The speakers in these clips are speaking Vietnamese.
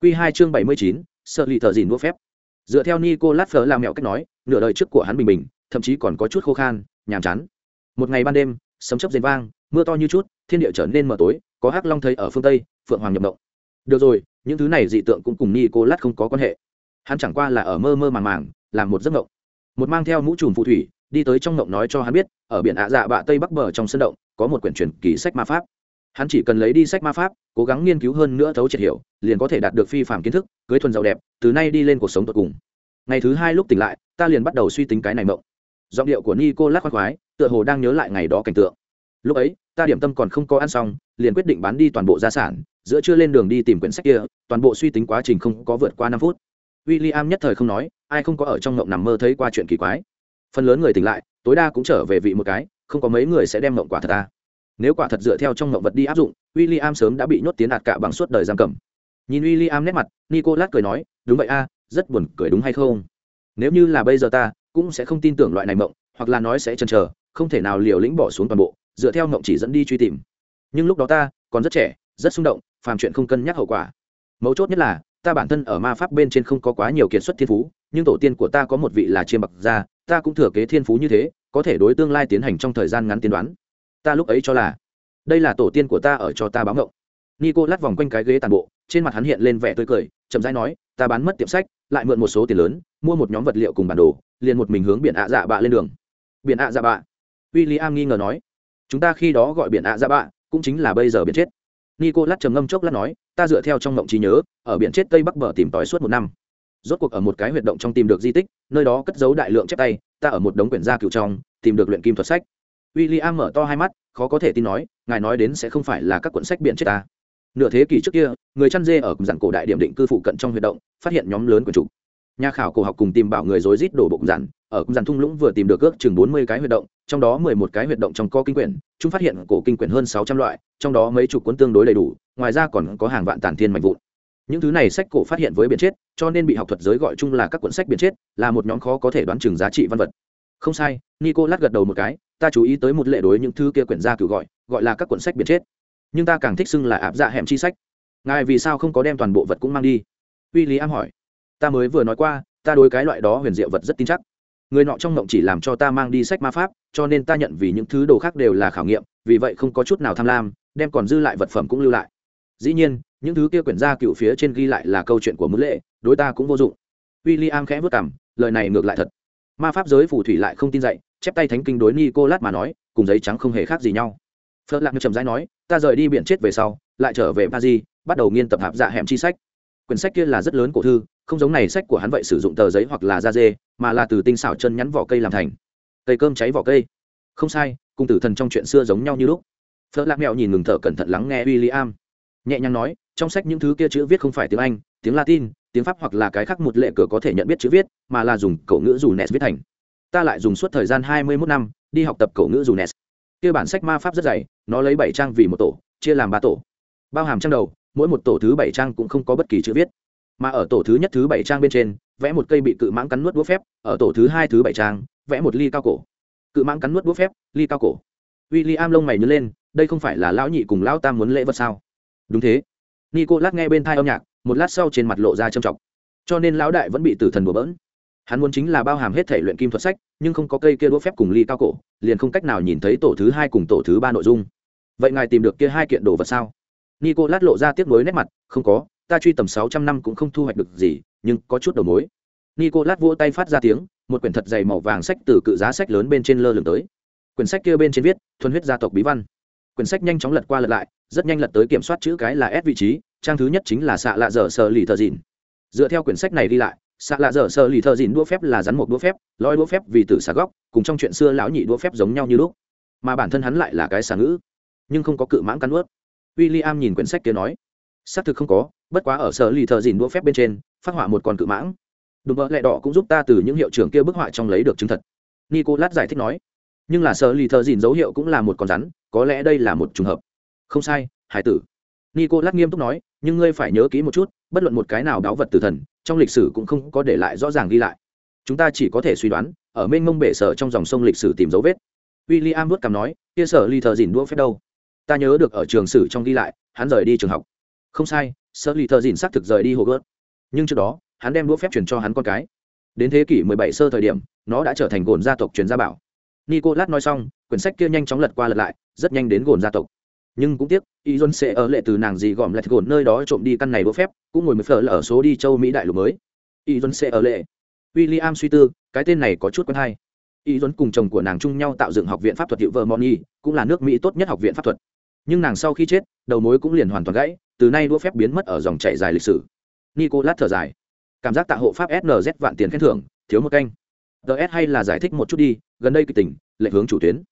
Q2 chương bảy mươi chín, sợ lì thở gìn đũa phép. Dựa theo nicolas Fleur làm mẹo cách nói, nửa đời trước của hắn bình bình, thậm chí còn có chút khô khan, nhàm chán. Một ngày ban đêm, sấm chớp rền vang, mưa to như chút, thiên địa trở nên mờ tối, có hắc long thấy ở phương tây, phượng hoàng nhập động. Được rồi, những thứ này dị tượng cũng cùng nicolas không có quan hệ. Hắn chẳng qua là ở mơ mơ màng màng, làm một giấc mộng. Một mang theo mũ trùm phù thủy, đi tới trong mộng nói cho hắn biết, ở biển ạ dạ bạ tây bắc bờ trong sân động, có một quyển truyền kỳ sách ma pháp hắn chỉ cần lấy đi sách ma pháp, cố gắng nghiên cứu hơn nữa thấu triệt hiểu, liền có thể đạt được phi phạm kiến thức, cưới thuần giàu đẹp, từ nay đi lên cuộc sống tột cùng. Ngày thứ hai lúc tỉnh lại, ta liền bắt đầu suy tính cái này mộng. Giọng điệu của nico lắc khoác khoái, tựa hồ đang nhớ lại ngày đó cảnh tượng. Lúc ấy, ta điểm tâm còn không có ăn xong, liền quyết định bán đi toàn bộ gia sản, giữa chưa lên đường đi tìm quyển sách kia, toàn bộ suy tính quá trình không có vượt qua năm phút. W i l l i am nhất thời không nói, ai không có ở trong mộng nằm mơ thấy qua chuyện kỳ quái. Phần lớn người tỉnh lại, tối đa cũng trở về vị một cái, không có mấy người sẽ đem mộng quả thật ta nếu quả thật dựa theo trong mộng vật đi áp dụng w i l l i am sớm đã bị nhốt tiến đạt cả bằng suốt đời giam cầm. Nhìn w i l l i am nét mặt, nicolas cười nói, đúng vậy a, rất buồn cười đúng hay không? Nếu như là bây giờ ta, cũng sẽ không tin tưởng loại này mộng, hoặc là nói sẽ chần chờ, không thể nào liều lĩnh bỏ xuống toàn bộ, dựa theo mộng chỉ dẫn đi truy tìm. Nhưng lúc đó ta còn rất trẻ, rất xung động, phàm chuyện không cân nhắc hậu quả. Mấu chốt nhất là, ta bản thân ở ma pháp bên trên không có quá nhiều kiệt xuất thiên phú, nhưng tổ tiên của ta có một vị là chiêm bạc gia, ta cũng thừa kế thiên phú như thế, có thể đối tương lai tiến hành trong thời gian ngắn tiên đoán ta lúc ấy cho là đây là tổ tiên của ta ở cho ta báo ngộng. Nico lát vòng quanh cái ghế tàn bộ, trên mặt hắn hiện lên vẻ tươi cười, chậm rãi nói, ta bán mất tiệm sách, lại mượn một số tiền lớn, mua một nhóm vật liệu cùng bản đồ, liền một mình hướng biển ạ dạ bạ lên đường. Biển ạ dạ bạ. W i l l i am nghi ngờ nói, chúng ta khi đó gọi biển ạ dạ bạ, cũng chính là bây giờ biển chết. Nico lát trầm ngâm chốc lát nói, ta dựa theo trong ngộng trí nhớ, ở biển chết tây bắc bờ tìm tòi suốt một năm. Rốt cuộc ở một cái huyệt động trong tìm được di tích, nơi đó cất giấu đại lượng chép tay, ta ở một đống quyển gia cựu trong, tìm được luyện kim thuật sách w i l l i am mở to hai mắt, khó có thể tin nói, ngài nói đến sẽ không phải là các cuốn sách biển chết ta. Nửa thế kỷ trước kia, người chăn dê ở cùng dặn cổ đại điểm định cư phụ cận trong huyệt động, phát hiện nhóm lớn quần trục nhà khảo cổ học cùng tìm bảo người rối rít đổ bụng dặn ở cung dặn thung lũng vừa tìm được ước chừng bốn mươi cái huyệt động, trong đó mười một cái huyệt động trong co kinh quyển, chúng phát hiện cổ kinh quyển hơn sáu trăm loại, trong đó mấy chục cuốn tương đối đầy đủ, ngoài ra còn có hàng vạn tàn thiên mạnh vụn. Những thứ này sách cổ phát hiện với biển chết, cho nên bị học thuật giới gọi chung là các cuốn sách biển chết, là một nhóm khó có thể đoán chừng giá trị văn vật không sai nico lát gật đầu một cái, ta chú ý tới một lệ đối những thứ kia quyển gia cử gọi gọi là các cuốn sách biển chết. Nhưng ta càng thích xưng là áp dạ hẻm chi sách. Ngài vì sao không có đem toàn bộ vật cũng mang đi? W i l l i am hỏi. Ta mới vừa nói qua, ta đối cái loại đó huyền diệu vật rất tin chắc. Người nọ trong mộng chỉ làm cho ta mang đi sách ma pháp, cho nên ta nhận vì những thứ đồ khác đều là khảo nghiệm, vì vậy không có chút nào tham lam, đem còn dư lại vật phẩm cũng lưu lại. Dĩ nhiên, những thứ kia quyển gia cựu phía trên ghi lại là câu chuyện của mứ lệ, đối ta cũng vô dụng. W i l l i am khẽ vất cảm lời này ngược lại thật ma pháp giới phù thủy lại không tin dạy chép tay thánh kinh đối nicolas cô lát mà nói, cùng giấy trắng không hề khác gì nhau. Phớt lạc như trầm rãi nói, ta rời đi biển chết về sau, lại trở về paris, bắt đầu nghiên tập hạp dạ hẻm chi sách. Quyển sách kia là rất lớn cổ thư, không giống này sách của hắn vậy sử dụng tờ giấy hoặc là da dê, mà là từ tinh xảo chân nhắn vỏ cây làm thành. Cây cơm cháy vỏ cây. Không sai, cùng tử thần trong chuyện xưa giống nhau như lúc. Phớt lạc mẹo nhìn ngừng thở cẩn thận lắng nghe w i l l i am nhẹ nhàng nói, trong sách những thứ kia chữ viết không phải tiếng anh, tiếng latin tiếng pháp hoặc là cái khác một lệ cửa có thể nhận biết chữ viết, mà là dùng cổ ngữ dù nes viết thành. Ta lại dùng suốt thời gian hai mươi mốt năm, đi học tập cổ ngữ dù nes kia bản sách ma pháp rất dày, nó lấy bảy trang vì một tổ, chia làm ba tổ. Bao hàm trang đầu, mỗi một tổ thứ bảy trang cũng không có bất kỳ chữ viết. Mà ở tổ thứ nhất thứ bảy trang bên trên, vẽ một cây bị cự mãng cắn nuốt đũa phép, ở tổ thứ hai thứ bảy trang, vẽ một ly cao cổ. Cự mãng cắn nuốt đũa phép, ly cao cổ. W i l l i am lông mày nhớ lên, đây không phải là lão nhị cùng lão tam muốn lễ vật sao? Đúng thế. Nico lát nghe bên thai âm nhạc một lát sau trên mặt lộ ra trầm trọng cho nên lão đại vẫn bị tử thần bừa bỡn. Hắn muốn chính là bao hàm hết thể luyện kim thuật sách, nhưng không có cây kia đũa phép cùng ly cao cổ, liền không cách nào nhìn thấy tổ thứ hai cùng tổ thứ ba nội dung. Vậy ngài tìm được kia hai kiện đồ vật sao? Nico lát lộ ra tiếc nuối nét mặt, không có, ta truy tầm sáu trăm năm cũng không thu hoạch được gì, nhưng có chút đầu mối. Nico lát vỗ tay phát ra tiếng, một quyển thật dày màu vàng sách từ cự giá sách lớn bên trên lơ lửng tới. Quyển sách kia bên trên viết, thuần huyết gia tộc bí văn. Quyển sách nhanh chóng lật qua lật lại, rất nhanh lật tới kiểm soát chữ cái là s vị trí trang thứ nhất chính là xạ lạ dở sờ lì thợ dìn. Dựa theo quyển sách này đi lại xạ lạ dở sờ lì thợ dìn đũa phép là rắn một đũa phép lói đũa phép vì tử xà góc, cùng trong chuyện xưa lão nhị đũa phép giống nhau như lúc. Mà bản thân hắn lại là cái xà ngữ, nhưng không có cự mãng cắn ướt w i l l i am nhìn quyển sách kia nói, xác thực không có, bất quá ở sở lì thợ dìn đũa phép bên trên, phát họa một con cự mãng. Đùm bợ lẹ đỏ cũng giúp ta từ những hiệu trưởng kia bức họa trong lấy được chứng thật. Nico lát giải thích nói, nhưng là sở lì thợ dìn dấu hiệu cũng là một con rắn, có lẽ đây là một t r ù n g hợp. Không sai, hải tử nico lát nghiêm túc nói, nhưng ngươi phải nhớ kỹ một chút, bất luận một cái nào đáo vật từ thần, trong lịch sử cũng không có để lại rõ ràng ghi lại. Chúng ta chỉ có thể suy đoán, ở mênh mông bể sở trong dòng sông lịch sử tìm dấu vết. W i l l i am vớt cằm nói, kia sở ly thờ dìn đũa phép đâu? Ta nhớ được ở trường sử trong ghi lại, hắn rời đi trường học. Không sai, sở lì thờ dìn xác thực rời đi hồ gớt. Nhưng trước đó, hắn đem đũa phép truyền cho hắn con cái. Đến thế kỷ 17 sơ thời điểm, nó đã trở thành gồn gia tộc truyền gia bảo. Nicolas nói xong, quyển sách kia nhanh chóng lật qua lật lại, rất nhanh đến gồn gia tộc nhưng cũng tiếc, y dôn sẽ ở lệ từ nàng gì gòm lại gồn nơi đó trộm đi căn này đỗ phép, cũng ngồi một phở là ở số đi châu mỹ đại lục mới. Y dôn sẽ ở lệ. William suy tư, cái tên này có chút quen hay. Y dôn cùng chồng của nàng chung nhau tạo dựng học viện pháp thuật hiệu vợ moni cũng là nước mỹ tốt nhất học viện pháp thuật. Nhưng nàng sau khi chết, đầu mối cũng liền hoàn toàn gãy, từ nay đũa phép biến mất ở dòng chảy dài lịch sử. Nicolas thở dài. Cảm giác tạ hộ pháp snz vạn tiền khen thưởng, thiếu một canh. Ts hay là giải thích một chút đi, gần đây kịch tình lệnh hướng chủ tuyến.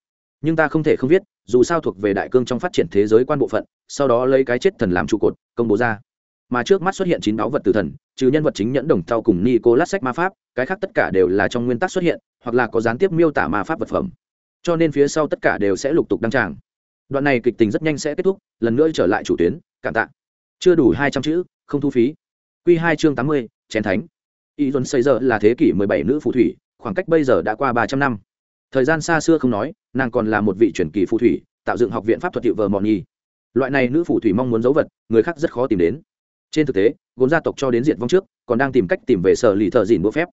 Nhưng ta không thể không viết dù sao thuộc về đại cương trong phát triển thế giới quan bộ phận, sau đó lấy cái chết thần làm trụ cột, công bố ra. Mà trước mắt xuất hiện chín báu vật tử thần, trừ nhân vật chính nhẫn đồng thau cùng nicolas sách ma pháp, cái khác tất cả đều là trong nguyên tắc xuất hiện, hoặc là có gián tiếp miêu tả ma pháp vật phẩm. Cho nên phía sau tất cả đều sẽ lục tục đăng tràng. Đoạn này kịch tình rất nhanh sẽ kết thúc, lần nữa trở lại chủ tuyến, cảm tạ. Chưa đủ hai trăm chữ, không thu phí. Q hai chương tám mươi, chén thánh. Y dồn xây giờ là thế kỷ mười bảy nữ phù thủy, khoảng cách bây giờ đã qua ba trăm năm thời gian xa xưa không nói, nàng còn là một vị truyền kỳ phù thủy, tạo dựng học viện pháp thuật hiệu vờ mòn nhi loại này nữ phù thủy mong muốn giấu vật, người khác rất khó tìm đến. Trên thực tế, gốm gia tộc cho đến diện vong trước, còn đang tìm cách tìm về sở lì thợ dìn bộ phép.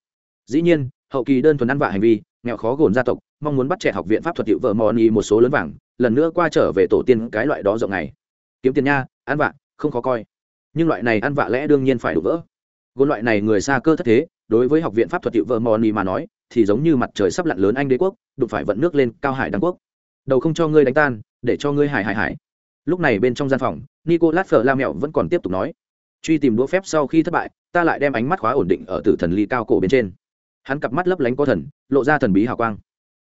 Dĩ nhiên, hậu kỳ đơn thuần ăn vạ hành vi, nghèo khó gồn gia tộc, mong muốn bắt trẻ học viện pháp thuật hiệu vợ mò ni một số lớn vàng, lần nữa qua trở về tổ tiên cái loại đó rộng này kiếm tiền nha, ăn vạ, không khó coi. Nhưng loại này ăn vạ lẽ đương nhiên phải đổ vỡ. Gồn loại này người xa cơ thất thế đối với học viện pháp thuật hiệu vợ mò ni mà nói, thì giống như mặt trời sắp lặn lớn anh đế quốc, đụng phải vận nước lên cao hải đăng quốc. Đầu không cho ngươi đánh tan, để cho ngươi hải hải hải. Lúc này bên trong gian phòng, nicolas phở la mẹo vẫn còn tiếp tục nói, truy tìm đũa phép sau khi thất bại, ta lại đem ánh mắt khóa ổn định ở tử thần ly cao cổ bên trên. Hắn cặp mắt lấp lánh có thần, lộ ra thần bí hào quang.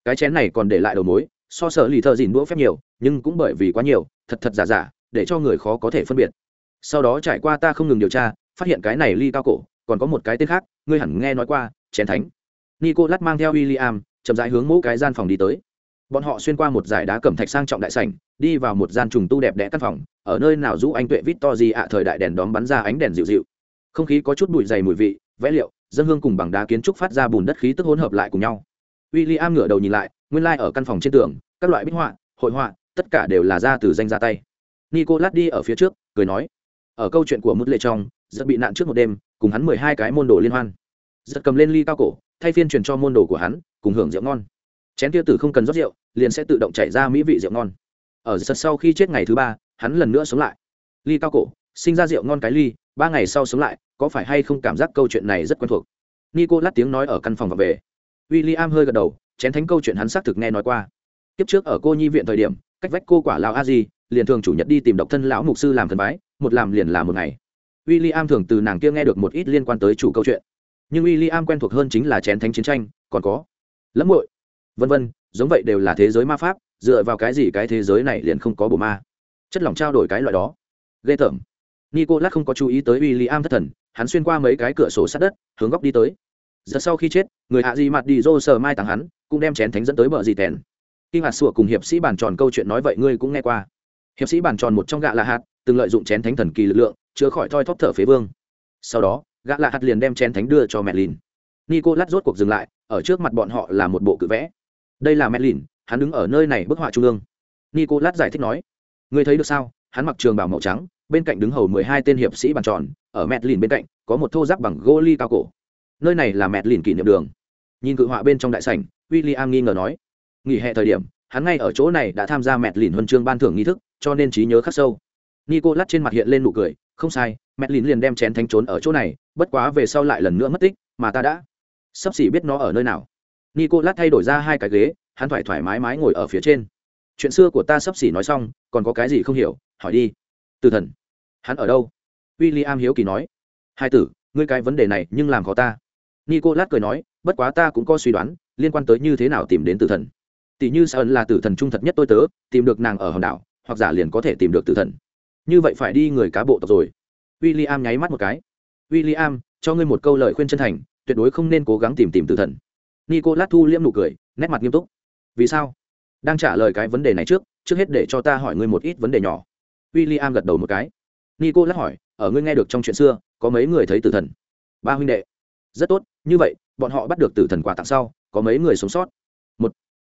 Cái chén này còn để lại đầu mối, so sợ lì thợ dìn đũa phép nhiều, nhưng cũng bởi vì quá nhiều, thật thật giả giả, để cho người khó có thể phân biệt. Sau đó trải qua ta không ngừng điều tra, phát hiện cái này ly cao cổ, còn có một cái tên khác ngươi hẳn nghe nói qua, chén thánh. Nico lát mang theo w i l l i am chậm rãi hướng mẫu cái gian phòng đi tới. Bọn họ xuyên qua một dải đá cẩm thạch sang trọng đại sảnh, đi vào một gian trùng tu đẹp đẽ căn phòng, ở nơi nào rũ anh tuệ vít to gì ạ thời đại đèn đóm bắn ra ánh đèn dịu dịu. Không khí có chút bụi dày mùi vị, vẽ liệu, dân hương cùng bằng đá kiến trúc phát ra bùn đất khí tức hỗn hợp lại cùng nhau. W i l l i am ngửa đầu nhìn lại, nguyên lai、like、ở căn phòng trên tường, các loại bích họa, hội họa, tất cả đều là ra từ danh ra tay. Nicolas đi ở phía trước, cười nói, ở câu chuyện của mút lệ trong, rất bị nạn trước một đêm, cùng hắn mười hai cái môn đồ liên hoan giật cầm lên ly cao cổ, thay phiên truyền cho môn đồ của hắn, cùng hưởng rượu ngon. Chén tiêu tử không cần rót rượu, liền sẽ tự động chảy ra mỹ vị rượu ngon. Ở giật sau khi chết ngày thứ ba, hắn lần nữa sống lại. Ly cao cổ, sinh ra rượu ngon cái ly, ba ngày sau sống lại, có phải hay không cảm giác câu chuyện này rất quen thuộc? Nico lát tiếng nói ở căn phòng và về. W i l l i am hơi gật đầu, chén thánh câu chuyện hắn xác thực nghe nói qua. Kiếp trước ở cô nhi viện thời điểm, cách vách cô quả lào a di, liền thường chủ nhật đi tìm độc thân lão mục sư làm thần bái, một làm liền là một ngày. W i l l i am thường từ nàng kia nghe được một ít liên quan tới chủ câu chuyện nhưng w i l l i am quen thuộc hơn chính là chén thánh chiến tranh, còn có. Lẫm hội vân vân, giống vậy đều là thế giới ma pháp, dựa vào cái gì cái thế giới này liền không có bộ ma. Chất lỏng trao đổi cái loại đó. Ghê tởm. Nicolas không có chú ý tới w i l l i am thất thần, hắn xuyên qua mấy cái cửa sổ sát đất, hướng góc đi tới. Giờ sau khi chết, người hạ di mặt đi dô sờ mai tặng hắn, cũng đem chén thánh dẫn tới bờ dì tèn. Kinh hạt sủa cùng hiệp sĩ bàn tròn câu chuyện nói vậy ngươi cũng nghe qua. Hiệp sĩ bàn tròn một trong gạ là hạt, từng lợi dụng chén thánh thần kỳ lực lượng, chữa khỏi thoi thóp thở phế vương. Sau đó gã là hạt liền đem chén thánh đưa cho mẹ lìn. Nico lát rốt cuộc dừng lại, ở trước mặt bọn họ là một bộ cự vẽ. Đây là mẹ lìn, hắn đứng ở nơi này bức họa trung ương. Nico lát giải thích nói, ngươi thấy được sao? Hắn mặc trường bảo màu trắng, bên cạnh đứng hầu mười hai tên hiệp sĩ bàn tròn, ở mẹ lìn bên cạnh, có một thô giáp bằng goli ly cao cổ. Nơi này là mẹ lìn kỷ niệm đường. Nhìn cự họa bên trong đại sảnh w i l l i am nghi ngờ nói, nghỉ hè thời điểm, hắn ngay ở chỗ này đã tham gia mẹ lìn huân chương ban thưởng nghi thức, cho nên trí nhớ khắc sâu. Nico lát trên mặt hiện lên nụ cười, không sai mẹ lìn liền đem chén thánh trốn ở chỗ này, bất quá về sau lại lần nữa mất tích, mà ta đã. Sắp xỉ biết nó ở nơi nào. Nico lát thay đổi ra hai cái ghế, hắn thoải thoải mái mái ngồi ở phía trên. Chuyện xưa của ta sắp xỉ nói xong, còn có cái gì không hiểu, hỏi đi. Từ thần. Hắn ở đâu? W i l l i am hiếu kỳ nói. Hai tử, ngươi cái vấn đề này nhưng làm khó ta. Nico lát cười nói, bất quá ta cũng có suy đoán, liên quan tới như thế nào tìm đến tử thần. Tỷ như sơn là tử thần trung thật nhất tôi tớ, tìm được nàng ở hòn đảo, hoặc giả liền có thể tìm được tử thần. Như vậy phải đi người cá bộ tộc rồi w i l l i am nháy mắt một cái. W i l l i am cho ngươi một câu lời khuyên chân thành, tuyệt đối không nên cố gắng tìm tìm tử thần. Nico lát thu liêm nụ cười, nét mặt nghiêm túc. Vì sao? Đang trả lời cái vấn đề này trước trước hết để cho ta hỏi ngươi một ít vấn đề nhỏ. W i l l i am gật đầu một cái. Nico lát hỏi, ở ngươi nghe được trong chuyện xưa, có mấy người thấy tử thần? Ba huynh đệ. Rất tốt, như vậy, bọn họ bắt được tử thần quà tặng sau, có mấy người sống sót? Một.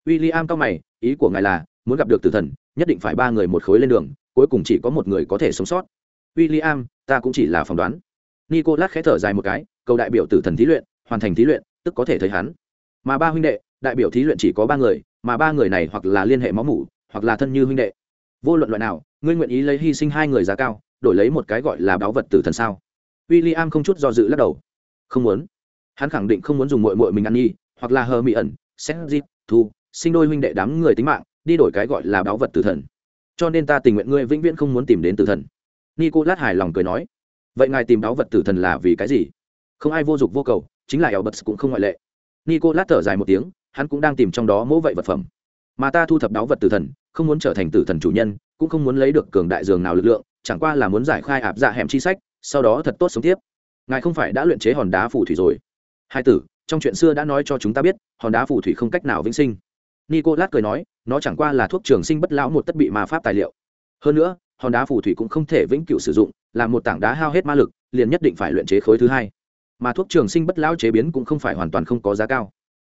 W i l l i am cao mày, ý của ngài là, muốn gặp được tử thần, nhất định phải ba người một khối lên đường, cuối cùng chỉ có một người có thể sống sót. William, ta cũng chỉ là phỏng đoán. Nicolas khẽ thở dài một cái, cầu đại biểu tử thần thí luyện, hoàn thành thí luyện, tức có thể thấy hắn. Mà ba huynh đệ, đại biểu thí luyện chỉ có ba người, mà ba người này hoặc là liên hệ máu mủ, hoặc là thân như huynh đệ. Vô luận loại nào, ngươi nguyện ý lấy hy sinh hai người giá cao, đổi lấy một cái gọi là báo vật tử thần sao? William không chút do dự lắc đầu. Không muốn. Hắn khẳng định không muốn dùng muội muội mình ăn nhi, hoặc là hờ mị ẩn, xét dịp, thu, sinh đôi huynh đệ đám người tính mạng, đi đổi cái gọi là báo vật tử thần. Cho nên ta tình nguyện ngươi vĩnh viễn không muốn tìm đến tử thần nicolas hài lòng cười nói, vậy ngài tìm đáo vật tử thần là vì cái gì? Không ai vô dụng vô cầu, chính là eo bật cũng không ngoại lệ. Nicolas thở dài một tiếng, hắn cũng đang tìm trong đó mẫu vậy vật phẩm. Mà ta thu thập đáo vật tử thần, không muốn trở thành tử thần chủ nhân, cũng không muốn lấy được cường đại dường nào lực lượng, chẳng qua là muốn giải khai ạp dạ hẻm chi sách, sau đó thật tốt sống tiếp. Ngài không phải đã luyện chế hòn đá phù thủy rồi? Hai tử, trong chuyện xưa đã nói cho chúng ta biết, hòn đá phù thủy không cách nào vĩnh sinh. Nicolas cười nói, nó chẳng qua là thuốc trường sinh bất lão một tất bị ma pháp tài liệu. Hơn nữa hòn đá phù thủy cũng không thể vĩnh cửu sử dụng là một tảng đá hao hết ma lực liền nhất định phải luyện chế khối thứ hai mà thuốc trường sinh bất lão chế biến cũng không phải hoàn toàn không có giá cao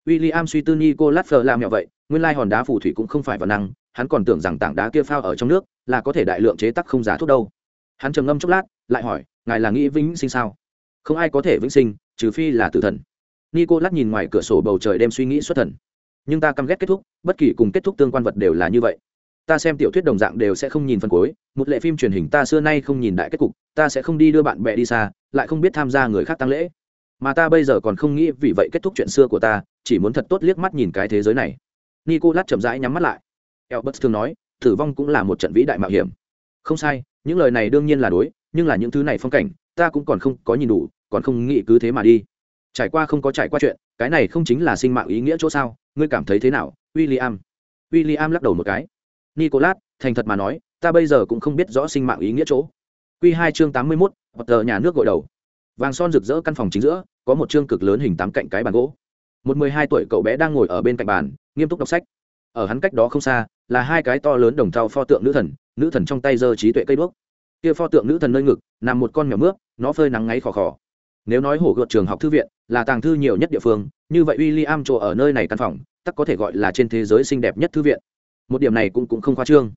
William suy tư Nicolas Fleur làm mẹo vậy, nguyên lai hòn đá phù thủy cũng không phải vào năng, hắn còn tưởng rằng tảng đá kia phao ở trong nước, là có thể đại lượng chế tác không giá thuốc đâu. Hắn trầm ngâm chốc lát, lại hỏi, ngài là nghĩ vĩnh sinh sao? Không ai có thể vĩnh sinh, trừ phi là tử thần. Nicolas nhìn ngoài cửa sổ bầu trời đêm suy nghĩ xuất thần. Nhưng ta căm ghét kết thúc, bất kỳ cùng kết thúc tương quan vật đều là như vậy ta xem tiểu thuyết đồng dạng đều sẽ không nhìn phần cuối, một lệ phim truyền hình ta xưa nay không nhìn đại kết cục, ta sẽ không đi đưa bạn bè đi xa, lại không biết tham gia người khác tăng lễ. Mà ta bây giờ còn không nghĩ vì vậy kết thúc chuyện xưa của ta, chỉ muốn thật tốt liếc mắt nhìn cái thế giới này. Nicolas chậm rãi nhắm mắt lại. Elbert thường nói, tử vong cũng là một trận vĩ đại mạo hiểm. Không sai, những lời này đương nhiên là đối, nhưng là những thứ này phong cảnh, ta cũng còn không có nhìn đủ, còn không nghĩ cứ thế mà đi. Trải qua không có trải qua chuyện, cái này không chính là sinh mạng ý nghĩa chỗ sao? Ngươi cảm thấy thế nào, William? William lắc đầu một cái nicolas, thành thật mà nói, ta bây giờ cũng không biết rõ sinh mạng ý nghĩa chỗ. Q hai chương tám mươi mốt hoặc tờ nhà nước gội đầu. Vàng son rực rỡ căn phòng chính giữa, có một chương cực lớn hình tám cạnh cái bàn gỗ. Một mười hai tuổi cậu bé đang ngồi ở bên cạnh bàn, nghiêm túc đọc sách. Ở hắn cách đó không xa, là hai cái to lớn đồng thau pho tượng nữ thần nữ thần trong tay giơ trí tuệ cây đuốc. Kia pho tượng nữ thần nơi ngực, nằm một con mèo mướp, nó phơi nắng ngáy khò khò. Nếu nói hổ gợt trường học thư viện, là tàng thư nhiều nhất địa phương, như vậy w i l l i am chỗ ở nơi này căn phòng, tắc có thể gọi là trên thế giới xinh đẹp nhất thư viện một điểm này cũng cũng không khoa trương.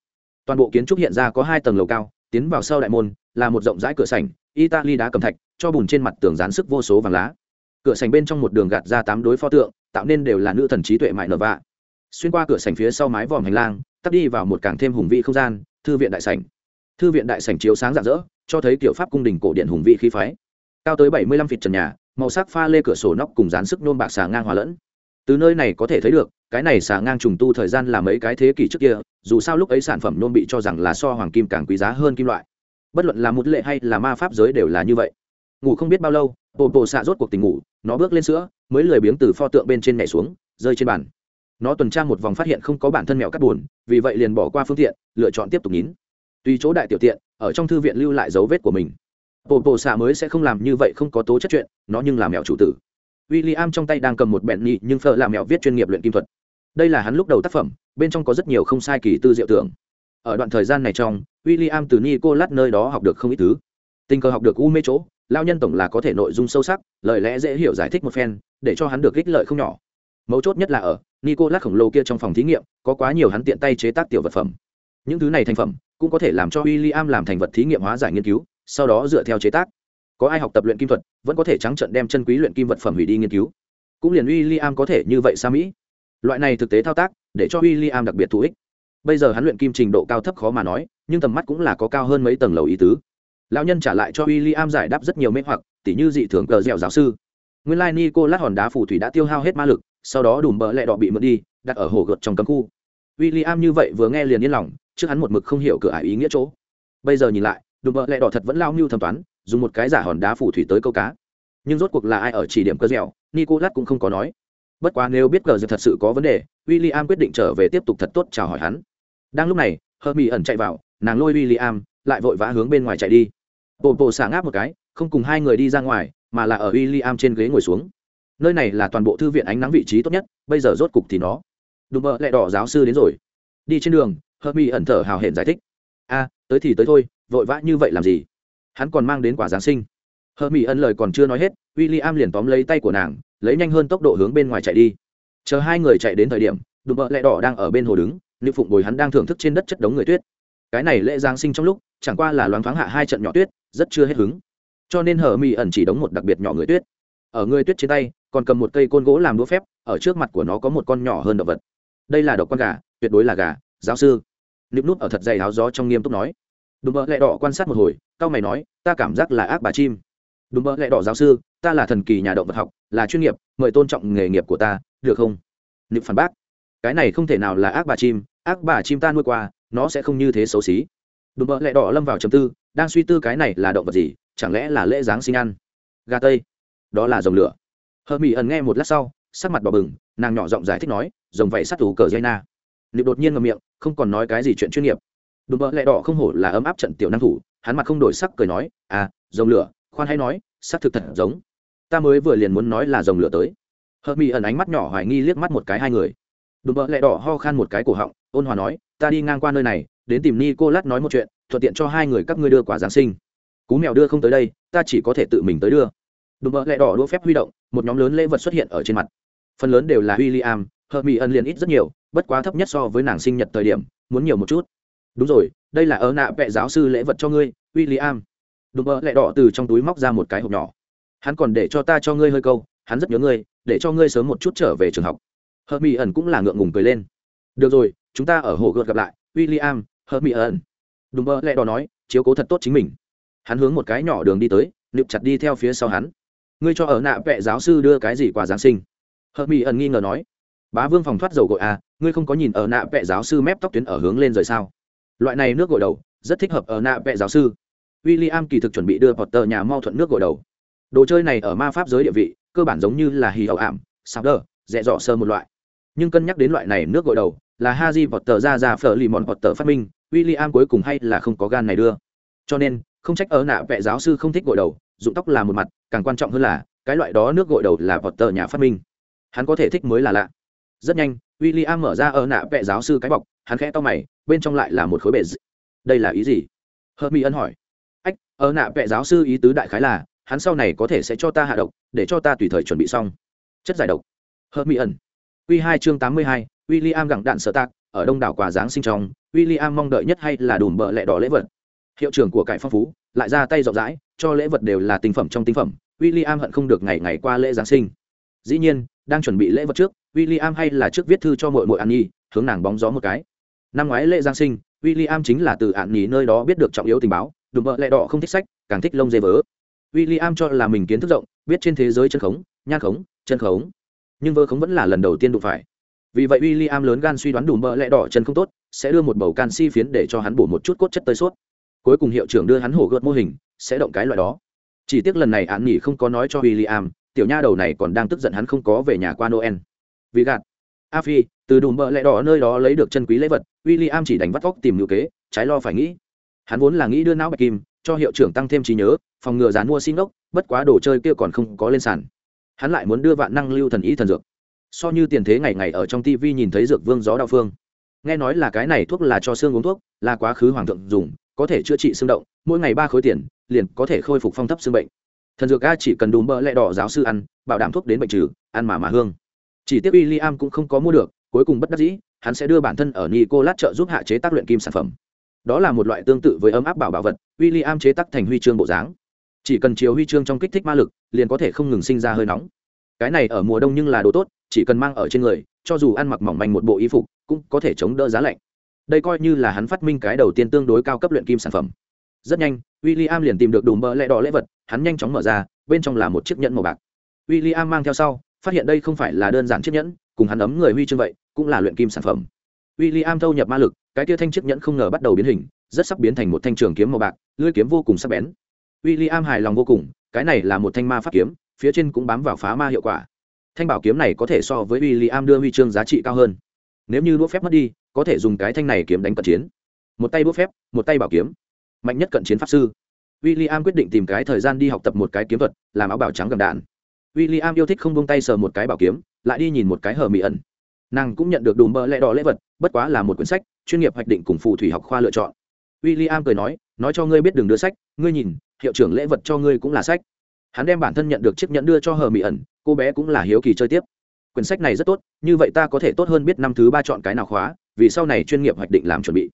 Toàn bộ kiến trúc hiện ra có hai tầng lầu cao, tiến vào sau đại môn, là một rộng rãi cửa sảnh, italy đá cầm thạch, cho bùn trên mặt tường dán sức vô số vàng lá. Cửa sảnh bên trong một đường gạt ra tám đối pho tượng, tạo nên đều là nữ thần trí tuệ mại nở vạ. Xuyên qua cửa sảnh phía sau mái vòm hành lang tắt đi vào một càng thêm hùng vị không gian, thư viện đại sảnh. Thư viện đại sảnh chiếu sáng rạng rỡ, cho thấy kiểu pháp cung đình cổ điện hùng vị khí phái. Cao tới bảy mươi lăm feet trần nhà, màu sắc pha lê cửa sổ nóc cùng dán sức nôm bạc xà ngang hòa lẫn. Từ nơi này có thể thấy được cái này xà ngang trùng tu thời gian là mấy cái thế kỷ trước kia, dù sao lúc ấy sản phẩm nôm bị cho rằng là so hoàng kim càng quý giá hơn kim loại. Bất luận là một lệ hay là ma pháp giới đều là như vậy. Ngủ không biết bao lâu bộ bộ xạ rốt cuộc tình ngủ, nó bước lên sữa, mới lười biếng từ pho tượng bên trên nhảy xuống, rơi trên bàn. Nó tuần tra một vòng phát hiện không có bản thân mèo cắt buồn, vì vậy liền bỏ qua phương tiện, lựa chọn tiếp tục nhín tùy chỗ đại tiểu tiện, ở trong thư viện lưu lại dấu vết của mình. Bộ bộ xạ mới sẽ không làm như vậy, không có tố chất chuyện, nó nhưng là mèo chủ tử. William trong tay đang cầm một bẹn nhị, nhưng phở làm mèo viết chuyên nghiệp luyện kim thuật. Đây là hắn lúc đầu tác phẩm, bên trong có rất nhiều không sai kỳ tư diệu tưởng. Ở đoạn thời gian này trong, William từ Nicolas nơi đó học được không ít thứ. Tình cờ học được u mê chỗ, lao nhân tổng là có thể nội dung sâu sắc, lời lẽ dễ hiểu giải thích một phen, để cho hắn được ích lợi không nhỏ. Mấu chốt nhất là ở Nicolas khổng lồ kia trong phòng thí nghiệm, có quá nhiều hắn tiện tay chế tác tiểu vật phẩm. Những thứ này thành phẩm cũng có thể làm cho William làm thành vật thí nghiệm hóa giải nghiên cứu, sau đó dựa theo chế tác có ai học tập luyện kim thuật vẫn có thể trắng trận đem chân quý luyện kim vật phẩm hủy đi nghiên cứu cũng liền w i l l i am có thể như vậy xa mỹ loại này thực tế thao tác, để cho w i l l i am đặc biệt thú ích. Bây giờ hắn luyện kim trình độ cao thấp khó mà nói, nhưng tầm mắt cũng là có cao hơn mấy tầng lầu ý tứ. Lão nhân trả lại cho w i l l i am giải đáp rất nhiều mê hoặc, tỉ như dị thường cờ dẻo giáo sư. Nguyên lai nico lát hòn đá phù thủy đã tiêu hao hết ma lực, sau đó đùm bỡ lẹ đỏ bị mượn đi, đặt ở hồ gợt trong cấm khu. W i l l i am như vậy vừa nghe liền yên lòng, trước hắn một mực không hiểu cửa ải ý nghĩa chỗ. Bây giờ nhìn lại, đùm bỡ lẹ đỏ thật vẫn lao mưu thẩm toán, dùng một cái giả hòn đá phù thủy tới câu cá. Nhưng rốt cuộc là ai ở chỉ điểm cơ dẻo, nicolas cũng không có nói bất quá nếu biết cờ giật thật sự có vấn đề w i l l i am quyết định trở về tiếp tục thật tốt chào hỏi hắn. Đang lúc này hơ mỹ ẩn chạy vào, nàng lôi w i l l i am lại vội vã hướng bên ngoài chạy đi. Bộ bộ xả ngáp một cái, không cùng hai người đi ra ngoài, mà là ở w i l l i am trên ghế ngồi xuống. Nơi này là toàn bộ thư viện ánh nắng vị trí tốt nhất, bây giờ rốt cục thì nó. Đùm bợ lại đỏ giáo sư đến rồi. Đi trên đường hơ mỹ ẩn thở hào hển giải thích. A, tới thì tới thôi, vội vã như vậy làm gì? Hắn còn mang đến quả giáng sinh. Hơ mỹ ẩn lời còn chưa nói hết w i l l i am liền tóm lấy tay của nàng lấy nhanh hơn tốc độ hướng bên ngoài chạy đi. Chờ hai người chạy đến thời điểm, đùm bợ lẹ đỏ đang ở bên hồ đứng, nữ phụng bồi hắn đang thưởng thức trên đất chất đống người tuyết. Cái này lễ giáng sinh trong lúc, chẳng qua là loáng thoáng hạ hai trận nhỏ tuyết, rất chưa hết hứng. Cho nên hở mỹ ẩn chỉ đóng một đặc biệt nhỏ người tuyết. Ở người tuyết trên tay, còn cầm một cây côn gỗ làm đũa phép, ở trước mặt của nó có một con nhỏ hơn động vật. Đây là độc con gà, tuyệt đối là gà, giáo sư. Nịp nút ở thật dày áo gió trong nghiêm túc nói. Đùm bợ lẹ đỏ quan sát một hồi cao mày nói, ta cảm giác là ác bà chim đúng mơ lẹ đỏ giáo sư, ta là thần kỳ nhà động vật học, là chuyên nghiệp, mời tôn trọng nghề nghiệp của ta, được không? Nịp phản bác. Cái này không thể nào là ác bà chim, ác bà chim ta nuôi qua, nó sẽ không như thế xấu xí. Đùm bợ lẹ đỏ lâm vào chầm tư, đang suy tư cái này là động vật gì, chẳng lẽ là lễ giáng sinh ăn? Gà tây. Đó là dòng lửa. Hờ mỹ ẩn nghe một lát sau, sắc mặt đỏ bừng, nàng nhỏ giọng giải thích nói dòng vẩy sát thủ cờ dây na. Nịp đột nhiên ngầm miệng, không còn nói cái gì chuyện chuyên nghiệp. Đùm bợ lẹ đỏ không hổ là ấm áp trận tiểu năng thủ, hắn mặt không đổi sắc cười nói à dòng lửa khoan hay nói, xác thực thật giống. Ta mới vừa liền muốn nói là dòng lửa tới. Hờ mỹ ẩn ánh mắt nhỏ hoài nghi liếc mắt một cái hai người. Đùm bợ lẹ đỏ ho khan một cái cổ họng, ôn hòa nói, ta đi ngang qua nơi này, đến tìm ni cô lát nói một chuyện, thuận tiện cho hai người các ngươi đưa quả giáng sinh. Cú mèo đưa không tới đây, ta chỉ có thể tự mình tới đưa. Đùm bợ lẹ đỏ đũa phép huy động, một nhóm lớn lễ vật xuất hiện ở trên mặt. Phần lớn đều là w i l l i am hờ mỹ ẩn liền ít rất nhiều, bất quá thấp nhất so với nàng sinh nhật thời điểm, muốn nhiều một chút. Đúng rồi, đây là ớ nạ vẹ giáo sư lễ vật cho ngươi w i l l i am đùm bợ lẹ đỏ từ trong túi móc ra một cái hộp nhỏ. Hắn còn để cho ta cho ngươi hơi câu, hắn rất nhớ ngươi, để cho ngươi sớm một chút trở về trường học. Hờ mỹ ẩn cũng là ngượng ngùng cười lên. Được rồi, chúng ta ở hồ gợt gặp lại w i l l i am hờ mỹ ẩn. Đùm bợ lẹ đỏ nói, chiếu cố thật tốt chính mình. Hắn hướng một cái nhỏ đường đi tới nịp chặt đi theo phía sau hắn. Ngươi cho ở nạ vệ giáo sư đưa cái gì quà giáng sinh? Hờ mỹ ẩn nghi ngờ nói. Bá vương phòng thoát dầu gội à ngươi không có nhìn ở nạ vệ giáo sư mép tóc tuyến ở hướng lên rồi sao? Loại này nước gội đầu, rất thích hợp ở nạ vệ giáo sư w i l l i am kỳ thực chuẩn bị đưa potter nhà mau thuận nước gội đầu. Đồ chơi này ở ma pháp giới địa vị, cơ bản giống như là hì ẩu ảm, sạp đờ dẹ dọ sơ một loại. Nhưng cân nhắc đến loại này nước gội đầu, là haji potter ra ra phở lì mòn potter phát minh w i l l i am cuối cùng hay là không có gan này đưa. Cho nên, không trách ở nạ vẽ giáo sư không thích gội đầu, dụng tóc là một mặt, càng quan trọng hơn là, cái loại đó nước gội đầu là potter nhà phát minh. Hắn có thể thích mới là lạ. Rất nhanh w i l l i am mở ra ở nạ vẽ giáo sư cái bọc, hắn khẽ to mày, bên trong lại là một khối bể đây là ý gì? Hơ mi ân hỏi ách, ở nạ vệ giáo sư ý tứ đại khái là, hắn sau này có thể sẽ cho ta hạ độc, để cho ta tùy thời chuẩn bị xong. Chất giải độc. Hớt mỹ ẩn. Q hai chương tám mươi hai w i l l i am gẳng đạn sợ tạc, ở đông đảo quà giáng sinh trong w i l l i am mong đợi nhất hay là đùm bợ lẹ đỏ lễ vật. Hiệu trưởng của cải phong phú, lại ra tay rộng rãi, cho lễ vật đều là tinh phẩm trong tinh phẩm w i l l i am hận không được ngày ngày qua lễ giáng sinh. Dĩ nhiên, đang chuẩn bị lễ vật trước w i l l i am hay là trước viết thư cho mội mội an nhi hướng nàng bóng gió một cái. Năm ngoái lễ giáng sinh w i l l i am chính là từ an nhi nơi đó biết được trọng yếu tình báo đùm bợ lẹ đỏ không thích sách, càng thích lông dê vớ. W i l l i am cho là mình kiến thức rộng, biết trên thế giới chân khống, nhan khống, chân khống. Nhưng vơ khống vẫn là lần đầu tiên đụng phải. Vì vậy w i l l i am lớn gan suy đoán đùm bợ lẹ đỏ chân không tốt, sẽ đưa một bầu canxi phiến để cho hắn bổ một chút cốt chất tơi suốt. Cuối cùng hiệu trưởng đưa hắn hổ gợt mô hình, sẽ động cái loại đó. Chỉ tiếc lần này án nghỉ không có nói cho w i l l i am tiểu nha đầu này còn đang tức giận hắn không có về nhà qua noel. Vì gạt, a phi, từ đùm bợ lẹ đỏ nơi đó lấy được chân quý lễ vật w i l l i am chỉ đánh vắt vóc tìm ngữ kế, trái lo phải nghĩ hắn vốn là nghĩ đưa não bạch kim cho hiệu trưởng tăng thêm trí nhớ, phòng ngừa dán mua xin ốc, bất quá đồ chơi kia còn không có lên sàn. Hắn lại muốn đưa vạn năng lưu thần ý thần dược. So như tiền thế ngày ngày ở trong tv nhìn thấy dược vương gió đao phương. Nghe nói là cái này thuốc là cho xương uống thuốc, là quá khứ hoàng thượng dùng, có thể chữa trị xương động, mỗi ngày ba khối tiền, liền có thể khôi phục phong thấp xương bệnh. Thần dược a chỉ cần đùm bơ lẹ đỏ giáo sư ăn, bảo đảm thuốc đến bệnh trừ, ăn mà mà hương. Chỉ tiếc w i am cũng không có mua được, cuối cùng bất đắc dĩ, hắn sẽ đưa bản thân ở nicolas trợ giúp hạ chế tác luyện kim sản phẩm đó là một loại tương tự với ấm áp bảo bảo vật w i l l i am chế tác thành huy chương bộ dáng. Chỉ cần chiếu huy chương trong kích thích ma lực, liền có thể không ngừng sinh ra hơi nóng. Cái này ở mùa đông nhưng là đồ tốt, chỉ cần mang ở trên người, cho dù ăn mặc mỏng manh một bộ y phục, cũng có thể chống đỡ giá lạnh. Đây coi như là hắn phát minh cái đầu tiên tương đối cao cấp luyện kim sản phẩm. Rất nhanh w i l l i am liền tìm được đủ mỡ lẽ đỏ lễ vật, hắn nhanh chóng mở ra, bên trong là một chiếc nhẫn màu bạc. W i l l i am mang theo sau, phát hiện đây không phải là đơn giản chiếc nhẫn, cùng hắn ấm người huy chương vậy, cũng là luyện kim sản phẩm. W i l l i am thâu nhập ma lực cái kia thanh chiếc nhẫn không ngờ bắt đầu biến hình, rất sắp biến thành một thanh trường kiếm màu bạc, lưỡi kiếm vô cùng sắc bén. W i l l i am hài lòng vô cùng, cái này là một thanh ma pháp kiếm, phía trên cũng bám vào phá ma hiệu quả. Thanh bảo kiếm này có thể so với w i l l i am đưa huy chương giá trị cao hơn. Nếu như đũa phép mất đi, có thể dùng cái thanh này kiếm đánh cận chiến. Một tay đũa phép, một tay bảo kiếm. Mạnh nhất cận chiến pháp sư. W i l l i am quyết định tìm cái thời gian đi học tập một cái kiếm thuật, làm áo bảo trắng gầm đạn. W i l l i am yêu thích không buông tay sờ một cái bảo kiếm, lại đi nhìn một cái hờ mỹ ẩn. Nàng cũng nhận được đùm bơ lẽ đỏ lễ vật bất quá là một quyển sách, chuyên nghiệp hoạch định cùng phù thủy học khoa lựa chọn. W i l l i am cười nói nói cho ngươi biết đừng đưa sách, ngươi nhìn, hiệu trưởng lễ vật cho ngươi cũng là sách. Hắn đem bản thân nhận được chiếc nhẫn đưa cho hờ mỹ ẩn, cô bé cũng là hiếu kỳ chơi tiếp. Quyển sách này rất tốt, như vậy ta có thể tốt hơn biết năm thứ ba chọn cái nào khóa, vì sau này chuyên nghiệp hoạch định làm chuẩn bị.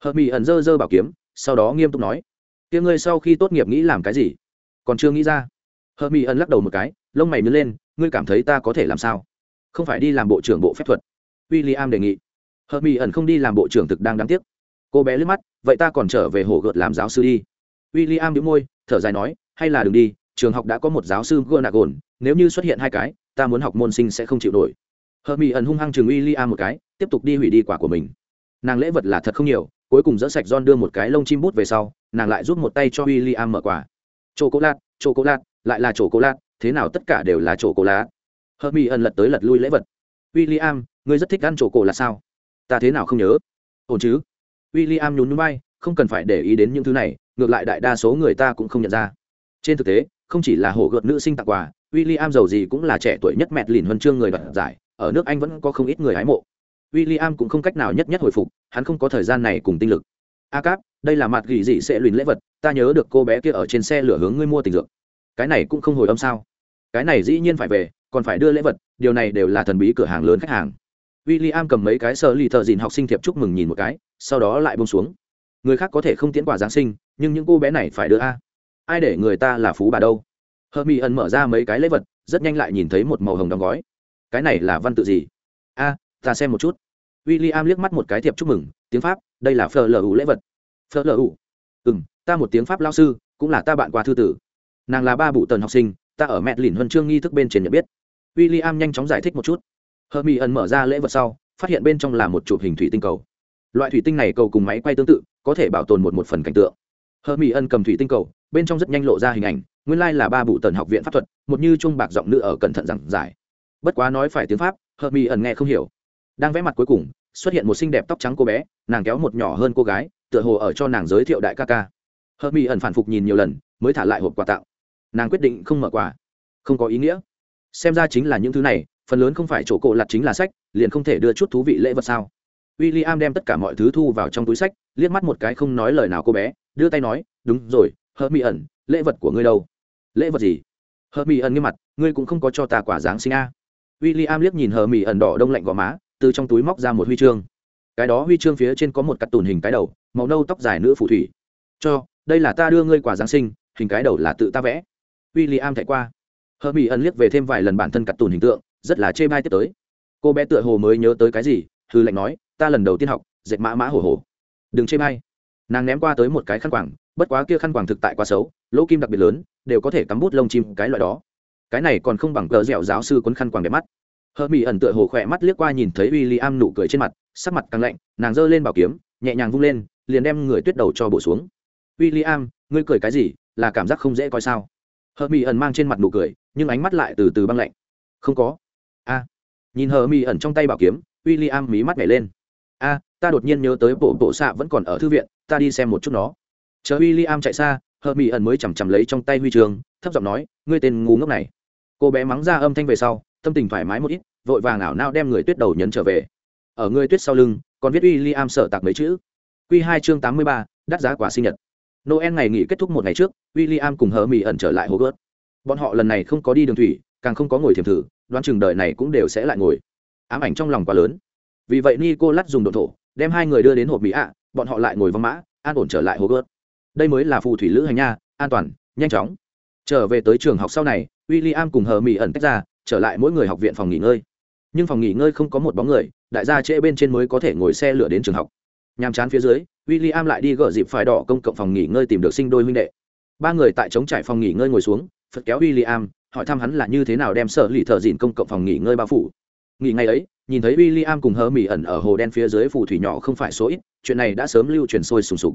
Hờ mỹ ẩn dơ dơ bảo kiếm, sau đó nghiêm túc nói, kia ngươi sau khi tốt nghiệp nghĩ làm cái gì? Còn chưa nghĩ ra? Hờ mỹ ẩn lắc đầu một cái, lông mày nứt lên, ngươi cảm thấy ta có thể làm sao? Không phải đi làm bộ trưởng bộ phép thuật. W i l l i am đề nghị hợp mỹ ẩn không đi làm bộ trưởng thực đang đáng tiếc. Cô bé liếc mắt vậy ta còn trở về hồ gợt làm giáo sư đi. W i l l i am đĩu môi thở dài nói hay là đừng đi trường học đã có một giáo sư gơ nạc gồn nếu như xuất hiện hai cái ta muốn học môn sinh sẽ không chịu nổi. Hợp mỹ ẩn hung hăng chừng w i l l i am một cái tiếp tục đi hủy đi quả của mình. Nàng lễ vật là thật không nhiều cuối cùng dỡ sạch John đưa một cái lông chim bút về sau nàng lại giúp một tay cho w i l l i am mở quả chô cố lát chô cố lát lại là chỗ cố lát thế nào tất cả đều là chỗ cố lát hờ mỹ ẩn lật tới lật lui lễ vật. William, am ngươi rất thích ăn chỗ cổ là sao? Ta thế nào không nhớ? Ổn chứ? W i l l i am nhún núi bay không cần phải để ý đến những thứ này, ngược lại đại đa số người ta cũng không nhận ra. Trên thực tế, không chỉ là hổ gợt nữ sinh tặng quà w i l l i am giàu gì cũng là trẻ tuổi nhất mẹt lìn huân chương người đoạt giải, ở nước anh vẫn có không ít người hái mộ. W i l l i am cũng không cách nào nhất nhất hồi phục, hắn không có thời gian này cùng tinh lực. A cáp, đây là mặt gỉ dị sẽ lùn lễ vật, ta nhớ được cô bé kia ở trên xe lửa hướng ngươi mua tình dược. Cái này cũng không hồi âm sao? Cái này dĩ nhiên phải về, còn phải đưa lễ vật, điều này đều là thần bí cửa hàng lớn khách hàng w i l l i am cầm mấy cái sơ lì thợ dìn học sinh thiệp chúc mừng nhìn một cái, sau đó lại bông xuống. Người khác có thể không tiễn quà giáng sinh, nhưng những cô bé này phải đưa a. Ai để người ta là phú bà đâu? Hermione ẩn mở ra mấy cái lễ vật, rất nhanh lại nhìn thấy một màu hồng đóng gói. Cái này là văn tự gì? A, ta xem một chút. W i l l i am liếc mắt một cái thiệp chúc mừng, tiếng pháp, đây là phờ lờ ủ lễ vật. Phờ lờ ủ ừ m ta một tiếng pháp lao sư, cũng là ta bạn qua thư tử. Nàng là ba bụ tần học sinh, ta ở mẹ lìn huân chương nghi thức bên trên nhận biết. W i l l i am nhanh chóng giải thích một chút hờ mỹ ẩn mở ra lễ vật sau, phát hiện bên trong là một chụp hình thủy tinh cầu. Loại thủy tinh này cầu cùng máy quay tương tự, có thể bảo tồn một một phần cảnh tượng. Hờ mỹ ân cầm thủy tinh cầu, bên trong rất nhanh lộ ra hình ảnh, nguyên lai là ba bụ tần học viện pháp thuật, một như Chung bạc giọng nữ ở cẩn thận giảng giải. Bất quá nói phải tiếng pháp, hờ mỹ ẩn nghe không hiểu. Đang vẽ mặt cuối cùng, xuất hiện một xinh đẹp tóc trắng cô bé, nàng kéo một nhỏ hơn cô gái, tựa hồ ở cho nàng giới thiệu đại ca ca. Hờ mỹ ẩn phản phục nhìn nhiều lần, mới thả lại hộp quà tặng. Nàng quyết định không mở quà. Không có ý nghĩa. Xem ra chính là những thứ này phần lớn không phải chỗ cổ lặt chính là sách, liền không thể đưa chút thú vị lễ vật sao? W i l l i am đem tất cả mọi thứ thu vào trong túi sách, liếc mắt một cái không nói lời nào cô bé, đưa tay nói, đúng rồi hớt mỹ ẩn lễ vật của ngươi đâu? Lễ vật gì? Hớt mỹ ẩn nghiêm mặt, ngươi cũng không có cho ta quả giáng sinh à? a w i l l i am liếc nhìn hờ mỹ ẩn đỏ đông lạnh gò má, từ trong túi móc ra một huy chương. Cái đó huy chương phía trên có một cặp tùn hình cái đầu, màu nâu tóc dài nữ phù thủy. Cho, đây là ta đưa ngươi quả giáng sinh, hình cái đầu là tự ta vẽ. W i l l i am chạy qua. Hờ mỹ ẩn liếc về thêm vài lần bản thân cặp tùn hình tượng rất là chê bai tiếp tới. Cô bé tựa hồ mới nhớ tới cái gì, hư lệnh nói, ta lần đầu tiên học, dệt mã mã hổ hổ. Đừng chê bai. Nàng ném qua tới một cái khăn quàng, bất quá kia khăn quàng thực tại quá xấu, lỗ kim đặc biệt lớn, đều có thể cắm bút lông chim cái loại đó. Cái này còn không bằng cờ dẻo giáo sư quấn khăn quàng đẹp mắt. Hơ mỹ ẩn tựa hồ khỏe mắt liếc qua nhìn thấy w i l l i am nụ cười trên mặt, sắc mặt càng lạnh, nàng giơ lên bảo kiếm, nhẹ nhàng vung lên, liền đem người tuyết đầu cho bổ xuống. W i l l i am ngươi cười cái gì, là cảm giác không dễ coi sao? Hơ mỹ ẩn mang trên mặt nụ cười, nhưng ánh mắt lại từ từ băng lạnh. Không có nhìn hờ mi ẩn trong tay bảo kiếm w i l l i am mí mắt nhảy lên. A, ta đột nhiên nhớ tới bộ bộ xạ vẫn còn ở thư viện, ta đi xem một chút nó. Chờ w i l l i am chạy xa, hờ mi ẩn mới chằm chằm lấy trong tay huy trường, thấp giọng nói, ngươi tên ngu ngốc này. Cô bé mắng ra âm thanh về sau, tâm tình thoải mái một ít, vội vàng ảo nao đem người tuyết đầu nhấn trở về. Ở người tuyết sau lưng, còn viết w i l l i am sợ tạc mấy chữ. Q hai chương tám mươi ba, đắt giá quả sinh nhật. Noel ngày nghỉ kết thúc một ngày trước w i l l i am cùng hờ mỹ ẩn trở lại hồ gớt bọn họ lần này không có đi đường thủy, càng không có ngồi thiềm thử đoán chừng đời này cũng đều sẽ lại ngồi. Ám ảnh trong lòng quá lớn. Vì vậy nico lắt dùng độ thổ, đem hai người đưa đến hộp mỹ ạ, bọn họ lại ngồi văng mã, an ổn trở lại hồ gớt đây mới là phù thủy lữ hành nha, an toàn, nhanh chóng. Trở về tới trường học sau này w i l l i am cùng hờ mỹ ẩn tách ra, trở lại mỗi người học viện phòng nghỉ ngơi. Nhưng phòng nghỉ ngơi không có một bóng người, đại gia trễ bên trên mới có thể ngồi xe lửa đến trường học. Nhàm chán phía dưới w i l l i am lại đi gỡ dịp phải đỏ công cộng phòng nghỉ ngơi tìm được sinh đôi huynh đệ. Ba người tại trống trải phòng nghỉ ngơi ngồi xuống phật kéo w i l l i am hỏi thăm hắn là như thế nào đem sở lì thợ dịn công cộng phòng nghỉ ngơi bao phủ. Nghỉ ngày ấy, nhìn thấy w i l l i am cùng hơ mỹ ẩn ở hồ đen phía dưới phù thủy nhỏ không phải số ít, chuyện này đã sớm lưu truyền sôi sùng sục.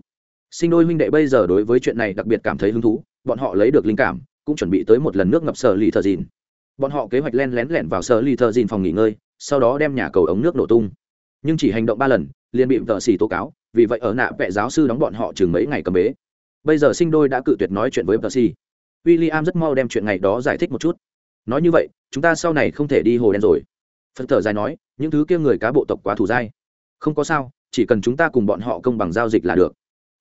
Sinh đôi huynh đệ bây giờ đối với chuyện này đặc biệt cảm thấy hứng thú, bọn họ lấy được linh cảm, cũng chuẩn bị tới một lần nước ngập sở lì thợ dịn bọn họ kế hoạch len lén lẻn vào sở lì thợ dịn phòng nghỉ ngơi, sau đó đem nhà cầu ống nước nổ tung. Nhưng chỉ hành động ba lần, liền bị vợ xì tố cáo, vì vậy ở nạ vệ giáo sư đóng bọn họ chừng mấy ngày cầm bế. Bây giờ sinh đôi đã cự tuyệt nói chuyện với vợ xì w i l l i am rất mau đem chuyện ngày đó giải thích một chút. Nói như vậy, chúng ta sau này không thể đi hồ đen rồi. Phật thở dài nói, những thứ kia người cá bộ tộc quá thủ dai. Không có sao, chỉ cần chúng ta cùng bọn họ công bằng giao dịch là được.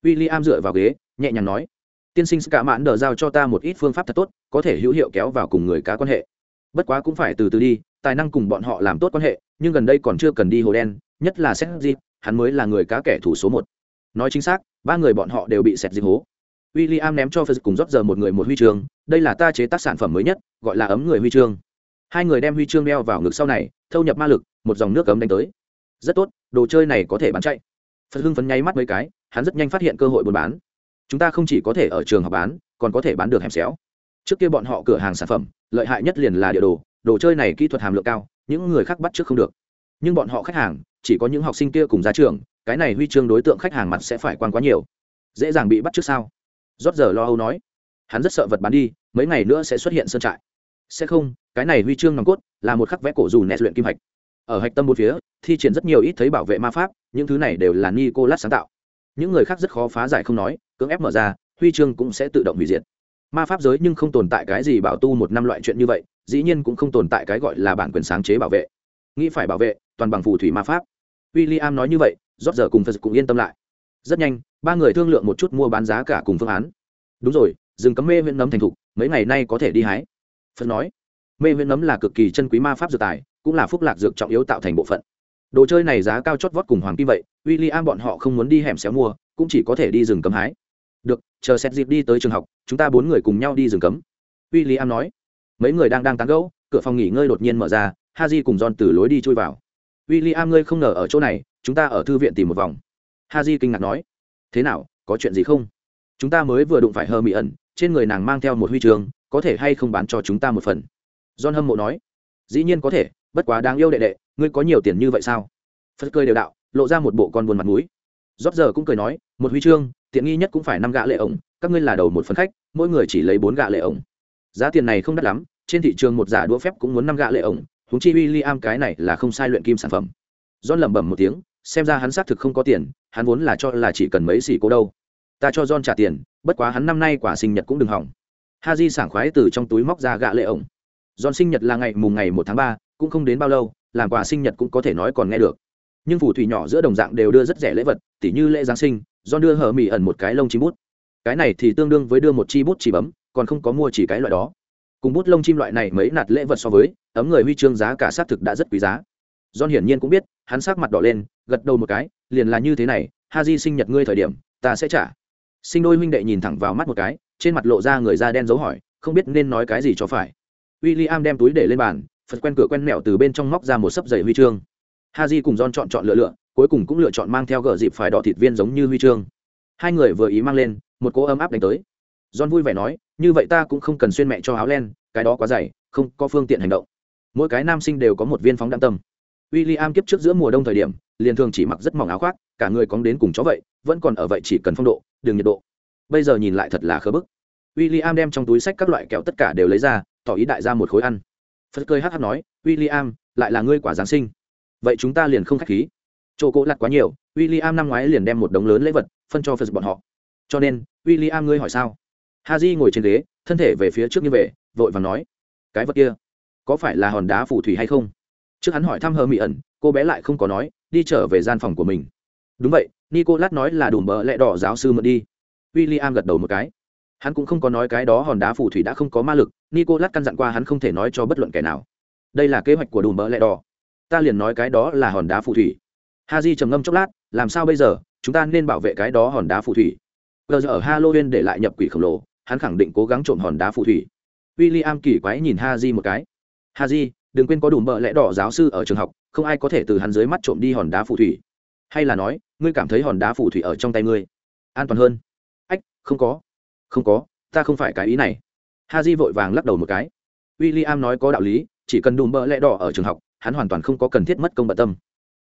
W i l l i am dựa vào ghế, nhẹ nhàng nói, tiên sinh cả mãn đờ giao cho ta một ít phương pháp thật tốt, có thể hữu hiệu kéo vào cùng người cá quan hệ. Bất quá cũng phải từ từ đi, tài năng cùng bọn họ làm tốt quan hệ, nhưng gần đây còn chưa cần đi hồ đen, nhất là xét dịp hắn mới là người cá kẻ thủ số một. Nói chính xác, ba người bọn họ đều bị xét dịp hố w i l l i am ném cho phật cùng rót giờ một người một huy chương. Đây là ta chế tác sản phẩm mới nhất, gọi là ấm người huy chương. Hai người đem huy chương đeo vào ngực sau này, thâu nhập ma lực, một dòng nước cấm đánh tới. Rất tốt, đồ chơi này có thể bán chạy. Phật hưng phấn nháy mắt mấy cái, hắn rất nhanh phát hiện cơ hội buôn bán. Chúng ta không chỉ có thể ở trường học bán, còn có thể bán được hẻm xéo. Trước kia bọn họ cửa hàng sản phẩm, lợi hại nhất liền là địa đồ đồ chơi này kỹ thuật hàm lượng cao, những người khác bắt trước không được. Nhưng bọn họ khách hàng, chỉ có những học sinh kia cùng ra trường, cái này huy chương đối tượng khách hàng mặt sẽ phải quan quá nhiều. Dễ dàng bị bắt trước sao? Rót giờ lo âu nói, hắn rất sợ vật bán đi, mấy ngày nữa sẽ xuất hiện sơn trại. Sẽ không, cái này huy chương nòng cốt là một khắc vẽ cổ dù nẹt luyện kim hạch. Ở hạch tâm một phía, thi triển rất nhiều ít thấy bảo vệ ma pháp, những thứ này đều là nicolas sáng tạo. Những người khác rất khó phá giải không nói, cưỡng ép mở ra, huy chương cũng sẽ tự động hủy diệt. Ma pháp giới nhưng không tồn tại cái gì bảo tu một năm loại chuyện như vậy, dĩ nhiên cũng không tồn tại cái gọi là bản quyền sáng chế bảo vệ. Nghĩ phải bảo vệ, toàn bằng phù thủy ma pháp. W i l l i am nói như vậy, rót giờ cùng phật cũng yên tâm lại rất nhanh, ba người thương lượng một chút mua bán giá cả cùng phương án. Đúng rồi, rừng cấm mê huyện nấm thành thục, mấy ngày nay có thể đi hái. Phật nói, mê huyện nấm là cực kỳ chân quý ma pháp dược tài, cũng là phúc lạc dược trọng yếu tạo thành bộ phận. Đồ chơi này giá cao chót vót cùng hoàng kim vậy w i l l i am bọn họ không muốn đi hẻm xéo mua, cũng chỉ có thể đi rừng cấm hái. Được, chờ xét dịp đi tới trường học, chúng ta bốn người cùng nhau đi rừng cấm. W i l l i am nói, mấy người đang đang tán gẫu, cửa phòng nghỉ ngơi đột nhiên mở ra ha j cùng don từ lối đi chui vào. W i l l i am ngươi không ngờ ở chỗ này, chúng ta ở thư viện tìm một vòng ha Di kinh ngạc nói, thế nào, có chuyện gì không? Chúng ta mới vừa đụng phải hơ mỹ ẩn, trên người nàng mang theo một huy trường, có thể hay không bán cho chúng ta một phần? John hâm mộ nói, dĩ nhiên có thể, bất quá đáng yêu đệ đệ, ngươi có nhiều tiền như vậy sao? Phật cười đều đạo, lộ ra một bộ con buồn mặt mũi. Rót giờ cũng cười nói, một huy chương, tiện nghi nhất cũng phải năm gạ lệ ổng, các ngươi là đầu một phần khách, mỗi người chỉ lấy bốn gạ lệ ổng. Giá tiền này không đắt lắm, trên thị trường một giả đũa phép cũng muốn năm gạ lệ ổng húng chi w i l l i am cái này là không sai luyện kim sản phẩm. John lẩm bẩm một tiếng xem ra hắn xác thực không có tiền, hắn vốn là cho là chỉ cần mấy xỉ cô đâu. Ta cho john trả tiền, bất quá hắn năm nay quả sinh nhật cũng đừng hỏng. Ha j sảng khoái từ trong túi móc ra gạ lệ ổng. John sinh nhật là ngày mùng ngày một tháng ba, cũng không đến bao lâu, làm quà sinh nhật cũng có thể nói còn nghe được. Nhưng phù thủy nhỏ giữa đồng dạng đều đưa rất rẻ lễ vật, tỉ như lễ giáng sinh, John đưa hờ mỹ ẩn một cái lông chim bút. Cái này thì tương đương với đưa một chi bút chỉ bấm, còn không có mua chỉ cái loại đó. Cùng bút lông chim loại này mấy nạt lễ vật so với, ấm người huy chương giá cả xác thực đã rất quý giá john hiển nhiên cũng biết, hắn sắc mặt đỏ lên, gật đầu một cái, liền là như thế này Haji sinh nhật ngươi thời điểm, ta sẽ trả. Sinh đôi huynh đệ nhìn thẳng vào mắt một cái, trên mặt lộ ra người da đen dấu hỏi, không biết nên nói cái gì cho phải. William đem túi để lên bàn, phật quen cửa quen mẹo từ bên trong móc ra một sấp giày huy chương. Haji cùng John chọn chọn lựa lựa, cuối cùng cũng lựa chọn mang theo gờ dịp phải đỏ thịt viên giống như huy chương. Hai người vừa ý mang lên, một cỗ ấm áp đánh tới. John vui vẻ nói, như vậy ta cũng không cần xuyên mẹ cho áo len, cái đó quá dày, không có phương tiện hành động. Mỗi cái nam sinh đều có một viên phóng đạn tâm w i l l i am kiếp trước giữa mùa đông thời điểm, liền thường chỉ mặc rất mỏng áo khoác, cả người cóng đến cùng chó vậy, vẫn còn ở vậy chỉ cần phong độ, đường nhiệt độ. Bây giờ nhìn lại thật là khớ bức. W i l l i am đem trong túi sách các loại kẹo tất cả đều lấy ra, tỏ ý đại ra một khối ăn. Phật cười hắc hắc nói w i l l i am lại là ngươi quả giáng sinh. Vậy chúng ta liền không k h á c h khí. Chỗ cỗ lặt quá nhiều w i l l i am năm ngoái liền đem một đống lớn lễ vật phân cho phật bọn họ. Cho nên w i l l i am ngươi hỏi sao? Ha j ngồi trên ghế, thân thể về phía trước như vậy, vội và nói, cái vật kia, có phải là hòn đá phù thủy hay không? Trước hắn hỏi thăm hờ mỹ ẩn, cô bé lại không có nói, đi trở về gian phòng của mình. Đúng vậy, nicolas nói là đủ mỡ lẹ đỏ giáo sư mượn đi. W i l l i am gật đầu một cái. Hắn cũng không có nói cái đó hòn đá phù thủy đã không có ma lực, nicolas căn dặn qua hắn không thể nói cho bất luận kẻ nào. Đây là kế hoạch của đủ mỡ lẹ đỏ. Ta liền nói cái đó là hòn đá phù thủy. Ha di trầm ngâm chốc lát, làm sao bây giờ, chúng ta nên bảo vệ cái đó hòn đá phù thủy. Gờ giờ ở halloween để lại nhập quỷ khổng lồ, hắn khẳng định cố gắng trộm hòn đá phù thủy. W i l l i am kỳ quái nhìn ha di một cái. Ha di đừng quên có đủ mợ lẽ đỏ giáo sư ở trường học, không ai có thể từ hắn dưới mắt trộm đi hòn đá phù thủy. Hay là nói, ngươi cảm thấy hòn đá phù thủy ở trong tay ngươi an toàn hơn? Ách, không có. Không có, ta không phải cái ý này. Ha di vội vàng lắc đầu một cái. W i l l i am nói có đạo lý, chỉ cần đùm bỡ lẽ đỏ ở trường học, hắn hoàn toàn không có cần thiết mất công bận tâm.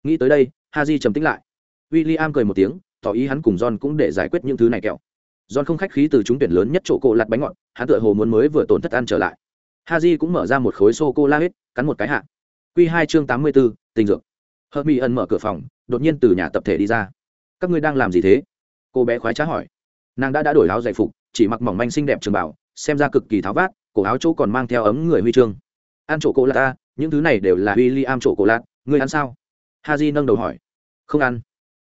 Nghĩ tới đây ha di trầm tính lại. W i l l i am cười một tiếng, tỏ ý hắn cùng john cũng để giải quyết những thứ này kẹo. John không khách khí từ trúng tuyển lớn nhất chỗ cộ lặt bánh ngọt, hắn tựa hồ muốn mới vừa tổn thất ăn trở lại. Haji cũng mở ra một khối sô cô la hết, cắn một cái hạ. Q hai chương tám mươi b ố tình dược. Hợp mỹ ẩn mở cửa phòng, đột nhiên từ nhà tập thể đi ra. Các ngươi đang làm gì thế? Cô bé khoái trá hỏi. Nàng đã đã đổi áo giải phục, chỉ mặc mỏng manh xinh đẹp trường bảo xem ra cực kỳ tháo vát, cổ áo chỗ còn mang theo ấm người huy chương. Ăn chỗ cô là ta những thứ này đều là w i l l i am chỗ cổ lạt ngươi ăn sao? Ha j nâng đầu hỏi. Không ăn.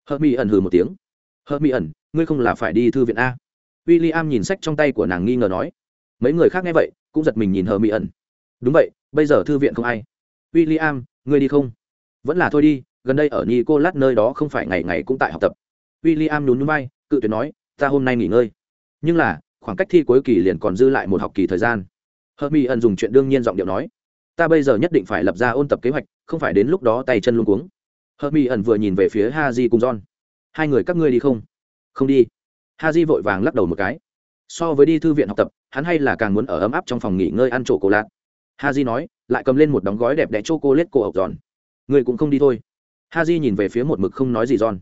Hợp mỹ ẩn hừ một tiếng. Hợp mỹ ẩn, ngươi không là phải đi thư viện a. W i l l i am nhìn sách trong tay của nàng nghi ngờ nói. Mấy người khác nghe vậy cũng giật mình nhìn hờ mỹ ẩn. Đúng vậy, bây giờ thư viện không ai. W i l l i am ngươi đi không? Vẫn là thôi đi, gần đây ở nico lát nơi đó không phải ngày ngày cũng tại học tập. W i l l i am nhún núi bay cự tuyệt nói, ta hôm nay nghỉ ngơi. Nhưng là, khoảng cách thi cuối kỳ liền còn dư lại một học kỳ thời gian. Hờ mỹ ẩn dùng chuyện đương nhiên giọng điệu nói, ta bây giờ nhất định phải lập ra ôn tập kế hoạch, không phải đến lúc đó tay chân luôn cuống. Hờ mỹ ẩn vừa nhìn về phía ha di cùng john, hai người các ngươi đi không? Không đi. Ha di vội vàng lắc đầu một cái so với đi thư viện học tập, hắn hay là càng muốn ở ấm áp trong phòng nghỉ ngơi ăn chỗ cổ lạc ha di nói, lại cầm lên một đóng gói đẹp đẽ c cô lết cổ ọc giòn. Người cũng không đi thôi. Ha di nhìn về phía một mực không nói gì john.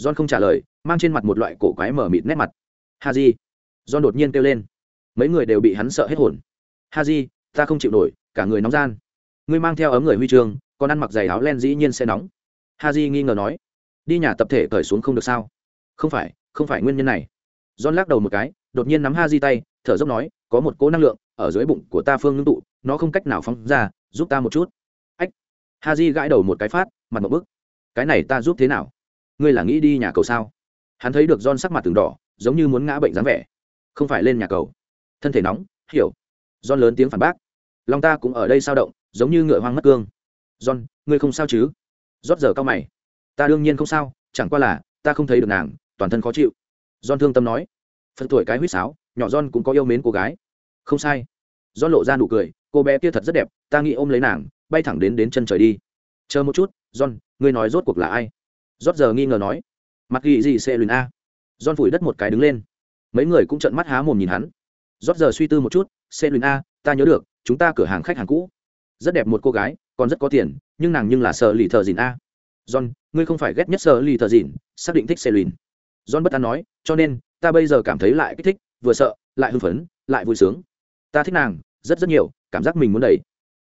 John không trả lời, mang trên mặt một loại cổ quái mở mịt nét mặt. Ha di john đột nhiên kêu lên. Mấy người đều bị hắn sợ hết hồn. Ha di ta không chịu nổi, cả người nóng gian. Ngươi mang theo ấm người huy chương, còn ăn mặc giày áo len dĩ nhiên sẽ nóng. Ha di nghi ngờ nói. Đi nhà tập thể cởi xuống không được sao? Không phải không phải nguyên nhân này john lắc đầu một cái, đột nhiên nắm ha di tay, thở dốc nói, có một cỗ năng lượng ở dưới bụng của ta phương ngưng tụ, nó không cách nào phóng ra, giúp ta một chút. Ách. Ha di gãi đầu một cái phát, mặt một bức. Cái này ta giúp thế nào? Ngươi là nghĩ đi nhà cầu sao? Hắn thấy được John sắc mặt từng đỏ, giống như muốn ngã bệnh dáng vẻ. Không phải lên nhà cầu. Thân thể nóng, hiểu. John lớn tiếng phản bác. Long ta cũng ở đây sao động, giống như ngựa hoang mất cương. John, ngươi không sao chứ? Rốt giờ cao mày. Ta đương nhiên không sao, chẳng qua là ta không thấy được nàng, toàn thân khó chịu. John thương tâm nói. Phần tuổi cái huýt sáo, nhỏ John cũng có yêu mến cô gái. Không sai. John lộ ra nụ cười, cô bé kia thật rất đẹp, ta nghĩ ôm lấy nàng, bay thẳng đến đến chân trời đi. Chờ một chút, john, ngươi nói rốt cuộc là ai? Rốt giờ nghi ngờ nói. Mặc ghi gì sẽ luyện a. John phủi đất một cái đứng lên. Mấy người cũng trợn mắt há mồm nhìn hắn. Rốt giờ suy tư một chút xe luyện a, ta nhớ được, chúng ta cửa hàng khách hàng cũ. Rất đẹp một cô gái, còn rất có tiền, nhưng nàng nhưng là sợ lì thợ dìn a. John, ngươi không phải ghét nhất sợ lì thợ dìn, xác định thích xe luyện john bất an nói, cho nên, ta bây giờ cảm thấy lại kích thích, vừa sợ, lại hưng phấn, lại vui sướng. Ta thích nàng, rất rất nhiều, cảm giác mình muốn đẩy.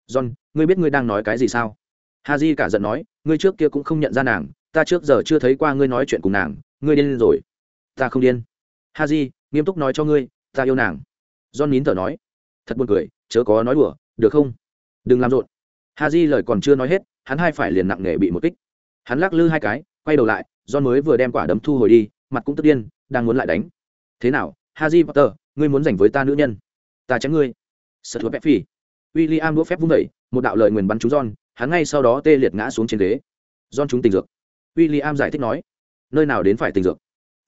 John, ngươi biết ngươi đang nói cái gì sao? Ha j cả giận nói, ngươi trước kia cũng không nhận ra nàng, ta trước giờ chưa thấy qua ngươi nói chuyện cùng nàng, ngươi điên rồi. Ta không điên. Ha j nghiêm túc nói cho ngươi, ta yêu nàng. John nín thở nói, thật buồn cười, chớ có nói đùa, được không? Đừng làm rộn. Ha j lời còn chưa nói hết, hắn hai phải liền nặng nề bị một kích. Hắn lắc lư hai cái, quay đầu lại, john mới vừa đem quả đấm thu hồi đi mặt cũng tức điên đang muốn lại đánh thế nào ha potter ngươi muốn giành với ta nữ nhân ta chém ngươi sợ thua bẹp phi William đũa phép vung đẩy, một đạo lời nguyền bắn trúng John, hắn ngay sau đó tê liệt ngã xuống trên ghế. John trúng tình dược. William giải thích nói, nơi nào đến phải tình dược?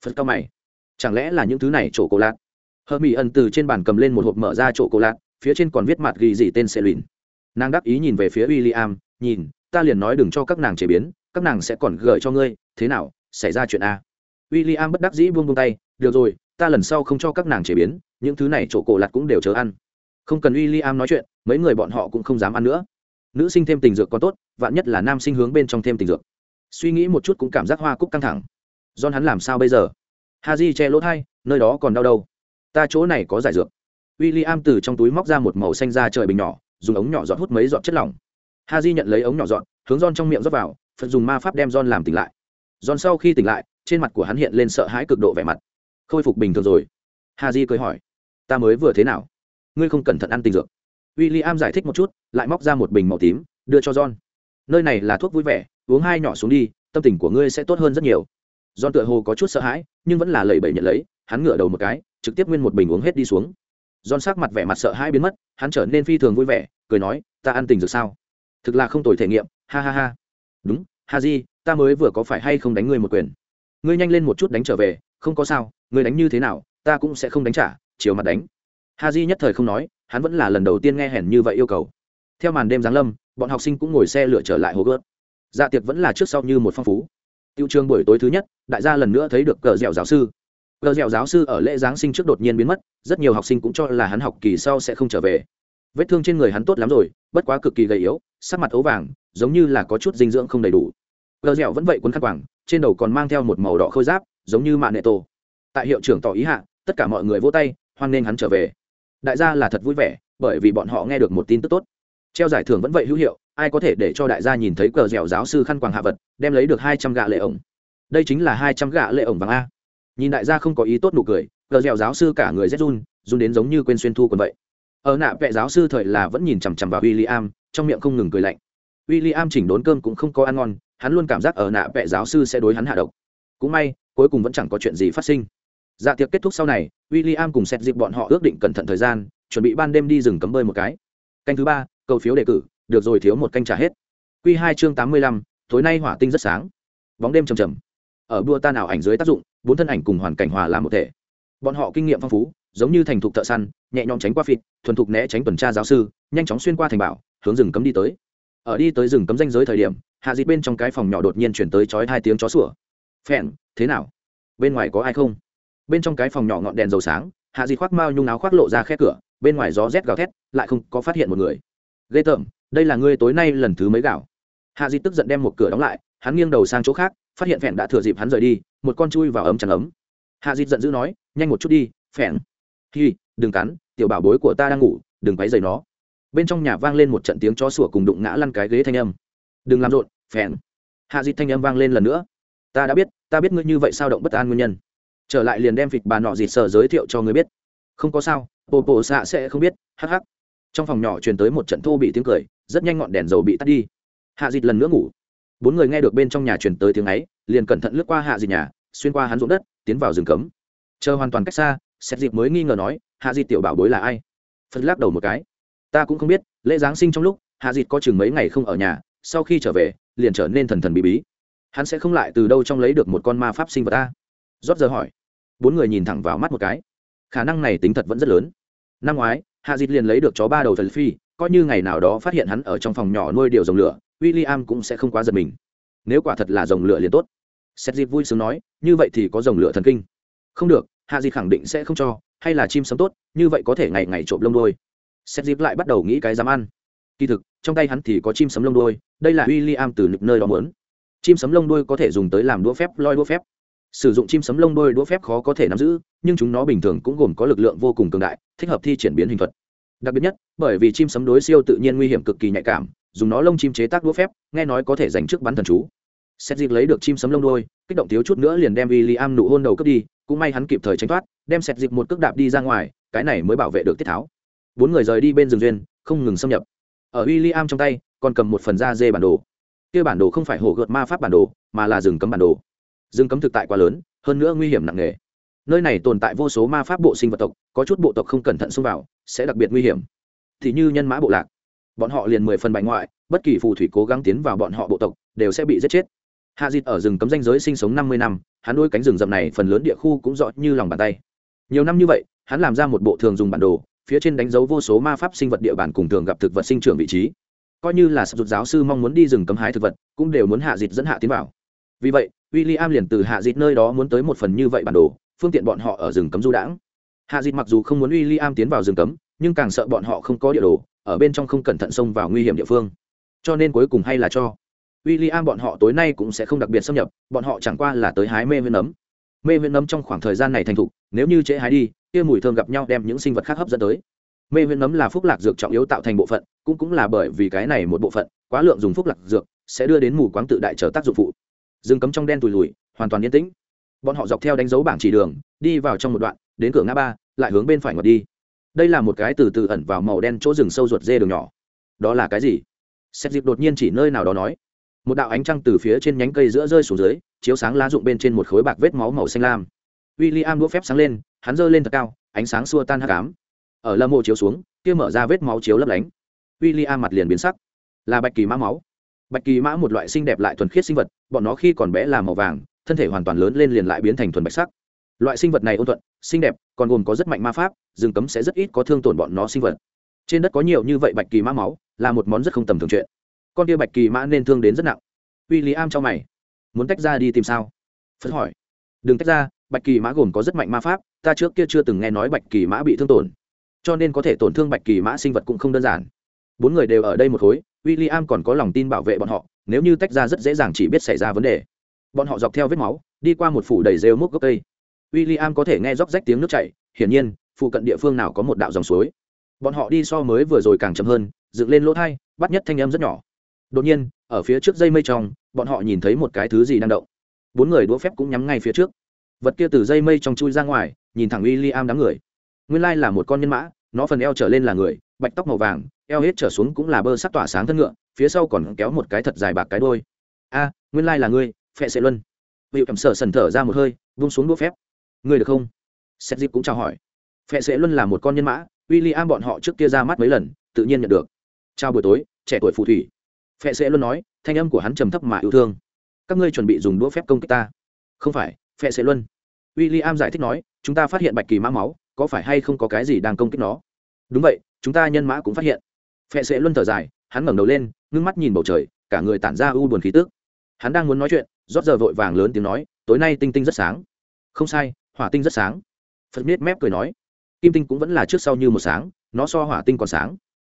Phật cao mày, chẳng lẽ là những thứ này chỗ cổ lạc? Hermione từ trên bàn cầm lên một hộp mở ra chỗ cổ lạc, phía trên còn viết mặt ghi gì tên Selin. Nàng đáp ý nhìn về phía William, nhìn, ta liền nói đừng cho các nàng chế biến, các nàng sẽ còn gửi cho ngươi, thế nào, xảy ra chuyện a? William bất đắc dĩ buông buông tay, được rồi, ta lần sau không cho các nàng chế biến, những thứ này chỗ cổ lạt cũng đều chớ ăn. Không cần w i l l i am nói chuyện mấy người bọn họ cũng không dám ăn nữa. Nữ sinh thêm tình dược còn tốt vạn nhất là nam sinh hướng bên trong thêm tình dược. Suy nghĩ một chút cũng cảm giác hoa cúc căng thẳng. John hắn làm sao bây giờ? Ha che lỗ thai nơi đó còn đau đâu? Ta chỗ này có giải dược. W i l l i am từ trong túi móc ra một màu xanh ra trời bình nhỏ dùng ống nhỏ dọn hút mấy giọt chất lỏng. Ha nhận lấy ống nhỏ dọn hướng john trong miệng rót vào phật dùng ma pháp đem john làm tỉnh lại giòn sau khi tỉnh lại, trên mặt của hắn hiện lên sợ hãi cực độ vẻ mặt. Khôi phục bình thường rồi. Hà di cười hỏi, ta mới vừa thế nào? Ngươi không cẩn thận ăn tình dược. W i l l i am giải thích một chút, lại móc ra một bình màu tím, đưa cho john. Nơi này là thuốc vui vẻ, uống hai nhỏ xuống đi, tâm tình của ngươi sẽ tốt hơn rất nhiều. John tựa hồ có chút sợ hãi, nhưng vẫn là lẩy bẩy nhận lấy, hắn ngửa đầu một cái, trực tiếp nguyên một bình uống hết đi xuống. John sắc mặt vẻ mặt sợ hãi biến mất, hắn trở nên phi thường vui vẻ, cười nói, ta ăn tình dược sao? Thực là không tồi thể nghiệm, ha ha ha. Đúng ha di ta mới vừa có phải hay không đánh ngươi một quyền? Ngươi nhanh lên một chút đánh trở về, không có sao, ngươi đánh như thế nào, ta cũng sẽ không đánh trả, chiều mặt đánh. Ha di nhất thời không nói, hắn vẫn là lần đầu tiên nghe hèn như vậy yêu cầu. Theo màn đêm giáng lâm, bọn học sinh cũng ngồi xe lửa trở lại hồ gớt dạ tiệc vẫn là trước sau như một phong phú. Tiêu trường buổi tối thứ nhất, đại gia lần nữa thấy được cờ dẻo giáo sư. Cờ dẻo giáo sư ở lễ giáng sinh trước đột nhiên biến mất, rất nhiều học sinh cũng cho là hắn học kỳ sau sẽ không trở về. Vết thương trên người hắn tốt lắm rồi, bất quá cực kỳ gầy yếu, sắc mặt ấu vàng, giống như là có chút dinh dưỡng không đầy đủ cờ dẻo vẫn vậy cuốn khăn quàng, trên đầu còn mang theo một màu đỏ khôi giáp, giống như mạng nệ tổ. Tại hiệu trưởng tỏ ý hạ, tất cả mọi người vỗ tay, hoan nghênh hắn trở về. Đại gia là thật vui vẻ, bởi vì bọn họ nghe được một tin tức tốt. Treo giải thưởng vẫn vậy hữu hiệu, ai có thể để cho đại gia nhìn thấy cờ dẻo giáo sư khăn quàng hạ vật, đem lấy được hai trăm gạ lệ ổng. Đây chính là hai trăm gạ lệ ổng vàng a. Nhìn đại gia không có ý tốt nụ cười, cờ dẻo giáo sư cả người rét run run đến giống như quên xuyên thu còn vậy. Ở nạ vệ giáo sư thời là vẫn nhìn chằm chằm vào w i l l i am trong miệng không ngừng cười lạnh w i l l i am chỉnh đốn cơm cũng không có ăn ngon, hắn luôn cảm giác ở nạ vệ giáo sư sẽ đối hắn hạ độc. Cũng may, cuối cùng vẫn chẳng có chuyện gì phát sinh. Dạ tiệc kết thúc sau này w i l l i am cùng xét dịp bọn họ ước định cẩn thận thời gian, chuẩn bị ban đêm đi rừng cấm bơi một cái. Canh thứ ba, cầu phiếu đề cử, được rồi thiếu một canh trả hết. Q hai chương tám mươi lăm, tối nay hỏa tinh rất sáng. Bóng đêm trầm trầm. Ở đua ta nào ảnh dưới tác dụng, bốn thân ảnh cùng hoàn cảnh hòa làm một thể. Bọn họ kinh nghiệm phong phú, giống như thành thục thợ săn, nhẹ nhõm tránh qua phịt, thuần thục né tránh tuần tra giáo sư, nhanh chóng xuyên qua thành bảo, hướng rừng cấm đi tới ở đi tới rừng cấm danh giới thời điểm, hạ dịt bên trong cái phòng nhỏ đột nhiên chuyển tới chói hai tiếng chó sủa. Phèn, thế nào? Bên ngoài có ai không? Bên trong cái phòng nhỏ ngọn đèn dầu sáng, hạ dịt khoác mao nhung áo khoác lộ ra khe cửa, bên ngoài gió rét gào thét, lại không có phát hiện một người. Ghê tởm, đây là ngươi tối nay lần thứ mấy gạo hạ dịt tức giận đem một cửa đóng lại, hắn nghiêng đầu sang chỗ khác, phát hiện phèn đã thừa dịp hắn rời đi, một con chui vào ấm chẳng ấm. Hạ dịt giận dữ nói, nhanh một chút đi, phèn. Hi, đừng cắn, tiểu bảo bối của ta đang ngủ, đừng quấy dày nó bên trong nhà vang lên một trận tiếng chó sủa cùng đụng ngã lăn cái ghế thanh âm. Đừng làm rộn, phèn. Hạ dịt thanh âm vang lên lần nữa. Ta đã biết, ta biết ngươi như vậy sao động bất an nguyên nhân. Trở lại liền đem vịt bà nọ dịt sở giới thiệu cho ngươi biết. Không có sao bộ bộ xạ sẽ không biết, hắc hắc. Trong phòng nhỏ truyền tới một trận thô bị tiếng cười, rất nhanh ngọn đèn dầu bị tắt đi. Hạ dịt lần nữa ngủ. Bốn người nghe được bên trong nhà truyền tới tiếng ấy, liền cẩn thận lướt qua hạ dịt nhà, xuyên qua hắn ruộng đất, tiến vào rừng cấm. Chờ hoàn toàn cách xa xét dịp mới nghi ngờ nói, hạ dịt tiểu bảo bối là ai? Phật lắc đầu một cái ta cũng không biết, lễ giáng sinh trong lúc, hạ dịt có chừng mấy ngày không ở nhà, sau khi trở về, liền trở nên thần thần bí bí. Hắn sẽ không lại từ đâu trong lấy được một con ma pháp sinh vật ta rót giờ hỏi. Bốn người nhìn thẳng vào mắt một cái. Khả năng này tính thật vẫn rất lớn. Năm ngoái, hạ dịt liền lấy được chó ba đầu thần phi, coi như ngày nào đó phát hiện hắn ở trong phòng nhỏ nuôi điều dòng lửa w i l l i am cũng sẽ không quá giật mình. Nếu quả thật là dòng lửa liền tốt. Xét dịp vui sướng nói, như vậy thì có dòng lửa thần kinh. Không được, hạ dịt khẳng định sẽ không cho, hay là chim sấm tốt, như vậy có thể ngày ngày trộm lông đôi xét dịp lại bắt đầu nghĩ cái dám ăn. Kỳ thực, trong tay hắn thì có chim sấm lông đôi đây là w i l l i am từ nơi đó muốn. chim sấm lông đôi có thể dùng tới làm đũa phép, loi đũa phép. Sử dụng chim sấm lông đôi đũa phép khó có thể nắm giữ, nhưng chúng nó bình thường cũng gồm có lực lượng vô cùng cường đại, thích hợp thi triển biến hình thuật. Đặc biệt nhất, bởi vì chim sấm đối siêu tự nhiên nguy hiểm cực kỳ nhạy cảm, dùng nó lông chim chế tác đũa phép, nghe nói có thể dành trước bắn thần chú. Xét dịp lấy được chim sấm lông đôi kích động thiếu chút nữa liền đem w i l l i am nụ hôn đầu cướp đi, cũng may hắn kịp thời tránh thoát, đem xét dịp một cước đạp đi ra ngoài, cái này mới bảo vệ được tiết tháo bốn người rời đi bên rừng duyên, không ngừng xâm nhập. Ở w i l l i am trong tay, còn cầm một phần da dê bản đồ. Kia bản đồ không phải hổ gợt ma pháp bản đồ, mà là rừng cấm bản đồ. Rừng cấm thực tại quá lớn, hơn nữa nguy hiểm nặng nề. Nơi này tồn tại vô số ma pháp bộ sinh vật tộc, có chút bộ tộc không cẩn thận xông vào, sẽ đặc biệt nguy hiểm. Thì như nhân mã bộ lạc. Bọn họ liền mười phần bại ngoại, bất kỳ phù thủy cố gắng tiến vào bọn họ bộ tộc, đều sẽ bị giết chết. Hạ dịt ở rừng cấm danh giới sinh sống năm mươi năm, hắn nuôi cánh rừng rậm này phần lớn địa khu cũng rõ như lòng bàn tay. Nhiều năm như vậy, hắn làm ra một bộ thường dùng bản đồ phía trên đánh dấu vô số ma pháp sinh vật địa bàn cùng thường gặp thực vật sinh trưởng vị trí. Coi như là sập giáo sư mong muốn đi rừng cấm hái thực vật, cũng đều muốn hạ dịt dẫn hạ tiến vào. Vì vậy w i l l i am liền từ hạ dịt nơi đó muốn tới một phần như vậy bản đồ, phương tiện bọn họ ở rừng cấm du đãng. Hạ dịt mặc dù không muốn w i l l i am tiến vào rừng cấm, nhưng càng sợ bọn họ không có địa đồ, ở bên trong không cẩn thận xông vào nguy hiểm địa phương. Cho nên cuối cùng hay là cho. W i l l i am bọn họ tối nay cũng sẽ không đặc biệt xâm nhập, bọn họ chẳng qua là tới hái mê viên nấm mê viên nấm trong khoảng thời gian này thành thục, nếu như trễ hái đi kia mùi thơm gặp nhau đem những sinh vật khác hấp dẫn tới. Mê viên nấm là phúc lạc dược trọng yếu tạo thành bộ phận, cũng cũng là bởi vì cái này một bộ phận, quá lượng dùng phúc lạc dược, sẽ đưa đến mù quáng tự đại trở tác dụng phụ. Rừng cấm trong đen tùi lùi hoàn toàn yên tĩnh. Bọn họ dọc theo đánh dấu bảng chỉ đường, đi vào trong một đoạn, đến cửa ngã ba, lại hướng bên phải ngọt đi. Đây là một cái từ từ ẩn vào màu đen chỗ rừng sâu ruột dê đường nhỏ. Đó là cái gì? Xét dịp đột nhiên chỉ nơi nào đó nói. Một đạo ánh trăng từ phía trên nhánh cây giữa rơi xuống dưới, chiếu sáng lá rụng bên trên một khối bạc vết máu màu xanh lam w i l l i am đũa phép sáng lên, hắn giơ lên thật cao, ánh sáng xua tan hắc cám ở lâm mộ chiếu xuống, kia mở ra vết máu chiếu lấp lánh. W i l l i am mặt liền biến sắc. Là bạch kỳ mã máu. Bạch kỳ mã một loại xinh đẹp lại thuần khiết sinh vật, bọn nó khi còn bé là màu vàng, thân thể hoàn toàn lớn lên liền lại biến thành thuần bạch sắc. Loại sinh vật này ôn thuận, xinh đẹp, còn gồm có rất mạnh ma pháp, rừng cấm sẽ rất ít có thương tổn bọn nó sinh vật. Trên đất có nhiều như vậy bạch kỳ mã máu, là một món rất không tầm thường chuyện. Con kia bạch kỳ mã nên thương đến rất nặng. W i l l i am cho mày. Muốn tách ra đi tìm sao? Phật hỏi. Đừng tách ra bạch kỳ mã gồm có rất mạnh ma pháp, ta trước kia chưa từng nghe nói bạch kỳ mã bị thương tổn. Cho nên có thể tổn thương bạch kỳ mã sinh vật cũng không đơn giản. Bốn người đều ở đây một khối w i l l i am còn có lòng tin bảo vệ bọn họ, nếu như tách ra rất dễ dàng chỉ biết xảy ra vấn đề. Bọn họ dọc theo vết máu, đi qua một phủ đầy rêu múc gốc cây. W i l l i am có thể nghe róc rách tiếng nước chảy, hiển nhiên, phụ cận địa phương nào có một đạo dòng suối. Bọn họ đi so mới vừa rồi càng chậm hơn, dựng lên lỗ thai, bắt nhất thanh âm rất nhỏ. Đột nhiên, ở phía trước dây mây trong, bọn họ nhìn thấy một cái thứ gì đang động. Bốn người đũa phép cũng nhắm ngay phía trước vật kia từ dây mây trong chui ra ngoài, nhìn thẳng w i l l i am đám người. Nguyên lai là một con nhân mã, nó phần eo trở lên là người, bạch tóc màu vàng, eo hết trở xuống cũng là bơ sắc tỏa sáng thân ngựa, phía sau còn kéo một cái thật dài bạc cái đôi a, nguyên lai là ngươi, phệ sệ luân. Vị cảm sở sần thở ra một hơi, vung xuống đũa phép. Ngươi được không? Xét dịp cũng chào hỏi. Phệ sệ luân là một con nhân mã w i l l i am bọn họ trước kia ra mắt mấy lần, tự nhiên nhận được. Chào buổi tối, trẻ tuổi phù thủy. Phệ sệ luân nói, thanh âm của hắn trầm thấp mà yêu thương. Các ngươi chuẩn bị dùng đũa phép công kích ta. Không phải, Phệ sẽ luân w i l l i am giải thích nói, chúng ta phát hiện bạch kỳ mã máu, có phải hay không có cái gì đang công kích nó? Đúng vậy, chúng ta nhân mã cũng phát hiện. Phệ sẽ luân thở dài, hắn ngẩng đầu lên, ngưng mắt nhìn bầu trời, cả người tản ra u buồn khí tức. Hắn đang muốn nói chuyện, rót giờ vội vàng lớn tiếng nói, tối nay tinh tinh rất sáng. Không sai, hỏa tinh rất sáng. Phật biết mép cười nói, kim tinh cũng vẫn là trước sau như một sáng, nó so hỏa tinh còn sáng.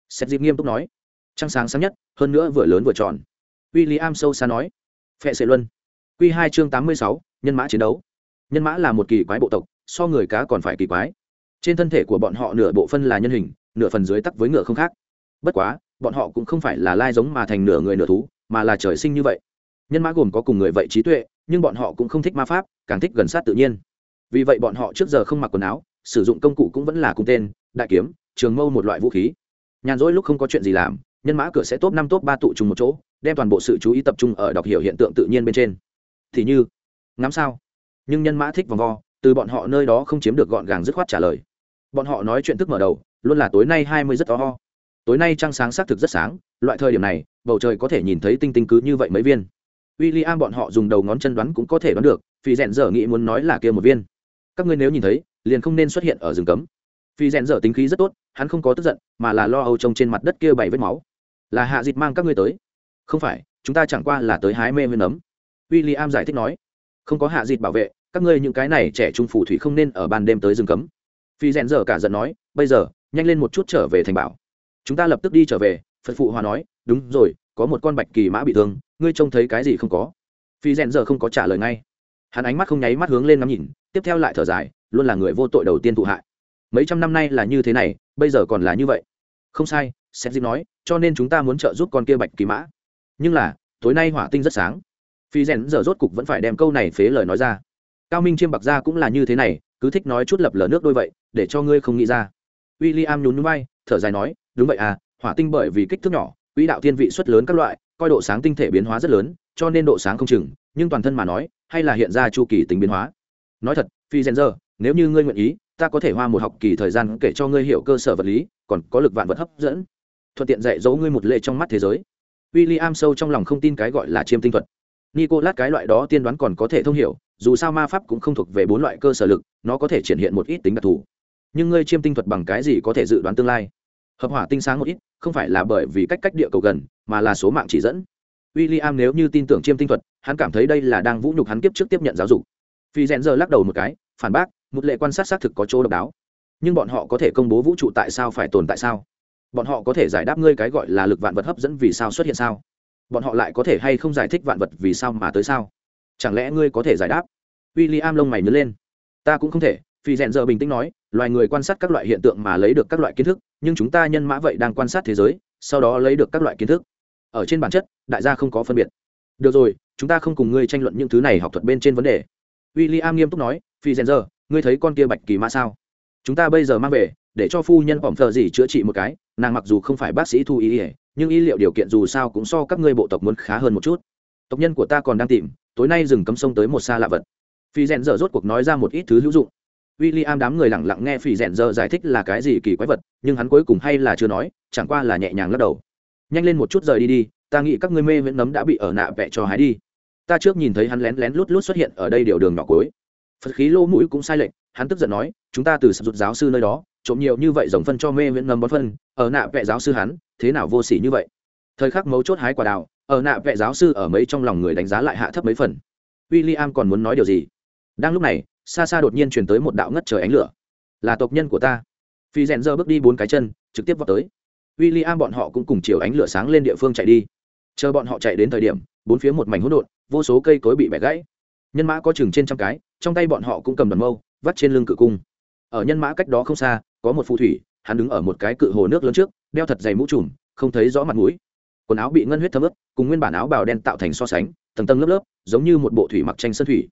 Xét dịp nghiêm túc nói, trăng sáng sáng nhất, hơn nữa vừa lớn vừa tròn. W i l l i am sâu xa nói phệ sệ luân q hai chương tám mươi sáu, nhân mã chiến đấu nhân mã là một kỳ quái bộ tộc, so người cá còn phải kỳ quái. Trên thân thể của bọn họ nửa bộ phân là nhân hình, nửa phần dưới tắc với ngựa không khác. Bất quá, bọn họ cũng không phải là lai giống mà thành nửa người nửa thú, mà là trời sinh như vậy. Nhân mã gồm có cùng người vậy trí tuệ, nhưng bọn họ cũng không thích ma pháp, càng thích gần sát tự nhiên. Vì vậy bọn họ trước giờ không mặc quần áo, sử dụng công cụ cũng vẫn là cung tên, đại kiếm, trường mâu một loại vũ khí. Nhàn rỗi lúc không có chuyện gì làm, nhân mã cửa sẽ top năm top ba tụ trùng một chỗ, đem toàn bộ sự chú ý tập trung ở đọc hiểu hiện tượng tự nhiên bên trên. Thì như, ngắm sao? Nhưng nhân mã thích vòng vo, từ bọn họ nơi đó không chiếm được gọn gàng dứt khoát trả lời. Bọn họ nói chuyện thức mở đầu, luôn là tối nay hai mươi rất to ho. Tối nay trăng sáng xác thực rất sáng, loại thời điểm này, bầu trời có thể nhìn thấy tinh tinh cứ như vậy mấy viên. W i l l i am bọn họ dùng đầu ngón chân đoán cũng có thể đoán được, phi rèn dở nghĩ muốn nói là kia một viên. Các ngươi nếu nhìn thấy, liền không nên xuất hiện ở rừng cấm. Phi rèn dở tính khí rất tốt, hắn không có tức giận, mà là lo âu trông trên mặt đất kia bảy vết máu. Là hạ dịt mang các ngươi tới. Không phải, chúng ta chẳng qua là tới hái mê nguyên nấm w i l l i am giải thích nói không có hạ dịt bảo vệ, các ngươi những cái này trẻ trung phù thủy không nên ở ban đêm tới rừng cấm. Phi rèn dở cả giận nói, bây giờ, nhanh lên một chút trở về thành bảo. Chúng ta lập tức đi trở về, phật phụ hòa nói, đúng rồi, có một con bạch kỳ mã bị thương, ngươi trông thấy cái gì không có? Phi rèn giờ không có trả lời ngay. Hắn ánh mắt không nháy mắt hướng lên ngắm nhìn, tiếp theo lại thở dài, luôn là người vô tội đầu tiên thụ hại. Mấy trăm năm nay là như thế này, bây giờ còn là như vậy. Không sai xét dịp nói, cho nên chúng ta muốn trợ giúp con kia bạch kỳ mã. Nhưng là, tối nay hỏa tinh rất sáng phi rèn giờ rốt cục vẫn phải đem câu này phế lời nói ra. Cao minh chiêm bạc ra cũng là như thế này, cứ thích nói chút lập lờ nước đôi vậy, để cho ngươi không nghĩ ra. W i l l i am nhún núi bay thở dài nói, đúng vậy à hỏa tinh bởi vì kích thước nhỏ, quỹ đạo thiên vị suất lớn các loại, coi độ sáng tinh thể biến hóa rất lớn, cho nên độ sáng không chừng, nhưng toàn thân mà nói, hay là hiện ra chu kỳ tính biến hóa. Nói thật, phi gen giờ, nếu như ngươi nguyện ý, ta có thể hoa một học kỳ thời gian kể cho ngươi hiểu cơ sở vật lý, còn có lực vạn vật hấp dẫn. Thuận tiện dạy dỗ ngươi một lệ trong mắt thế giới. W i l l i am sâu trong lòng không tin cái gọi là chiêm tinh thuật nicolas cái loại đó tiên đoán còn có thể thông hiểu, dù sao ma pháp cũng không thuộc về bốn loại cơ sở lực, nó có thể triển hiện một ít tính đặc thù. Nhưng ngươi chiêm tinh thuật bằng cái gì có thể dự đoán tương lai? Hợp hỏa tinh sáng một ít, không phải là bởi vì cách cách địa cầu gần, mà là số mạng chỉ dẫn. W i l l i am nếu như tin tưởng chiêm tinh thuật, hắn cảm thấy đây là đang vũ nhục hắn kiếp trước tiếp nhận giáo dục. Phi rèn giờ lắc đầu một cái, phản bác, một lệ quan sát xác thực có chỗ độc đáo. Nhưng bọn họ có thể công bố vũ trụ tại sao phải tồn tại sao? Bọn họ có thể giải đáp ngươi cái gọi là lực vạn vật hấp dẫn vì sao xuất hiện sao? Bọn họ lại có thể hay không giải thích vạn vật vì sao mà tới sao? Chẳng lẽ ngươi có thể giải đáp? W i l l i am lông mày nhớ lên. Ta cũng không thể, phi rèn giờ bình tĩnh nói, loài người quan sát các loại hiện tượng mà lấy được các loại kiến thức, nhưng chúng ta nhân mã vậy đang quan sát thế giới, sau đó lấy được các loại kiến thức. Ở trên bản chất, đại gia không có phân biệt. Được rồi, chúng ta không cùng ngươi tranh luận những thứ này học thuật bên trên vấn đề. W i l l i am nghiêm túc nói, phi rèn giờ, ngươi thấy con kia bạch kỳ mã sao? Chúng ta bây giờ mang về, để cho phu nhân phỏng thờ gì chữa trị một cái, nàng mặc dù không phải bác sĩ thu ý. ỉa nhưng y liệu điều kiện dù sao cũng so các ngươi bộ tộc muốn khá hơn một chút. Tộc nhân của ta còn đang tìm, tối nay rừng cấm sông tới một xa lạ vật. Phi rèn giờ rốt cuộc nói ra một ít thứ hữu dụng. W i l l i am đám người lẳng lặng nghe phi rèn giờ giải thích là cái gì kỳ quái vật, nhưng hắn cuối cùng hay là chưa nói, chẳng qua là nhẹ nhàng lắc đầu. Nhanh lên một chút rời đi đi, ta nghĩ các ngươi mê viễn nấm đã bị ở nạ vẽ cho hái đi. Ta trước nhìn thấy hắn lén lén lút lút xuất hiện ở đây điều đường nhỏ cuối. Phật khí lô mũi cũng sai lệch, hắn tức giận nói, chúng ta từ sập rụt giáo sư nơi đó trộm nhiều như vậy dòng phân cho mê viễn ngâm bón phân, ở nạ vệ giáo sư hắn, thế nào vô sỉ như vậy? Thời khắc mấu chốt hái quả đào, ở nạ vệ giáo sư ở mấy trong lòng người đánh giá lại hạ thấp mấy phần. W i l l i am còn muốn nói điều gì? Đang lúc này, xa xa đột nhiên chuyển tới một đạo ngất trời ánh lửa. Là tộc nhân của ta. Phi rèn giờ bước đi bốn cái chân, trực tiếp vào tới. W i l l i am bọn họ cũng cùng chiều ánh lửa sáng lên địa phương chạy đi. Chờ bọn họ chạy đến thời điểm, bốn phía một mảnh hỗn độn, vô số cây cối bị bẻ gãy. Nhân mã có chừng trên trăm cái, trong tay bọn họ cũng cầm đòn mâu, vắt trên lưng cự cung. Ở nhân mã cách đó không xa có một phù thủy, hắn đứng ở một cái cự hồ nước lớn trước, đeo thật dày mũ trùm, không thấy rõ mặt mũi. Quần áo bị ngân huyết thấm ướt, cùng nguyên bản áo bào đen tạo thành so sánh, tầng tầng lớp lớp, giống như một bộ thủy mặc tranh sơn thủy.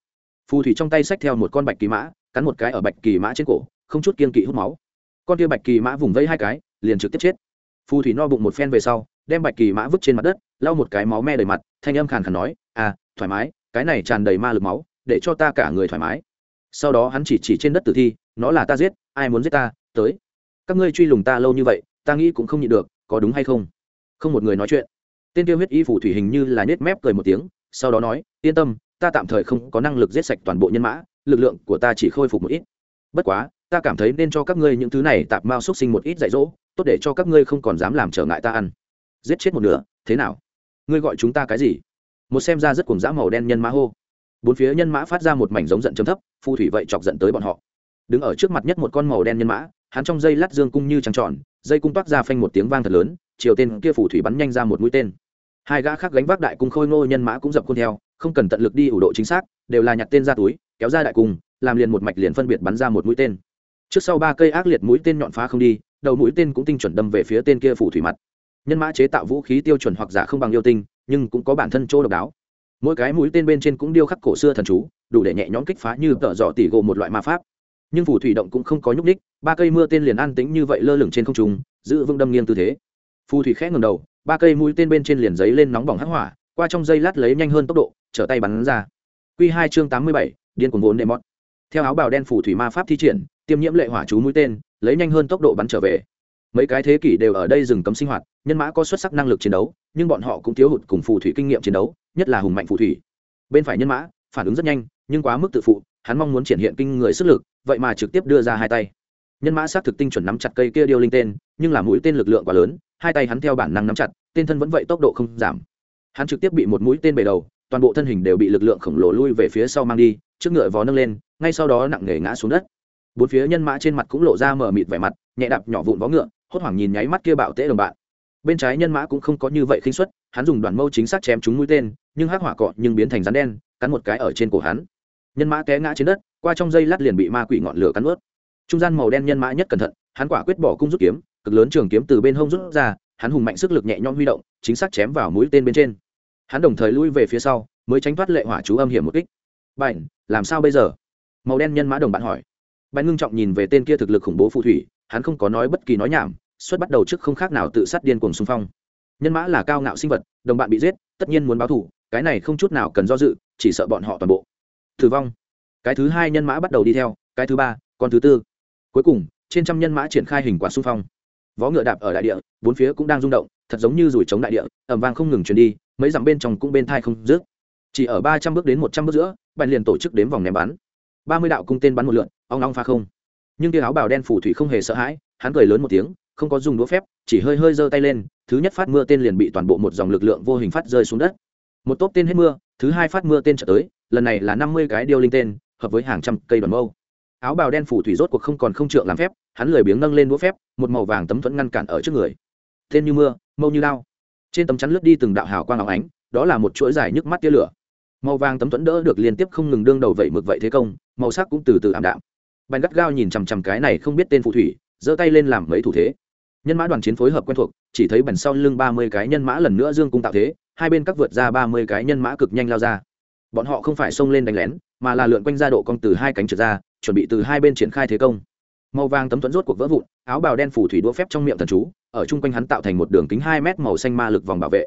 Phù thủy trong tay xách theo một con bạch kỳ mã, cắn một cái ở bạch kỳ mã trên cổ, không chút kiên kỵ hút máu. Con kia bạch kỳ mã vùng vây hai cái, liền trực tiếp chết. Phù thủy no bụng một phen về sau, đem bạch kỳ mã vứt trên mặt đất, lau một cái máu me đầy mặt, thanh âm khàn khàn nói à thoải mái, cái này tràn đầy ma lực máu, để cho ta cả người thoải mái. Sau đó hắn chỉ chỉ trên đất tử thi, nó là ta giết, ai muốn giết ta? Tới. Các ngươi truy lùng ta lâu như vậy, ta nghĩ cũng không nhịn được, có đúng hay không? Không một người nói chuyện. Tên tiêu huyết y phủ thủy hình như là nết mép cười một tiếng, sau đó nói, yên tâm, ta tạm thời không có năng lực giết sạch toàn bộ nhân mã, lực lượng của ta chỉ khôi phục một ít. Bất quá, ta cảm thấy nên cho các ngươi những thứ này tạp mao xúc sinh một ít dạy dỗ, tốt để cho các ngươi không còn dám làm trở ngại ta ăn. Giết chết một nửa, thế nào? Ngươi gọi chúng ta cái gì? Một xem ra rất cuồng dã màu đen nhân mã hô. Bốn phía nhân mã phát ra một mảnh giống giận chấm thấp, phù thủy vậy chọc giận tới bọn họ. Đứng ở trước mặt nhất một con màu đen nhân mã hắn trong dây lát dương cung như trăng tròn, dây cung toát ra phanh một tiếng vang thật lớn, chiều tên kia phù thủy bắn nhanh ra một mũi tên. Hai gã khác gánh vác đại cung khôi ngô nhân mã cũng dập khuôn theo, không cần tận lực đi ủ độ chính xác, đều là nhặt tên ra túi, kéo ra đại cung, làm liền một mạch liền phân biệt bắn ra một mũi tên. Trước sau ba cây ác liệt mũi tên nhọn phá không đi, đầu mũi tên cũng tinh chuẩn đâm về phía tên kia phù thủy mặt. Nhân mã chế tạo vũ khí tiêu chuẩn hoặc giả không bằng yêu tinh, nhưng cũng có bản thân chỗ độc đáo. Mỗi cái mũi tên bên trên cũng điêu khắc cổ xưa thần chú, đủ để nhẹ nhõm kích phá như tợ dọ tỉ gộ một loại ma pháp nhưng phù thủy động cũng không có nhúc ních ba cây mưa tên liền an tĩnh như vậy lơ lửng trên không trung, giữ vững đâm nghiêng tư thế. Phù thủy khẽ ngầm đầu, ba cây mũi tên bên trên liền giấy lên nóng bỏng hắc hỏa, qua trong dây lát lấy nhanh hơn tốc độ, trở tay bắn ra. Q hai chương tám mươi bảy, điên cuồng vốn đệ mót theo áo bào đen phù thủy ma pháp thi triển, tiêm nhiễm lệ hỏa chú mũi tên, lấy nhanh hơn tốc độ bắn trở về. Mấy cái thế kỷ đều ở đây dừng cấm sinh hoạt, nhân mã có xuất sắc năng lực chiến đấu, nhưng bọn họ cũng thiếu hụt cùng phù thủy kinh nghiệm chiến đấu, nhất là hùng mạnh phù thủy. Bên phải nhân mã, phản ứng rất nhanh, nhưng quá mức tự phụ hắn mong muốn triển hiện kinh người sức lực, vậy mà trực tiếp đưa ra hai tay. Nhân mã sát thực tinh chuẩn nắm chặt cây kia điêu linh tên, nhưng là mũi tên lực lượng quá lớn, hai tay hắn theo bản năng nắm chặt, tên thân vẫn vậy tốc độ không giảm. Hắn trực tiếp bị một mũi tên bề đầu, toàn bộ thân hình đều bị lực lượng khổng lồ lui về phía sau mang đi, trước ngựa vó nâng lên, ngay sau đó nặng nề ngã xuống đất. Bốn phía nhân mã trên mặt cũng lộ ra mờ mịt vẻ mặt, nhẹ đạp nhỏ vụn vó ngựa, hốt hoảng nhìn nháy mắt kia bạo tễ đồng bạn. Bên trái nhân mã cũng không có như vậy khinh suất, hắn dùng đoàn mâu chính xác chém chúng mũi tên, nhưng hắc hỏa cọ nhưng biến thành rắn đen, cắn một cái ở trên cổ hắn nhân mã té ngã trên đất, qua trong dây lát liền bị ma quỷ ngọn lửa cắn ướt. Trung gian màu đen nhân mã nhất cẩn thận, hắn quả quyết bỏ cung rút kiếm, cực lớn trường kiếm từ bên hông rút ra, hắn hùng mạnh sức lực nhẹ nhõm huy động, chính xác chém vào mũi tên bên trên. Hắn đồng thời lui về phía sau, mới tránh thoát lệ hỏa chú âm hiểm một kích. Bảnh làm sao bây giờ? Màu đen nhân mã đồng bạn hỏi. Bảnh ngưng trọng nhìn về tên kia thực lực khủng bố phù thủy, hắn không có nói bất kỳ nói nhảm, xuất bắt đầu trước không khác nào tự sát điên cuồng xung phong. Nhân mã là cao ngạo sinh vật, đồng bạn bị giết, tất nhiên muốn báo thù, cái này không chút nào cần do dự, chỉ sợ bọn họ toàn bộ tử vong. Cái thứ hai nhân mã bắt đầu đi theo, cái thứ ba, con thứ tư. Cuối cùng, trên trăm nhân mã triển khai hình quả xung phong. Vó ngựa đạp ở đại địa, bốn phía cũng đang rung động, thật giống như rủi chống đại địa ẩm vang không ngừng truyền đi, mấy dặm bên trong cũng bên thai không rước chỉ ở ba trăm bước đến một trăm bước giữa bạn liền tổ chức đếm vòng ném bắn. Ba mươi đạo cung tên bắn một lượn, ong ong pha không. Nhưng tia áo bào đen phủ thủy không hề sợ hãi, hắn cười lớn một tiếng, không có dùng đũa phép, chỉ hơi hơi giơ tay lên, thứ nhất phát mưa tên liền bị toàn bộ một dòng lực lượng vô hình phát rơi xuống đất. Một tốp tên hết mưa, thứ hai phát mưa tên trở tới lần này là năm mươi cái điêu linh tên, hợp với hàng trăm cây đoàn mâu. Áo bào đen phủ thủy rốt cuộc không còn không trượng làm phép, hắn lười biếng nâng lên đũa phép, một màu vàng tấm thuẫn ngăn cản ở trước người. Tên như mưa, mâu như lao trên tấm chắn lướt đi từng đạo hào quang áo ánh, đó là một chuỗi dài nhức mắt tia lửa. Màu vàng tấm thuẫn đỡ được liên tiếp không ngừng đương đầu vậy mực vậy thế công, màu sắc cũng từ từ ảm đạm. Bành gắt gao nhìn chằm chằm cái này không biết tên phù thủy, giơ tay lên làm mấy thủ thế. Nhân mã đoàn chiến phối hợp quen thuộc, chỉ thấy bành sau lưng ba mươi cái nhân mã lần nữa dương cung tạo thế, hai bên các vượt ra ba mươi cái nhân mã cực nhanh lao ra bọn họ không phải xông lên đánh lén, mà là lượn quanh ra độ cong từ hai cánh trượt ra, chuẩn bị từ hai bên triển khai thế công. Màu vàng tấm thuẫn rốt cuộc vỡ vụn, áo bào đen phủ thủy đũa phép trong miệng thần chú, ở chung quanh hắn tạo thành một đường kính hai mét màu xanh ma lực vòng bảo vệ.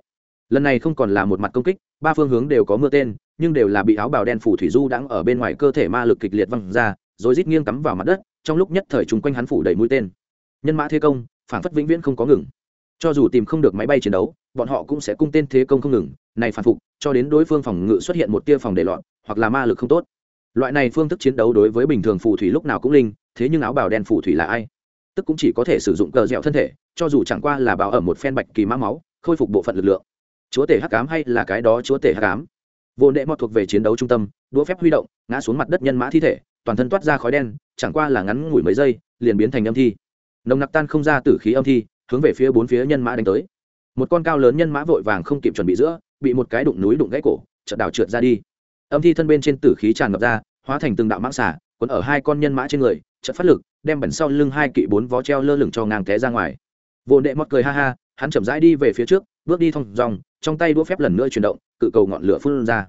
Lần này không còn là một mặt công kích, ba phương hướng đều có mưa tên, nhưng đều là bị áo bào đen phủ thủy du đãng ở bên ngoài cơ thể ma lực kịch liệt văng ra, rồi rít nghiêng cắm vào mặt đất, trong lúc nhất thời chung quanh hắn phủ đầy mũi tên. Nhân mã thế công phản phất vĩnh viễn không có ngừng. Cho dù tìm không được máy bay chiến đấu, bọn họ cũng sẽ cung tên thế công không ngừng này phản phục, cho đến đối phương phòng ngự xuất hiện một tia phòng để loạn hoặc là ma lực không tốt. Loại này phương thức chiến đấu đối với bình thường phù thủy lúc nào cũng linh, thế nhưng áo bào đen phù thủy là ai? Tức cũng chỉ có thể sử dụng cờ dẻo thân thể, cho dù chẳng qua là bảo ở một phen bạch kỳ mã máu, khôi phục bộ phận lực lượng. Chúa tể hắc cám hay là cái đó chúa tể hắc cám vô nệ mọt thuộc về chiến đấu trung tâm, đũa phép huy động, ngã xuống mặt đất nhân mã thi thể, toàn thân toát ra khói đen, chẳng qua là ngắn ngủi mấy giây, liền biến thành âm thi. Nồng nặc tan không ra từ khí âm thi, hướng về phía bốn phía nhân mã đánh tới. Một con cao lớn nhân mã vội vàng không kịp chuẩn bị giữa bị một cái đụng núi đụng gãy cổ, chợt đảo trượt ra đi. Âm thi thân bên trên tử khí tràn ngập ra, hóa thành từng đạo mãng xả quấn ở hai con nhân mã trên người, chợt phát lực, đem bẩn sau lưng hai kỵ bốn vó treo lơ lửng cho ngang té ra ngoài. Vô đệ mót cười ha ha, hắn chậm rãi đi về phía trước, bước đi thong dòng trong tay đũa phép lần nữa chuyển động, cự cầu ngọn lửa phun ra.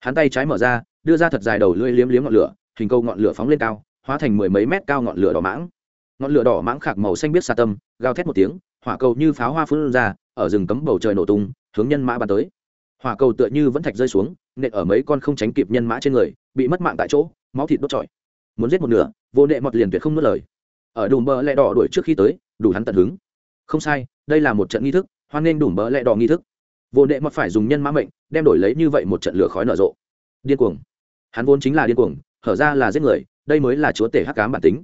Hắn tay trái mở ra, đưa ra thật dài đầu lưỡi liếm liếm ngọn lửa, hình cầu ngọn lửa phóng lên cao, hóa thành mười mấy mét cao ngọn lửa đỏ mãng. Ngọn lửa đỏ mãng khạc màu xanh biết xa tâm, gào thét một tiếng, hỏa cầu như pháo hoa phun ra, ở rừng cấm bầu trời nổ tung, hướng nhân mã bắn tới hỏa cầu tựa như vẫn thạch rơi xuống, nện ở mấy con không tránh kịp nhân mã trên người, bị mất mạng tại chỗ, máu thịt đốt trọi. Muốn giết một nửa, vô nệ mọt liền tuyệt không nuốt lời. Ở đùm bờ lẹ đỏ đuổi trước khi tới, đủ hắn tận hứng. Không sai, đây là một trận nghi thức, hoan nghênh đùm bờ lẹ đỏ nghi thức. Vô nệ mọt phải dùng nhân mã mệnh, đem đổi lấy như vậy một trận lửa khói nở rộ. Điên cuồng. Hắn vốn chính là điên cuồng hở ra là giết người, đây mới là chúa tể hắc cám bản tính.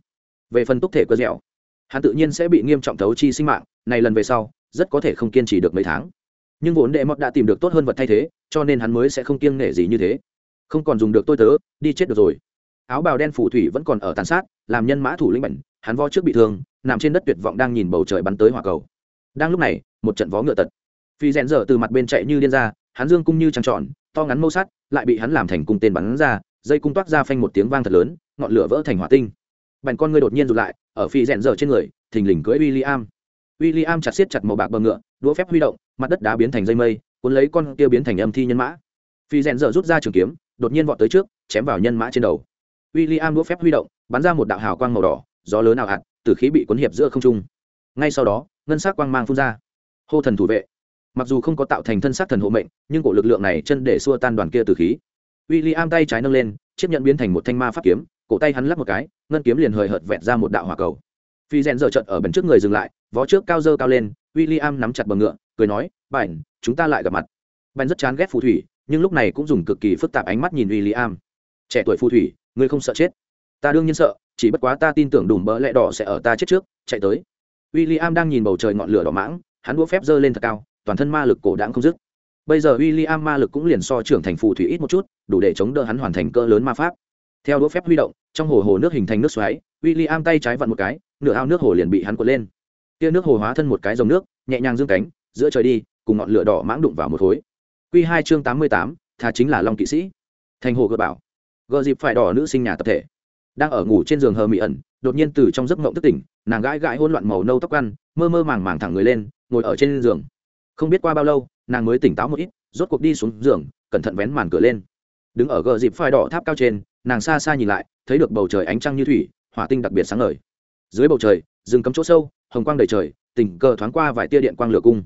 Về phần túc thể cơ dẻo, hắn tự nhiên sẽ bị nghiêm trọng thấu chi sinh mạng, này lần về sau, rất có thể không kiên trì được mấy tháng nhưng vốn đệ mọt đã tìm được tốt hơn vật thay thế, cho nên hắn mới sẽ không kiêng nể gì như thế. Không còn dùng được tôi tớ, đi chết được rồi. Áo bào đen phù thủy vẫn còn ở tàn sát, làm nhân mã thủ lĩnh bẩn hắn vo trước bị thương, nằm trên đất tuyệt vọng đang nhìn bầu trời bắn tới hỏa cầu. Đang lúc này, một trận vó ngựa tật. Phi rèn dở từ mặt bên chạy như điên ra, hắn dương cung như trăng tròn, to ngắn mâu sắt, lại bị hắn làm thành cung tên bắn ra, dây cung toát ra phanh một tiếng vang thật lớn, ngọn lửa vỡ thành hỏa tinh. Bành con ngươi đột nhiên rụt lại, ở phi rèn dở trên người, thình lình cưỡi William. William chặt siết chặt màu bạc bờ ngựa, đũa phép huy động, mặt đất đá biến thành dây mây, cuốn lấy con kia biến thành âm thi nhân mã. Phi rèn dở rút ra trường kiếm, đột nhiên vọt tới trước, chém vào nhân mã trên đầu. William đũa phép huy động, bắn ra một đạo hào quang màu đỏ, gió lớn nào hạt tử khí bị cuốn hiệp giữa không trung. Ngay sau đó, ngân sắc quang mang phun ra. Hô thần thủ vệ. Mặc dù không có tạo thành thân sắc thần hộ mệnh, nhưng cổ lực lượng này chân để xua tan đoàn kia tử khí. William tay trái nâng lên, chiếc nhận biến thành một thanh ma pháp kiếm, cổ tay hắn lắc một cái, ngân kiếm liền hời hợt vẹt ra một đạo hỏa cầu phi rèn giờ trận ở bên trước người dừng lại, vó trước cao dơ cao lên w i l l i am nắm chặt bờ ngựa, cười nói, bảnh, chúng ta lại gặp mặt. Bảnh rất chán ghét phù thủy, nhưng lúc này cũng dùng cực kỳ phức tạp ánh mắt nhìn w i l l i am trẻ tuổi phù thủy, ngươi không sợ chết? Ta đương nhiên sợ, chỉ bất quá ta tin tưởng đùm bỡ lẽ đỏ sẽ ở ta chết trước, chạy tới. W i l l i am đang nhìn bầu trời ngọn lửa đỏ mãng, hắn đũa phép giơ lên thật cao, toàn thân ma lực cổ đãng không dứt. Bây giờ w i l l i am ma lực cũng liền so trưởng thành phù thủy ít một chút, đủ để chống đỡ hắn hoàn thành cơ lớn ma pháp. Theo đũa phép huy động, trong hồ hồ nước hình thành nước xoáy w i l l i am tay trái vặn một cái nửa ao nước hồ liền bị hắn cuốn lên. Tia nước hồ hóa thân một cái dòng nước, nhẹ nhàng dương cánh, giữa trời đi, cùng ngọn lửa đỏ mãng đụng vào một khối. Q hai chương tám mươi tám thà chính là long kỵ sĩ. Thành hồ gợi bảo gợ dịp phải đỏ nữ sinh nhà tập thể. Đang ở ngủ trên giường hờ mị ẩn, đột nhiên từ trong giấc mộng thức tỉnh, nàng gãi gãi hôn loạn màu nâu tóc ăn, mơ mơ màng màng thẳng người lên, ngồi ở trên giường. Không biết qua bao lâu, nàng mới tỉnh táo một ít, rốt cuộc đi xuống giường, cẩn thận vén màn cửa lên. Đứng ở gờ dịp phai đỏ tháp cao trên, nàng xa xa nhìn lại, thấy được bầu trời ánh trăng như thủy, hỏa tinh đặc biệt sáng ngời dưới bầu trời, rừng cấm chỗ sâu, hồng quang đầy trời, tình cờ thoáng qua vài tia điện quang lửa cung.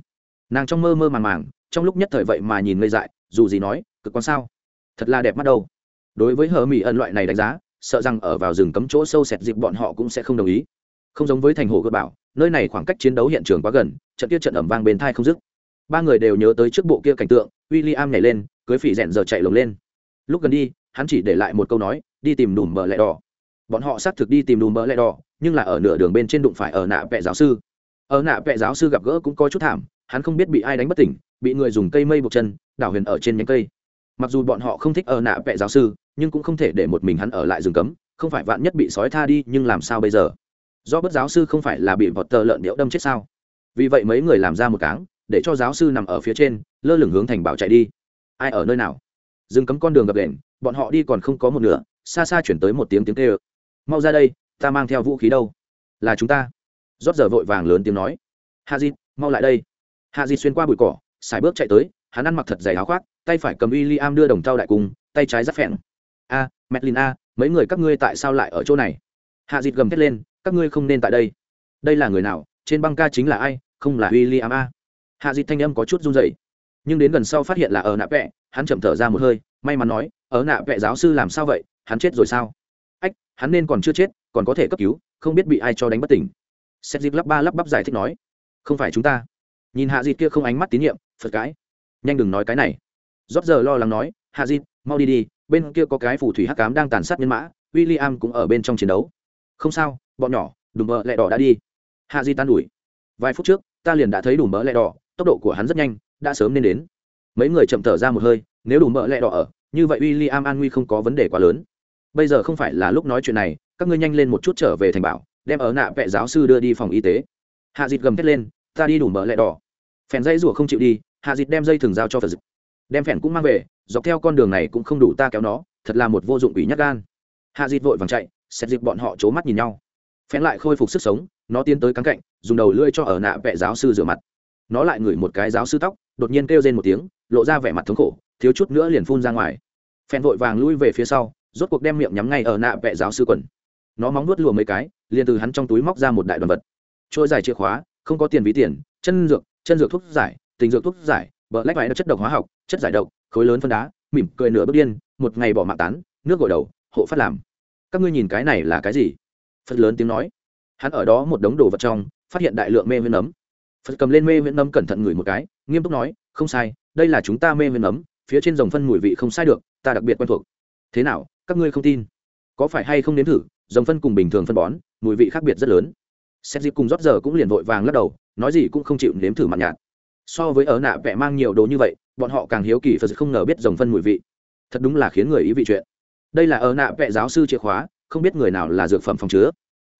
Nàng trong mơ mơ màng màng, trong lúc nhất thời vậy mà nhìn ngây dại, dù gì nói, cực quan sao? Thật là đẹp mắt đâu. Đối với hờ mỹ ẩn loại này đánh giá, sợ rằng ở vào rừng cấm chỗ sâu sẹt dịp bọn họ cũng sẽ không đồng ý. Không giống với thành hồ cơ bảo, nơi này khoảng cách chiến đấu hiện trường quá gần, trận kia trận ẩm vang bên thai không dứt. Ba người đều nhớ tới trước bộ kia cảnh tượng w i l l i am nhảy lên, cưới phỉ rẽn giờ chạy lồng lên. Lúc gần đi, hắn chỉ để lại một câu nói, đi tìm đùm bờ lẹ đỏ. Bọn họ xác thực đi tìm đùm bờ lẹ đỏ nhưng là ở nửa đường bên trên đụng phải ở nạ vệ giáo sư. Ở nạ vệ giáo sư gặp gỡ cũng có chút thảm, hắn không biết bị ai đánh bất tỉnh, bị người dùng cây mây buộc chân, đảo huyền ở trên nhánh cây. Mặc dù bọn họ không thích ở nạ vệ giáo sư, nhưng cũng không thể để một mình hắn ở lại rừng cấm, không phải vạn nhất bị sói tha đi, nhưng làm sao bây giờ? Do bất giáo sư không phải là bị vọt tờ lợn điệu đâm chết sao? Vì vậy mấy người làm ra một cáng, để cho giáo sư nằm ở phía trên, lơ lửng hướng thành bảo chạy đi. Ai ở nơi nào? Rừng cấm con đường gập đền bọn họ đi còn không có một nửa, xa xa chuyển tới một tiếng tiếng tê ơ mau ra đây ta mang theo vũ khí đâu? Là chúng ta. Rót giờ vội vàng lớn tiếng nói. Hạ dịt mau lại đây. Hạ dịt xuyên qua bụi cỏ xài bước chạy tới hắn ăn mặc thật dày áo khoác tay phải cầm w i l l i am đưa đồng thau đại cung tay trái giáp phèn. A à, medlin a mấy người các ngươi tại sao lại ở chỗ này? Hạ dịt gầm thét lên các ngươi không nên tại đây. Đây là người nào? Trên băng ca chính là ai? Không là w i l l i am a. Hạ dịt thanh âm có chút run dậy nhưng đến gần sau phát hiện là ở nạ vẹ hắn chậm thở ra một hơi may mắn nói ở nạ vẹ giáo sư làm sao vậy? Hắn chết rồi sao? Ách, hắn nên còn chưa chết, còn có thể cấp cứu, không biết bị ai cho đánh bất tỉnh. Xét dịp lắp ba lắp bắp giải thích nói, không phải chúng ta. Nhìn hạ dịp kia không ánh mắt tín nhiệm, phật cái nhanh đừng nói cái này. Rót giờ lo lắng nói, hạ dịp mau đi đi, bên kia có cái phù thủy hắc cám đang tàn sát nhân mã w i l l i am cũng ở bên trong chiến đấu. Không sao, bọn nhỏ, đùm bơ lẹ đỏ đã đi. Hạ di tan đuổi vài phút trước, ta liền đã thấy đùm bơ lẹ đỏ, tốc độ của hắn rất nhanh, đã sớm nên đến. Mấy người chậm thở ra một hơi, nếu đùm bơ lẹ đỏ ở, như vậy w i l l i am an nguy không có vấn đề quá lớn bây giờ không phải là lúc nói chuyện này, các ngươi nhanh lên một chút trở về thành bảo, đem ở nạ vệ giáo sư đưa đi phòng y tế. Hạ dịt gầm thét lên, ta đi đủ mỡ lẹ đỏ. Phèn dây rủa không chịu đi, hạ dịt đem dây thường giao cho phật dịch. Đem phèn cũng mang về, dọc theo con đường này cũng không đủ ta kéo nó, thật là một vô dụng quỷ nhắc gan. Hạ dịt vội vàng chạy xét dịp bọn họ c h ố mắt nhìn nhau. Phèn lại khôi phục sức sống, nó tiến tới cắn cạnh, dùng đầu lưỡi cho ở nạ vệ giáo sư rửa mặt. Nó lại ngửi một cái giáo sư tóc, đột nhiên kêu lên một tiếng, lộ ra vẻ mặt thống khổ, thiếu chút nữa liền phun ra ngoài. Phèn vội vàng lui về phía sau rốt cuộc đem miệng nhắm ngay ở nạ vệ giáo sư quần. Nó móng nuốt lùa mấy cái, liền từ hắn trong túi móc ra một đại đoàn vật. Trôi dài chìa khóa, không có tiền ví tiền, chân dược chân dược thuốc giải, tình dược thuốc giải, bờ lách vải chất độc hóa học, chất giải độc, khối lớn phân đá, mỉm cười nửa bước điên, một ngày bỏ mạng tán, nước gội đầu, hộ phát làm. Các ngươi nhìn cái này là cái gì? Phật lớn tiếng nói. Hắn ở đó một đống đồ vật trong, phát hiện đại lượng mê huyễn nấm phật cầm lên mê huyễn nấm cẩn thận ngửi một cái, nghiêm túc nói, không sai, đây là chúng ta mê huyễn nấm phía trên dòng phân mùi vị không sai được, ta đặc biệt quen thuộc. Thế nào các ngươi không tin. Có phải hay không nếm thử, dòng phân cùng bình thường phân bón, mùi vị khác biệt rất lớn. Xét dịp cùng rót giờ cũng liền vội vàng lắc đầu, nói gì cũng không chịu nếm thử mặn nhạt. So với ở nạ vẽ mang nhiều đồ như vậy, bọn họ càng hiếu kỳ phật không ngờ biết dòng phân mùi vị. Thật đúng là khiến người ý vị chuyện. Đây là ở nạ vẽ giáo sư chìa khóa, không biết người nào là dược phẩm phòng chứa.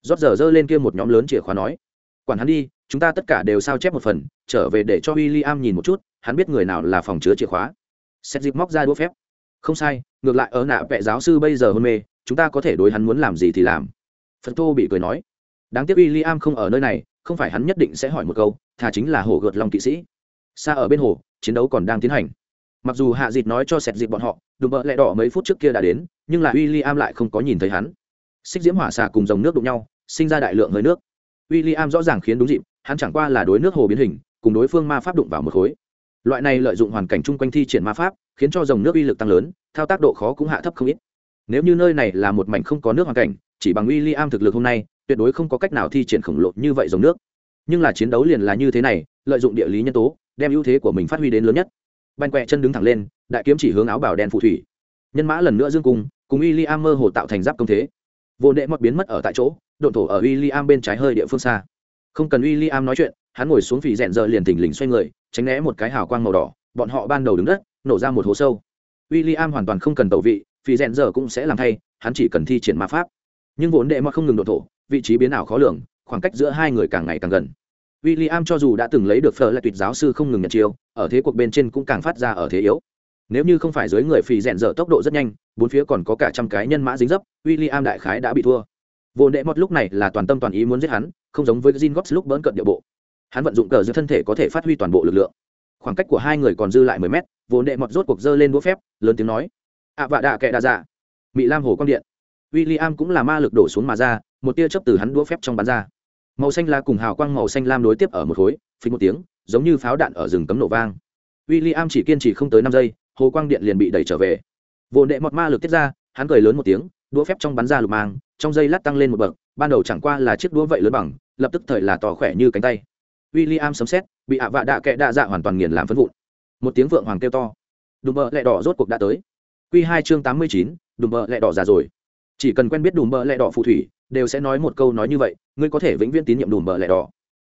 Rót giờ giơ lên kia một nhóm lớn chìa khóa nói, quản hắn đi, chúng ta tất cả đều sao chép một phần, trở về để cho w i l l i am nhìn một chút, hắn biết người nào là phòng chứa chìa khóa. Xét dịp móc ra đũa phép, không sai ngược lại ở nạ vệ giáo sư bây giờ hôn mê, chúng ta có thể đối hắn muốn làm gì thì làm. Phật tô bị cười nói, đáng tiếc w i l l i am không ở nơi này, không phải hắn nhất định sẽ hỏi một câu, thà chính là hồ gợt lòng kỵ sĩ. Xa ở bên hồ, chiến đấu còn đang tiến hành. Mặc dù hạ dịt nói cho sẹt dịp bọn họ, đùm bợ lẹ đỏ mấy phút trước kia đã đến, nhưng là w i l l i am lại không có nhìn thấy hắn. Xích diễm hỏa xà cùng dòng nước đụng nhau, sinh ra đại lượng hơi nước. W i l l i am rõ ràng khiến đúng dịp, hắn chẳng qua là đối nước hồ biến hình, cùng đối phương ma pháp đụng vào một khối. Loại này lợi dụng hoàn cảnh chung quanh thi triển ma pháp, khiến cho dòng nước uy lực tăng lớn thao tác độ khó cũng hạ thấp không ít. Nếu như nơi này là một mảnh không có nước hoàn cảnh, chỉ bằng w i l l i am thực lực hôm nay, tuyệt đối không có cách nào thi triển khổng lồ như vậy dòng nước. Nhưng là chiến đấu liền là như thế này, lợi dụng địa lý nhân tố, đem ưu thế của mình phát huy đến lớn nhất. Banh quẹ chân đứng thẳng lên, đại kiếm chỉ hướng áo bảo đen phù thủy. Nhân mã lần nữa dương cung, cùng w i l l i am mơ hồ tạo thành giáp công thế. Vô nệ mọt biến mất ở tại chỗ, độn thổ ở w i l l i am bên trái hơi địa phương xa. Không cần w i l l i am nói chuyện, hắn ngồi xuống phì rẽn giờ liền thình lình xoay người, tránh né một cái hào quang màu đỏ, bọn họ ban đầu đứng đất, nổ ra một hố sâu w i l l i am hoàn toàn không cần tẩu vị phì rèn giờ cũng sẽ làm thay, hắn chỉ cần thi triển ma pháp. Nhưng vốn đệ mọt không ngừng độ thổ, vị trí biến ảo khó lường, khoảng cách giữa hai người càng ngày càng gần. W i l l i am cho dù đã từng lấy được phở lại tuyệt giáo sư không ngừng nhận chiêu, ở thế cuộc bên trên cũng càng phát ra ở thế yếu. Nếu như không phải dưới người phì rèn dở tốc độ rất nhanh, bốn phía còn có cả trăm cái nhân mã dính dấp w i l l i am đại khái đã bị thua. Vô đệ mọt lúc này là toàn tâm toàn ý muốn giết hắn, không giống với Jin Gops lúc bỡn cận địa bộ. Hắn vận dụng cờ giữa thân thể có thể phát huy toàn bộ lực lượng. Khoảng cách của hai người còn dư lại mười mét vô đệ mọt rốt cuộc dơ lên đũa phép, lớn tiếng nói, ạ vạ đạ kệ đa dạ. Mỹ lam hồ quang điện. W i l l i am cũng là ma lực đổ xuống mà ra, một tia chớp từ hắn đũa phép trong bắn ra. Màu xanh la cùng hào quang màu xanh lam đối tiếp ở một khối phí một tiếng, giống như pháo đạn ở rừng cấm nổ vang. W i l l i am chỉ kiên trì không tới năm giây, hồ quang điện liền bị đẩy trở về. Vô đệ mọt ma lực tiết ra, hắn cười lớn một tiếng, đũa phép trong bắn ra lục mang, trong dây lát tăng lên một bậc, ban đầu chẳng qua là chiếc đũa vậy lớn bằng, lập tức thời là tỏ khỏe như cánh tay. W i l l i am sấm xét bị ạ vạ đạ kệ đạ dạ hoàn toàn nghiền làm phân vụn một tiếng vượng hoàng kêu to. Đùm bợ lẹ đỏ rốt cuộc đã tới. Q hai chương tám mươi chín, đùm bợ lẹ đỏ già rồi. Chỉ cần quen biết đùm bợ lẹ đỏ phù thủy, đều sẽ nói một câu nói như vậy, ngươi có thể vĩnh viễn tín nhiệm đùm bợ lẹ đỏ.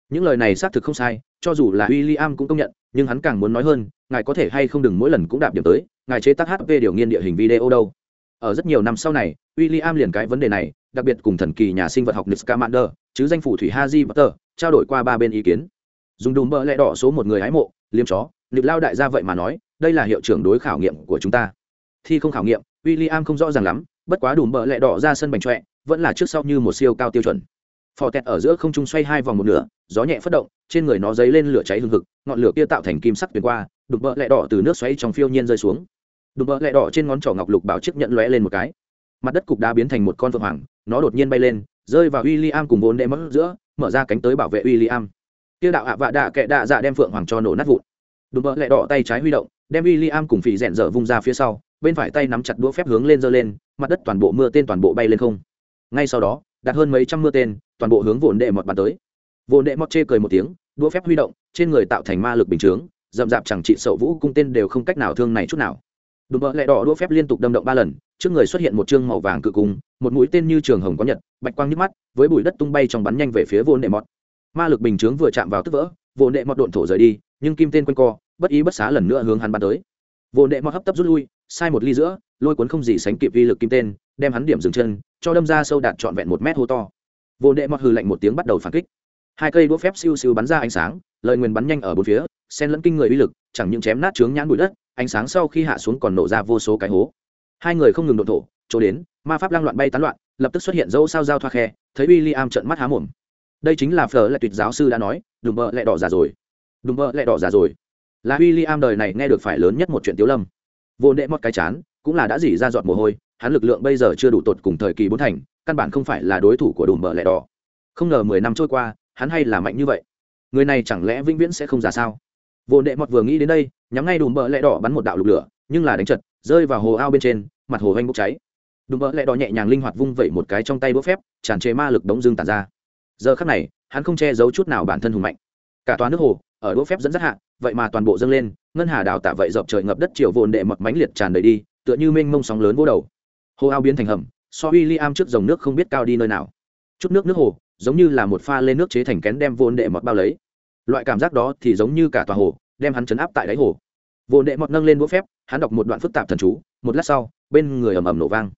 Những lời này xác thực không sai, cho dù là w i l l i am cũng công nhận, nhưng hắn càng muốn nói hơn, ngài có thể hay không đừng mỗi lần cũng đạp điểm tới, ngài chế tác hp điều nghiên địa hình video đâu. Ở rất nhiều năm sau này w i l l i am liền cái vấn đề này, đặc biệt cùng thần kỳ nhà sinh vật học niska mander chứ danh phủ thủy haji potter, trao đổi qua ba bên ý kiến. Dùng đùm bợ lẹ đỏ số một người hái mộ liêm chó nịp lao đại gia vậy mà nói, đây là hiệu trưởng đối khảo nghiệm của chúng ta. Thi không khảo nghiệm w i l l i am không rõ ràng lắm, bất quá đùm bợ lẹ đỏ ra sân bành trọe, vẫn là trước sau như một siêu cao tiêu chuẩn. Phò tẹt ở giữa không trung xoay hai vòng một nửa, gió nhẹ phất động, trên người nó dấy lên lửa cháy hừng hực, ngọn lửa kia tạo thành kim sắc tuyền qua đục bợ lẹ đỏ từ nước xoáy trong phiêu nhiên rơi xuống. Đục bợ lẹ đỏ trên ngón trỏ ngọc lục bảo chiếc nhận lóe lên một cái. Mặt đất cục đá biến thành một con vượn hoàng, nó đột nhiên bay lên, rơi vào w i l l i am cùng vốn đệ mất giữa, mở ra cánh tới bảo vệ w i l l i am kia đạo ạ vạ đạ kệ đạ dạ đem phượng hoàng cho nổ nát vụn đùm bỡ lẹ đỏ tay trái huy động, đem w i l l i am cùng phì rẽn dở vung ra phía sau, bên phải tay nắm chặt đũa phép hướng lên giơ lên, mặt đất toàn bộ mưa tên toàn bộ bay lên không. Ngay sau đó, đặt hơn mấy trăm mưa tên, toàn bộ hướng vồn đệ mọt bàn tới. Vồn đệ mọt chê cười một tiếng, đũa phép huy động, trên người tạo thành ma lực bình chướng rậm rạp chẳng trị sậu vũ cung tên đều không cách nào thương này chút nào. Đùm bỡ lẹ đỏ đũa phép liên tục đâm động ba lần, trước người xuất hiện một chương màu vàng cự cung, một mũi tên như trường hồng có nhật, bạch quang nhức mắt, với bụi đất tung bay trong bắn nhanh về phía vồn đệ mọt. Ma lực bình chướng vừa chạm vào tức vỡ, vồn đệ mọt độn thổ rời đi nhưng kim tên quanh co, bất ý bất xá lần nữa hướng hắn bắn tới. Vô đệ mọt hấp tấp rút lui, sai một ly giữa, lôi cuốn không gì sánh kịp vi lực kim tên, đem hắn điểm dừng chân, cho đâm ra sâu đạt trọn vẹn một mét hô to. Vô đệ mọt hừ lạnh một tiếng bắt đầu phản kích. Hai cây đũa phép siêu siêu bắn ra ánh sáng, lời nguyền bắn nhanh ở bốn phía sen lẫn kinh người uy lực, chẳng những chém nát trướng nhãn bụi đất, ánh sáng sau khi hạ xuống còn nổ ra vô số cái hố. Hai người không ngừng đột thổ, chỗ đến, ma pháp lang loạn bay tán loạn, lập tức xuất hiện dâu sao giao thoa khe, thấy w i l l i am trận mắt há mồm. Đây chính là phở lại tuyệt giáo sư đã nói, đùm bợ lại đỏ già rồi đùm bợ lại đỏ già rồi. Là w i l l i am đời này nghe được phải lớn nhất một chuyện tiếu lâm. Vô đệ mót cái chán, cũng là đã dỉ ra giọt mồ hôi, hắn lực lượng bây giờ chưa đủ tột cùng thời kỳ bốn thành, căn bản không phải là đối thủ của đùm bợ lẹ đỏ. Không ngờ mười năm trôi qua, hắn hay là mạnh như vậy. Người này chẳng lẽ vĩnh viễn sẽ không ra sao? Vô đệ mót vừa nghĩ đến đây, nhắm ngay đùm bợ lẹ đỏ bắn một đạo lục lửa, nhưng là đánh chật, rơi vào hồ ao bên trên, mặt hồ hoanh bốc cháy. Đùm bợ lẹ đỏ nhẹ nhàng linh hoạt vung vẩy một cái trong tay bốc phép, tràn trề ma lực đống dương tàn ra. Giờ khắc này, hắn không che giấu chút nào bản thân hùng mạnh. Cả toán nước hồ ở đỗ phép dẫn dắt hạ, vậy mà toàn bộ dâng lên, ngân hà đào tạ vậy dọc trời ngập đất chiều vồn đệ mọt mánh liệt tràn đầy đi, tựa như mênh mông sóng lớn vô đầu. Hồ ao biến thành hầm, so w i l l i am trước dòng nước không biết cao đi nơi nào. Chút nước nước hồ, giống như là một pha lên nước chế thành kén đem vồn đệ mọt bao lấy. Loại cảm giác đó thì giống như cả tòa hồ, đem hắn chấn áp tại đáy hồ. Vồn đệ mọt nâng lên đũa phép, hắn đọc một đoạn phức tạp thần chú, một lát sau, bên người ầm ầm nổ vang.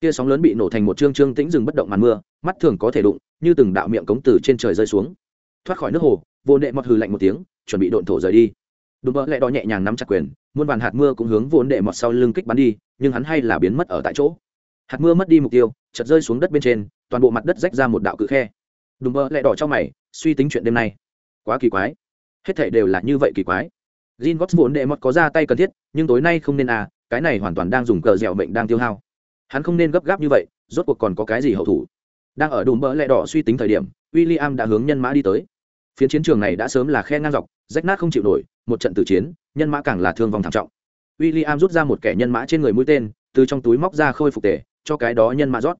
Kia sóng lớn bị nổ thành một trương trương tĩnh rừng bất động màn mưa, mắt thường có thể đụng, như từng đạo miệng cống từ trên trời rơi xuống. Thoát khỏi nước hồ vô nệ mọt hừ lạnh một tiếng chuẩn bị độn thổ rời đi đùm bỡ lẹ đỏ nhẹ nhàng nắm chặt quyền muôn vàn hạt mưa cũng hướng vô đệ mọt sau lưng kích bắn đi nhưng hắn hay là biến mất ở tại chỗ hạt mưa mất đi mục tiêu chật rơi xuống đất bên trên toàn bộ mặt đất rách ra một đạo cự khe đùm bỡ lẹ đỏ trong mày suy tính chuyện đêm nay quá kỳ quái hết thể đều là như vậy kỳ quái Jin Vox vốn đệ mọt có ra tay cần thiết, nhưng tối nay không nên à, cái này hoàn toàn đang dùng cờ dẻo mệnh đang tiêu hao. Hắn không nên gấp gáp như vậy, rốt cuộc còn có cái gì hậu thủ. Đang ở đùm bỡ lẹ đỏ suy tính thời điểm, William đã hướng nhân mã đi tới. Phiến chiến trường này đã sớm là khe ngang dọc, rách nát không chịu nổi, một trận tử chiến, nhân mã càng là thương vong thảm trọng. William rút ra một kẻ nhân mã trên người mũi tên, từ trong túi móc ra khôi phục tể, cho cái đó nhân mã rót.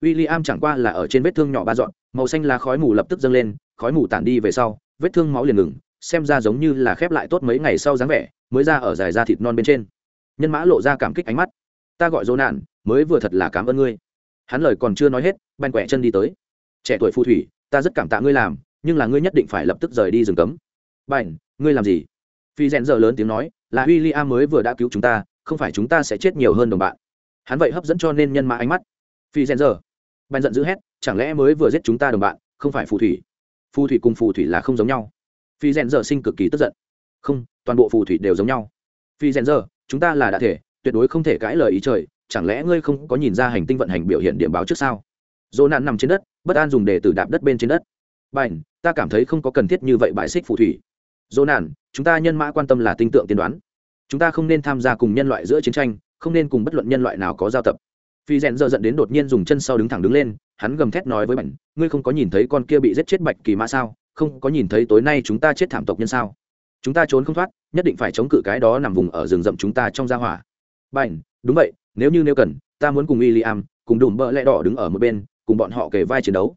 William chẳng qua là ở trên vết thương nhỏ ba dọn, màu xanh lá khói mù lập tức dâng lên, khói mù tản đi về sau, vết thương máu liền ngừng, xem ra giống như là khép lại tốt mấy ngày sau dáng vẻ mới ra ở dài da thịt non bên trên nhân mã lộ ra cảm kích ánh mắt ta gọi dỗ nạn mới vừa thật là cảm ơn ngươi hắn lời còn chưa nói hết banh quẹ chân đi tới trẻ tuổi phù thủy ta rất cảm tạ ngươi làm nhưng là ngươi nhất định phải lập tức rời đi rừng cấm. Bảnh ngươi làm gì? Phi rèn giờ lớn tiếng nói, là w i l l i am mới vừa đã cứu chúng ta, không phải chúng ta sẽ chết nhiều hơn đồng bạn. Hắn vậy hấp dẫn cho nên nhân mã ánh mắt. Phi rèn giờ. Banh giận dữ hét, chẳng lẽ mới vừa giết chúng ta đồng bạn, không phải phù thủy? Phù thủy cùng phù thủy là không giống nhau. Phi rèn giờ sinh cực kỳ tức giận. Không, toàn bộ phù thủy đều giống nhau. Phi rèn giờ, chúng ta là đã thể, tuyệt đối không thể cãi lời ý trời, chẳng lẽ ngươi không có nhìn ra hành tinh vận hành biểu hiện điểm báo trước sao? Dỗ nạn nằm trên đất, bất an dùng để từ đạp đất bên trên đất bảnh ta cảm thấy không có cần thiết như vậy bài xích phù thủy. Dỗ nản, chúng ta nhân mã quan tâm là tinh tượng tiên đoán. Chúng ta không nên tham gia cùng nhân loại giữa chiến tranh không nên cùng bất luận nhân loại nào có giao tập. Phi rèn giờ dẫn đến đột nhiên dùng chân sau đứng thẳng đứng lên hắn gầm thét nói với bảnh ngươi không có nhìn thấy con kia bị giết chết bạch kỳ mã sao? Không có nhìn thấy tối nay chúng ta chết thảm tộc nhân sao? Chúng ta trốn không thoát nhất định phải chống cự cái đó nằm vùng ở rừng rậm chúng ta trong gia hỏa. Bảnh đúng vậy nếu như nếu cần ta muốn cùng William, cùng đùm bợ lẽ đỏ đứng ở một bên cùng bọn họ kề vai chiến đấu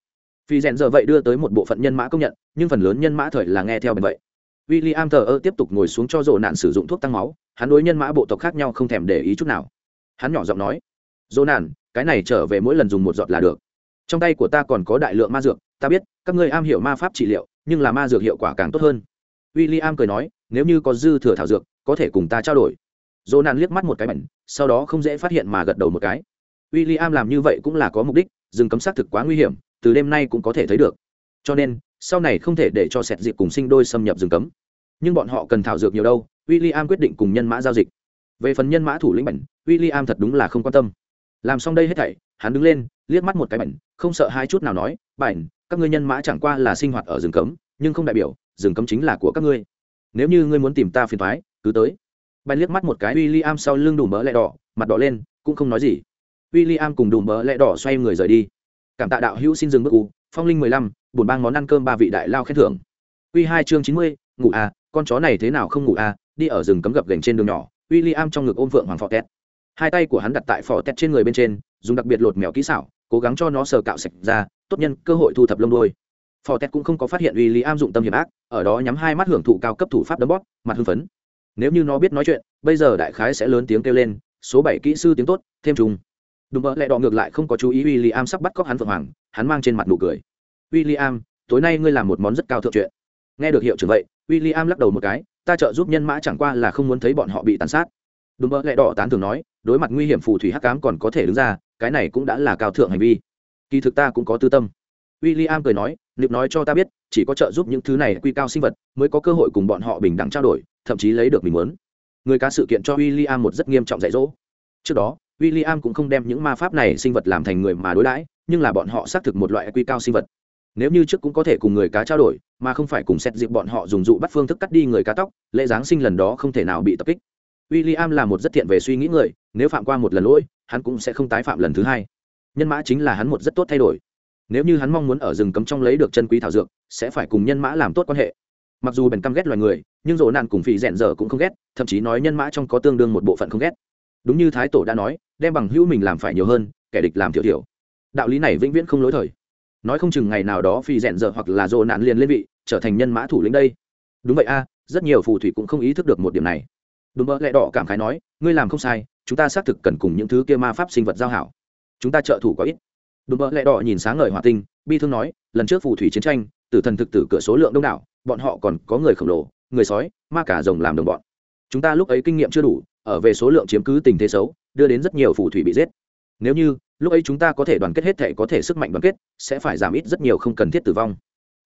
phi rèn giờ vậy đưa tới một bộ phận nhân mã công nhận, nhưng phần lớn nhân mã thời là nghe theo bên vậy. W i l l i am thờ ơ tiếp tục ngồi xuống cho rộ nạn sử dụng thuốc tăng máu, hắn đối nhân mã bộ tộc khác nhau không thèm để ý chút nào. Hắn nhỏ giọng nói rộ nạn, cái này trở về mỗi lần dùng một giọt là được. Trong tay của ta còn có đại lượng ma dược, ta biết, các ngươi am hiểu ma pháp trị liệu, nhưng là ma dược hiệu quả càng tốt hơn. W i l l i am cười nói, nếu như có dư thừa thảo dược, có thể cùng ta trao đổi. Dỗ nạn liếc mắt một cái bẩn, sau đó không dễ phát hiện mà gật đầu một cái. W i l l i am làm như vậy cũng là có mục đích rừng cấm xác thực quá nguy hiểm từ đêm nay cũng có thể thấy được. Cho nên, sau này không thể để cho sẹt dịp cùng sinh đôi xâm nhập rừng cấm. Nhưng bọn họ cần thảo dược nhiều đâu w i l l i am quyết định cùng nhân mã giao dịch. Về phần nhân mã thủ lĩnh bẩn w i l l i am thật đúng là không quan tâm. Làm xong đây hết thảy, hắn đứng lên, liếc mắt một cái bẩn, không sợ hai chút nào nói, bẩn, các ngươi nhân mã chẳng qua là sinh hoạt ở rừng cấm, nhưng không đại biểu, rừng cấm chính là của các ngươi. Nếu như ngươi muốn tìm ta phiền thoái cứ tới. Bẩn liếc mắt một cái w i l l i am sau lưng đủ mỡ lẹ đỏ, mặt đỏ lên, cũng không nói gì. W i l l i am cùng đủ mỡ lẹ đỏ xoay người rời đi cảm tạ đạo hữu xin dừng bước u, phong linh mười lăm bùn bang món ăn cơm ba vị đại lao khen thưởng. Q hai chương chín mươi, ngủ à con chó này thế nào không ngủ à đi ở rừng cấm gập gành trên đường nhỏ w i l l i am trong ngực ôm phượng hoàng phò tét. Hai tay của hắn đặt tại phò tét trên người bên trên, dùng đặc biệt lột mèo kỹ xảo, cố gắng cho nó sờ cạo sạch ra, tốt nhân cơ hội thu thập lông đôi phò tét cũng không có phát hiện uy lý am dụng tâm hiểm ác, ở đó nhắm hai mắt hưởng thụ cao cấp thủ pháp đấm bóp, mặt hưng phấn. Nếu như nó biết nói chuyện, bây giờ đại khái sẽ lớn tiếng kêu lên, số bảy kỹ sư tiếng tốt, thêm trùng đùm bỡ lẹ đỏ ngược lại không có chú ý w i l l i am sắp bắt cóc hắn phượng hoàng, hắn mang trên mặt nụ cười. W i l l i am tối nay ngươi làm một món rất cao thượng chuyện. Nghe được hiệu trưởng vậy w i l l i am lắc đầu một cái, ta trợ giúp nhân mã chẳng qua là không muốn thấy bọn họ bị tàn sát. Đùm bỡ lẹ đỏ tán thường nói, đối mặt nguy hiểm phù thủy hắc cám còn có thể đứng ra, cái này cũng đã là cao thượng hành vi. Kỳ thực ta cũng có tư tâm. W i l l i am cười nói liệu nói cho ta biết, chỉ có trợ giúp những thứ này quy cao sinh vật mới có cơ hội cùng bọn họ bình đẳng trao đổi, thậm chí lấy được mình muốn. Người cá sự kiện cho w i l l i am một rất nghiêm trọng dạy dỗ. Trước đó w i l l i am cũng không đem những ma pháp này sinh vật làm thành người mà đối đãi, nhưng là bọn họ xác thực một loại quy cao sinh vật. Nếu như trước cũng có thể cùng người cá trao đổi, mà không phải cùng xét dịp bọn họ dùng dụ bắt phương thức cắt đi người cá tóc, lễ giáng sinh lần đó không thể nào bị tập kích. W i l l i am là một rất thiện về suy nghĩ người, nếu phạm qua một lần lỗi, hắn cũng sẽ không tái phạm lần thứ hai. Nhân mã chính là hắn một rất tốt thay đổi. Nếu như hắn mong muốn ở rừng cấm trong lấy được chân quý thảo dược, sẽ phải cùng nhân mã làm tốt quan hệ. Mặc dù bèn căm ghét loài người, nhưng rộ nạn cùng phì rẽn dở cũng không ghét, thậm chí nói nhân mã trong có tương đương một bộ phận không ghét đúng như thái tổ đã nói, đem bằng hữu mình làm phải nhiều hơn, kẻ địch làm thiểu thiểu. Đạo lý này vĩnh viễn không lỗi thời. Nói không chừng ngày nào đó phi rèn dở hoặc là dồ nạn liền lên vị, trở thành nhân mã thủ lĩnh đây. Đúng vậy a, rất nhiều phù thủy cũng không ý thức được một điểm này. Đúng mơ lẹ đỏ cảm khái nói, ngươi làm không sai, chúng ta xác thực cần cùng những thứ kia ma pháp sinh vật giao hảo. Chúng ta trợ thủ có ít. Đúng mơ lẹ đỏ nhìn sáng ngời hỏa tinh, bi thương nói, lần trước phù thủy chiến tranh, tử thần thực tử cửa số lượng đông đảo, bọn họ còn có người khổng lồ, người sói, ma cả rồng làm đồng bọn. Chúng ta lúc ấy kinh nghiệm chưa đủ ở về số lượng chiếm cứ tình thế xấu đưa đến rất nhiều phù thủy bị giết. Nếu như lúc ấy chúng ta có thể đoàn kết hết thể có thể sức mạnh đoàn kết sẽ phải giảm ít rất nhiều không cần thiết tử vong.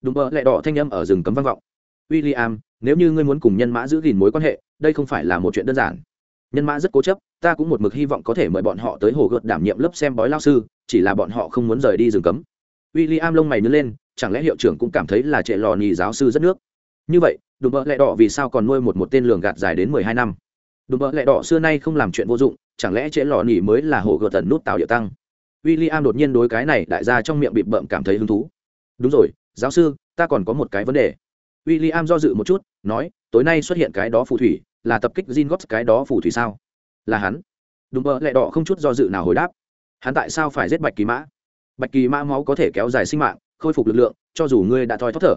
Đùm vậy lẹ đỏ thanh âm ở rừng cấm vang vọng. William, nếu như ngươi muốn cùng nhân mã giữ gìn mối quan hệ đây không phải là một chuyện đơn giản. Nhân mã rất cố chấp ta cũng một mực hy vọng có thể mời bọn họ tới hồ gợt đảm nhiệm lớp xem bói lao sư chỉ là bọn họ không muốn rời đi rừng cấm. William lông mày nhướng lên chẳng lẽ hiệu trưởng cũng cảm thấy là trệ lò nhì giáo sư rất nước? Như vậy đùm vậy lẹ đỏ vì sao còn nuôi một một tên lường gạt dài đến mười hai năm? Đùm bợ lẹ đỏ xưa nay không làm chuyện vô dụng, chẳng lẽ trễ lò nỉ mới là hồ gợt tần nút tạo địa tăng? William đột nhiên đối cái này đại gia trong miệng bị bợm cảm thấy hứng thú. Đúng rồi, giáo sư, ta còn có một cái vấn đề. William do dự một chút, nói, tối nay xuất hiện cái đó phù thủy, là tập kích Jin Gops cái đó phù thủy sao? Là hắn. Đúng bơ lẹ đỏ không chút do dự nào hồi đáp. Hắn tại sao phải giết bạch kỳ mã? Bạch kỳ mã máu có thể kéo dài sinh mạng, khôi phục lực lượng, cho dù ngươi đã thoi thóp thở.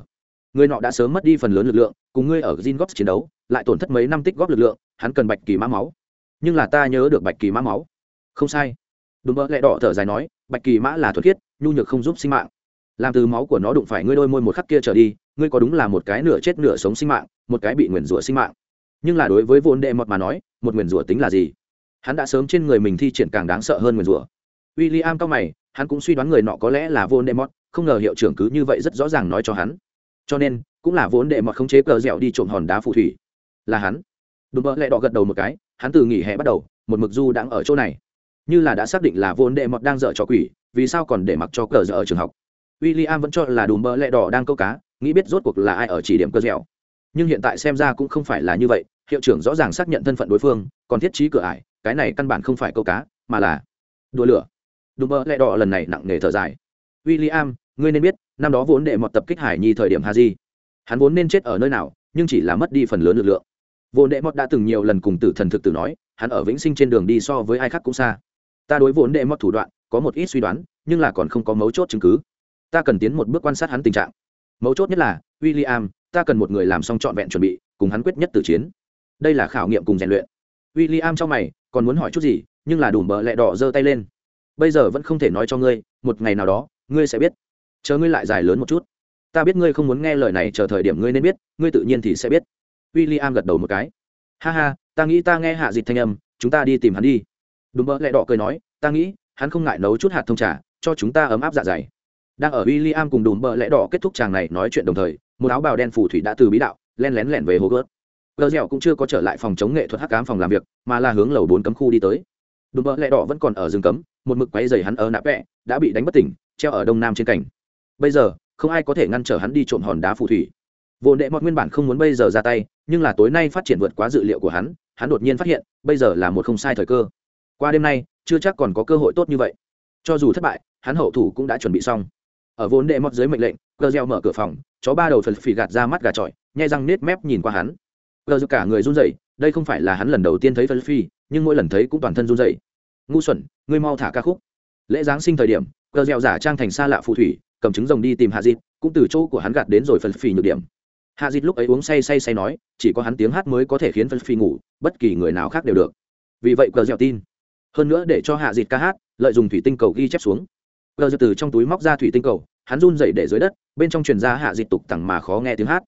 Người nọ đã sớm mất đi phần lớn lực lượng, cùng ngươi ở Jin Gops chiến đấu lại tổn thất mấy năm tích góp lực lượng, hắn cần bạch kỳ mã máu. Nhưng là ta nhớ được bạch kỳ mã máu. Không sai. Đúng bơ lẹ đỏ thở dài nói, bạch kỳ mã là thuật khiết, nhu nhược không giúp sinh mạng. Làm từ máu của nó đụng phải ngươi đôi môi một khắc kia trở đi, ngươi có đúng là một cái nửa chết nửa sống sinh mạng, một cái bị nguyền rủa sinh mạng. Nhưng là đối với vốn đệ mọt mà nói, một nguyền rủa tính là gì? Hắn đã sớm trên người mình thi triển càng đáng sợ hơn nguyền rủa. W i l l i am cao mày, hắn cũng suy đoán người nọ có lẽ là vốn đệ mọt, không ngờ hiệu trưởng cứ như vậy rất rõ ràng nói cho hắn. Cho nên, cũng là vốn đệ mọt không chế cờ dẻo đi trộm hòn đá phù thủy là hắn đùm bợ lẹ đỏ gật đầu một cái hắn từ nghỉ hè bắt đầu một mực du đang ở chỗ này như là đã xác định là vốn đệ mọt đang dở cho quỷ vì sao còn để mặc cho cờ dở ở trường học William vẫn cho là đùm bợ lẹ đỏ đang câu cá, nghĩ biết rốt cuộc là ai ở chỉ điểm cơ dẻo. Nhưng hiện tại xem ra cũng không phải là như vậy, hiệu trưởng rõ ràng xác nhận thân phận đối phương, còn thiết trí cửa ải, cái này căn bản không phải câu cá, mà là đùa lửa. Đùm bợ lẹ đỏ lần này nặng nề thở dài. William, ngươi nên biết, năm đó vốn đệ mọt tập kích Hải Nhi thời điểm Haji, hắn vốn nên chết ở nơi nào, nhưng chỉ là mất đi phần lớn lực lượng. Vốn đệ mọt đã từng nhiều lần cùng tử thần thực tử nói, hắn ở vĩnh sinh trên đường đi so với ai khác cũng xa. Ta đối vốn đệ mọt thủ đoạn có một ít suy đoán, nhưng là còn không có mấu chốt chứng cứ. Ta cần tiến một bước quan sát hắn tình trạng. Mấu chốt nhất là w i l l i am ta cần một người làm xong trọn vẹn chuẩn bị cùng hắn quyết nhất tử chiến. Đây là khảo nghiệm cùng rèn luyện. W i l l i am trong mày còn muốn hỏi chút gì nhưng là đủ bờ lẹ đỏ giơ tay lên. Bây giờ vẫn không thể nói cho ngươi một ngày nào đó ngươi sẽ biết. Chờ ngươi lại dài lớn một chút. Ta biết ngươi không muốn nghe lời này chờ thời điểm ngươi nên biết ngươi tự nhiên thì sẽ biết w i l l i am gật đầu một cái. Ha ha, ta nghĩ ta nghe hạ dịch thanh âm, chúng ta đi tìm hắn đi. Đúng bỡ lẹ đỏ cười nói, ta nghĩ, hắn không ngại nấu chút hạt thông trà, cho chúng ta ấm áp dạ dày. Đang ở William cùng đùm bờ lẽ đỏ kết thúc chàng này nói chuyện đồng thời, một áo bào đen phù thủy đã từ bí đạo, len lén lẻn về hồ gớt. Gờ dẻo cũng chưa có trở lại phòng chống nghệ thuật hắc cám phòng làm việc, mà là hướng lầu bốn cấm khu đi tới. Đùm bờ lẽ đỏ vẫn còn ở rừng cấm, một mực quáy dày hắn ở nạp vẽ đã bị đánh bất tỉnh, treo ở đông nam trên cảnh bây giờ, không ai có thể ngăn trở hắn đi trộm hòn đá phù thủy vô đệ mọt nguyên bản không muốn bây giờ ra tay nhưng là tối nay phát triển vượt quá dự liệu của hắn hắn đột nhiên phát hiện bây giờ là một không sai thời cơ. Qua đêm nay chưa chắc còn có cơ hội tốt như vậy. Cho dù thất bại hắn hậu thủ cũng đã chuẩn bị xong. Ở vốn đệ mọt dưới mệnh lệnh gờ reo mở cửa phòng chó ba đầu phần phì gạt ra mắt gà trọi nhai răng nết mép nhìn qua hắn. Gờ reo cả người run rẩy đây không phải là hắn lần đầu tiên thấy phần phi nhưng mỗi lần thấy cũng toàn thân run rẩy. Ngu xuẩn ngươi mau thả ca khúc. Lễ giáng sinh thời điểm gờ reo giả trang thành xa lạ phù thủy cầm trứng rồng đi tìm hạ Diệp, cũng từ chỗ của hắn gạt đến rồi phần phì nhược điểm hạ dịt lúc ấy uống say say say nói, chỉ có hắn tiếng hát mới có thể khiến phân phi ngủ, bất kỳ người nào khác đều được. Vì vậy cờ dẹo tin. Hơn nữa để cho hạ dịt ca hát, lợi dụng thủy tinh cầu ghi chép xuống. Gờ từ trong túi móc ra thủy tinh cầu, hắn run dậy để dưới đất, bên trong truyền ra hạ dịch tục tằng mà khó nghe tiếng hát.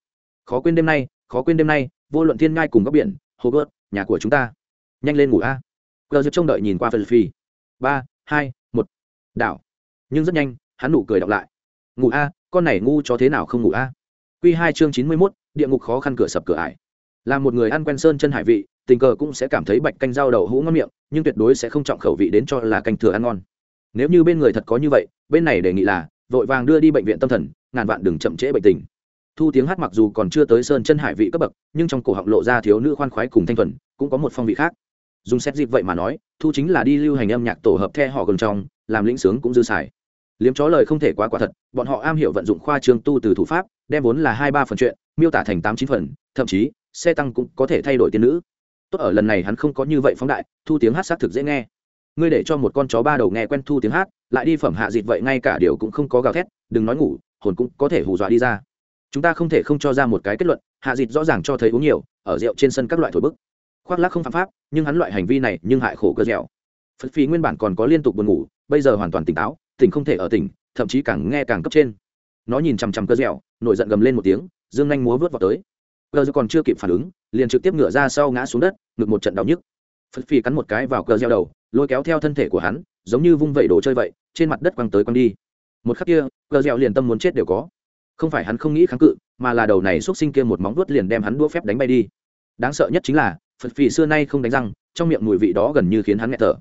Khó quên đêm nay, khó quên đêm nay, vô luận thiên ngai cùng góc biển hồ bớt nhà của chúng ta. Nhanh lên ngủ a. Gờ trông đợi nhìn qua phần phi. Ba, hai, một. Đảo. Nhưng rất nhanh, hắn nụ cười đọc lại. Ngủ a, con này ngu cho thế nào không ngủ a? Q2 chương chín mươi mốt, địa ngục khó khăn cửa sập cửa ải. Là một người ăn quen sơn chân hải vị, tình cờ cũng sẽ cảm thấy bạch canh rau đậu hũ ngon miệng, nhưng tuyệt đối sẽ không trọng khẩu vị đến cho là canh thừa ăn ngon. Nếu như bên người thật có như vậy, bên này đề nghị là, vội vàng đưa đi bệnh viện tâm thần, ngàn vạn đừng chậm trễ bệnh tình. Thu tiếng hát mặc dù còn chưa tới sơn chân hải vị cấp bậc, nhưng trong cổ họng lộ ra thiếu nữ khoan khoái cùng thanh thuần, cũng có một phong vị khác. Dùng xét dịp vậy mà nói, thu chính là đi lưu hành âm nhạc tổ hợp the họ gần trong, làm lĩnh sướng cũng dư xài liếm chó lời không thể quá quả thật, bọn họ am hiểu vận dụng khoa trương tu từ thủ pháp, đem vốn là hai ba phần chuyện, miêu tả thành tám chín phần, thậm chí, xe tăng cũng có thể thay đổi tiên nữ. Tốt ở lần này hắn không có như vậy phóng đại, thu tiếng hát xác thực dễ nghe. Ngươi để cho một con chó ba đầu nghe quen thu tiếng hát, lại đi phẩm hạ dịt vậy ngay cả điều cũng không có gào thét, đừng nói ngủ, hồn cũng có thể hù dọa đi ra. Chúng ta không thể không cho ra một cái kết luận, hạ dịt rõ ràng cho thấy uống nhiều, ở rượu trên sân các loại thổi bức. Khoác lác không phạm pháp, nhưng hắn loại hành vi này nhưng hại khổ cơ dẻo. Phật phí nguyên bản còn có liên tục buồn ngủ, bây giờ hoàn toàn tỉnh táo tỉnh không thể ở tỉnh, thậm chí càng nghe càng cấp trên. Nó nhìn chằm chằm cơ dẻo, nổi giận gầm lên một tiếng, dương nhanh múa vớt vào tới. Cơ dẻo còn chưa kịp phản ứng, liền trực tiếp ngửa ra sau ngã xuống đất, ngực một trận đau nhức. Phật Phi cắn một cái vào cơ dẻo đầu, lôi kéo theo thân thể của hắn, giống như vung vẩy đồ chơi vậy, trên mặt đất quăng tới quăng đi. Một khắc kia, cơ dẻo liền tâm muốn chết đều có. Không phải hắn không nghĩ kháng cự, mà là đầu này xuất sinh kia một móng vuốt liền đem hắn đũa phép đánh bay đi. Đáng sợ nhất chính là phật Phi xưa nay không đánh răng, trong miệng mùi vị đó gần như khiến hắn nghẹt thở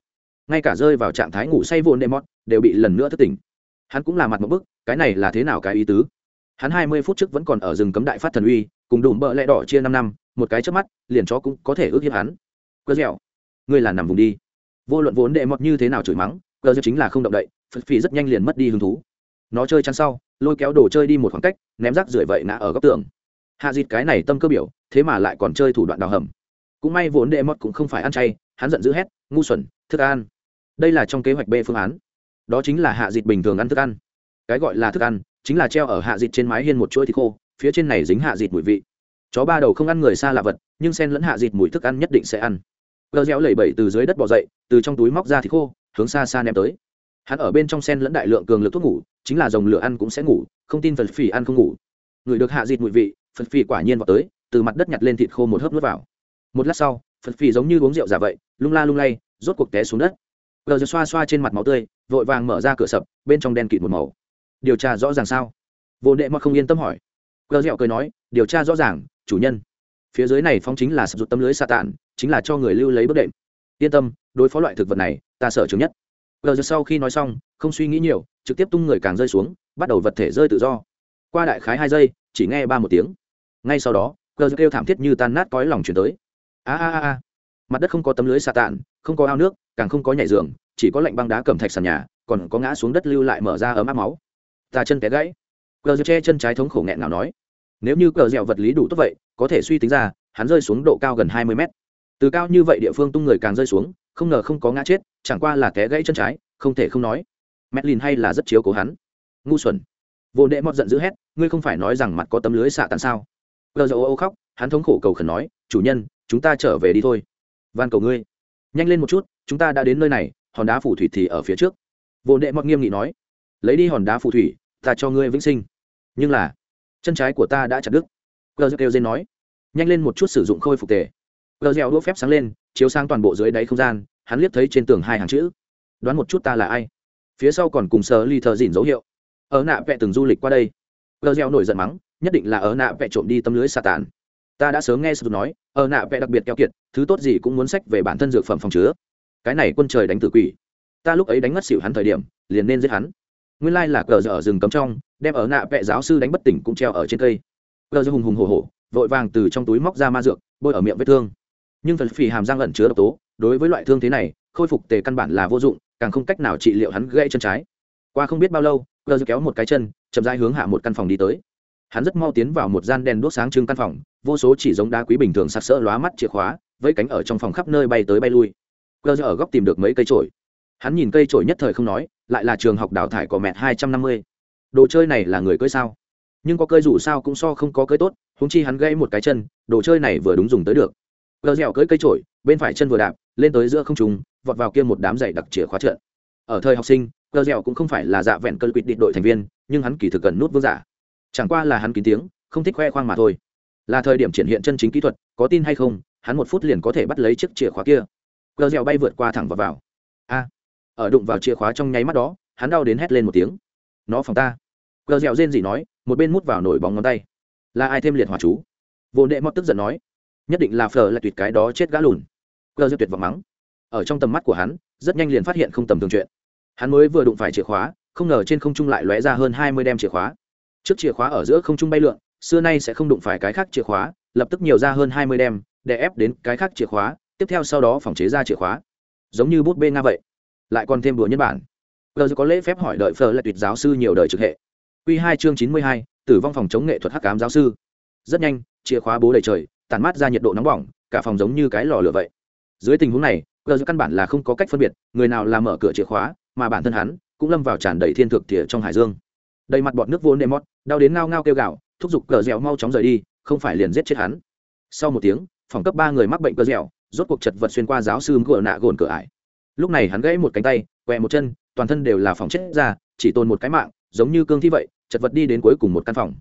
ngay cả rơi vào trạng thái ngủ say vồn đệm mót đều bị lần nữa thất tỉnh. Hắn cũng là mặt một bức, cái này là thế nào cái ý tứ? Hắn hai mươi phút trước vẫn còn ở rừng cấm đại phát thần uy, cùng đùm bợ lẹ đỏ chia năm năm, một cái trước mắt, liền chó cũng có thể ước hiếp hắn. Cơ dẻo, ngươi là nằm vùng đi. Vô luận vốn đệ mọt như thế nào chửi mắng, cơ dẻo chính là không động đậy phật phì rất nhanh liền mất đi hứng thú. Nó chơi chăn sau, lôi kéo đồ chơi đi một khoảng cách, ném rác rưởi vậy nã ở góc tường. Hạ dịt cái này tâm cơ biểu, thế mà lại còn chơi thủ đoạn đào hầm. Cũng may vốn đệ mọt cũng không phải ăn chay, hắn giận dữ hét, ngu xuẩn, thức ăn đây là trong kế hoạch b phương án. Đó chính là hạ dịch bình thường ăn thức ăn. Cái gọi là thức ăn, chính là treo ở hạ dịch trên mái hiên một chuỗi thịt khô, phía trên này dính hạ dịch mùi vị. Chó ba đầu không ăn người xa lạ vật, nhưng sen lẫn hạ dịch mùi thức ăn nhất định sẽ ăn. Gờ réo lẩy bẩy từ dưới đất bỏ dậy, từ trong túi móc ra thịt khô, hướng xa xa ném tới. Hắn ở bên trong sen lẫn đại lượng cường lực thuốc ngủ, chính là dòng lửa ăn cũng sẽ ngủ, không tin phật phỉ ăn không ngủ. Người được hạ dịt mùi vị, phật phỉ quả nhiên vào tới, từ mặt đất nhặt lên thịt khô một hớp nuốt vào. Một lát sau, phật phỉ giống như uống rượu giả vậy, lung la lung lay, rốt cuộc té xuống đất gờ giờ xoa xoa trên mặt máu tươi, vội vàng mở ra cửa sập, bên trong đen kịt một màu. Điều tra rõ ràng sao? Vô đệ mọt không yên tâm hỏi. Gờ dẹo cười nói, điều tra rõ ràng, chủ nhân. Phía dưới này phong chính là sập rụt tấm lưới sa tạn chính là cho người lưu lấy bất đệm. Yên tâm, đối phó loại thực vật này, ta sợ chứng nhất. Gờ giờ sau khi nói xong, không suy nghĩ nhiều, trực tiếp tung người càng rơi xuống, bắt đầu vật thể rơi tự do. Qua đại khái hai giây, chỉ nghe ba một tiếng. Ngay sau đó, gờ giờ kêu thảm thiết như tan nát cõi lòng chuyển tới. A a a a mặt đất không có tấm lưới sa tản, không có ao nước, càng không có nhảy giường, chỉ có lạnh băng đá cầm thạch sàn nhà, còn có ngã xuống đất lưu lại mở ra ấm áp máu. Ta chân té gãy. Cờ dẹo che chân trái thống khổ nghẹn nào nói. Nếu như cờ dẻo vật lý đủ tốt vậy, có thể suy tính ra, hắn rơi xuống độ cao gần hai mươi mét. Từ cao như vậy địa phương tung người càng rơi xuống, không ngờ không có ngã chết, chẳng qua là té gãy chân trái, không thể không nói. Mét lìn hay là rất chiếu cố hắn. Ngu xuẩn. Vô đệ mọt giận dữ hét, ngươi không phải nói rằng mặt có tấm lưới xạ tàn sao? Cờ dẻo ô khóc, hắn thống khổ cầu khẩn nói, chủ nhân, chúng ta trở về đi thôi van cầu ngươi. Nhanh lên một chút, chúng ta đã đến nơi này, hòn đá phù thủy thì ở phía trước. Vô đệ mọt nghiêm nghị nói. Lấy đi hòn đá phù thủy, ta cho ngươi vĩnh sinh. Nhưng là, chân trái của ta đã chặt đứt. Gờ kêu dên nói. Nhanh lên một chút sử dụng khôi phục tề. Gờ dẻo đũa phép sáng lên, chiếu sang toàn bộ dưới đáy không gian, hắn liếc thấy trên tường hai hàng chữ. Đoán một chút ta là ai. Phía sau còn cùng sờ ly thờ dỉn dấu hiệu. Ở nạ vẹ từng du lịch qua đây. Gờ dẻo nổi giận mắng, nhất định là ở nạ vẹ trộm đi tâm lưới xà tàn ta đã sớm nghe sư nói, ở nạ vẽ đặc biệt keo kiệt, thứ tốt gì cũng muốn sách về bản thân dược phẩm phòng chứa. Cái này quân trời đánh tử quỷ. Ta lúc ấy đánh mất xỉu hắn thời điểm, liền nên giết hắn. Nguyên lai là cờ giờ ở rừng cấm trong, đem ở nạ vẽ giáo sư đánh bất tỉnh cũng treo ở trên cây. Cờ giờ hùng hùng hổ hổ, vội vàng từ trong túi móc ra ma dược, bôi ở miệng vết thương. Nhưng phần phì hàm răng ẩn chứa độc tố, đối với loại thương thế này, khôi phục tề căn bản là vô dụng, càng không cách nào trị liệu hắn gãy chân trái. Qua không biết bao lâu, cờ giờ kéo một cái chân, chậm rãi hướng hạ một căn phòng đi tới hắn rất mau tiến vào một gian đèn đuốc sáng trưng căn phòng, vô số chỉ giống đá quý bình thường sặc sỡ lóa mắt chìa khóa với cánh ở trong phòng khắp nơi bay tới bay lui. Cơ ở góc tìm được mấy cây trổi hắn nhìn cây trổi nhất thời không nói, lại là trường học đào thải có mẹt hai trăm năm mươi. Đồ chơi này là người cưới sao? Nhưng có cơi dù sao cũng so không có cơi tốt húng chi hắn gãy một cái chân, đồ chơi này vừa đúng dùng tới được. Gờ dẻo cưỡi cây trổi bên phải chân vừa đạp, lên tới giữa không trùng vọt vào kia một đám giày đặc chìa khóa trượt ở thời học sinh gờ dẻo cũng không phải là dạ vẹn cơn quỵt định đội thành viên, nhưng hắn kỳ thực cần nút vương giả chẳng qua là hắn kín tiếng, không thích khoe khoang mà thôi. Là thời điểm triển hiện chân chính kỹ thuật, có tin hay không, hắn một phút liền có thể bắt lấy chiếc chìa khóa kia. Gờ dẻo bay vượt qua thẳng vào vào. A. Ở đụng vào chìa khóa trong nháy mắt đó, hắn đau đến hét lên một tiếng. Nó phòng ta. Gờ dẻo rên gì nói, một bên mút vào nổi bóng ngón tay. Là ai thêm liệt hỏa chú? Vô đệ mót tức giận nói. Nhất định là phờ là tuyệt cái đó chết gã lùn. Gờ dẻo tuyệt vọng mắng. Ở trong tầm mắt của hắn, rất nhanh liền phát hiện không tầm thường chuyện. Hắn mới vừa đụng phải chìa khóa, không ngờ trên không trung lại lóe ra hơn hai mươi đem chìa khóa trước chìa khóa ở giữa không trung bay lượn, xưa nay sẽ không đụng phải cái khác chìa khóa, lập tức nhiều ra hơn hai mươi đem, để ép đến cái khác chìa khóa, tiếp theo sau đó phòng chế ra chìa khóa. Giống như bút bê nga vậy. Lại còn thêm đùa nhân bản. Gờ có lễ phép hỏi đợi phờ là tuyệt giáo sư nhiều đời trực hệ. Q hai chương chín mươi hai, tử vong phòng chống nghệ thuật hắc cám giáo sư. Rất nhanh, chìa khóa bố đầy trời tàn mát ra nhiệt độ nóng bỏng, cả phòng giống như cái lò lửa vậy. Dưới tình huống này gờ căn bản là không có cách phân biệt, người nào làm mở cửa chìa khóa, mà bản thân hắn cũng lâm vào tràn đầy thiên thực thìa trong hải dương đầy mặt bọt nước vốn đệm mót đau đến ngao ngao kêu gạo thúc giục cờ dẻo mau chóng rời đi, không phải liền giết chết hắn. Sau một tiếng, phòng cấp ba người mắc bệnh cờ dẻo, rốt cuộc chật vật xuyên qua giáo sư gỡ nạ gồn cửa ải. Lúc này hắn gãy một cánh tay, quẹ một chân, toàn thân đều là phòng chết ra, chỉ tồn một cái mạng, giống như cương thi vậy, chật vật đi đến cuối cùng một căn phòng.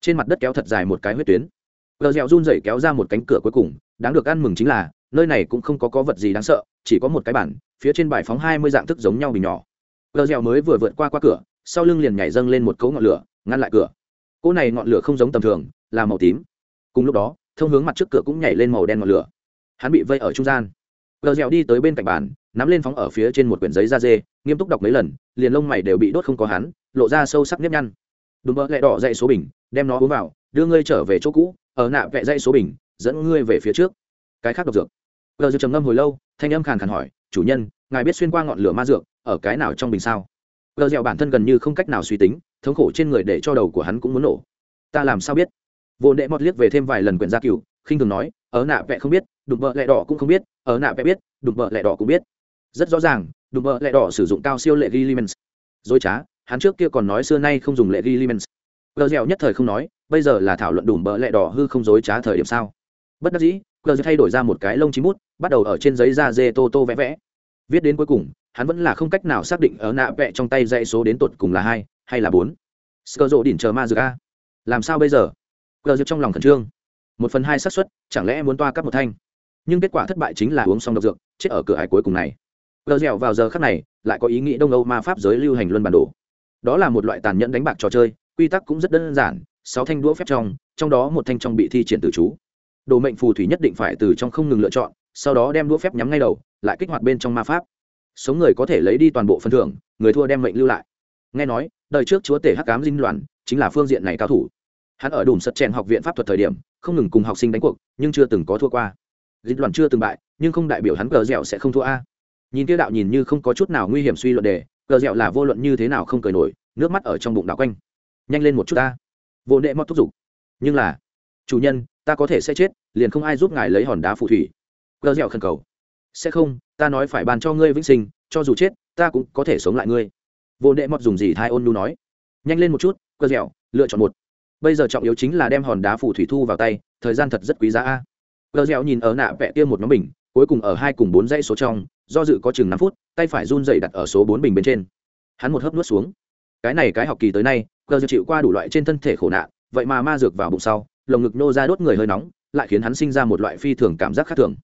Trên mặt đất kéo thật dài một cái huyết tuyến. Cờ dẻo run rẩy kéo ra một cánh cửa cuối cùng, đáng được ăn mừng chính là, nơi này cũng không có có vật gì đáng sợ, chỉ có một cái bản phía trên bài phóng hai mươi dạng thức giống nhau bình nhỏ. Cờ dẻo mới vừa vượt qua qua cửa sau lưng liền nhảy dâng lên một cấu ngọn lửa, ngăn lại cửa. Cỗ này ngọn lửa không giống tầm thường, là màu tím. Cùng lúc đó, thông hướng mặt trước cửa cũng nhảy lên màu đen ngọn lửa. Hắn bị vây ở trung gian. Gờ dẻo đi tới bên cạnh bàn, nắm lên phóng ở phía trên một quyển giấy da dê, nghiêm túc đọc mấy lần, liền lông mày đều bị đốt không có hắn, lộ ra sâu sắc nếp nhăn. Đùm bơ gậy đỏ dậy số bình, đem nó uống vào, đưa ngươi trở về chỗ cũ, ở nạ vẹ dậy số bình, dẫn ngươi về phía trước. Cái khác độc dược. Gờ dược trầm ngâm hồi lâu, thanh âm khàn khàn hỏi, chủ nhân, ngài biết xuyên qua ngọn lửa ma dược ở cái nào trong bình sao? Gờ dẻo bản thân gần như không cách nào suy tính, thống khổ trên người để cho đầu của hắn cũng muốn nổ. Ta làm sao biết? Vô đệ mọt liếc về thêm vài lần quyển gia cựu khinh thường nói, ở nạ vẹ không biết đùm vợ lẹ đỏ cũng không biết, ở nạ vẹ biết đùm vợ lẹ đỏ cũng biết. Rất rõ ràng đùm vợ lẹ đỏ sử dụng cao siêu lệ ghi limens dối trá, hắn trước kia còn nói xưa nay không dùng lệ ghi limens gờ dẻo nhất thời không nói, bây giờ là thảo luận đùm bợ lẹ đỏ hư không dối trá thời điểm sao? Bất đắc dĩ, gờ thay đổi ra một cái lông chín bút, bắt đầu ở trên giấy da dê tô tô vẽ vẽ. Viết đến cuối cùng hắn vẫn là không cách nào xác định ở nạ vẽ trong tay dãy số đến tột cùng là hai hay là bốn. Sơ rộ đỉnh chờ ma dược a. Làm sao bây giờ? Gờ trong lòng khẩn trương. Một phần hai xác suất, chẳng lẽ muốn toa cắp một thanh? Nhưng kết quả thất bại chính là uống xong độc dược, chết ở cửa hải cuối cùng này. Cờ dẻo vào giờ khắc này, lại có ý nghĩ đông âu ma pháp giới lưu hành luân bản đồ. Đó là một loại tàn nhẫn đánh bạc trò chơi, quy tắc cũng rất đơn giản, sáu thanh đũa phép trong trong đó một thanh trong bị thi triển từ chú. Đồ mệnh phù thủy nhất định phải từ trong không ngừng lựa chọn, sau đó đem đũa phép nhắm ngay đầu, lại kích hoạt bên trong ma pháp. Sống người có thể lấy đi toàn bộ phần thưởng, người thua đem mệnh lưu lại. Nghe nói, đời trước chúa tể hắc cám dinh đoàn chính là phương diện này cao thủ. Hắn ở đùm sật chèn học viện pháp thuật thời điểm, không ngừng cùng học sinh đánh cuộc, nhưng chưa từng có thua qua. Dinh đoàn chưa từng bại, nhưng không đại biểu hắn cờ dẻo sẽ không thua a. Nhìn tiêu đạo nhìn như không có chút nào nguy hiểm suy luận đề, cờ dẻo là vô luận như thế nào không cười nổi, nước mắt ở trong bụng đạo quanh. Nhanh lên một chút ta. Vô nệ mót thúc giục. Nhưng là, chủ nhân, ta có thể sẽ chết, liền không ai giúp ngài lấy hòn đá phù thủy. Cờ dẻo khẩn cầu. Sẽ không ta nói phải bàn cho ngươi vĩnh sinh, cho dù chết, ta cũng có thể sống lại ngươi. Vô đệ mọt dùng gì thai ôn nu nói. Nhanh lên một chút cờ dẻo, lựa chọn một. Bây giờ trọng yếu chính là đem hòn đá phủ thủy thu vào tay, thời gian thật rất quý giá a. Cờ dẻo nhìn ở nạ vẽ kia một nhóm bình, cuối cùng ở hai cùng bốn dãy số trong, do dự có chừng năm phút, tay phải run dậy đặt ở số bốn bình bên trên. Hắn một hớp nuốt xuống. Cái này cái học kỳ tới nay cờ dẻo chịu qua đủ loại trên thân thể khổ nạn, vậy mà ma dược vào bụng sau, lồng ngực nô ra đốt người hơi nóng, lại khiến hắn sinh ra một loại phi thường cảm giác khác thường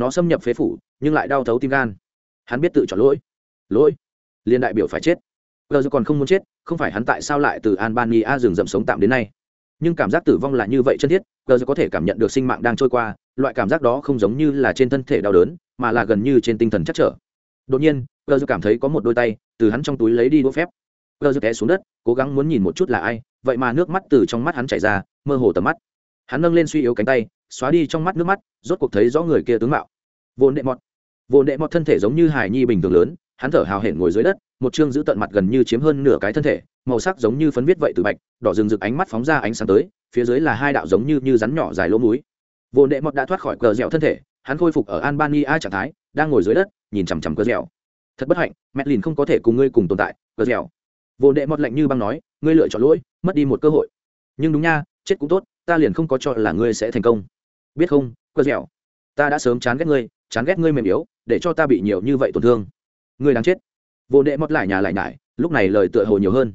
nó xâm nhập phế phủ, nhưng lại đau thấu tim gan. Hắn biết tự chọn lỗi. Lỗi? Liên đại biểu phải chết. Gờ dư còn không muốn chết, không phải hắn tại sao lại từ albania rừng rậm sống tạm đến nay. Nhưng cảm giác tử vong là như vậy chân thiết gờ dư có thể cảm nhận được sinh mạng đang trôi qua, loại cảm giác đó không giống như là trên thân thể đau đớn, mà là gần như trên tinh thần chắc trở. Đột nhiên gờ dư cảm thấy có một đôi tay từ hắn trong túi lấy đi đũa phép. Gờ dư té xuống đất, cố gắng muốn nhìn một chút là ai, vậy mà nước mắt từ trong mắt hắn chảy ra, mơ hồ tầm mắt. Hắn nâng lên suy yếu cánh tay xóa đi trong mắt nước mắt, rốt cuộc thấy rõ người kia tướng mạo. Vồn đệ mọt. Vồn đệ mọt thân thể giống như hải nhi bình thường lớn, hắn thở hào hển ngồi dưới đất, một chương giữ tận mặt gần như chiếm hơn nửa cái thân thể, màu sắc giống như phấn viết vậy từ bạch, đỏ rừng rực ánh mắt phóng ra ánh sáng tới, phía dưới là hai đạo giống như như rắn nhỏ dài lỗ múi vồn đệ mọt đã thoát khỏi cờ dẻo thân thể, hắn khôi phục ở albania trạng thái, đang ngồi dưới đất, nhìn chằm chằm cờ dẻo. Thật bất hạnh, mẹ lìn không có thể cùng ngươi cùng tồn tại, cờ dẻo. Vồn đệ mọt lạnh như băng nói, ngươi lựa chọn lỗi, mất đi một cơ hội. Nhưng đúng nha, chết cũng tốt, ta liền không có cho là ngươi sẽ thành công biết không cơ dẻo. Ta đã sớm chán ghét ngươi, chán ghét ngươi mềm yếu, để cho ta bị nhiều như vậy tổn thương. Ngươi đáng chết. Vô đệ mọt lại nhà lại nhải, lúc này lời tựa hồ nhiều hơn.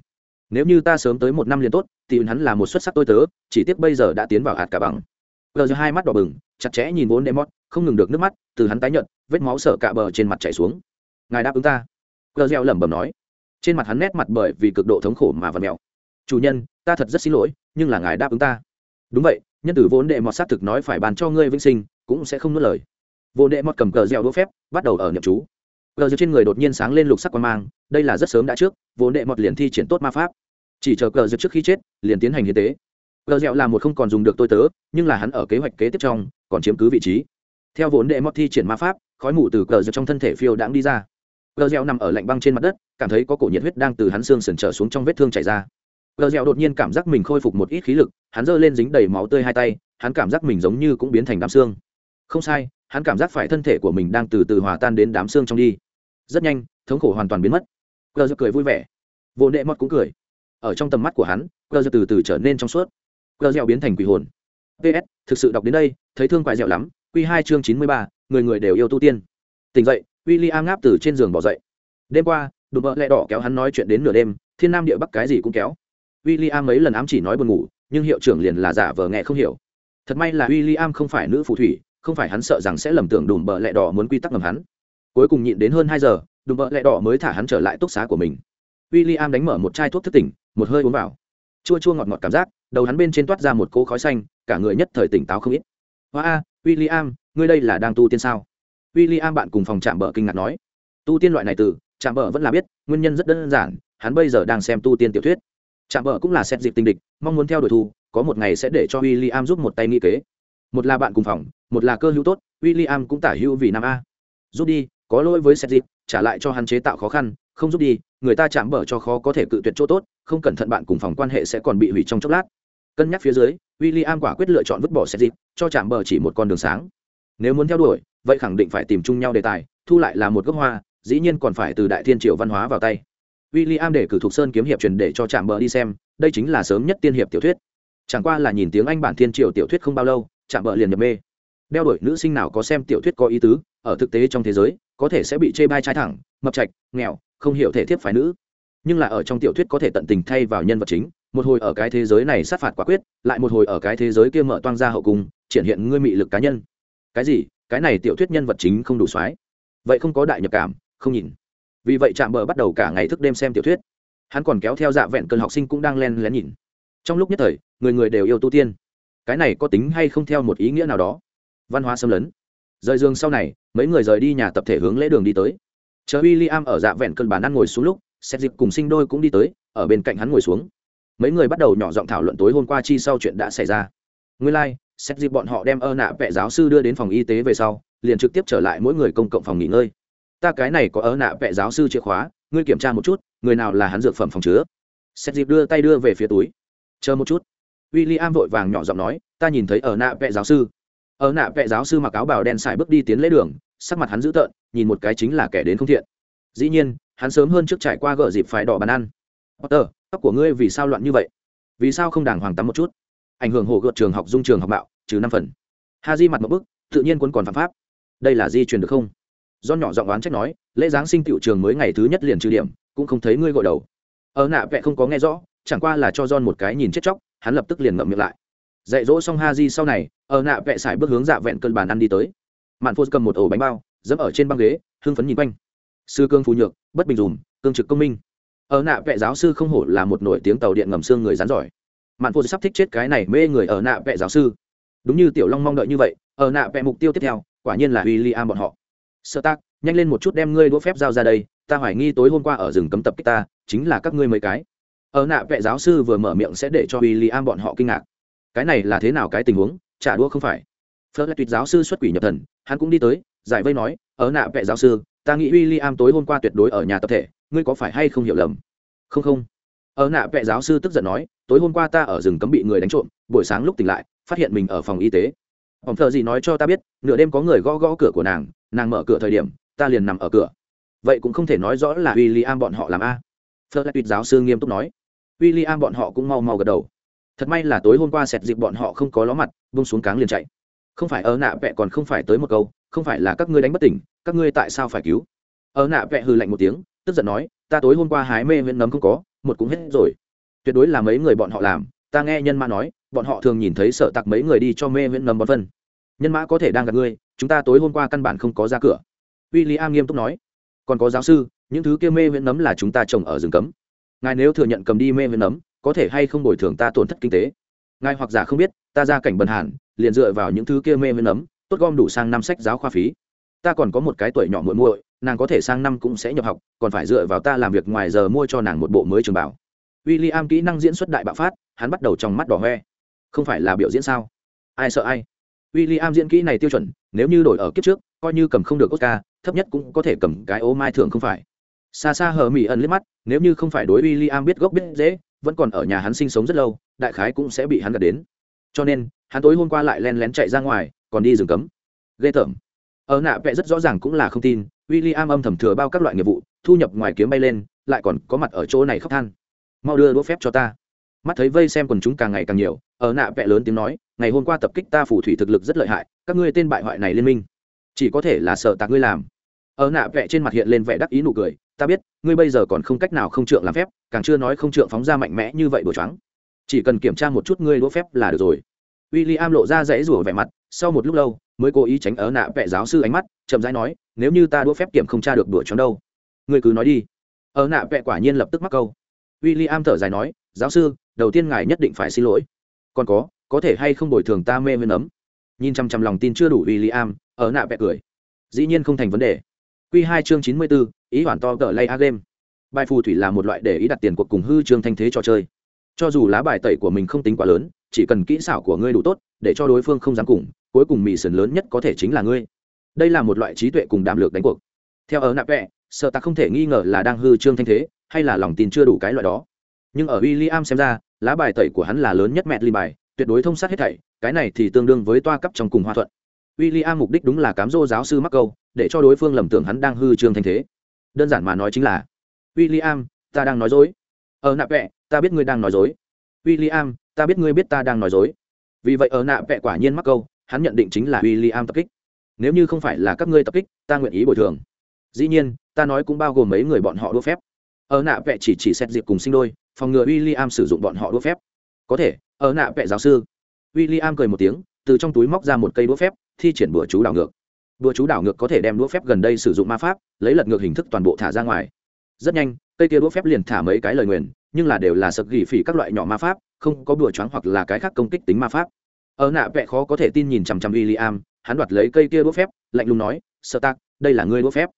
Nếu như ta sớm tới một năm liền tốt, thì hắn là một xuất sắc tôi tớ, chỉ tiếc bây giờ đã tiến vào hạt cả bằng. Gờ hai mắt đỏ bừng, chặt chẽ nhìn vốn đệ mọt, không ngừng được nước mắt, từ hắn tái nhợt, vết máu sợ cả bờ trên mặt chảy xuống. Ngài đáp ứng ta. Gờ dẻo lẩm bẩm nói. Trên mặt hắn nét mặt bởi vì cực độ thống khổ mà vặt mèo. Chủ nhân, ta thật rất xin lỗi, nhưng là ngài đáp ứng ta. Đúng vậy nhân tử vốn đệ mọt xác thực nói phải bàn cho ngươi vĩnh sinh, cũng sẽ không nuốt lời. Vốn đệ mọt cầm cờ gieo đũa phép, bắt đầu ở niệm chú. Cờ gieo trên người đột nhiên sáng lên lục sắc quan mang, đây là rất sớm đã trước, vốn đệ mọt liền thi triển tốt ma pháp. Chỉ chờ cờ gieo trước khi chết, liền tiến hành hiến tế. Cờ gieo là một không còn dùng được tôi tớ, nhưng là hắn ở kế hoạch kế tiếp trong, còn chiếm cứ vị trí. Theo vốn đệ mọt thi triển ma pháp, khói mù từ cờ gieo trong thân thể phiêu đãng đi ra. Cờ gieo nằm ở lạnh băng trên mặt đất, cảm thấy có cổ nhiệt huyết đang từ hắn xương sườn trở xuống trong vết thương chảy ra gờ dẻo đột nhiên cảm giác mình khôi phục một ít khí lực, hắn giơ lên dính đầy máu tươi hai tay, hắn cảm giác mình giống như cũng biến thành đám xương. Không sai, hắn cảm giác phải thân thể của mình đang từ từ hòa tan đến đám xương trong đi. Rất nhanh, thống khổ hoàn toàn biến mất. Gờ dẻo cười vui vẻ. Vô nệ mót cũng cười. Ở trong tầm mắt của hắn, gờ dẻo từ từ trở nên trong suốt. Gờ dẻo biến thành quỷ hồn. Ps thực sự đọc đến đây, thấy thương quại dẻo lắm. Q hai chương chín mươi ba, người người đều yêu tu tiên. Tỉnh dậy w i l l i am ngáp từ trên giường bỏ dậy. Đêm qua, đùm bợ lẹ đỏ kéo hắn nói chuyện đến nửa đêm, thiên nam địa bắc cái gì cũng kéo w i l l i am mấy lần ám chỉ nói buồn ngủ, nhưng hiệu trưởng liền là giả vờ nghe không hiểu. Thật may là w i l l i am không phải nữ phù thủy, không phải hắn sợ rằng sẽ lầm tưởng đùm bợ lẹ đỏ muốn quy tắc ngầm hắn. Cuối cùng nhịn đến hơn hai giờ, đùm bợ lẹ đỏ mới thả hắn trở lại túc xá của mình. W i l l i am đánh mở một chai thuốc thức tỉnh, một hơi uống vào. Chua chua ngọt ngọt cảm giác, đầu hắn bên trên toát ra một cỗ khói xanh, cả người nhất thời tỉnh táo không ít. Hoa a w i l l i am ngươi đây là đang tu tiên sao? W i l l i am bạn cùng phòng chạm bờ kinh ngạc nói. Tu tiên loại này từ, trạm bờ vẫn là biết, nguyên nhân rất đơn giản, hắn bây giờ đang xem tu tiên tiểu thuyết trạm bờ cũng là xét dịp tình địch, mong muốn theo đuổi thu, có một ngày sẽ để cho w i l l i am giúp một tay nghi kế. Một là bạn cùng phòng, một là cơ hữu tốt w i l l i am cũng tả hữu vì nam a. Giúp đi, có lỗi với xét dịp, trả lại cho hắn chế tạo khó khăn, không giúp đi, người ta chạm bờ cho khó có thể cự tuyệt chỗ tốt, không cẩn thận bạn cùng phòng quan hệ sẽ còn bị hủy trong chốc lát. Cân nhắc phía dưới w i l l i am quả quyết lựa chọn vứt bỏ xét dịp, cho chạm bờ chỉ một con đường sáng. Nếu muốn theo đuổi, vậy khẳng định phải tìm chung nhau đề tài, thu lại là một gốc hoa, dĩ nhiên còn phải từ đại thiên triều văn hóa vào tay w i l l i am để cử thục sơn kiếm hiệp truyền để cho Trạm bờ đi xem, đây chính là sớm nhất tiên hiệp tiểu thuyết. Chẳng qua là nhìn tiếng anh bản thiên triều tiểu thuyết không bao lâu, Trạm bờ liền nhập mê. Đeo đuổi nữ sinh nào có xem tiểu thuyết có ý tứ, ở thực tế trong thế giới, có thể sẽ bị chê bai trái thẳng, mập trạch, nghèo, không hiểu thể thiếp phái nữ. Nhưng là ở trong tiểu thuyết có thể tận tình thay vào nhân vật chính, một hồi ở cái thế giới này sát phạt quả quyết, lại một hồi ở cái thế giới kia mở toang ra hậu cung, triển hiện ngươi mị lực cá nhân. Cái gì? Cái này tiểu thuyết nhân vật chính không đủ soái. Vậy không có đại nhập cảm, không nhìn vì vậy chạm bờ bắt đầu cả ngày thức đêm xem tiểu thuyết. Hắn còn kéo theo dạ vẹn cơn học sinh cũng đang len lén nhìn. Trong lúc nhất thời người người đều yêu tu tiên. Cái này có tính hay không theo một ý nghĩa nào đó? Văn hóa xâm lấn. Rời giường sau này mấy người rời đi nhà tập thể hướng lễ đường đi tới. Chờ w i l l i am ở dạ vẹn cơn bàn ăn ngồi xuống lúc xét dịp cùng sinh đôi cũng đi tới ở bên cạnh hắn ngồi xuống. Mấy người bắt đầu nhỏ giọng thảo luận tối hôm qua chi sau chuyện đã xảy ra. Nguyên lai、like, xét dịp bọn họ đem ơ nạ vệ giáo sư đưa đến phòng y tế về sau liền trực tiếp trở lại mỗi người công cộng phòng nghỉ ngơi ta cái này có ớ nạ vẽ giáo sư chìa khóa, ngươi kiểm tra một chút, người nào là hắn dược phẩm phòng chứa. Xét dịp đưa tay đưa về phía túi. Chờ một chút. W i l l i am vội vàng nhỏ giọng nói, ta nhìn thấy ở nạ vẽ giáo sư. Ở nạ vẽ giáo sư mặc áo bào đen xài bước đi tiến lễ đường, sắc mặt hắn dữ tợn, nhìn một cái chính là kẻ đến không thiện. Dĩ nhiên, hắn sớm hơn trước trải qua gỡ dịp phải đỏ bàn ăn. Potter, tóc của ngươi vì sao loạn như vậy? Vì sao không đàng hoàng tắm một chút? Ảnh hưởng hồ gợt trường học, dung trường học bạo, trừ năm phần. Ha di mặt một bức, tự nhiên quân còn phạm pháp. Đây là di truyền được không? Do nhỏ giọng oán trách nói, lễ giáng sinh tiểu trường mới ngày thứ nhất liền trừ điểm, cũng không thấy ngươi gội đầu. Ở nạ vẹ không có nghe rõ, chẳng qua là cho John một cái nhìn chết chóc, hắn lập tức liền ngậm miệng lại. Dạy dỗ xong ha di sau này, ở nạ vẹ xài bước hướng dạ vẹn cơn bàn ăn đi tới. Mạn phô cầm một ổ bánh bao, dẫm ở trên băng ghế, hưng phấn nhìn quanh. Sư cương phù nhược, bất bình dùm, cương trực công minh. Ở nạ vệ giáo sư không hổ là một nổi tiếng tàu điện ngầm xương người rán giỏi. Mạn phô sắp thích chết cái này mê người ở nạ vệ giáo sư. Đúng như tiểu long mong đợi như vậy, ở nạ vệ mục tiêu tiếp theo, quả nhiên là w i am bọn họ sơ tác, nhanh lên một chút đem ngươi đũa phép giao ra đây, ta hoài nghi tối hôm qua ở rừng cấm tập kích ta, chính là các ngươi mấy cái. Ở nạ vệ giáo sư vừa mở miệng sẽ để cho w i l l i am bọn họ kinh ngạc. Cái này là thế nào cái tình huống, trả đũa không phải. Phớt lại tuyệt giáo sư xuất quỷ nhập thần, hắn cũng đi tới, giải vây nói, ở nạ vệ giáo sư, ta nghĩ w i l l i am tối hôm qua tuyệt đối ở nhà tập thể, ngươi có phải hay không hiểu lầm? Không không. Ở nạ vệ giáo sư tức giận nói, tối hôm qua ta ở rừng cấm bị người đánh trộm, buổi sáng lúc tỉnh lại, phát hiện mình ở phòng y tế ổng thợ gì nói cho ta biết, nửa đêm có người gõ gõ cửa của nàng nàng mở cửa thời điểm, ta liền nằm ở cửa. Vậy cũng không thể nói rõ là w i l l i am bọn họ làm a. Phật lại tuyệt giáo sư nghiêm túc nói. W i l l i am bọn họ cũng mau mau gật đầu. Thật may là tối hôm qua sẹt dịp bọn họ không có ló mặt bông xuống cáng liền chạy. Không phải ở nạ vẹ còn không phải tới một câu, không phải là các ngươi đánh bất tỉnh, các ngươi tại sao phải cứu? Ở nạ vẹ hư lạnh một tiếng, tức giận nói, ta tối hôm qua hái mê viễn nấm không có, một cũng hết rồi. Tuyệt đối là mấy người bọn họ làm, ta nghe nhân ma nói bọn họ thường nhìn thấy sợ tặc mấy người đi cho mê viễn nấm bón phân. Nhân mã có thể đang gặp ngươi, chúng ta tối hôm qua căn bản không có ra cửa. W i l l i am nghiêm túc nói. Còn có giáo sư, những thứ kia mê viễn nấm là chúng ta trồng ở rừng cấm. Ngài nếu thừa nhận cầm đi mê viễn nấm, có thể hay không bồi thường ta tổn thất kinh tế? Ngài hoặc giả không biết, ta ra cảnh bần hàn, liền dựa vào những thứ kia mê viễn nấm, tốt gom đủ sang năm sách giáo khoa phí. Ta còn có một cái tuổi nhỏ muội muội, nàng có thể sang năm cũng sẽ nhập học, còn phải dựa vào ta làm việc ngoài giờ mua cho nàng một bộ mới trường bảo. W i l l i am kỹ năng diễn xuất đại bạo phát, hắn bắt đầu trong mắt đỏ hoe không phải là biểu diễn sao? Ai sợ ai? W i l l i am diễn kỹ này tiêu chuẩn, nếu như đổi ở kiếp trước, coi như cầm không được oscar, thấp nhất cũng có thể cầm cái ô mai thường không phải. Xa xa hờ mỹ ẩn liếc mắt, nếu như không phải đối w i l l i am biết gốc biết dễ vẫn còn ở nhà hắn sinh sống rất lâu, đại khái cũng sẽ bị hắn gạt đến. Cho nên, hắn tối hôm qua lại len lén chạy ra ngoài, còn đi rừng cấm. Ghê tởm. Ở nạ vẽ rất rõ ràng cũng là không tin w i l l i am âm thầm thừa bao các loại nghiệp vụ, thu nhập ngoài kiếm bay lên, lại còn có mặt ở chỗ này khóc than. Mau đưa đũa phép cho ta mắt thấy vây xem quần chúng càng ngày càng nhiều, ở nạ vẽ lớn tiếng nói, ngày hôm qua tập kích ta phủ thủy thực lực rất lợi hại, các ngươi tên bại hoại này liên minh, chỉ có thể là sợ tạc ngươi làm. Ở nạ vẽ trên mặt hiện lên vẻ đắc ý nụ cười, ta biết, ngươi bây giờ còn không cách nào không trượng làm phép, càng chưa nói không trượng phóng ra mạnh mẽ như vậy bừa choáng. Chỉ cần kiểm tra một chút ngươi đỗ phép là được rồi. W i l l i am lộ ra dãy rủa vẻ mặt, sau một lúc lâu, mới cố ý tránh ở nạ vẽ giáo sư ánh mắt, chậm rãi nói, nếu như ta đỗ phép kiểm không tra được đùa choáng đâu, ngươi cứ nói đi. Ở nạ vẽ quả nhiên lập tức mắc câu. W i l l i am thở dài nói giáo sư, đầu tiên ngài nhất định phải xin lỗi. Còn có có thể hay không bồi thường ta mê mê nấm nhìn chăm chăm lòng tin chưa đủ w i l l i am ở nạ bẹ cười. Dĩ nhiên không thành vấn đề. Q hai chương chín mươi bốn, ý hoàn to cỡ lay a game. Bài phù thủy là một loại để ý đặt tiền cuộc cùng hư trương thanh thế trò chơi. Cho dù lá bài tẩy của mình không tính quá lớn, chỉ cần kỹ xảo của ngươi đủ tốt, để cho đối phương không dám cùng, cuối cùng mì sần lớn nhất có thể chính là ngươi. Đây là một loại trí tuệ cùng đàm lược đánh cuộc. Theo ở nạp vẹ sợ ta không thể nghi ngờ là đang hư trương thanh thế, hay là lòng tin chưa đủ cái loại đó nhưng ở w i l l i am xem ra, lá bài tẩy của hắn là lớn nhất mẹ ly bài, tuyệt đối thông sát hết thảy, cái này thì tương đương với toa cấp trong cùng hòa thuận. W i l l i am mục đích đúng là cám dỗ giáo sư mắc câu, để cho đối phương lầm tưởng hắn đang hư trương thanh thế. Đơn giản mà nói chính là w i l l i am ta đang nói dối. Ở nạ vẹ ta biết ngươi đang nói dối. W i l l i am ta biết ngươi biết ta đang nói dối. Vì vậy ở nạ vẹ quả nhiên mắc câu, hắn nhận định chính là w i l l i am tập kích. Nếu như không phải là các ngươi tập kích, ta nguyện ý bồi thường. Dĩ nhiên, ta nói cũng bao gồm mấy người bọn họ đua phép. Ở nạ vẹ chỉ chỉ xét dịp cùng sinh đôi phòng ngừa w i l l i am sử dụng bọn họ đũa phép. Có thể, ở nạ vẽ giáo sư w i l l i am cười một tiếng, từ trong túi móc ra một cây đũa phép, thi triển bữa chú đảo ngược. Bữa chú đảo ngược có thể đem đũa phép gần đây sử dụng ma pháp, lấy lật ngược hình thức toàn bộ thả ra ngoài. Rất nhanh, cây kia đũa phép liền thả mấy cái lời nguyền, nhưng là đều là sập gỉ phỉ các loại nhỏ ma pháp, không có bùa choáng hoặc là cái khác công kích tính ma pháp. Ở nạ vẽ khó có thể tin nhìn chằm chằm w i l l i am hắn đoạt lấy cây kia đũa phép, lạnh lùng nói, sợ tạc đây là ngươi đũa phép.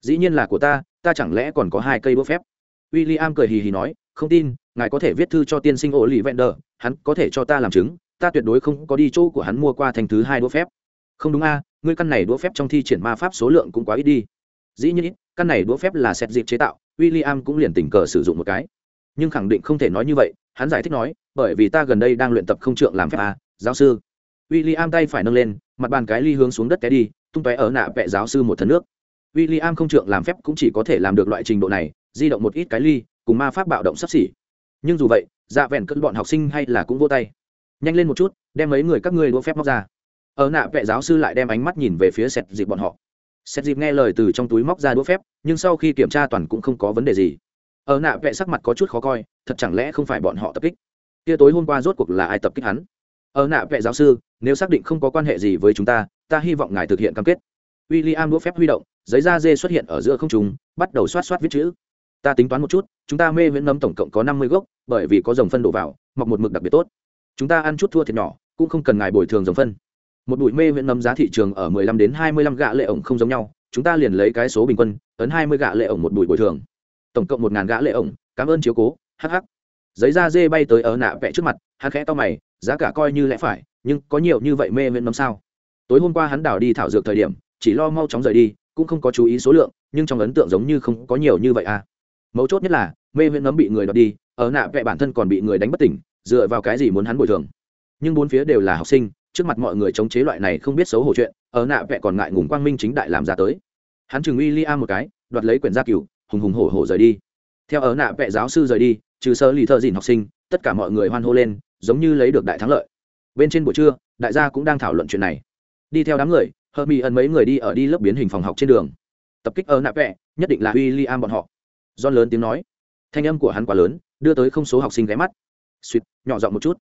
Dĩ nhiên là của ta ta chẳng lẽ còn có hai cây đũa phép? W i l l i am cười hì hì nói không tin, ngài có thể viết thư cho tiên sinh ổ lì vẹn đờ hắn có thể cho ta làm chứng, ta tuyệt đối không có đi chỗ của hắn mua qua thành thứ hai đũa phép. Không đúng a, ngươi căn này đũa phép trong thi triển ma pháp số lượng cũng quá ít đi. Dĩ nhiên ít, căn này đũa phép là xét dịp chế tạo w i l l i am cũng liền tình cờ sử dụng một cái. Nhưng khẳng định không thể nói như vậy, hắn giải thích nói, bởi vì ta gần đây đang luyện tập không trượng làm phép a, giáo sư. W i l l i am tay phải nâng lên, mặt bàn cái ly hướng xuống đất té đi, tung tóe ở nạ vẹ giáo sư một thân nước. W i l l i am không trượng làm phép cũng chỉ có thể làm được loại trình độ này, di động một ít cái ly cùng ma pháp bạo động sắp xỉ. Nhưng dù vậy dạ vẹn cất bọn học sinh hay là cũng vô tay. Nhanh lên một chút, đem mấy người các ngươi đua phép móc ra. Ở nạ vệ giáo sư lại đem ánh mắt nhìn về phía sẹt dịp bọn họ. Sẹt dịp nghe lời từ trong túi móc ra đũa phép, nhưng sau khi kiểm tra toàn cũng không có vấn đề gì. Ở nạ vệ sắc mặt có chút khó coi, thật chẳng lẽ không phải bọn họ tập kích? Kia tối hôm qua rốt cuộc là ai tập kích hắn? Ở nạ vệ giáo sư, nếu xác định không có quan hệ gì với chúng ta ta hy vọng ngài thực hiện cam kết. W i l l i am đũa phép huy động, giấy da dê xuất hiện ở giữa không trùng bắt đầu xoát xoát viết chữ ta tính toán một chút, chúng ta mê viễn nấm tổng cộng có năm mươi gốc, bởi vì có dòng phân đổ vào, mọc một mực đặc biệt tốt. Chúng ta ăn chút thua thiệt nhỏ, cũng không cần ngài bồi thường dòng phân. Một bụi mê viễn nấm giá thị trường ở mười lăm đến hai mươi lăm gạ lệ ổng không giống nhau, chúng ta liền lấy cái số bình quân, ấn hai mươi gạ lệ ổng một bụi bồi thường. Tổng cộng một ngàn gạ lệ ổng, cảm ơn chiếu cố hh giấy da dê bay tới ở nạ vẽ trước mặt, hắn khẽ to mày, giá cả coi như lẽ phải, nhưng có nhiều như vậy mê viễn nấm sao? Tối hôm qua hắn đảo đi thảo dược thời điểm, chỉ lo mau chóng rời đi, cũng không có chú ý số lượng, nhưng trong ấn tượng giống như không có nhiều như vậy à mấu chốt nhất là, mê huyễn nấm bị người đoạt đi, ở nạ vẽ bản thân còn bị người đánh bất tỉnh, dựa vào cái gì muốn hắn bồi thường. Nhưng bốn phía đều là học sinh, trước mặt mọi người chống chế loại này không biết xấu hổ chuyện, ở nạ vẽ còn ngại ngùng quang minh chính đại làm ra tới. Hắn chừng uy liam một cái, đoạt lấy quyển gia cửu, hùng hùng hổ hổ rời đi. Theo ở nạ vẽ giáo sư rời đi, trừ sơ lì thợ dìn học sinh, tất cả mọi người hoan hô lên, giống như lấy được đại thắng lợi. Bên trên buổi trưa, đại gia cũng đang thảo luận chuyện này. Đi theo đám người hơ mi ẩn mấy người đi ở đi lớp biến hình phòng học trên đường. Tập kích ở nạ vẽ nhất định là w i l l i am bọn họ. John lớn tiếng nói. Thanh âm của hắn quá lớn đưa tới không số học sinh ghé mắt. Xuyệt, nhỏ giọng một chút.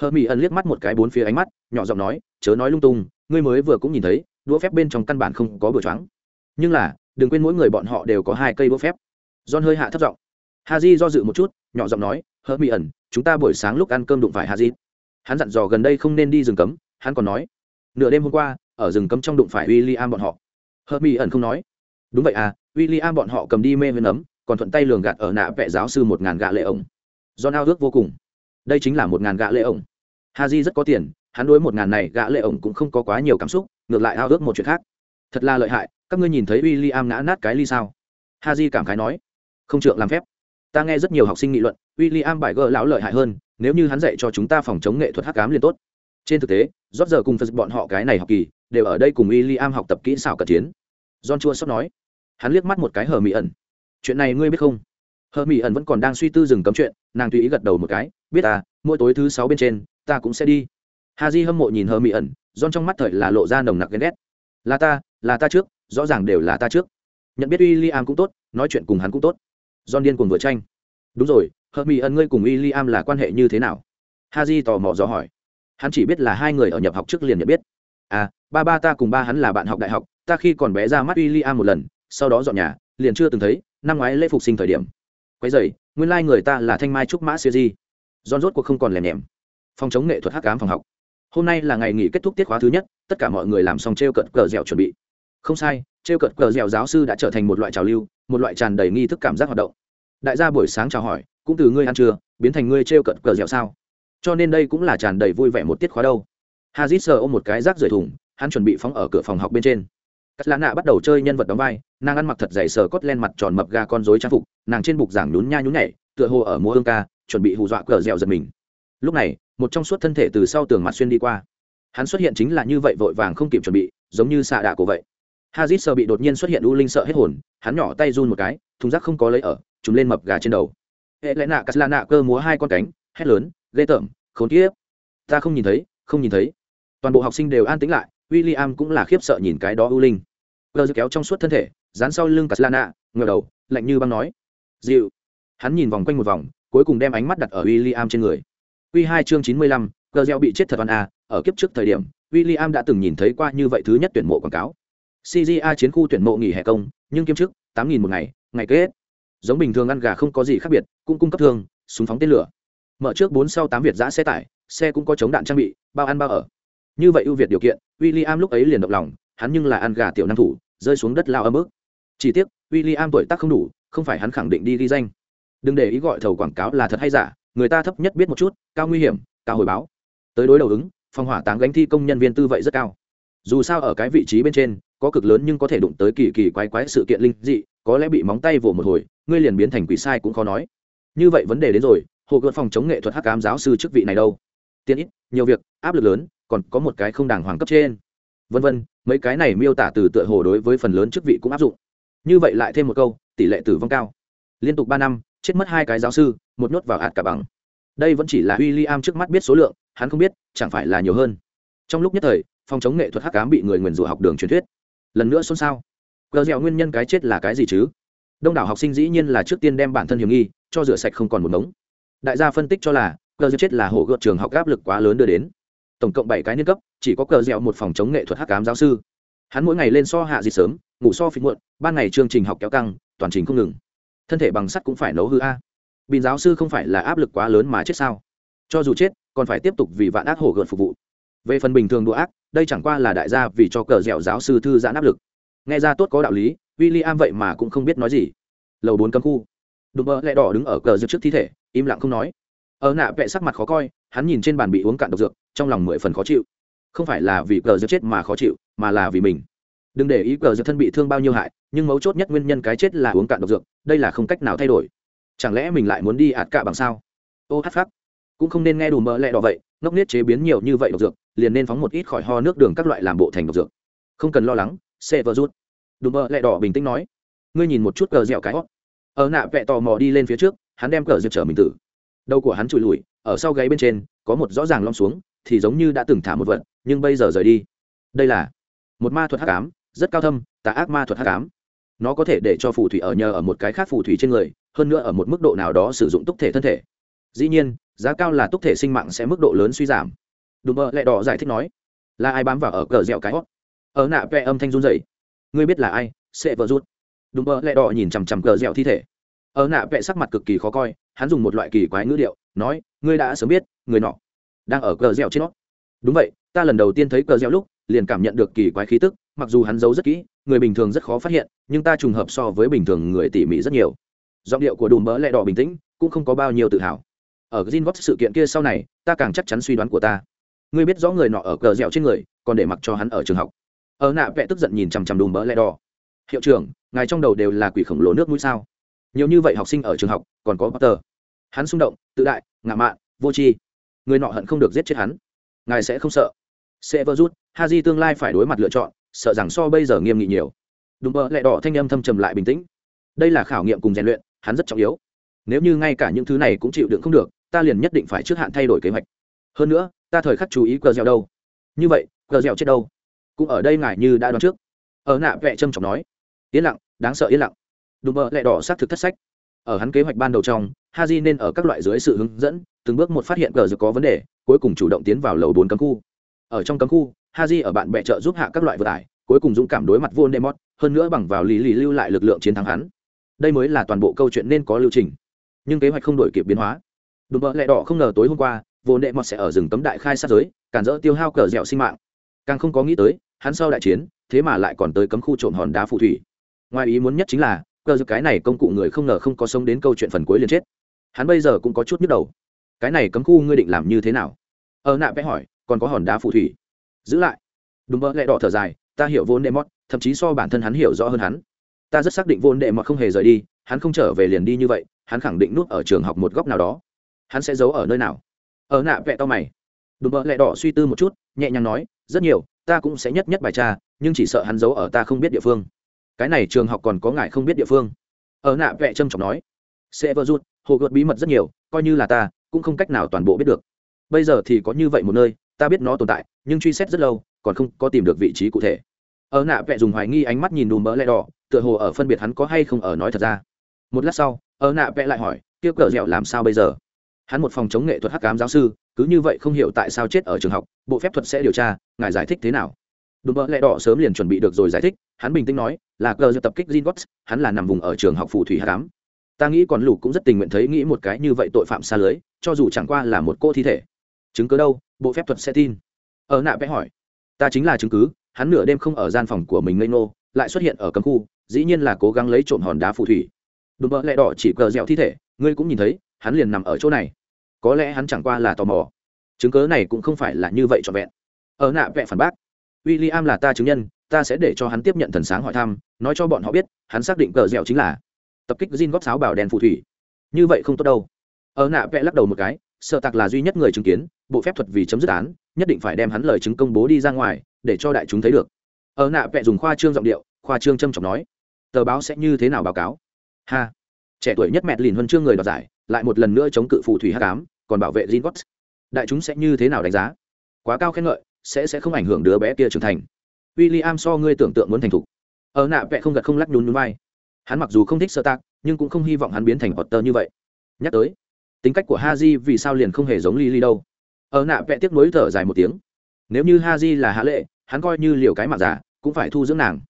Hơ ẩn liếc mắt một cái bốn phía ánh mắt nhỏ giọng nói chớ nói lung tung ngươi mới vừa cũng nhìn thấy đũa phép bên trong căn bản không có bữa choáng. Nhưng là đừng quên mỗi người bọn họ đều có hai cây đũa phép. John hơi hạ thấp giọng. Haji do dự một chút nhỏ giọng nói hơ ẩn chúng ta buổi sáng lúc ăn cơm đụng phải Haji. hắn dặn dò gần đây không nên đi rừng cấm hắn còn nói nửa đêm hôm qua ở rừng cấm trong đụng phải William bọn họ. Hơ ẩn không nói đúng vậy à William bọn họ cầm đi mê với nấm còn thuận tay lường gạt ở nạ vẽ giáo sư một ngàn gạ lệ ổng. Do nao ước vô cùng. Đây chính là một ngàn gạ lệ ổng. Ha di rất có tiền, hắn đối một ngàn này gạ lệ ổng cũng không có quá nhiều cảm xúc, ngược lại ao ước một chuyện khác. Thật là lợi hại, các ngươi nhìn thấy w i l l i am ngã nát cái ly sao? Ha di cảm khái nói. Không trượng làm phép. Ta nghe rất nhiều học sinh nghị luận w i l l i am bài gỡ lão lợi hại hơn, nếu như hắn dạy cho chúng ta phòng chống nghệ thuật hắc cám liền tốt. Trên thực tế rót giờ cùng phật bọn họ cái này học kỳ, đều ở đây cùng w i l l i am học tập kỹ xảo cận chiến john chua sót nói. Hắn liếc mắt một cái hờ mỹ ẩn chuyện này ngươi biết không? Hờ mỹ ẩn vẫn còn đang suy tư dừng cấm chuyện, nàng tùy ý gật đầu một cái, biết à mỗi tối thứ sáu bên trên, ta cũng sẽ đi. Ha di hâm mộ nhìn hờ mỹ ẩn don trong mắt thời là lộ ra nồng nặc ghen ghét. Là ta là ta trước, rõ ràng đều là ta trước. Nhận biết w i l l i am cũng tốt, nói chuyện cùng hắn cũng tốt. Don điên cùng vừa tranh. Đúng rồi, hờ mỹ ẩn ngươi cùng w i l l i am là quan hệ như thế nào? Ha di tò mò dò hỏi. Hắn chỉ biết là hai người ở nhập học trước liền nhận biết. À ba ba ta cùng ba hắn là bạn học đại học, ta khi còn bé ra mắt w i l l i am một lần, sau đó dọn nhà, liền chưa từng thấy năm ngoái lễ phục sinh thời điểm. Quay dày nguyên lai、like、người ta là thanh mai trúc mã siêu di. Don rốt cuộc không còn lèm nhèm phòng chống nghệ thuật hắc cám phòng học. Hôm nay là ngày nghỉ kết thúc tiết khóa thứ nhất, tất cả mọi người làm xong t r e o cợt cờ dẻo chuẩn bị. Không sai t r e o cợt cờ dẻo giáo sư đã trở thành một loại trào lưu, một loại tràn đầy nghi thức cảm giác hoạt động. Đại gia buổi sáng chào hỏi, cũng từ ngươi ăn trưa, biến thành ngươi t r e o cợt cờ dẻo sao? Cho nên đây cũng là tràn đầy vui vẻ một tiết khóa đâu. Hazit sờ ôm một cái rác rời thùng, hắn chuẩn bị phóng ở cửa phòng học bên trên cắt lá nạ bắt đầu chơi nhân vật đóng vai, nàng ăn mặc thật dày sờ cốt len mặt tròn mập ga con dối trang phục, nàng trên bục giảng nhún nha nhún nhảy, tựa hồ ở múa hương ca, chuẩn bị hù dọa cờ dẻo giật mình. Lúc này, một trong suốt thân thể từ sau tường mặt xuyên đi qua. Hắn xuất hiện chính là như vậy vội vàng không kịp chuẩn bị, giống như xạ đạ cổ vậy. Hazit sơ bị đột nhiên xuất hiện u linh sợ hết hồn, hắn nhỏ tay run một cái, thùng rác không có lấy ở chúng lên mập gà trên đầu. Hệ lẽ nạ cắt lá nạ cơ múa hai con cánh, hét lớn, ghê tởm, khốn kiếp. Ta không nhìn thấy, không nhìn thấy. Toàn bộ học sinh đều an tĩnh lại w i l l i am cũng là khiếp sợ nhìn cái đó u linh cơ kéo trong suốt thân thể dán sau lưng cắt la ngờ đầu lạnh như băng nói dịu hắn nhìn vòng quanh một vòng cuối cùng đem ánh mắt đặt ở w i l l i am trên người Quy 2 chương 95, Cờ Gieo bị chết thật oan a, ở kiếp trước thời điểm, William đã từng nhìn thấy qua như vậy thứ nhất tuyển mộ quảng cáo. CJA chiến khu tuyển mộ nghỉ hè công, nhưng kiếm trước, tám 8000 một ngày, ngày kết. Giống bình thường ăn gà không có gì khác biệt, cũng cung cấp thường, súng phóng tên lửa. Mở trước 4 sau 8 Việt giã xe tải, xe cũng có chống đạn trang bị, bao ăn bao ở. Như vậy ưu việt điều kiện, William lúc ấy liền động lòng, hắn nhưng là ăn gà tiểu năng thủ, rơi xuống đất lao âm ức. Chỉ tiếc, William tuổi tác không đủ, không phải hắn khẳng định đi ghi danh. Đừng để ý gọi thầu quảng cáo là thật hay giả, người ta thấp nhất biết một chút cao nguy hiểm cao hồi báo tới đối đầu ứng phòng hỏa táng gánh thi công nhân viên tư vậy rất cao dù sao ở cái vị trí bên trên có cực lớn nhưng có thể đụng tới kỳ kỳ quái quái sự kiện linh dị có lẽ bị móng tay vồ một hồi ngươi liền biến thành quỷ sai cũng khó nói như vậy vấn đề đến rồi hồ gợt phòng chống nghệ thuật hắc cám giáo sư chức vị này đâu tiện ít nhiều việc áp lực lớn còn có một cái không đàng hoàng cấp trên. Vân vân, mấy cái này miêu tả từ tựa hồ đối với phần lớn chức vị cũng áp dụng. Như vậy lại thêm một câu, tỷ lệ tử vong cao. Liên tục ba năm, chết mất hai cái giáo sư, một nhốt vào hạt cả bằng. Đây vẫn chỉ là w i l l i am trước mắt biết số lượng, hắn không biết, chẳng phải là nhiều hơn. Trong lúc nhất thời, phòng chống nghệ thuật hắc cám bị người nguyền rủa học đường truyền thuyết. Lần nữa xôn xao. Cờ dẻo nguyên nhân cái chết là cái gì chứ? Đông đảo học sinh dĩ nhiên là trước tiên đem bản thân hiểm nghi, cho rửa sạch không còn một mống đại gia phân tích cho là, cờ dẻo chết là hổ gợt trường học áp lực quá lớn đưa đến tổng cộng bảy cái niên cấp, chỉ có cờ dẻo một phòng chống nghệ thuật hắc cám giáo sư. Hắn mỗi ngày lên so hạ gì sớm, ngủ so phí muộn, ban ngày chương trình học kéo căng, toàn trình không ngừng. Thân thể bằng sắt cũng phải nấu hư a. Bình giáo sư không phải là áp lực quá lớn mà chết sao? Cho dù chết, còn phải tiếp tục vì vạn ác hổ gợn phục vụ. Về phần bình thường đùa ác, đây chẳng qua là đại gia vì cho cờ dẻo giáo sư thư giãn áp lực. Nghe ra tốt có đạo lý w i l l i am vậy mà cũng không biết nói gì. Lầu bốn cấm khu. Đùm bơ lẹ đỏ đứng ở cờ dược trước thi thể, im lặng không nói ở nạ vẽ sắc mặt khó coi, hắn nhìn trên bàn bị uống cạn độc dược, trong lòng mười phần khó chịu. Không phải là vì cờ dược chết mà khó chịu, mà là vì mình. Đừng để ý cờ dược thân bị thương bao nhiêu hại, nhưng mấu chốt nhất nguyên nhân cái chết là uống cạn độc dược, đây là không cách nào thay đổi. Chẳng lẽ mình lại muốn đi ạt cạ bằng sao? Ô, hát khắc cũng không nên nghe đủ mỡ lẹ đỏ vậy, ngốc Niết chế biến nhiều như vậy độc dược, liền nên phóng một ít khỏi ho nước đường các loại làm bộ thành độc dược. Không cần lo lắng xe vỡ rút. Đủ mỡ lẹ đỏ bình tĩnh nói. Ngươi nhìn một chút cờ dẻo cái hót ở nạ vẹ tò mò đi lên phía trước, hắn đem cờ dược trở mình tử đầu của hắn trụi lùi, ở sau gáy bên trên, có một rõ ràng lom xuống, thì giống như đã từng thả một vật, nhưng bây giờ rời đi. Đây là một ma thuật hắc ám, rất cao thâm, tà ác ma thuật hắc ám. Nó có thể để cho phù thủy ở nhờ ở một cái khác phù thủy trên người, hơn nữa ở một mức độ nào đó sử dụng túc thể thân thể. Dĩ nhiên, giá cao là túc thể sinh mạng sẽ mức độ lớn suy giảm. Đùm mơ lẹ đỏ giải thích nói, là ai bám vào ở cờ dẻo cái hót ở nạ vẽ âm thanh run dày ngươi biết là ai? Sẽ vợ rút đùm mơ lẹ đỏ nhìn chằm chằm cờ dẻo thi thể ở nạ vẽ sắc mặt cực kỳ khó coi, hắn dùng một loại kỳ quái ngữ điệu, nói, ngươi đã sớm biết, người nọ đang ở cờ dẻo trên nó đúng vậy, ta lần đầu tiên thấy cờ dẻo lúc, liền cảm nhận được kỳ quái khí tức, mặc dù hắn giấu rất kỹ, người bình thường rất khó phát hiện, nhưng ta trùng hợp so với bình thường người tỉ mỉ rất nhiều. Giọng điệu của đùm bỡ lẹ đỏ bình tĩnh, cũng không có bao nhiêu tự hào. Ở gin gót sự kiện kia sau này, ta càng chắc chắn suy đoán của ta. Ngươi biết rõ người nọ ở cờ dẻo trên người, còn để mặc cho hắn ở trường học. Ở nạ vẽ tức giận nhìn chằm chằm đùm bỡ lẹ đỏ. Hiệu trưởng, ngài trong đầu đều là quỷ khổng lồ nước mũi sao? Nhiều như vậy học sinh ở trường học, còn có potter. Hắn xung động, tự đại, ngạo mạn, vô tri. Người nọ hận không được giết chết hắn. Ngài sẽ không sợ. Sẽ vỡ rút ha di tương lai phải đối mặt lựa chọn, sợ rằng so bây giờ nghiêm nghị nhiều. Đúng mơ lại đỏ thanh âm thâm trầm lại bình tĩnh. Đây là khảo nghiệm cùng rèn luyện, hắn rất trọng yếu. Nếu như ngay cả những thứ này cũng chịu đựng không được, ta liền nhất định phải trước hạn thay đổi kế hoạch. Hơn nữa, ta thời khắc chú ý cờ dẻo đâu? Như vậy cờ dẻo chết đâu? Cũng ở đây ngài như đã đoán trước. Ở nạ vẽ trâm trọng nói. Yên lặng, đáng sợ yên lặng đùm bợ lẹ đỏ xác thực thất sách. Ở hắn kế hoạch ban đầu trong, haji nên ở các loại dưới sự hướng dẫn, từng bước một phát hiện cờ dược có vấn đề, cuối cùng chủ động tiến vào lầu bốn cấm khu. Ở trong cấm khu, haji ở bạn bè trợ giúp hạ các loại vừa tải cuối cùng dũng cảm đối mặt vô nemot hơn nữa bằng vào lý lý lưu lại lực lượng chiến thắng hắn. Đây mới là toàn bộ câu chuyện nên có lưu trình. Nhưng kế hoạch không đổi kịp biến hóa. Đùm bợ lẹ đỏ không ngờ tối hôm qua vô nệ mọt sẽ ở rừng cấm đại khai sát giới, cản rỡ tiêu hao cờ dẻo sinh mạng. Càng không có nghĩ tới, hắn sau đại chiến, thế mà lại còn tới cấm khu trộm hòn đá phù thủy. Ngoài ý muốn nhất chính là cơ dẻo cái này công cụ người không ngờ không có sống đến câu chuyện phần cuối liền chết. Hắn bây giờ cũng có chút nhức đầu. Cái này cấm khu ngươi định làm như thế nào? Ở ờ, nạ vẽ hỏi còn có hòn đá phù thủy. Giữ lại. Đúng mơ lẹ đỏ thở dài ta hiểu vốn đệ mót thậm chí so bản thân hắn hiểu rõ hơn hắn. Ta rất xác định vốn đệ mót không hề rời đi hắn không trở về liền đi như vậy hắn khẳng định nút ở trường học một góc nào đó. Hắn sẽ giấu ở nơi nào? Ở nạ vẽ to mày. Đùm bợ lẹ đỏ suy tư một chút nhẹ nhàng nói rất nhiều ta cũng sẽ nhất nhất bài tra nhưng chỉ sợ hắn giấu ở ta không biết địa phương cái này trường học còn có ngài không biết địa phương. Ở nạ vẽ trâm trọng nói, sẽ vơ rút hồ gợt bí mật rất nhiều, coi như là ta, cũng không cách nào toàn bộ biết được. Bây giờ thì có như vậy một nơi, ta biết nó tồn tại, nhưng truy xét rất lâu, còn không có tìm được vị trí cụ thể. Ở nạ vẽ dùng hoài nghi ánh mắt nhìn đùm mỡ lẹ đỏ, tựa hồ ở phân biệt hắn có hay không ở nói thật ra. Một lát sau, ở nạ vẽ lại hỏi tiêu cờ dẻo làm sao bây giờ? Hắn một phòng chống nghệ thuật hắc cám giáo sư, cứ như vậy không hiểu tại sao chết ở trường học, bộ phép thuật sẽ điều tra, ngài giải thích thế nào? Đùm bợ lẹ đỏ sớm liền chuẩn bị được rồi giải thích. Hắn bình tĩnh nói là cờ tập kích Zingots, hắn là nằm vùng ở trường học phù thủy hạ cám. Ta nghĩ còn lục cũng rất tình nguyện thấy nghĩ một cái như vậy tội phạm xa lưới cho dù chẳng qua là một cô thi thể. Chứng cứ đâu? Bộ phép thuật sẽ tin. Ở nạ vẽ hỏi. Ta chính là chứng cứ hắn nửa đêm không ở gian phòng của mình ngây nô lại xuất hiện ở cấm khu dĩ nhiên là cố gắng lấy trộm hòn đá phù thủy. Đùm bợ lẹ đỏ chỉ cờ dẻo thi thể ngươi cũng nhìn thấy hắn liền nằm ở chỗ này. Có lẽ hắn chẳng qua là tò mò. Chứng cớ này cũng không phải là như vậy trọn vẹn. Ở nạ vẽ phản bác w i l l i am là ta chứng nhân, ta sẽ để cho hắn tiếp nhận thần sáng hỏi thăm, nói cho bọn họ biết, hắn xác định cờ dẻo chính là tập kích Jin góp sáo bảo đèn phù thủy. Như vậy không tốt đâu. Ở nạ vẽ lắc đầu một cái, sợ tặc là duy nhất người chứng kiến, bộ phép thuật vì chấm dứt án, nhất định phải đem hắn lời chứng công bố đi ra ngoài, để cho đại chúng thấy được. Ở nạ vẽ dùng khoa trương giọng điệu, khoa trương trâm trọng nói, tờ báo sẽ như thế nào báo cáo? Ha. Trẻ tuổi nhất mẹ lìn huân chương người đoạt giải, lại một lần nữa chống cự phù thủy h tám còn bảo vệ Zingot. đại chúng sẽ như thế nào đánh giá? Quá cao khen ngợi sẽ sẽ không ảnh hưởng đứa bé kia trưởng thành. W i l l i am so ngươi tưởng tượng muốn thành thục. Ở nạ vẽ không gật không lắc nhún nhún vai. Hắn mặc dù không thích sơ tạc nhưng cũng không hy vọng hắn biến thành potter như vậy. Nhắc tới, tính cách của haji vì sao liền không hề giống lily đâu? Ở nạ vẽ tiếc nuối thở dài một tiếng. Nếu như haji là hạ lệ, hắn coi như liều cái mặt giả, cũng phải thu dưỡng nàng.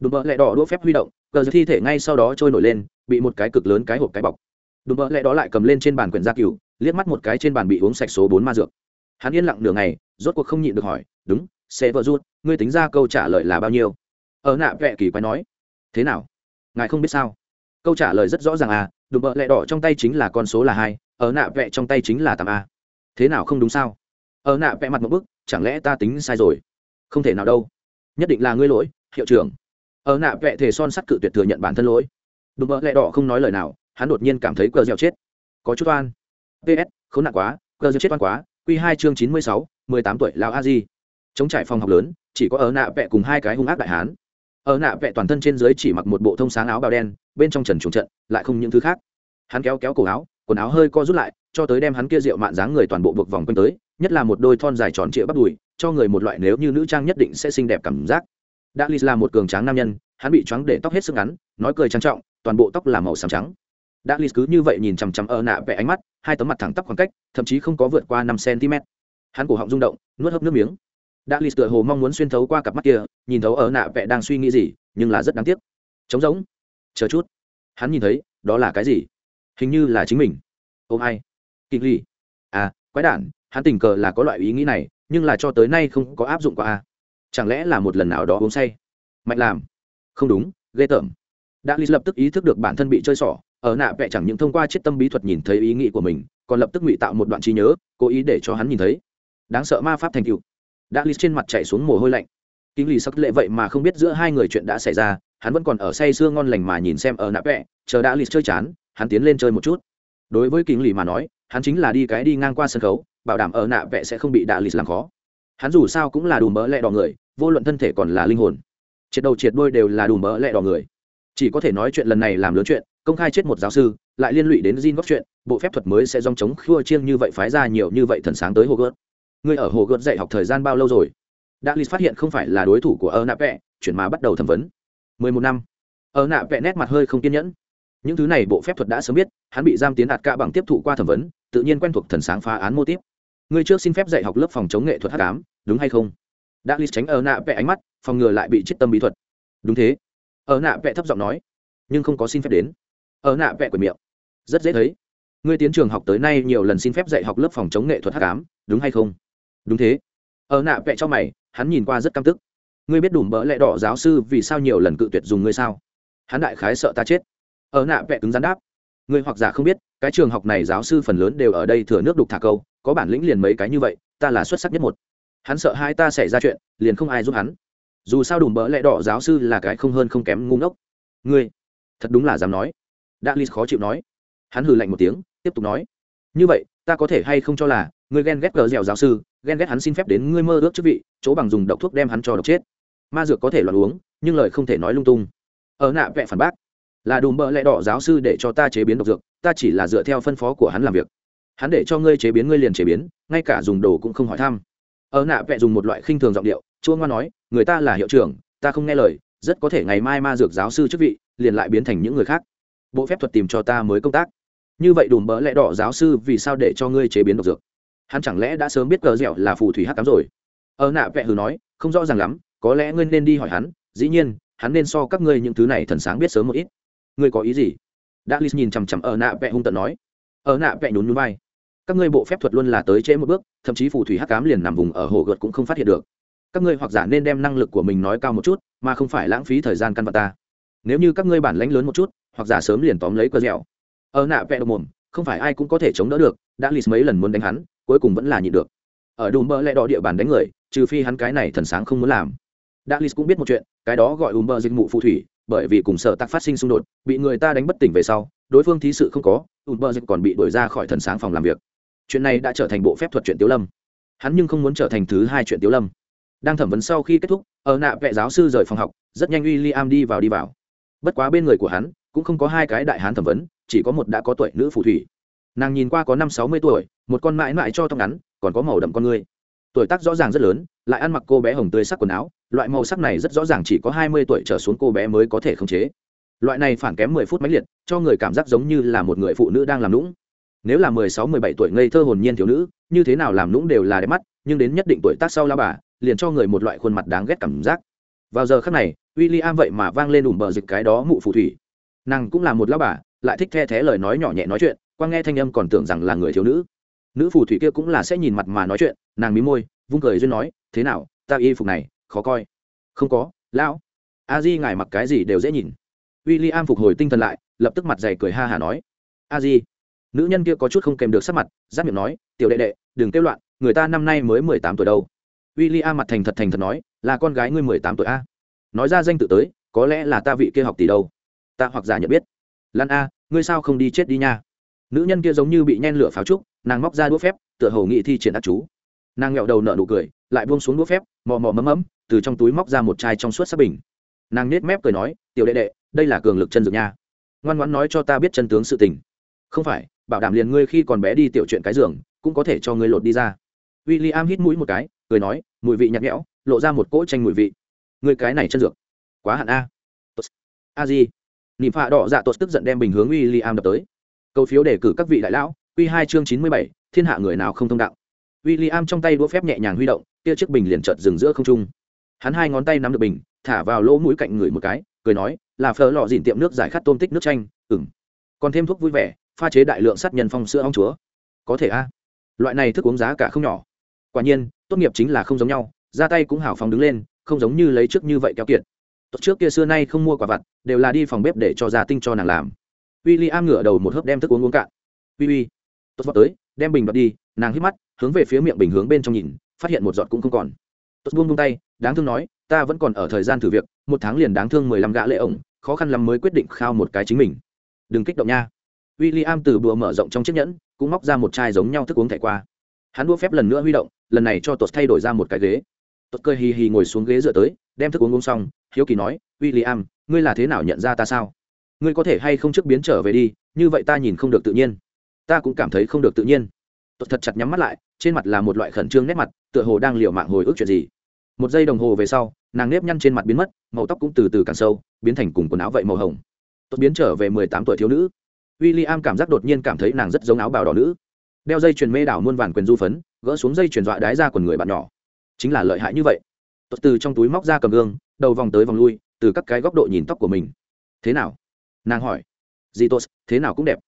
Đùm bợ lẹ đỏ đũa phép huy động, cờ thi thể ngay sau đó trôi nổi lên, bị một cái cực lớn cái hộp cái bọc. Đùm bợ lẹ đó lại cầm lên trên bàn quyển gia cửu, liếc mắt một cái trên bàn bị uống sạch số bốn ma dược. Hắn yên lặng nửa ngày rốt cuộc không nhịn được hỏi, đúng, sẽ vợ rút ngươi tính ra câu trả lời là bao nhiêu? Ở nạ vẹ kỳ quái nói, thế nào? Ngài không biết sao? Câu trả lời rất rõ ràng à đùm bợ lẹ đỏ trong tay chính là con số là hai, ở nạ vẹ trong tay chính là tám a. Thế nào không đúng sao? Ở nạ vẹ mặt một bức chẳng lẽ ta tính sai rồi? Không thể nào đâu. Nhất định là ngươi lỗi, hiệu trưởng. Ở nạ vẹ thể son sắt cự tuyệt thừa nhận bản thân lỗi. Đùm bợ lẹ đỏ không nói lời nào, hắn đột nhiên cảm thấy cờ dẻo chết. Có chút oan. Ps không nặng quá, cờ dẻo chết oan quá. Q hai chương chín mươi sáu mười tám tuổi lao a di. Chống trải phòng học lớn, chỉ có ở nạ vẹ cùng hai cái hung ác đại hán. Ở nạ vẹ toàn thân trên dưới chỉ mặc một bộ thông sáng áo bào đen, bên trong trần trùng trận, lại không những thứ khác. Hắn kéo kéo cổ áo, quần áo hơi co rút lại, cho tới đem hắn kia rượu mạn dáng người toàn bộ buộc vòng quanh tới, nhất là một đôi thon dài tròn trịa bắt đùi, cho người một loại nếu như nữ trang nhất định sẽ xinh đẹp cảm giác. Đã lì là một cường tráng nam nhân, hắn bị choáng để tóc hết sức ngắn, nói cười trang trọng, toàn bộ tóc là màu xám trắng. Đã lì cứ như vậy nhìn chằm chằm ở nạ vẽ ánh mắt, hai tấm mặt thẳng tắp khoảng cách, thậm chí không có vượt qua năm cm hắn cổ họng rung động, nuốt hấp nước miếng. Đã lì tựa hồ mong muốn xuyên thấu qua cặp mắt kia, nhìn thấu ở nạ vẽ đang suy nghĩ gì, nhưng là rất đáng tiếc. Trống rỗng. Chờ chút. Hắn nhìn thấy, đó là cái gì? Hình như là chính mình. Ôm ai? Kỳ ly à quái đản, hắn tình cờ là có loại ý nghĩ này, nhưng là cho tới nay không có áp dụng qua a chẳng lẽ là một lần nào đó uống say? Mạnh làm. Không đúng, ghê tởm. Đã lì lập tức ý thức được bản thân bị chơi xỏ, ở nạ vẽ chẳng những thông qua chiếc tâm bí thuật nhìn thấy ý nghĩ của mình, còn lập tức ngụy tạo một đoạn trí nhớ, cố ý để cho hắn nhìn thấy đáng sợ ma pháp thành cựu đã lì trên mặt chạy xuống mồ hôi lạnh. Kinh Lì sắc lệ vậy mà không biết giữa hai người chuyện đã xảy ra, hắn vẫn còn ở say sưa ngon lành mà nhìn xem ở nạp vẽ chờ đã lì chơi chán, hắn tiến lên chơi một chút. Đối với kinh Lì mà nói, hắn chính là đi cái đi ngang qua sân khấu, bảo đảm ở nạ vẽ sẽ không bị đạ lì làm khó. Hắn dù sao cũng là đùm mỡ lẹ đỏ người, vô luận thân thể còn là linh hồn. Triệt đầu triệt đôi đều là đùm mỡ lẹ đỏ người. Chỉ có thể nói chuyện lần này làm lớn chuyện, công khai chết một giáo sư, lại liên lụy đến Jin góp chuyện, bộ phép thuật mới sẽ dòng chống khua chiêng như vậy phái ra nhiều như vậy thần sáng tới hô gớt ngươi ở hồ gợt dạy học thời gian bao lâu rồi? Đã lì phát hiện không phải là đối thủ của ơ nạ vẹ chuyển mà bắt đầu thẩm vấn. Mười một năm. Ơ nạ vẹ nét mặt hơi không kiên nhẫn. Những thứ này bộ phép thuật đã sớm biết, hắn bị giam tiến đạt ca bằng tiếp thụ qua thẩm vấn, tự nhiên quen thuộc thần sáng phá án mô tiếp ngươi trước xin phép dạy học lớp phòng chống nghệ thuật h tám đúng hay không? Đã lì tránh ơ nạ vẹ ánh mắt, phòng ngừa lại bị chết tâm bí thuật. Đúng thế. Ơ nạ vẹ thấp giọng nói, nhưng không có xin phép đến. Ơ nạ vẹ quệt miệng. Rất dễ thấy. Ngươi tiến trường học tới nay nhiều lần xin phép dạy học lớp phòng chống nghệ thuật h tám đúng hay không? Đúng thế. Ở nạ vẽ cho mày, hắn nhìn qua rất căm tức. Ngươi biết đủ bỡ lẽ đỏ giáo sư vì sao nhiều lần cự tuyệt dùng ngươi sao? Hắn đại khái sợ ta chết. Ở nạ vẽ cứng rắn đáp. Ngươi hoặc giả không biết, cái trường học này giáo sư phần lớn đều ở đây thừa nước đục thả câu, có bản lĩnh liền mấy cái như vậy, ta là xuất sắc nhất một. Hắn sợ hai ta xảy ra chuyện, liền không ai giúp hắn. Dù sao đủ bỡ lẽ đỏ giáo sư là cái không hơn không kém ngu ngốc. Ngươi, thật đúng là dám nói. Đã lis khó chịu nói. Hắn hừ lạnh một tiếng, tiếp tục nói. Như vậy, ta có thể hay không cho là ngươi ghen ghét cờ dẻo giáo sư, ghen ghét hắn xin phép đến ngươi mơ ước chức vị, chỗ bằng dùng độc thuốc đem hắn cho độc chết. Ma dược có thể loạn uống, nhưng lời không thể nói lung tung. Ở nạ vẽ phản bác, là đùm bợ lẽ đỏ giáo sư để cho ta chế biến độc dược, ta chỉ là dựa theo phân phó của hắn làm việc. Hắn để cho ngươi chế biến, ngươi liền chế biến, ngay cả dùng đồ cũng không hỏi thăm. Ở nạ vẽ dùng một loại khinh thường giọng điệu, chua ngoan nói, người ta là hiệu trưởng, ta không nghe lời, rất có thể ngày mai ma dược giáo sư chức vị, liền lại biến thành những người khác. Bộ phép thuật tìm cho ta mới công tác. Như vậy đùm bỡ lẽ đỏ giáo sư vì sao để cho ngươi chế biến độc dược? Hắn chẳng lẽ đã sớm biết cờ dẻo là phù thủy hát cám rồi? Ở nạ vẹ hừ nói, không rõ ràng lắm, có lẽ ngươi nên đi hỏi hắn, dĩ nhiên, hắn nên so các ngươi những thứ này thần sáng biết sớm một ít. Ngươi có ý gì? Đã lít nhìn chằm chằm ở nạ vẹ hung tận nói. Ở nạ vẹ nhún nhún vai. Các ngươi bộ phép thuật luôn là tới trễ một bước, thậm chí phù thủy hắc cám liền nằm vùng ở hồ gợt cũng không phát hiện được. Các ngươi hoặc giả nên đem năng lực của mình nói cao một chút, mà không phải lãng phí thời gian căn vật ta. Nếu như các ngươi bản lãnh lớn một chút, hoặc giả sớm liền tóm lấy cơ dẻo. Ở nạ vẹ độc mồm không phải ai cũng có thể chống đỡ được đã lì mấy lần muốn đánh hắn cuối cùng vẫn là nhịn được. Ở đùm bơ lẽ đỏ địa bàn đánh người, trừ phi hắn cái này thần sáng không muốn làm. Dalis cũng biết một chuyện, cái đó gọi ùm bơ dịch mụ phù thủy, bởi vì cùng sở tắc phát sinh xung đột, bị người ta đánh bất tỉnh về sau, đối phương thí sự không có ùm bơ dịch còn bị đuổi ra khỏi thần sáng phòng làm việc. Chuyện này đã trở thành bộ phép thuật chuyện tiếu lâm. Hắn nhưng không muốn trở thành thứ hai chuyện tiếu lâm. Đang thẩm vấn sau khi kết thúc, ở nạ vệ giáo sư rời phòng học, rất nhanh uy liam đi vào đi vào. Bất quá bên người của hắn, cũng không có hai cái đại hán thẩm vấn, chỉ có một đã có tuổi nữ phù thủy. Nàng nhìn qua có năm sáu mươi tuổi một con mãi mãi cho tóc ngắn, còn có màu đậm con người tuổi tác rõ ràng rất lớn, lại ăn mặc cô bé hồng tươi sắc quần áo, loại màu sắc này rất rõ ràng chỉ có hai mươi tuổi trở xuống cô bé mới có thể khống chế. Loại này phản kém mười phút mãnh liệt, cho người cảm giác giống như là một người phụ nữ đang làm lũng nếu là mười sáu, mười bảy tuổi ngây thơ hồn nhiên thiếu nữ, như thế nào làm lũng đều là đẹp mắt, nhưng đến nhất định tuổi tác sau la bà, liền cho người một loại khuôn mặt đáng ghét cảm giác. Vào giờ khắc này w i l l i am vậy mà vang lên đùm bờ dịch cái đó mụ phù thủy. Nàng cũng là một lão bà, lại thích the thé lời nói nhỏ nhẹ nói chuyện, qua nghe thanh âm còn tưởng rằng là người thiếu nữ nữ phù thủy kia cũng là sẽ nhìn mặt mà nói chuyện, nàng mí môi, vung cười duyên nói, thế nào, ta y phục này, khó coi. Không có, lão. A di ngài mặc cái gì đều dễ nhìn. W i l l i am phục hồi tinh thần lại, lập tức mặt dày cười ha hả nói, a di. Nữ nhân kia có chút không kèm được sắc mặt, giáp miệng nói, tiểu đệ đệ, đừng kêu loạn, người ta năm nay mới mười tám tuổi đâu. W i l l i am mặt thành thật thành thật nói, là con gái ngươi mười tám tuổi a. Nói ra danh tự tới, có lẽ là ta vị kia học tỷ đâu. Ta hoặc giả nhận biết. Lan a, ngươi sao không đi chết đi nha? Nữ nhân kia giống như bị nhen lửa pháo trúc, nàng móc ra đũa phép, tựa hồ nghị thi triển ác chú. Nàng nghẹo đầu nợ nụ cười, lại buông xuống đũa phép, mò mò mấm mấm từ trong túi móc ra một chai trong suốt sắc bình. Nàng nết mép cười nói, tiểu đệ đệ, đây là cường lực chân dược nha. Ngoan ngoãn nói cho ta biết chân tướng sự tình. Không phải, bảo đảm liền ngươi khi còn bé đi tiểu chuyện cái giường, cũng có thể cho ngươi lột đi ra. W i l l i am hít mũi một cái, cười nói, mùi vị nhạt nhẽo, lộ ra một cỗ tranh mùi vị. Ngươi cái này chân dược, quá hạn a. A di nị phạ đỏ dạ tốt tức giận đem bình hướng w i l l i am đập tới cầu phiếu đề cử các vị đại lão, quy hai chương chín mươi bảy, thiên hạ người nào không thông đạo. William trong tay đũa phép nhẹ nhàng huy động kia chiếc bình liền chợt dừng giữa không trung. Hắn hai ngón tay nắm được bình, thả vào lỗ mũi cạnh người một cái, cười nói, là phở lọ dìn tiệm nước giải khát tôm tích nước chanh, ừm. Còn thêm thuốc vui vẻ, pha chế đại lượng sát nhân phong sữa ong chúa. Có thể a. Loại này thức uống giá cả không nhỏ. Quả nhiên, tốt nghiệp chính là không giống nhau, ra tay cũng hào phóng đứng lên, không giống như lấy trước như vậy kéo kiệt. Tốt trước kia xưa nay không mua quả vặt, đều là đi phòng bếp để cho gia tinh cho nàng làm w i l l i am ngửa đầu một hớp đem thức uống uống cạn. Ui ui tốt vào tới, đem bình bật đi, nàng hít mắt, hướng về phía miệng bình hướng bên trong nhìn, phát hiện một giọt cũng không còn. Tốt buông buông tay, đáng thương nói, ta vẫn còn ở thời gian thử việc, một tháng liền đáng thương mười lăm gã lệ ổng, khó khăn lắm mới quyết định khao một cái chính mình. Đừng kích động nha. W i l l i am từ bùa mở rộng trong chiếc nhẫn, cũng móc ra một chai giống nhau thức uống thẻ qua. Hắn đua phép lần nữa huy động, lần này cho tốt thay đổi ra một cái ghế. Tốt cười hì hì ngồi xuống ghế dựa tới, đem thức uống uống xong, hiếu kỳ nói w i l l i am ngươi là thế nào nhận ra ta sao? Ngươi có thể hay không trước biến trở về đi, như vậy ta nhìn không được tự nhiên. Ta cũng cảm thấy không được tự nhiên. Tôi thật chặt nhắm mắt lại, trên mặt là một loại khẩn trương nét mặt, tựa hồ đang liều mạng hồi ức chuyện gì. Một giây đồng hồ về sau, nàng nếp nhăn trên mặt biến mất, màu tóc cũng từ từ càng sâu, biến thành cùng quần áo vậy màu hồng. Tôi biến trở về mười tám tuổi thiếu nữ. W i l l i am cảm giác đột nhiên cảm thấy nàng rất giống áo bào đỏ nữ. Đeo dây chuyền mê đảo muôn vàn quyền du phấn, gỡ xuống dây chuyền dọa đái ra quần người bạn nhỏ. Chính là lợi hại như vậy. Tôi từ trong túi móc ra cầm gương, đầu vòng tới vòng lui, từ các cái góc độ nhìn tóc của mình. Thế nào? Nàng hỏi dì tốt thế nào cũng đẹp.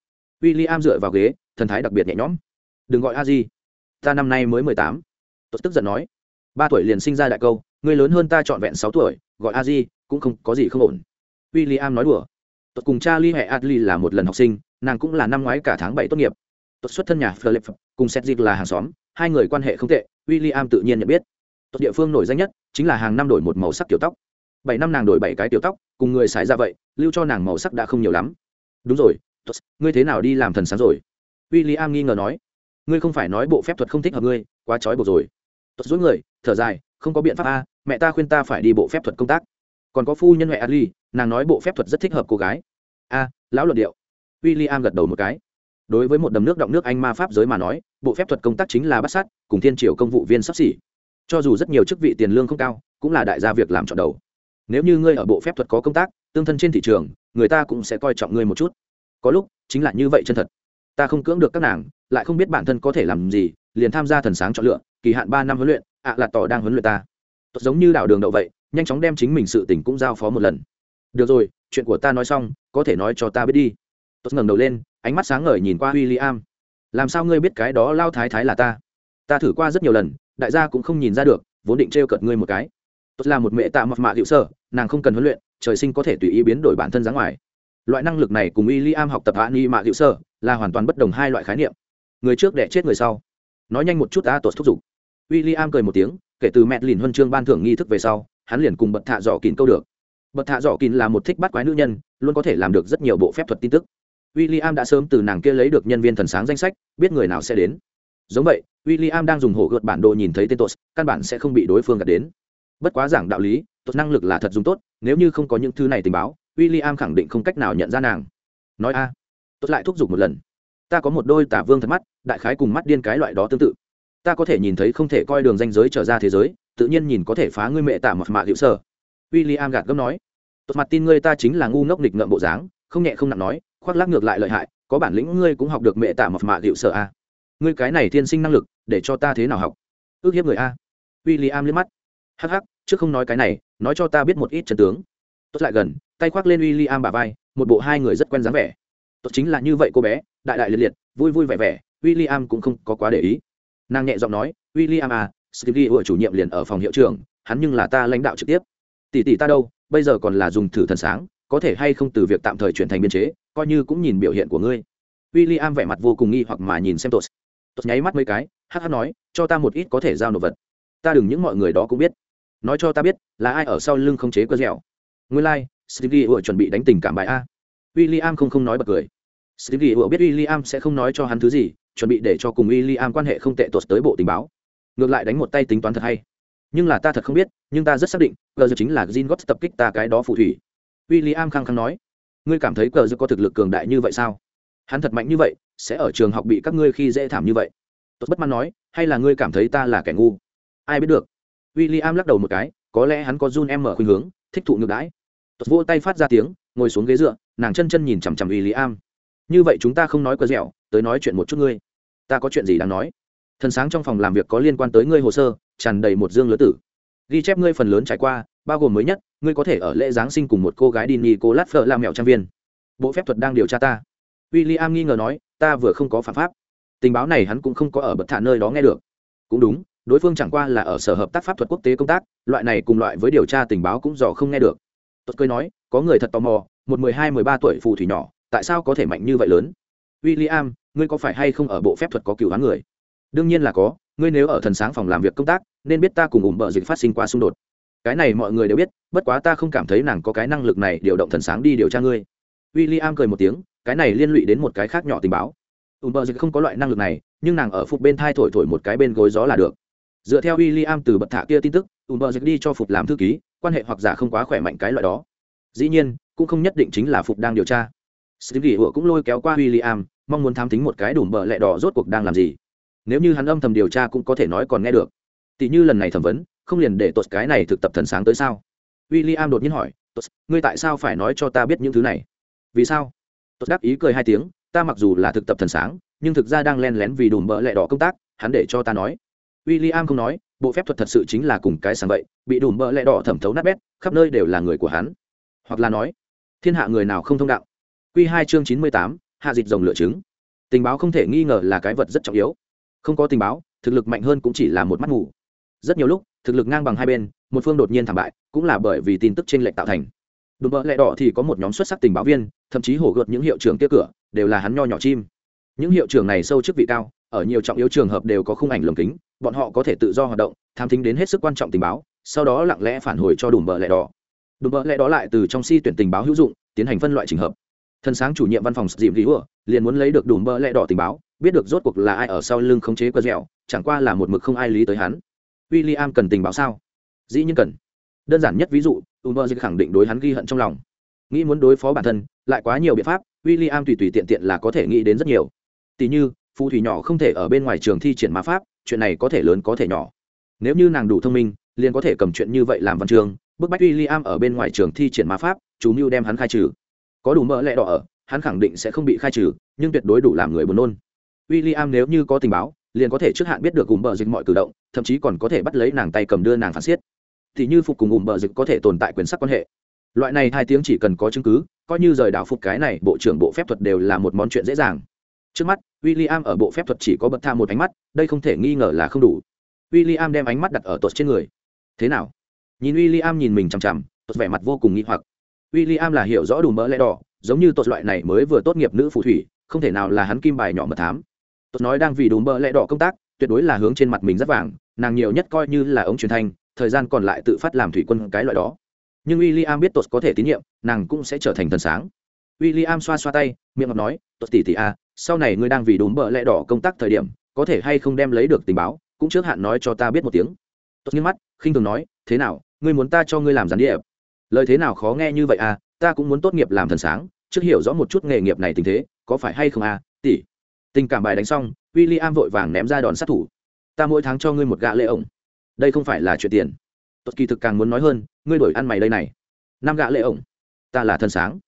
W i l l i am dựa vào ghế, thần thái đặc biệt nhẹ nhõm. Đừng gọi a di, ta năm nay mới mười tám. Tốt tức giận nói, ba tuổi liền sinh ra đại câu, người lớn hơn ta trọn vẹn sáu tuổi, gọi a di cũng không có gì không ổn. W i l l i am nói đùa, tốt cùng cha ly hệ adli là một lần học sinh, nàng cũng là năm ngoái cả tháng bảy tốt nghiệp. Tốt xuất thân nhà philip, cùng xét dịch là hàng xóm, hai người quan hệ không tệ w i l l i am tự nhiên nhận biết. Tốt địa phương nổi danh nhất chính là hàng năm đổi một màu sắc kiểu tóc bảy năm nàng đổi bảy cái tiểu tóc cùng người xài ra vậy lưu cho nàng màu sắc đã không nhiều lắm. Đúng rồi tốt, ngươi thế nào đi làm thần sáng rồi? W i l l i am nghi ngờ nói. Ngươi không phải nói bộ phép thuật không thích hợp ngươi quá trói buộc rồi. Tốt dối người thở dài không có biện pháp a mẹ ta khuyên ta phải đi bộ phép thuật công tác. Còn có phu nhân huệ Ali, nàng nói bộ phép thuật rất thích hợp cô gái. A lão luận điệu. W i l l i am gật đầu một cái. Đối với một đầm nước động nước anh ma pháp giới mà nói bộ phép thuật công tác chính là bắt sát cùng thiên triều công vụ viên sắp xỉ. Cho dù rất nhiều chức vị tiền lương không cao cũng là đại gia việc làm chọn đầu nếu như ngươi ở bộ phép thuật có công tác, tương thân trên thị trường, người ta cũng sẽ coi trọng ngươi một chút. Có lúc, chính là như vậy chân thật. Ta không cưỡng được các nàng, lại không biết bản thân có thể làm gì, liền tham gia thần sáng chọn lựa, kỳ hạn ba năm huấn luyện, ạ à là tỏ đang huấn luyện ta. Tốt giống như đảo đường đậu vậy, nhanh chóng đem chính mình sự tình cũng giao phó một lần. Được rồi, chuyện của ta nói xong, có thể nói cho ta biết đi. Tốt ngẩng đầu lên, ánh mắt sáng ngời nhìn qua w i l l i am làm sao ngươi biết cái đó lao thái thái là ta? Ta thử qua rất nhiều lần, đại gia cũng không nhìn ra được, vốn định t r e o cợt ngươi một cái tốt là một mẹ tạ mập mạ hiệu sơ nàng không cần huấn luyện, trời sinh có thể tùy ý biến đổi bản thân ra ngoài. Loại năng lực này cùng w i l l i am học tập hạ ni mạ hiệu sơ là hoàn toàn bất đồng hai loại khái niệm. Người trước đẻ chết người sau. Nói nhanh một chút a tốt thúc giục. W i l l i am cười một tiếng, kể từ mẹ lìn huân chương ban thưởng nghi thức về sau, hắn liền cùng bật thạ dọ kín câu được. Bật thạ dọ kín là một thích bắt quái nữ nhân, luôn có thể làm được rất nhiều bộ phép thuật tin tức. W i l l i am đã sớm từ nàng kia lấy được nhân viên thần sáng danh sách, biết người nào sẽ đến. Giống vậy w i l l i am đang dùng hổ gợt bản đồ nhìn thấy tên tốt, căn bản sẽ không bị đối phương gạt đến bất quá giảng đạo lý, tốt năng lực là thật dùng tốt, nếu như không có những thứ này tình báo w i l l i am khẳng định không cách nào nhận ra nàng. Nói a, tốt lại thúc giục một lần. Ta có một đôi tả vương thật mắt, đại khái cùng mắt điên cái loại đó tương tự. Ta có thể nhìn thấy không thể coi đường danh giới trở ra thế giới, tự nhiên nhìn có thể phá ngươi mẹ tả mật mạ hữu sở. W i l l i am gạt gấp nói, tốt mặt tin ngươi ta chính là ngu ngốc nghịch ngợm bộ dáng, không nhẹ không nặng nói, khoác lắc ngược lại lợi hại, có bản lĩnh ngươi cũng học được mẹ tả mật mạ hữu sở a. Ngươi cái này thiên sinh năng lực, để cho ta thế nào học? Ước hiếp người a. W i l l i am liếc mắt hắc hắc, trước không nói cái này, nói cho ta biết một ít chân tướng. Tốt lại gần, tay khoác lên w i l l i am bà vai, một bộ hai người rất quen dáng vẻ. Tốt chính là như vậy cô bé, đại đại liệt liệt, vui vui vẻ vẻ w i l l i am cũng không có quá để ý. Nàng nhẹ giọng nói w i l l i am à stevie ở chủ nhiệm liền ở phòng hiệu trưởng, hắn nhưng là ta lãnh đạo trực tiếp. Tỷ tỷ ta đâu, bây giờ còn là dùng thử thần sáng, có thể hay không từ việc tạm thời chuyển thành biên chế, coi như cũng nhìn biểu hiện của ngươi. W i l l i am vẻ mặt vô cùng nghi hoặc mà nhìn xem tốt. Tốt nháy mắt mấy cái hh nói, cho ta một ít có thể giao nộp vật. Ta đừng những mọi người đó cũng biết nói cho ta biết là ai ở sau lưng không chế cơ dẻo? Nguyên lai、like, stevie ủa chuẩn bị đánh tình cảm bài a. W i l l i am không không nói bật cười. Stevie ủa biết w i l l i am sẽ không nói cho hắn thứ gì chuẩn bị để cho cùng w i l l i am quan hệ không tệ tuột tới bộ tình báo. Ngược lại đánh một tay tính toán thật hay. Nhưng là ta thật không biết nhưng ta rất xác định cờ dơ chính là Jin gót tập kích ta cái đó phù thủy. W i l l i am khăng khăng nói. Ngươi cảm thấy cờ dơ có thực lực cường đại như vậy sao? Hắn thật mạnh như vậy sẽ ở trường học bị các ngươi khi dễ thảm như vậy. Tốt bất mãn nói hay là ngươi cảm thấy ta là kẻ ngu? Ai biết được w i l l i am lắc đầu một cái, có lẽ hắn có run em mở khuynh hướng, thích thụ ngược đãi. Tuột vỗ tay phát ra tiếng, ngồi xuống ghế dựa, nàng chân chân nhìn chằm chằm w i l l i am như vậy chúng ta không nói cờ dẻo, tới nói chuyện một chút ngươi. Ta có chuyện gì đáng nói? Thần sáng trong phòng làm việc có liên quan tới ngươi hồ sơ, tràn đầy một dương lứa tử. Ghi chép ngươi phần lớn trải qua, bao gồm mới nhất, ngươi có thể ở lễ giáng sinh cùng một cô gái đi ni cô lát phở làm mẹo trang viên. Bộ phép thuật đang điều tra ta. W i l l i am nghi ngờ nói, ta vừa không có phạm pháp. Tình báo này hắn cũng không có ở bậc thả nơi đó nghe được. Cũng đúng đối phương chẳng qua là ở sở hợp tác pháp thuật quốc tế công tác, loại này cùng loại với điều tra tình báo cũng dò không nghe được. Tuất cười nói, có người thật tò mò, một mười hai, mười ba tuổi phù thủy nhỏ, tại sao có thể mạnh như vậy lớn? W i l l i am ngươi có phải hay không ở bộ phép thuật có cựu hắn người? Đương nhiên là có, ngươi nếu ở thần sáng phòng làm việc công tác, nên biết ta cùng ủng bợ dịch phát sinh qua xung đột. Cái này mọi người đều biết, bất quá ta không cảm thấy nàng có cái năng lực này điều động thần sáng đi điều tra ngươi. W i l l i am cười một tiếng, cái này liên lụy đến một cái khác nhỏ tình báo. Ủng bợ dịch không có loại năng lực này, nhưng nàng ở phục bên thai thổi thổi một cái bên gối gió là được dựa theo w i l l i am từ bậc thả kia tin tức ùm bờ dịch đi cho phục làm thư ký quan hệ hoặc giả không quá khỏe mạnh cái loại đó dĩ nhiên cũng không nhất định chính là phục đang điều tra Stevie Hựa cũng lôi kéo qua William, mong muốn thám tính một cái đủ bờ lẹ đỏ rốt cuộc đang làm gì. Nếu như hắn âm thầm điều tra cũng có thể nói còn nghe được. Tỷ như lần này thẩm vấn, không liền để tuột cái này thực tập thần sáng tới sao? William đột nhiên hỏi, "Tuột, ngươi tại sao phải nói cho ta biết những thứ này?" "Vì sao?" Tuột đáp ý cười hai tiếng, "Ta mặc dù là thực tập thần sáng, nhưng thực ra đang len lén vì đủ bờ lẹ đỏ công tác, hắn để cho ta nói." William không nói, bộ phép thuật thật sự chính là cùng cái sáng vậy, bị đủ bờ lẹ đỏ thẩm thấu nát bét, khắp nơi đều là người của hắn. Hoặc là nói, thiên hạ người nào không thông đạo Quy 2 chương 98, hạ dịch rồng lửa trứng. Tình báo không thể nghi ngờ là cái vật rất trọng yếu. Không có tình báo, thực lực mạnh hơn cũng chỉ là một mắt ngủ. Rất nhiều lúc, thực lực ngang bằng hai bên, một phương đột nhiên thảm bại, cũng là bởi vì tin tức trên lệch tạo thành. Đùm bỡ lẽ đỏ thì có một nhóm xuất sắc tình báo viên, thậm chí hổ gợt những hiệu trưởng kia cửa, đều là hắn nho nhỏ chim. Những hiệu trưởng này sâu chức vị cao, ở nhiều trọng yếu trường hợp đều có khung ảnh lồng kính, bọn họ có thể tự do hoạt động, tham thính đến hết sức quan trọng tình báo, sau đó lặng lẽ phản hồi cho đùm bờ lẽ đỏ. Đùm bờ lẽ đó lại từ trong si tuyển tình báo hữu dụng, tiến hành phân loại trình hợp. Thần sáng chủ nhiệm văn phòng dìm lý ủa liền muốn lấy được đủ bơ lẹ đỏ tình báo biết được rốt cuộc là ai ở sau lưng khống chế cơ dẻo chẳng qua là một mực không ai lý tới hắn. W i am cần tình báo sao? Dĩ nhiên cần. Đơn giản nhất ví dụ Umber khẳng định đối hắn ghi hận trong lòng. Nghĩ muốn đối phó bản thân lại quá nhiều biện pháp w i l l i am tùy tùy tiện tiện là có thể nghĩ đến rất nhiều. Tỷ như phù thủy nhỏ không thể ở bên ngoài trường thi triển ma pháp, chuyện này có thể lớn có thể nhỏ. Nếu như nàng đủ thông minh, liền có thể cầm chuyện như vậy làm văn trường bức bách w i l l i am ở bên ngoài trường thi triển ma pháp, chú mưu đem hắn khai trừ. Có đủ mỡ lẽ đỏ ở, hắn khẳng định sẽ không bị khai trừ, nhưng tuyệt đối đủ làm người buồn nôn. W i l l i am nếu như có tình báo, liền có thể trước hạn biết được ủng bờ dịch mọi cử động, thậm chí còn có thể bắt lấy nàng tay cầm đưa nàng phản xiết. Thì như phục cùng ủng bờ dịch có thể tồn tại quyền sắc quan hệ. Loại này hai tiếng chỉ cần có chứng cứ, coi như rời đảo phục cái này, bộ trưởng bộ phép thuật đều là một món chuyện dễ dàng trước mắt w i l l i am ở bộ phép thuật chỉ có bật tha một ánh mắt đây không thể nghi ngờ là không đủ w i l l i am đem ánh mắt đặt ở tột trên người thế nào nhìn w i l l i am nhìn mình chằm chằm tột vẻ mặt vô cùng nghi hoặc William là hiểu rõ đủ mỡ lẽ đỏ, giống như tuột loại này mới vừa tốt nghiệp nữ phù thủy, không thể nào là hắn kim bài nhỏ mật thám. tuột nói đang vì đủ mỡ lẽ đỏ công tác, tuyệt đối là hướng trên mặt mình rất vàng, nàng nhiều nhất coi như là ống truyền thanh, thời gian còn lại tự phát làm thủy quân cái loại đó. Nhưng William biết tuột có thể tín nhiệm, nàng cũng sẽ trở thành thần sáng. William xoa xoa tay, miệng ngọc nói, "Tốt tỷ tỷ a, sau này ngươi đang vì đủ bợ lẽ đỏ công tác thời điểm, có thể hay không đem lấy được tình báo, cũng trước hạn nói cho ta biết một tiếng." Tốt nghiêng mắt, khinh thường nói, "Thế nào, ngươi muốn ta cho ngươi làm gián điệp?" lời thế nào khó nghe như vậy à ta cũng muốn tốt nghiệp làm thần sáng trước hiểu rõ một chút nghề nghiệp này tình thế có phải hay không à tỷ? Tình cảm bài đánh xong w i l l i am vội vàng ném ra đòn sát thủ. Ta mỗi tháng cho ngươi một gạ lệ ổng. Đây không phải là chuyện tiền. Tốt kỳ thực càng muốn nói hơn ngươi đổi ăn mày đây này. Năm gạ lệ ổng. Ta là thần sáng.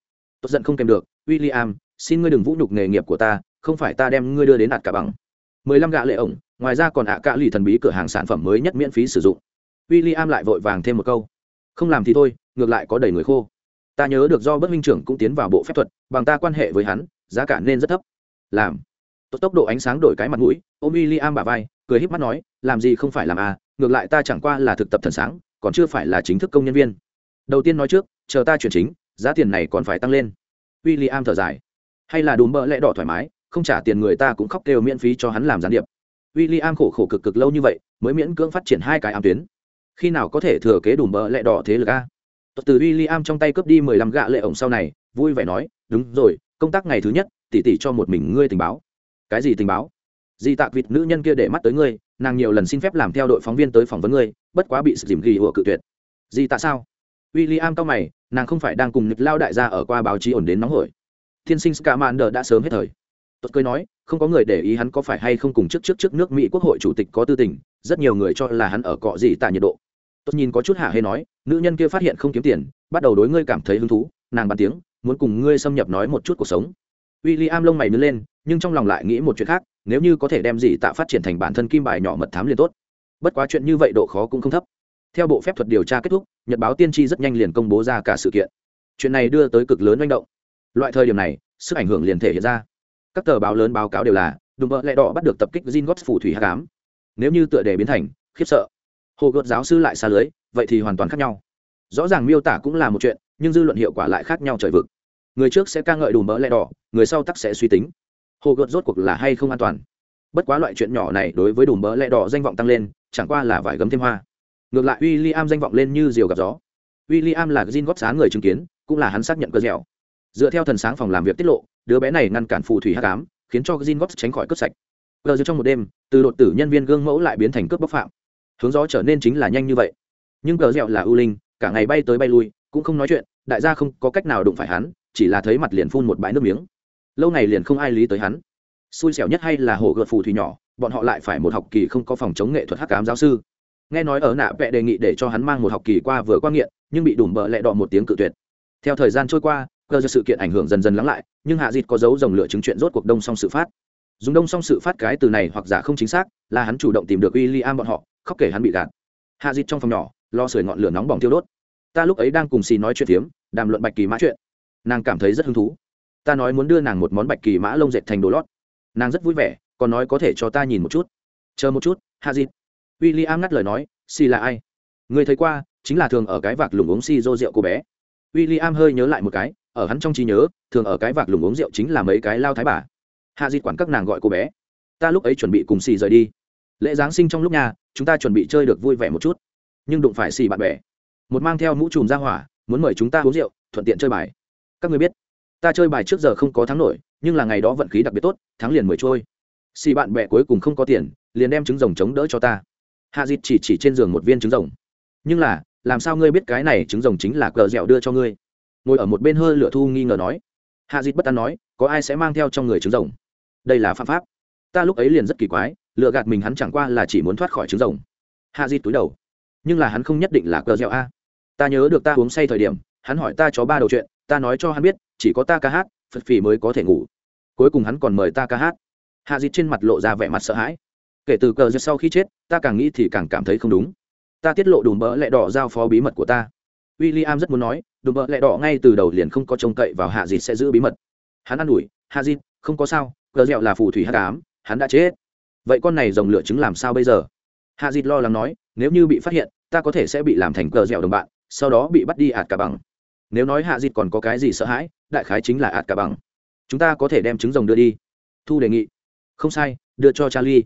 Tốt giận không kèm được w i l l i am xin ngươi đừng vũ nhục nghề nghiệp của ta, không phải ta đem ngươi đưa đến đạt cả bằng. Mười lăm gạ lệ ổng, ngoài ra còn ạ à cả lì thần bí cửa hàng sản phẩm mới nhất miễn phí sử dụng. W i l l i am lại vội vàng thêm một câu. Không làm thì thôi, ngược lại có đầy người khô. Ta nhớ được do bất minh trưởng cũng tiến vào bộ phép thuật, bằng ta quan hệ với hắn, giá cả nên rất thấp. Làm. Tốt tốc độ ánh sáng đổi cái mặt mũi, ôm w i l l i am bà vai, cười híp mắt nói, làm gì không phải làm à ngược lại ta chẳng qua là thực tập thần sáng, còn chưa phải là chính thức công nhân viên. Đầu tiên nói trước, chờ ta chuyển chính, giá tiền này còn phải tăng lên. W i l l i am thở dài hay là đùm bợ lẽ đỏ thoải mái không trả tiền người ta cũng khóc kêu miễn phí cho hắn làm gián điệp w i l l i am khổ khổ cực cực lâu như vậy mới miễn cưỡng phát triển hai cái ám tuyến khi nào có thể thừa kế đùm bợ lẽ đỏ thế lực a Tốt từ William trong tay cướp đi mười lăm gạ lệ ổng sau này, vui vẻ nói, "Đúng rồi, công tác ngày thứ nhất, tỷ tỷ cho một mình ngươi tình báo." "Cái gì tình báo?" Di Tạc Vịt nữ nhân kia để mắt tới ngươi, nàng nhiều lần xin phép làm theo đội phóng viên tới phỏng vấn ngươi, bất quá bị sự dìm ghi ủa cự tuyệt. "Di tạ sao?" William cao mày, nàng không phải đang cùng nghịch lao đại gia ở qua báo chí ổn đến nóng hổi. Thiên sinh Scamander đã sớm hết thời. Tốt cười nói, không có người để ý hắn có phải hay không cùng trước trước trước nước Mỹ quốc hội chủ tịch có tư tình, rất nhiều người cho là hắn ở cọ gì tạ nhiệt độ. Tốt nhìn có chút hạ hê nói nữ nhân kia phát hiện không kiếm tiền bắt đầu đối ngươi cảm thấy hứng thú nàng bàn tiếng muốn cùng ngươi xâm nhập nói một chút cuộc sống. William lông mày nhướng lên nhưng trong lòng lại nghĩ một chuyện khác nếu như có thể đem gì tạ phát triển thành bản thân kim bài nhỏ mật thám liền tốt. Bất quá chuyện như vậy độ khó cũng không thấp. Theo bộ phép thuật điều tra kết thúc nhật báo tiên tri rất nhanh liền công bố ra cả sự kiện. Chuyện này đưa tới cực lớn manh động loại thời điểm này, sức ảnh hưởng liền thể hiện ra. Các tờ báo lớn báo cáo đều là, đùm bợ lẹ đỏ bắt được tập kích gin gót phù thủy hạ cám. Nếu như tựa đề biến thành, khiếp sợ. Hồ gợt giáo sư lại xa lưới, vậy thì hoàn toàn khác nhau. Rõ ràng miêu tả cũng là một chuyện, nhưng dư luận hiệu quả lại khác nhau trời vực. Người trước sẽ ca ngợi đùm mỡ lẹ đỏ, người sau tắc sẽ suy tính. Hồ gợt rốt cuộc là hay không an toàn? Bất quá loại chuyện nhỏ này đối với đùm mỡ lẹ đỏ danh vọng tăng lên, chẳng qua là vải gấm thêm hoa. Ngược lại w i l l i am danh vọng lên như diều gặp gió. W i l l i am là gin góp sáng người chứng kiến, cũng là hắn xác nhận cơ dẻo dựa theo thần sáng phòng làm việc tiết lộ, đứa bé này ngăn cản phù thủy hát cám khiến cho gin góp tránh khỏi cướp sạch. Gờ trong một đêm, từ đột tử nhân viên gương mẫu lại biến thành cướp bóc phạm. Hướng gió trở nên chính là nhanh như vậy. Nhưng cờ dẻo là ưu linh, cả ngày bay tới bay lui, cũng không nói chuyện, đại gia không có cách nào đụng phải hắn, chỉ là thấy mặt liền phun một bãi nước miếng. Lâu này liền không ai lý tới hắn. Xui xẻo nhất hay là hồ gợt phù thủy nhỏ, bọn họ lại phải một học kỳ không có phòng chống nghệ thuật hắc cám giáo sư. Nghe nói ở nạ vẽ đề nghị để cho hắn mang một học kỳ qua vừa qua nghiện, nhưng bị đùm bợ lẹ đọ một tiếng cự tuyệt. Theo thời gian trôi qua cơ do sự kiện ảnh hưởng dần dần lắng lại, nhưng hạ dịt có dấu dòng lửa chứng chuyện rốt cuộc đông song sự phát. Dùng đông song sự phát cái từ này hoặc giả không chính xác, là hắn chủ động tìm được w i l l i am bọn họ, khóc kể hắn bị gạt. Hạ dịt trong phòng nhỏ, lo sưởi ngọn lửa nóng bỏng tiêu đốt. Ta lúc ấy đang cùng xì nói chuyện tiếm đàm luận bạch kỳ mã chuyện. Nàng cảm thấy rất hứng thú. Ta nói muốn đưa nàng một món bạch kỳ mã lông dệt thành đồ lót. Nàng rất vui vẻ, còn nói có thể cho ta nhìn một chút. Chờ một chút, hạ dịt. W i l l i am ngắt lời nói, xì là ai? Người thấy qua, chính là thường ở cái vạc lùng uống xì rô rượu cô bé. W i l l i am hơi nhớ lại một cái ở hắn trong trí nhớ, thường ở cái vạc lùng uống rượu chính là mấy cái lao thái bà. Hạ dịt quản các nàng gọi cô bé. Ta lúc ấy chuẩn bị cùng xì rời đi. Lễ giáng sinh trong lúc nhà, chúng ta chuẩn bị chơi được vui vẻ một chút. Nhưng đụng phải xì bạn bè. Một mang theo mũ chùm ra hỏa, muốn mời chúng ta uống rượu, thuận tiện chơi bài. Các người biết, ta chơi bài trước giờ không có thắng nổi, nhưng là ngày đó vận khí đặc biệt tốt, thắng liền mười trôi. Xì bạn bè cuối cùng không có tiền, liền đem trứng rồng chống đỡ cho ta. Hạ dịt chỉ chỉ trên giường một viên trứng rồng. Nhưng là, làm sao ngươi biết cái này trứng rồng chính là cờ dẻo đưa cho ngươi? Ngồi ở một bên hơi lửa thu nghi ngờ nói. Hạ dịt bất an nói, có ai sẽ mang theo trong người trứng rồng? Đây là phạm pháp. Ta lúc ấy liền rất kỳ quái lựa gạt mình hắn chẳng qua là chỉ muốn thoát khỏi trứng rồng. Hạ dịt túi đầu. Nhưng là hắn không nhất định là cờ gieo a. Ta nhớ được ta uống say thời điểm, hắn hỏi ta chó ba đầu chuyện, ta nói cho hắn biết, chỉ có ta ca hát, phật phì mới có thể ngủ. Cuối cùng hắn còn mời ta ca hát. Hạ dịt trên mặt lộ ra vẻ mặt sợ hãi. Kể từ cờ gieo sau khi chết, ta càng nghĩ thì càng cảm thấy không đúng. Ta tiết lộ đùm bỡ lẹ đỏ giao phó bí mật của ta w i l l i am rất muốn nói, đùm bợ lẹ đỏ ngay từ đầu liền không có trông cậy vào hạ dịt sẽ giữ bí mật. Hắn an ủi, hạ dịt, không có sao, cờ dẻo là phù thủy hắc cám hắn đã chết. Vậy con này rồng lửa trứng làm sao bây giờ? Hạ dịt lo lắng nói, nếu như bị phát hiện, ta có thể sẽ bị làm thành cờ dẻo đồng bạn, sau đó bị bắt đi ạt cả bằng. Nếu nói hạ dịt còn có cái gì sợ hãi, đại khái chính là ạt cả bằng. Chúng ta có thể đem trứng rồng đưa đi. Thu đề nghị. Không sai, đưa cho charlie.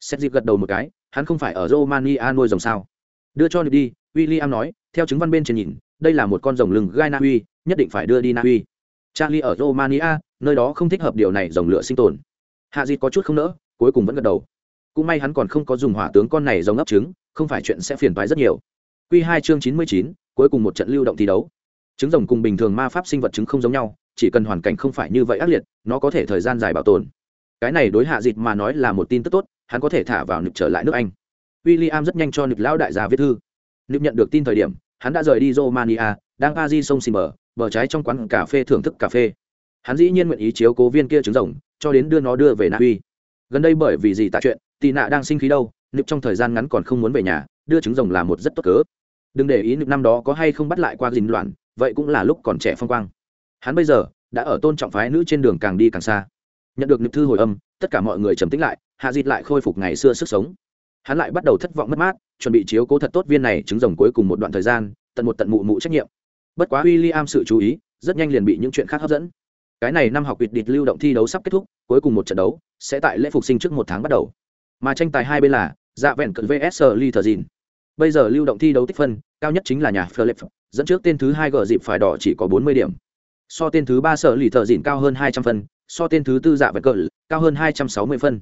Xét dịp gật đầu một cái, hắn không phải ở romania nuôi rồng sao? Đưa cho đi w i l l i am nói theo chứng văn bên trên nhìn, đây là một con rồng lừng gai na uy, nhất định phải đưa đi na uy. Charlie ở romania, nơi đó không thích hợp điều này, rồng lửa sinh tồn. Hạ dịt có chút không nỡ, cuối cùng vẫn gật đầu. Cũng may hắn còn không có dùng hỏa tướng con này dòng ấp trứng, không phải chuyện sẽ phiền toái rất nhiều. Q hai chương chín mươi chín, cuối cùng một trận lưu động thi đấu. Trứng rồng cùng bình thường ma pháp sinh vật trứng không giống nhau, chỉ cần hoàn cảnh không phải như vậy ác liệt, nó có thể thời gian dài bảo tồn. Cái này đối hạ dịt mà nói là một tin tức tốt, hắn có thể thả vào nực trở lại nước anh. William rất nhanh cho nực lão đại gia viết thư nực nhận được tin thời điểm, hắn đã rời đi romania, đang Paris sông xin bờ bờ trái trong quán cà phê thưởng thức cà phê. Hắn dĩ nhiên nguyện ý chiếu cố viên kia trứng rồng, cho đến đưa nó đưa về na uy. Gần đây bởi vì gì tại chuyện tị nạ đang sinh khí đâu nực trong thời gian ngắn còn không muốn về nhà, đưa trứng rồng là một rất tốt cớ. Đừng để ý nực năm đó có hay không bắt lại qua dính loạn, vậy cũng là lúc còn trẻ phong quang. Hắn bây giờ đã ở tôn trọng phái nữ trên đường càng đi càng xa. Nhận được nực thư hồi âm, tất cả mọi người trầm tĩnh lại, hạ dịt lại khôi phục ngày xưa sức sống hắn lại bắt đầu thất vọng mất mát, chuẩn bị chiếu cố thật tốt viên này trứng rồng cuối cùng một đoạn thời gian, tận một tận mụ mụ trách nhiệm. Bất quá w i l l i am sự chú ý, rất nhanh liền bị những chuyện khác hấp dẫn. Cái này năm học vịt địch lưu động thi đấu sắp kết thúc, cuối cùng một trận đấu sẽ tại lễ phục sinh trước một tháng bắt đầu. Mà tranh tài hai bên là dạ vẹn cận vs lee thờ dìn. Bây giờ lưu động thi đấu tích phân, cao nhất chính là nhà philip, dẫn trước tên thứ hai gờ dịp phải đỏ chỉ có bốn mươi điểm. So tên thứ ba sở lì thợ dìn cao hơn hai trăm phân, so tên thứ tư dạ vẹn cận cao hơn hai trăm sáu mươi phân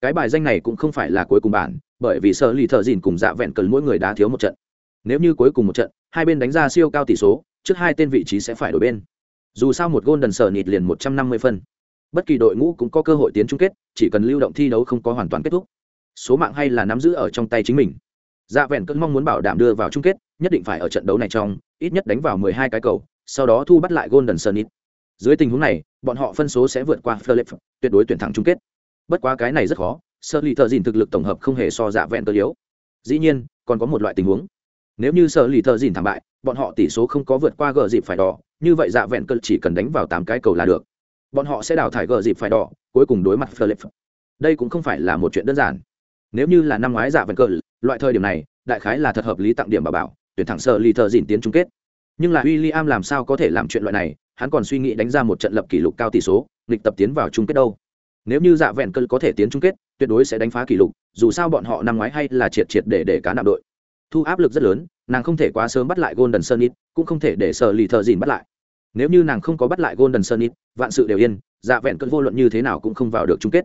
cái bài danh này cũng không phải là cuối cùng bản, bởi vì sở lì thợ dìn cùng dạ vẹn cần mỗi người đá thiếu một trận. Nếu như cuối cùng một trận, hai bên đánh ra siêu cao tỷ số, trước hai tên vị trí sẽ phải đổi bên. Dù sao một golden sở nịt liền một trăm năm mươi phân. Bất kỳ đội ngũ cũng có cơ hội tiến chung kết, chỉ cần lưu động thi đấu không có hoàn toàn kết thúc. Số mạng hay là nắm giữ ở trong tay chính mình. Dạ vẹn cơn mong muốn bảo đảm đưa vào chung kết, nhất định phải ở trận đấu này trong, ít nhất đánh vào mười hai cái cầu, sau đó thu bắt lại golden sunnit dưới tình huống này, bọn họ phân số sẽ vượt qua philip, tuyệt đối tuyển thẳng chung kết bất quá cái này rất khó sợ lì thợ dìn thực lực tổng hợp không hề so dạ vẹn cơ yếu. Dĩ nhiên, còn có một loại tình huống. Nếu như sợ lì thợ dìn thảm bại, bọn họ tỷ số không có vượt qua gờ dịp phải đỏ, như vậy dạ vẹn cơ chỉ cần đánh vào tám cái cầu là được. Bọn họ sẽ đào thải gờ dịp phải đỏ, cuối cùng đối mặt philip. Đây cũng không phải là một chuyện đơn giản. Nếu như là năm ngoái dạ vẹn cơ, loại thời điểm này, đại khái là thật hợp lý tặng điểm bảo bảo, tuyển thẳng sợ lì thợ dìn tiến chung kết. Nhưng là w i l l i am làm sao có thể làm chuyện loại này, hắn còn suy nghĩ đánh ra một trận lập kỷ lục cao tỷ số, nghịch tập tiến vào chung kết đâu nếu như dạ vẹn cơn có thể tiến chung kết, tuyệt đối sẽ đánh phá kỷ lục, dù sao bọn họ năm ngoái hay là triệt triệt để để cá nạm đội. Thu áp lực rất lớn, nàng không thể quá sớm bắt lại golden sunnit cũng không thể để sợ lì thợ dìn bắt lại. Nếu như nàng không có bắt lại golden sunnit vạn sự đều yên dạ vẹn cơn vô luận như thế nào cũng không vào được chung kết.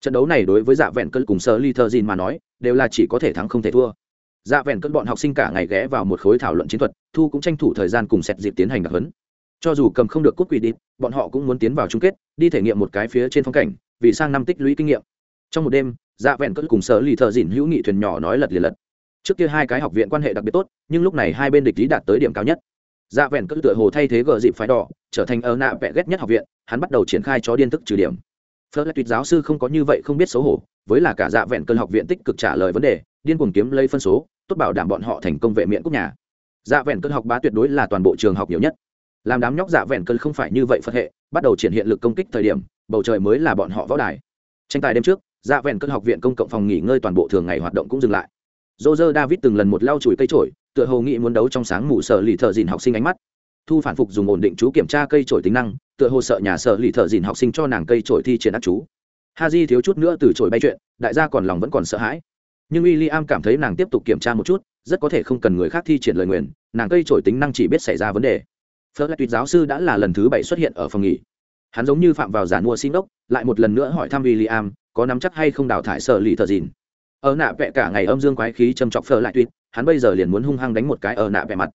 Trận đấu này đối với dạ vẹn cơn cùng sợ lì thợ dìn mà nói, đều là chỉ có thể thắng không thể thua. Dạ vẹn cơn bọn học sinh cả ngày ghé vào một khối thảo luận chiến thuật, thu cũng tranh thủ thời gian cùng xét dịp tiến hành đặc huấn. Cho dù cầm không được cúp quỷ đi, bọn họ cũng muốn tiến vào chung kết, đi thể nghiệm một cái phía trên phong cảnh vì sang năm tích lũy kinh nghiệm. Trong một đêm dạ vẹn cỡ cùng sở lì thợ dìn hữu nghị thuyền nhỏ nói lật liền lật. Trước kia hai cái học viện quan hệ đặc biệt tốt, nhưng lúc này hai bên địch lý đạt tới điểm cao nhất. Dạ vẹn cỡ tựa hồ thay thế gờ dịp phái đỏ, trở thành ơ nạ vẹ ghét nhất học viện, hắn bắt đầu triển khai cho điên thức trừ điểm. Phớt lại tuyệt giáo sư không có như vậy không biết xấu hổ, với là cả dạ vẹn cơn học viện tích cực trả lời vấn đề, điên cuồng kiếm lấy phân số, tốt bảo đảm bọn họ thành công vệ miệng quốc nhà. Dạ vẹn cơn học bá tuyệt đối là toàn bộ trường học nhiều nhất. Làm đám nhóc dạ vẹn cơn không phải như vậy phật hệ, bắt đầu triển hiện lực công kích thời điểm bầu trời mới là bọn họ võ đài tranh tài đêm trước dạ vẹn cơn học viện công cộng phòng nghỉ ngơi toàn bộ thường ngày hoạt động cũng dừng lại Roger David từng lần một lau chùi cây trổi, tựa hồ nghĩ muốn đấu trong sáng mù sở lì thợ dìn học sinh ánh mắt. Thu phản phục dùng ổn định chú kiểm tra cây trổi tính năng, tựa hồ sợ nhà sở lì thợ dìn học sinh cho nàng cây trổi thi triển ác chú. Haji thiếu chút nữa từ trổi bay chuyện, đại gia còn lòng vẫn còn sợ hãi. Nhưng William cảm thấy nàng tiếp tục kiểm tra một chút, rất có thể không cần người khác thi triển lời nguyền, nàng cây trổi tính năng chỉ biết xảy ra vấn đề. phớt lại tuyệt giáo sư đã là lần thứ bảy xuất hiện ở phòng nghỉ. Hắn giống như phạm vào giàn mua xin đốc, lại một lần nữa hỏi thăm William, có nắm chắc hay không đào thải sợ lì thợ dìn. Ở nạ vẽ cả ngày âm dương quái khí châm chọc phở lại tuyệt hắn bây giờ liền muốn hung hăng đánh một cái ở nạ vẽ mặt.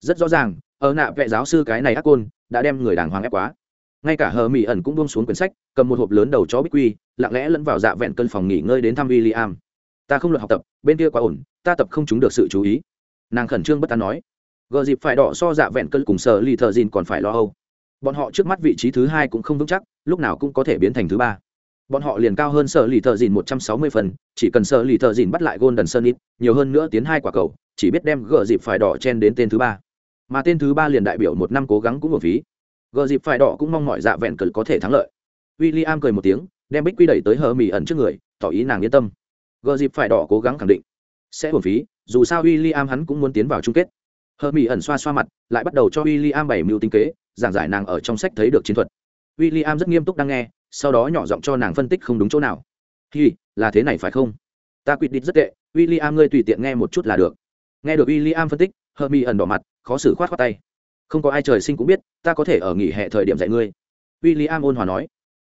Rất rõ ràng ở nạ vẽ giáo sư cái này ác côn đã đem người đàng hoàng ép quá. Ngay cả hờ mỹ ẩn cũng buông xuống quyển sách cầm một hộp lớn đầu chó bích quy lặng lẽ lẫn vào dạ vẹn cân phòng nghỉ ngơi đến thăm w i l l i am ta không luật học tập bên kia quá ổn ta tập không chúng được sự chú ý. Nàng khẩn trương bất an nói. Gờ dịp phải đỏ so dạ vẹn cân cùng sở lì thợ dìn còn phải lo âu bọn họ trước mắt vị trí thứ hai cũng không vững chắc, lúc nào cũng có thể biến thành thứ ba. Bọn họ liền cao hơn sở lì thợ dìn một trăm sáu mươi phần, chỉ cần sở lì thợ dìn bắt lại golden sun ít nhiều hơn nữa tiến hai quả cầu, chỉ biết đem gờ dịp phải đỏ chen đến tên thứ ba. Mà tên thứ ba liền đại biểu một năm cố gắng cũng một phí. Gờ dịp phải đỏ cũng mong mọi dạ vẹn cờ có thể thắng lợi. W i l l i am cười một tiếng, đem bích quy đẩy tới hờ mỹ ẩn trước người, tỏ ý nàng yên tâm. Gờ dịp phải đỏ cố gắng khẳng định, sẽ hồn phí, dù sao w i l l i am hắn cũng muốn tiến vào chung kết. Hờ mỹ ẩn xoa xoa mặt, lại bắt đầu cho w i l l i am bảy mưu tinh kế giảng giải nàng ở trong sách thấy được chiến thuật. W i l l i am rất nghiêm túc đang nghe, sau đó nhỏ giọng cho nàng phân tích không đúng chỗ nào. Hi, là thế này phải không? Ta quyết định rất tệ w i l l i am ngươi tùy tiện nghe một chút là được. Nghe được w i l l i am phân tích hờ mi ẩn đỏ mặt, khó xử khoát khoát tay. Không có ai trời sinh cũng biết, ta có thể ở nghỉ hè thời điểm dạy ngươi. W i l l i am ôn hòa nói.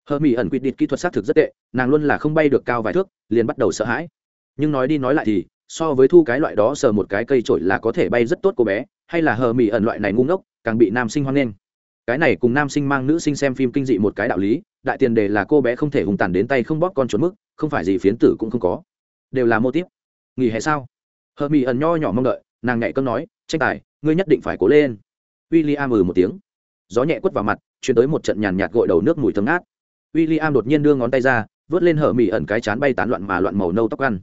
Hờ mi ẩn quyết định kỹ thuật xác thực rất tệ, nàng luôn là không bay được cao vài thước, liền bắt đầu sợ hãi. Nhưng nói đi nói lại thì, so với thu cái loại đó sờ một cái cây trổi là có thể bay rất tốt cô bé, hay là hờ mỹ ẩn loại này ngu ngốc, càng bị nam sinh hoan nghênh cái này cùng nam sinh mang nữ sinh xem phim kinh dị một cái đạo lý, đại tiền đề là cô bé không thể hùng tàn đến tay không bóp con trốn mức, không phải gì phiến tử cũng không có. Đều là mô tiếp nghỉ hè sao? Hờ mỹ ẩn nho nhỏ mong đợi, nàng nhạy cơn nói, tranh tài, ngươi nhất định phải cố lên. W i l l i am ừ một tiếng. Gió nhẹ quất vào mặt, chuyển tới một trận nhàn nhạt gội đầu nước mùi thơm ngát. W i l l i am đột nhiên đưa ngón tay ra, vớt lên hờ mỹ ẩn cái chán bay tán loạn mà loạn màu nâu tóc ăn.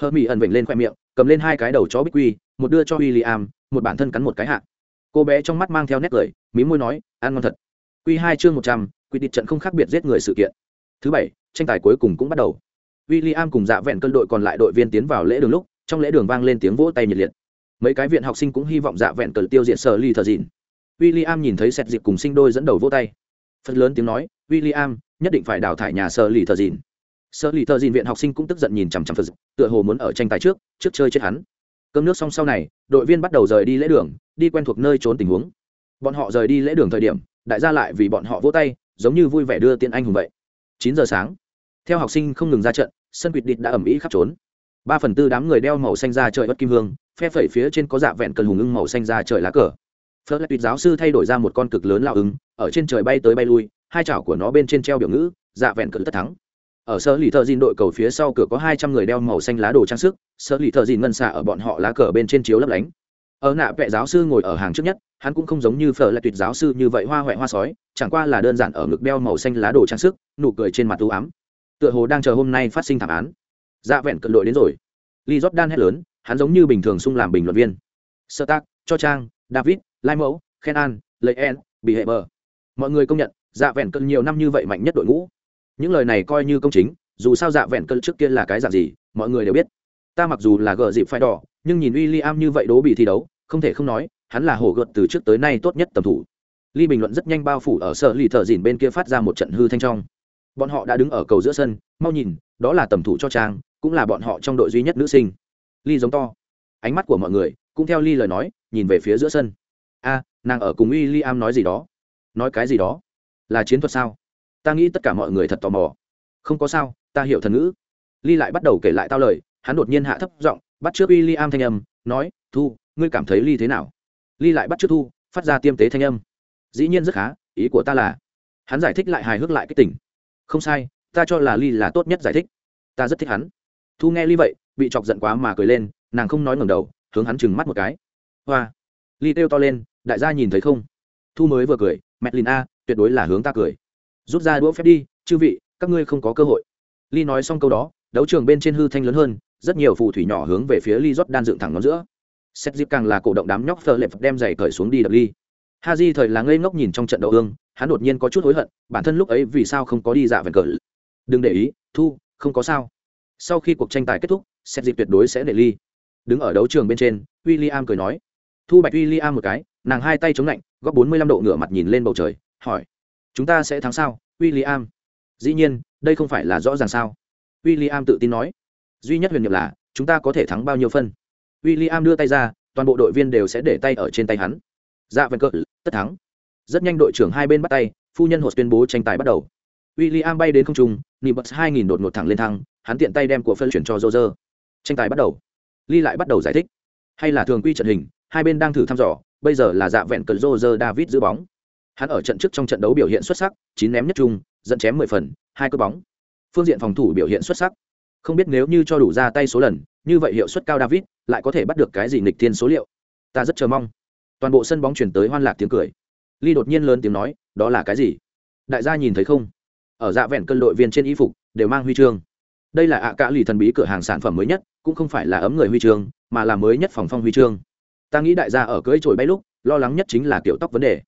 Hờ mỹ ẩn vểnh lên khoe miệng, cầm lên hai cái đầu chó bích quy một đưa cho w i l l i am một bản thân cắn một cái hạ cô bé trong mắt mang theo nét cười mí môi nói, ăn ngon thật. Q hai chương một trăm, quy định trận không khác biệt giết người sự kiện. Thứ bảy, tranh tài cuối cùng cũng bắt đầu. W i l l i am cùng dạ vẹn cân đội còn lại đội viên tiến vào lễ đường lúc, trong lễ đường vang lên tiếng vỗ tay nhiệt liệt. Mấy cái viện học sinh cũng hy vọng dạ vẹn cờ tiêu diệt sở ly thờ dìn w i l l i am nhìn thấy sẹt dịp cùng sinh đôi dẫn đầu vỗ tay. Phần lớn tiếng nói w i l l i am nhất định phải đào thải nhà sở lì thờ dìn sở lì thờ dìn viện học sinh cũng tức giận nhìn chằm chằm phật tựa hồ muốn ở tranh tài trước trước chơi chết hắn cơm nước xong sau này đội viên bắt đầu rời đi lễ đường đi quen thuộc nơi trốn tình huống. Bọn họ rời đi lễ đường thời điểm đại gia lại vì bọn họ vỗ tay giống như vui vẻ đưa tiên anh hùng vậy. Chín giờ sáng theo học sinh không ngừng ra trận sân quỵt địch đã ẩm ĩ khắp trốn. Ba phần tư đám người đeo màu xanh ra trời bất kim hương phe phẩy phía trên có dạ vẹn cần hùng ưng màu xanh ra trời lá cờ. Phớt lại tuyệt giáo sư thay đổi ra một con cực lớn lao ứng, ở trên trời bay tới bay lui hai chảo của nó bên trên treo biểu ngữ dạ vẹn cận tất thắng ở sơ lì thợ dìn đội cầu phía sau cửa có hai trăm người đeo màu xanh lá đồ trang sức sơ lì thợ dìn ngân xạ ở bọn họ lá cờ bên trên chiếu lấp lánh. Ở nạ vệ giáo sư ngồi ở hàng trước nhất, hắn cũng không giống như phở lại tuyệt giáo sư như vậy hoa huệ hoa sói, chẳng qua là đơn giản ở ngực đeo màu xanh lá đồ trang sức, nụ cười trên mặt u ám. Tựa hồ đang chờ hôm nay phát sinh thảm án. Dạ vẹn cận đội đến rồi. Lee jordan hét lớn, hắn giống như bình thường sung làm bình luận viên. Sơ tác cho trang, david, lai mẫu khen an lệ en bị hệ bờ. Mọi người công nhận dạ vẹn cận nhiều năm như vậy mạnh nhất đội ngũ những lời này coi như công chính, dù sao dạ vẹn cơn trước kia là cái dạng gì, mọi người đều biết. Ta mặc dù là gờ dịp phải đỏ, nhưng nhìn w i l l i am như vậy đố bị thi đấu, không thể không nói, hắn là hổ gợt từ trước tới nay tốt nhất tầm thủ. Ly bình luận rất nhanh bao phủ ở sở lì thợ dìn bên kia phát ra một trận hư thanh trong. Bọn họ đã đứng ở cầu giữa sân, mau nhìn, đó là tầm thủ cho trang, cũng là bọn họ trong đội duy nhất nữ sinh. Ly giống to. Ánh mắt của mọi người cũng theo ly lời nói, nhìn về phía giữa sân. A, nàng ở cùng w i l l i am nói gì đó? Nói cái gì đó? Là chiến thuật sao? Ta nghĩ tất cả mọi người thật tò mò. Không có sao, ta hiểu thần ngữ. Ly lại bắt đầu kể lại tao lời, hắn đột nhiên hạ thấp giọng, bắt trước w i l l i am thanh âm, nói, thu, ngươi cảm thấy ly thế nào? Ly lại bắt trước thu, phát ra tiêm tế thanh âm. Dĩ nhiên rất khá, ý của ta là hắn giải thích lại hài hước lại cái tỉnh không sai, ta cho là ly là tốt nhất giải thích. Ta rất thích hắn. Thu nghe ly vậy, bị chọc giận quá mà cười lên, nàng không nói ngẩng đầu, hướng hắn chừng mắt một cái. Hoa. Ly kêu to lên, đại gia nhìn thấy không? Thu mới vừa cười, mẹ lìn a, tuyệt đối là hướng ta cười rút ra đũa phép đi, chư vị, các ngươi không có cơ hội. Ly nói xong câu đó, đấu trường bên trên hư thanh lớn hơn, rất nhiều phù thủy nhỏ hướng về phía ly rót đan dựng thẳng nó giữa. Xét dịp càng là cổ động đám nhóc phơ lệp đem giày cởi xuống đi đập ly. Ha di thời là ngây ngốc nhìn trong trận đấu ương, hắn đột nhiên có chút hối hận, bản thân lúc ấy vì sao không có đi dạ vẹn cờ đừng để ý, thu, không có sao. Sau khi cuộc tranh tài kết thúc, xét dịp tuyệt đối sẽ để ly. Đứng ở đấu trường bên trên w i l l i am cười nói. Thu bạch w i l l i am một cái, nàng hai tay chống lạnh góp bốn mươi lăm độ ngửa mặt nhìn lên bầu trời, hỏi chúng ta sẽ thắng sao? W i l l i am dĩ nhiên, đây không phải là rõ ràng sao? W i l l i am tự tin nói. Duy nhất huyền nhiệm là, chúng ta có thể thắng bao nhiêu phân? W i l l i am đưa tay ra, toàn bộ đội viên đều sẽ để tay ở trên tay hắn. Dạ vân cỡ tất thắng. Rất nhanh đội trưởng hai bên bắt tay, phu nhân hột tuyên bố tranh tài bắt đầu. W i l l i am bay đến không trung nị bật hai nghìn đột ngột thẳng lên thăng, hắn tiện tay đem của phân chuyển cho dô dơ tranh tài bắt đầu. Ly lại bắt đầu giải thích. Hay là thường quy trận hình, hai bên đang thử thăm dò, bây giờ là dạ vẹn cờ dô dơ david giữ bóng hắn ở trận trước trong trận đấu biểu hiện xuất sắc, chín ném nhất trung, dẫn chém mười phần, hai cơ bóng. Phương diện phòng thủ biểu hiện xuất sắc. Không biết nếu như cho đủ ra tay số lần, như vậy hiệu suất cao david lại có thể bắt được cái gì nghịch thiên số liệu? Ta rất chờ mong. Toàn bộ sân bóng chuyển tới hoan lạc tiếng cười. Ly đột nhiên lớn tiếng nói, đó là cái gì? Đại gia nhìn thấy không? Ở dạ vẹn cân đội viên trên y phục, đều mang huy chương. Đây là ạ à cả lì thần bí cửa hàng sản phẩm mới nhất, cũng không phải là ấm người huy chương, mà là mới nhất phòng phong huy chương. Ta nghĩ đại gia ở cưỡi trồi bay lúc, lo lắng nhất chính là kiểu tóc vấn đề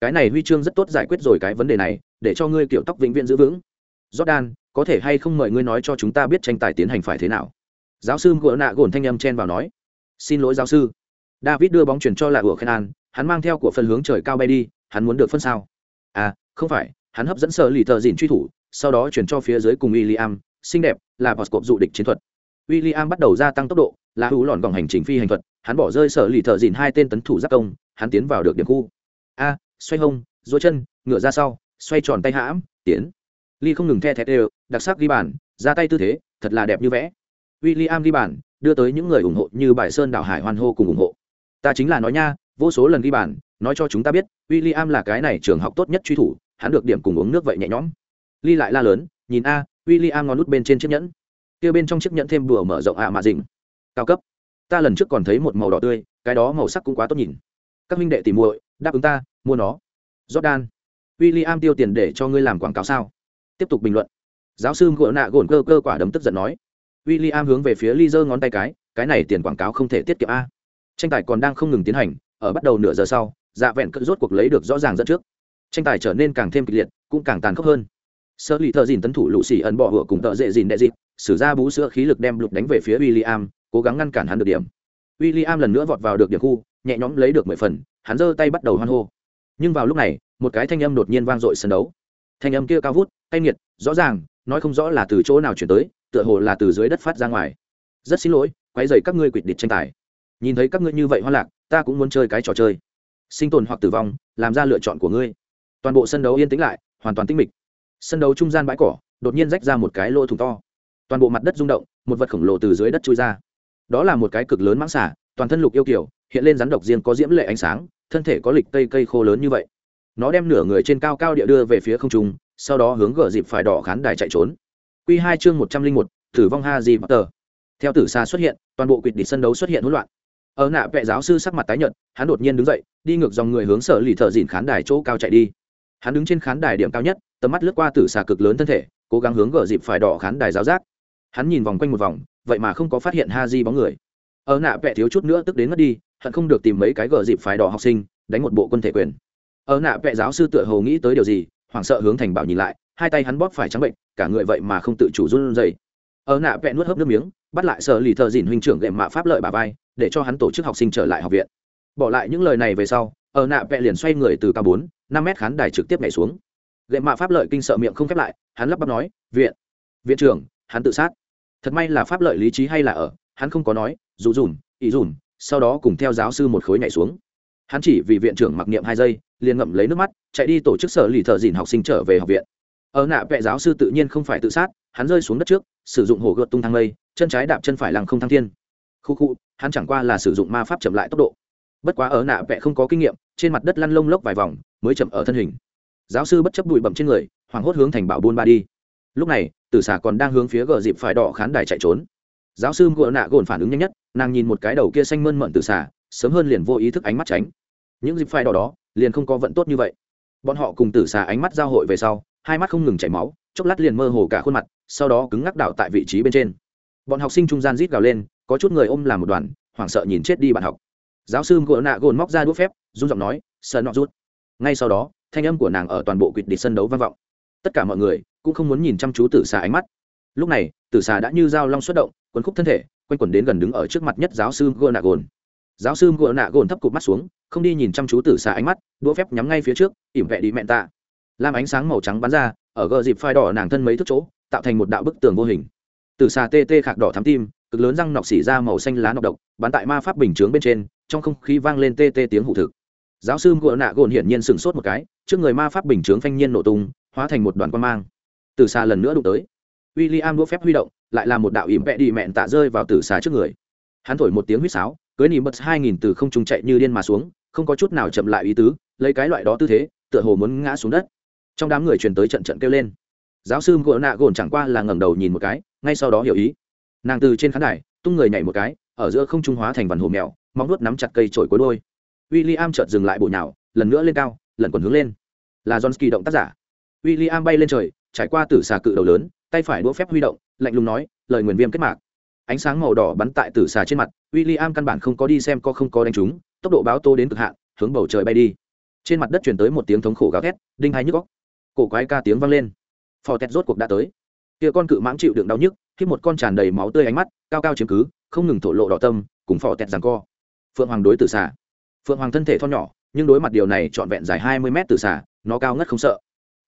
cái này huy chương rất tốt giải quyết rồi cái vấn đề này, để cho ngươi kiểu tóc vĩnh viễn giữ vững. Jordan, có thể hay không mời ngươi nói cho chúng ta biết tranh tài tiến hành phải thế nào? Giáo sư gỡ nạ gồn thanh âm chen vào nói. Xin lỗi giáo sư. David đưa bóng chuyển cho là ủa khen an hắn mang theo của phần hướng trời cao bay đi, hắn muốn được phân sao? À không phải, hắn hấp dẫn sợ lì thợ dìn truy thủ, sau đó chuyển cho phía dưới cùng w i l l i am xinh đẹp, là bọt cộp dụ địch chiến thuật. W i l l i am bắt đầu gia tăng tốc độ, là hữu lòn gòng hành trình phi hành thuật, hắn bỏ rơi sở lì thợ dìn hai tên tấn thủ giác công, hắn tiến vào được điểm khu. A xoay hông, dối chân ngựa ra sau, xoay tròn tay hãm, tiến. Ly không ngừng the thét đều, đặc sắc ghi bàn, ra tay tư thế, thật là đẹp như vẽ. W i l l i am ghi bàn, đưa tới những người ủng hộ như bài sơn đảo hải hoan hô cùng ủng hộ. Ta chính là nói nha, vô số lần ghi bàn, nói cho chúng ta biết w i l l i am là cái này trường học tốt nhất truy thủ, hắn được điểm cùng uống nước vậy nhẹ nhõm. Ly lại la lớn, nhìn a w i l l i am ngón nút bên trên chiếc nhẫn. Kia bên trong chiếc nhẫn thêm bùa mở rộng ạ à mà dình cao cấp. Ta lần trước còn thấy một màu đỏ tươi, cái đó màu sắc cũng quá tốt nhìn. Các minh đệ tìm muội, đáp ứng ta mua nó. Jordan w i l l i am tiêu tiền để cho ngươi làm quảng cáo sao? Tiếp tục bình luận. Giáo sư gỗ nạ gồn cơ cơ quả đấm tức giận nói. W i l l i am hướng về phía ly giơ ngón tay cái cái này tiền quảng cáo không thể tiết kiệm a. Tranh tài còn đang không ngừng tiến hành, ở bắt đầu nửa giờ sau dạ vẹn cỡ rốt cuộc lấy được rõ ràng dẫn trước. Tranh tài trở nên càng thêm kịch liệt, cũng càng tàn khốc hơn. Sơ lì thợ dìn tấn thủ lụ xì ẩn bỏ hựa cùng tợ dễ dìn đệ dịp, sử ra bú sữa khí lực đem lục đánh về phía w i l l i am cố gắng ngăn cản hắn được điểm. W i l l i am lần nữa vọt vào được điểm khu, nhẹ nhõm lấy được mười phần, hắn giơ tay bắt đầu hoan hô nhưng vào lúc này, một cái thanh âm đột nhiên vang dội sân đấu. Thanh âm kia cao vút, cay nghiệt, rõ ràng, nói không rõ là từ chỗ nào chuyển tới, tựa hồ là từ dưới đất phát ra ngoài. Rất xin lỗi quay dày các ngươi quỵt địch tranh tài. Nhìn thấy các ngươi như vậy hoa lạc, ta cũng muốn chơi cái trò chơi. Sinh tồn hoặc tử vong, làm ra lựa chọn của ngươi. Toàn bộ sân đấu yên tĩnh lại, hoàn toàn tĩnh mịch. Sân đấu trung gian bãi cỏ, đột nhiên rách ra một cái lỗ thủng to. Toàn bộ mặt đất rung động, một vật khổng lồ từ dưới đất trôi ra. Đó là một cái cực lớn mãng xả toàn thân lục yêu kiểu hiện lên rắn độc riêng có diễm lệ ánh sáng thân thể có lịch tây cây khô lớn như vậy. Nó đem nửa người trên cao cao địa đưa về phía không trung, sau đó hướng gờ dịp phải đỏ khán đài chạy trốn. Q hai chương một trăm linh một, tử vong ha di tờ. Theo tử xa xuất hiện, toàn bộ quỵt địch sân đấu xuất hiện hỗn loạn. Ở nạ vệ giáo sư sắc mặt tái nhợt, hắn đột nhiên đứng dậy, đi ngược dòng người hướng sở lì thợ dìn khán đài chỗ cao chạy đi. Hắn đứng trên khán đài điểm cao nhất, tầm mắt lướt qua tử xà cực lớn thân thể, cố gắng hướng gờ dịp phải đỏ khán đài giáo giác. Hắn nhìn vòng quanh một vòng, vậy mà không có phát hiện ha di bóng người. Ở nạ vẽ thiếu chút nữa tức đến mất đi hận không được tìm mấy cái gờ dịp phái đỏ học sinh, đánh một bộ quân thể quyền. Ở nạ vẽ giáo sư tựa hồ nghĩ tới điều gì, hoảng sợ hướng thành bảo nhìn lại, hai tay hắn bóp phải trắng bệnh, cả người vậy mà không tự chủ run rẩy. Ở nạ vẽ nuốt hớp nước miếng, bắt lại sợ lì thợ dìn huynh trưởng gệm mạ pháp lợi bà vai, để cho hắn tổ chức học sinh trở lại học viện. Bỏ lại những lời này về sau, ở nạ vẽ liền xoay người từ cao bốn, năm mét khán đài trực tiếp nhảy xuống. Gệm mạ pháp lợi kinh sợ miệng không khép lại, hắn lắp bắp nói, viện viện trưởng, hắn tự sát. Thật may là pháp lợi lý trí hay là ở, hắn không có nói, dù dùm ý dùm sau đó cùng theo giáo sư một khối nhảy xuống. Hắn chỉ vì viện trưởng mặc niệm hai giây liền ngậm lấy nước mắt chạy đi tổ chức sở lì thợ dìn học sinh trở về học viện. Ở nạ vệ giáo sư tự nhiên không phải tự sát hắn rơi xuống đất trước sử dụng hồ gợt tung thang lây, chân trái đạp chân phải lằng không thăng thiên. Khu khu hắn chẳng qua là sử dụng ma pháp chậm lại tốc độ. Bất quá ở nạ vệ không có kinh nghiệm trên mặt đất lăn lông lốc vài vòng mới chậm ở thân hình. Giáo sư bất chấp bụi bậm trên người hoảng hốt hướng thành bảo buôn ba đi. Lúc này tử xà còn đang hướng phía gờ dịp phải đỏ khán đài chạy trốn. Giáo sư ngựa nạ gồn phản ứng nhanh nhất nàng nhìn một cái đầu kia xanh mơn mận tử xả sớm hơn liền vô ý thức ánh mắt tránh. Những dịp phai đỏ đó, liền không có vận tốt như vậy. Bọn họ cùng tử xà ánh mắt giao hội về sau, hai mắt không ngừng chảy máu, chốc lát liền mơ hồ cả khuôn mặt, sau đó cứng ngắc đảo tại vị trí bên trên. Bọn học sinh trung gian rít gào lên, có chút người ôm làm một đoàn, hoảng sợ nhìn chết đi bạn học. Giáo sư ngựa nạ gồn móc ra đũa phép, run giọng nói, sợ nọ rút. Ngay sau đó, thanh âm của nàng ở toàn bộ quỵt địch sân đấu vang vọng. Tất cả mọi người cũng không muốn nhìn chăm chú tử xà ánh mắt. Lúc này tử xà đã như dao long xuất động, quấn khúc thân thể quanh quẩn đến gần đứng ở trước mặt nhất giáo sư gỡ nạ gồn. Giáo sư gỡ nạ gồn thấp cụp mắt xuống, không đi nhìn chăm chú tử xà ánh mắt, đũa phép nhắm ngay phía trước, ỉm vẹ đi mẹn tạ. Làm ánh sáng màu trắng bắn ra, ở gờ dịp phai đỏ nàng thân mấy thước chỗ, tạo thành một đạo bức tường vô hình. Tử xà tê tê khạc đỏ thắm tim, cực lớn răng nọc xỉ ra màu xanh lá nọc độc, bắn tại ma pháp bình chướng bên trên, trong không khí vang lên tê tê tiếng hụ thực. Giáo sư gỡ nạ gồn hiển nhiên sửng sốt một cái, trước người ma pháp bình chướng phanh nhiên nổ tung, hóa thành một đoàn quan mang. Từ xa lần nữa đụng tới w i l l i am đũa phép huy động, lại là một đạo ỉm vẹ đi mẹn tạ rơi vào tử xà trước người. Hắn thổi một tiếng huýt sáo, cưới nỉ bật hai nghìn từ không trung chạy như điên mà xuống, không có chút nào chậm lại ý tứ, lấy cái loại đó tư thế, tựa hồ muốn ngã xuống đất. Trong đám người truyền tới trận trận kêu lên. Giáo sư ngộ nạ gồn chẳng qua là ngẩng đầu nhìn một cái, ngay sau đó hiểu ý. Nàng từ trên khán đài, tung người nhảy một cái, ở giữa không trung hóa thành vằn hồ mèo, móng nuốt nắm chặt cây trổi cuối đôi w i l l i am chợt dừng lại bộ nhào, lần nữa lên cao, lần còn hướng lên. Là johnsky động tác giả. W i l l i am bay lên trời, trải qua tử xà cự đầu lớn tay phải đũa phép huy động, lạnh lùng nói, lời nguyền viêm kết mạc. Ánh sáng màu đỏ bắn tại tử xà trên mặt w i l l i am căn bản không có đi xem có không có đánh trúng tốc độ báo tô đến cực hạn, hướng bầu trời bay đi. Trên mặt đất chuyển tới một tiếng thống khổ gào thét, đinh hai nhức góc cổ quái ca tiếng vang lên. Phò tét rốt cuộc đã tới. Kia con cự mãng chịu đựng đau nhức, khi một con tràn đầy máu tươi ánh mắt, cao cao chiếm cứ, không ngừng thổ lộ đỏ tâm, cùng phò tét rằng co. Phượng hoàng đối tử xà. Phượng hoàng thân thể thon nhỏ, nhưng đối mặt điều này trọn vẹn dài hai mươi mét tử xà, nó cao ngất không sợ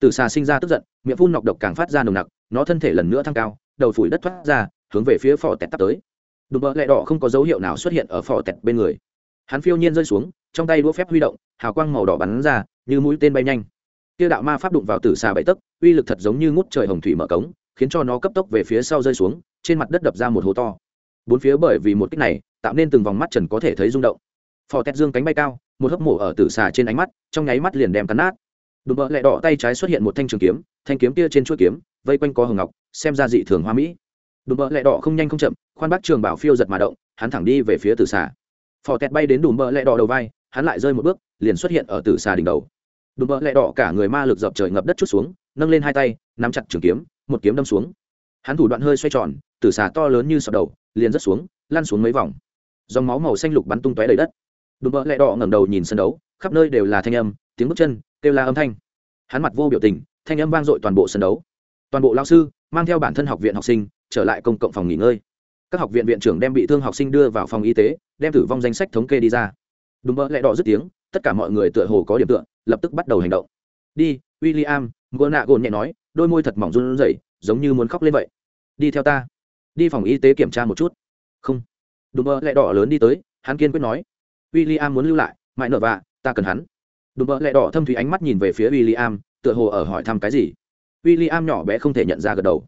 từ xà sinh ra tức giận, miệng phun nọc độc càng phát ra nồng nặc, nó thân thể lần nữa thăng cao, đầu phủi đất thoát ra, hướng về phía phò tẹt tắt tới. Đùm bợ lẹ đỏ không có dấu hiệu nào xuất hiện ở phò tẹt bên người. Hắn phiêu nhiên rơi xuống, trong tay đũa phép huy động, hào quang màu đỏ bắn ra, như mũi tên bay nhanh. Kia đạo ma pháp đụng vào tử xà bảy tấc, uy lực thật giống như ngút trời hồng thủy mở cống, khiến cho nó cấp tốc về phía sau rơi xuống, trên mặt đất đập ra một hố to. Bốn phía bởi vì một kích này, tạo nên từng vòng mắt trần có thể thấy rung động. Phò tẹt dương cánh bay cao, một hớp mổ ở tử xà trên ánh mắt, trong nháy mắt liền đem cắn nát đùm bợ lẹ đỏ tay trái xuất hiện một thanh trường kiếm, thanh kiếm kia trên chuỗi kiếm, vây quanh có hồng ngọc, xem ra dị thường hoa mỹ. Đùm bợ lẹ đỏ không nhanh không chậm, khoan bác trường bảo phiêu giật mà động, hắn thẳng đi về phía tử xà. Phò tẹt bay đến đùm bợ lẹ đỏ đầu vai, hắn lại rơi một bước, liền xuất hiện ở tử xà đỉnh đầu. Đùm bợ lẹ đỏ cả người ma lực dập trời ngập đất chút xuống, nâng lên hai tay, nắm chặt trường kiếm, một kiếm đâm xuống. Hắn thủ đoạn hơi xoay tròn, tử xà to lớn như sọt đầu, liền rớt xuống, lăn xuống mấy vòng. Dòng máu màu xanh lục bắn tung tóe đầy đất. Đùm bợ lẹ đỏ ngẩng đầu nhìn sân đấu, khắp nơi đều là thanh âm, tiếng bước chân kêu la âm thanh. Hắn mặt vô biểu tình, thanh âm vang dội toàn bộ sân đấu. Toàn bộ lao sư, mang theo bản thân học viện học sinh, trở lại công cộng phòng nghỉ ngơi. Các học viện viện trưởng đem bị thương học sinh đưa vào phòng y tế, đem tử vong danh sách thống kê đi ra. Đúng bợ lẹ đỏ dứt tiếng, tất cả mọi người tựa hồ có điểm tựa, lập tức bắt đầu hành động. Đi w i l l i am nạ gồn nhẹ nói, đôi môi thật mỏng run rẩy, giống như muốn khóc lên vậy. Đi theo ta. Đi phòng y tế kiểm tra một chút. Không. Đúng bợ lẹ đỏ lớn đi tới, hắn kiên quyết nói w i l l i am muốn lưu lại, mãi nợ vạ, ta cần hắn đùm bợ lẹ đỏ thâm thủy ánh mắt nhìn về phía w i l l i am tựa hồ ở hỏi thăm cái gì. W i l l i am nhỏ bé không thể nhận ra gật đầu.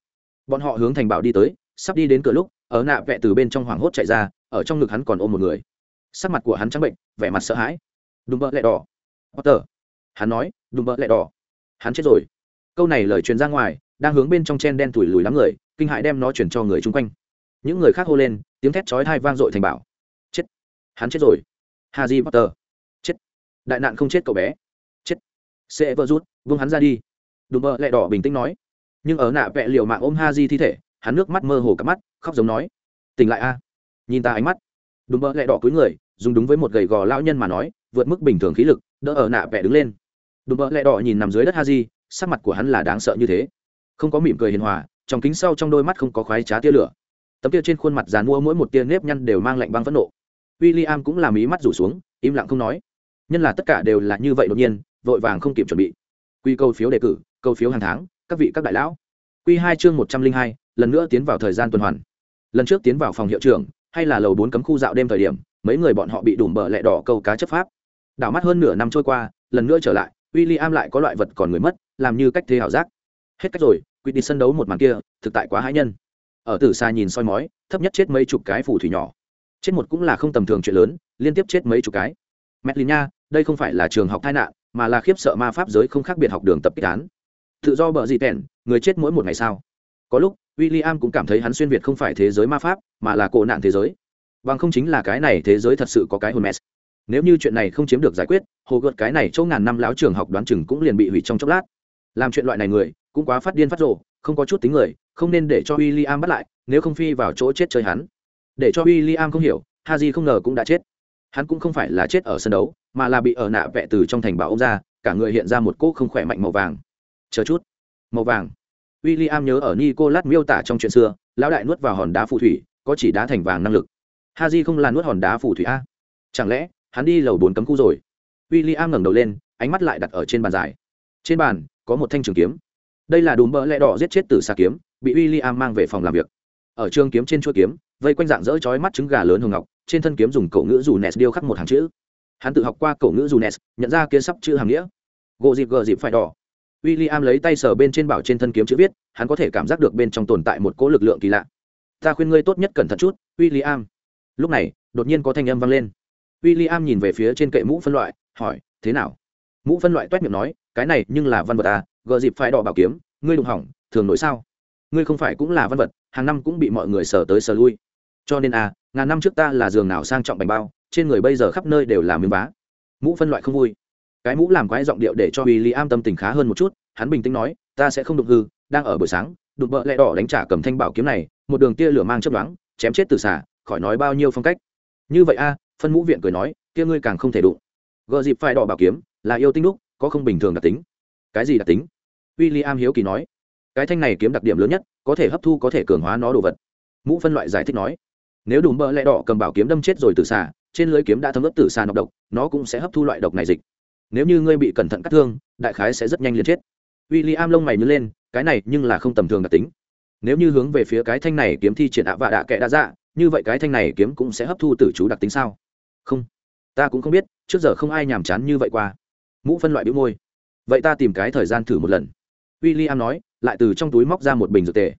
Bọn họ hướng thành bảo đi tới, sắp đi đến cửa lúc, ở nạ vẹ từ bên trong hoảng hốt chạy ra, ở trong ngực hắn còn ôm một người. Sắc mặt của hắn trắng bệnh, vẻ mặt sợ hãi. Đùm bợ lẹ đỏ. Potter. Hắn nói, đùm bợ lẹ đỏ. Hắn chết rồi. Câu này lời truyền ra ngoài, đang hướng bên trong chen đen thủi lùi lắm người, kinh hại đem nó chuyển cho người chung quanh. Những người khác hô lên, tiếng thét chói thai vang dội thành bảo. Chết. Hắn chết rồi. Haji Potter. Đại nạn không chết cậu bé. Chết. Sẽ vỡ rút, vương hắn ra đi. Đùm bơ lẹ đỏ bình tĩnh nói. Nhưng ở nạ vẹ liều mạng ôm Harry thi thể, hắn nước mắt mơ hồ cả mắt, khóc giống nói. Tỉnh lại a. Nhìn ta ánh mắt. Đùm bơ lẹ đỏ cúi người, dùng đúng với một gầy gò lão nhân mà nói, vượt mức bình thường khí lực, đỡ ở nạ vẹ đứng lên. Đùm bơ lẹ đỏ nhìn nằm dưới đất Harry, sắc mặt của hắn là đáng sợ như thế. Không có mỉm cười hiền hòa, trong kính sau trong đôi mắt không có khoái trá tia lửa. Tấm tia trên khuôn mặt dàn mua mỗi một tia nếp nhăn đều mang lạnh băng phẫn nộ William cũng làm ý mắt rủ xuống, im lặng không nói. Nhân là tất cả đều là như vậy đột nhiên, vội vàng không kịp chuẩn bị. Quy câu phiếu đề cử, câu phiếu hàng tháng, các vị các đại lão. Quy hai chương một trăm linh hai, lần nữa tiến vào thời gian tuần hoàn. Lần trước tiến vào phòng hiệu trưởng, hay là lầu bốn cấm khu dạo đêm thời điểm, mấy người bọn họ bị đùm bờ lẹ đỏ câu cá chấp pháp. Đảo mắt hơn nửa năm trôi qua, lần nữa trở lại, William lại có loại vật còn người mất, làm như cách thế hảo giác. Hết cách rồi, quy đi sân đấu một màn kia, thực tại quá hãi nhân. Ở từ xa nhìn soi mói, thấp nhất chết mấy chục cái phù thủy nhỏ chết một cũng là không tầm thường chuyện lớn liên tiếp chết mấy chục cái mẹt nha, đây không phải là trường học tai nạn, mà là khiếp sợ ma pháp giới không khác biệt học đường tập kích án. Tự do bợ gì tẻn người chết mỗi một ngày sao? Có lúc w i l l i am cũng cảm thấy hắn xuyên việt không phải thế giới ma pháp, mà là cổ nạn thế giới. Bằng không chính là cái này thế giới thật sự có cái hồn mess nếu như chuyện này không chiếm được giải quyết, hồ gợt cái này chỗ ngàn năm láo trường học đoán chừng cũng liền bị hủy trong chốc lát. Làm chuyện loại này người, cũng quá phát điên phát rộ không có chút tính người, không nên để cho w i l l i am bắt lại, nếu không phi vào chỗ chết chơi hắn. Để cho w i l l i am không hiểu ha không ngờ cũng đã chết hắn cũng không phải là chết ở sân đấu, mà là bị ở nạ vẹ từ trong thành bảo ông ra, cả người hiện ra một cỗ không khỏe mạnh màu vàng. Chờ chút. Màu vàng. W i l l i am nhớ ở nicolas miêu tả trong chuyện xưa, lão đại nuốt vào hòn đá phù thủy, có chỉ đá thành vàng năng lực. Ha j không là nuốt hòn đá phù thủy a? Chẳng lẽ, hắn đi lầu bốn cấm khu rồi? W i l l i am ngẩng đầu lên, ánh mắt lại đặt ở trên bàn dài. Trên bàn, có một thanh trường kiếm. Đây là đùm bỡ lẽ đỏ giết chết từ xà kiếm, bị w i l l i am mang về phòng làm việc. Ở trường kiếm trên chuỗi kiếm vây quanh dạng dỡ chói mắt trứng gà lớn hồng ngọc, trên thân kiếm dùng cổ ngữ dù nes điêu khắc một hàng chữ. Hắn tự học qua cổ ngữ dù nes nhận ra kia sắp chữ hàng nghĩa. Gộ dịp gờ dịp phải đỏ. W i l l i am lấy tay sờ bên trên bảo trên thân kiếm chữ viết, hắn có thể cảm giác được bên trong tồn tại một cỗ lực lượng kỳ lạ. Ta khuyên ngươi tốt nhất cẩn thận chút w i l l i am lúc này, đột nhiên có thanh âm vang lên. W i l l i am nhìn về phía trên kệ mũ phân loại, hỏi, thế nào? Mũ phân loại t u é t miệng nói, cái này nhưng là văn vật à? Gờ dịp phải đỏ bảo kiếm, ngươi đụng hỏng, thường nổi sao? Ngươi không phải cũng là văn vật, hàng năm cũng bị mọi người sờ tới sờ lui cho nên à ngàn năm trước ta là giường nào sang trọng bành bao, trên người bây giờ khắp nơi đều là miếng vá. Mũ phân loại không vui. Cái mũ làm quái giọng điệu để cho w i l l i am tâm tình khá hơn một chút, hắn bình tĩnh nói, ta sẽ không đụng hư, đang ở buổi sáng, đụng vợ lẹ đỏ đánh trả cầm thanh bảo kiếm này, một đường tia lửa mang chấp đoán chém chết từ xả, khỏi nói bao nhiêu phong cách. Như vậy a phân mũ viện cười nói, kia ngươi càng không thể đụng. Gợ dịp phải đỏ bảo kiếm, là yêu tinh đúc, có không bình thường đặc tính. Cái gì đặc tính? W i l l i am hiếu kỳ nói. Cái thanh này kiếm đặc điểm lớn nhất, có thể hấp thu, có thể cường hóa nó đồ vật. Mũ phân loại giải thích nói nếu đùm bơ lẹ đỏ cầm bảo kiếm đâm chết rồi từ xà, trên lưới kiếm đã thấm ướp từ xà nọc độc, nó cũng sẽ hấp thu loại độc này dịch. Nếu như ngươi bị cẩn thận cắt thương, đại khái sẽ rất nhanh liền chết. W i l l i am lông mày nhớ lên, cái này nhưng là không tầm thường đặc tính. Nếu như hướng về phía cái thanh này kiếm thi triển ạ và đạ kệ đã dạ như vậy cái thanh này kiếm cũng sẽ hấp thu từ chú đặc tính sao? Không. Ta cũng không biết, trước giờ không ai nhàm chán như vậy qua. Mũ phân loại bĩu môi. Vậy ta tìm cái thời gian thử một lần. W i l l i am nói, lại từ trong túi móc ra một bình dược tề.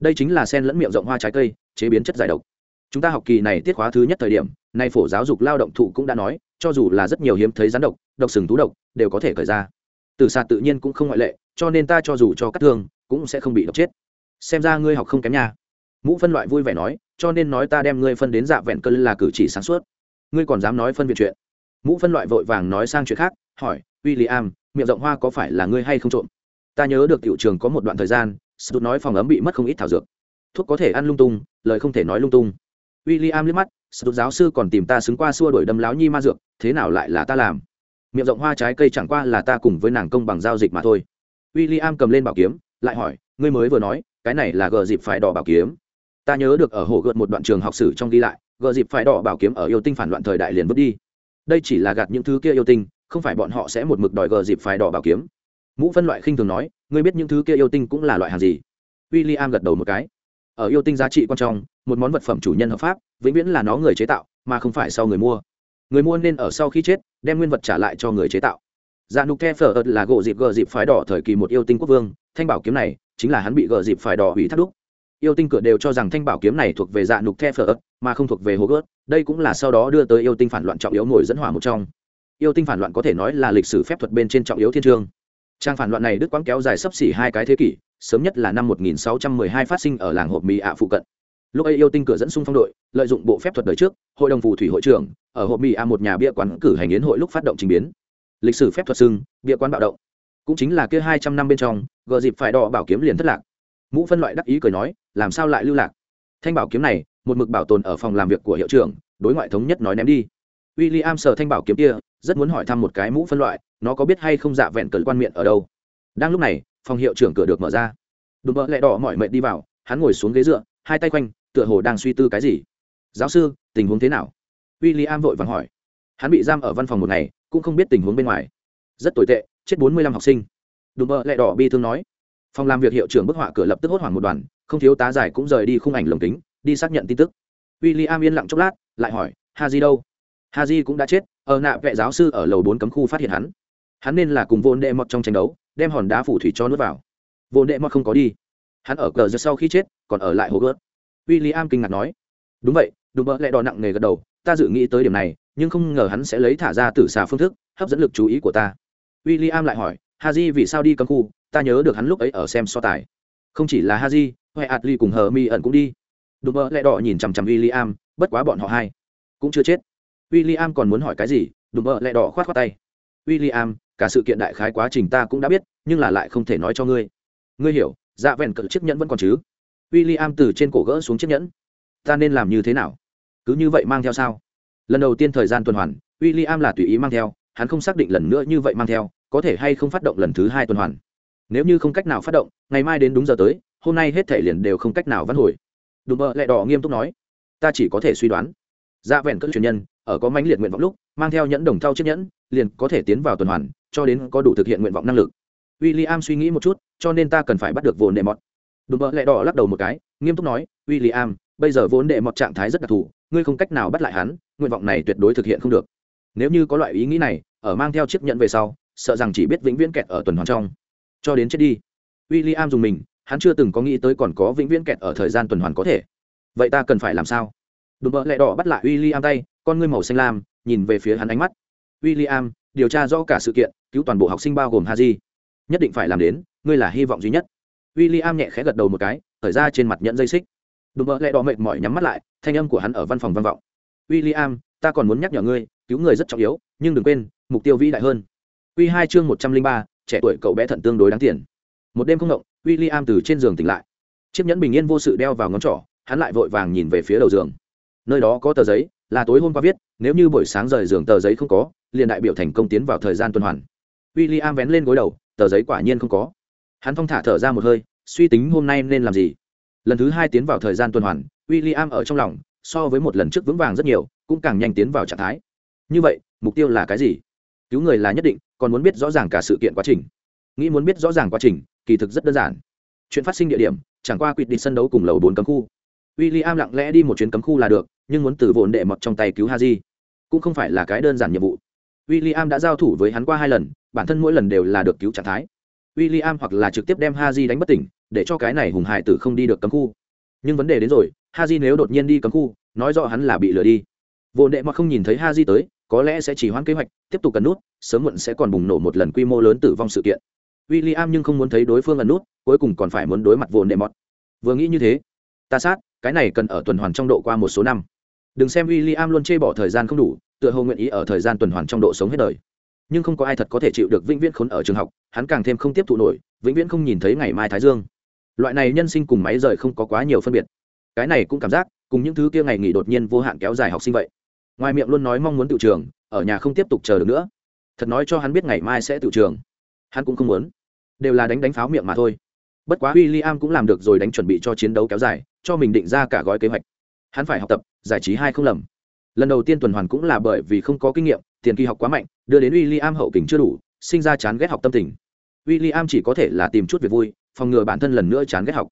Đây chính là sen lẫn miệng rộng hoa trái cây, chế biến chất giải độc chúng ta học kỳ này tiết khóa thứ nhất thời điểm, nay phổ giáo dục lao động thụ cũng đã nói, cho dù là rất nhiều hiếm thấy rắn độc độc sừng thú độc, đều có thể khởi ra. Từ sạt tự nhiên cũng không ngoại lệ, cho nên ta cho dù cho cắt thương, cũng sẽ không bị độc chết. Xem ra ngươi học không kém nha. Mũ phân loại vui vẻ nói, cho nên nói ta đem ngươi phân đến dạ vẹn cơn là cử chỉ sáng suốt. Ngươi còn dám nói phân biệt chuyện? Mũ phân loại vội vàng nói sang chuyện khác, hỏi w i l l i am miệng rộng hoa có phải là ngươi hay không trộm? Ta nhớ được tiểu trường có một đoạn thời gian sút nói phòng ấm bị mất không ít thảo dược. Thuốc có thể ăn lung tung, lời không thể nói lung tung w i l l i am liếc mắt sụt giáo sư còn tìm ta xứng qua xua đổi đâm láo nhi ma dược, thế nào lại là ta làm? Miệng rộng hoa trái cây chẳng qua là ta cùng với nàng công bằng giao dịch mà thôi. W i l l i am cầm lên bảo kiếm, lại hỏi, ngươi mới vừa nói, cái này là gờ dịp phải đỏ bảo kiếm. Ta nhớ được ở hồ gợt một đoạn trường học sử trong ghi lại, gờ dịp phải đỏ bảo kiếm ở yêu tinh phản loạn thời đại liền vứt đi. Đây chỉ là gạt những thứ kia yêu tinh, không phải bọn họ sẽ một mực đòi gờ dịp phải đỏ bảo kiếm. Mũ phân loại khinh thường nói, ngươi biết những thứ kia yêu tinh cũng là loại hàng gì? W i l l i am gật đầu một cái. Ở yêu tinh giá trị quan trọng một món vật phẩm chủ nhân hợp pháp, vĩnh viễn là nó người chế tạo, mà không phải sau người mua. Người mua nên ở sau khi chết, đem nguyên vật trả lại cho người chế tạo. Dạ nục the phở ợt là gỗ dịp gờ dịp phái đỏ thời kỳ một yêu tinh quốc vương, thanh bảo kiếm này chính là hắn bị gờ dịp phái đỏ hủy thác đúc. Yêu tinh cửa đều cho rằng thanh bảo kiếm này thuộc về dạ nục the phở ợt, mà không thuộc về hồ gớt, đây cũng là sau đó đưa tới yêu tinh phản loạn trọng yếu nổi dẫn hỏa một trong. Yêu tinh phản loạn có thể nói là lịch sử phép thuật bên trên trọng yếu thiên trương trang phản loạn này đức quãng kéo dài sấp xỉ hai cái thế kỷ, sớm nhất là năm 1612 phát sinh ở làng hộp mì ạ phụ cận lúc ấy yêu tinh cửa dẫn xung phong đội, lợi dụng bộ phép thuật đời trước, hội đồng phù thủy hội trưởng ở hộp mì a một nhà bia quán cử hành yến hội lúc phát động trình biến. Lịch sử phép thuật xưng, bia quán bạo động. Cũng chính là kia hai trăm năm bên trong, gờ dịp phải đỏ bảo kiếm liền thất lạc. Mũ phân loại đắc ý cười nói, làm sao lại lưu lạc? Thanh bảo kiếm này, một mực bảo tồn ở phòng làm việc của hiệu trưởng, đối ngoại thống nhất nói ném đi. W i l l i am sờ thanh bảo kiếm kia, rất muốn hỏi thăm một cái mũ phân loại, nó có biết hay không dạ vẹn cờ quan miệng ở đâu? Đang lúc này, phòng hiệu trưởng cửa được mở ra. Đùm bỡ lẹ đỏ mọi mệnh đi vào, hắn ngồi xuống ghế dựa, hai tay quanh tựa hồ đang suy tư cái gì? Giáo sư, tình huống thế nào? W i l l i am vội vàng hỏi. Hắn bị giam ở văn phòng một ngày, cũng không biết tình huống bên ngoài. Rất tồi tệ, chết bốn mươi lăm học sinh. Đùm bợ lẹ đỏ bi thương nói. Phòng làm việc hiệu trưởng bức họa cửa lập tức hốt hoảng một đoàn, không thiếu tá giải cũng rời đi khung ảnh lồng kính, đi xác nhận tin tức. W i l l i am yên lặng chốc lát, lại hỏi ha di đâu? Ha di cũng đã chết, ở nạ vệ giáo sư ở lầu bốn cấm khu phát hiện hắn. Hắn nên là cùng vô đệ mọt trong tranh đấu, đem hòn đá phủ thủy cho nước vào. Vô đệ mọt không có đi. Hắn ở cờ giờ sau khi chết, còn ở lại hồ gớt w i l l i am kinh ngạc nói. Đúng vậy, đùm bợ lẹ đỏ nặng nề gật đầu, ta dự nghĩ tới điểm này, nhưng không ngờ hắn sẽ lấy thả ra tử xà phương thức, hấp dẫn lực chú ý của ta. W i l l i am lại hỏi, haji vì sao đi cấm khu, ta nhớ được hắn lúc ấy ở xem so tài. Không chỉ là haji, huệ adli cùng hờ mi ẩn cũng đi. Đùm bợ lẹ đỏ nhìn chằm chằm w i l l i am bất quá bọn họ hai cũng chưa chết. W i l l i am còn muốn hỏi cái gì, đùm bơ lẹ đỏ khoát khoát tay. W i l l i am cả sự kiện đại khái quá trình ta cũng đã biết, nhưng là lại không thể nói cho ngươi. Ngươi hiểu dạ vẹn cỡ chiếc nhẫn vẫn còn chứ? W i l l i am từ trên cổ gỡ xuống chiếc nhẫn. Ta nên làm như thế nào? Cứ như vậy mang theo sao? Lần đầu tiên thời gian tuần hoàn w i l l i am là tùy ý mang theo, hắn không xác định lần nữa như vậy mang theo, có thể hay không phát động lần thứ hai tuần hoàn. Nếu như không cách nào phát động, ngày mai đến đúng giờ tới, hôm nay hết thể liền đều không cách nào vãn hồi. Đùm bợ lẹ đỏ nghiêm túc nói, ta chỉ có thể suy đoán. Dạ vẹn cỡ truyền nhân, ở có mãnh liệt nguyện vọng lúc, mang theo nhẫn đồng thau chiếc nhẫn, liền có thể tiến vào tuần hoàn, cho đến có đủ thực hiện nguyện vọng năng lực. W i l l i am suy nghĩ một chút, cho nên ta cần phải bắt được vồn đệ mọt đùm bợ lẹ đỏ lắc đầu một cái, nghiêm túc nói w i l l i am bây giờ vốn đệ mọt trạng thái rất đặc thù, ngươi không cách nào bắt lại hắn, nguyện vọng này tuyệt đối thực hiện không được. Nếu như có loại ý nghĩ này, ở mang theo chiếc nhẫn về sau, sợ rằng chỉ biết vĩnh viễn kẹt ở tuần hoàn trong. Cho đến chết đi. W i l l i am dùng mình, hắn chưa từng có nghĩ tới còn có vĩnh viễn kẹt ở thời gian tuần hoàn có thể. Vậy ta cần phải làm sao? Đùm bợ lẹ đỏ bắt lại w i l l i am tay, con ngươi màu xanh lam, nhìn về phía hắn ánh mắt. W i l l i am điều tra rõ cả sự kiện, cứu toàn bộ học sinh bao gồm haji. Nhất định phải làm đến, ngươi là hy vọng duy nhất w i l l i am nhẹ khẽ gật đầu một cái thở ra trên mặt nhận dây xích. Đùm mơ lẹ đỏ mệt mỏi nhắm mắt lại thanh âm của hắn ở văn phòng văn vọng. W i l l i am ta còn muốn nhắc nhở ngươi cứu người rất trọng yếu nhưng đừng quên mục tiêu vĩ đại hơn. Q hai chương một trăm linh ba trẻ tuổi cậu bé thận tương đối đáng tiền. Một đêm không động, w i l l i am từ trên giường tỉnh lại. Chiếc nhẫn bình yên vô sự đeo vào ngón trỏ hắn lại vội vàng nhìn về phía đầu giường. Nơi đó có tờ giấy là tối hôm qua viết nếu như buổi sáng rời giường tờ giấy không có liền đại biểu thành công tiến vào thời gian tuần hoàn. W i l l i am vén lên gối đầu tờ giấy quả nhiên không có hắn thong thả thở ra một hơi suy tính hôm nay nên làm gì. Lần thứ hai tiến vào thời gian tuần hoàn w i l l i am ở trong lòng so với một lần trước vững vàng rất nhiều cũng càng nhanh tiến vào trạng thái. Như vậy mục tiêu là cái gì? Cứu người là nhất định còn muốn biết rõ ràng cả sự kiện quá trình. Nghĩ muốn biết rõ ràng quá trình kỳ thực rất đơn giản. Chuyện phát sinh địa điểm chẳng qua quyết định sân đấu cùng lầu bốn cấm khu. W i l l i am lặng lẽ đi một chuyến cấm khu là được nhưng muốn từ vồn đệ mọt trong tay cứu Haji, cũng không phải là cái đơn giản nhiệm vụ. W i l l i am đã giao thủ với hắn qua hai lần bản thân mỗi lần đều là được cứu trạng thái w i l l i am hoặc là trực tiếp đem ha di đánh bất tỉnh, để cho cái này hùng hải tử không đi được cấm khu. Nhưng vấn đề đến rồi ha di nếu đột nhiên đi cấm khu, nói rõ hắn là bị lừa đi. Vô đệ mà không nhìn thấy ha di tới, có lẽ sẽ chỉ hoãn kế hoạch, tiếp tục cần nút, sớm muộn sẽ còn bùng nổ một lần quy mô lớn tử vong sự kiện. W i l l i am nhưng không muốn thấy đối phương ẩn nút, cuối cùng còn phải muốn đối mặt vô đệ mọt. Vừa nghĩ như thế, ta sát, cái này cần ở tuần hoàn trong độ qua một số năm. Đừng xem w i l l i am luôn chê bỏ thời gian không đủ, tựa hồ nguyện ý ở thời gian tuần hoàn trong độ sống hết đời nhưng không có ai thật có thể chịu được vĩnh viễn khốn ở trường học, hắn càng thêm không tiếp thụ nổi, vĩnh viễn không nhìn thấy ngày mai thái dương. Loại này nhân sinh cùng máy rời không có quá nhiều phân biệt. Cái này cũng cảm giác, cùng những thứ kia ngày nghỉ đột nhiên vô hạn kéo dài học sinh vậy. Ngoài miệng luôn nói mong muốn tự trường, ở nhà không tiếp tục chờ được nữa. Thật nói cho hắn biết ngày mai sẽ tự trường. Hắn cũng không muốn. Đều là đánh đánh pháo miệng mà thôi. Bất quá w i l l i am cũng làm được rồi đánh chuẩn bị cho chiến đấu kéo dài, cho mình định ra cả gói kế hoạch. Hắn phải học tập, giải trí hai không lầm. Lần đầu tiên tuần hoàn cũng là bởi vì không có kinh nghiệm tiền kỳ học quá mạnh, đưa đến William hậu kình chưa đủ, sinh ra chán ghét học tâm tình. William chỉ có thể là tìm chút việc vui, phòng ngừa bản thân lần nữa chán ghét học.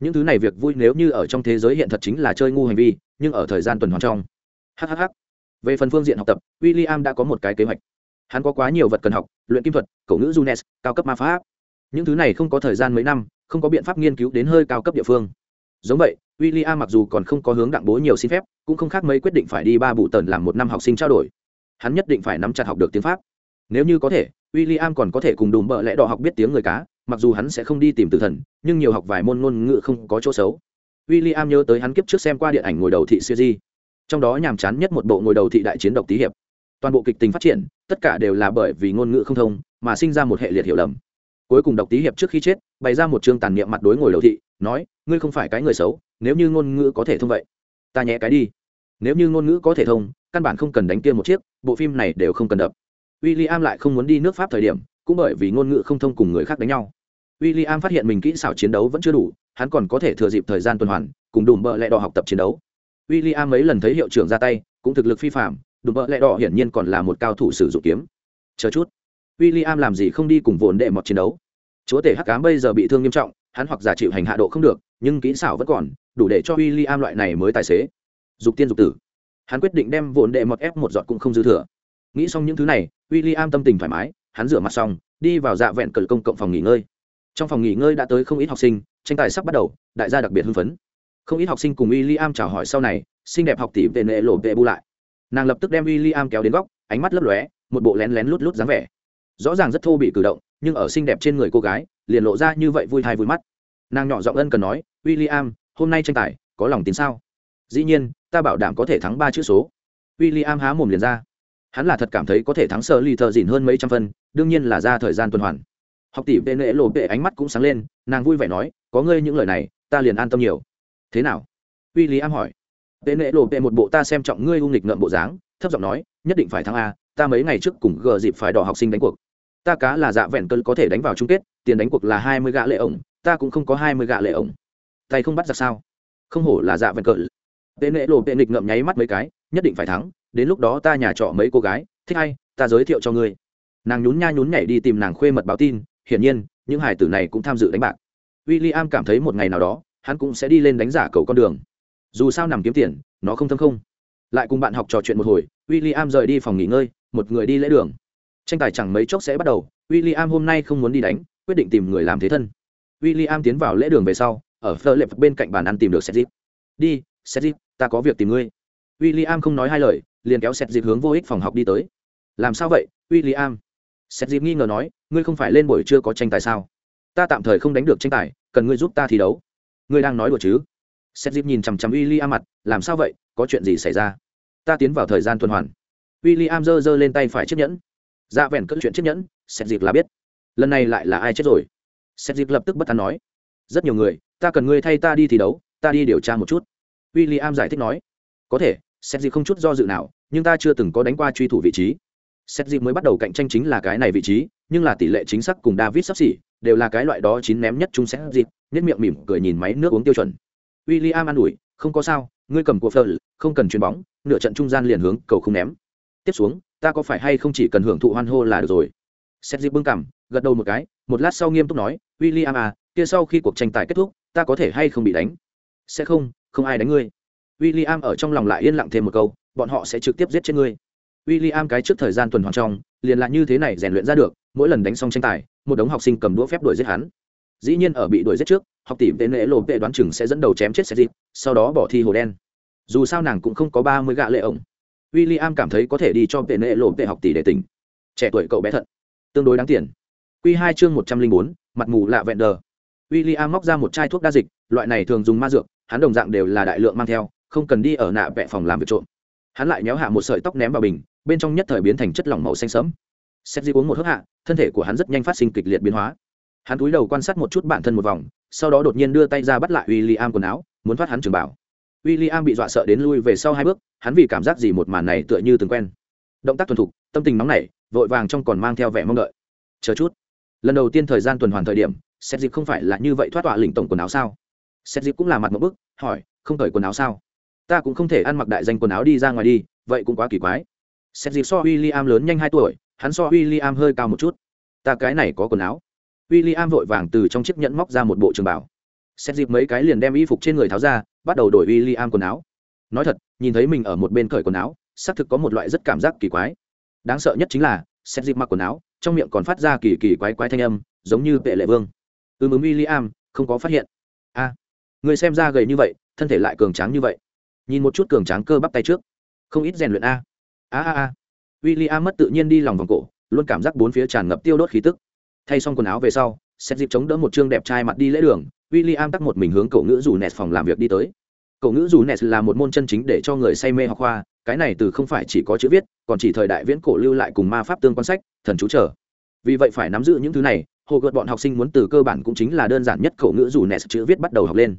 Những thứ này việc vui nếu như ở trong thế giới hiện thật chính là chơi ngu hành vi, nhưng ở thời gian tuần hoàn trong. Hhh về phần phương diện học tập, William đã có một cái kế hoạch. Hắn có quá nhiều vật cần học, luyện kim thuật, cổ ngữ junes, cao cấp ma pháp. Những thứ này không có thời gian mấy năm, không có biện pháp nghiên cứu đến hơi cao cấp địa phương. Giống vậy, William mặc dù còn không có hướng đặng bố nhiều xin phép, cũng không khác mấy quyết định phải đi ba bụ tần làm một năm học sinh trao đổi hắn nhất định phải nắm chặt học được tiếng pháp. Nếu như có thể w i l l i am còn có thể cùng đùm bợ lẽ đỏ học biết tiếng người cá, mặc dù hắn sẽ không đi tìm từ thần, nhưng nhiều học vài môn ngôn ngữ không có chỗ xấu. W i l l i am nhớ tới hắn kiếp trước xem qua điện ảnh ngồi đầu thị siêu di trong đó nhàm chán nhất một bộ ngồi đầu thị đại chiến độc tý hiệp. Toàn bộ kịch tình phát triển, tất cả đều là bởi vì ngôn ngữ không thông, mà sinh ra một hệ liệt hiểu lầm. Cuối cùng độc tý hiệp trước khi chết, bày ra một chương tàn niệm mặt đối ngồi đầu thị, nói, ngươi không phải cái người xấu, nếu như ngôn ngữ có thể thông vậy, ta nhẹ cái đi. Nếu như ngôn ngữ có thể thông căn bản không cần đánh kia một chiếc bộ phim này đều không cần đập. William lại không muốn đi nước pháp thời điểm cũng bởi vì ngôn ngữ không thông cùng người khác đánh nhau. William phát hiện mình kỹ xảo chiến đấu vẫn chưa đủ hắn còn có thể thừa dịp thời gian tuần hoàn cùng đùm bợ lẹ đỏ học tập chiến đấu. William mấy lần thấy hiệu trưởng ra tay cũng thực lực phi phàm, đùm bợ lẹ đỏ hiển nhiên còn là một cao thủ sử dụng kiếm. Chờ chút. William làm gì không đi cùng vốn đệ một chiến đấu. Chúa tể hắc ám bây giờ bị thương nghiêm trọng hắn hoặc giả chịu hành hạ độ không được nhưng kỹ xảo vẫn còn đủ để cho William loại này mới tài xế. Dục tiên dục tử hắn quyết định đem vốn đệ mọt ép một giọt cũng không dư thừa. Nghĩ xong những thứ này w i l l i am tâm tình thoải mái, hắn rửa mặt xong, đi vào dạ vẹn cờ công cộng phòng nghỉ ngơi. Trong phòng nghỉ ngơi đã tới không ít học sinh, tranh tài sắp bắt đầu, đại gia đặc biệt hưng phấn. Không ít học sinh cùng w i l l i am chào hỏi sau này, xinh đẹp học tỷ vệ nệ lộ vệ bu lại. Nàng lập tức đem w i l l i am kéo đến góc, ánh mắt lấp lóe, một bộ lén lén lút lút dáng vẻ. Rõ ràng rất thô bị cử động, nhưng ở xinh đẹp trên người cô gái, liền lộ ra như vậy vui thai vui mắt. Nàng nhỏ giọng ân cần nói w i l l i am hôm nay tranh tài, có lòng tin sao? Dĩ nhiên, ta bảo đảm có thể thắng ba chữ số. W i l l i am há mồm liền ra. Hắn là thật cảm thấy có thể thắng sơ ly thợ dìn hơn mấy trăm phân đương nhiên là ra thời gian tuần hoàn. Học tỷ vệ nệ lộ vệ ánh mắt cũng sáng lên, nàng vui vẻ nói, có ngươi những lời này, ta liền an tâm nhiều. Thế nào? W i l l i am hỏi. Vệ nệ lộ vệ một bộ ta xem trọng ngươi u nghịch ngợm bộ dáng, thấp giọng nói, nhất định phải thắng a, ta mấy ngày trước cùng gờ dịp phải đỏ học sinh đánh cuộc. Ta cá là dạ vẹn cơn có thể đánh vào chung kết, tiền đánh cuộc là hai mươi gạ lệ ổng, ta cũng không có hai mươi gạ lệ ổng. Tay không bắt ra sao? Không hổ là dạ vẹn cơn vệ nệ lộ tệ nghịch ngậm nháy mắt mấy cái, nhất định phải thắng, đến lúc đó ta nhà trọ mấy cô gái, thích hay ta giới thiệu cho ngươi. Nàng nhún nha nhún nhảy đi tìm nàng khuê mật báo tin, hiển nhiên, những hải tử này cũng tham dự đánh bạc. W i l l i am cảm thấy một ngày nào đó, hắn cũng sẽ đi lên đánh giả cầu con đường. Dù sao nằm kiếm tiền, nó không thâm không. Lại cùng bạn học trò chuyện một hồi w i l l i am rời đi phòng nghỉ ngơi, một người đi lễ đường. Tranh tài chẳng mấy chốc sẽ bắt đầu w i l l i am hôm nay không muốn đi đánh, quyết định tìm người làm thế thân. W i l l i am tiến vào lễ đường về sau, ở phơ lệp bên cạnh bàn ăn tìm được seth đi seth ta có việc tìm ngươi. W i l l i am không nói hai lời, liền kéo seth hướng vô ích phòng học đi tới. Làm sao vậy w i l l i am nghi ngờ nói, ngươi không phải lên buổi chưa có tranh tài sao? Ta tạm thời không đánh được tranh tài, cần ngươi giúp ta thi đấu. Ngươi đang nói đùa chứ? Seth nhìn chằm chằm w i l l i am mặt, làm sao vậy, có chuyện gì xảy ra? Ta tiến vào thời gian tuần hoàn. W i l l i am giơ giơ lên tay phải chiếc nhẫn. Dạ vẹn cất chuyện chiếc nhẫn xét dịp là biết. Lần này lại là ai chết rồi? Xét dịp lập tức bất tán nói, rất nhiều người, ta cần ngươi thay ta đi thi đấu, ta đi điều tra một chút w i l l i am giải thích nói, có thể xét dịp không chút do dự nào, nhưng ta chưa từng có đánh qua truy thủ vị trí. Xét dịp mới bắt đầu cạnh tranh chính là cái này vị trí, nhưng là tỷ lệ chính xác cùng david sắp xỉ, đều là cái loại đó chín ném nhất chung xét dịp nhất miệng mỉm cười nhìn máy nước uống tiêu chuẩn. W i l l i am an ủi, không có sao, ngươi cầm cuộc phờ không cần chuyền bóng, nửa trận trung gian liền hướng cầu không ném. Tiếp xuống, ta có phải hay không chỉ cần hưởng thụ hoan hô là được rồi? Xét dịp bưng cảm gật đầu một cái, một lát sau nghiêm túc nói w i l l i am à kia sau khi cuộc tranh tài kết thúc, ta có thể hay không bị đánh? Sẽ không không ai đánh ngươi. W i l l i am ở trong lòng lại yên lặng thêm một câu, bọn họ sẽ trực tiếp giết chết ngươi. W i l l i am cái trước thời gian tuần hoàn trong, liền lại như thế này rèn luyện ra được, mỗi lần đánh xong tranh tài, một đống học sinh cầm đũa phép đuổi giết hắn. Dĩ nhiên ở bị đuổi giết trước, học tỷ tên lễ lộp vệ đoán chừng sẽ dẫn đầu chém chết sẽ dịp sau đó bỏ thi hồ đen. Dù sao nàng cũng không có ba mươi gạ lệ ổng. W i l l i am cảm thấy có thể đi cho vệ lễ lộp vệ học tỷ để tỉnh. Trẻ tuổi cậu bé thận. Tương đối đáng tiền. Q hai chương một trăm linh bốn, mặt mù lạ vẹn đờ. W i l l i am móc ra một chai thuốc đa dịch, loại này thường dùng ma dược hắn đồng dạng đều là đại lượng mang theo, không cần đi ở nạ vẹ phòng làm việc trộm. Hắn lại nhéo hạ một sợi tóc ném vào bình, bên trong nhất thời biến thành chất lỏng màu xanh sẫm. Xét di uống một hớp hạ, thân thể của hắn rất nhanh phát sinh kịch liệt biến hóa. Hắn cúi đầu quan sát một chút bản thân một vòng, sau đó đột nhiên đưa tay ra bắt lại w i l l i am quần áo, muốn thoát hắn trường bảo. W i l l i am bị dọa sợ đến lui về sau hai bước, hắn vì cảm giác gì một màn này tựa như từng quen. Động tác thuần thục, tâm tình nóng nảy, vội vàng trong còn mang theo vẻ mong đợi. Chờ chút. Lần đầu tiên thời gian tuần hoàn thời điểm xét dịp không phải là như vậy thoát tọa lĩnh tổng quần áo sao? Xét dịp cũng là mặt một bức, hỏi, không cởi quần áo sao? Ta cũng không thể ăn mặc đại danh quần áo đi ra ngoài đi, vậy cũng quá kỳ quái. Xét dịp so w i l l i am lớn nhanh hai tuổi, hắn so w i l l i am hơi cao một chút. Ta cái này có quần áo. W i l l i am vội vàng từ trong chiếc nhẫn móc ra một bộ trường bảo. Xét dịp mấy cái liền đem y phục trên người tháo ra, bắt đầu đổi w i l l i am quần áo. Nói thật, nhìn thấy mình ở một bên cởi quần áo, xác thực có một loại rất cảm giác kỳ quái. Đáng sợ nhất chính là xét dịp mặc quần áo, trong miệng còn phát ra kỳ kỳ quái quái thanh âm, giống như tệ lệ vương. Ưm ứng w i am không có phát hiện người xem ra gầy như vậy, thân thể lại cường tráng như vậy. Nhìn một chút cường tráng cơ bắp tay trước. Không ít rèn luyện a. A a a. W i l l i am mất tự nhiên đi lòng vòng cổ, luôn cảm giác bốn phía tràn ngập tiêu đốt khí tức. Thay xong quần áo về sau xét dịp chống đỡ một chương đẹp trai mặt đi lễ đường w i l l i am tắt một mình hướng cậu ngữ dù nes phòng làm việc đi tới. Cậu ngữ dù nes là một môn chân chính để cho người say mê học khoa, cái này từ không phải chỉ có chữ viết, còn chỉ thời đại viễn cổ lưu lại cùng ma pháp tương quan sách, thần chú trở. Vì vậy phải nắm giữ những thứ này, hồ gợt bọn học sinh muốn từ cơ bản cũng chính là đơn giản nhất cậu ngữ dù nes chữ viết bắt đầu học lên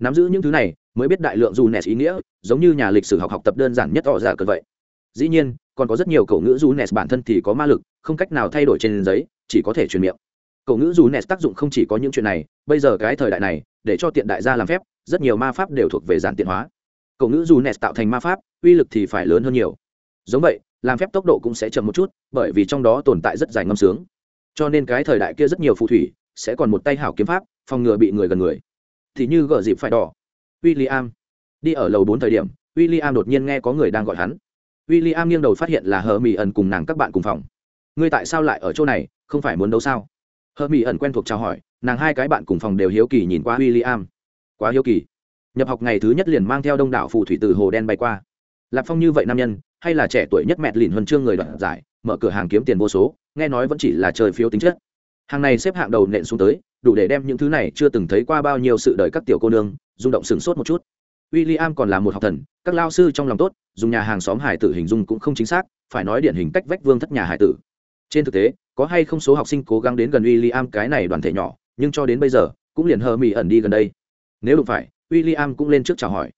nắm giữ những thứ này mới biết đại lượng dù nes ý nghĩa, giống như nhà lịch sử học học tập đơn giản nhất họ giả cờ vậy. Dĩ nhiên, còn có rất nhiều cậu ngữ dù nes bản thân thì có ma lực, không cách nào thay đổi trên giấy, chỉ có thể truyền miệng. Cậu ngữ dù nes tác dụng không chỉ có những chuyện này, bây giờ cái thời đại này, để cho tiện đại gia làm phép, rất nhiều ma pháp đều thuộc về giản tiện hóa. Cậu ngữ dù nes tạo thành ma pháp, uy lực thì phải lớn hơn nhiều. Giống vậy, làm phép tốc độ cũng sẽ chậm một chút, bởi vì trong đó tồn tại rất dài ngâm sướng. Cho nên cái thời đại kia rất nhiều phù thủy, sẽ còn một tay hảo kiếm pháp, phòng ngừa bị người gần người thì như gỡ dịp phải đỏ. William. Đi ở lầu bốn thời điểm, William đột nhiên nghe có người đang gọi hắn. William nghiêng đầu phát hiện là hờ mỹ ẩn cùng nàng các bạn cùng phòng. Ngươi tại sao lại ở chỗ này, không phải muốn đấu sao? Hờ mỹ ẩn quen thuộc chào hỏi, nàng hai cái bạn cùng phòng đều hiếu kỳ nhìn qua William. Quá hiếu kỳ. Nhập học ngày thứ nhất liền mang theo đông đảo phù thủy từ hồ đen bay qua. Lạc phong như vậy nam nhân, hay là trẻ tuổi nhất mẹt lìn huân chương người đoạt giải, mở cửa hàng kiếm tiền vô số, nghe nói vẫn chỉ là trời phiếu tính chất hàng này xếp hạng đầu nện xuống tới, đủ để đem những thứ này chưa từng thấy qua bao nhiêu sự đời các tiểu cô nương, rung động sửng sốt một chút. William còn là một học thần, các lao sư trong lòng tốt, dùng nhà hàng xóm hải tử hình dung cũng không chính xác, phải nói điển hình cách vách vương thất nhà hải tử. Trên thực tế, có hay không số học sinh cố gắng đến gần William cái này đoàn thể nhỏ, nhưng cho đến bây giờ, cũng liền hờ mỹ ẩn đi gần đây. Nếu đụng phải, William cũng lên trước chào hỏi.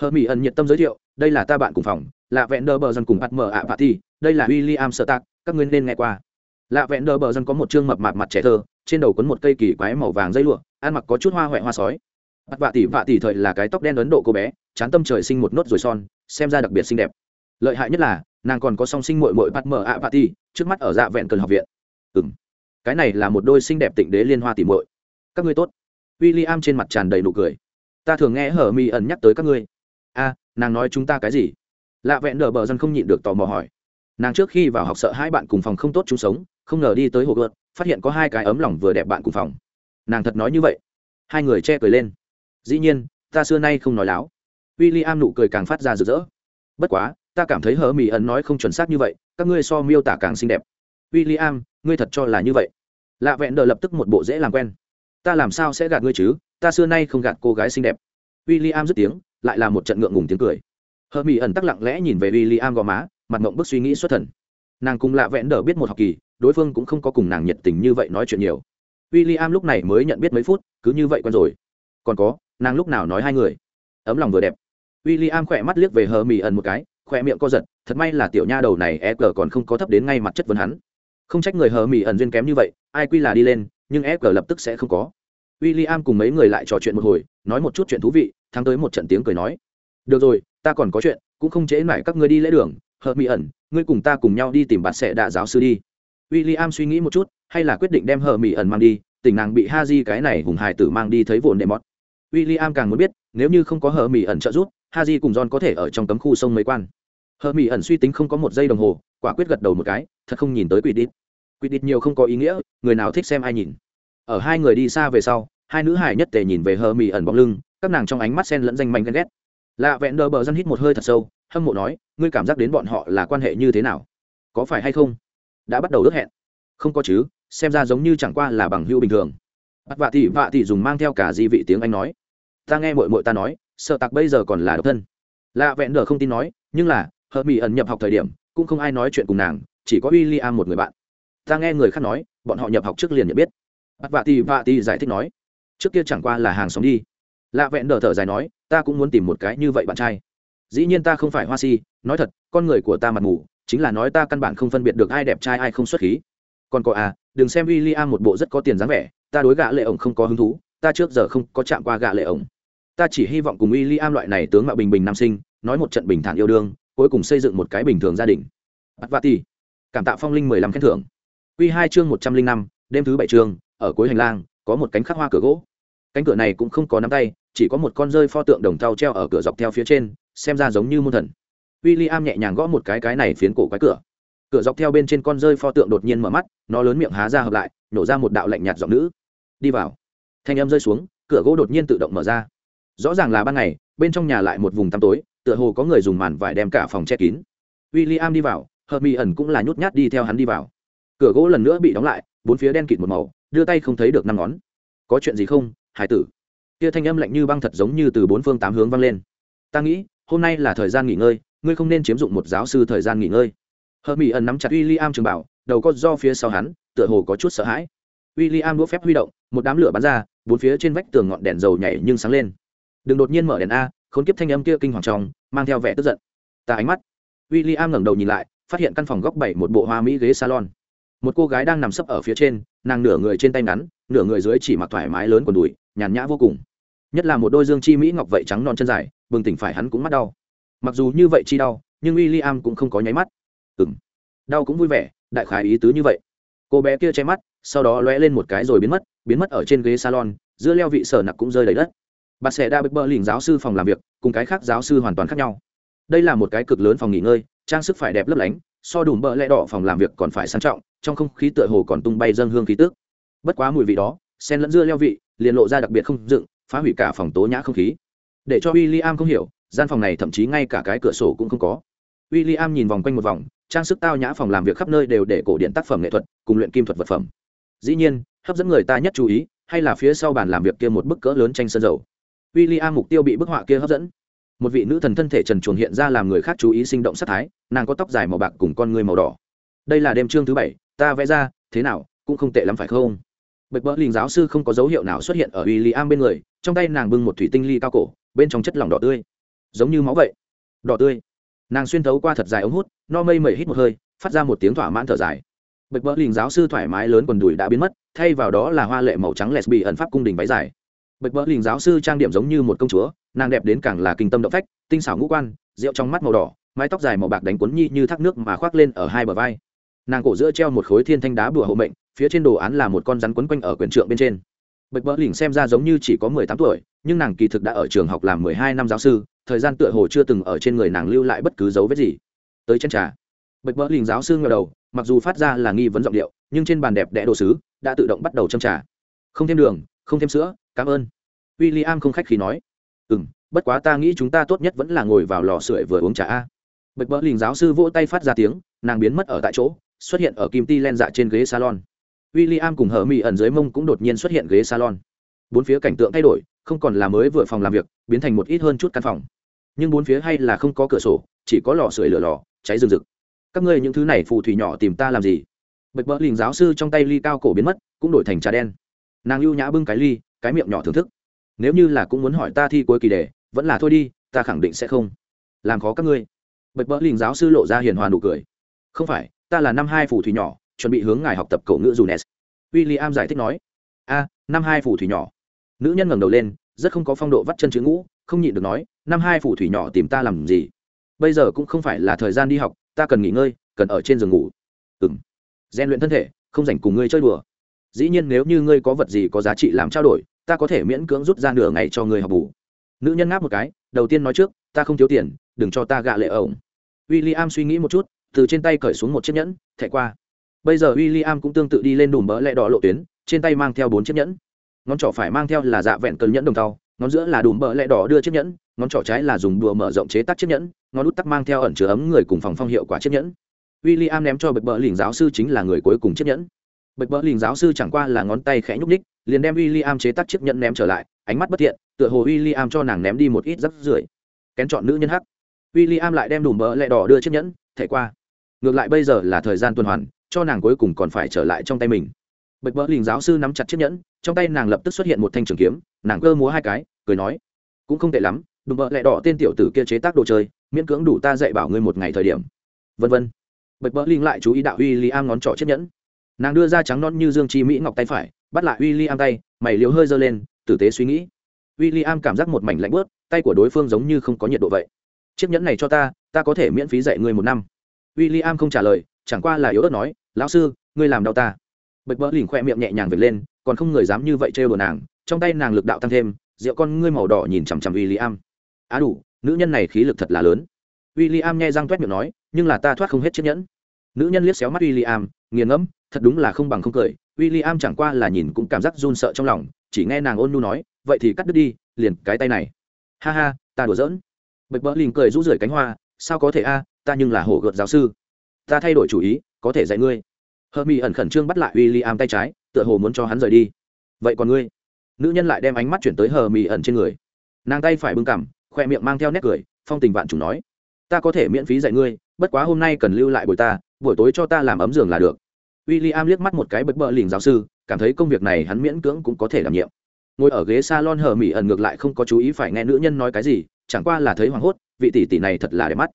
Hờ mỹ ẩn nhiệt tâm giới thiệu, đây là ta bạn cùng phòng, là vẹn đơ bờ dân cùng bắt mở ạ bà thi đây là William sợ tạc các ngươi nên nghe qua lạ vẹn đờ bờ dân có một chương mập mạp mặt trẻ thơ, trên đầu quấn một cây kỳ quái màu vàng dây lụa, ăn mặc có chút hoa huệ hoa sói. Bắt vạ tỷ vạ tỷ thời là cái tóc đen ấn độ cô bé, chán tâm trời sinh một nốt rồi son, xem ra đặc biệt xinh đẹp. Lợi hại nhất là, nàng còn có song sinh mội mội bắt mở ạ vạ tỷ trước mắt ở dạ vẹn cần học viện. Ừ m cái này là một đôi xinh đẹp tịnh đế liên hoa tỷ mội các ngươi tốt. W i l l i am trên mặt tràn đầy nụ cười. Ta thường nghe hở mi ẩn nhắc tới các ngươi. A, nàng nói chúng ta cái gì? Lạ vẹn đờ bờ dân không nhịn được tò mò hỏi. Nàng trước khi vào học sợ hai bạn cùng phòng không tốt chung sống không ngờ đi tới hồ gợt, phát hiện có hai cái ấm lòng vừa đẹp bạn cùng phòng. Nàng thật nói như vậy. Hai người che cười lên. Dĩ nhiên, ta xưa nay không nói láo. W i l l i am nụ cười càng phát ra rực rỡ. Bất quá, ta cảm thấy hờ mỹ ẩn nói không chuẩn xác như vậy, các ngươi so miêu tả càng xinh đẹp. W i l l i am ngươi thật cho là như vậy. Lạ vẹn đờ lập tức một bộ dễ làm quen. Ta làm sao sẽ gạt ngươi chứ? Ta xưa nay không gạt cô gái xinh đẹp. W i l l i am dứt tiếng, lại là một trận ngượng ngùng tiếng cười. Hờ mỹ ẩn tắc lặng lẽ nhìn về w i l l i am gò má, mặt mộng bức suy nghĩ xuất thần. Nàng cùng lạ vẹn đờ biết một học kỳ đối phương cũng không có cùng nàng nhiệt tình như vậy nói chuyện nhiều. W i l l i am lúc này mới nhận biết mấy phút, cứ như vậy quen rồi. Còn có, nàng lúc nào nói hai người? Ấm lòng vừa đẹp. W i l l i am khỏe mắt liếc về hờ mì ẩn một cái, khỏe miệng co giật, thật may là tiểu nha đầu này e g còn không có thấp đến ngay mặt chất vấn hắn. Không trách người hờ mì ẩn duyên kém như vậy, ai quy là đi lên, nhưng e g lập tức sẽ không có. W i l l i am cùng mấy người lại trò chuyện một hồi, nói một chút chuyện thú vị, thắng tới một trận tiếng cười nói. Được rồi, ta còn có chuyện, cũng không chế mãi các ngươi đi lễ đường. Hờ mì ẩn, ngươi cùng ta cùng nhau đi tìm bạn sẽ đạ giáo sư đi w i l l i am suy nghĩ một chút, hay là quyết định đem hờ mỹ ẩn mang đi, tình nàng bị ha di cái này hùng hải tử mang đi thấy vồn đệm mọt w i l l i am càng muốn biết, nếu như không có hờ mỹ ẩn trợ giúp ha di cùng john có thể ở trong cấm khu sông mấy quan. Hờ mỹ ẩn suy tính không có một giây đồng hồ, quả quyết gật đầu một cái, thật không nhìn tới quỷ đít quỷ đít nhiều không có ý nghĩa, người nào thích xem ai nhìn. Ở hai người đi xa về sau, hai nữ hải nhất tề nhìn về hờ mỹ ẩn bóng lưng, các nàng trong ánh mắt sen lẫn danh manh ghen ghét. Lạ vẹn đờ bờ dân hít một hơi thật sâu, hâm mộ nói, ngươi cảm giác đến bọn họ là quan hệ như thế nào? Có phải hay không? Đã bắt đầu ước hẹn. Không có chứ, xem ra giống như chẳng qua là bằng hữu bình thường. Bắt vạ thì vạ thì dùng mang theo cả di vị tiếng anh nói. Ta nghe mội mội ta nói, sợ tặc bây giờ còn là độc thân. Lạ vẹn đờ không tin nói, nhưng là, hợp mỹ ẩn nhập học thời điểm, cũng không ai nói chuyện cùng nàng, chỉ có w i l l i am một người bạn. Ta nghe người khác nói, bọn họ nhập học trước liền nhận biết. Bắt vạ thì vạ thì giải thích nói, trước kia chẳng qua là hàng xóm đi. Lạ vẹn đờ thở dài nói, ta cũng muốn tìm một cái như vậy bạn trai. Dĩ nhiên ta không phải hoa si, nói thật, con người của ta mặt mù chính là nói ta căn bản không phân biệt được ai đẹp trai ai không xuất khí. Còn có à đừng xem w i l l i am một bộ rất có tiền dáng vẻ, ta đối gạ lệ ổng không có hứng thú, ta trước giờ không có chạm qua gạ lệ ổng. Ta chỉ hy vọng cùng w i l l i am loại này tướng mạo bình bình nam sinh, nói một trận bình thản yêu đương, cuối cùng xây dựng một cái bình thường gia đình. Bắt vạ ti cảm tạ phong linh mười lăm khen thưởng. Q hai chương một trăm linh năm, đêm thứ bảy chương ở cuối hành lang, có một cánh khắc hoa cửa gỗ. Cánh cửa này cũng không có nắm tay, chỉ có một con rơi pho tượng đồng thau treo ở cửa dọc theo phía trên, xem ra giống như môn thần w i l l i am nhẹ nhàng gõ một cái cái này phiến cổ quái cửa. Cửa dọc theo bên trên con rơi pho tượng đột nhiên mở mắt, nó lớn miệng há ra hợp lại, nổ ra một đạo lạnh nhạt giọng nữ. Đi vào. Thanh âm rơi xuống, cửa gỗ đột nhiên tự động mở ra. Rõ ràng là ban ngày, bên trong nhà lại một vùng tăm tối, tựa hồ có người dùng màn vải đem cả phòng che kín. W i l l i am đi vào hợp mỹ ẩn cũng là nhút nhát đi theo hắn đi vào. Cửa gỗ lần nữa bị đóng lại, bốn phía đen kịt một màu, đưa tay không thấy được năm ngón. Có chuyện gì không, hải tử? Kia thanh âm lạnh như băng thật giống như từ bốn phương tám hướng vang lên. Ta nghĩ, hôm nay là thời gian nghỉ ngơi ngươi không nên chiếm dụng một giáo sư thời gian nghỉ ngơi. Hờ mỹ ẩn nắm chặt w i l l i am trường bảo, đầu có do phía sau hắn, tựa hồ có chút sợ hãi. W i l l i am đũa phép huy động, một đám lửa bắn ra, bốn phía trên vách tường ngọn đèn dầu nhảy nhưng sáng lên. Đừng đột nhiên mở đèn a, khốn kiếp thanh âm kia kinh hoàng trong, mang theo vẻ tức giận. Ta ánh mắt. W i l l i am ngẩng đầu nhìn lại, phát hiện căn phòng góc bảy một bộ hoa mỹ ghế salon. Một cô gái đang nằm sấp ở phía trên, nàng nửa người trên tay ngắn, nửa người dưới chỉ mặc thoải mái lớn còn đùi, nhàn nhã vô cùng. Nhất là một đôi dương chi mỹ ngọc vậy trắng non chân dài, bừng tỉnh phải hắn cũng mắt đau mặc dù như vậy chi đau, nhưng w i l l i am cũng không có nháy mắt. Ừng đau cũng vui vẻ, đại khái ý tứ như vậy. Cô bé kia che mắt, sau đó lóe lên một cái rồi biến mất biến mất ở trên ghế salon, giữa leo vị sở nặc cũng rơi đầy đất. Bà sẽ đa bực bơ lỉnh giáo sư phòng làm việc, cùng cái khác giáo sư hoàn toàn khác nhau. Đây là một cái cực lớn phòng nghỉ ngơi, trang sức phải đẹp lấp lánh, so đùm bợ lẽ đỏ phòng làm việc còn phải sang trọng, trong không khí tựa hồ còn tung bay dâng hương khí tức. Bất quá mùi vị đó sen lẫn dưa leo vị, liền lộ ra đặc biệt không dựng, phá hủy cả phòng tố nhã không khí. Để cho w i l l i am không hiểu gian phòng này thậm chí ngay cả cái cửa sổ cũng không có. W i l l i am nhìn vòng quanh một vòng, trang sức tao nhã phòng làm việc khắp nơi đều để cổ điện tác phẩm nghệ thuật, cùng luyện kim thuật vật phẩm. Dĩ nhiên, hấp dẫn người ta nhất chú ý, hay là phía sau bàn làm việc kia một bức cỡ lớn tranh sơn dầu. W i l l i am mục tiêu bị bức họa kia hấp dẫn. Một vị nữ thần thân thể trần chuồng hiện ra làm người khác chú ý sinh động sắc thái, nàng có tóc dài màu bạc cùng con người màu đỏ. Đây là đêm chương thứ bảy, ta vẽ ra, thế nào, cũng không tệ lắm phải không? Bạch bỡ linh giáo sư không có dấu hiệu nào xuất hiện ở w i l l i am bên người, trong tay nàng bưng một thủy tinh ly cao cổ, bên trong chất lỏng đỏ tươi giống như máu vậy. Đỏ tươi. Nàng xuyên thấu qua thật dài ống hút, no mây mẩy hít một hơi, phát ra một tiếng thỏa mãn thở dài. Bạch bỡ lình giáo sư thoải mái lớn quần đùi đã biến mất, thay vào đó là hoa lệ màu trắng lẹt bị ẩn pháp cung đình váy dài. Bạch bỡ lình giáo sư trang điểm giống như một công chúa, nàng đẹp đến càng là kinh tâm động phách, tinh xảo ngũ quan, rượu trong mắt màu đỏ, mái tóc dài màu bạc đánh cuốn nhi như thác nước mà khoác lên ở hai bờ vai. Nàng cổ giữa treo một khối thiên thanh đá bùa hộ mệnh, phía trên đồ án là một con rắn quấn quanh ở quyển trượng bên trên. Bạch bỡ lình xem ra giống như chỉ có mười tám tuổi, nhưng nàng kỳ thực đã ở trường học làm mười hai năm giáo sư thời gian tựa hồ chưa từng ở trên người nàng lưu lại bất cứ dấu vết gì. Tới chân trà. Bạch bỡ lỉnh giáo sư ngờ đầu, mặc dù phát ra là nghi vấn giọng điệu, nhưng trên bàn đẹp đẽ đồ sứ đã tự động bắt đầu châm trà. Không thêm đường, không thêm sữa, cảm ơn. W i l l i am không khách khi nói. Ừ m bất quá ta nghĩ chúng ta tốt nhất vẫn là ngồi vào lò sưởi vừa uống trà a. Bạch bỡ lỉnh giáo sư vỗ tay phát ra tiếng, nàng biến mất ở tại chỗ, xuất hiện ở kim ti len dạ trên ghế salon. W i l l i am cùng Hở mỹ ẩn dưới mông cũng đột nhiên xuất hiện ghế salon. Bốn phía cảnh tượng thay đổi, không còn là mới vừa phòng làm việc, biến thành một ít hơn chút căn phòng nhưng bốn phía hay là không có cửa sổ, chỉ có lò sưởi lửa lò, cháy rừng rực. Các ngươi những thứ này phù thủy nhỏ tìm ta làm gì? Bạch bỡ lình giáo sư trong tay ly cao cổ biến mất, cũng đổi thành trà đen. Nàng lưu nhã bưng cái ly, cái miệng nhỏ thưởng thức. Nếu như là cũng muốn hỏi ta thi cuối kỳ đề, vẫn là thôi đi, ta khẳng định sẽ không. Làm khó các ngươi. Bạch bỡ lình giáo sư lộ ra hiền hòa nụ cười. Không phải, ta là năm hai phù thủy nhỏ, chuẩn bị hướng ngài học tập cổ ngữ dù nes w i am giải thích nói. A, năm hai phù thủy nhỏ. Nữ nhân ngẩng đầu lên, rất không có phong độ vắt chân chữ ngũ không nhịn được nói, năm hai phù thủy nhỏ tìm ta làm gì? Bây giờ cũng không phải là thời gian đi học, ta cần nghỉ ngơi, cần ở trên giường ngủ. Ừ m rèn luyện thân thể, không dành cùng ngươi chơi đùa. Dĩ nhiên nếu như ngươi có vật gì có giá trị làm trao đổi, ta có thể miễn cưỡng rút ra nửa ngày cho ngươi học bù. Nữ nhân ngáp một cái, đầu tiên nói trước, ta không thiếu tiền, đừng cho ta gạ lệ ổng. W i l l i am suy nghĩ một chút, từ trên tay cởi xuống một chiếc nhẫn, thẻ qua. Bây giờ w i l l i am cũng tương tự đi lên đùm bỡ lẹ đỏ lộ tuyến, trên tay mang theo bốn chiếc nhẫn. Ngón trỏ phải mang theo là dạ vẹn cơn nhẫn đồng tàu ngón giữa là đùm bờ lẹ đỏ đưa chiếc nhẫn, ngón trỏ trái là dùng đùa mở rộng chế tác chiếc nhẫn, ngón út tắc mang theo ẩn chứa ấm người cùng phòng phong hiệu quả chiếc nhẫn. W i l l i am ném cho bật bờ lình giáo sư chính là người cuối cùng chiếc nhẫn. Bật bờ lình giáo sư chẳng qua là ngón tay khẽ nhúc ních liền đem w i l l i am chế tác chiếc nhẫn ném trở lại, ánh mắt bất thiện, tựa hồ w i l l i am cho nàng ném đi một ít rắc rưởi. Kén chọn nữ nhân hắc. W i l l i am lại đem đùm bờ lẹ đỏ đưa chiếc nhẫn, thẻ qua. Ngược lại bây giờ là thời gian tuần hoàn, cho nàng cuối cùng còn phải trở lại trong tay mình bạch bỡ lình giáo sư nắm chặt chiếc nhẫn, trong tay nàng lập tức xuất hiện một thanh trường kiếm, nàng cơ múa hai cái, cười nói, cũng không tệ lắm, đùm bợ lẹ đỏ tên tiểu tử kia chế tác đồ chơi, miễn cưỡng đủ ta dạy bảo ngươi một ngày thời điểm. Vân vân. Bạch bỡ linh lại chú ý đạo uy li am ngón trỏ chiếc nhẫn. Nàng đưa ra trắng non như dương chi mỹ ngọc tay phải, bắt lại uy li am tay, mày liều hơi giơ lên, tử tế suy nghĩ. Uy li am cảm giác một mảnh lạnh bớt tay của đối phương giống như không có nhiệt độ vậy. Chiếc nhẫn này cho ta ta có thể miễn phí dạy ngươi một năm. W i l l i am không trả lời, chẳng qua là yếu ớt nói, lão sư, ngươi làm đau ta bật bỡ lỉnh khoe miệng nhẹ nhàng vệt lên, còn không người dám như vậy trêu đồ nàng, trong tay nàng lực đạo tăng thêm, rượu con ngươi màu đỏ nhìn chằm chằm w i l l i am á đủ, nữ nhân này khí lực thật là lớn. W i l l i am nghe răng t u é t miệng nói, nhưng là ta thoát không hết chiếc nhẫn. Nữ nhân liếc xéo mắt w i l l i am nghiền ngẫm, thật đúng là không bằng không cười. W i l l i am chẳng qua là nhìn cũng cảm giác run sợ trong lòng, chỉ nghe nàng ôn nu nói, vậy thì cắt đứt đi, liền cái tay này. Ha ha, ta đùa giỡn. Bật bỡ lỉnh cười rũ rưởi cánh hoa, sao có thể a, ta nhưng là hổ gợt giáo sư. Ta thay đổi chủ ý, có thể dạy ngươi hờ mỹ ẩn khẩn trương bắt lại w i l l i am tay trái tựa hồ muốn cho hắn rời đi. Vậy còn ngươi? Nữ nhân lại đem ánh mắt chuyển tới hờ mỹ ẩn trên người. Nàng tay phải bưng cằm khoe miệng mang theo nét cười phong tình vạn chủ nói ta có thể miễn phí dạy ngươi bất quá hôm nay cần lưu lại buổi ta buổi tối cho ta làm ấm giường là được. W i l l i am liếc mắt một cái bật bờ lỉnh giáo sư cảm thấy công việc này hắn miễn cưỡng cũng có thể đảm nhiệm. Ngồi ở ghế s a lon hờ mỹ ẩn ngược lại không có chú ý phải nghe nữ nhân nói cái gì chẳng qua là thấy hoảng hốt vị tỷ tỷ này thật là đẹp mắt.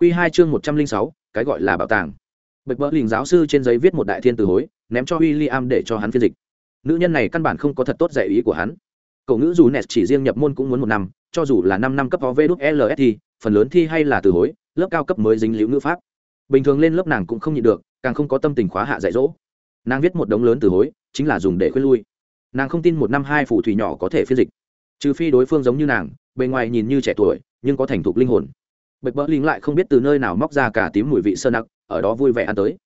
Quy 2 chương 106, cái gọi là bảo tàng. Bạch Bỡ Lình giáo sư trên giấy viết một đại thiên từ hối, ném cho William để cho hắn phiên dịch. Nữ nhân này căn bản không có thật tốt dạy ý của hắn. Cậu ngữ dù nét chỉ riêng nhập môn cũng muốn một năm, cho dù là 5 năm cấp OVLST, phần lớn thi hay là từ hối, lớp cao cấp mới dính liễu ngữ pháp. Bình thường lên lớp nàng cũng không nhịn được, càng không có tâm tình khóa hạ dạy dỗ. Nàng viết một đống lớn từ hối, chính là dùng để khuyên lui. Nàng không tin một năm hai phụ thủy nhỏ có thể phiên dịch, trừ phi đối phương giống như nàng, bề ngoài nhìn như trẻ tuổi, nhưng có thành thục linh hồn bạch bỡ linh lại không biết từ nơi nào móc ra cả tím mùi vị sơ nặc, ở đó vui vẻ ăn tới.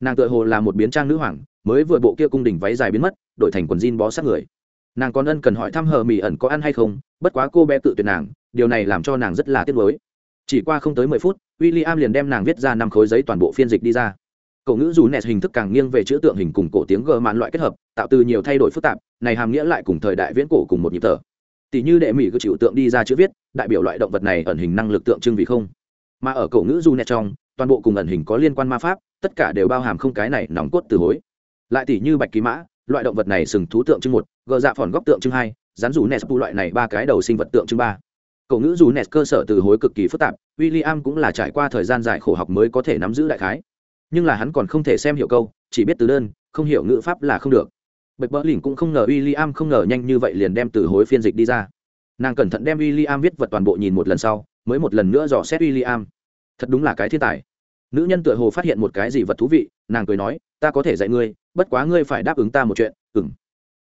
Nàng tự hồ là một biến trang nữ hoàng, mới vừa bộ kia cung đình váy dài biến mất, đổi thành quần jean bó sát người. Nàng còn ân cần hỏi thăm hờ mỹ ẩn có ăn hay không, bất quá cô bé tự tuyệt nàng, điều này làm cho nàng rất là tiếc nuối. Chỉ qua không tới mười phút w i l l i am liền đem nàng viết ra năm khối giấy toàn bộ phiên dịch đi ra. Cậu ngữ dù nẹt hình thức càng nghiêng về chữ tượng hình cùng cổ tiếng gờ mạn loại kết hợp, tạo từ nhiều thay đổi phức tạp, này hàm nghĩa lại cùng thời đại viễn cổ cùng một nhịp thở. Tỷ như đệ mỹ cứ chịu tượng đi ra chữ viết đại biểu loại động vật này ẩn hình năng lực tượng trưng vì không. Mà ở cổ ngữ du nẹt trong, toàn bộ cùng ẩn hình có liên quan ma pháp, tất cả đều bao hàm không cái này nòng cốt từ hối. Lại tỷ như bạch ký mã, loại động vật này sừng thú tượng trưng một, gờ dạ phòn góc tượng trưng hai, rắn rủ nes loại này ba cái đầu sinh vật tượng trưng ba. Cổ ngữ dù nes cơ sở từ hối cực kỳ phức tạp w i l l i am cũng là trải qua thời gian dài khổ học mới có thể nắm giữ đại khái. Nhưng là hắn còn không thể xem hiểu câu, chỉ biết từ đơn, không hiểu ngữ pháp là không được. Bạch bỡ lỉnh cũng không ngờ w i l l i am không ngờ nhanh như vậy liền đem từ hối phiên dịch đi ra nàng cẩn thận đem w i l l i am viết vật toàn bộ nhìn một lần sau, mới một lần nữa dò xét w i l l i am thật đúng là cái thiên tài. Nữ nhân tựa hồ phát hiện một cái gì vật thú vị, nàng cười nói, ta có thể dạy ngươi, bất quá ngươi phải đáp ứng ta một chuyện. Ừng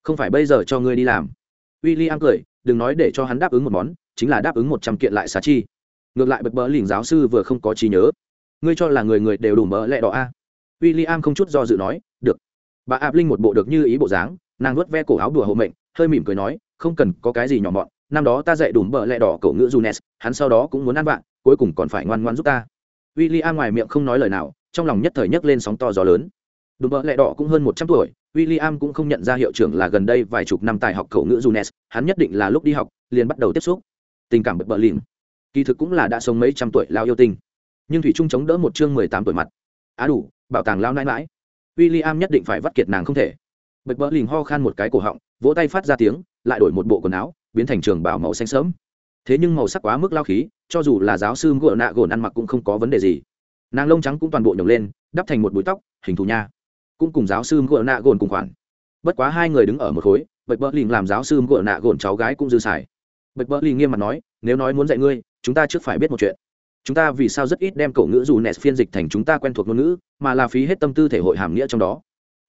không phải bây giờ cho ngươi đi làm. W i l l i am cười, đừng nói để cho hắn đáp ứng một món, chính là đáp ứng một trăm kiện lại xá chi. Ngược lại bật bỡ lỉnh giáo sư vừa không có trí nhớ. Ngươi cho là người người đều đủ mỡ lẹ đỏ a? À? w i l l i am không chút do dự nói, được. Bà áp linh một bộ được như ý bộ dáng, nàng nuốt ve cổ áo đùa hộ mệnh, hơi mỉm cười nói, không cần, có cái gì nhỏ mọn năm đó ta dạy đùm bợ lẹ đỏ cậu ngữ junes, hắn sau đó cũng muốn ăn vạn cuối cùng còn phải ngoan ngoan giúp ta. W i l l i ngoài miệng không nói lời nào, trong lòng nhất thời nhấc lên sóng to gió lớn. Đùm bợ lẹ đỏ cũng hơn một trăm tuổi w i l l i cũng không nhận ra hiệu trưởng là gần đây vài chục năm tài học cậu ngữ junes, hắn nhất định là lúc đi học, liền bắt đầu tiếp xúc. Tình cảm bật bợ lìm kỳ thực cũng là đã sống mấy trăm tuổi lao yêu tinh. Nhưng thủy trung chống đỡ một chương mười tám tuổi mặt. Á đủ, bảo tàng lao nãi mãi William am nhất định phải vắt kiệt nàng không thể. Bật bờ lìm ho khan một cái cổ họng, vỗ tay phát ra tiếng, lại đổi một bộ quần áo biến thành trường bảo màu xanh sớm. Thế nhưng màu sắc quá mức lao khí, cho dù là giáo sư ngựa nạ gồn ăn mặc cũng không có vấn đề gì. Nàng lông trắng cũng toàn bộ nhồng lên, đắp thành một búi tóc, hình thù nha. Cũng cùng giáo sư ngựa nạ gồn cùng khoản. Bất quá hai người đứng ở một khối, bạch bỡ lìm làm giáo sư ngựa nạ gồn cháu gái cũng dư xài. Bạch bỡ lìm nghiêm mặt nói, nếu nói muốn dạy ngươi, chúng ta trước phải biết một chuyện. Chúng ta vì sao rất ít đem cổ ngữ dù nes phiên dịch thành chúng ta quen thuộc ngôn ngữ, mà là phí hết tâm tư thể hội hàm nghĩa trong đó?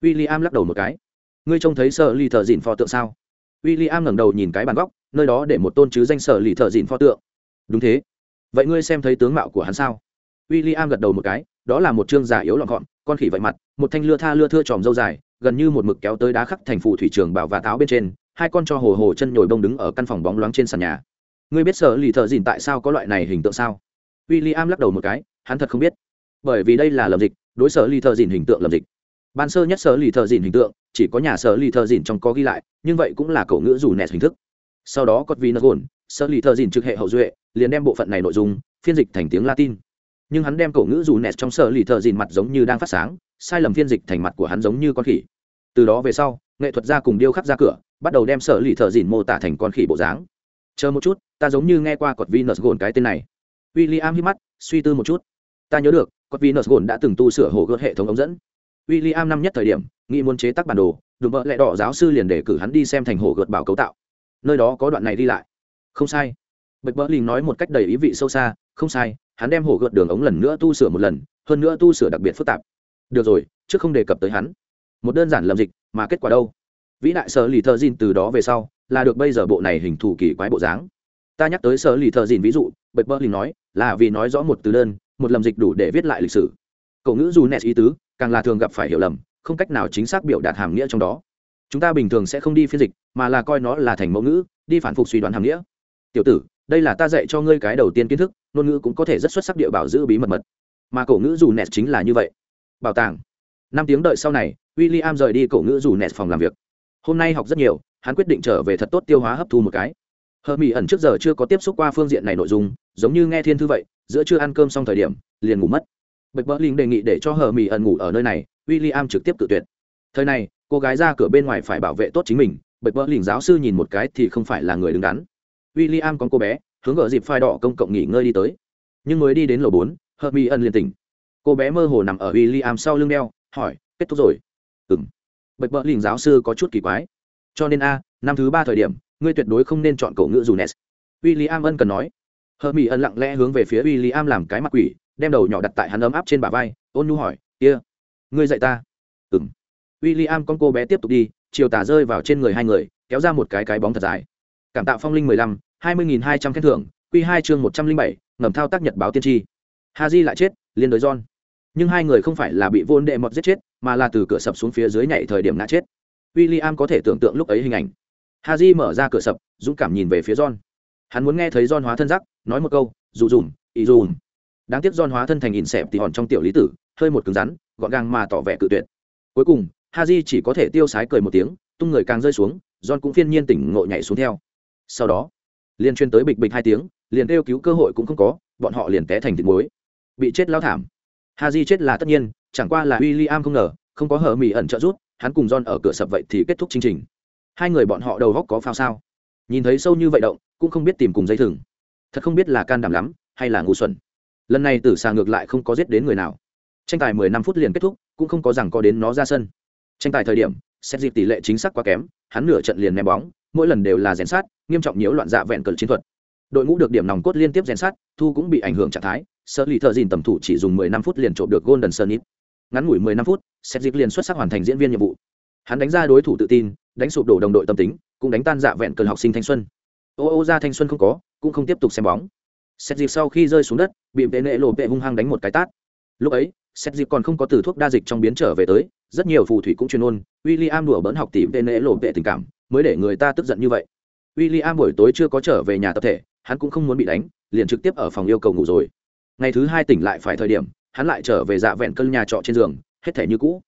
W i l l i am lắc đầu một cái. Ngươi trông thấy sợ ly thợ dịn pho tượng sao? W i l l i am ngẩng đầu nhìn cái bàn góc nơi đó để một tôn chứ danh sở lì thợ dịn pho tượng. Đúng thế. Vậy ngươi xem thấy tướng mạo của hắn sao? W i l l i am gật đầu một cái, đó là một chương giả yếu lọn gọn, con khỉ vậy mặt, một thanh lưa tha lưa thưa tròm dâu dài, gần như một mực kéo tới đá khắc thành phủ thủy trường bảo và táo bên trên, hai con cho hồ hồ chân nhồi bông đứng ở căn phòng bóng loáng trên sàn nhà. Ngươi biết sở lì thợ dìn tại sao có loại này hình tượng sao? W i l l i am lắc đầu một cái, hắn thật không biết. Bởi vì đây là lầm dịch, đối sở lì thợ dìn hình tượng lầm dịch. Ban sơ nhất sở lì thợ dìn hình tượng, chỉ có nhà sở lì thợ dìn trong có ghi lại, nhưng vậy cũng là cậu ngữ dù nẹt hình thức sau đó cột vì nợ gồn sở lì thợ dìn trực hệ hậu duệ, liền đem bộ phận này nội dung phiên dịch thành tiếng latin. Nhưng hắn đem cổ ngữ dù nẹt trong sở lì thợ dìn mặt giống như đang phát sáng, sai lầm phiên dịch thành mặt của hắn giống như con khỉ. Từ đó về sau, nghệ thuật gia cùng điêu khắc ra cửa, bắt đầu đem sở lì thợ dìn mô tả thành con khỉ bộ dáng. Chờ một chút, ta giống như nghe qua cột nợ gồn cái tên này. W i l l i am hít mắt, suy tư một chút. Ta nhớ được, cột nợ gồn đã từng tu sửa hồ gợt hệ thống ống dẫn. W i l l i am năm nhất thời điểm, nghĩ muốn chế tác bản đồ, đùm bợ lẹ đỏ giáo sư liền để cử hắn đi xem thành hồ gợt bảo cấu tạo nơi đó có đoạn này đi lại. Không sai. Bạch bỡ lình nói một cách đầy ý vị sâu xa, không sai, hắn đem hổ gợt đường ống lần nữa tu sửa một lần, hơn nữa tu sửa đặc biệt phức tạp. Được rồi, trước không đề cập tới hắn. Một đơn giản lầm dịch, mà kết quả đâu? Vĩ đại sở lì thợ dìn từ đó về sau, là được bây giờ bộ này hình thù kỳ quái bộ dáng. Ta nhắc tới sở lì thợ dìn ví dụ, bạch bỡ lình nói, là vì nói rõ một từ đơn, một lầm dịch đủ để viết lại lịch sử. Cậu ngữ dù nes ý tứ, càng là thường gặp phải hiểu lầm, không cách nào chính xác biểu đạt hàm nghĩa trong đó chúng ta bình thường sẽ không đi phiên dịch, mà là coi nó là thành mẫu ngữ, đi phản phục suy đoán hàm nghĩa. Tiểu tử, đây là ta dạy cho ngươi cái đầu tiên kiến thức, ngôn ngữ cũng có thể rất xuất sắc địa bảo giữ bí mật mật. Mà cổ ngữ dù nẹt chính là như vậy. Bảo tàng. Năm tiếng đợi sau này w i l l i am rời đi cổ ngữ dù nẹt phòng làm việc. Hôm nay học rất nhiều, hắn quyết định trở về thật tốt tiêu hóa hấp thu một cái. Hờ mỹ ẩn trước giờ chưa có tiếp xúc qua phương diện này nội dung, giống như nghe thiên thư vậy, giữa chưa ăn cơm xong thời điểm, liền ngủ mất. Bạch bỡ linh đề nghị để cho hờ mỹ ẩn ngủ ở nơi này w i l l i am trực tiếp tự tuyệt. Thời này cô gái ra cửa bên ngoài phải bảo vệ tốt chính mình bạch bỡ lỉnh giáo sư nhìn một cái thì không phải là người đứng đắn. W i l l i am con cô bé, hướng ở dịp phai đỏ công cộng nghỉ ngơi đi tới. Nhưng mới đi đến lầu bốn hờ mỹ ân liền tỉnh. Cô bé mơ hồ nằm ở w i l l i am sau lưng đeo, hỏi, kết thúc rồi? Ừng bạch bỡ lỉnh giáo sư có chút kỳ quái. Cho nên a, năm thứ ba thời điểm, ngươi tuyệt đối không nên chọn cậu ngữ dù nes w i l l i am ân cần nói. Hờ mỹ ân lặng lẽ hướng về phía w i l l i am làm cái mặt quỷ, đem đầu nhỏ đặt tại hắn ấm áp trên bả vai, ôn nhu hỏi, kia、yeah. ngươi dạy ta? Ừng w i l l i am con cô bé tiếp tục đi chiều tả rơi vào trên người hai người kéo ra một cái cái bóng thật dài. Cảm tạo phong linh mười lăm hai mươi nghìn hai trăm khen thưởng q hai chương một trăm linh bảy ngầm thao tác nhật báo tiên tri. Ha lại chết liên đối john. Nhưng hai người không phải là bị vô đệ mọt giết chết mà là từ cửa sập xuống phía dưới nhảy thời điểm ngã chết. W i l l i am có thể tưởng tượng lúc ấy hình ảnh. Ha mở ra cửa sập dũng cảm nhìn về phía john. Hắn muốn nghe thấy john hóa thân rắc, nói một câu dù dùm ý dù đáng tiếc John hóa thân thành in xẹp thì hòn trong tiểu lý tử hơi một cứng rắn gọn gàng mà tỏ vẻ cự tuyệt. Cuối cùng haji chỉ có thể tiêu sái cười một tiếng, tung người càng rơi xuống, john cũng phiên nhiên tỉnh ngộ nhảy xuống theo. Sau đó, liền chuyên tới bịch bịch hai tiếng, liền kêu cứu cơ hội cũng không có, bọn họ liền té thành thịt muối. Bị chết lao thảm. Haji chết là tất nhiên, chẳng qua là William không ngờ, không có hở mỉ ẩn trợ rút hắn cùng john ở cửa sập vậy thì kết thúc chương trình. Hai người bọn họ đầu góc có phao sao? Nhìn thấy sâu như vậy động, cũng không biết tìm cùng dây thừng. Thật không biết là can đảm lắm, hay là ngu xuẩn. Lần này tử xà ngược lại không có giết đến người nào. Tranh tài mười năm phút liền kết thúc, cũng không có rằng có đến nó ra sân tranh tài thời điểm, xét dịp tỷ lệ chính xác quá kém, hắn nửa trận liền ném bóng, mỗi lần đều là rèn sát, nghiêm trọng nhiễu loạn dạ vẹn cờ chiến thuật. Đội ngũ được điểm nòng cốt liên tiếp rèn sát, thu cũng bị ảnh hưởng trạng thái sơ lì thợ dìn tầm thủ chỉ dùng mười năm phút liền trộm được golden sun ít ngắn ngủi mười năm phút, xét dịp liền xuất sắc hoàn thành diễn viên nhiệm vụ. Hắn đánh ra đối thủ tự tin, đánh sụp đổ đồng đội tâm tính, cũng đánh tan dạ vẹn cờ học sinh thanh xuân. Ô ô ra thanh xuân không có, cũng không tiếp tục xem bóng. Xét dịp sau khi rơi xuống đất, bị vệ nệ lộ vệ hung hăng đánh một cái tát. Lúc ấy xét dịp còn không có từ thuốc đa dịch trong biến trở về tới, rất nhiều phù thủy cũng chuyên ôn w i l l i am đùa bỡn học tỷ vệ nệ lộ vệ tình cảm, mới để người ta tức giận như vậy. W i l l i am buổi tối chưa có trở về nhà tập thể, hắn cũng không muốn bị đánh, liền trực tiếp ở phòng yêu cầu ngủ rồi. Ngày thứ hai tỉnh lại phải thời điểm, hắn lại trở về dạ vẹn cân nhà trọ trên giường, hết thể như cũ.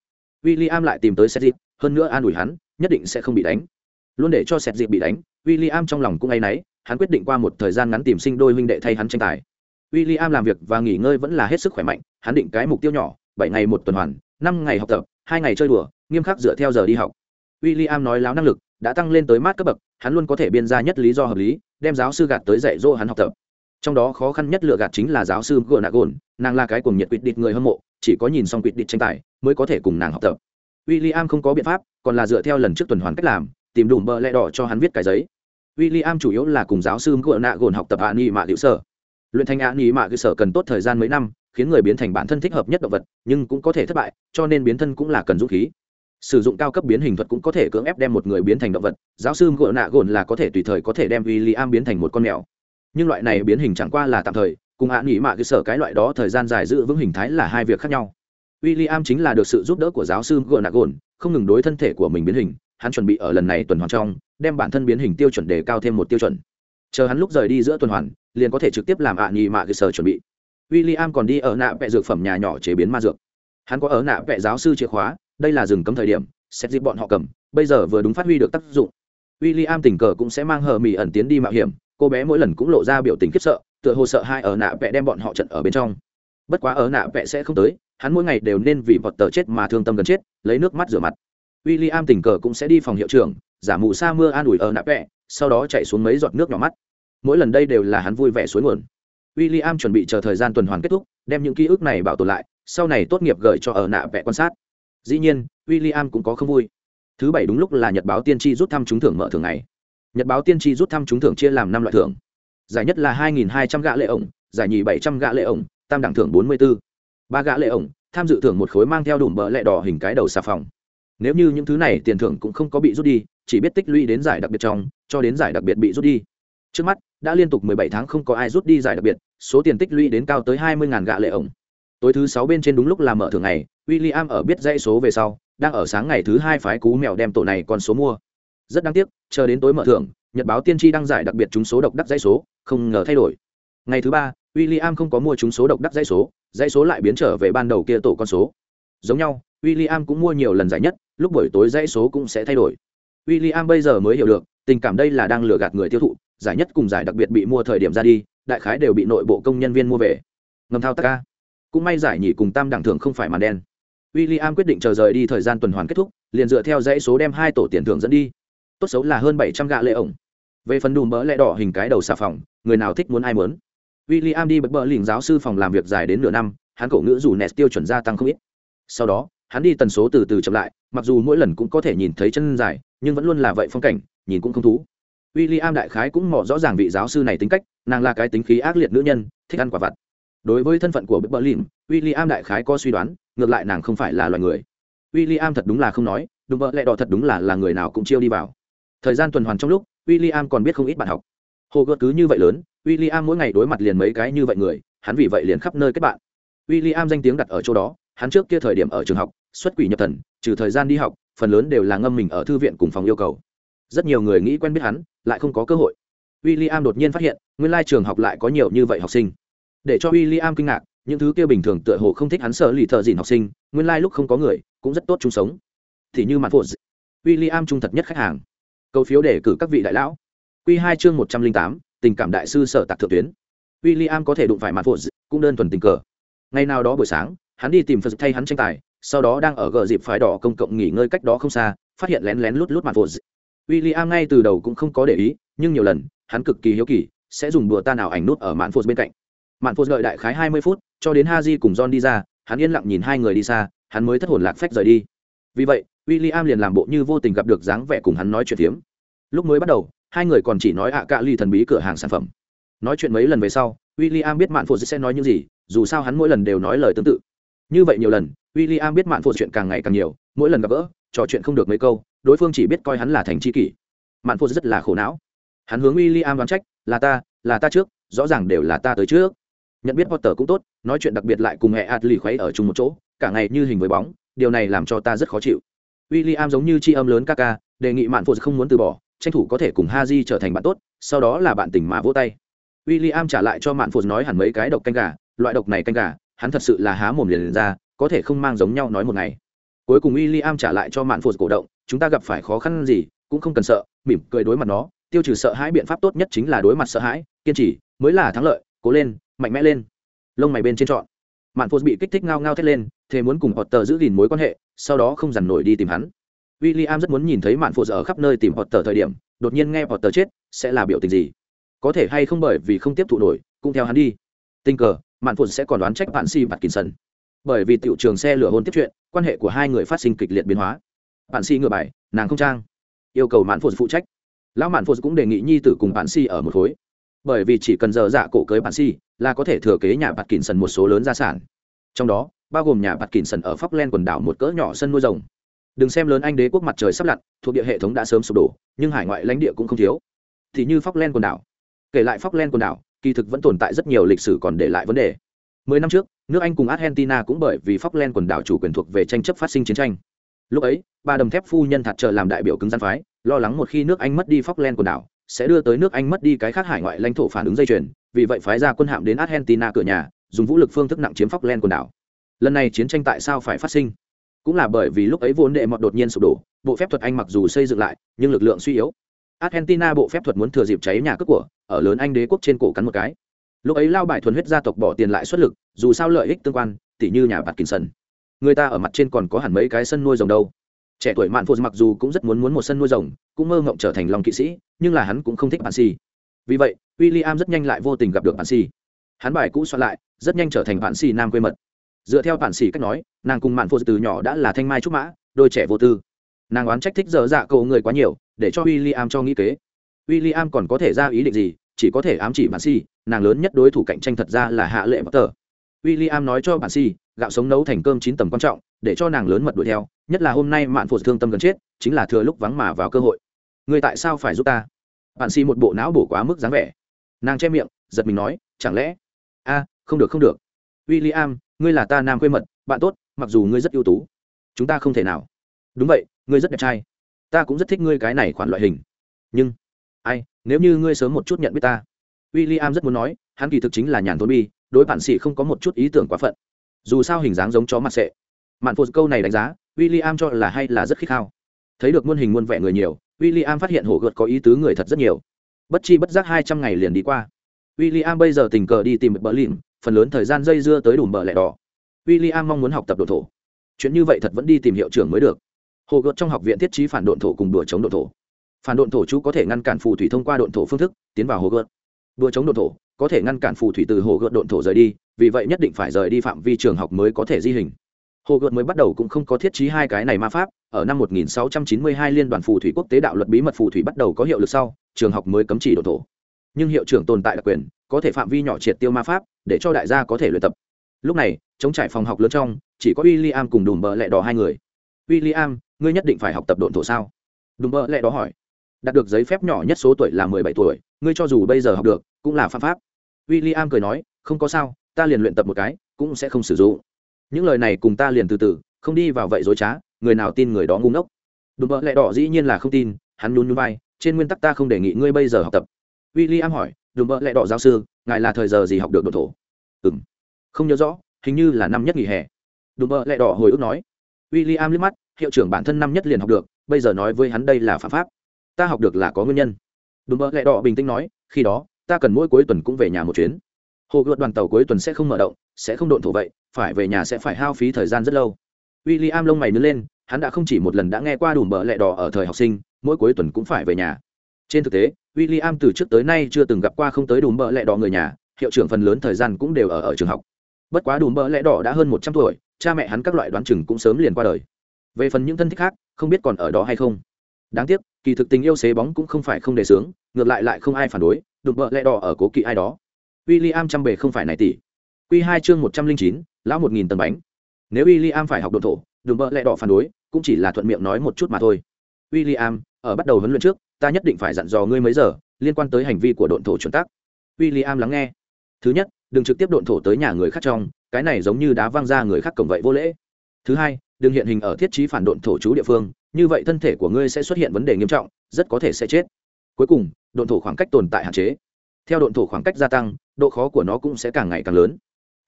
W i l l i am lại tìm tới xét dịp, hơn nữa an ủi hắn, nhất định sẽ không bị đánh. Luôn để cho xét dịp bị đánh w i l l i am trong lòng cũng áy náy, hắn quyết định qua một thời gian ngắn tìm sinh đôi huynh đệ thay hắn tranh tài w i l l i am làm việc và nghỉ ngơi vẫn là hết sức khỏe mạnh, hắn định cái mục tiêu nhỏ, bảy ngày một tuần hoàn, năm ngày học tập, hai ngày chơi đùa, nghiêm khắc dựa theo giờ đi học. W i l l i am nói láo năng lực, đã tăng lên tới mát cấp bậc, hắn luôn có thể biên ra nhất lý do hợp lý, đem giáo sư gạt tới dạy dỗ hắn học tập. Trong đó khó khăn nhất lựa gạt chính là giáo sư gồn nạ gồn nàng là cái cùng nhiệt quyết địch người hâm mộ, chỉ có nhìn xong quyết địch tranh tài, mới có thể cùng nàng học tập. W i l l i am không có biện pháp, còn là dựa theo lần trước tuần hoàn cách làm, tìm đủ bờ lẹ đỏ cho hắn viết cái giấy. W i l l i am chủ yếu là cùng giáo sư gồn nạ gồn học tập hạ nghị mạ hữu sở luyện thành ạ nghỉ mạ cơ sở cần tốt thời gian mấy năm, khiến người biến thành bản thân thích hợp nhất động vật, nhưng cũng có thể thất bại, cho nên biến thân cũng là cần dũng khí. Sử dụng cao cấp biến hình thuật cũng có thể cưỡng ép đem một người biến thành động vật, giáo sư ngựa nạ gồn là có thể tùy thời có thể đem w i l l i am biến thành một con mèo. Nhưng loại này biến hình chẳng qua là tạm thời, cùng hạ nghỉ mạ cơ sở cái loại đó thời gian dài giữ vững hình thái là hai việc khác nhau. W i l l i am chính là được sự giúp đỡ của giáo sư ngựa nạ gồn không ngừng đối thân thể của mình biến hình, hắn chuẩn bị ở lần này tuần hoàn trong, đem bản thân biến hình tiêu chuẩn đề cao thêm một tiêu chuẩn. Chờ hắn lúc rời đi giữa tuần hoàn liền có thể trực tiếp làm ạ nghỉ mạ cơ sở chuẩn bị. W i l l i am còn đi ở nạ vẹ dược phẩm nhà nhỏ chế biến ma dược. Hắn có ở nạ vẹ giáo sư chìa khóa, đây là rừng cấm thời điểm, xét dịp bọn họ cầm, bây giờ vừa đúng phát huy được tác dụng. W i l l i am tình cờ cũng sẽ mang hờ mỹ ẩn tiến đi mạo hiểm, cô bé mỗi lần cũng lộ ra biểu tình khiếp sợ, tựa hồ sợ hai ở nạ vẽ đem bọn họ trận ở bên trong. Bất quá ở nạ vẽ sẽ không tới, hắn mỗi ngày đều nên vì vọt tờ chết mà thương tâm gần chết, lấy nước mắt rửa mặt. W i l l i am tình cờ cũng sẽ đi phòng hiệu trưởng, giả mù sa mưa an ủi ở nạ vẽ sau đó chạy xuống mấy giọt nước nhỏ mắt mỗi lần đây đều là hắn vui vẻ suối nguồn. W i l l i am chuẩn bị chờ thời gian tuần hoàn kết thúc, đem những ký ức này bảo tồn lại, sau này tốt nghiệp gửi cho ở nạ vẽ quan sát. Dĩ nhiên w i l l i am cũng có không vui. Thứ bảy đúng lúc là nhật báo tiên tri rút thăm trúng thưởng mở thường ngày. Nhật báo tiên tri rút thăm trúng thưởng chia làm năm loại thưởng. Giải nhất là 2.200 gạ lệ ổng, giải nhì 700 gạ lệ ổng, tam đẳng thưởng 44. ba gạ lệ ổng, tham dự thưởng một khối mang theo đủ bờ lệ đỏ hình cái đầu xà phòng. Nếu như những thứ này tiền thưởng cũng không có bị rút đi, chỉ biết tích lũy đến giải đặc biệt trong, cho đến giải đặc biệt bị rút đi. Trước mắt đã liên tục 17 tháng không có ai rút đi giải đặc biệt, số tiền tích lũy đến cao tới 20.000 gạ lệ ổng. Tối thứ sáu bên trên đúng lúc là mở thưởng ngày, William ở biết dãy số về sau, đang ở sáng ngày thứ hai phái cú mèo đem tổ này con số mua. Rất đáng tiếc, chờ đến tối mở thưởng, nhật báo tiên tri đăng giải đặc biệt trúng số độc đắc dãy số, không ngờ thay đổi. Ngày thứ ba, William không có mua trúng số độc đắc dãy số dãy số lại biến trở về ban đầu kia tổ con số. Giống nhau, William cũng mua nhiều lần giải nhất, lúc buổi tối dãy số cũng sẽ thay đổi. William bây giờ mới hiểu được, tình cảm đây là đang lừa gạt người tiêu thụ giải nhất cùng giải đặc biệt bị mua thời điểm ra đi, đại khái đều bị nội bộ công nhân viên mua về. Ngầm thao tác ca. Cũng may giải nhì cùng tam đẳng thưởng không phải màn đen. W i l l i am quyết định chờ rời đi thời gian tuần hoàn kết thúc, liền dựa theo dãy số đem hai tổ tiền thưởng dẫn đi. Tốt xấu là hơn bảy trăm gạ lệ ổng. Về phần đùm bỡ lẽ đỏ hình cái đầu xà phòng, người nào thích muốn ai muốn. W i l l i am đi bật bỡ lình giáo sư phòng làm việc dài đến nửa năm, hắn cổ ngữ dù nes tiêu chuẩn gia tăng không ít. Sau đó, hắn đi tần số từ từ chậm lại, mặc dù mỗi lần cũng có thể nhìn thấy chân dài, nhưng vẫn luôn là vậy phong cảnh, nhìn cũng không thú w i l l i am đại khái cũng mỏ rõ ràng vị giáo sư này tính cách, nàng là cái tính khí ác liệt nữ nhân, thích ăn quả vặt. Đối với thân phận của bật bỡ w i l l i am đại khái có suy đoán, ngược lại nàng không phải là loài người. W i l l i am thật đúng là không nói đùm bỡ lẹ đỏ thật đúng là là người nào cũng chiêu đi vào. Thời gian tuần hoàn trong lúc, William còn biết không ít bạn học. Hồ gợt cứ như vậy lớn, William mỗi ngày đối mặt liền mấy cái như vậy người, hắn vì vậy liền khắp nơi kết bạn. William danh tiếng đặt ở chỗ đó, hắn trước kia thời điểm ở trường học, xuất quỷ nhập thần, trừ thời gian đi học, phần lớn đều là ngâm mình ở thư viện cùng phòng yêu cầu. Rất nhiều người nghĩ quen biết hắn lại không có cơ hội. William đột nhiên phát hiện, nguyên lai trường học lại có nhiều như vậy học sinh. Để cho w i l l i am kinh ngạc, những thứ kia bình thường tựa hồ không thích hắn sợ lì thợ dìn học sinh, nguyên lai、like、lúc không có người, cũng rất tốt chung sống. Thì như mặt phụ w i l l i am trung thật nhất khách hàng. Cầu phiếu để cử các vị đại lão. Q hai chương một trăm linh tám, tình cảm đại sư sở tạc thượng tuyến. W i l l i am có thể đụng phải mặt phụ cũng đơn thuần tình cờ. Ngày nào đó buổi sáng, hắn đi tìm phật thay hắn tranh tài, sau đó đang ở gờ dịp phái đỏ công cộng nghỉ ngơi cách đó không xa, phát hiện lén lén lút lút mặt phụ w i l l i am ngay từ đầu cũng không có để ý, nhưng nhiều lần, hắn cực kỳ hiếu kỳ, sẽ dùng đùa ta nào ảnh nút ở mạn phụ bên cạnh. Mạn phụ đợi đại khái hai mươi phút, cho đến ha cùng john đi ra, hắn yên lặng nhìn hai người đi xa, hắn mới thất hồn lạc phách rời đi. Vì vậy w i l l i am liền làm bộ như vô tình gặp được dáng vẻ cùng hắn nói chuyện phiếm. Lúc mới bắt đầu, hai người còn chỉ nói ạ cạ ly thần bí cửa hàng sản phẩm. Nói chuyện mấy lần về sau w i l l i am biết mạn phụ sẽ nói những gì, dù sao hắn mỗi lần đều nói lời tương tự. Như vậy nhiều lần w i l l i am biết mạn phụ chuyện càng ngày càng nhiều, mỗi lần gặp gỡ trò chuyện không được mấy câu đối phương chỉ biết coi hắn là thành c h i kỷ. Mạn phô rất là khổ não. Hắn hướng w i l l i am đoán trách là ta là ta trước rõ ràng đều là ta tới trước. Nhận biết potter cũng tốt nói chuyện đặc biệt lại cùng hệ adli khuấy ở chung một chỗ cả ngày như hình với bóng điều này làm cho ta rất khó chịu. W i l l i am giống như tri âm lớn ca ca đề nghị mạn phô không muốn từ bỏ tranh thủ có thể cùng ha di trở thành bạn tốt sau đó là bạn tình mà vỗ tay. W i l l i am trả lại cho mạn phô nói hẳn mấy cái độc canh gà loại độc này canh gà hắn thật sự là há mồm liền, liền ra có thể không mang giống nhau nói một ngày cuối cùng w i l l i am trả lại cho mạn Phụt cổ động, chúng ta gặp phải khó khăn gì, cũng không cần sợ. Mỉm cười đối mặt nó, tiêu trừ sợ hãi biện pháp tốt nhất chính là đối mặt sợ hãi, kiên trì, mới là thắng lợi, cố lên, mạnh mẽ lên. Lông mày bên trên trọn. Mạn Phụt bị kích thích ngao ngao thét lên, thế muốn cùng họ tờ giữ gìn mối quan hệ, sau đó không dằn nổi đi tìm hắn. W i l l i am rất muốn nhìn thấy mạn Phụt ở khắp nơi tìm họ tờ thời điểm, đột nhiên nghe họ tờ chết, sẽ là biểu tình gì? Có thể hay không bởi vì không tiếp thụ nổi, cũng theo hắn đi. Tình cờ, mạn Phụt sẽ còn đoán trách bạn si bạt kín sân bởi vì tiểu trường xe lửa hôn tiếp chuyện, quan hệ của hai người phát sinh kịch liệt biến hóa. Bạn si ngựa bài, nàng không trang. Yêu cầu mạn phụ phụ trách. Lão mạn phụ cũng đề nghị nhi tử cùng bạn si ở một khối. Bởi vì chỉ cần giờ dạ cổ cưới bạn si là có thể thừa kế nhà bạt kỳn sần một số lớn gia sản. Trong đó, bao gồm nhà bạt kỳn sần ở Phóc Len quần đảo một cỡ nhỏ sân nuôi rồng. Đừng xem lớn anh đế quốc mặt trời sắp lặn, thuộc địa hệ thống đã sớm sụp đổ, nhưng hải ngoại lãnh địa cũng không thiếu. Thì như Phóc Len quần đảo. Kể lại Phóc Len quần đảo, kỳ thực vẫn tồn tại rất nhiều lịch sử còn để lại vấn đề. Mười năm trước nước anh cùng argentina cũng bởi vì Phóc Len quần đảo chủ quyền thuộc về tranh chấp phát sinh chiến tranh. Lúc ấy bà đầm thép phu nhân thật trợ làm đại biểu cứng gian phái, lo lắng một khi nước anh mất đi Phóc Len quần đảo, sẽ đưa tới nước anh mất đi cái khác hải ngoại lãnh thổ phản ứng dây chuyền, vì vậy phái ra quân hạm đến argentina cửa nhà, dùng vũ lực phương thức nặng chiếm phóc len quần đảo. Lần này chiến tranh tại sao phải phát sinh? Cũng là bởi vì lúc ấy vốn đệ mọt đột nhiên sụp đổ, bộ phép thuật anh mặc dù xây dựng lại, nhưng lực lượng suy yếu. Argentina bộ phép thuật muốn thừa dịp cháy nhà cướp của, ở lớn anh đế quốc trên cổ cắn một cái lúc ấy lao bài thuần huyết gia tộc bỏ tiền lại xuất lực, dù sao lợi ích tương quan, tỉ như nhà bạt kín sân. Người ta ở mặt trên còn có hẳn mấy cái sân nuôi rồng đâu. Trẻ tuổi mạn phụ mặc dù cũng rất muốn muốn một sân nuôi rồng, cũng mơ ngộng trở thành lòng kỵ sĩ, nhưng là hắn cũng không thích bạn si vì vậy w i l l i am rất nhanh lại vô tình gặp được bạn si hắn bài cũ soạn lại, rất nhanh trở thành bạn si nam quê mật. Dựa theo bạn si cách nói, nàng cùng mạn phụ từ nhỏ đã là thanh mai trúc mã, đôi trẻ vô tư. Nàng oán trách thích dở dạ cậu người quá nhiều, để cho w i l l i am cho nghĩ kế. W i l l i am còn có thể ra ý định gì chỉ có thể ám chỉ bạn si, nàng lớn nhất đối thủ cạnh tranh thật ra là hạ lệ bất tờ w i l l i am nói cho bạn si, gạo sống nấu thành cơm chín tầm quan trọng, để cho nàng lớn mật đuổi theo, nhất là hôm nay mạn phụ thương tâm gần chết, chính là thừa lúc vắng mà vào cơ hội. Người tại sao phải giúp ta? Bạn si một bộ não bổ quá mức dáng vẻ. Nàng che miệng, giật mình nói, chẳng lẽ? A, không được không được. W i l l i am ngươi là ta nam quê mật, bạn tốt, mặc dù ngươi rất ưu tú. Chúng ta không thể nào. Đúng vậy, ngươi rất đẹp trai. Ta cũng rất thích ngươi cái này khoản loại hình. Nhưng ai, nếu như ngươi sớm một chút nhận biết ta. W i l l i am rất muốn nói, hắn kỳ thực chính là nhàn thôn bi, đối bản sĩ không có một chút ý tưởng quá phận. Dù sao hình dáng giống chó mặt sệ. Mạn phụ câu này đánh giá w i l l i am cho là hay là rất khích khao. Thấy được muôn hình muôn vẻ người nhiều w i l l i am phát hiện hổ gợt có ý tứ người thật rất nhiều. Bất chi bất giác hai trăm ngày liền đi qua. W i l l i am bây giờ tình cờ đi tìm bờ lìm phần lớn thời gian dây dưa tới đủ bờ lẻ đỏ. W i l l i am mong muốn học tập đồ thổ. Chuyện như vậy thật vẫn đi tìm hiệu trưởng mới được. Hồ gợt trong học viện thiết trí phản độn thổ cùng đùa chống độn thổ phản độn thổ chú có thể ngăn cản phù thủy thông qua độn thổ phương thức tiến vào hồ gợt. Đua chống độn thổ có thể ngăn cản phù thủy từ hồ gợt độn thổ rời đi vì vậy nhất định phải rời đi phạm vi trường học mới có thể di hình. Hồ gợt mới bắt đầu cũng không có thiết trí hai cái này ma pháp ở năm 1692 liên đoàn phù thủy quốc tế đạo luật bí mật phù thủy bắt đầu có hiệu lực sau trường học mới cấm chỉ độn thổ. Nhưng hiệu trưởng tồn tại đặc quyền có thể phạm vi nhỏ triệt tiêu ma pháp để cho đại gia có thể luyện tập. Lúc này chống trải phòng học lớn trong chỉ có William cùng đùm bờ lẹ đỏ hai người. William, ngươi nhất định phải học tập độn thổ sao? Đùm bờ lẹ đỏ hỏi đạt được giấy phép nhỏ nhất số tuổi là mười bảy tuổi, ngươi cho dù bây giờ học được, cũng là pháp pháp. William cười nói, không có sao, ta liền luyện tập một cái, cũng sẽ không sử dụng. Những lời này cùng ta liền từ từ, không đi vào vậy dối trá, người nào tin người đó ngu ngốc. Đùm bợ lẹ đỏ dĩ nhiên là không tin, hắn nhún nhún vai, trên nguyên tắc ta không đề nghị ngươi bây giờ học tập. W i l l i am hỏi, đùm bợ lẹ đỏ giáo sư, ngài là thời giờ gì học được đồ thổ? Ừm, không nhớ rõ, hình như là năm nhất nghỉ hè. Đùm bợ lẹ đỏ hồi ức nói. W i l l i am liếc mắt, hiệu trưởng bản thân năm nhất liền học được, bây giờ nói với hắn đây là phạm pháp ta học được là có nguyên nhân. Đùm bợ lẹ đỏ bình tĩnh nói, khi đó, ta cần mỗi cuối tuần cũng về nhà một chuyến. Hồ gợt đoàn tàu cuối tuần sẽ không mở động, sẽ không độn thổ vậy, phải về nhà sẽ phải hao phí thời gian rất lâu. W i l l i am lông mày nứt lên, hắn đã không chỉ một lần đã nghe qua đùm bợ lẹ đỏ ở thời học sinh, mỗi cuối tuần cũng phải về nhà. Trên thực tế w i l l i am từ trước tới nay chưa từng gặp qua không tới đùm bợ lẹ đỏ người nhà, hiệu trưởng phần lớn thời gian cũng đều ở ở trường học. Bất quá đùm bợ lẹ đỏ đã hơn một trăm tuổi, cha mẹ hắn các loại đoán chừng cũng sớm liền qua đời. Về phần những thân thích khác, không biết còn ở đó hay không. Đáng tiếc kỳ thực tình yêu xế bóng cũng không phải không đề sướng ngược lại lại không ai phản đối, đụng bợ lẹ đỏ ở cố kỵ ai đó. W i am trăm bề không phải này tỷ. Q hai chương một trăm linh chín, lão một nghìn tầng bánh. Nếu w i am phải học đồn thổ, đụng bợ lẹ đỏ phản đối, cũng chỉ là thuận miệng nói một chút mà thôi. W i am ở bắt đầu huấn luyện trước, ta nhất định phải dặn dò ngươi mấy giờ, liên quan tới hành vi của độn thổ chuẩn tắc. W i l l i am lắng nghe. Thứ nhất, đừng trực tiếp độn thổ tới nhà người khác trong, cái này giống như đá văng ra người khác cổng vậy vô lễ. Thứ hai, đừng hiện hình ở thiết trí phản độn thổ chú địa phương như vậy thân thể của ngươi sẽ xuất hiện vấn đề nghiêm trọng, rất có thể sẽ chết. Cuối cùng, độn thổ khoảng cách tồn tại hạn chế. Theo độn thổ khoảng cách gia tăng, độ khó của nó cũng sẽ càng ngày càng lớn.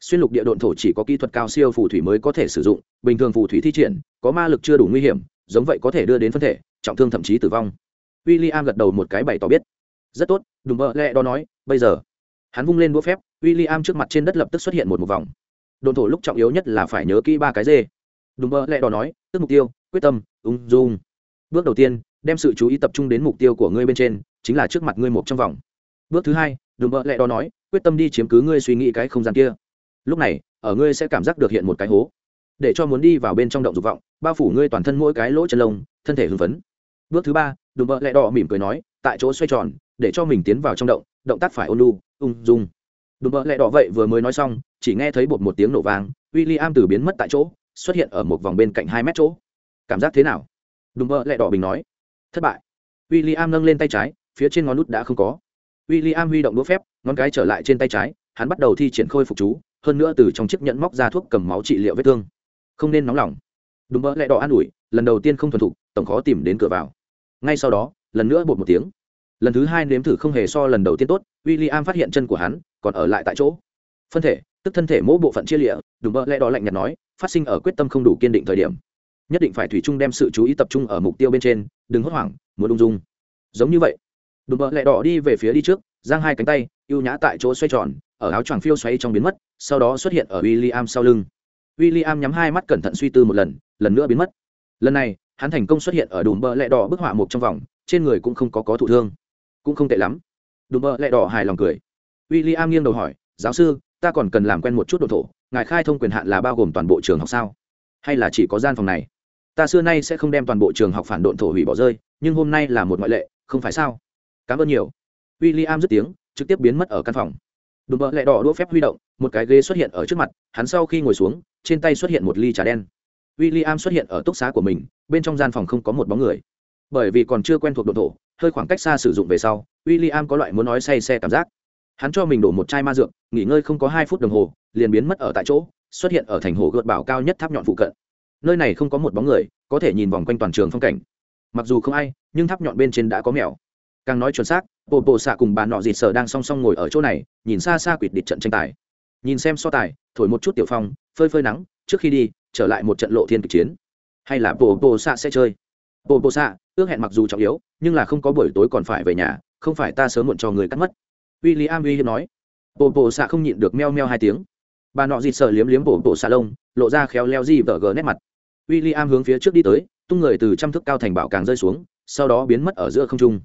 Xuyên lục địa độn thổ chỉ có kỹ thuật cao siêu phù thủy mới có thể sử dụng, bình thường phù thủy thi triển, có ma lực chưa đủ nguy hiểm, giống vậy có thể đưa đến phân thể, trọng thương thậm chí tử vong. W i l l i am gật đầu một cái bày tỏ biết. Rất tốt đùm bợ lẹ đó nói, bây giờ. Hắn vung lên đũa phép w i l l i am trước mặt trên đất lập tức xuất hiện một một vòng. Đồn thổ lúc trọng yếu nhất là phải nhớ kỹ ba cái dê. Đùm bợ lẹ đó nói, tức mục tiêu quyết tâm, ung dung. Bước đầu tiên, đem sự chú ý tập trung đến mục tiêu của ngươi bên trên, chính là trước mặt ngươi một trong vòng. Bước thứ hai đùm bợ lẹ đó nói, quyết tâm đi chiếm cứ ngươi suy nghĩ cái không gian kia. Lúc này, ở ngươi sẽ cảm giác được hiện một cái hố. Để cho muốn đi vào bên trong động dục vọng, bao phủ ngươi toàn thân mỗi cái lỗ chân lông, thân thể hưng phấn. Bước thứ ba đùm bợ lẹ đỏ mỉm cười nói, tại chỗ xoay tròn, để cho mình tiến vào trong động động tác phải ôn lu ung dung. Đùm bợ lẹ đỏ vậy vừa mới nói xong, chỉ nghe thấy bột một tiếng nổ vang w i l l i am từ biến mất tại chỗ, xuất hiện ở một vòng bên cạnh hai mét chỗ cảm giác thế nào? Đùm bơ lẹ đỏ bình nói. Thất bại. W i l l i am nâng lên tay trái, phía trên ngón nút đã không có. W i l l i am huy động đũa phép, ngón cái trở lại trên tay trái, hắn bắt đầu thi triển khôi phục chú, hơn nữa từ trong chiếc nhẫn móc ra thuốc cầm máu trị liệu vết thương. Không nên nóng lòng. Đùm bơ lẹ đỏ an ủi, lần đầu tiên không thuần thục, tổng khó tìm đến cửa vào. Ngay sau đó, lần nữa bột một tiếng. Lần thứ hai nếm thử không hề so lần đầu tiên tốt w i l l i am phát hiện chân của hắn còn ở lại tại chỗ. Phân thể, tức thân thể mỗi bộ phận chia lịa đùm bơ lẽ đỏ lạnh nhạt nói, phát sinh ở quyết tâm không đủ kiên định thời điểm nhất định phải thủy chung đem sự chú ý tập trung ở mục tiêu bên trên, đừng hốt hoảng, muốn ung dung. Giống như vậy, đùm bợ lẹ đỏ đi về phía đi trước, giang hai cánh tay, ưu nhã tại chỗ xoay tròn, ở áo choàng phiêu xoay trong biến mất, sau đó xuất hiện ở w i l l i am sau lưng. W i l l i am nhắm hai mắt cẩn thận suy tư một lần lần nữa biến mất. Lần này, hắn thành công xuất hiện ở đùm bợ lẹ đỏ bức họa một trong vòng, trên người cũng không có có thụ thương. Cũng không tệ lắm. Đùm bợ lẹ đỏ hài lòng cười. W i l l i am nghiêng đầu hỏi, giáo sư, ta còn cần làm quen một chút đồ thổ, ngài khai thông quyền hạn là bao gồm toàn bộ trường học sao? Hay là chỉ có gian phòng này? Ta xưa nay sẽ không đem toàn bộ trường học phản độn thổ hủy bỏ rơi, nhưng hôm nay là một ngoại lệ, không phải sao? Cảm ơn nhiều. W i l l i am dứt tiếng, trực tiếp biến mất ở căn phòng. Đùm bợ lẹ đỏ đũa phép huy động, một cái ghế xuất hiện ở trước mặt, hắn sau khi ngồi xuống, trên tay xuất hiện một ly trà đen. W i l l i am xuất hiện ở túc xá của mình, bên trong gian phòng không có một bóng người. Bởi vì còn chưa quen thuộc độn thổ, hơi khoảng cách xa sử dụng về sau w i l l i am có loại muốn nói say xe cảm giác. Hắn cho mình đổ một chai ma dược, nghỉ ngơi không có hai phút đồng hồ, liền biến mất ở tại chỗ, xuất hiện ở thành hồ gợt bảo cao nhất tháp nhọn phụ cận nơi này không có một bóng người, có thể nhìn vòng quanh toàn trường phong cảnh. Mặc dù không ai, nhưng tháp nhọn bên trên đã có mèo. Càng nói chuẩn xác bộ bộ xạ cùng bà nọ dịt sở đang song song ngồi ở chỗ này, nhìn xa xa quỷ địch trận tranh tài. Nhìn xem so tài, thổi một chút tiểu phong, phơi phơi nắng, trước khi đi, trở lại một trận lộ thiên kịch chiến. Hay là bộ bộ xạ sẽ chơi? Bộ bộ xạ ước hẹn mặc dù trọng yếu, nhưng là không có buổi tối còn phải về nhà, không phải ta sớm muộn cho người cắt mất. W i l l i am uy hiếp nói. Bộ bộ xạ không nhịn được meo meo hai tiếng. Bà nọ dịt sợ liếm liếm bộ bộ xạ lông, lộ ra khéo leo di vở gờ nét mặt w i l l i am hướng phía trước đi tới, tung người từ trăm thước cao thành bảo càng rơi xuống, sau đó biến mất ở giữa không trung.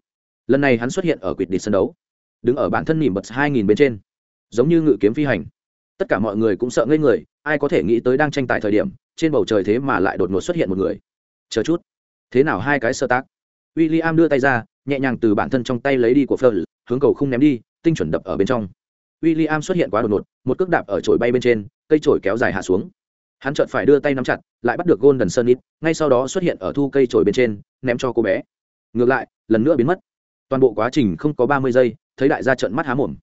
Lần này hắn xuất hiện ở quỵt địch sân đấu, đứng ở bản thân nỉm bật hai nghìn bên trên, giống như ngự kiếm phi hành. Tất cả mọi người cũng sợ ngây người, ai có thể nghĩ tới đang tranh tài thời điểm, trên bầu trời thế mà lại đột ngột xuất hiện một người. Chờ chút, thế nào hai cái sơ tác? W i l l i am đưa tay ra, nhẹ nhàng từ bản thân trong tay lấy đi của phờ hướng cầu không ném đi, tinh chuẩn đập ở bên trong. W i l l i am xuất hiện quá đột ngột, một cước đạp ở chổi bay bên trên, cây chổi kéo dài hạ xuống hắn chợt phải đưa tay nắm chặt, lại bắt được golden sun ít ngay sau đó xuất hiện ở thu cây chổi bên trên, ném cho cô bé. Ngược lại, lần nữa biến mất. Toàn bộ quá trình không có ba mươi giây, thấy đại gia trận mắt há mồm.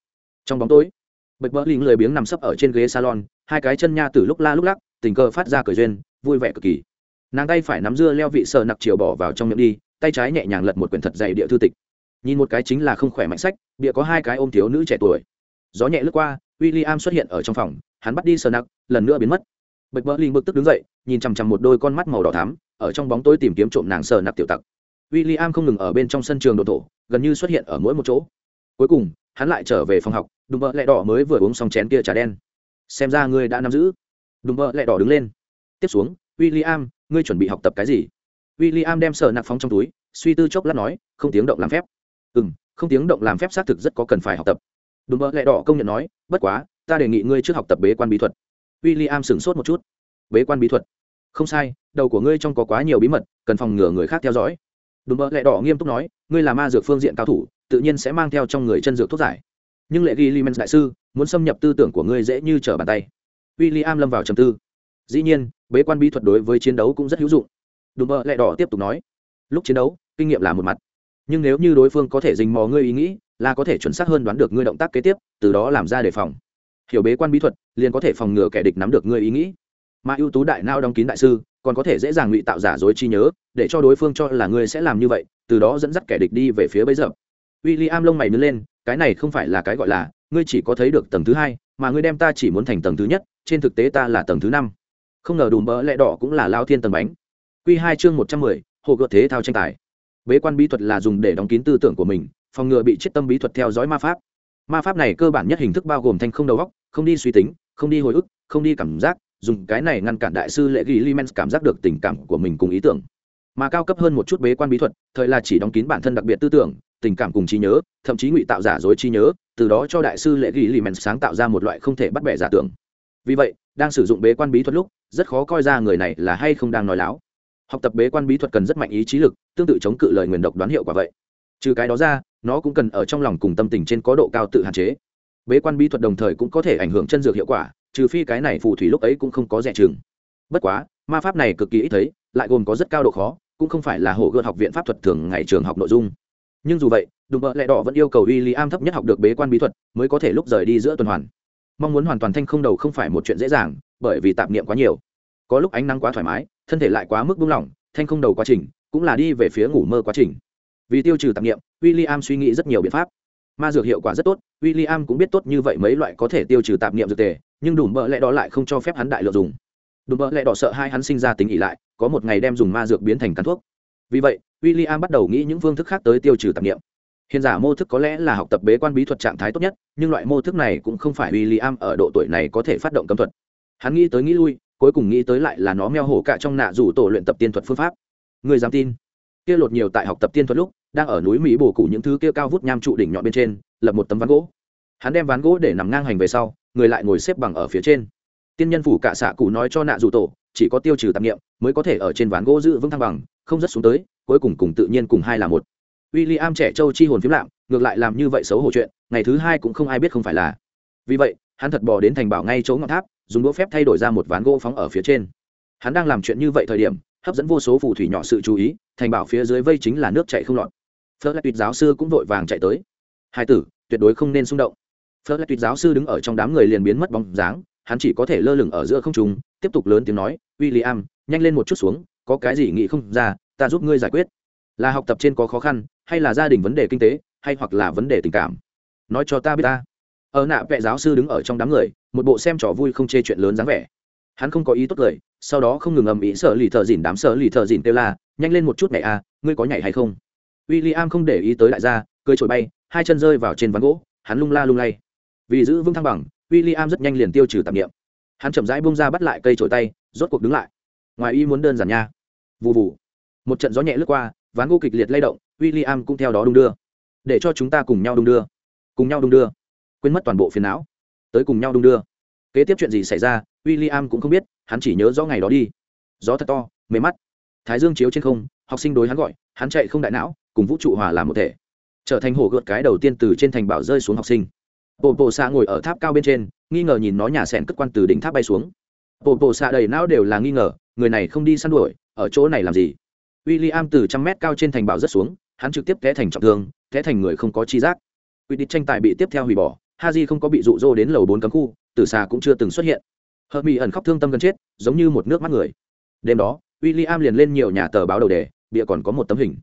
Trong bóng tối, bạch bỡ lính lười biếng nằm sấp ở trên ghế salon, hai cái chân nha từ lúc la lúc lắc, tình cờ phát ra cười duyên, vui vẻ cực kỳ. Nàng tay phải nắm dưa leo vị sợ nặc chiều bỏ vào trong miệng đi, tay trái nhẹ nhàng lật một quyển thật dày địa thư tịch. Nhìn một cái chính là không khỏe mạnh sách bịa có hai cái ôm thiếu nữ trẻ tuổi. Gió nhẹ lướt qua w i l l i am xuất hiện ở trong phòng, hắn bắt đi sờ nặc, lần nữa biến mất bạch bờ linh bực tức đứng dậy, nhìn chằm chằm một đôi con mắt màu đỏ thắm, ở trong bóng tối tìm kiếm trộm nàng sờ nặc tiểu tặc. W i l l i am không ngừng ở bên trong sân trường đồ thổ, gần như xuất hiện ở mỗi một chỗ. Cuối cùng, hắn lại trở về phòng học, đùm bợ lẹ đỏ mới vừa uống xong chén kia trà đen. Xem ra ngươi đã nắm giữ. Đùm bợ lẹ đỏ đứng lên. Tiếp xuống w i l l i am ngươi chuẩn bị học tập cái gì? W i l l i am đem sờ nạp phóng trong túi, suy tư chốc lát nói, không tiếng động làm phép. Ừ m không tiếng động làm phép xác thực rất có cần phải học tập. Đùm bợ lẹ đỏ công nhận nói, bất quá, ta đề nghị ngươi trước học tập bế quan bí thuật w i l l i am sửng sốt một chút. Bế quan bí thuật. Không sai, đầu của ngươi trong có quá nhiều bí mật, cần phòng ngừa người khác theo dõi. Đùm bợ lẹ đỏ nghiêm túc nói, ngươi là ma dược phương diện cao thủ, tự nhiên sẽ mang theo trong người chân dược thuốc giải. Nhưng lệ ghi limens đại sư, muốn xâm nhập tư tưởng của ngươi dễ như trở bàn tay. W i l l i am lâm vào trầm tư. Dĩ nhiên, bế quan bí thuật đối với chiến đấu cũng rất hữu dụng. Đùm bợ lẹ đỏ tiếp tục nói. Lúc chiến đấu, kinh nghiệm là một mặt. Nhưng nếu như đối phương có thể dình mò ngươi ý nghĩ, là có thể chuẩn xác hơn đoán được ngươi động tác kế tiếp, từ đó làm ra đề phòng hiểu bế quan bí thuật, liền có thể phòng ngừa kẻ địch nắm được ngươi ý nghĩ. Mà ưu tú đại nao đóng kín đại sư, còn có thể dễ dàng ngụy tạo giả dối chi nhớ, để cho đối phương cho là ngươi sẽ làm như vậy, từ đó dẫn dắt kẻ địch đi về phía bấy giờ. W i l l i am lông mày nứt lên, cái này không phải là cái gọi là, ngươi chỉ có thấy được tầng thứ hai, mà ngươi đem ta chỉ muốn thành tầng thứ nhất, trên thực tế ta là tầng thứ năm. Không ngờ đùm bỡ lẽ đỏ cũng là lao thiên tầng bánh. Q hai chương một trăm mười, hồ gợt thế thao tranh tài. Bế quan bí thuật là dùng để đóng kín tư tưởng của mình, phòng ngừa bị chết tâm bí thuật theo dõi ma pháp ma pháp này cơ bản nhất hình thức bao gồm thanh không đầu góc không đi suy tính, không đi hồi ức, không đi cảm giác, dùng cái này ngăn cản đại sư lệ ghi limens cảm giác được tình cảm của mình cùng ý tưởng. Mà cao cấp hơn một chút bế quan bí thuật, thời là chỉ đóng kín bản thân đặc biệt tư tưởng, tình cảm cùng trí nhớ, thậm chí ngụy tạo giả dối trí nhớ, từ đó cho đại sư lệ ghi limens sáng tạo ra một loại không thể bắt bẻ giả tưởng. Vì vậy, đang sử dụng bế quan bí thuật lúc, rất khó coi ra người này là hay không đang nói láo. Học tập bế quan bí thuật cần rất mạnh ý trí lực, tương tự chống cự lời nguyền độc đoán hiệu quả vậy. Trừ cái đó ra nó cũng cần ở trong lòng cùng tâm tình trên có độ cao tự hạn chế. Bế quan bí thuật đồng thời cũng có thể ảnh hưởng chân dược hiệu quả, trừ phi cái này phù thủy lúc ấy cũng không có rẻ chừng. Bất quá, ma pháp này cực kỳ ít thấy, lại gồm có rất cao độ khó, cũng không phải là hổ gợt học viện pháp thuật thường ngày trường học nội dung. Nhưng dù vậy, đùm bợ lẹ đỏ vẫn yêu cầu w i l l i am thấp nhất học được bế quan bí thuật, mới có thể lúc rời đi giữa tuần hoàn. Mong muốn hoàn toàn thanh không đầu không phải một chuyện dễ dàng, bởi vì tạp niệm quá nhiều. Có lúc ánh nắng quá thoải mái, thân thể lại quá mức buông lỏng, thanh không đầu quá trình, cũng là đi về phía ngủ mơ quá trình vì tiêu trừ tạp niệm w i l l i am suy nghĩ rất nhiều biện pháp. Ma dược hiệu quả rất tốt w i l l i am cũng biết tốt như vậy mấy loại có thể tiêu trừ tạp niệm dược tề, nhưng đủ mỡ lẽ đó lại không cho phép hắn đại lượng dùng. Đủ mỡ lẽ đó sợ hai hắn sinh ra tính ỉ lại, có một ngày đem dùng ma dược biến thành cắn thuốc. Vì vậy w i l l i am bắt đầu nghĩ những phương thức khác tới tiêu trừ tạp niệm hiện giả mô thức có lẽ là học tập bế quan bí thuật trạng thái tốt nhất, nhưng loại mô thức này cũng không phải w i l l i am ở độ tuổi này có thể phát động cấm thuật. Hắn nghĩ tới nghĩ lui, cuối cùng nghĩ tới lại là nó meo hổ cả trong nạ rủ tổ luyện tập tiên thuật phương pháp. Người dám tin? Kia lột nhiều tại học tập tiên thuật lúc, đang ở núi mỹ bổ cụ những thứ kia cao vút nham trụ đỉnh nhọn bên trên, lập một tấm ván gỗ. Hắn đem ván gỗ để nằm ngang hành về sau, người lại ngồi xếp bằng ở phía trên. Tiên nhân phủ cả xạ cụ nói cho nạ dù tổ, chỉ có tiêu trừ tạp nghiệm mới có thể ở trên ván gỗ giữ vững thăng bằng, không rất xuống tới, cuối cùng cùng tự nhiên cùng hai là một. W i l l i am trẻ trâu chi hồn phiếm lạm ngược lại làm như vậy xấu hổ chuyện, ngày thứ hai cũng không ai biết không phải là. Vì vậy, hắn thật bò đến thành bảo ngay chỗ ngọn tháp, dùng đũa phép thay đổi ra một ván gỗ phóng ở phía trên. Hắn đang làm chuyện như vậy thời điểm hấp dẫn vô số phù thủy nhỏ sự chú ý, thành bảo phía dưới vây chính là nước chạy không lọt. Phớt lại tuyệt giáo sư cũng vội vàng chạy tới. Hai tử, tuyệt đối không nên xung động. Phớt lại tuyệt giáo sư đứng ở trong đám người liền biến mất bóng dáng, hắn chỉ có thể lơ lửng ở giữa không trung, tiếp tục lớn tiếng nói w i l l i am nhanh lên một chút xuống, có cái gì nghĩ không ra, ta giúp ngươi giải quyết. Là học tập trên có khó khăn, hay là gia đình vấn đề kinh tế, hay hoặc là vấn đề tình cảm? Nói cho ta biết ta. Ở nạ vệ giáo sư đứng ở trong đám người, một bộ xem trò vui không chê chuyện lớn dáng vẻ hắn không có ý tốt cười sau đó không ngừng ầm ĩ sợ lì thợ dìn đám sợ lì thợ dìn kêu la, nhanh lên một chút nhảy a à, ngươi có nhảy hay không? W i l l i am không để ý tới đại gia, cười trội bay, hai chân rơi vào trên ván gỗ, hắn lung la lung lay. Vì giữ vững thăng bằng w i l l i am rất nhanh liền tiêu trừ tạp nghiệm hắn chậm rãi bung ra bắt lại cây trổi tay, rốt cuộc đứng lại. Ngoài y muốn đơn giản nha. Vụ vụ một trận gió nhẹ lướt qua, ván gỗ kịch liệt lay động w i l l i am cũng theo đó đung đưa. Để cho chúng ta cùng nhau đung đưa. Cùng nhau đung đưa. Quên mất toàn bộ phiền não. Tới cùng nhau đung đưa. Kế tiếp chuyện gì xảy ra w i l l i am cũng không biết, hắn chỉ nhớ rõ ngày đó đi. Gió thật to, mê mắt. Thái dương chiếu trên không, học sinh đối hắn gọi, hắn chạy không đại não, cùng vũ trụ hòa làm một thể. Trở thành hổ gợt cái đầu tiên từ trên thành bảo rơi xuống học sinh. Bộ bộ xạ ngồi ở tháp cao bên trên, nghi ngờ nhìn nó nhà sẻn cất quan từ đỉnh tháp bay xuống. Bộ bộ xạ đầy não đều là nghi ngờ, người này không đi săn đuổi, ở chỗ này làm gì? W i l l i am từ trăm mét cao trên thành bảo rất xuống, hắn trực tiếp té thành trọng thương, té thành người không có chi giác. Quy định tranh tài bị tiếp theo hủy bỏ, haji không có bị rụ rỗ đến lầu bốn cấm khu tử xà cũng chưa từng xuất hiện hợp mỹ ẩn khóc thương tâm gần chết giống như một nước mắt người đêm đó w i l l i am liền lên nhiều nhà tờ báo đầu đề bịa còn có một tấm hình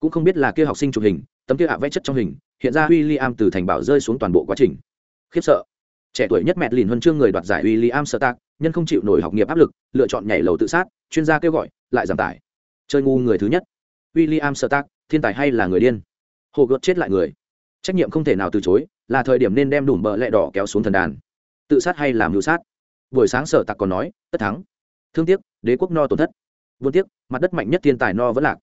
cũng không biết là kia học sinh chụp hình tấm kia ạ vẽ chất trong hình hiện ra w i l l i am từ thành bảo rơi xuống toàn bộ quá trình khiếp sợ trẻ tuổi nhất mẹ lìn huân chương người đoạt giải William tạc nhân không chịu nổi học nghiệp áp lực, lựa chọn nhảy lầu tự sát, chuyên gia kêu gọi, lại giảm tải. Chơi ngu người thứ nhất. William tạc thiên tài hay là người điên? Hồ gợt chết lại người. Trách nhiệm không thể nào từ chối, là thời điểm nên đem đủ bợ lẹ đỏ kéo xuống thần đàn. Tự sát hay làm hữu sát? Buổi sáng sở tặc còn nói, tất thắng. Thương tiếc, đế quốc no tổn thất. Buồn tiếc, mặt đất mạnh nhất thiên tài no vẫn lạc.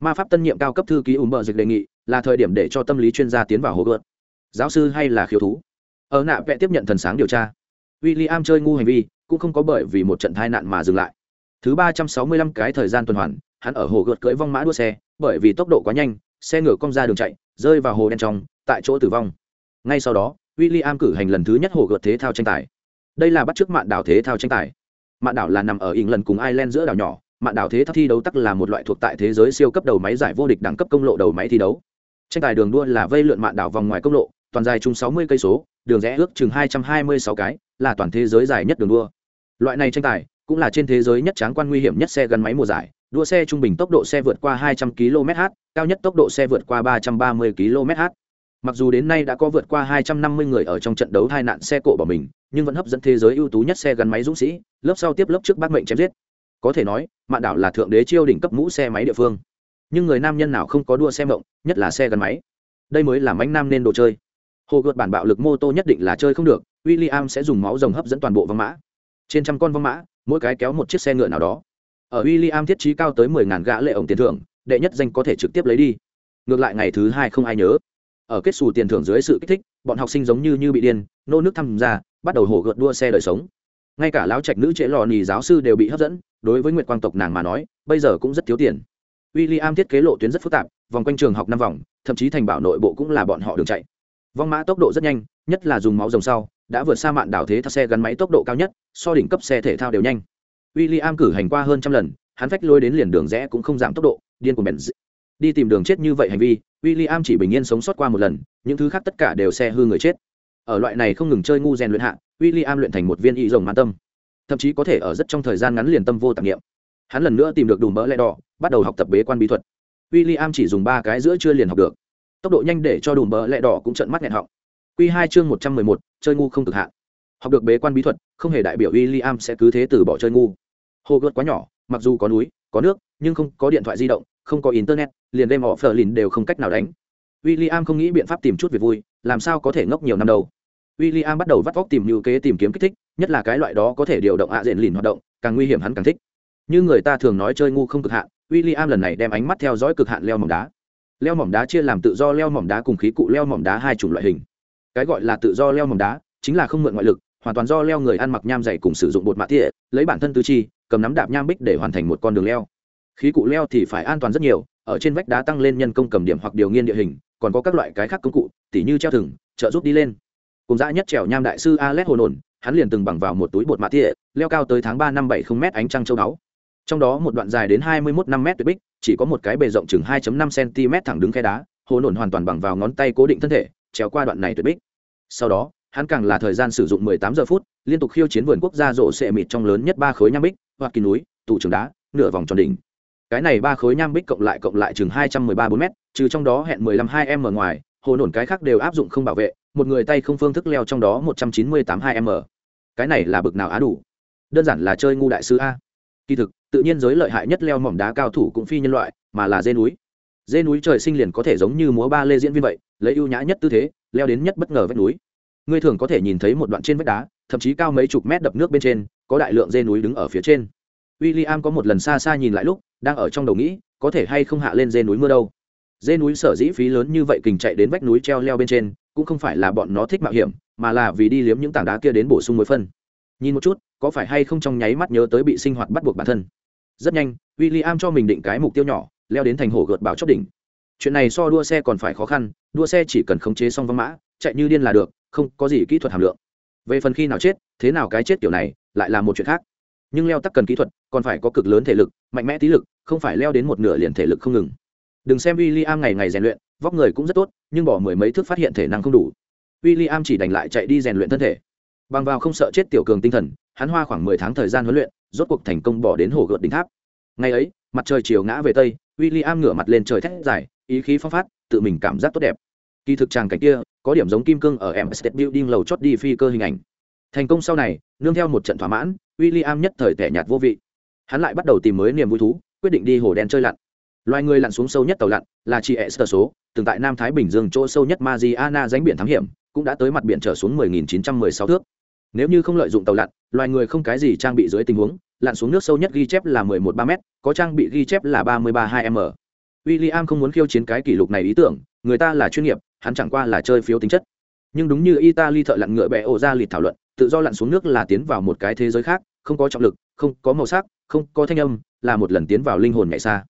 Ma pháp tân nhiệm cao cấp thư ký ủng bờ dịch đề nghị, là thời điểm để cho tâm lý chuyên gia tiến vào hồ gợt. Giáo sư hay là khiếu thú? ở nạ vẽ tiếp nhận thần sáng điều tra w i l l i am chơi ngu hành vi cũng không có bởi vì một trận tai nạn mà dừng lại thứ ba trăm sáu mươi lăm cái thời gian tuần hoàn hắn ở hồ gợt cưỡi vong mã đua xe bởi vì tốc độ quá nhanh xe ngựa cong ra đường chạy rơi vào hồ đen trong tại chỗ tử vong ngay sau đó w i l l i am cử hành lần thứ nhất hồ gợt thế thao tranh tài đây là bắt t r ư ớ c mạn đảo thế thao tranh tài. Mạn đảo là nằm ở ỉng lần cùng ireland giữa đảo nhỏ. Mạn đảo thế thao thi đấu tắc là một loại thuộc tại thế giới siêu cấp đầu máy giải vô địch đẳng cấp công lộ đầu máy thi đấu. Tranh tài đường đua là vây lượn mạn đảo vòng ngoài công lộ toàn dài chung sáu mươi cây số đường rẽ ước chừng hai trăm hai mươi sáu cái là toàn thế giới dài nhất đường đua. Loại này tranh tài cũng là trên thế giới nhất tráng quan nguy hiểm nhất xe gắn máy mùa giải. Đua xe trung bình tốc độ xe vượt qua 200 km/h, cao nhất tốc độ xe vượt qua 330 km/h. Mặc dù đến nay đã có vượt qua 250 người ở trong trận đấu tai nạn xe cộ bỏ mình, nhưng vẫn hấp dẫn thế giới ưu tú nhất xe gắn máy dũng sĩ, lớp sau tiếp lớp trước bác mệnh chém giết. Có thể nói, Mạn đảo là thượng đế chiêu đỉnh cấp mũ xe máy địa phương. Nhưng người nam nhân nào không có đua xe mộng, nhất là xe gắn máy. Đây mới là mánh nam nên đồ chơi hồ gợt bản bạo lực mô tô nhất định là chơi không được William sẽ dùng máu rồng hấp dẫn toàn bộ vong mã trên trăm con vong mã mỗi cái kéo một chiếc xe ngựa nào đó ở William thiết trí cao tới mười ngàn gã lệ ổng tiền thưởng đệ nhất danh có thể trực tiếp lấy đi ngược lại ngày thứ hai không ai nhớ ở kết xù tiền thưởng dưới sự kích thích, bọn học sinh giống như như bị điên, nô nước tham gia bắt đầu hổ gợt đua xe đời sống. Ngay cả lão trạch nữ trễ lò nì giáo sư đều bị hấp dẫn, đối với nguyệt quang tộc nàng mà nói, bây giờ cũng rất thiếu tiền. William thiết kế lộ tuyến rất phức tạp, vòng quanh trường học năm vòng, thậm chí thành bảo nội bộ cũng là bọn họ đường chạy. Vong mã tốc độ rất nhanh, nhất là dùng máu rồng sau, đã vượt xa mạn đảo thế thao xe gắn máy tốc độ cao nhất, so đỉnh cấp xe thể thao đều nhanh. W i l l i am cử hành qua hơn trăm lần, hắn phách lôi đến liền đường rẽ cũng không giảm tốc độ, điên của bèn đi tìm đường chết như vậy hành vi w i l l i am chỉ bình yên sống sót qua một lần, những thứ khác tất cả đều xe hư người chết. Ở loại này không ngừng chơi ngu rèn luyện hạ w i l l i am luyện thành một viên y rồng man tâm. Thậm chí có thể ở rất trong thời gian ngắn liền tâm vô tạp nghiệm hắn lần nữa tìm được đủ mỡ lẽ đỏ, bắt đầu học tập bế quan bí thuật. W i l l i am chỉ dùng ba cái giữa chưa liền học được. Tốc độ nhanh để cho đủ mỡ lẹ đỏ cũng trận mắt nghẹn họng. Q hai chương một trăm mười một, chơi ngu không cực hạn. Học được bế quan bí thuật, không hề đại biểu w i l l i am sẽ cứ thế từ bỏ chơi ngu. Hồ gợt quá nhỏ, mặc dù có núi, có nước, nhưng không có điện thoại di động không có internet, liền đem họ phờ lìn đều không cách nào đánh. W i l l i am không nghĩ biện pháp tìm chút việc vui, làm sao có thể ngốc nhiều năm đâu. W i l l i am bắt đầu vắt vóc tìm như kế tìm kiếm kích thích, nhất là cái loại đó có thể điều động ạ à diện lìn hoạt động, càng nguy hiểm hắn càng thích. Như người ta thường nói chơi ngu không cực hạn w i l l i am lần này đem ánh mắt theo dõi cực hạn leo mỏng đá. Leo mỏm đá chia làm tự do leo mỏm đá cùng khí cụ leo mỏm đá hai chủng loại hình. Cái gọi là tự do leo mỏm đá chính là không mượn ngoại lực, hoàn toàn do leo người ăn mặc nham dày cùng sử dụng bột mạ thiện lấy bản thân tư chi, cầm nắm đạp nham bích để hoàn thành một con đường leo khí cụ leo thì phải an toàn rất nhiều, ở trên vách đá tăng lên nhân công cầm điểm hoặc điều nghiên địa hình, còn có các loại cái khác công cụ, tỉ như treo thừng, trợ giúp đi lên. Cùng dã nhất trèo nham đại sư alex hồn nồn hắn liền từng bằng vào một túi bột mạ thiệ leo cao tới tháng ba năm bảy không m ánh trăng châu đáo. trong đó một đoạn dài đến hai mươi một năm m tuyệt bích, chỉ có một cái bề rộng chừng 2.5 cm thẳng đứng khe đá, hồn nổn hoàn toàn bằng vào ngón tay cố định thân thể, trèo qua đoạn này tuyệt bích. Sau đó, hắn càng là thời gian sử dụng 18 giờ phút, liên tục khiêu chiến vườn quốc gia rộ sệ mịt trong lớn nhất ba khối nham bích, hoặc kỳ núi tủ trường đá, nửa vòng tròn đỉnh cái này ba khối nham bích cộng lại cộng lại chừng 213 4 m trừ trong đó hẹn 15 2 m ngoài, hồ nổn cái khác đều áp dụng không bảo vệ, một người tay không phương thức leo trong đó 198 2 m cái này là bực nào á đủ? Đơn giản là chơi ngu đại sư a. Kỳ thực, tự nhiên giới lợi hại nhất leo mỏm đá cao thủ cũng phi nhân loại, mà là dê núi. Dê núi trời sinh liền có thể giống như múa ba lê diễn viên vậy, lấy ưu nhã nhất tư thế, leo đến nhất bất ngờ vách núi. Ngươi thường có thể nhìn thấy một đoạn trên vách đá, thậm chí cao mấy chục mét đập nước bên trên, có đại lượng dê núi đứng ở phía trên. W i l l i am có một lần xa xa nhìn lại lúc đang ở trong đầu nghĩ, có thể hay không hạ lên dê núi mưa đâu. Dê núi sở dĩ phí lớn như vậy kình chạy đến vách núi treo leo bên trên, cũng không phải là bọn nó thích mạo hiểm, mà là vì đi liếm những tảng đá kia đến bổ sung mối phân. Nhìn một chút, có phải hay không trong nháy mắt nhớ tới bị sinh hoạt bắt buộc bản thân. Rất nhanh w i l l i am cho mình định cái mục tiêu nhỏ, leo đến thành hồ gợt bảo chót đỉnh. Chuyện này so đua xe còn phải khó khăn, đua xe chỉ cần khống chế xong văng mã, chạy như điên là được, không có gì kỹ thuật hàm lượng. Về phần khi nào chết, thế nào cái chết kiểu này, lại là một chuyện khác nhưng leo tắc cần kỹ thuật, còn phải có cực lớn thể lực, mạnh mẽ tí lực, không phải leo đến một nửa liền thể lực không ngừng. Đừng xem w i l l i am ngày ngày rèn luyện, vóc người cũng rất tốt, nhưng bỏ mười mấy thước phát hiện thể năng không đủ. W i l l i am chỉ đành lại chạy đi rèn luyện thân thể. Bằng vào không sợ chết tiểu cường tinh thần, hắn hoa khoảng mười tháng thời gian huấn luyện, rốt cuộc thành công bỏ đến hồ gợt đỉnh tháp. Ngày ấy, mặt trời chiều ngã về tây w i l l i am ngửa mặt lên trời thét dài, ý khí phong phát, tự mình cảm giác tốt đẹp. Kỳ thực tràng cảnh kia, có điểm giống kim cương ở em building lầu chót đi phi cơ hình ảnh thành công sau này, nương theo một trận thỏa mãn, William nhất thời tẻ nhạt vô vị. Hắn lại bắt đầu tìm mới niềm vui thú, quyết định đi hồ đen chơi lặn. Loài người lặn xuống sâu nhất tàu lặn, là chị ẹ số, từng tại nam thái bình dương chỗ sâu nhất mariana rãnh biển thám hiểm, cũng đã tới mặt biển trở xuống 10.916 thước. Nếu như không lợi dụng tàu lặn, loài người không cái gì trang bị dưới tình huống, lặn xuống nước sâu nhất ghi chép là 11 3 m có trang bị ghi chép là 33 2 m. William không muốn khiêu chiến cái kỷ lục này ý tưởng, người ta là chuyên nghiệp, hắn chẳng qua là chơi phiếu tính chất. Nhưng đúng như italy thợ lặn ngựa bẹ ổ ra lịt thảo luận tự do lặn xuống nước là tiến vào một cái thế giới khác, không có trọng lực, không có màu sắc, không có thanh âm, là một lần tiến vào linh hồn nhảy xa.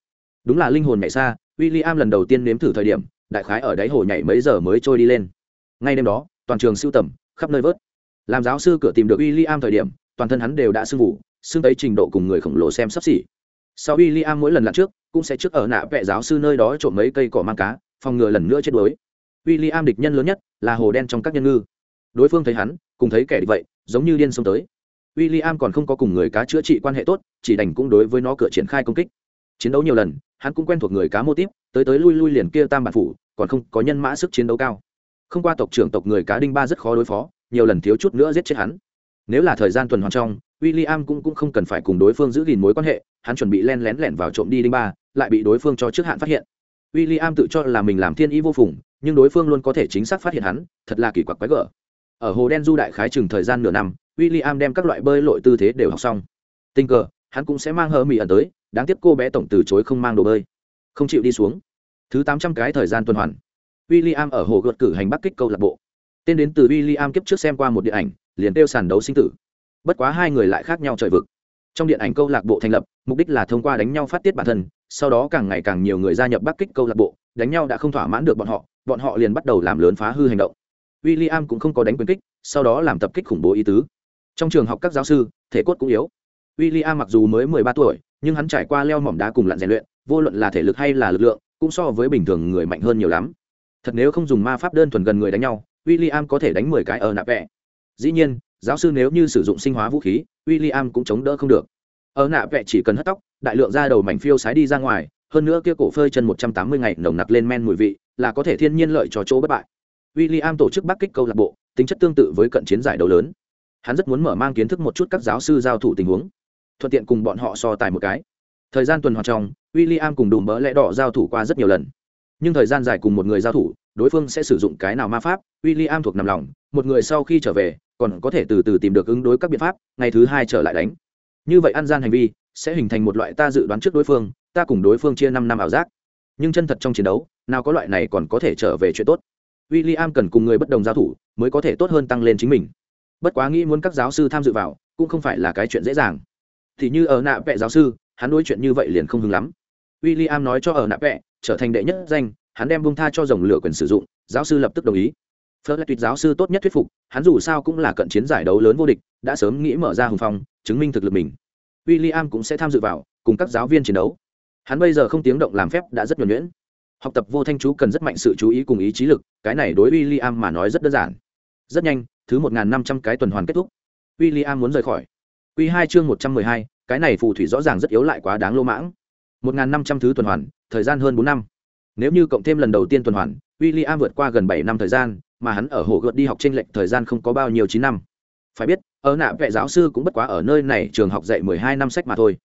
Đúng là linh hồn nhảy xa, William lần đầu tiên nếm thử thời điểm, đại khái ở đáy hồ nhảy mấy giờ mới trôi đi lên. Ngay đêm đó, toàn trường sưu tầm, khắp nơi vớt. Làm giáo sư cửa tìm được William thời điểm, toàn thân hắn đều đã sưng vụ sưng tấy trình độ cùng người khổng lồ xem sắp xỉ. Sau William mỗi lần lặn trước, cũng sẽ trước ở nạ vẽ giáo sư nơi đó trộm mấy cây cỏ mang cá, phòng ngừa lần nữa chết đuối. William địch nhân lớn nhất là hồ đen trong các nhân ngư đối phương thấy hắn, cùng thấy kẻ địch vậy, giống như điên xông tới. William còn không có cùng người cá chữa trị quan hệ tốt, chỉ đành cũng đối với nó cửa triển khai công kích. Chiến đấu nhiều lần, hắn cũng quen thuộc người cá mô típ, tới tới lui lui liền kia tam bản phủ, còn không có nhân mã sức chiến đấu cao. Không qua tộc trưởng tộc người cá đinh ba rất khó đối phó, nhiều lần thiếu chút nữa giết chết hắn. Nếu là thời gian tuần hoàn trong, William cũng cũng không cần phải cùng đối phương giữ gìn mối quan hệ, hắn chuẩn bị len lén lẻn vào trộm đi đinh ba, lại bị đối phương cho trước hạn phát hiện. William tự cho là mình làm thiên ý vô phùng, nhưng đối phương luôn có thể chính xác phát hiện hắn, thật là kỳ quặc quái gở ở hồ đen du đại khái chừng thời gian nửa năm, William đem các loại bơi lội tư thế đều học xong. Tình cờ, hắn cũng sẽ mang hơ mì ẩn tới, đáng tiếc cô bé tổng từ chối không mang đồ bơi. Không chịu đi xuống. Thứ tám trăm cái thời gian tuần hoàn. William ở hồ gợt cử hành bắc kích câu lạc bộ. Tên đến từ William kiếp trước xem qua một điện ảnh, liền tiêu sàn đấu sinh tử. Bất quá hai người lại khác nhau trời vực. Trong điện ảnh câu lạc bộ thành lập, mục đích là thông qua đánh nhau phát tiết bản thân, sau đó càng ngày càng nhiều người gia nhập bắc kích câu lạc bộ, đánh nhau đã không thỏa mãn được bọn họ bọn họ liền bắt đầu làm lớn phá hư hành động. William cũng không có đánh quyền kích, sau đó làm tập kích khủng bố ý tứ. Trong trường học các giáo sư, thể cốt cũng yếu. William mặc dù mới 13 tuổi, nhưng hắn trải qua leo mỏm đá cùng lặn rèn luyện, vô luận là thể lực hay là lực lượng, cũng so với bình thường người mạnh hơn nhiều lắm. Thật nếu không dùng ma pháp đơn thuần gần người đánh nhau, William có thể đánh 10 cái ở nạp vẽ dĩ nhiên, giáo sư nếu như sử dụng sinh hóa vũ khí, William cũng chống đỡ không được. Ở nạ vẽ chỉ cần hất tóc, đại lượng ra đầu mảnh phiêu sái đi ra ngoài, hơn nữa kia cổ phơi chân 180 ngày nồng nặc lên men mùi vị, là có thể thiên nhiên lợi cho chỗ bất bại. William tổ chức bắc kích câu lạc bộ, tính chất tương tự với cận chiến giải đấu lớn. Hắn rất muốn mở mang kiến thức một chút các giáo sư giao thủ tình huống, thuận tiện cùng bọn họ so tài một cái. Thời gian tuần hoàn trong, William cùng đùm bỡ lẽ đỏ giao thủ qua rất nhiều lần. Nhưng thời gian dài cùng một người giao thủ, đối phương sẽ sử dụng cái nào ma pháp, William thuộc nằm lòng, một người sau khi trở về, còn có thể từ từ tìm được ứng đối các biện pháp, ngày thứ hai trở lại đánh. Như vậy ăn gian hành vi, sẽ hình thành một loại ta dự đoán trước đối phương, ta cùng đối phương chia năm năm ảo giác. Nhưng chân thật trong chiến đấu, nào có loại này còn có thể trở về chuyện tốt. William cần cùng người bất đồng giao thủ, mới có thể tốt hơn tăng lên chính mình. Bất quá nghĩ muốn các giáo sư tham dự vào, cũng không phải là cái chuyện dễ dàng. Thì như ở nạ vẽ giáo sư, hắn đối chuyện như vậy liền không hứng lắm. William nói cho ở nạ vẽ trở thành đệ nhất danh, hắn đem bung tha cho dòng lửa quyền sử dụng, giáo sư lập tức đồng ý. Fleur tuyệt giáo sư tốt nhất thuyết phục, hắn dù sao cũng là cận chiến giải đấu lớn vô địch, đã sớm nghĩ mở ra hùng phong, chứng minh thực lực mình. William cũng sẽ tham dự vào, cùng các giáo viên chiến đấu. Hắn bây giờ không tiếng động làm phép đã rất nhuẩn nhuyễn học tập vô thanh chú cần rất mạnh sự chú ý cùng ý chí lực, cái này đối William mà nói rất đơn giản. Rất nhanh, thứ một năm trăm cái tuần hoàn kết thúc. William muốn rời khỏi. Q hai chương một trăm mười hai, cái này phù thủy rõ ràng rất yếu lại quá đáng lô mãng. một năm trăm thứ tuần hoàn, thời gian hơn bốn năm. Nếu như cộng thêm lần đầu tiên tuần hoàn, William vượt qua gần bảy năm thời gian, mà hắn ở hồ gợt đi học trên lệch thời gian không có bao nhiêu chín năm. Phải biết, ở nạ vệ giáo sư cũng bất quá ở nơi này trường học dạy mười hai năm sách mà thôi.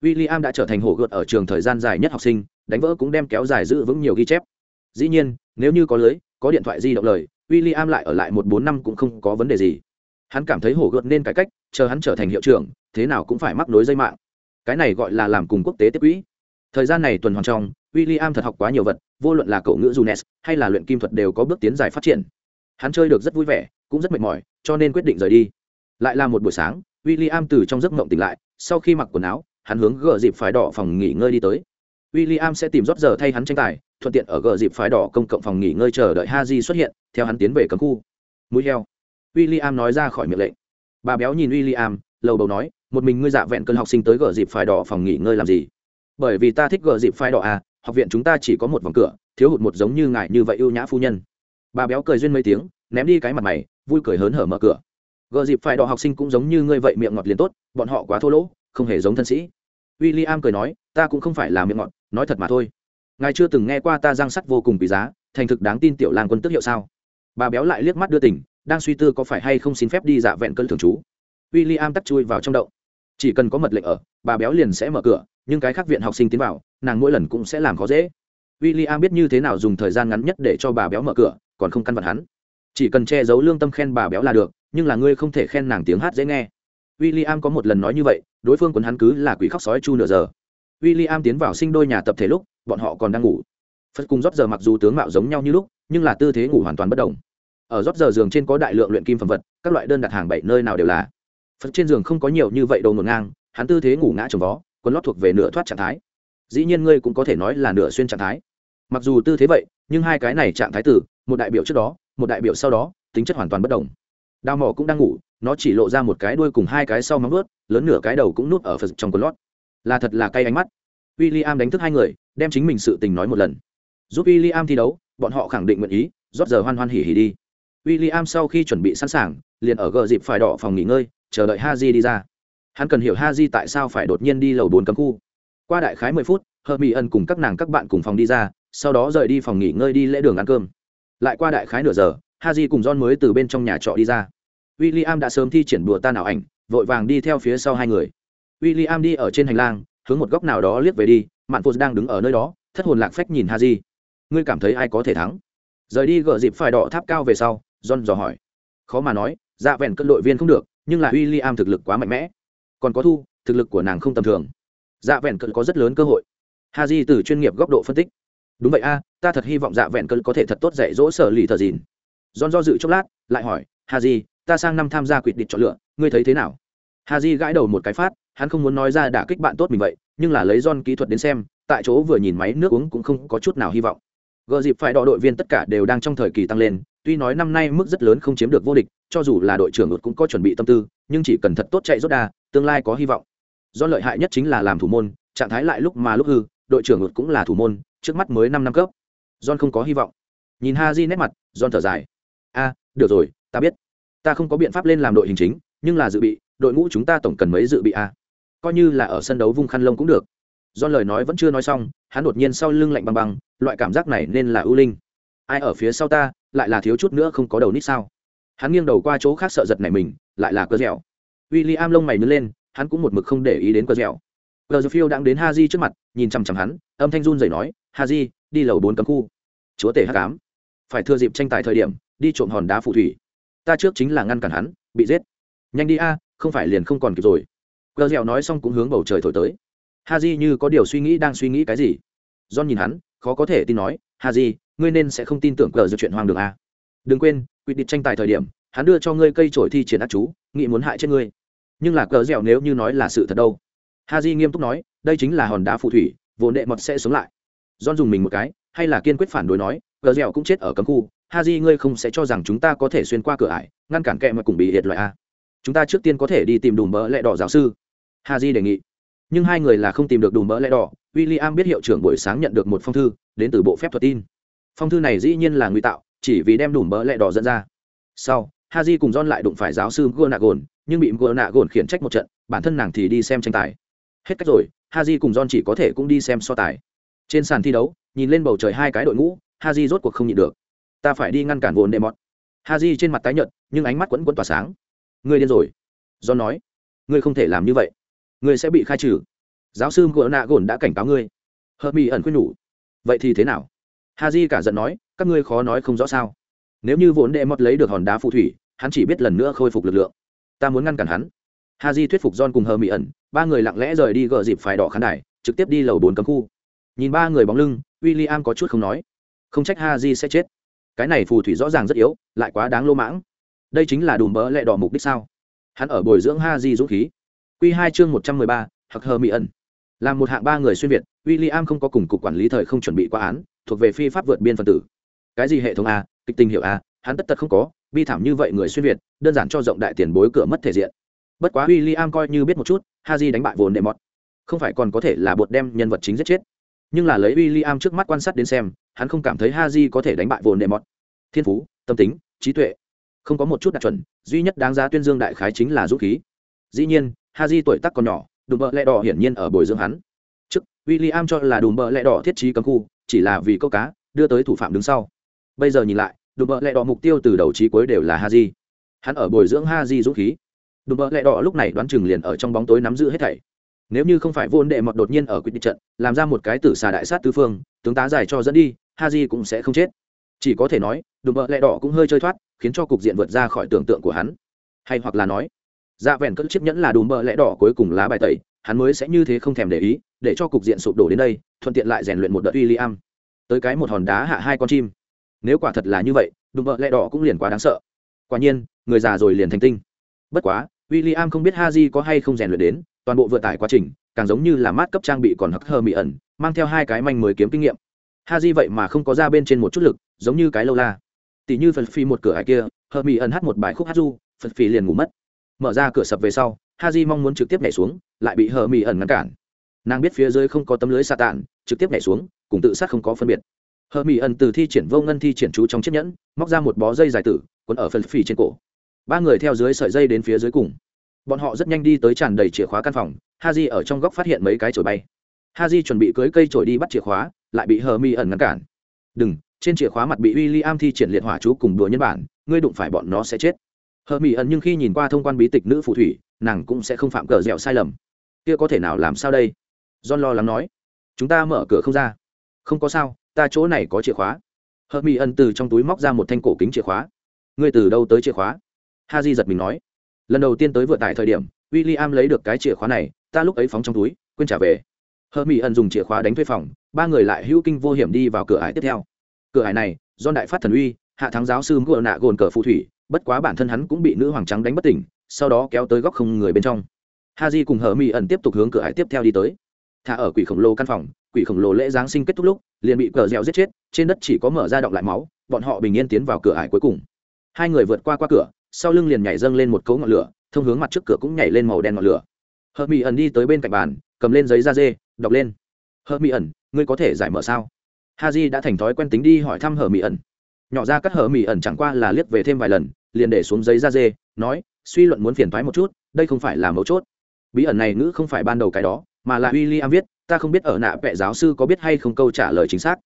William đã trở thành hồ gợt ở trường thời gian dài nhất học sinh đánh vỡ cũng đem kéo dài giữ vững nhiều ghi chép. Dĩ nhiên, nếu như có lưới, có điện thoại di động lời, William lại ở lại một bốn năm cũng không có vấn đề gì. Hắn cảm thấy hổ gợt nên cải cách, chờ hắn trở thành hiệu trưởng, thế nào cũng phải mắc nối dây mạng. Cái này gọi là làm cùng quốc tế tiếp quỹ. Thời gian này tuần hoàn trong, William thật học quá nhiều vật, vô luận là cậu ngữ Junes hay là luyện kim thuật đều có bước tiến dài phát triển. Hắn chơi được rất vui vẻ, cũng rất mệt mỏi, cho nên quyết định rời đi. Lại là một buổi sáng, William từ trong giấc mộng tỉnh lại, sau khi mặc quần áo, hắn hướng gờ dịp phái đỏ phòng nghỉ ngơi đi tới. William sẽ tìm rót giờ thay hắn tranh tài, thuận tiện ở gờ dịp phái đỏ công cộng phòng nghỉ ngơi chờ đợi Haji xuất hiện, theo hắn tiến về cấm khu. Mũi heo. William nói ra khỏi miệng lệnh. Bà béo nhìn William, lầu đầu nói, một mình ngươi dạ vẹn cơn học sinh tới gờ dịp phái đỏ phòng nghỉ ngơi làm gì? Bởi vì ta thích gờ dịp phái đỏ à học viện chúng ta chỉ có một vòng cửa, thiếu hụt một giống như ngài như vậy ưu nhã phu nhân. Bà béo cười duyên mấy tiếng, ném đi cái mặt mày, vui cười hớn hở mở cửa. Gờ dịp phái đỏ học sinh cũng giống như ngươi vậy miệng ngọt liền tốt, bọn họ quá thô lỗ, không hề giống thân sĩ. W i l l i am cười nói, ta cũng không phải là miệng ngọt nói thật mà thôi. Ngài chưa từng nghe qua ta giang sắt vô cùng quý giá, thành thực đáng tin tiểu lang quân tức hiệu sao? Bà béo lại liếc mắt đưa tỉnh đang suy tư có phải hay không xin phép đi dạ vẹn cơn thường trú. W i l l i am tắt chui vào trong đậu chỉ cần có mật lệnh ở, bà béo liền sẽ mở cửa, nhưng cái khác viện học sinh tiến vào, nàng mỗi lần cũng sẽ làm khó dễ. W i l l i am biết như thế nào dùng thời gian ngắn nhất để cho bà béo mở cửa, còn không căn vặt hắn. Chỉ cần che giấu lương tâm khen bà béo là được, nhưng là ngươi không thể khen nàng tiếng hát dễ nghe. W i l l i am có một lần nói như vậy, đối phương quấn hắn cứ là quỷ khóc sói chu nửa giờ w i l l i am tiến vào sinh đôi nhà tập thể lúc, bọn họ còn đang ngủ. Phật cùng rót giờ mặc dù tướng mạo giống nhau như lúc, nhưng là tư thế ngủ hoàn toàn bất đồng ở rót giờ giường trên có đại lượng luyện kim phẩm vật, các loại đơn đặt hàng bảy nơi nào đều là. Phật trên giường không có nhiều như vậy đồ ngổn ngang, hắn tư thế ngủ ngã trồng vó, quần lót thuộc về nửa thoát trạng thái. Dĩ nhiên ngươi cũng có thể nói là nửa xuyên trạng thái. Mặc dù tư thế vậy, nhưng hai cái này trạng thái tử, một đại biểu trước đó, một đại biểu sau đó, tính chất hoàn toàn bất đồng đào mỏ cũng đang ngủ, nó chỉ lộ ra một cái đuôi cùng hai cái sau móng ướt lớn nửa cái đầu cũng nút ở phật trong quần lót là thật là cay ánh mắt. W i l l i am đánh thức hai người, đem chính mình sự tình nói một lần. Giúp w i l l i am thi đấu, bọn họ khẳng định nguyện ý, rót giờ hoan hoan hỉ hỉ đi. W i l l i am sau khi chuẩn bị sẵn sàng, liền ở gờ dịp phải đỏ phòng nghỉ ngơi, chờ đợi ha di đi ra. Hắn cần hiểu ha di tại sao phải đột nhiên đi lầu bốn cấm khu. Qua đại khái mười phút hờ mỹ ân cùng các nàng các bạn cùng phòng đi ra, sau đó rời đi phòng nghỉ ngơi đi lễ đường ăn cơm. Lại qua đại khái nửa giờ ha di cùng john mới từ bên trong nhà trọ đi ra. W i l l i am đã sớm thi triển đùa tan ảo ảnh, vội vàng đi theo phía sau hai người w i l l i am đi ở trên hành lang, hướng một góc nào đó liếc về đi, mạn phô đang đứng ở nơi đó, thất hồn lạc phách nhìn ha ngươi cảm thấy ai có thể thắng? Rời đi gỡ dịp phải đỏ tháp cao về sau, john dò hỏi. Khó mà nói dạ vẹn cân đội viên không được, nhưng là w i l l i am thực lực quá mạnh mẽ. Còn có thu, thực lực của nàng không tầm thường. Dạ vẹn cân có rất lớn cơ hội. Ha từ chuyên nghiệp góc độ phân tích. Đúng vậy a, ta thật hy vọng dạ vẹn cân có thể thật tốt dạy dỗ sở lì thờ dìn. John do dự chốc lát, lại hỏi ha di ta sang năm tham gia quyết định chọn lựa, ngươi thấy thế nào? Ha di gãi đầu một cái phát hắn không muốn nói ra đả kích bạn tốt mình vậy, nhưng là lấy John kỹ thuật đến xem, tại chỗ vừa nhìn máy nước uống cũng không có chút nào hy vọng. Gờ dịp phải đọ đội viên tất cả đều đang trong thời kỳ tăng lên, tuy nói năm nay mức rất lớn không chiếm được vô địch, cho dù là đội trưởng cũng có chuẩn bị tâm tư, nhưng chỉ cần thật tốt chạy rốt đa tương lai có hy vọng. Do lợi hại nhất chính là làm thủ môn, trạng thái lại lúc mà lúc hư, đội trưởng cũng là thủ môn, trước mắt mới năm năm cấp. John không có hy vọng. Nhìn ha di nét mặt, john thở dài. A, được rồi, ta biết. Ta không có biện pháp lên làm đội hình chính, nhưng là dự bị, đội ngũ chúng ta tổng cần mấy dự bị a? Coi như là ở sân đấu vung khăn lông cũng được. Do lời nói vẫn chưa nói xong, hắn đột nhiên sau lưng lạnh băng băng, loại cảm giác này nên là ưu linh. Ai ở phía sau ta, lại là thiếu chút nữa không có đầu nít sao? Hắn nghiêng đầu qua chỗ khác sợ giật này mình, lại là cơ dẻo w i l l i am lông mày nứt lên, hắn cũng một mực không để ý đến cơ dẻo cờ phiêu đang đến ha di trước mặt, nhìn chằm chằm hắn, âm thanh run dậy nói ha di đi lầu bốn cấm khu. Chúa tể h tám phải thừa dịp tranh tài thời điểm, đi trộm hòn đá phù thủy. Ta trước chính là ngăn cản hắn, bị giết. Nhanh đi a, không phải liền không còn kịp rồi cờ dẻo nói xong cũng hướng bầu trời thổi tới. Ha di như có điều suy nghĩ đang suy nghĩ cái gì? John nhìn hắn, khó có thể tin nói ha di ngươi nên sẽ không tin tưởng cờ dự chuyện hoang đường a đừng quên, quyết định tranh tài thời điểm, hắn đưa cho ngươi cây trổi thi triển ác chú, nghĩ muốn hại chết ngươi. Nhưng là cờ dẻo nếu như nói là sự thật đâu? Ha di nghiêm túc nói, đây chính là hòn đá phù thủy vốn đệ mọt sẽ sống lại. John dùng mình một cái, hay là kiên quyết phản đối nói cờ dẻo cũng chết ở cấm khu ha di ngươi không sẽ cho rằng chúng ta có thể xuyên qua cửa ải, ngăn cản kẹ mà cùng bị hiệt loại a chúng ta trước tiên có thể đi tìm đùm bỡ lẹ đỏ giáo sư ha di đề nghị. Nhưng hai người là không tìm được đủ mỡ lẽ đỏ. W i l l i am biết hiệu trưởng buổi sáng nhận được một phong thư, đến từ bộ phép thuật tin. Phong thư này dĩ nhiên là nguy tạo, chỉ vì đem đủ mỡ lẽ đỏ dẫn ra. Sau ha di cùng don lại đụng phải giáo sư gua nhưng bị gua khiển trách một trận, bản thân nàng thì đi xem tranh tài. Hết cách rồi ha di cùng don chỉ có thể cũng đi xem so tài. Trên sàn thi đấu, nhìn lên bầu trời hai cái đội ngũ ha di rốt cuộc không nhịn được. Ta phải đi ngăn cản vồn đệ mọt. Ha di trên mặt tái nhợt, nhưng ánh mắt quẫn quẫn tỏa sáng. Ngươi điên rồi. John nói. Ngươi không thể làm như vậy ngươi sẽ bị khai trừ. Giáo sư gỡ nạ gồn đã cảnh cáo ngươi. Hờ mỹ ẩn khuyên nhủ. Vậy thì thế nào? Ha di cả giận nói, các ngươi khó nói không rõ sao. Nếu như vốn đệ mót lấy được hòn đá phù thủy, hắn chỉ biết lần nữa khôi phục lực lượng. Ta muốn ngăn cản hắn. Ha di thuyết phục john cùng hờ mỹ ẩn, ba người lặng lẽ rời đi gờ dịp phải đỏ khán đài, trực tiếp đi lầu bốn cấm khu. Nhìn ba người bóng lưng w i l l i am có chút không nói. Không trách ha di sẽ chết. Cái này phù thủy rõ ràng rất yếu, lại quá đáng lô mãng. Đây chính là đùm bỡ lẹ đỏ mục đích sao? Hắn ở bồi dưỡng ha di dũng khí. Q2 chương một trăm mười ba hoặc hờ mỹ ẩn. Làm một hạng ba người xuyên việt, William không có cùng cục quản lý thời không chuẩn bị qua án, thuộc về phi pháp vượt biên phân tử. Cái gì hệ thống a, kịch tình hiệu a, hắn tất tật không có, bi thảm như vậy người xuyên việt, đơn giản cho rộng đại tiền bối cửa mất thể diện. Bất quá William coi như biết một chút Haji đánh bại vồn đệ mọt. Không phải còn có thể là bột đem nhân vật chính giết chết. Nhưng là lấy William trước mắt quan sát đến xem, hắn không cảm thấy Haji có thể đánh bại vồn đệ mọt. Thiên phú, tâm tính, trí tuệ. Không có một chút đạt chuẩn, duy nhất đáng giá tuyên dương đại khái chính là dũng khí. Dĩ nhiên Haji tuổi tác còn nhỏ, đùm bợ lẹ đỏ hiển nhiên ở bồi dưỡng hắn. Trước, William cho là đùm bợ lẹ đỏ thiết trí cấm khu, chỉ là vì câu cá, đưa tới thủ phạm đứng sau. Bây giờ nhìn lại, đùm bợ lẹ đỏ mục tiêu từ đầu chí cuối đều là Haji. hắn ở bồi dưỡng Haji dũng khí. Đùm bợ lẹ đỏ lúc này đoán chừng liền ở trong bóng tối nắm giữ hết thảy. Nếu như không phải vô đệ mọt đột nhiên ở quyết định trận, làm ra một cái tử xà đại sát tứ phương, tướng tá giải cho dẫn đi, Haji cũng sẽ không chết. Chỉ có thể nói, đùm bợ lẹ đỏ cũng hơi chơi thoát, khiến cho cục diện vượt ra khỏi tưởng tượng của hắn. Hay hoặc là nói dạ vẹn cất chiếc nhẫn là đùm bợ lẽ đỏ cuối cùng lá bài tẩy, hắn mới sẽ như thế không thèm để ý, để cho cục diện sụp đổ đến đây, thuận tiện lại rèn luyện một đợt uy li am tới cái một hòn đá hạ hai con chim. Nếu quả thật là như vậy, đùm bợ lẽ đỏ cũng liền quá đáng sợ. Quả nhiên, người già rồi liền thành tinh. Bất quá w i l l i am không biết ha di có hay không rèn luyện đến, toàn bộ vừa tải quá trình, càng giống như là mát cấp trang bị còn hắc hơ mị ẩn, mang theo hai cái manh mới kiếm kinh nghiệm. Ha di vậy mà không có ra bên trên một chút lực, giống như cái lâu la. Tỷ như phần phi một cửa hải kia hơ mị ẩn hát một bài khúc hát du phần phi liền ngủ mất mở ra cửa sập về sau ha mong muốn trực tiếp nhảy xuống, lại bị hờ mị ẩn ngăn cản. Nàng biết phía dưới không có tấm lưới xa tản trực tiếp nhảy xuống, cùng tự sát không có phân biệt. Hờ mỹ ẩn từ thi triển vô ngân thi triển chú trong chiếc nhẫn, móc ra một bó dây dài tử quấn ở phần phì trên cổ. Ba người theo dưới sợi dây đến phía dưới cùng. Bọn họ rất nhanh đi tới tràn đầy chìa khóa căn phòng ha j ở trong góc phát hiện mấy cái chổi bay. Ha j chuẩn bị cưới cây chổi đi bắt chìa khóa, lại bị hờ mỹ ẩn ngăn cản. Đừng, trên chìa khóa mặt bị w i l l i am thi triển liệt hỏa chú cùng đùa nhân bản, ngươi đụng phải bọn nó sẽ chết hờ mỹ ẩn nhưng khi nhìn qua thông quan bí tịch nữ phù thủy, nàng cũng sẽ không phạm cờ dẻo sai lầm. Kia có thể nào làm sao đây? John lo lắng nói. Chúng ta mở cửa không ra. Không có sao, ta chỗ này có chìa khóa. Hờ mỹ ẩn từ trong túi móc ra một thanh cổ kính chìa khóa. Ngươi từ đâu tới chìa khóa? Ha di giật mình nói. Lần đầu tiên tới vừa tại thời điểm w i l l i am lấy được cái chìa khóa này, ta lúc ấy phóng trong túi, quên trả về. Hờ mỹ ẩn dùng chìa khóa đánh thuê phòng, ba người lại hữu kinh vô hiểm đi vào cửa ải tiếp theo. Cửa ải này do đại phát thần uy, hạ thắng giáo sư ngựa nạ gồn cờ phù thủy bất quá bản thân hắn cũng bị nữ hoàng trắng đánh bất tỉnh, sau đó kéo tới góc không người bên trong. Ha di cùng hờ mỹ ẩn tiếp tục hướng cửa ải tiếp theo đi tới. Thả ở quỷ khổng lồ căn phòng, quỷ khổng lồ lễ giáng sinh kết thúc lúc, liền bị cờ dẻo giết chết, trên đất chỉ có mở ra động lại máu, bọn họ bình yên tiến vào cửa ải cuối cùng. Hai người vượt qua qua cửa, sau lưng liền nhảy dâng lên một cấu ngọn lửa, thông hướng mặt trước cửa cũng nhảy lên màu đen ngọn lửa. Hờ mỹ ẩn đi tới bên cạnh bàn, cầm lên giấy da dê, đọc lên. Hờ mỹ ẩn, ngươi có thể giải mở sao? Ha di đã thành thói quen tính đi hỏi thăm hờ mỹ ẩn. Nhỏ ra cắt hờ mỹ ẩn chẳng qua là liếc về thêm vài lần liền để xuống giấy da dê, nói, suy luận muốn phiền thoái một chút, đây không phải là mấu chốt. Bí ẩn này ngữ không phải ban đầu cái đó, mà là w i l l i am viết, ta không biết ở nạ vệ giáo sư có biết hay không câu trả lời chính xác.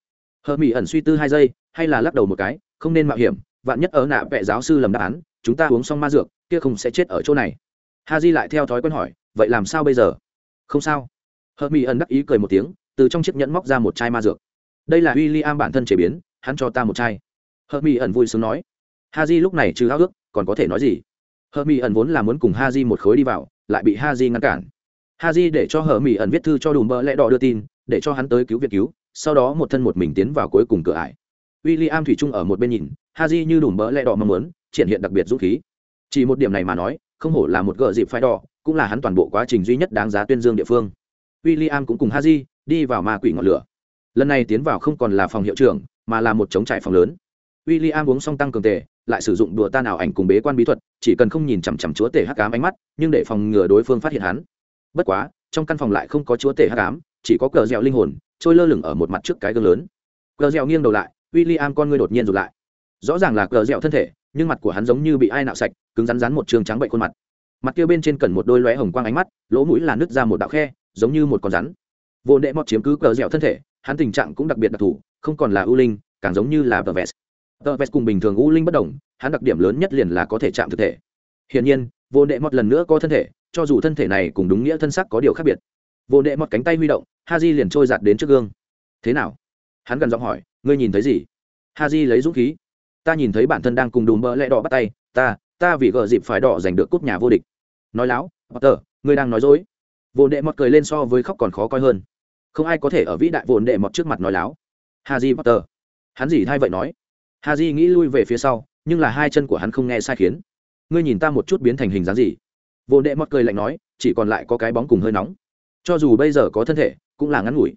Hờ mỹ ẩn suy tư hai giây, hay là lắc đầu một cái, không nên mạo hiểm, vạn nhất ở nạ vệ giáo sư lầm đáp án, chúng ta uống xong ma dược, kia không sẽ chết ở chỗ này. Ha di lại theo thói quen hỏi, vậy làm sao bây giờ? Không sao. Hờ mỹ ẩn đắc ý cười một tiếng, từ trong chiếc nhẫn móc ra một chai ma dược. Đây là w i l l i am bản thân chế biến, hắn cho ta một chai. Hờ mỹ ẩn vui sướng nói ha di lúc này trừ háo ước, còn có thể nói gì? Hờ mỹ ẩn vốn là muốn cùng ha di một khối đi vào, lại bị ha di ngăn cản. Ha di để cho hờ mỹ ẩn viết thư cho đùm bơ lẽ đỏ đưa tin, để cho hắn tới cứu viện cứu, sau đó một thân một mình tiến vào cuối cùng cửa ải. W i l l i am thủy trung ở một bên nhìn ha di như đùm bơ lẽ đỏ mong muốn, triển hiện đặc biệt dũng khí. Chỉ một điểm này mà nói, không hổ là một gợ dịp phái đỏ, cũng là hắn toàn bộ quá trình duy nhất đáng giá tuyên dương địa phương. W i l l i am cũng cùng ha di đi vào ma quỷ ngọn lửa. Lần này tiến vào không còn là phòng hiệu trưởng, mà là một chống trại phòng lớn. W i l l i am uống xong tăng cường tề lại sử dụng đùa ta nào ảnh cùng bế quan bí thuật, chỉ cần không nhìn chằm chằm chúa tể hắc cám ánh mắt, nhưng để phòng ngừa đối phương phát hiện hắn. Bất quá, trong căn phòng lại không có chúa tể hắc ám, chỉ có cờ dẻo linh hồn, trôi lơ lửng ở một mặt trước cái gương lớn. Cờ dẻo nghiêng đầu lại w i l l i am con ngươi đột nhiên rụt lại. Rõ ràng là cờ dẻo thân thể, nhưng mặt của hắn giống như bị ai nạo sạch, cứng rắn rắn một trường trắng bệnh khuôn mặt. Mặt kia bên trên cần một đôi lóe hồng quang ánh mắt, lỗ mũi là nứt ra một đạo khe, giống như một con rắn. Vô nệ mọt chiếm cứ cờ dẻo thân thể, hắn tình trạng cũng đặc biệt đặc thù, không còn là ưu linh, càng giống như là tờ vest tờ vest cùng bình thường u linh bất đồng, hắn đặc điểm lớn nhất liền là có thể chạm thực thể. Hiển nhiên, vô đệ mọt lần nữa có thân thể, cho dù thân thể này cùng đúng nghĩa thân sắc có điều khác biệt. Vô đệ mọt cánh tay huy động ha Di liền trôi giạt đến trước gương. Thế nào? Hắn gần giọng hỏi, ngươi nhìn thấy gì? Ha Di lấy dũng khí, ta nhìn thấy bản thân đang cùng đùm bỡ lẽ đỏ bắt tay, ta ta vì gợ dịp phải đỏ giành được cúp nhà vô địch. Nói láo tờ ngươi đang nói dối. Vô đệ mọt cười lên so với khóc còn khó coi hơn. Không ai có thể ở vĩ đại vô đệ mọt trước mặt nói láo. Ha Di potter, hắn gì thay vậy nói? Ha di nghĩ lui về phía sau, nhưng là hai chân của hắn không nghe sai khiến. Ngươi nhìn ta một chút biến thành hình dáng gì? Vô đệ mọt cười lạnh nói, chỉ còn lại có cái bóng cùng hơi nóng. Cho dù bây giờ có thân thể, cũng là ngắn ngủi.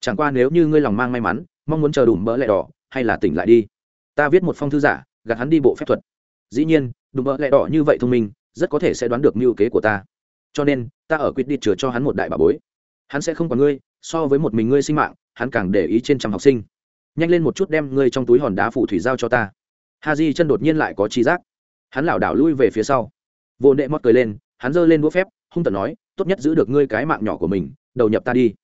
Chẳng qua nếu như ngươi lòng mang may mắn, mong muốn chờ đủ mỡ lẹ đỏ, hay là tỉnh lại đi. Ta viết một phong thư giả, gạt hắn đi bộ phép thuật. Dĩ nhiên, đùm mỡ lẹ đỏ như vậy thông minh, rất có thể sẽ đoán được mưu kế của ta. Cho nên, ta ở quyết đi chừa cho hắn một đại bà bối. Hắn sẽ không còn ngươi, so với một mình ngươi sinh mạng, hắn càng để ý trên trăm học sinh nhanh lên một chút đem ngươi trong túi hòn đá phủ thủy giao cho ta. Ha di chân đột nhiên lại có trí giác. Hắn lảo đảo lui về phía sau. Vô nệ mót cười lên, hắn giơ lên đũa phép, hung tận nói, tốt nhất giữ được ngươi cái mạng nhỏ của mình, đầu nhập ta đi.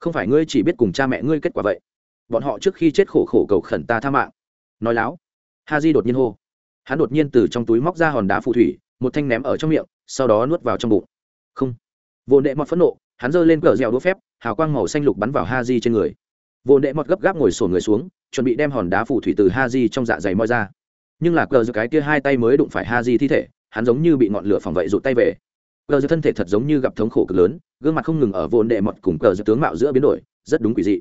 Không phải ngươi chỉ biết cùng cha mẹ ngươi kết quả vậy. Bọn họ trước khi chết khổ khổ cầu khẩn ta tha mạng. Nói láo. Ha di đột nhiên hô. Hắn đột nhiên từ trong túi móc ra hòn đá phù thủy, một thanh ném ở trong miệng, sau đó nuốt vào trong bụng. Không. Vô nệ mọt phẫn nộ, hắn giơ lên cờ dẻo đũa phép, hào quang màu xanh lục bắn vào ha di trên người vô nệ mọt gấp gáp ngồi sổ người xuống, chuẩn bị đem hòn đá phù thủy từ ha di trong dạ dày moi ra. Nhưng là cờ giữa cái kia hai tay mới đụng phải ha di thi thể, hắn giống như bị ngọn lửa phòng vậy rụt tay về. Cờ giữa thân thể thật giống như gặp thống khổ cực lớn, gương mặt không ngừng ở vô nệ mọt cùng cờ giữa tướng mạo giữa biến đổi, rất đúng quỷ dị.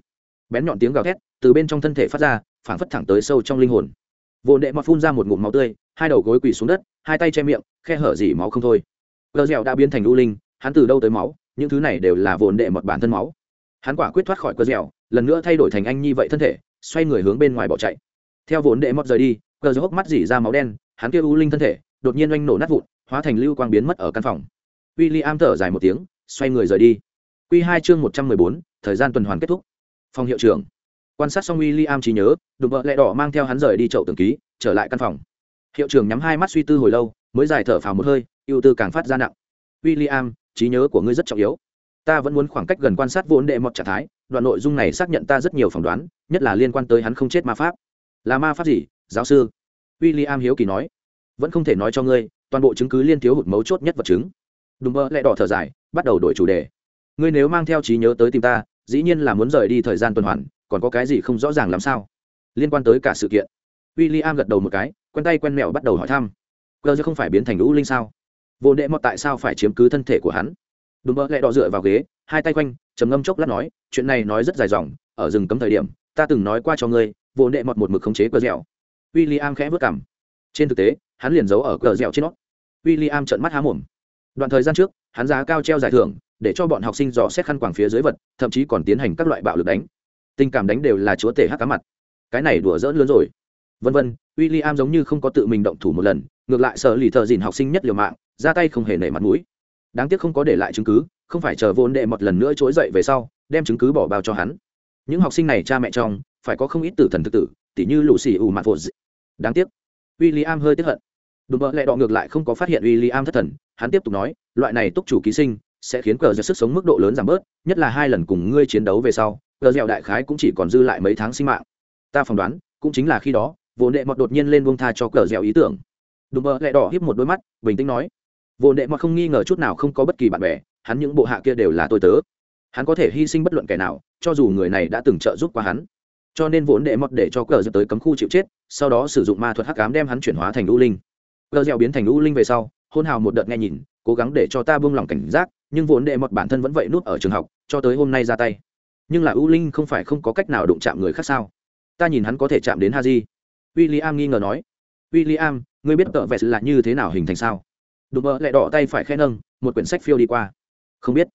Bén nhọn tiếng gào thét từ bên trong thân thể phát ra, phảng phất thẳng tới sâu trong linh hồn. Vô nệ mọt phun ra một ngụm máu tươi, hai đầu gối quỳ xuống đất, hai tay che miệng, khe hở dỉ máu không thôi. Cờ dẻo đã biến thành u linh, hắn từ đâu tới máu, những thứ này đều là vô đệ một bản thân máu hắn quả quyết thoát khỏi cơ dẻo, lần nữa thay đổi thành anh như vậy thân thể, xoay người hướng bên ngoài bỏ chạy. Theo vốn đệ mọt rời đi, cờ dẻo hốc mắt dỉ ra máu đen, hắn kêu u linh thân thể, đột nhiên oanh nổ nát vụn, hóa thành lưu quang biến mất ở căn phòng. W i l l i am thở dài một tiếng, xoay người rời đi. Q hai chương một trăm mười bốn, thời gian tuần hoàn kết thúc. Phòng hiệu trưởng. Quan sát xong w i l l i am trí nhớ đụng vợ lẹ đỏ mang theo hắn rời đi chậu tường ký, trở lại căn phòng. Hiệu trưởng nhắm hai mắt suy tư hồi lâu, mới dài thở phào một hơi, ưu tư càng phát ra nặng. W i l l i am trí nhớ của ngươi rất trọng yếu ta vẫn muốn khoảng cách gần quan sát vốn đệ mọt trạng thái, đoạn nội dung này xác nhận ta rất nhiều phỏng đoán, nhất là liên quan tới hắn không chết ma pháp. Là ma pháp gì? Giáo sư w i l l i am hiếu kỳ nói. Vẫn không thể nói cho ngươi, toàn bộ chứng cứ liên thiếu hụt mấu chốt nhất vật chứng. Đùm bơ lại đỏ thở dài, bắt đầu đổi chủ đề. Ngươi nếu mang theo trí nhớ tới tìm ta, dĩ nhiên là muốn rời đi thời gian tuần hoàn, còn có cái gì không rõ ràng làm sao? Liên quan tới cả sự kiện. W i l l i am gật đầu một cái, quen tay quen mẹo bắt đầu hỏi thăm. Cơ không phải biến thành lũ linh sao? Vô đệ mọt tại sao phải chiếm cứ thân thể của hắn? Đùm bơ lại đỏ dựa vào ghế, hai tay quanh, trầm ngâm chốc lát nói, chuyện này nói rất dài dòng, ở rừng cấm thời điểm, ta từng nói qua cho ngươi, vô đệ mọt một mực khống chế cờ dẻo. W i l l i am khẽ vớt cảm trên thực tế, hắn liền giấu ở cờ dẻo trên nó. W i l l i am trợn mắt há mồm. Đoạn thời gian trước, hắn giá cao treo giải thưởng, để cho bọn học sinh dò xét khăn quàng phía dưới vật, thậm chí còn tiến hành các loại bạo lực đánh. Tình cảm đánh đều là chúa tể hắc cá mặt. Cái này đùa dỡn lớn rồi. Vân vân w i l l i am giống như không có tự mình động thủ một lần, ngược lại sợ lì thợ dìn học sinh nhất liều mạng, ra tay không hề nể mặt mũi đáng tiếc không có để lại chứng cứ, không phải chờ vốn đệ một lần nữa trỗi dậy về sau, đem chứng cứ bỏ bao cho hắn. Những học sinh này cha mẹ chồng phải có không ít tử thần thực tử, tỉ như lù xì ủ vô dị. Đáng tiếc. W i l l i am hơi tiếp hận. Đùm bợ lẹ đọ ngược lại không có phát hiện w i l l i am thất thần, hắn tiếp tục nói, loại này túc chủ ký sinh sẽ khiến cờ giật sức sống mức độ lớn giảm bớt, nhất là hai lần cùng ngươi chiến đấu về sau, cờ dẻo đại khái cũng chỉ còn dư lại mấy tháng sinh mạng. Ta phỏng đoán, cũng chính là khi đó vốn đệ mọt đột nhiên lên buông tha cho cờ dẻo ý tưởng. Đùm bợ lẹ đỏ hiếp một đôi mắt, bình tĩnh nói vốn đệ mà không nghi ngờ chút nào không có bất kỳ bạn bè, hắn những bộ hạ kia đều là tôi tớ. Hắn có thể hy sinh bất luận kẻ nào, cho dù người này đã từng trợ giúp qua hắn. Cho nên vốn đệ mọt để cho cờ gieo tới cấm khu chịu chết, sau đó sử dụng ma thuật hắc ám đem hắn chuyển hóa thành u linh. Cờ dẻo biến thành u linh về sau, hôn hào một đợt nghe nhìn, cố gắng để cho ta buông lỏng cảnh giác, nhưng vốn đệ mọt bản thân vẫn vậy nút ở trường học, cho tới hôm nay ra tay. Nhưng là u linh không phải không có cách nào đụng chạm người khác sao? Ta nhìn hắn có thể chạm đến ha di w i l l i am nghi ngờ nói. W i l l i am ngươi biết tợ vẹt là như thế nào hình thành sao? Đùm bơ lại đỏ tay phải khen nâng, một quyển sách phiêu đi qua. Không biết.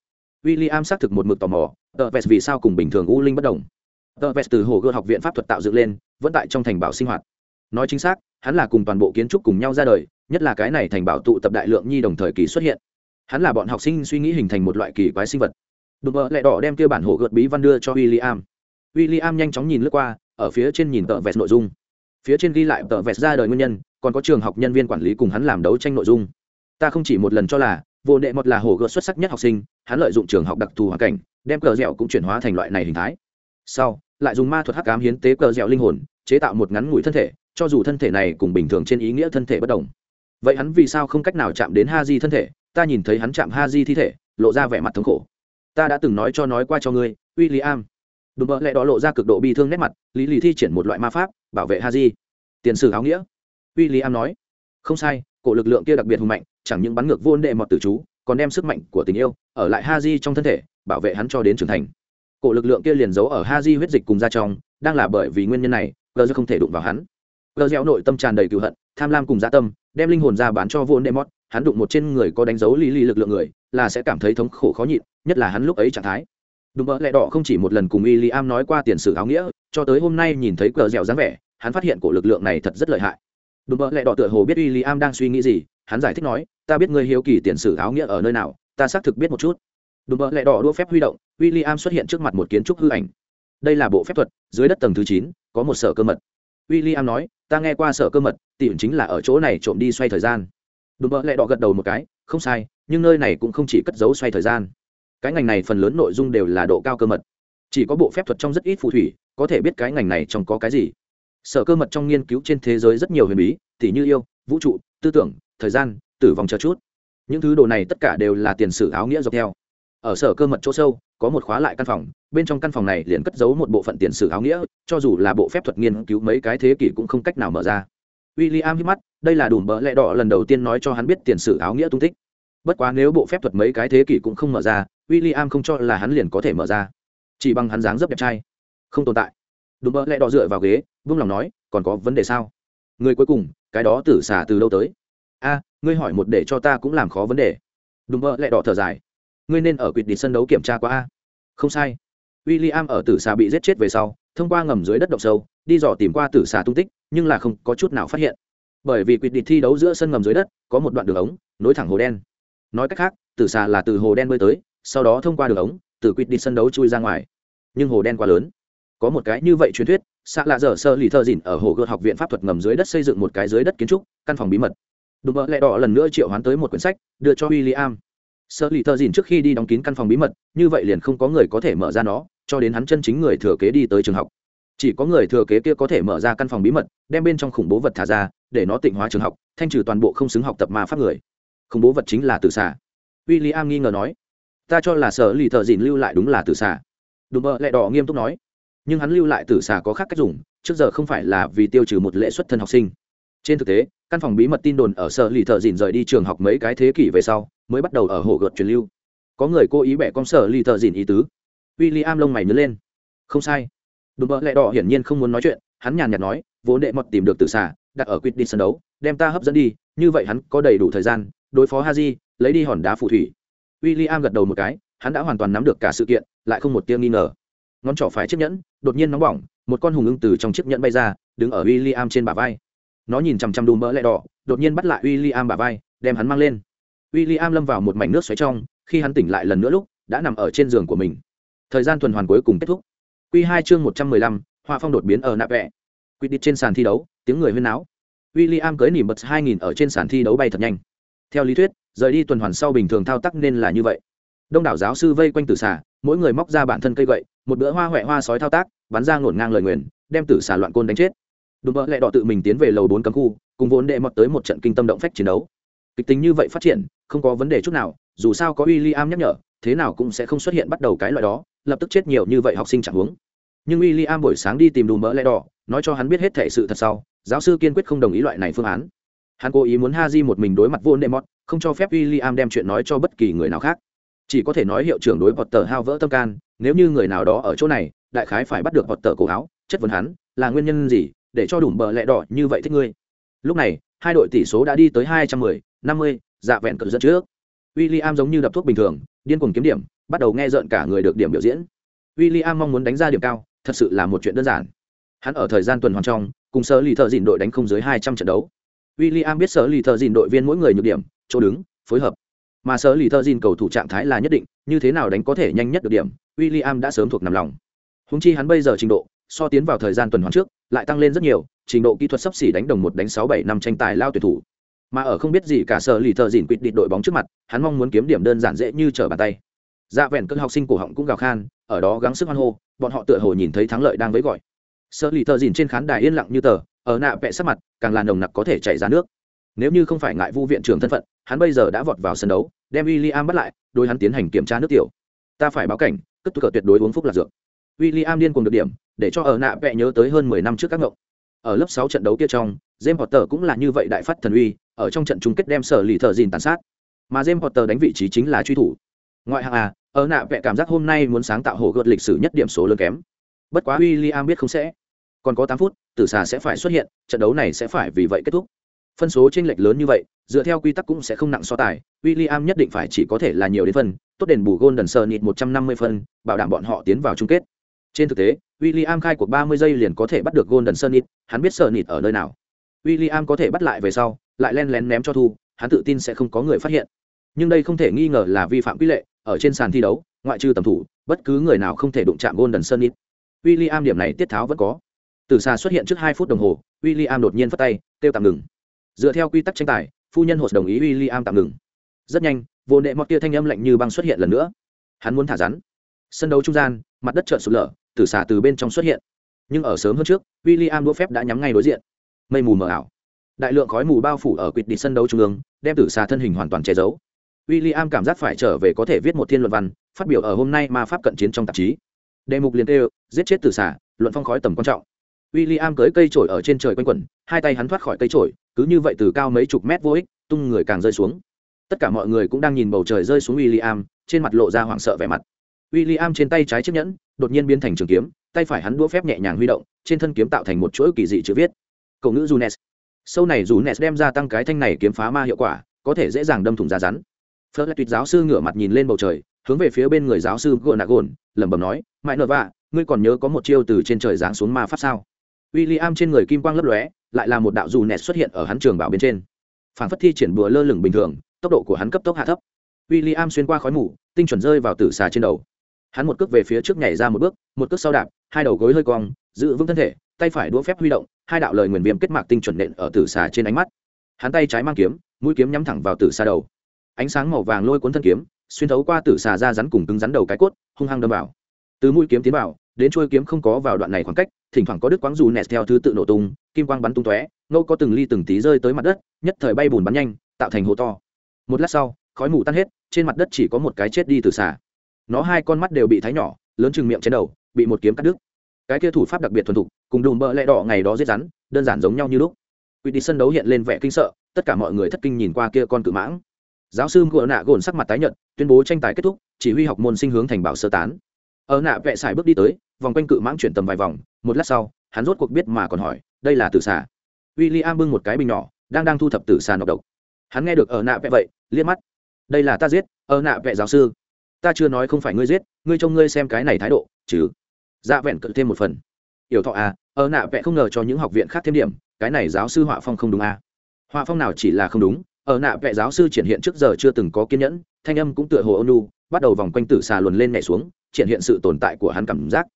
W i l l i am xác thực một mực tò mò, tờ vest vì sao cùng bình thường u linh bất đồng. Tờ vest từ hồ gươm học viện pháp thuật tạo dựng lên, vẫn tại trong thành bảo sinh hoạt. Nói chính xác, hắn là cùng toàn bộ kiến trúc cùng nhau ra đời, nhất là cái này thành bảo tụ tập đại lượng nhi đồng thời kỳ xuất hiện. Hắn là bọn học sinh suy nghĩ hình thành một loại kỳ quái sinh vật. Đùm bơ lại đỏ đem kia bản hồ gợt bí văn đưa cho w i l l i am w i l l i am nhanh chóng nhìn lướt qua, ở phía trên nhìn tờ vest nội dung. Phía trên ghi lại tờ vest ra đời nguyên nhân, còn có trường học nhân viên quản lý cùng hắn làm đấu tranh nội dung ta không chỉ một lần cho là, vô đệ một là hồ gợt xuất sắc nhất học sinh, hắn lợi dụng trường học đặc thù hoàn cảnh, đem cờ dẻo cũng chuyển hóa thành loại này hình thái. Sau, lại dùng ma thuật hắc cám hiến tế cờ dẻo linh hồn, chế tạo một ngắn ngủi thân thể, cho dù thân thể này cùng bình thường trên ý nghĩa thân thể bất đồng. Vậy hắn vì sao không cách nào chạm đến ha di thân thể? Ta nhìn thấy hắn chạm ha di thi thể, lộ ra vẻ mặt thống khổ. Ta đã từng nói cho nói qua cho ngươi w i l l i am đùm bợ lẽ đó lộ ra cực độ bi thương nét mặt, lý lì thi triển một loại ma pháp, bảo vệ ha di. Tiền sử áo nghĩa. W i l l i am nói. Không sai, cổ lực lượng kia đặc biệt hùng mạnh chẳng những bắn ngược vô đệ mọt tử chú, còn đem sức mạnh của tình yêu ở lại ha di trong thân thể, bảo vệ hắn cho đến trưởng thành. Cổ lực lượng kia liền giấu ở ha di huyết dịch cùng ra trong, đang là bởi vì nguyên nhân này gờ không thể đụng vào hắn. Gờ gieo nội tâm tràn đầy cựu hận, tham lam cùng gia tâm, đem linh hồn ra bán cho vô đệ mọt, hắn đụng một trên người có đánh dấu lý lực lượng người, là sẽ cảm thấy thống khổ khó nhịn, nhất là hắn lúc ấy trạng thái. Đùm bợ lẹ đỏ không chỉ một lần cùng y li am nói qua tiền sử áo nghĩa, cho tới hôm nay nhìn thấy cờ dẻo dáng vẻ, hắn phát hiện cổ lực lượng này thật rất lợi hại. Đùm bợ lẹ đỏ tựa hồ biết y li am đang suy nghĩ gì hắn giải thích nói, ta biết ngươi hiếu kỳ tiền sử áo nghĩa ở nơi nào, ta xác thực biết một chút. Đùm bợ lẹ đỏ đua phép huy động w i l l i am xuất hiện trước mặt một kiến trúc hư ảnh. Đây là bộ phép thuật, dưới đất tầng thứ chín, có một sở cơ mật. W i l l i am nói, ta nghe qua sở cơ mật, tìm chính là ở chỗ này trộm đi xoay thời gian. Đùm bợ lẹ đỏ gật đầu một cái, không sai, nhưng nơi này cũng không chỉ cất giấu xoay thời gian. Cái ngành này phần lớn nội dung đều là độ cao cơ mật. Chỉ có bộ phép thuật trong rất ít phù thủy, có thể biết cái ngành này trong có cái gì. Sở cơ mật trong nghiên cứu trên thế giới rất nhiều huyền bí t như yêu, vũ trụ, tư tưởng thời gian, tử vong chờ chút. Những thứ đồ này tất cả đều là tiền sử áo nghĩa dọc theo. Ở sở cơ mật chỗ sâu, có một khóa lại căn phòng, bên trong căn phòng này liền cất giấu một bộ phận tiền sử áo nghĩa, cho dù là bộ phép thuật nghiên cứu mấy cái thế kỷ cũng không cách nào mở ra. W i l l i am hít mắt, đây là đùm bỡ lẽ đỏ lần đầu tiên nói cho hắn biết tiền sử áo nghĩa tung tích. Bất quá nếu bộ phép thuật mấy cái thế kỷ cũng không mở ra w i l l i am không cho là hắn liền có thể mở ra. Chỉ bằng hắn dáng dấp đẹp trai. Không tồn tại. Đùm bỡ lẽ đỏ dựa vào ghế, vung lòng nói, còn có vấn đề sao? Người cuối cùng, cái đó tử xả từ lâu tới? A, ngươi hỏi một để cho ta cũng làm khó vấn đề. Đùm bơ lại đỏ thở dài. Ngươi nên ở quỵt đi sân đấu kiểm tra qua a. Không sai. W i l l i am ở tử xà bị giết chết về sau, thông qua ngầm dưới đất động sâu, đi dò tìm qua tử xà tung tích, nhưng là không có chút nào phát hiện. Bởi vì quỵt đi thi đấu giữa sân ngầm dưới đất, có một đoạn đường ống, nối thẳng hồ đen. Nói cách khác, tử xà là từ hồ đen bơi tới, sau đó thông qua đường ống, từ quỵt đi sân đấu chui ra ngoài. Nhưng hồ đen quá lớn. Có một cái như vậy truyền thuyết xạ lạ dở sơ lì thơ dìn ở hồ gợt học viện pháp thuật ngầm dưới đất xây dựng một cái dưới đất kiến trúc, căn phòng bí mật đùm bợ lẹ đỏ lần nữa triệu hoán tới một quyển sách, đưa cho w i l l i am sơ lì thơ dìn trước khi đi đóng kín căn phòng bí mật, như vậy liền không có người có thể mở ra nó, cho đến hắn chân chính người thừa kế đi tới trường học. Chỉ có người thừa kế kia có thể mở ra căn phòng bí mật, đem bên trong khủng bố vật thả ra, để nó tịnh hóa trường học, thanh trừ toàn bộ không xứng học tập mà pháp người. Khủng bố vật chính là từ xả w i l l i am nghi ngờ nói, ta cho là sở lì thợ dìn lưu lại đúng là từ xả đùm bợ lẹ đỏ nghiêm túc nói, nhưng hắn lưu lại tử xà có khác cách dùng, trước giờ không phải là vì tiêu trừ một lễ xuất thân học sinh trên thực tế, căn phòng bí mật tin đồn ở sở lì thợ dìn rời đi trường học mấy cái thế kỷ về sau, mới bắt đầu ở hồ gợt truyền lưu. Có người cố ý bẻ con sở lì thợ dìn ý tứ. W i l l i am lông mày nhớ lên. Không sai. Đùm bợ lẹ đỏ hiển nhiên không muốn nói chuyện, hắn nhàn nhạt nói, vốn đệ mọt tìm được tử xả đặt ở quyết đi sân đấu, đem ta hấp dẫn đi, như vậy hắn có đầy đủ thời gian, đối phó ha lấy đi hòn đá phù thủy. W i l l i am gật đầu một cái, hắn đã hoàn toàn nắm được cả sự kiện, lại không một tia nghi ngờ. Ngón trỏ phải chiếc nhẫn, đột nhiên nóng bỏng, một con hùng ưng từ trong chiếc nhẫn bay ra, đứng ở w i l l i am trên bả vai nó nhìn chằm chằm đùm mỡ lẹ đỏ, đột nhiên bắt lại w i l l i am bà vai, đem hắn mang lên. W i l l i am lâm vào một mảnh nước xoáy trong, khi hắn tỉnh lại lần nữa lúc, đã nằm ở trên giường của mình. Thời gian tuần hoàn cuối cùng kết thúc. Q hai chương một trăm mười lăm hoa phong đột biến ở nạp vẹ. Quy đít trên sàn thi đấu, tiếng người huyên náo. W i l l i am cưới nỉ bật hai nghìn ở trên sàn thi đấu bay thật nhanh. Theo lý thuyết, rời đi tuần hoàn sau bình thường thao tác nên là như vậy. Đông đảo giáo sư vây quanh tử xà, mỗi người móc ra bản thân cây gậy, một bữa hoa huệ hoa sói thao tác, bắn ra ngổn ngang lời nguyền, đem tử xà loạn côn đánh chết đùm bỡ lẹ đỏ tự mình tiến về lầu bốn cấm khu, cùng vốn đệ mọt tới một trận kinh tâm động phách chiến đấu. Kịch tính như vậy phát triển, không có vấn đề chút nào, dù sao có w i l l i am nhắc nhở, thế nào cũng sẽ không xuất hiện bắt đầu cái loại đó, lập tức chết nhiều như vậy học sinh chẳng huống. Nhưng w i l l i am buổi sáng đi tìm đùm bỡ lẹ đỏ, nói cho hắn biết hết thể sự thật sau, giáo sư kiên quyết không đồng ý loại này phương án. Hắn cố ý muốn ha di một mình đối mặt vốn đệ mọt, không cho phép w i l l i am đem chuyện nói cho bất kỳ người nào khác. Chỉ có thể nói hiệu trưởng đối bọt tờ hao vỡ tâm can, nếu như người nào đó ở chỗ này, đại khái phải bắt được bọt tờ cổ áo, chất vấn hắn, là nguyên nhân gì để cho đủ bờ lẹ đỏ như vậy thích ngươi. Lúc này, hai đội tỷ số đã đi tới hai trăm mười, năm mươi dạ vẹn cỡ dẫn trước. W i l l i am giống như đập thuốc bình thường, điên cuồng kiếm điểm, bắt đầu nghe rợn cả người được điểm biểu diễn. W i l l i am mong muốn đánh ra điểm cao, thật sự là một chuyện đơn giản. Hắn ở thời gian tuần hoàn trong, cùng sở lì thợ dìn đội đánh không dưới hai trăm trận đấu. W i l l i am biết sở lì thợ dìn đội viên mỗi người nhược điểm, chỗ đứng, phối hợp. Mà sở lì thợ dìn cầu thủ trạng thái là nhất định, như thế nào đánh có thể nhanh nhất được điểm w i l l i am đã sớm thuộc nằm lòng. Húng chi hắn bây giờ trình độ, so tiến vào thời gian tuần hoàn trước lại tăng lên rất nhiều, trình độ kỹ thuật sấp xỉ đánh đồng một đánh sáu bảy năm tranh tài lao tuyển thủ. Mà ở không biết gì cả sở lì thợ dìn quỵt định đội bóng trước mặt, hắn mong muốn kiếm điểm đơn giản dễ như trở bàn tay. Dạ vẹn cơn học sinh cổ họng cũng gào khan, ở đó gắng sức hoan hô, bọn họ tựa hồ nhìn thấy thắng lợi đang với gọi. Sở lì thợ dìn trên khán đài yên lặng như tờ, ở nạ vẽ sắc mặt, càng là nồng nặc có thể chảy ra nước. Nếu như không phải ngại vu viện trưởng thân phận, hắn bây giờ đã vọt vào sân đấu, đem w i l l i am bắt lại đôi hắn tiến hành kiểm tra nước tiểu. Ta phải báo cảnh, cất cờ tuyệt đối uống phúc lạc dược. W i l l i am điên cùng được điểm để cho ở nạ vẽ nhớ tới hơn mười năm trước các ngộng. Ở lớp sáu trận đấu kia trong, james potter cũng là như vậy đại phát thần uy, ở trong trận chung kết đem sở lì thợ dìn tàn sát. Mà james potter đánh vị trí chính là truy thủ. Ngoại hạng à ở nạ vẽ cảm giác hôm nay muốn sáng tạo hồ gợt lịch sử nhất điểm số lớn kém. Bất quá w i l l i am biết không sẽ. Còn có tám phút, tử xà sẽ phải xuất hiện, trận đấu này sẽ phải vì vậy kết thúc. Phân số chênh lệch lớn như vậy, dựa theo quy tắc cũng sẽ không nặng so tài, William nhất định phải chỉ có thể là nhiều đến phân, tốt đền bù Golden Sunnit 150 phân, bảo đảm bọn họ tiến vào chung kết trên thực tế, William khai cuộc 30 giây liền có thể bắt được Golden Sunnit hắn biết Sunnit ở nơi nào. William có thể bắt lại về sau, lại len lén ném cho thu, hắn tự tin sẽ không có người phát hiện. Nhưng đây không thể nghi ngờ là vi phạm quy lệ, ở trên sàn thi đấu, ngoại trừ tầm thủ, bất cứ người nào không thể đụng chạm Golden Sunnit William điểm này tiết tháo vẫn có. Từ xa xuất hiện trước 2 phút đồng hồ, William đột nhiên phất tay, kêu tạm ngừng. Dựa theo quy tắc tranh tài, phu nhân hột đồng ý William tạm ngừng. Rất nhanh, vô nệ mọt kia thanh âm lạnh như băng xuất hiện lần nữa. Hắn muốn thả rắn. Sân đấu trung gian, mặt đất chợt sụt lở tử xả từ bên trong xuất hiện. Nhưng ở sớm hơn trước w i l l i am đũa phép đã nhắm ngay đối diện. Mây mù mờ ảo. Đại lượng khói mù bao phủ ở quỵt đi sân đấu trung ương, đem tử xà thân hình hoàn toàn che giấu. W i l l i am cảm giác phải trở về có thể viết một thiên luận văn, phát biểu ở hôm nay mà pháp cận chiến trong tạp chí. Đề mục liền tê giết chết tử xà, luận phong khói tầm quan trọng. W i l l i am cưới cây trổi ở trên trời quanh quẩn, hai tay hắn thoát khỏi cây trổi cứ như vậy từ cao mấy chục mét vô ích, tung người càng rơi xuống. Tất cả mọi người cũng đang nhìn bầu trời rơi xuống w i l l i am trên mặt lộ ra hoảng sợ vẻ mặt w i l l i am trên tay trái chiếc nhẫn, đột nhiên biến thành trường kiếm, tay phải hắn đũa phép nhẹ nhàng huy động, trên thân kiếm tạo thành một chuỗi kỳ dị chữ viết. Cậu ngữ junes. Sâu này junes đem ra tăng cái thanh này kiếm phá ma hiệu quả, có thể dễ dàng đâm thủng da rắn. Phớt lại tuyệt giáo sư ngửa mặt nhìn lên bầu trời, hướng về phía bên người giáo sư gồn nạ gồn lẩm bẩm nói, mãi nợ vạ, ngươi còn nhớ có một chiêu từ trên trời giáng xuống ma pháp sao? W i l l i am trên người kim quang lấp lóe, lại là một đạo dù nẹt xuất hiện ở hắn trường bảo bên trên. Phản phất thi triển bùa lơ lửng bình thường, tốc độ của hắn cấp tốc hạ thấp. W i l l i am xuyên qua khói mù, tinh chuẩn rơi vào tử xà trên đầu hắn một cước về phía trước nhảy ra một bước, một cước sau đạp, hai đầu gối hơi cong, giữ vững thân thể, tay phải đũa phép huy động, hai đạo lời nguyền viêm kết mạc tinh chuẩn nện ở tử xà trên ánh mắt. Hắn tay trái mang kiếm, mũi kiếm nhắm thẳng vào tử xà đầu. Ánh sáng màu vàng lôi cuốn thân kiếm, xuyên thấu qua tử xà ra rắn cùng cứng rắn đầu cái cốt, hung hăng đâm vào. Từ mũi kiếm tiến vào, đến trôi kiếm không có vào đoạn này khoảng cách, thỉnh thoảng có đứt quáng dù nẹt theo thứ tự nổ tung, kim quang bắn tung tóe ngâu có từng ly từng tí rơi tới mặt đất, nhất thời bay bùn bắn nhanh, tạo thành hố to. Một lát sau, khói mù tan hết, trên mặt đất chỉ có một cái chết đi từ xả nó hai con mắt đều bị thái nhỏ, lớn chừng miệng trên đầu, bị một kiếm cắt đứt. Cái kia thủ pháp đặc biệt thuần thục, cùng đùm bợ lẹ đỏ ngày đó giết rắn, đơn giản giống nhau như lúc. Quy đi sân đấu hiện lên vẻ kinh sợ, tất cả mọi người thất kinh nhìn qua kia con cự mãng. Giáo sư ngựa nạ gồn sắc mặt tái nhợt, tuyên bố tranh tài kết thúc, chỉ huy học môn sinh hướng thành bảo sơ tán. Ở nạ vẽ xài bước đi tới, vòng quanh cự mãng chuyển tầm vài vòng, một lát sau, hắn rốt cuộc biết mà còn hỏi, đây là tử xà? William bưng một cái bình nhỏ, đang đang thu thập tử xà nọc độc. Hắn nghe được ở nạ vẽ vậy, liếc mắt. Đây là ta giết, ở nạ vẽ giáo sư ta chưa nói không phải ngươi giết, ngươi trông ngươi xem cái này thái độ, chứ? Dạ vẹn cự thêm một phần. Yểu thọ à ở nạ vẽ không ngờ cho những học viện khác thêm điểm, cái này giáo sư họa phong không đúng à? Họa phong nào chỉ là không đúng, ở nạ vẽ giáo sư triển hiện trước giờ chưa từng có kiên nhẫn, thanh âm cũng tựa hồ ônu bắt đầu vòng quanh tử xà luồn lên nhảy xuống, triển hiện sự tồn tại của hắn cảm giác.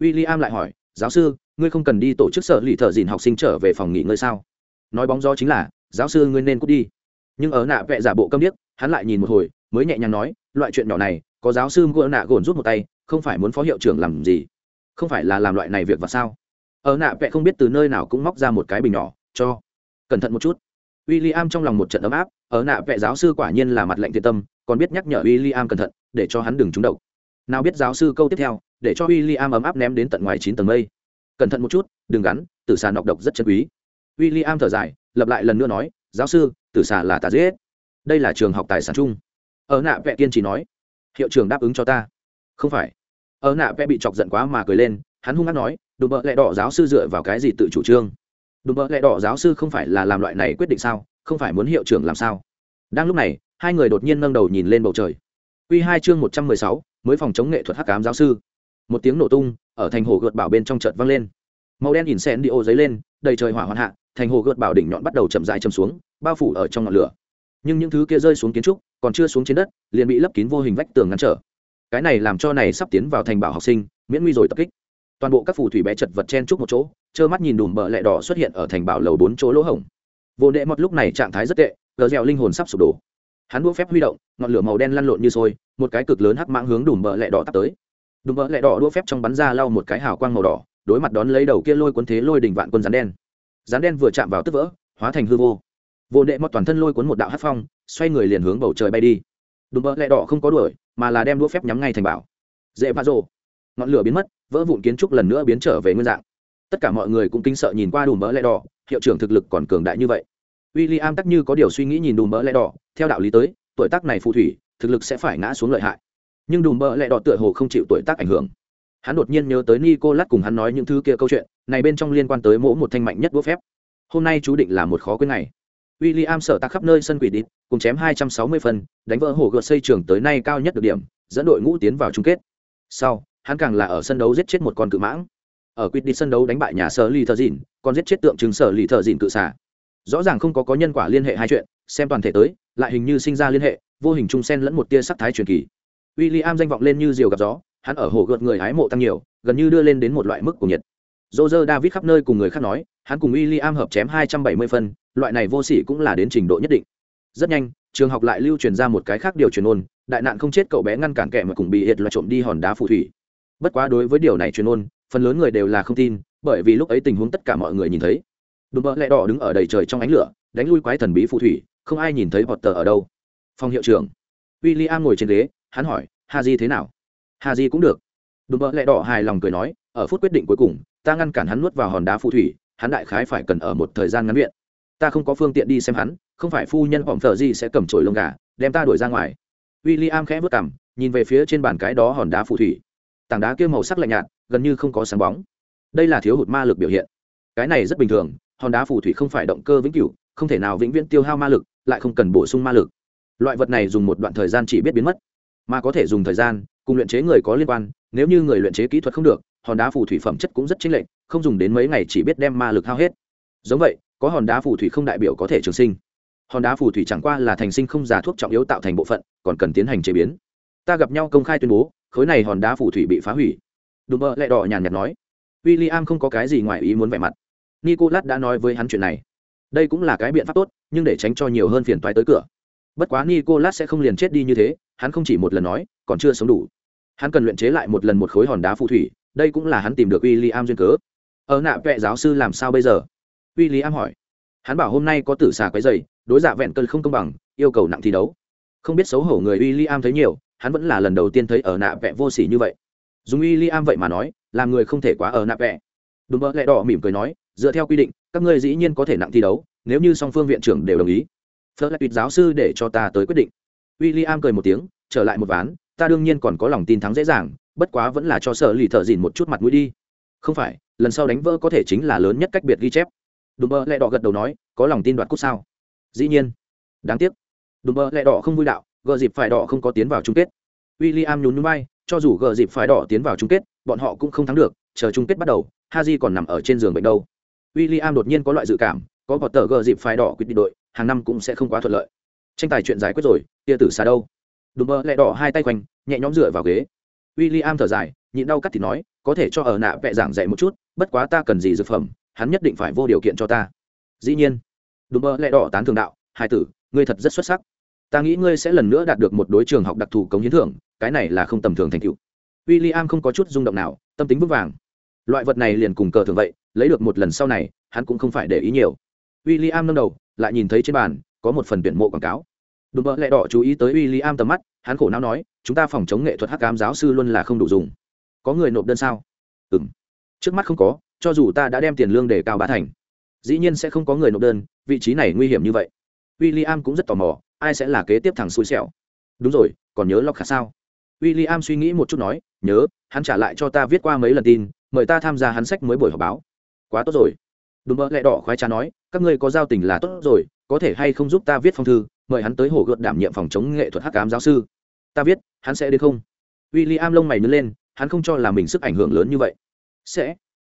W i l l i am lại hỏi, giáo sư, ngươi không cần đi tổ chức sở lì thợ dìn học sinh trở về phòng nghỉ ngơi sao? Nói bóng gió chính là, giáo sư, ngươi nên cút đi. Nhưng ở nạ vẽ giả bộ câm điếc, hắn lại nhìn một hồi, mới nhẹ nhàng nói, loại chuyện nhỏ này có giáo sư ngựa nạ gồn rút một tay, không phải muốn phó hiệu trưởng làm gì? Không phải là làm loại này việc và sao? Ở nạ vẽ không biết từ nơi nào cũng móc ra một cái bình nhỏ, cho. Cẩn thận một chút. W i l l i am trong lòng một trận ấm áp, ở nạ vẽ giáo sư quả nhiên là mặt lệnh thiện tâm, còn biết nhắc nhở w i l l i am cẩn thận, để cho hắn đừng trúng độc. Nào biết giáo sư câu tiếp theo, để cho w i l l i am ấm áp ném đến tận ngoài chín tầng mây. Cẩn thận một chút, đừng gắn, tử xà nọc độc rất chân quý. W i l l i am thở dài lập lại lần nữa nói, giáo sư, tử xà là tà dễ đây là trường học tài sản chung. Ở nạ vẽ kiên trì nói hiệu trưởng đáp ứng cho ta. Không phải. Ở nạ vẽ bị chọc giận quá mà cười lên, hắn hung hát nói đùm bợ lẹ đỏ giáo sư dựa vào cái gì tự chủ trương? Đùm bợ lẹ đỏ giáo sư không phải là làm loại này quyết định sao? Không phải muốn hiệu trưởng làm sao? Đang lúc này, hai người đột nhiên nâng đầu nhìn lên bầu trời. Q hai chương một trăm mười sáu, mới phòng chống nghệ thuật hắc cám giáo sư. Một tiếng nổ tung, ở thành hồ gợt bảo bên trong chợt vang lên. Màu đen ỉn sen đi ô dấy lên, đầy trời hỏa hoạn hạ, thành hồ gợt bảo đỉnh nhọn bắt đầu chậm dài chầm xuống, bao phủ ở trong ngọn lửa nhưng những thứ kia rơi xuống kiến trúc còn chưa xuống trên đất, liền bị lấp kín vô hình vách tường ngăn trở. Cái này làm cho này sắp tiến vào thành bảo học sinh, miễn nguy rồi tập kích. Toàn bộ các phù thủy bé chật vật chen chúc một chỗ, trơ mắt nhìn đùm bờ lẹ đỏ xuất hiện ở thành bảo lầu bốn chỗ lỗ hổng. Vô đệ mọt lúc này trạng thái rất tệ gờ dẻo linh hồn sắp sụp đổ. Hắn đua phép huy động, ngọn lửa màu đen lăn lộn như sôi, một cái cực lớn hắc mãng hướng đùm bờ lẹ đỏ tắt tới. Đùm bờ lẹ đỏ đua phép trong bắn ra lau một cái hào quang màu đỏ, đối mặt đón lấy đầu kia lôi quân thế lôi đỉnh vạn quân rắn đen. Rắn đen vừa chạm vào tức vỡ, hóa thành hư vô vô đệ mọt toàn thân lôi cuốn một đạo hát phong, xoay người liền hướng bầu trời bay đi. Đùm bờ lẹ đỏ không có đuổi, mà là đem đũa phép nhắm ngay thành bảo. Dễ vạ rộ ngọn lửa biến mất, vỡ vụn kiến trúc lần nữa biến trở về nguyên dạng. Tất cả mọi người cũng kinh sợ nhìn qua đùm bờ lẹ đỏ, hiệu trưởng thực lực còn cường đại như vậy. W i l l i am tắc như có điều suy nghĩ nhìn đùm bờ lẹ đỏ, theo đạo lý tới, tuổi tác này phù thủy, thực lực sẽ phải ngã xuống lợi hại. Nhưng đùm bờ lẹ đỏ tựa hồ không chịu tuổi tác ảnh hưởng. Hắn đột nhiên nhớ tới nico lát cùng hắn nói những thứ kia câu chuyện, này bên trong liên quan tới mỗi một thanh mạnh nhất đũa phép. Hôm nay chú định là một khó quên ngày. William sở tạc khắp nơi sân quỷ đít, cùng chém 260 phần, đánh vỡ hồ gợt xây trường tới nay cao nhất được điểm, dẫn đội ngũ tiến vào chung kết. Sau, hắn càng là ở sân đấu giết chết một con cự mãng. Ở quyết đi sân đấu đánh bại nhà sở lì thở dịn, còn giết chết tượng trưng sở lì thở dịn cự xà. Rõ ràng không có có nhân quả liên hệ hai chuyện, xem toàn thể tới, lại hình như sinh ra liên hệ, vô hình chung xen lẫn một tia sắc thái truyền kỳ. William danh vọng lên như diều gặp gió, hắn ở hồ gợt người hái mộ tăng nhiều, gần như đưa lên đến một loại mức của nhiệt. Roger David khắp nơi cùng người khác nói, hắn cùng William hợp chém 270 phân, loại này vô sỉ cũng là đến trình độ nhất định. Rất nhanh, trường học lại lưu truyền ra một cái khác điều truyền ôn, đại nạn không chết cậu bé ngăn cản kẻ mà cùng bị hiệt là trộm đi hòn đá phù thủy. Bất quá đối với điều này truyền ôn, phần lớn người đều là không tin bởi vì lúc ấy tình huống tất cả mọi người nhìn thấy. Đùm bợ lẹ đỏ đứng ở đầy trời trong ánh lửa đánh lui quái thần bí phù thủy không ai nhìn thấy potter ở đâu. Phòng hiệu trưởng. W i l l i am ngồi trên ghế hắn hỏi ha di thế nào? Ha di cũng được. Đùm bợ lẹ đỏ hài lòng cười nói ở phút quyết định cuối cùng ta ngăn cản hắn nuốt vào hòn đá phù thủy hắn đại khái phải cần ở một thời gian ngắn viện ta không có phương tiện đi xem hắn, không phải phu nhân hỏng thợ gì sẽ cầm trổi lông gà, đem ta đuổi ra ngoài. W i l l i am khẽ vớt cảm nhìn về phía trên bàn cái đó hòn đá phù thủy. Tảng đá kia màu sắc lạnh nhạt, gần như không có sáng bóng. Đây là thiếu hụt ma lực biểu hiện. Cái này rất bình thường, hòn đá phù thủy không phải động cơ vĩnh cửu, không thể nào vĩnh viễn tiêu hao ma lực, lại không cần bổ sung ma lực. Loại vật này dùng một đoạn thời gian chỉ biết biến mất, mà có thể dùng thời gian, cùng luyện chế người có liên quan, nếu như người luyện chế kỹ thuật không được, hòn đá phù thủy phẩm chất cũng rất chính lệch, không dùng đến mấy ngày chỉ biết đem ma lực hao hết. Giống vậy có hòn đá phù thủy không đại biểu có thể trường sinh. Hòn đá phù thủy chẳng qua là thành sinh không giả thuốc trọng yếu tạo thành bộ phận, còn cần tiến hành chế biến. Ta gặp nhau công khai tuyên bố, khối này hòn đá phù thủy bị phá hủy. Đùm bơ lại đỏ nhàn nhạt nói. W i l l i am không có cái gì ngoài ý muốn vẻ mặt. Nicolas đã nói với hắn chuyện này. Đây cũng là cái biện pháp tốt, nhưng để tránh cho nhiều hơn phiền toái tới cửa. Bất quá nicolas sẽ không liền chết đi như thế, hắn không chỉ một lần nói, còn chưa sống đủ. Hắn cần luyện chế lại một lần một khối hòn đá phù thủy, đây cũng là hắn tìm được w i l l i am duyên cớ. Ở nạ vệ giáo sư làm sao bây giờ? W i l l i am hỏi. Hắn bảo hôm nay có tử xà quấy dày đối dạ vẹn cơn không công bằng, yêu cầu nặng thi đấu. Không biết xấu hổ người w i l l i am thấy nhiều, hắn vẫn là lần đầu tiên thấy ở nạ vẹ vô s ỉ như vậy. Dùng w i l l i am vậy mà nói, làm người không thể quá ở nạ vẹ. Đúng bỡ lẹ đỏ mỉm cười nói, dựa theo quy định, các ngươi dĩ nhiên có thể nặng thi đấu, nếu như song phương viện trưởng đều đồng ý. Phớt lại tuyệt giáo sư để cho ta tới quyết định. W i l l i am cười một tiếng, trở lại một ván, ta đương nhiên còn có lòng tin thắng dễ dàng, bất quá vẫn là cho sợ lì thợ dìn một chút mặt mũi đi. Không phải, lần sau đánh vỡ có thể chính là lớn nhất cách biệt ghi chép đùm bơ lẹ đỏ gật đầu nói, có lòng tin đoạt cúp sao? Dĩ nhiên. Đáng tiếc. Đùm bơ lẹ đỏ không vui đạo, gờ dịp phải đỏ không có tiến vào chung kết. W i l l i am nhún núi bay cho dù gờ dịp phải đỏ tiến vào chung kết, bọn họ cũng không thắng được, chờ chung kết bắt đầu, haji còn nằm ở trên giường bệnh đâu. W i l l i am đột nhiên có loại dự cảm, có vọt tờ gờ dịp phải đỏ quyết định đội, hàng năm cũng sẽ không quá thuận lợi. Tranh tài chuyện giải quyết rồi, tia tử xa đâu? Đùm bơ lẹ đỏ hai tay quanh, nhẹ nhõm dựa vào ghế. W i l l i am thở dài, nhịn đau cắt thì nói, có thể cho ở nạ vẹ giảng dạy một chút, bất quá ta cần gì dược phẩm hắn nhất định phải vô điều kiện cho ta. Dĩ nhiên. Đùm mơ lẹ đỏ tán thường đạo, hai tử, ngươi thật rất xuất sắc. Ta nghĩ ngươi sẽ lần nữa đạt được một đối trường học đặc thù cống hiến thưởng, cái này là không tầm thường thành tựu. W i l l i am không có chút rung động nào, tâm tính vững vàng. Loại vật này liền cùng cờ thường vậy, lấy được một lần sau này, hắn cũng không phải để ý nhiều. W i l l i am nâng đầu, lại nhìn thấy trên bàn, có một phần tuyển mộ quảng cáo. Đùm bợ lẹ đỏ chú ý tới w i l l i am tầm mắt, hắn khổ não nói, chúng ta phòng chống nghệ thuật hắc cám giáo sư luôn là không đủ dùng. Có người nộp đơn sao? Ừ m trước mắt không có cho dù ta đã đem tiền lương để cao bá thành, dĩ nhiên sẽ không có người nộp đơn, vị trí này nguy hiểm như vậy. W i l l i am cũng rất tò mò, ai sẽ là kế tiếp thằng xui xẻo. Đúng rồi, còn nhớ lọc khả sao? W i l l i am suy nghĩ một chút nói, nhớ, hắn trả lại cho ta viết qua mấy lần tin, mời ta tham gia hắn sách mới buổi họp báo. Quá tốt rồi. Đúng mơ lẹ đỏ khoái trá nói, các ngươi có giao tình là tốt rồi, có thể hay không giúp ta viết phong thư, mời hắn tới hồ gợt đảm nhiệm phòng chống nghệ thuật hắc cám giáo sư. Ta viết, hắn sẽ đến không? W i l l i am lông mày nứt lên, hắn không cho là mình sức ảnh hưởng lớn như vậy. Sẽ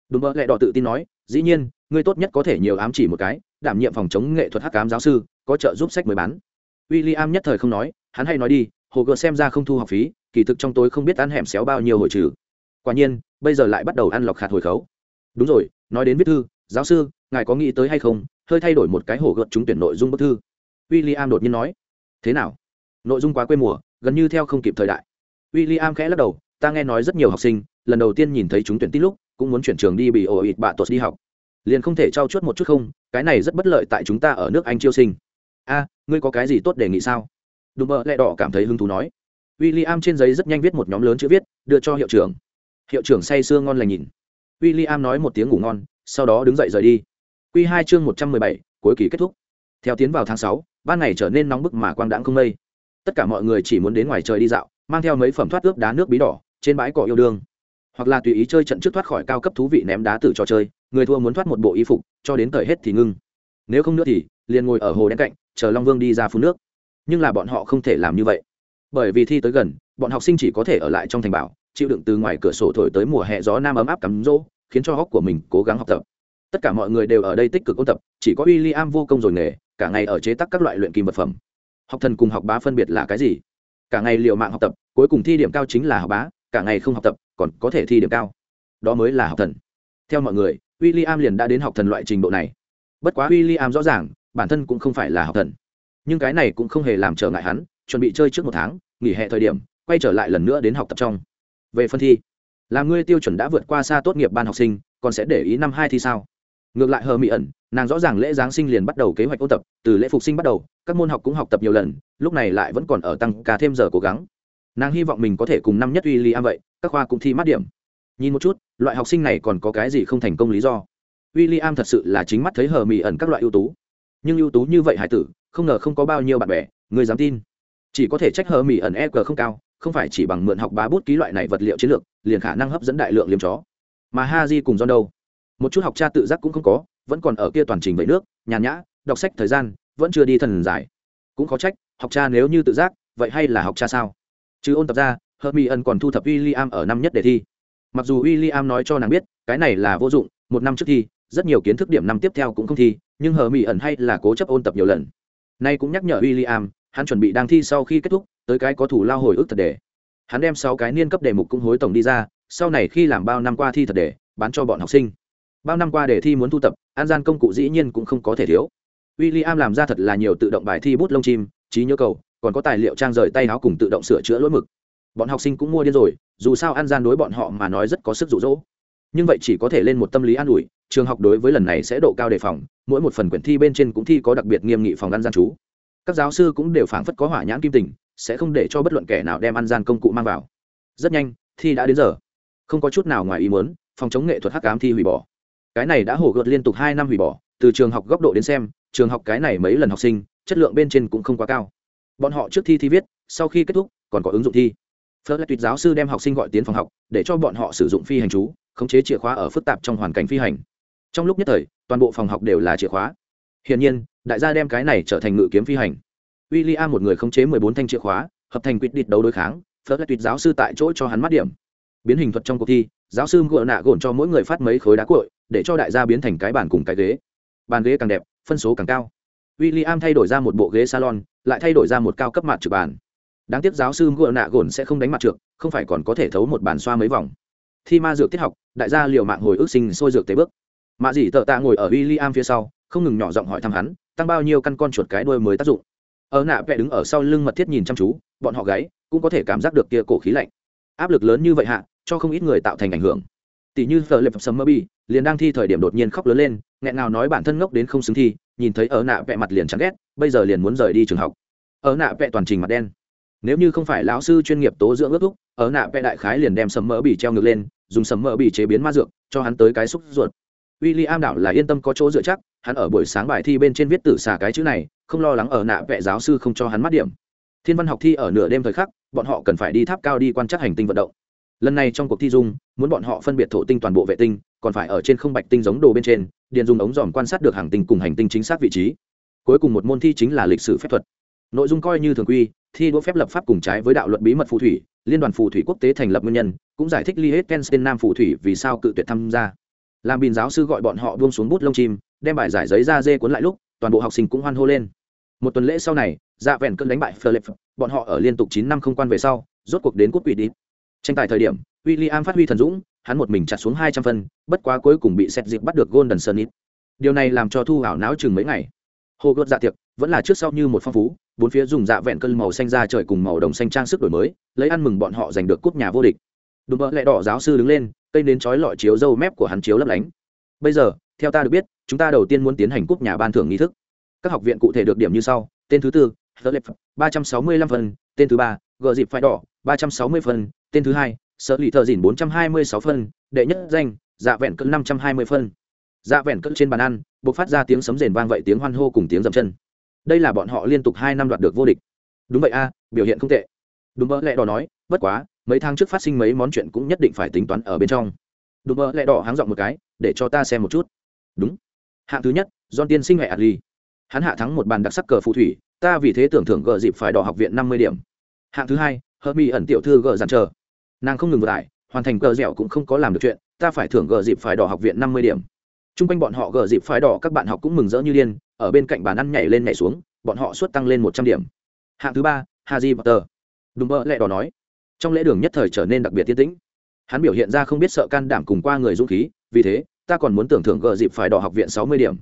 đúng mơ lẹ đỏ tự tin nói, dĩ nhiên, ngươi tốt nhất có thể nhiều ám chỉ một cái, đảm nhiệm phòng chống nghệ thuật hắc cám giáo sư, có trợ giúp sách mới bán. W i l l i am nhất thời không nói, hắn hay nói đi, hồ gợt xem ra không thu học phí, kỳ thực trong tối không biết ăn hẻm xéo bao nhiêu hồi trừ. Quả nhiên, bây giờ lại bắt đầu ăn lọc khạt hồi khấu. Đúng rồi, nói đến viết thư, giáo sư, ngài có nghĩ tới hay không, hơi thay đổi một cái hổ gợt trúng tuyển nội dung bức thư. W i l l i am đột nhiên nói, thế nào? Nội dung quá quê mùa, gần như theo không kịp thời đại. W i l l i am khẽ lắc đầu, ta nghe nói rất nhiều học sinh, lần đầu tiên nhìn thấy chúng tuyển tít lúc cũng muốn chuyển trường đi bị ổ ịt bạ tuột đi học. Liền không thể trao chuốt một chút không, cái này rất bất lợi tại chúng ta ở nước anh chiêu sinh. A, ngươi có cái gì tốt đề nghị sao? Đùm bợ lẹ đỏ cảm thấy hứng thú nói. W i l l i am trên giấy rất nhanh viết một nhóm lớn chữ viết, đưa cho hiệu trưởng. Hiệu trưởng say sưa ngon lành nhìn. W i l l i am nói một tiếng ngủ ngon, sau đó đứng dậy rời đi. Q hai chương một trăm mười bảy, cuối kỳ kết thúc. Theo tiến vào tháng sáu, ban ngày trở nên nóng bức mà quang đãng không mây. Tất cả mọi người chỉ muốn đến ngoài trời đi dạo, mang theo mấy phẩm thoát ướp đá nước bí đỏ, trên bãi cỏ yêu đương hoặc là tùy ý chơi trận trước thoát khỏi cao cấp thú vị ném đá tử trò chơi, người thua muốn thoát một bộ y phục, cho đến thời hết thì ngưng. Nếu không nữa thì, liền ngồi ở hồ đen cạnh, chờ long vương đi ra phun nước. Nhưng là bọn họ không thể làm như vậy. Bởi vì thi tới gần, bọn học sinh chỉ có thể ở lại trong thành bảo, chịu đựng từ ngoài cửa sổ thổi tới mùa hè gió nam ấm áp cắm rỗ, khiến cho hóc của mình cố gắng học tập. Tất cả mọi người đều ở đây tích cực ôn tập, chỉ có w i l l i am vô công rồi nghề, cả ngày ở chế tác các loại luyện kim vật phẩm. Học thần cùng học bá phân biệt là cái gì? Cả ngày liệu mạng học tập, cuối cùng thi điểm cao chính là học bá, cả ngày không học tập còn có thể thi điểm cao. Đó mới là học thần. Theo mọi người w i l l i am liền đã đến học thần loại trình độ này. Bất quá w i l l i am rõ ràng, bản thân cũng không phải là học thần. Nhưng cái này cũng không hề làm trở ngại hắn, chuẩn bị chơi trước một tháng, nghỉ hè thời điểm, quay trở lại lần nữa đến học tập trong. Về phân thi làm ngươi tiêu chuẩn đã vượt qua xa tốt nghiệp ban học sinh, còn sẽ để ý năm hai thi sao? Ngược lại hờ mỹ ẩn, nàng rõ ràng lễ giáng sinh liền bắt đầu kế hoạch ôn tập, từ lễ phục sinh bắt đầu, các môn học cũng học tập nhiều lần, lúc này lại vẫn còn ở tăng cả thêm giờ cố gắng. Nàng hy vọng mình có thể cùng năm nhất uy ly am vậy các khoa cũng thi mát điểm. Nhìn một chút loại học sinh này còn có cái gì không thành công lý do? W i l l i am thật sự là chính mắt thấy hờ mỹ ẩn các loại ưu tú. Nhưng ưu tú như vậy hải tử không ngờ không có bao nhiêu bạn bè người dám tin. Chỉ có thể trách hờ mỹ ẩn e g không cao không phải chỉ bằng mượn học bá bút ký loại này vật liệu chiến lược liền khả năng hấp dẫn đại lượng liếm chó. Mà ha di cùng John đâu? Một chút học cha tự giác cũng không có vẫn còn ở kia toàn trình vậy nước nhàn nhã đọc sách thời gian vẫn chưa đi thần giải, cũng có trách học cha nếu như tự giác vậy hay là học cha sao? Chứ ôn tập ra Hermione còn thu thập William ở năm nhất đề thi. Mặc dù William nói cho nàng biết, cái này là vô dụng, một năm trước thi, rất nhiều kiến thức điểm năm tiếp theo cũng không thi, nhưng Hermione hay là cố chấp ôn tập nhiều lần. Nay cũng nhắc nhở William, hắn chuẩn bị đang thi sau khi kết thúc, tới cái có thủ lao hồi ức thật đề. Hắn đem 6 cái niên cấp đề mục cũng hối tổng đi ra, sau này khi làm bao năm qua thi thật đề, bán cho bọn học sinh. Bao năm qua đề thi muốn thu tập, an gian công cụ dĩ nhiên cũng không có thể thiếu. William làm ra thật là nhiều tự động bài thi bút lông chim, trí nhớ cầu, còn có tài liệu trang rời tay áo cùng tự động sửa chữa lỗi mực bọn học sinh cũng mua điên rồi, dù sao ăn gian đối bọn họ mà nói rất có sức rụ rỗ nhưng vậy chỉ có thể lên một tâm lý an ủi, trường học đối với lần này sẽ độ cao đề phòng, mỗi một phần quyển thi bên trên cũng thi có đặc biệt nghiêm nghị phòng ăn gian chú. Các giáo sư cũng đều phảng phất có hỏa nhãn kim tình, sẽ không để cho bất luận kẻ nào đem ăn gian công cụ mang vào. Rất nhanh, thi đã đến giờ. Không có chút nào ngoài ý muốn, phòng chống nghệ thuật hắc ám thi hủy bỏ. Cái này đã hổ gợt liên tục hai năm hủy bỏ, từ trường học góc độ đến xem, trường học cái này mấy lần học sinh, chất lượng bên trên cũng không quá cao. Bọn họ trước thi thi viết, sau khi kết thúc, còn có ứng dụng thi phớt lại tuyệt giáo sư đem học sinh gọi tiến phòng học, để cho bọn họ sử dụng phi hành chú, khống chế chìa khóa ở phức tạp trong hoàn cảnh phi hành. Trong lúc nhất thời, toàn bộ phòng học đều là chìa khóa. Hiển nhiên, đại gia đem cái này trở thành ngự kiếm phi hành. W i l l i am một người khống chế mười bốn thanh chìa khóa, hợp thành quyết địch đấu đối kháng phớt lại tuyệt giáo sư tại chỗ cho hắn mắt điểm. Biến hình thuật trong cuộc thi, giáo sư ngựa nạ gồn cho mỗi người phát mấy khối đá cội để cho đại gia biến thành cái bàn cùng cái ghế. Bàn ghế càng đẹp, phân số càng cao. W i l l i am thay đổi ra một bộ ghế salon, lại thay đổi ra một cao cấp mặt trực bàn đáng tiếc giáo sư ngựa nạ gồn sẽ không đánh mặt trượt không phải còn có thể thấu một bàn xoa mấy vòng. Thi ma dược tiết học, đại gia liều mạng hồi ức sinh sôi dược tế bước. Mạ dì tợ tạ ngồi ở w i l l i am phía sau, không ngừng nhỏ giọng hỏi thăm hắn, tăng bao nhiêu căn con chuột cái đuôi mới tác dụng. Ở nạ vẽ đứng ở sau lưng mật thiết nhìn chăm chú, bọn họ gáy, cũng có thể cảm giác được kia cổ khí lạnh. Áp lực lớn như vậy hạ, cho không ít người tạo thành ảnh hưởng. Tỷ như thờ lệp sầm mơ bi, liền đang thi thời điểm đột nhiên khóc lớn lên, nghẹn nào nói bản thân ngốc đến không xứng thi, nhìn thấy ở nạ vẽ mặt liền chán ghét, bây giờ liền muốn rời đi trường học. Ở nạ vẽ toàn trình mặt đen nếu như không phải lão sư chuyên nghiệp tố dưỡng ước thúc, ở nạ vẽ đại khái liền đem sầm mỡ bị treo ngược lên, dùng sầm mỡ bị chế biến ma dược, cho hắn tới cái xúc ruột. W i l l i am đảo là yên tâm có chỗ dựa chắc, hắn ở buổi sáng bài thi bên trên viết tử xà cái chữ này, không lo lắng ở nạ vẽ giáo sư không cho hắn mắt điểm. Thiên văn học thi ở nửa đêm thời khắc, bọn họ cần phải đi tháp cao đi quan trắc hành tinh vận động. Lần này trong cuộc thi dung, muốn bọn họ phân biệt thổ tinh toàn bộ vệ tinh, còn phải ở trên không bạch tinh giống đồ bên trên, điền dùng ống dòm quan sát được hàng tinh cùng hành tinh chính xác vị trí. Cuối cùng một môn thi chính là lịch sử phép thuật nội dung coi như thường quy, thi đua phép lập pháp cùng trái với đạo luật bí mật phù thủy, liên đoàn phù thủy quốc tế thành lập nguyên nhân, cũng giải thích liechtenstein nam phù thủy vì sao cự tuyệt tham gia. Làm bình giáo sư gọi bọn họ buông xuống bút lông chim, đem bài giải giấy ra dê cuốn lại lúc, toàn bộ học sinh cũng hoan hô lên. Một tuần lễ sau này dạ vẹn cơn đánh bại philip, bọn họ ở liên tục chín năm không quan về sau, rốt cuộc đến quốc quỷ đi. Tranh tài thời điểm, William phát huy thần dũng, hắn một mình chặt xuống hai trăm phân, bất quá cuối cùng bị xét dịp bắt được golden sunnit. Điều này làm cho thu hảo não chừng mấy ngày. Hồ gợt dạ tiệc vẫn là trước sau như một phong phú, bốn phía dùng dạ vẹn cơn màu xanh ra trời cùng màu đồng xanh trang sức đổi mới, lấy ăn mừng bọn họ giành được cúp nhà vô địch. Đùm bỡ lẹ đỏ giáo sư đứng lên, cây đến chói lọi chiếu dâu mép của hắn chiếu lấp lánh. Bây giờ, theo ta được biết, chúng ta đầu tiên muốn tiến hành cúp nhà ban thưởng nghi thức. Các học viện cụ thể được điểm như sau, tên thứ tư ba trăm sáu mươi lăm phần, tên thứ ba, gờ dịp phải đỏ, ba trăm sáu mươi phần, tên thứ hai, sở lì thợ dìn, bốn trăm hai mươi sáu phân đệ nhất danh dạ vẹn cỡ năm trăm hai mươi phân dạ vẹn cỡ trên bàn ăn buộc phát ra tiếng sấm rền vang vậy tiếng hoan hô cùng tiếng dậm chân đây là bọn họ liên tục hai năm đoạt được vô địch. Đúng vậy a, biểu hiện không tệ. Đúng mơ lẹ đỏ nói, bất quá, mấy tháng trước phát sinh mấy món chuyện cũng nhất định phải tính toán ở bên trong. Đúng mơ lẹ đỏ háng dọn một cái, để cho ta xem một chút. Đúng. Hạng thứ nhất don tiên sinh hệ adli hắn hạ thắng một bàn đặc sắc cờ phù thủy, ta vì thế tưởng thưởng gờ dịp phải đỏ học viện năm mươi điểm. Hạng thứ hai hợp mỹ ẩn tiểu thư gờ dàn chờ. Nàng không ngừng vượt lại hoàn thành cờ dẻo cũng không có làm được chuyện, ta phải thưởng gờ dịp phải đỏ học viện năm mươi điểm. T r u n g quanh bọn họ gờ dịp phải đỏ các bạn học cũng mừng rỡ như điên ở bên cạnh bàn ăn nhảy lên nhảy xuống, bọn họ suốt tăng lên một trăm điểm. Hạng thứ ba haji potter. Đúng bơ lẹ đỏ nói, trong lễ đường nhất thời trở nên đặc biệt tiến tĩnh. Hắn biểu hiện ra không biết sợ can đảm cùng qua người dũng khí, vì thế, ta còn muốn tưởng thưởng gờ dịp phải đỏ học viện sáu mươi điểm.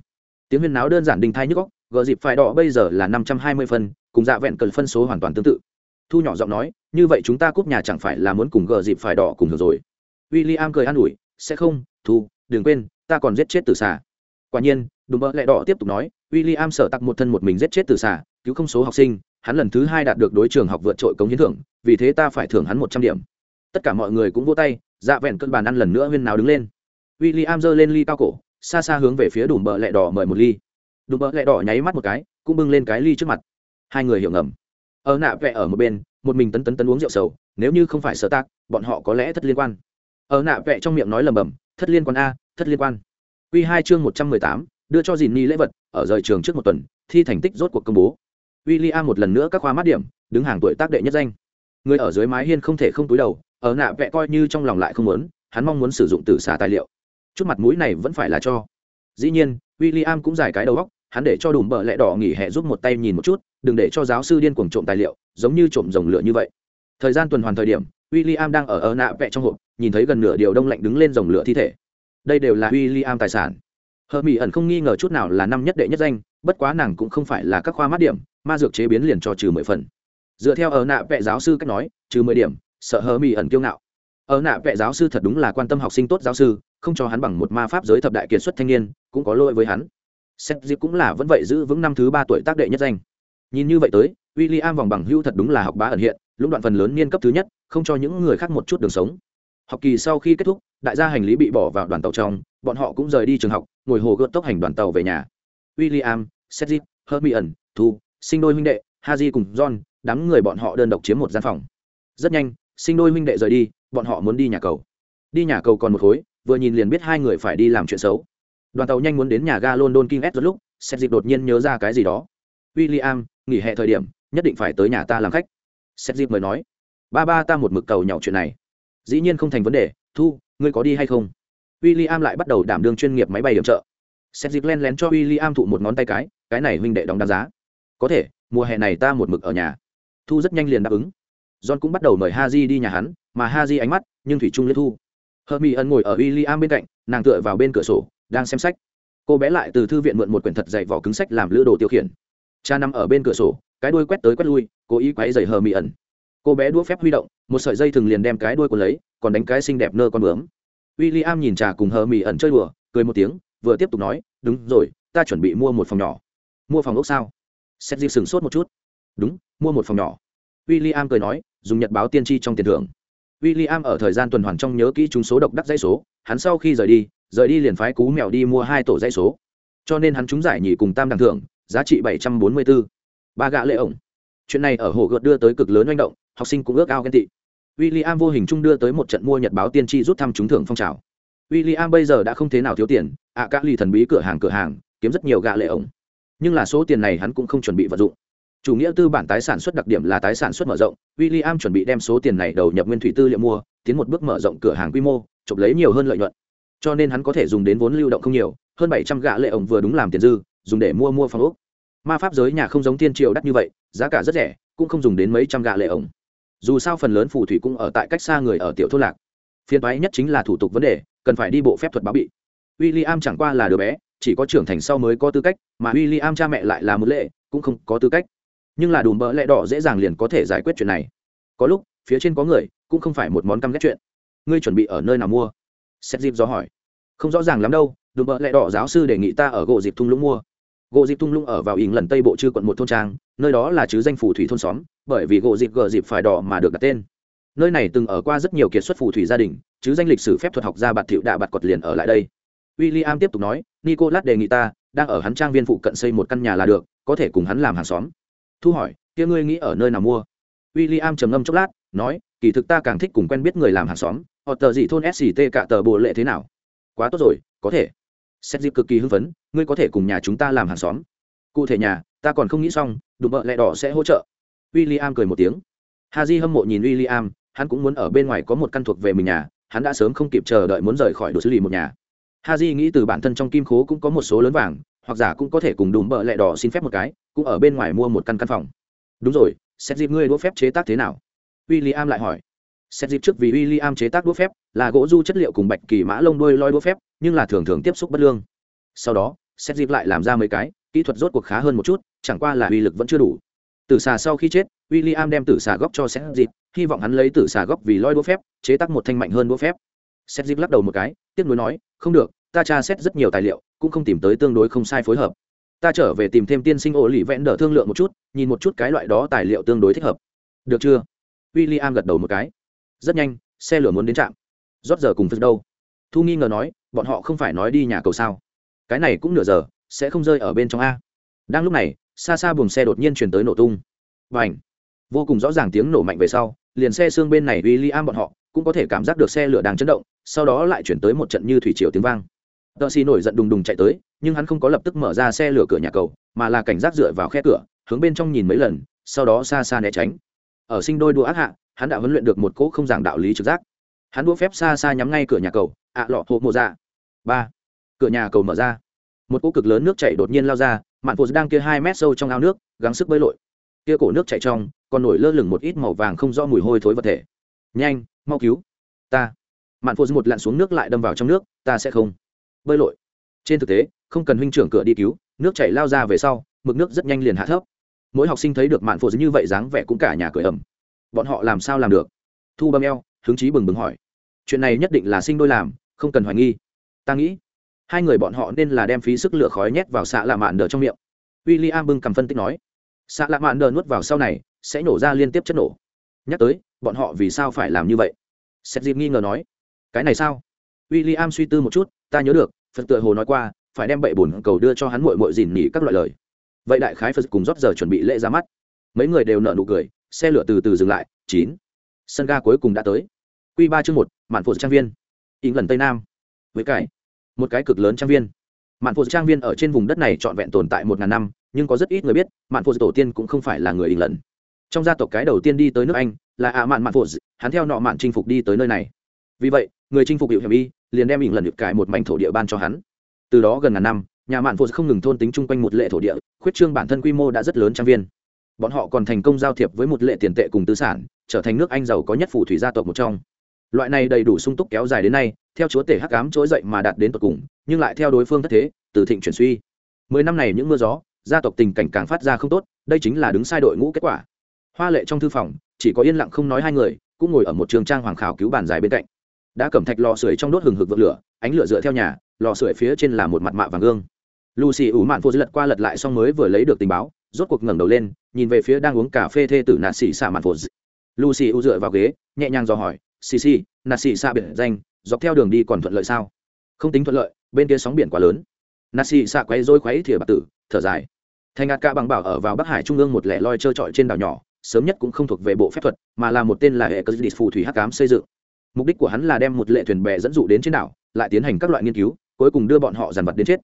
Tiếng huyên náo đơn giản đình thai nhức góc gờ dịp phải đỏ bây giờ là năm trăm hai mươi phân, cùng dạ vẹn cần phân số hoàn toàn tương tự. Thu nhỏ giọng nói, như vậy chúng ta cúp nhà chẳng phải là muốn cùng gờ dịp phải đỏ cùng được rồi? William cười an ủi, sẽ không, thu, đừng quên, ta còn giết chết tử xà. Quả nhiên, đùm bợ lẹ đỏ tiếp tục nói William sở tặc một thân một mình giết chết từ xả, cứu không số học sinh hắn lần thứ hai đạt được đối trường học vượt trội cống hiến thưởng vì thế ta phải thưởng hắn một trăm điểm. Tất cả mọi người cũng vỗ tay dạ vẹn cơn bàn ăn lần nữa huyên nào đứng lên. William giơ lên ly cao cổ xa xa hướng về phía đùm bợ lẹ đỏ mời một ly. Đùm bợ lẹ đỏ nháy mắt một cái cũng bưng lên cái ly trước mặt. Hai người hiểu ngầm. Ở nạ vẹ ở một bên một mình tấn tấn tấn uống rượu sầu nếu như không phải sở tác bọn họ có lẽ thất liên quan. Ở nạ vẹ trong miệng nói lầm bầm thất liên quan a thất liên quan. Q hai chương một trăm mười tám đưa cho dìn ni lễ vật, ở rời trường trước một tuần, thi thành tích rốt cuộc công bố. W i l l i am một lần nữa các khoa mát điểm, đứng hàng tuổi tác đệ nhất danh. Người ở dưới mái hiên không thể không túi đầu, ở nạ vẽ coi như trong lòng lại không muốn, hắn mong muốn sử dụng từ xả tài liệu. Chút mặt mũi này vẫn phải là cho. Dĩ nhiên w i l l i am cũng giải cái đầu góc hắn để cho đùm bợ lẹ đỏ nghỉ hè giúp một tay nhìn một chút, đừng để cho giáo sư điên cuồng trộm tài liệu, giống như trộm rồng lửa như vậy. Thời gian tuần hoàn thời điểm w i l l i am đang ở ở nạ vẽ trong hộp, nhìn thấy gần nửa điều đông lạnh đứng lên rồng lửa thi thể. Đây đều là w i l l i am tài sản hờ mỹ ẩn không nghi ngờ chút nào là năm nhất đệ nhất danh, bất quá nàng cũng không phải là các khoa mát điểm, ma dược chế biến liền cho trừ mười phần. Dựa theo ở nạ vệ giáo sư cách nói, trừ mười điểm, sợ hờ mỹ ẩn kiêu ngạo. Ở nạ vệ giáo sư thật đúng là quan tâm học sinh tốt giáo sư, không cho hắn bằng một ma pháp giới thập đại kiệt xuất thanh niên, cũng có lỗi với hắn. Xét dịp cũng là vẫn vậy giữ vững năm thứ ba tuổi tác đệ nhất danh. Nhìn như vậy tới w i l l i am vòng bằng hưu thật đúng là học bá ẩn hiện, lũng đoạn phần lớn niên cấp thứ nhất, không cho những người khác một chút đường sống. Học kỳ sau khi kết thúc, đại gia hành lý bị bỏ vào đoàn tàu trong, bọn họ cũng rời đi trường học ngồi hồ gợt tốc hành đoàn tàu về nhà. William, Seth, hermione thu sinh đôi huynh đệ haji cùng john đám người bọn họ đơn độc chiếm một gian phòng. Rất nhanh sinh đôi huynh đệ rời đi bọn họ muốn đi nhà cầu. Đi nhà cầu còn một khối vừa nhìn liền biết hai người phải đi làm chuyện xấu. Đoàn tàu nhanh muốn đến nhà ga london king s lúc xét dịp đột nhiên nhớ ra cái gì đó. William, nghỉ hè thời điểm nhất định phải tới nhà ta làm khách. Seth dịp mới nói ba ba ta một mực cầu nhậu chuyện này. Dĩ nhiên không thành vấn đề thu ngươi có đi hay không? W i l l i am lại bắt đầu đảm đương chuyên nghiệp máy bay điểm trợ. Xét dịp len lén cho w i l l i am thụ một ngón tay cái cái này huynh đệ đóng đáng giá. Có thể, mùa hè này ta một mực ở nhà. Thu rất nhanh liền đáp ứng. John cũng bắt đầu mời ha di đi nhà hắn, mà ha di ánh mắt, nhưng thủy trung liệt thu. Hờ mỹ ân ngồi ở w i l l i am bên cạnh, nàng tựa vào bên cửa sổ, đang xem sách. Cô bé lại từ thư viện mượn một quyển thật dày vỏ cứng sách làm lữ đồ tiêu khiển. Cha nằm ở bên cửa sổ, cái đuôi quét tới quét lui, cố ý quáy dày hờ mị ẩn cô bé đũa phép huy động, một sợi dây thừng liền đem cái đuôi của lấy, còn đánh cái xinh đẹp nơ con bướm w i l l i am nhìn trà cùng hờ mị ẩn chơi đùa, cười một tiếng, vừa tiếp tục nói, đúng rồi, ta chuẩn bị mua một phòng nhỏ. Mua phòng ốc sao? Xét di sửng sốt một chút. Đúng, mua một phòng nhỏ. W i l l i am cười nói, dùng nhật báo tiên tri trong tiền thưởng. W i l l i am ở thời gian tuần hoàn trong nhớ kỹ chúng số độc đắc dãy số, hắn sau khi rời đi rời đi liền phái cú mèo đi mua hai tổ dãy số. Cho nên hắn trúng giải nhì cùng tam đẳng thưởng, giá trị bảy trăm bốn mươi bốn ba gạ lệ ổng. Chuyện này ở hồ gợt đưa tới cực lớn manh động, học sinh cũng ước ao ghen tị w i l l i am vô hình chung đưa tới một trận mua nhật báo tiên tri rút thăm trúng thưởng phong trào. W i l l i am bây giờ đã không thế nào thiếu tiền ạ à, các ly thần bí cửa hàng cửa hàng kiếm rất nhiều gạ lệ ổng. Nhưng là số tiền này hắn cũng không chuẩn bị vận dụng. Chủ nghĩa tư bản tái sản xuất đặc điểm là tái sản xuất mở rộng w i l l i am chuẩn bị đem số tiền này đầu nhập nguyên thủy tư liệu mua tiến một bước mở rộng cửa hàng quy mô chụp lấy nhiều hơn lợi nhuận. Cho nên hắn có thể dùng đến vốn lưu động không nhiều hơn bảy trăm gạ lệ ổng vừa đúng làm tiền dư dùng để mua mua phòng ốc. Ma pháp giới nhà không giống tiên triều đắt như vậy giá cả rất rẻ cũng không dùng đến mấy trăm gạ lệ ổng dù sao phần lớn phù thủy cũng ở tại cách xa người ở tiểu thôn lạc. Phiên toái nhất chính là thủ tục vấn đề, cần phải đi bộ phép thuật báo bị. W i l l i am chẳng qua là đứa bé, chỉ có trưởng thành sau mới có tư cách, mà w i l l i am cha mẹ lại là một lệ, cũng không có tư cách. Nhưng là đùm bỡ lẽ đỏ dễ dàng liền có thể giải quyết chuyện này. Có lúc, phía trên có người, cũng không phải một món căm ghét chuyện. Ngươi chuẩn bị ở nơi nào mua? Xét dịp do hỏi. Không rõ ràng lắm đâu, đùm bỡ lẽ đỏ giáo sư đề nghị ta ở gỗ dịp thung lũng mua. Gỗ dịp thung lũng ở vào ỉng lần tây bộ chư quận một thôn trang nơi đó là chứ danh phù thủy thôn xóm, bởi vì gỗ dịp gờ dịp phải đỏ mà được đặt tên. Nơi này từng ở qua rất nhiều kiệt xuất phù thủy gia đình, chứ danh lịch sử phép thuật học gia bạt thiệu đạ bạt quật liền ở lại đây. W i l l i am tiếp tục nói nicolas đề nghị ta, đang ở hắn trang viên phụ cận xây một căn nhà là được, có thể cùng hắn làm hàng xóm. Thu hỏi, kia ngươi nghĩ ở nơi nào mua? W i l l i am trầm ngâm chốc lát, nói, kỳ thực ta càng thích cùng quen biết người làm hàng xóm. Họ tờ gì thôn sct cả tờ bộ lệ thế nào? Quá tốt rồi, có thể. Xét dịp cực kỳ hưng phấn, ngươi có thể cùng nhà chúng ta làm hàng xóm cụ thể nhà, ta còn không nghĩ xong, đùm bợ lẹ đỏ sẽ hỗ trợ. W i l l i am cười một tiếng. Ha j hâm mộ nhìn w i l l i am hắn cũng muốn ở bên ngoài có một căn thuộc về mình nhà, hắn đã sớm không kịp chờ đợi muốn rời khỏi đồ xử lý một nhà. Ha j nghĩ từ bản thân trong kim khố cũng có một số lớn vàng, hoặc giả cũng có thể cùng đùm bợ lẹ đỏ xin phép một cái, cũng ở bên ngoài mua một căn căn phòng. Đúng rồi, xét dịp ngươi đỗ phép chế tác thế nào? W i l l i am lại hỏi. Xét dịp trước vì w i l l i am chế tác đũa phép, là gỗ du chất liệu cùng bạch kỳ mã lông đôi loi đũa phép, nhưng là thường thường tiếp xúc bất lương. Sau đó xét dịp lại làm ra mấy cái, kỹ thuật rốt cuộc khá hơn một chút, chẳng qua là uy lực vẫn chưa đủ. Tử xà sau khi chết w i l l i am đem tử xà góc cho xét dịp, hy vọng hắn lấy tử xà góc vì loi đũa phép, chế tác một thanh mạnh hơn đũa phép. Xét dịp lắc đầu một cái tiếp nối nói, không được, ta tra xét rất nhiều tài liệu, cũng không tìm tới tương đối không sai phối hợp. Ta trở về tìm thêm tiên sinh ổ lì vẽn đỡ thương lượng một chút, nhìn một chút cái loại đó tài liệu tương đối thích hợp. Được chưa? W i l l i am gật đầu một cái. Rất nhanh, xe lửa muốn đến trạm. Rót giờ cùng phật đâu? Thu nghi ngờ nói, bọn họ không phải nói đi nhà cầu sao? Cái này cũng nửa giờ sẽ không rơi ở bên trong a. Đang lúc này xa xa buồng xe đột nhiên chuyển tới nổ tung. Và ảnh vô cùng rõ ràng tiếng nổ mạnh về sau liền xe xương bên này w i l l i am bọn họ cũng có thể cảm giác được xe lửa đang chấn động sau đó lại chuyển tới một trận như thủy triều tiếng vang. Tợ xì nổi giận đùng đùng chạy tới nhưng hắn không có lập tức mở ra xe lửa cửa nhà cầu mà là cảnh giác dựa vào khe cửa hướng bên trong nhìn mấy lần sau đó xa xa né tránh. Ở sinh đôi đua ác hạ hắn đã huấn luyện được một cỗ không giảng đạo lý trực giác. Hắn đua phép xa xa nhắm ngay cửa nhà cầu ạ à, lọ hộ mộ ra ba cửa nhà cầu mở ra. Một cỗ cực lớn nước chảy đột nhiên lao ra, mạn phụ đang kia hai mét sâu trong ao nước, gắng sức bơi lội. Kia cổ nước chảy trong, còn nổi lơ lửng một ít màu vàng không rõ mùi hôi thối vật thể. Nhanh, mau cứu. Ta. Mạn phụ một lặn xuống nước lại đâm vào trong nước, ta sẽ không. Bơi lội. Trên thực tế, không cần huynh trưởng cửa đi cứu, nước chảy lao ra về sau, mực nước rất nhanh liền hạ thấp. Mỗi học sinh thấy được mạn phụ như vậy dáng vẻ cũng cả nhà cười ẩm bọn họ làm sao làm được? Thu bơm eo, hứng chí bừng bừng hỏi. Chuyện này nhất định là sinh đôi làm, không cần hoài nghi. Ta nghĩ hai người bọn họ nên là đem phí sức lửa khói nhét vào xạ lạ mạn đờ trong miệng. W i l l i am bưng cầm phân tích nói, xạ lạ mạn đờ nuốt vào sau này, sẽ nổ ra liên tiếp chất nổ. Nhắc tới, bọn họ vì sao phải làm như vậy? Seth dịp nghi ngờ nói, cái này sao? W i l l i am suy tư một chút, ta nhớ được, phật tựa hồ nói qua, phải đem bậy bổn cầu đưa cho hắn mội mội dìn nỉ các loại lời. Vậy đại khái phật cùng rót giờ chuẩn bị lễ ra mắt. Mấy người đều nợ nụ cười, xe lửa từ từ dừng lại, chín. Sân ga cuối cùng đã tới. Q ba chương một, mạn phụ trang viên. Ý lần tây nam. Với cải một cái cực lớn trang viên. Mạn phụ trang viên ở trên vùng đất này trọn vẹn tồn tại một ngàn năm, nhưng có rất ít người biết, mạn phụ tổ tiên cũng không phải là người ình lần. Trong gia tộc cái đầu tiên đi tới nước anh, là ạ mạn mạn phụ hắn theo nọ mạn chinh phục đi tới nơi này. Vì vậy, người chinh phục hiệu hiểm y liền đem ình lần được cải một mảnh thổ địa ban cho hắn. Từ đó gần ngàn năm, nhà mạn phụ không ngừng thôn tính chung quanh một lệ thổ địa, khuyết trương bản thân quy mô đã rất lớn trang viên. Bọn họ còn thành công giao thiệp với một lệ tiền tệ cùng tư sản, trở thành nước anh giàu có nhất phủ thủy gia tộc một trong. Loại này đầy đủ sung túc kéo dài đến nay theo chúa tể hắc cám trỗi dậy mà đạt đến tột cùng, nhưng lại theo đối phương thất thế, từ thịnh chuyển suy. Mười năm này những mưa gió, gia tộc tình cảnh càng phát ra không tốt, đây chính là đứng sai đội ngũ kết quả. Hoa lệ trong thư phòng, chỉ có yên lặng không nói hai người, cũng ngồi ở một trường trang hoàng khảo cứu bàn dài bên cạnh. Đã cầm thạch lò sưởi trong đốt hừng hực vượt lửa, ánh lửa dựa theo nhà, lò sưởi phía trên là một mặt mạ vàng gương. Lucy ủ mạn phô lật qua lật lại xong mới vừa lấy được tình báo, rốt cuộc ngẩng đầu lên, nhìn về phía đang uống cà phê thê tử nạt xỉ xạ mạn phô lucy ủ dựa vào ghế, nhẹ nhàng dò hỏi, xì xì nạt xỉ xạ biệt danh dọc theo đường đi còn thuận lợi sao? Không tính thuận lợi, bên kia sóng biển quá lớn. Nasi xạ quay dôi quấy thìa bạc tử, thở dài. Thành ngạt ca bằng bảo ở vào bắc hải trung ương một lẻ loi trơ trọi trên đảo nhỏ, sớm nhất cũng không thuộc về bộ phép thuật, mà là một tên là hệ cơ phù thủy hắc cám xây dựng. Mục đích của hắn là đem một lệ thuyền bè dẫn dụ đến trên đảo, lại tiến hành các loại nghiên cứu, cuối cùng đưa bọn họ dàn vật đến chết.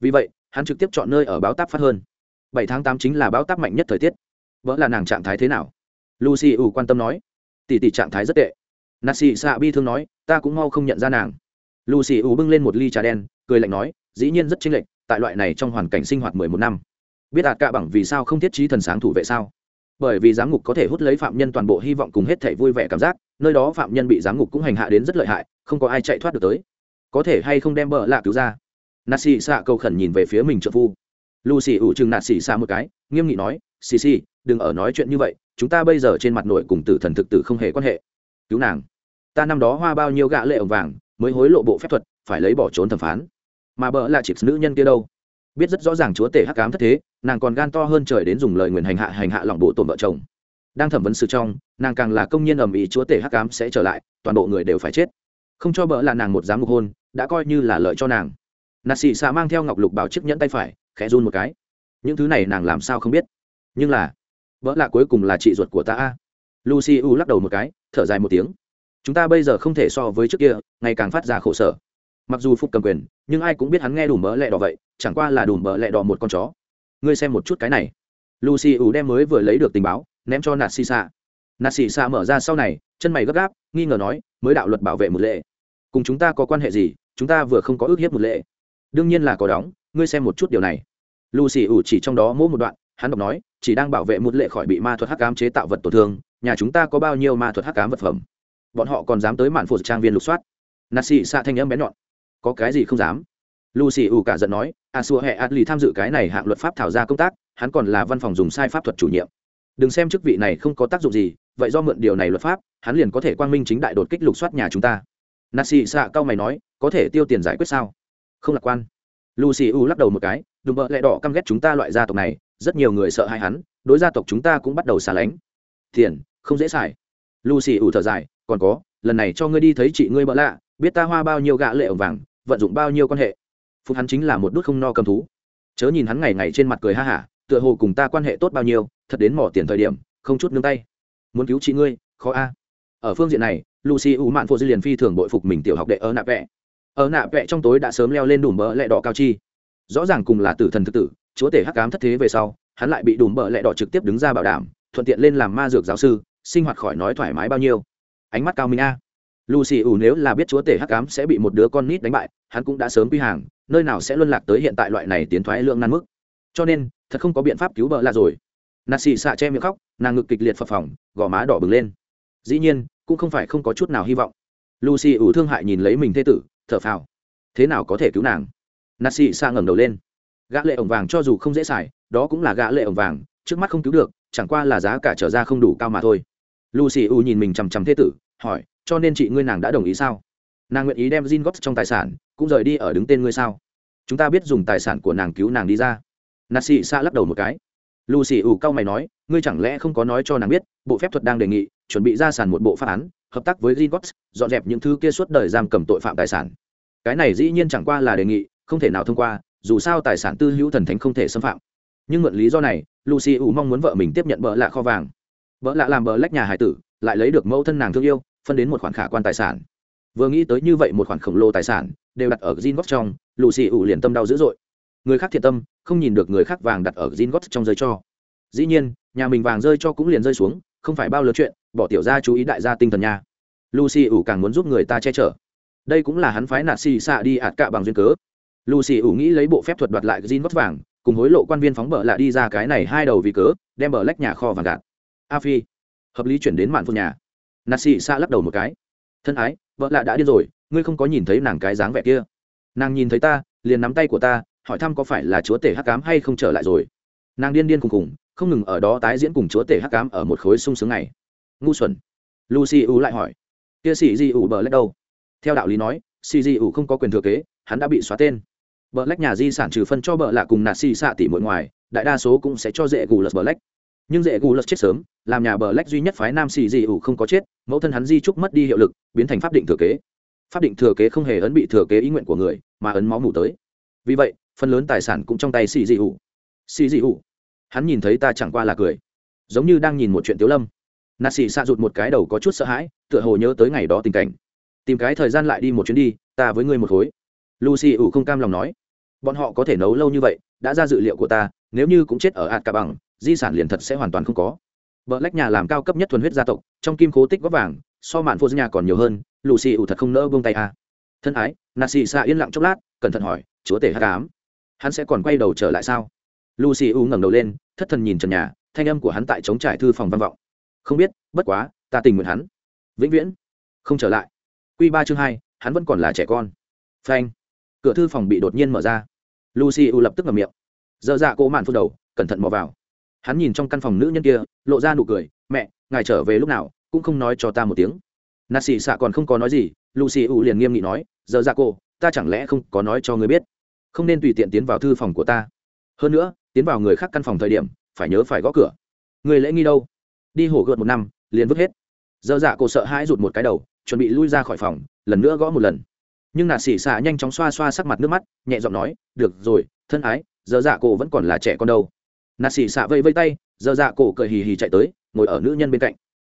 Vì vậy, hắn trực tiếp chọn nơi ở báo táp phát hơn. Bảy tháng tám chính là báo táp mạnh nhất thời tiết. Vỡ là nàng trạng thái thế nào? Lucy ủ quan tâm nói. Tỷ tỷ trạng thái rất tệ nasi xạ bi thương nói, ta cũng mau không nhận ra nàng. Lucy ủ bưng lên một ly trà đen, cười lạnh nói, dĩ nhiên rất chênh lệch, tại loại này trong hoàn cảnh sinh hoạt mười một năm. Biết đạt cả bằng vì sao không thiết trí thần sáng thủ vệ sao? Bởi vì giám ngục có thể hút lấy phạm nhân toàn bộ hy vọng cùng hết thể vui vẻ cảm giác, nơi đó phạm nhân bị giám ngục cũng hành hạ đến rất lợi hại, không có ai chạy thoát được tới. Có thể hay không đem bợ lạ cứu ra? Nạt xì xạ cầu khẩn nhìn về phía mình trợ phu. Lucy ủ chừng nạt xì xạ một cái, nghiêm nghị nói, xì xì, đừng ở nói chuyện như vậy, chúng ta bây giờ trên mặt nội cùng tử thần thực tử không hề quan hệ. Cứu nàng ta năm đó hoa bao nhiêu gạ lệ ổng vàng, mới hối lộ bộ phép thuật, phải lấy bỏ trốn thẩm phán. Mà bợ là chị nữ nhân kia đâu? Biết rất rõ ràng chúa tể hắc cám thất thế, nàng còn gan to hơn trời đến dùng lời nguyền hành hạ hành hạ lòng bộ tổn vợ chồng. Đang thẩm vấn sự trong, nàng càng là công nhân ầm ĩ chúa tể hắc cám sẽ trở lại, toàn bộ người đều phải chết. Không cho bỡ là nàng một dám ngục hôn, đã coi như là lợi cho nàng. Nà xì xạ mang theo ngọc lục bảo chiếc nhẫn tay phải, khẽ run một cái. Những thứ này nàng làm sao không biết? Nhưng là vợ lạ cuối cùng là chị ruột của ta a. Lucy u lắc đầu một cái, thở dài một tiếng chúng ta bây giờ không thể so với trước kia, ngày càng phát ra khổ sở. Mặc dù phục cầm quyền, nhưng ai cũng biết hắn nghe đủ mỡ lẹ đỏ vậy, chẳng qua là đủ mỡ lẹ đỏ một con chó. Ngươi xem một chút cái này. Lucy ủ đem mới vừa lấy được tình báo, ném cho nạt xì xạ nạt xì xạ mở ra sau này, chân mày gấp gáp, nghi ngờ nói, mới đạo luật bảo vệ một lệ. Cùng chúng ta có quan hệ gì? Chúng ta vừa không có ước hiếp một lệ. Đương nhiên là có đóng, ngươi xem một chút điều này. Lucy ủ chỉ trong đó mỗi một đoạn, hắn đọc nói, chỉ đang bảo vệ một lệ khỏi bị ma thuật hắc cám chế tạo vật tổn thương, nhà chúng ta có bao nhiêu ma thuật hắc cám vật phẩm? Bọn họ còn dám tới mạn phụ trang viên lục soát. Nạt xì xạ thanh âm bé nhọn. Có cái gì không dám? Lucy ủ cả giận nói a xua hệ lì tham dự cái này hạng luật pháp thảo ra công tác, hắn còn là văn phòng dùng sai pháp thuật chủ nhiệm. Đừng xem chức vị này không có tác dụng gì, vậy do mượn điều này luật pháp, hắn liền có thể quang minh chính đại đột kích lục soát nhà chúng ta. Nà xì xạ cao mày nói, có thể tiêu tiền giải quyết sao? Không lạc quan. Lucy u lắc đầu một cái đùm bợ lẹ đỏ căm ghét chúng ta loại gia tộc này, rất nhiều người sợ hãi hắn, đối gia tộc chúng ta cũng bắt đầu xa lánh. Tiền, không dễ xài. Lucy ủ thở dài còn có, lần này cho ngươi đi thấy chị ngươi bỡ lạ, biết ta hoa bao nhiêu gạ lệ ổng vàng, vận dụng bao nhiêu quan hệ. Phúc hắn chính là một đút không no cầm thú. Chớ nhìn hắn ngày ngày trên mặt cười ha hả, tựa hồ cùng ta quan hệ tốt bao nhiêu, thật đến mỏ tiền thời điểm, không chút nương tay. Muốn cứu chị ngươi, khó a. Ở phương diện này, lucy u mạn phô dư liền phi thường bội phục mình tiểu học đệ ở nạ vẽ ở nạ vẽ trong tối đã sớm leo lên đùm bỡ lẹ đỏ cao chi. Rõ ràng cùng là tử thần thực tử, chúa tể hắc cám thất thế về sau, hắn lại bị đùm bỡ lẹ đỏ trực tiếp đứng ra bảo đảm, thuận tiện lên làm ma dược giáo sư, sinh hoạt khỏi nói thoải mái bao nhiêu ánh mắt cao minh a. Lucy ủ nếu là biết chúa tể hắc cám sẽ bị một đứa con nít đánh bại, hắn cũng đã sớm quy hàng, nơi nào sẽ luân lạc tới hiện tại loại này tiến thoái lượng nan mức. Cho nên, thật không có biện pháp cứu vợ là rồi. Nạt xì xạ che miệng khóc, nàng ngực kịch liệt phập phỏng gò má đỏ bừng lên. Dĩ nhiên, cũng không phải không có chút nào hy vọng. Lucy ủ thương hại nhìn lấy mình thê tử, thở phào. Thế nào có thể cứu nàng? Nạt xì xạ ngẩng đầu lên. Gã lệ ổng vàng cho dù không dễ xài, đó cũng là gã lệ ổng vàng, trước mắt không cứu được, chẳng qua là giá cả trở ra không đủ cao mà thôi lucy U nhìn mình chằm chằm thế tử, hỏi, cho nên chị ngươi nàng đã đồng ý sao? Nàng nguyện ý đem Jin góp trong tài sản, cũng rời đi ở đứng tên ngươi sao? Chúng ta biết dùng tài sản của nàng cứu nàng đi ra. Nạt xì xa lắc đầu một cái. Lucy ủ cao mày nói, ngươi chẳng lẽ không có nói cho nàng biết, bộ phép thuật đang đề nghị, chuẩn bị ra sàn một bộ pháp án, hợp tác với Jin góp dọn dẹp những thứ kia suốt đời giam cầm tội phạm tài sản. Cái này dĩ nhiên chẳng qua là đề nghị, không thể nào thông qua, dù sao tài sản tư hữu thần thánh không thể xâm phạm. Nhưng mượn lý do này, lucy ủ mong muốn vợ mình tiếp nhận bợ lạ kho vàng vợ lạ làm bờ lách nhà hải tử, lại lấy được mẫu thân nàng thương yêu, phân đến một khoản khả quan tài sản. Vừa nghĩ tới như vậy một khoản khổng lồ tài sản, đều đặt ở gin gót trong lù xì ủ liền tâm đau dữ dội. Người khác thiện tâm, không nhìn được người khác vàng đặt ở gin gót trong rơi cho. Dĩ nhiên, nhà mình vàng rơi cho cũng liền rơi xuống, không phải bao lớn chuyện, bỏ tiểu ra chú ý đại gia tinh thần nha. Lucy ủ càng muốn giúp người ta che chở. Đây cũng là hắn phái nạt xì xạ đi ạt cạ bằng duyên cớ. Lucy ủ nghĩ lấy bộ phép thuật đoạt lại gin gót vàng, cùng hối lộ quan viên phóng bờ lạ đi ra cái này hai đầu vì cớ, đem bờ lách nhà kho vàng gạt a phi. Hợp lý chuyển đến mạn phương nhà. Nạt xì xa lắc đầu một cái. Thân ái, vợ lạ đã điên rồi, ngươi không có nhìn thấy nàng cái dáng vẻ kia. Nàng nhìn thấy ta, liền nắm tay của ta, hỏi thăm có phải là chúa tể hắc cám hay không trở lại rồi. Nàng điên điên cùng cùng, không ngừng ở đó tái diễn cùng chúa tể hắc cám ở một khối sung sướng này. Ngu xuẩn. Lucy u lại hỏi. Kia sĩ di U bờ lách đâu? Theo đạo lý nói sĩ di U không có quyền thừa kế, hắn đã bị xóa tên. Bờ lách nhà di sản trừ phân cho bờ lạ cùng nạt xì xạ tỷ mỗi ngoài, đại đa số cũng sẽ cho dễ gù lật bờ lách nhưng dễ gù lật chết sớm, làm nhà bờ lách duy nhất phái nam xì dị ủ không có chết, mẫu thân hắn di trúc mất đi hiệu lực, biến thành pháp định thừa kế. Pháp định thừa kế không hề ấn bị thừa kế ý nguyện của người, mà ấn máu mủ tới. Vì vậy, phần lớn tài sản cũng trong tay xì dị ủ. Xì dị ủ. Hắn nhìn thấy ta chẳng qua là cười. Giống như đang nhìn một chuyện tiếu lâm. Nà xì xạ rụt một cái đầu có chút sợ hãi, tựa hồ nhớ tới ngày đó tình cảnh. Tìm cái thời gian lại đi một chuyến đi, ta với ngươi một khối. Lucy ủ không cam lòng nói. Bọn họ có thể nấu lâu như vậy, đã ra dự liệu của ta, nếu như cũng chết ở ạt cả bằng di sản liền thật sẽ hoàn toàn không có. Vợ lách nhà làm cao cấp nhất thuần huyết gia tộc, trong kim cố tích góp vàng, so mạn phô nhà còn nhiều hơn lù xì ủ thật không nỡ buông tay à. thân ái nà xì xạ yên lặng chốc lát, cẩn thận hỏi, chúa tể hát cám hắn sẽ còn quay đầu trở lại sao? Lù xì ủ ngẩng đầu lên, thất thần nhìn trần nhà, thanh âm của hắn tại chống trải thư phòng văn vọng. Không biết, bất quá, ta tình nguyện hắn. Vĩnh viễn, không trở lại. Q ba chương hai, hắn vẫn còn là trẻ con. Phanh, cửa thư phòng bị đột nhiên mở ra. Lucy u lập tức ngầm miệng. Dơ dạ cỗ mạn phút đầu, cẩn thận mò vào hắn nhìn trong căn phòng nữ nhân kia, lộ ra nụ cười, mẹ, ngài trở về lúc nào, cũng không nói cho ta một tiếng. Nà xì xạ còn không có nói gì, lucy ủ liền nghiêm nghị nói, giờ ra cô, ta chẳng lẽ không có nói cho người biết? Không nên tùy tiện tiến vào thư phòng của ta. Hơn nữa, tiến vào người khác căn phòng thời điểm, phải nhớ phải gõ cửa. Người lễ nghi đâu? Đi hổ gợt một năm, liền vứt hết. Giờ dạ cô sợ hãi rụt một cái đầu, chuẩn bị lui ra khỏi phòng, lần nữa gõ một lần. Nhưng nà xì xạ nhanh chóng xoa xoa sắc mặt nước mắt, nhẹ giọng nói, được rồi, thân ái, giờ dạ cô vẫn còn là trẻ con đâu nà xì xạ vây vây tay dơ dạ cổ cười hì hì chạy tới, ngồi ở nữ nhân bên cạnh.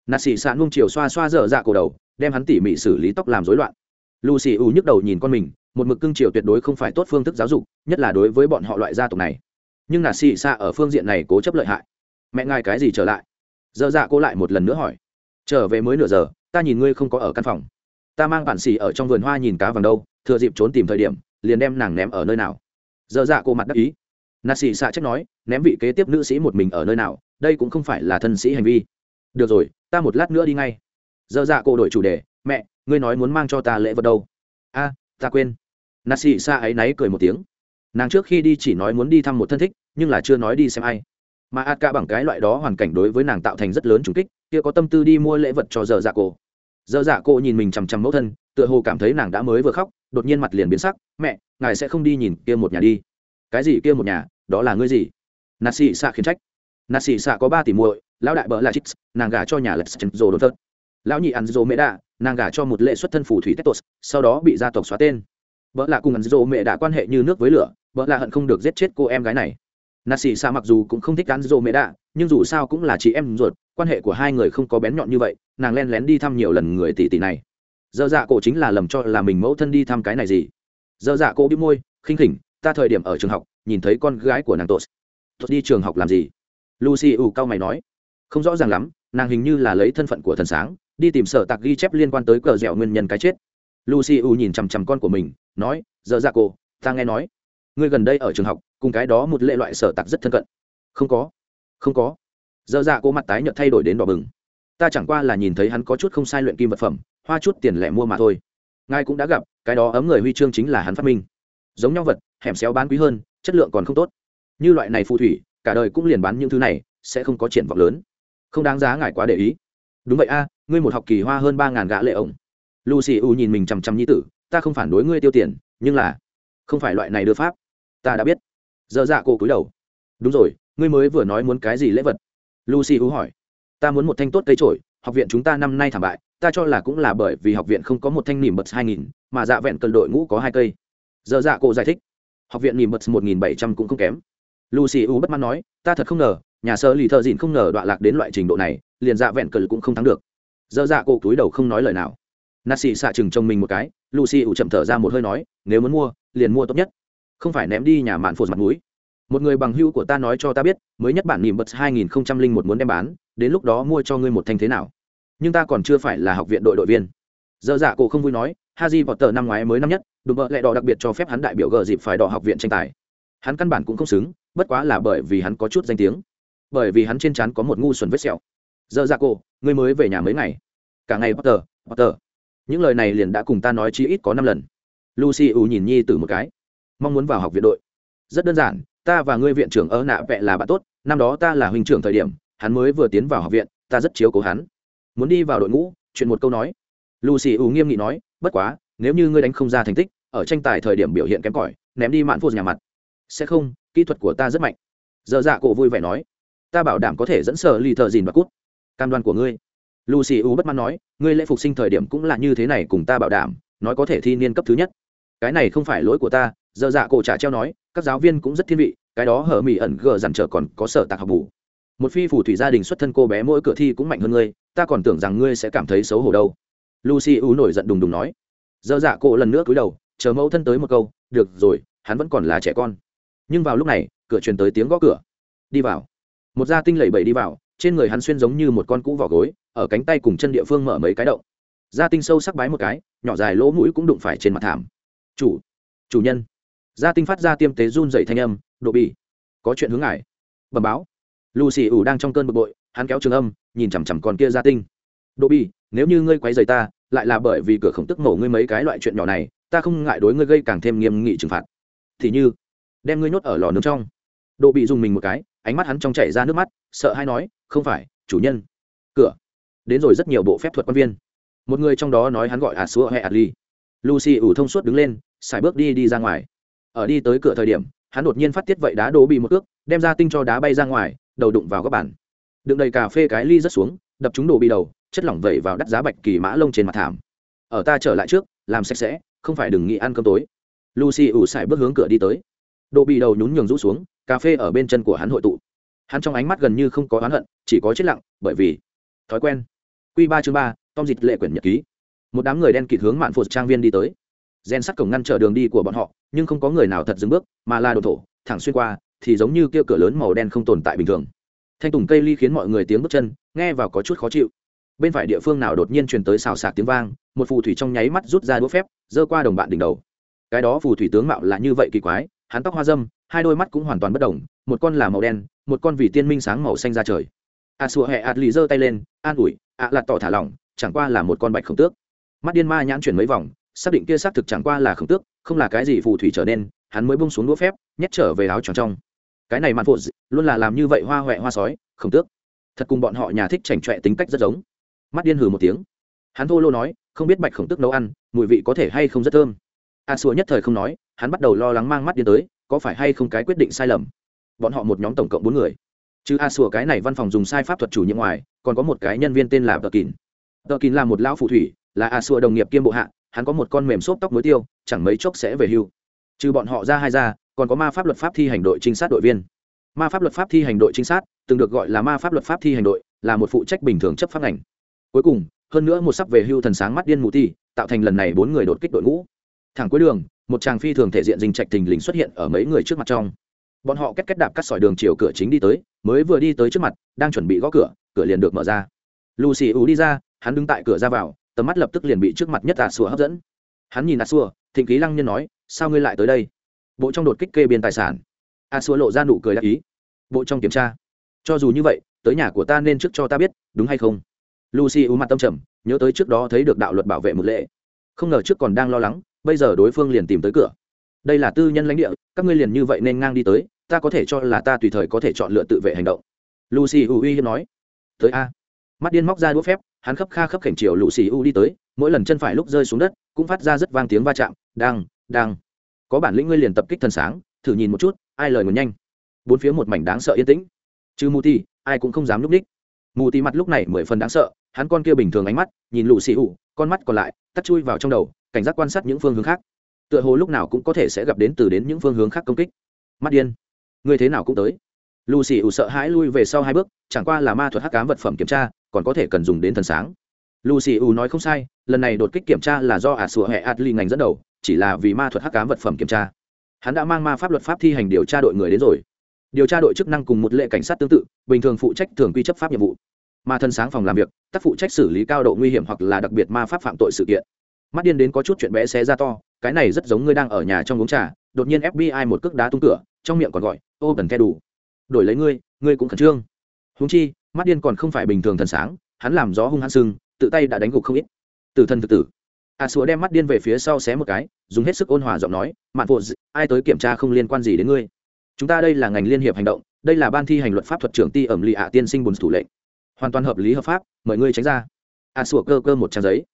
Nà xì xạ nung chiều xoa xoa dở dạ cổ đầu, đem hắn tỉ mỉ xử lý tóc làm rối loạn. Lucy u nhức đầu nhìn con mình, một mực cưng chiều tuyệt đối không phải tốt phương thức giáo dục, nhất là đối với bọn họ loại gia tộc này. Nhưng nà xì xạ ở phương diện này cố chấp lợi hại. Mẹ ngài cái gì trở lại? Dở dạ cô lại một lần nữa hỏi. Trở về mới nửa giờ, ta nhìn ngươi không có ở căn phòng. Ta mang bản xì ở trong vườn hoa nhìn cá vàng đâu, thừa dịp trốn tìm thời điểm, liền đem nàng ném ở nơi nào. Dở dạ cô mặt đắc ý nà xì xạ trách nói, ném vị kế tiếp nữ sĩ một mình ở nơi nào, đây cũng không phải là thân sĩ hành vi. Được rồi, ta một lát nữa đi ngay. Dơ dạ cô đổi chủ đề, mẹ, ngươi nói muốn mang cho ta lễ vật đâu? A, ta quên. Nà xì xạ ấy náy cười một tiếng. Nàng trước khi đi chỉ nói muốn đi thăm một thân thích, nhưng là chưa nói đi xem ai. Mà ạt ca bằng cái loại đó hoàn cảnh đối với nàng tạo thành rất lớn trùng kích, kia có tâm tư đi mua lễ vật cho dơ dạ cô dơ dạ cô nhìn mình chằm chằm mẫu thân, tựa hồ cảm thấy nàng đã mới vừa khóc, đột nhiên mặt liền biến sắc, mẹ, ngài sẽ không đi nhìn kia một nhà đi. Cái gì kia một nhà? Đó là ngươi gì? Nà xì xạ khiến trách. Nà xì xạ có ba tỷ muội, lão đại bỡ là chít nàng gả cho nhà lật chân rồ đồn thớt lão nhị ăn rồ mẹ đạ, nàng gả cho một lệ xuất thân phù thủy tetos sau đó bị gia tộc xóa tên. Vợ là cùng ăn rồ mẹ đạ quan hệ như nước với lửa vợ là hận không được giết chết cô em gái này. Nà xì xạ mặc dù cũng không thích ăn rồ mẹ đạ, nhưng dù sao cũng là chị em ruột, quan hệ của hai người không có bén nhọn như vậy, nàng len lén đi thăm nhiều lần người tỷ tỷ này. Dơ dạ cổ chính là lầm cho là mình mẫu thân đi thăm cái này gì? Dơ dạ cổ bị môi, khinh khỉnh ta thời điểm ở trường học, nhìn thấy con gái của nàng tốt tốt đi trường học làm gì? Lucy ủ cao mày nói. Không rõ ràng lắm, nàng hình như là lấy thân phận của thần sáng, đi tìm sở tạc ghi chép liên quan tới cờ dẻo nguyên nhân cái chết. Lucy ủ nhìn chằm chằm con của mình, nói, giờ ra cô, ta nghe nói. Ngươi gần đây ở trường học, cùng cái đó một lệ loại sở tạc rất thân cận. Không có không có. Giờ ra cô mặt tái nhợt thay đổi đến đỏ bừng. Ta chẳng qua là nhìn thấy hắn có chút không sai luyện kim vật phẩm, hoa chút tiền lẻ mua mà thôi. Ngài cũng đã gặp, cái đó ấm người huy chương chính là hắn phát minh. Giống nhau vật hẻm xéo bán quý hơn, chất lượng còn không tốt. Như loại này phù thủy, cả đời cũng liền bán những thứ này, sẽ không có triển vọng lớn. Không đáng giá ngài quá để ý. Đúng vậy a, ngươi một học kỳ hoa hơn ba ngàn gã lệ ổng. Lucy u nhìn mình chằm chằm nhi tử, ta không phản đối ngươi tiêu tiền, nhưng là, không phải loại này đưa pháp. Ta đã biết. Dơ dạ cô cúi đầu. Đúng rồi, ngươi mới vừa nói muốn cái gì lễ vật? Lucy u hỏi. Ta muốn một thanh tốt cây trổi học viện chúng ta năm nay thảm bại, ta cho là cũng là bởi vì học viện không có một thanh nỉm bật hai nghìn, mà dạ vẹn cần đội ngũ có hai cây. Giờ dạ cô giải thích học viện nỉm bật một nghìn bảy trăm cũng không kém. Lucy u bất mãn nói, ta thật không ngờ, nhà sơ lì thợ dịn không ngờ đoạn lạc đến loại trình độ này, liền dạ vẹn cờ cũng không thắng được. Dơ dạ cổ túi đầu không nói lời nào. Nà xì xạ chừng trong mình một cái, lucy u chậm thở ra một hơi nói, nếu muốn mua, liền mua tốt nhất. Không phải ném đi nhà mạn phụt mặt mũi. Một người bằng hữu của ta nói cho ta biết, mới nhất bản nỉm bật hai nghìn một muốn đem bán, đến lúc đó mua cho ngươi một thanh thế nào. Nhưng ta còn chưa phải là học viện đội đội viên. Dơ dạ cổ không vui nói Hajir vào tờ năm ngoái mới năm nhất đùm bợ lẹ đỏ đặc biệt cho phép hắn đại biểu gờ dịp phải đỏ học viện tranh tài. Hắn căn bản cũng không xứng bất quá là bởi vì hắn có chút danh tiếng. Bởi vì hắn trên trán có một ngu xuẩn vết sẹo. Giờ dạ ra cô, ngươi mới về nhà mấy ngày? Cả ngày potter potter. Những lời này liền đã cùng ta nói chi ít có năm lần. Lucy ù nhìn nhi từ một cái. Mong muốn vào học viện đội. Rất đơn giản ta và ngươi viện trưởng ở nạ vẹ là bạn tốt năm đó ta là huynh trưởng thời điểm hắn mới vừa tiến vào học viện ta rất chiếu cố hắn. Muốn đi vào đội ngũ chuyện một câu nói. Lucy ù nghiêm nghị nói bất quá nếu như ngươi đánh không ra thành tích ở tranh tài thời điểm biểu hiện kém cỏi, ném đi mạn phô nhà mặt. Sẽ không, kỹ thuật của ta rất mạnh. Giờ dạ cổ vui vẻ nói, ta bảo đảm có thể dẫn sở lì thợ dìn và cút. Cam đoan của ngươi. Lucy u bất mãn nói, ngươi lễ phục sinh thời điểm cũng là như thế này cùng ta bảo đảm, nói có thể thi niên cấp thứ nhất. Cái này không phải lỗi của ta, giờ dạ cổ trả treo nói, các giáo viên cũng rất thiên vị, cái đó hở mỹ ẩn gờ dằn trở còn có sở tạc học bù. Một phi phù thủy gia đình xuất thân cô bé mỗi cửa thi cũng mạnh hơn ngươi, ta còn tưởng rằng ngươi sẽ cảm thấy xấu hổ đâu. Lucy u nổi giận đùng đùng nói, giờ dạ cổ lần nữa cúi đầu chờ mẫu thân tới một câu, được rồi, hắn vẫn còn là trẻ con. Nhưng vào lúc này, cửa truyền tới tiếng gõ cửa. Đi vào. Một gia tinh lẩy bẩy đi vào, trên người hắn xuyên giống như một con cũ vỏ gối, ở cánh tay cùng chân địa phương mở mấy cái động. Gia tinh sâu sắc bái một cái, nhỏ dài lỗ mũi cũng đụng phải trên mặt thảm. Chủ chủ nhân. Gia tinh phát ra tiêm tế run dậy thanh âm, độ bị có chuyện hướng ngài. Bẩm báo. Lucy ủ đang trong cơn bực bội, hắn kéo trường âm, nhìn chằm chằm con kia gia tinh. Độ bỉ nếu như ngươi quấy rầy ta, lại là bởi vì cửa khổng tức mổ ngươi mấy cái loại chuyện nhỏ này ta không ngại đối ngươi gây càng thêm nghiêm nghị trừng phạt. Thì như, đem ngươi nhốt ở lò nướng trong. Độ bị dùng mình một cái, ánh mắt hắn trong chảy ra nước mắt, sợ hay nói, không phải, chủ nhân. Cửa. Đến rồi rất nhiều bộ phép thuật quan viên. Một người trong đó nói hắn gọi ạt xua hay ạt ly. Lucy ủ thông suốt đứng lên, xài bước đi đi ra ngoài. Ở đi tới cửa thời điểm, hắn đột nhiên phát tiết vậy đá đố bị một ước đem ra tinh cho đá bay ra ngoài, đầu đụng vào các bàn. Đựng đầy cà phê cái ly rất xuống, đập chúng đổ bị đầu, chất lỏng vẩy vào đắt giá bạch kỳ mã lông trên mặt thảm. Ở ta trở lại trước, làm sạch sẽ không phải đừng nghĩ ăn cơm tối. Lucy ủ sải bước hướng cửa đi tới. Đồ bị đầu nhún nhường rũ xuống, cà phê ở bên chân của hắn hội tụ. Hắn trong ánh mắt gần như không có oán hận, chỉ có chết lặng, bởi vì thói quen. Q ba chương ba, tom dịch lệ quyển nhật ký. Một đám người đen kịt hướng mạn phụt trang viên đi tới. Gen sắt cổng ngăn trở đường đi của bọn họ, nhưng không có người nào thật dừng bước, mà là đồ thổ, thẳng xuyên qua, thì giống như kia cửa lớn màu đen không tồn tại bình thường. Thanh tùng cây ly khiến mọi người tiếng bước chân, nghe vào có chút khó chịu bên phải địa phương nào đột nhiên truyền tới xào xạc tiếng vang, một phù thủy trong nháy mắt rút ra đũa phép, giơ qua đồng bạn đỉnh đầu. Cái đó phù thủy tướng mạo là như vậy kỳ quái, hắn tóc hoa dâm, hai đôi mắt cũng hoàn toàn bất đồng một con là màu đen, một con vì tiên minh sáng màu xanh ra trời. A sùa hẹ ạt lì giơ tay lên, an ủi ạ lạt tỏ thả lỏng, chẳng qua là một con bạch khổng tước. Mắt điên ma nhãn chuyển mấy vòng, xác định kia xác thực chẳng qua là khổng tước, không là cái gì phù thủy trở nên, hắn mới bung xuống đũa phép, nhét trở về áo tròn trong. Cái này mặt phụ luôn là làm như vậy hoa huệ hoa sói, khổng tước. Thật cùng bọn họ nhà thích chảnh chọe tính cách rất giống mắt điên hừ một tiếng. Hắn thô lô nói, không biết bạch khổng tức nấu ăn, mùi vị có thể hay không rất thơm. A xua nhất thời không nói, hắn bắt đầu lo lắng mang mắt điên tới, có phải hay không cái quyết định sai lầm. Bọn họ một nhóm tổng cộng bốn người. Chứ a xua cái này văn phòng dùng sai pháp thuật chủ nhiệm ngoài, còn có một cái nhân viên tên là tờ kín tờ kín là một lão phù thủy, là a xua đồng nghiệp kiêm bộ hạ, hắn có một con mềm xốp tóc muối tiêu, chẳng mấy chốc sẽ về hưu. Trừ bọn họ ra hai ra, còn có ma pháp luật pháp thi hành đội trinh sát đội viên. Ma pháp luật pháp thi hành đội trinh sát, từng được gọi là ma pháp luật pháp thi hành đội, là một phụ trách bình thường chấp pháp ngành cuối cùng, hơn nữa một sắp về hưu thần sáng mắt điên mù ti, tạo thành lần này bốn người đột kích đội ngũ. Thẳng cuối đường, một chàng phi thường thể diện dình trạch thình lình xuất hiện ở mấy người trước mặt trong. Bọn họ kết kết đạp cắt sỏi đường chiều cửa chính đi tới, mới vừa đi tới trước mặt, đang chuẩn bị gõ cửa cửa liền được mở ra. Lucy ú đi ra, hắn đứng tại cửa ra vào, tầm mắt lập tức liền bị trước mặt nhất a sùa hấp dẫn. Hắn nhìn a sùa, thịnh ký lăng nhân nói, sao ngươi lại tới đây? Bộ trong đột kích kê biên tài sản. A sùa lộ ra nụ cười đáp ý. Bộ trong kiểm tra. Cho dù như vậy, tới nhà của ta nên trước cho ta biết, đúng hay không? Lucy u mặt tâm trầm, nhớ tới trước đó thấy được đạo luật bảo vệ một lệ. Không ngờ trước còn đang lo lắng, bây giờ đối phương liền tìm tới cửa. Đây là tư nhân lãnh địa, các ngươi liền như vậy nên ngang đi tới, ta có thể cho là ta tùy thời có thể chọn lựa tự vệ hành động. Lucy u uy hiếp nói. Tới a. Mắt điên móc ra đũa phép, hắn khấp kha khấp khảnh chiều lucy u đi tới, mỗi lần chân phải lúc rơi xuống đất, cũng phát ra rất vang tiếng va chạm đang đang có bản lĩnh ngươi liền tập kích thần sáng, thử nhìn một chút, ai lời nguồn nhanh. Bốn phía một mảnh đáng sợ yên tĩnh. Chứ mù ti ai cũng không dám núp ních mù ti mặt lúc này mười phần đáng sợ hắn con kia bình thường ánh mắt, nhìn lù xì ủ con mắt còn lại, tắt chui vào trong đầu, cảnh giác quan sát những phương hướng khác. Tựa hồ lúc nào cũng có thể sẽ gặp đến từ đến những phương hướng khác công kích. Mắt điên. Người thế nào cũng tới. Lù xì ủ sợ hãi lui về sau hai bước, chẳng qua là ma thuật hắc cám vật phẩm kiểm tra, còn có thể cần dùng đến thần sáng. Lù xì ủ nói không sai, lần này đột kích kiểm tra là do ả sủa hệ adli ngành dẫn đầu, chỉ là vì ma thuật hắc cám vật phẩm kiểm tra. Hắn đã mang ma pháp luật pháp thi hành điều tra đội người đến rồi. Điều tra đội chức năng cùng một lệ cảnh sát tương tự, bình thường phụ trách thường quy chấp pháp nhiệm vụ mà thân sáng phòng làm việc tác phụ trách xử lý cao độ nguy hiểm hoặc là đặc biệt ma pháp phạm tội sự kiện. Mắt điên đến có chút chuyện bé xé ra to cái này rất giống ngươi đang ở nhà trong uống trà đột nhiên fbi một cước đá tung cửa trong miệng còn gọi ô cần khe đủ. Đổi lấy ngươi ngươi cũng khẩn trương. Húng chi mắt điên còn không phải bình thường thần sáng hắn làm gió hung hăng sưng tự tay đã đánh gục không ít. Từ thân tự tử. A à, đem mắt điên về phía sau xé một cái dùng hết sức ôn hòa giọng nói mạn phụ ai tới kiểm tra không liên quan gì đến ngươi? Chúng ta đây là ngành liên hiệp hành động đây là ban thi hành luật pháp thuật trưởng ti ẩm lì ạ tiên sinh bùn thủ lệnh hoàn toàn hợp lý hợp pháp mời ngươi tránh ra. A à, sủa cơ cơ một trang giấy.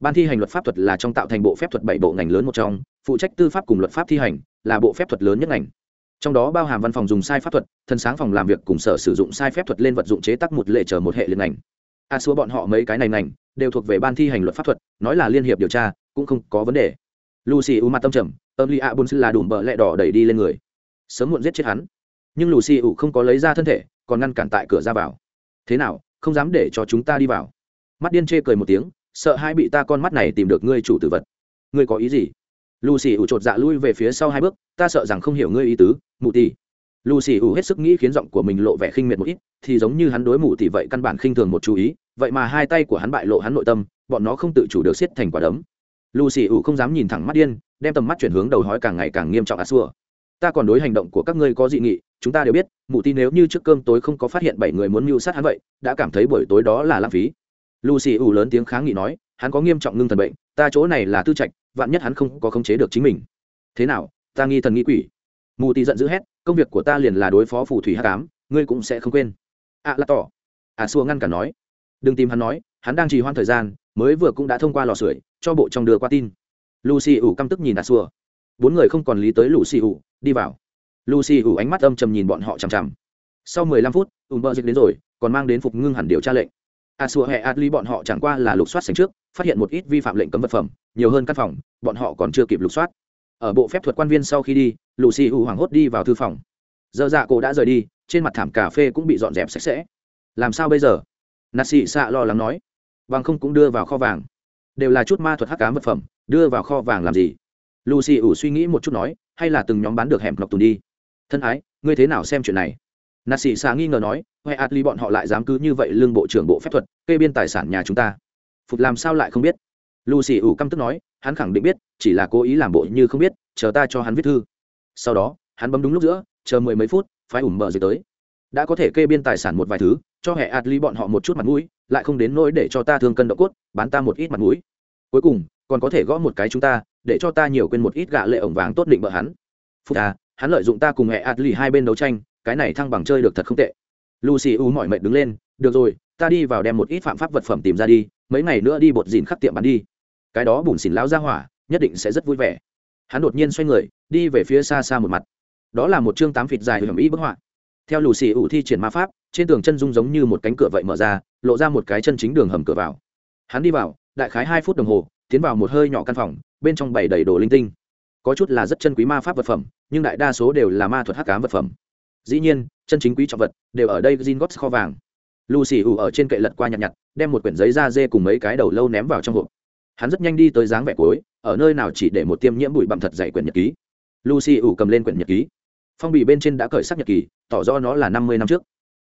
Ban thi hành luật pháp thuật là trong tạo thành bộ phép thuật bảy bộ ngành lớn một trong phụ trách tư pháp cùng luật pháp thi hành là bộ phép thuật lớn nhất ngành. Trong đó bao hàm văn phòng dùng sai pháp thuật thân sáng phòng làm việc cùng sở sử dụng sai phép thuật lên vật dụng chế tác một lệ chờ một hệ liên ngành. A à, xua bọn họ mấy cái này ngành đều thuộc về ban thi hành luật pháp thuật nói là liên hiệp điều tra cũng không có vấn đề. Lucy u mặt tâm trầm tâm li a bun là đủ bợ lẹ đỏ đẩy đi lên người. Sớm muộn giết chết hắn. Nhưng lucy u không có lấy ra thân thể còn ngăn cản tại cửa ra vào. Thế nào không dám để cho chúng ta đi vào. Mắt điên chê cười một tiếng, sợ hai bị ta con mắt này tìm được ngươi chủ tử vật. Ngươi có ý gì? Lucy ủ chột dạ lui về phía sau hai bước, ta sợ rằng không hiểu ngươi ý tứ, mụ tỷ xì ủ hết sức nghĩ khiến giọng của mình lộ vẻ khinh miệt một ít, thì giống như hắn đối mụ tỷ vậy căn bản khinh thường một chú ý, vậy mà hai tay của hắn bại lộ hắn nội tâm, bọn nó không tự chủ được xiết thành quả đấm. Lucy ủ không dám nhìn thẳng mắt điên, đem tầm mắt chuyển hướng đầu hói càng ngày càng nghiêm trọng a xua. Ta còn đối hành động của các ngươi có dị nghị chúng ta đều biết mụ tin nếu như trước cơm tối không có phát hiện bảy người muốn mưu sát hắn vậy đã cảm thấy buổi tối đó là lãng phí. Lucy ủ lớn tiếng kháng nghị nói hắn có nghiêm trọng ngưng thần bệnh ta chỗ này là tư trạch vạn nhất hắn không có khống chế được chính mình. Thế nào ta nghi thần nghi quỷ. Mù ti giận dữ hét công việc của ta liền là đối phó phù thủy hát cám ngươi cũng sẽ không quên. Ạ à, là tỏ. Ạ à, xua ngăn cả nói. Đừng tìm hắn nói hắn đang trì hoãn thời gian mới vừa cũng đã thông qua lò sưởi cho bộ trong đưa qua tin. Lucy ủ căm tức nhìn ạ xua bốn người không còn lý tới lucy ủ đi vào lucy ủ ánh mắt âm trầm nhìn bọn họ chằm chằm. Sau mười lăm phút ùm bơ dịch đến rồi, còn mang đến phục ngưng hẳn điều tra lệnh. À, A xua hệ adli bọn họ chẳng qua là lục soát sành trước, phát hiện một ít vi phạm lệnh cấm vật phẩm, nhiều hơn căn phòng, bọn họ còn chưa kịp lục soát. Ở bộ phép thuật quan viên sau khi đi, lucy u hoảng hốt đi vào thư phòng. Giờ dạ cổ đã rời đi, trên mặt thảm cà phê cũng bị dọn dẹp sạch sẽ. Làm sao bây giờ? Nà xì xạ lo lắng nói. Vàng không cũng đưa vào kho vàng. Đều là chút ma thuật hắc cám vật phẩm, đưa vào kho vàng làm gì? Lucy ủ suy nghĩ một chút nói, hay là từng nhóm bán được hẻm lọc tùn đi thân ái, ngươi thế nào xem chuyện này? Nà sĩ xà nghi ngờ nói huệ atli bọn họ lại dám cứ như vậy lương bộ trưởng bộ phép thuật, kê biên tài sản nhà chúng ta. Phục làm sao lại không biết? Lucy ủ căm tức nói, hắn khẳng định biết, chỉ là cố ý làm bộ như không biết, chờ ta cho hắn viết thư. Sau đó, hắn bấm đúng lúc giữa, chờ mười mấy phút phải ủng mở rồi tới. Đã có thể kê biên tài sản một vài thứ, cho hệ atli bọn họ một chút mặt mũi, lại không đến nỗi để cho ta thương cân độ cốt, bán ta một ít mặt mũi. Cuối cùng, còn có thể gõ một cái chúng ta, để cho ta nhiều quên một ít gạ lệ ổng vàng tốt định bợ hắn. Phúc à hắn lợi dụng ta cùng hệ atli hai bên đấu tranh, cái này thăng bằng chơi được thật không tệ. Lucy u mỏi mệt đứng lên, được rồi, ta đi vào đem một ít phạm pháp vật phẩm tìm ra đi, mấy ngày nữa đi bột dìn khắp tiệm bán đi. Cái đó bùn xỉn lão ra hỏa, nhất định sẽ rất vui vẻ. Hắn đột nhiên xoay người, đi về phía xa xa một mặt. Đó là một chương tám phịt dài hầm ý bức họa. Theo lù xì ủ thi triển ma pháp, trên tường chân dung giống như một cánh cửa vậy mở ra, lộ ra một cái chân chính đường hầm cửa vào. Hắn đi vào, đại khái hai phút đồng hồ, tiến vào một hơi nhỏ căn phòng, bên trong bày đầy đồ linh tinh có chút là rất chân quý ma pháp vật phẩm, nhưng đại đa số đều là ma thuật hắc cám vật phẩm. Dĩ nhiên, chân chính quý trọng vật đều ở đây gin gót kho vàng. Lucy ủ ở trên kệ lật qua nhặt nhặt, đem một quyển giấy da dê cùng mấy cái đầu lâu ném vào trong hộp. Hắn rất nhanh đi tới dáng vẻ cuối, ở nơi nào chỉ để một tiêm nhiễm bụi bặm thật dày quyển nhật ký. Lucy ủ cầm lên quyển nhật ký. Phong bì bên trên đã cởi sắc nhật kỳ tỏ rõ nó là năm mươi năm trước.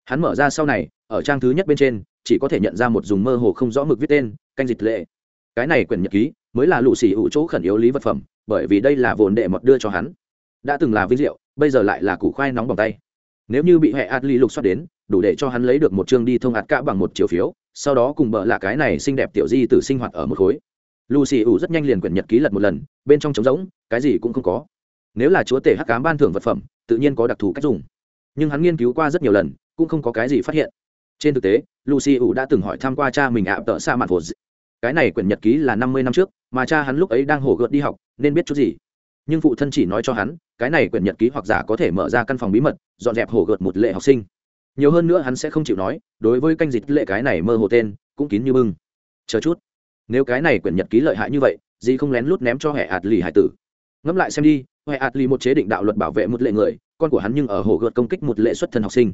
Hắn mở ra sau này, ở trang thứ nhất bên trên, chỉ có thể nhận ra một dùng mơ hồ không rõ mực viết tên, canh dịch lệ. Cái này quyển nhật ký mới là lũ xì ủ chỗ khẩn yếu lý vật phẩm, bởi vì đây là vốn đệ mọt đưa cho hắn. Đã từng là vinh diệu, bây giờ lại là củ khoai nóng bằng tay. Nếu như bị hệ adli lục xoát đến, đủ để cho hắn lấy được một chương đi thông ạt cả bằng một chiều phiếu, sau đó cùng bợ là cái này xinh đẹp tiểu di tử sinh hoạt ở một khối. Lucy ủ rất nhanh liền quyển nhật ký lật một lần, bên trong trống rỗng, cái gì cũng không có. Nếu là chúa tể hắc cám ban thưởng vật phẩm, tự nhiên có đặc thù cách dùng. Nhưng hắn nghiên cứu qua rất nhiều lần, cũng không có cái gì phát hiện. Trên thực tế lucy ủ đã từng hỏi tham q u a cha mình ạ, tợ xa mặt phổ cái này quyển nhật ký là năm mươi năm trước mà cha hắn lúc ấy đang hổ gợt đi học, nên biết chút gì. Nhưng phụ thân chỉ nói cho hắn, cái này quyển nhật ký hoặc giả có thể mở ra căn phòng bí mật, dọn dẹp hổ gợt một lệ học sinh. Nhiều hơn nữa hắn sẽ không chịu nói, đối với canh dịch lệ cái này mơ hồ tên, cũng kín như bưng. Chờ chút. Nếu cái này quyển nhật ký lợi hại như vậy dì không lén lút ném cho hệ ạt lì hải tử. Ngẫm lại xem đi, hệ ạt lì một chế định đạo luật bảo vệ một lệ người, con của hắn nhưng ở hồ gợt công kích một lệ xuất thân học sinh.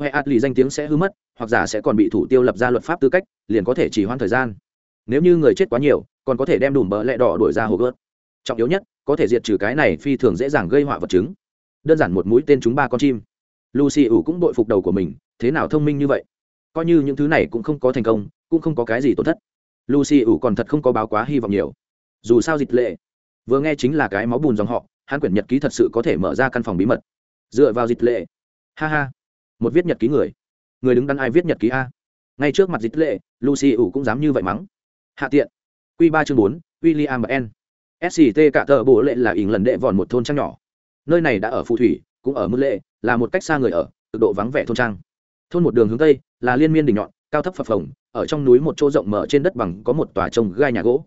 Hệ ạt lì danh tiếng sẽ hư mất, hoặc giả sẽ còn bị thủ tiêu lập ra luật pháp tư cách, liền có thể chỉ hoãn thời gian. Nếu như người chết quá nhiều còn có thể đem đùm bờ lẹ đỏ đuổi ra hồ gớt. Trọng yếu nhất, có thể diệt trừ cái này phi thường dễ dàng gây họa vật chứng. Đơn giản một mũi tên chúng ba con chim. Lucy ủ cũng đội phục đầu của mình, thế nào thông minh như vậy? Coi như những thứ này cũng không có thành công, cũng không có cái gì tổn thất. Lucy ủ còn thật không có báo quá hy vọng nhiều. Dù sao dịch lệ, vừa nghe chính là cái máu bùn dòng họ hãn quyển nhật ký thật sự có thể mở ra căn phòng bí mật. Dựa vào dịch lệ. Ha ha. Một viết nhật ký người. Người đứng đắn ai viết nhật ký a? Ngay trước mặt dịch lệ, lucy ủ cũng dám như vậy mắng. Hạ tiện q ba chương bốn, William i n sct cả tờ bộ lệ là ỉng lần đệ vòn một thôn trang nhỏ. Nơi này đã ở phù thủy, cũng ở mức lệ, là một cách xa người ở, cực độ vắng vẻ thôn trang. Thôn một đường hướng tây, là liên miên đỉnh nhọn, cao thấp phập phồng, ở trong núi một chỗ rộng mở trên đất bằng có một tòa trồng gai nhà gỗ.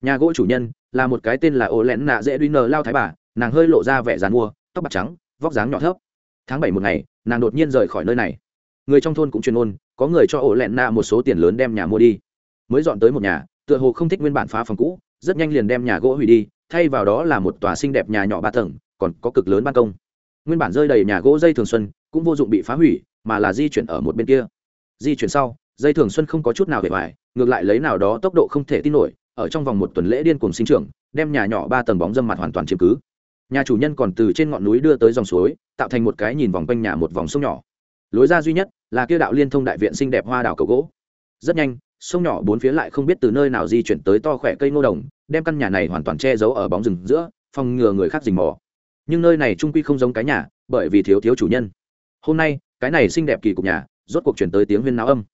Nhà gỗ chủ nhân là một cái tên là ô lén nạ dễ đuôi nờ lao thái bà, nàng hơi lộ ra vẻ dàn mua, tóc bạc trắng, vóc dáng nhỏ thấp. Tháng bảy một ngày, nàng đột nhiên rời khỏi nơi này. Người trong thôn cũng truyền ôn có người cho ổ lẹn nạ một số tiền lớn đem nhà mua đi. Mới dọn tới một nhà tựa hồ không thích nguyên bản phá phòng cũ, rất nhanh liền đem nhà gỗ hủy đi, thay vào đó là một tòa xinh đẹp nhà nhỏ ba tầng, còn có cực lớn ban công. Nguyên bản rơi đầy nhà gỗ dây thường xuân, cũng vô dụng bị phá hủy, mà là di chuyển ở một bên kia. Di chuyển sau, dây thường xuân không có chút nào hề hoài ngược lại lấy nào đó tốc độ không thể tin nổi, ở trong vòng một tuần lễ điên cùng sinh trưởng, đem nhà nhỏ ba tầng bóng dâm mặt hoàn toàn chiếm cứ. Nhà chủ nhân còn từ trên ngọn núi đưa tới dòng suối, tạo thành một cái nhìn vòng quanh nhà một vòng sông nhỏ. Lối ra duy nhất là kia đạo liên thông đại viện xinh đẹp hoa đào cầu gỗ. Rất nhanh sông nhỏ bốn phía lại không biết từ nơi nào di chuyển tới to khỏe cây ngô đồng, đem căn nhà này hoàn toàn che giấu ở bóng rừng giữa, phòng ngừa người khác rình mò. Nhưng nơi này trung quy không giống cái nhà, bởi vì thiếu thiếu chủ nhân. Hôm nay, cái này xinh đẹp kỳ cục nhà, rốt cuộc chuyển tới tiếng huyên náo âm.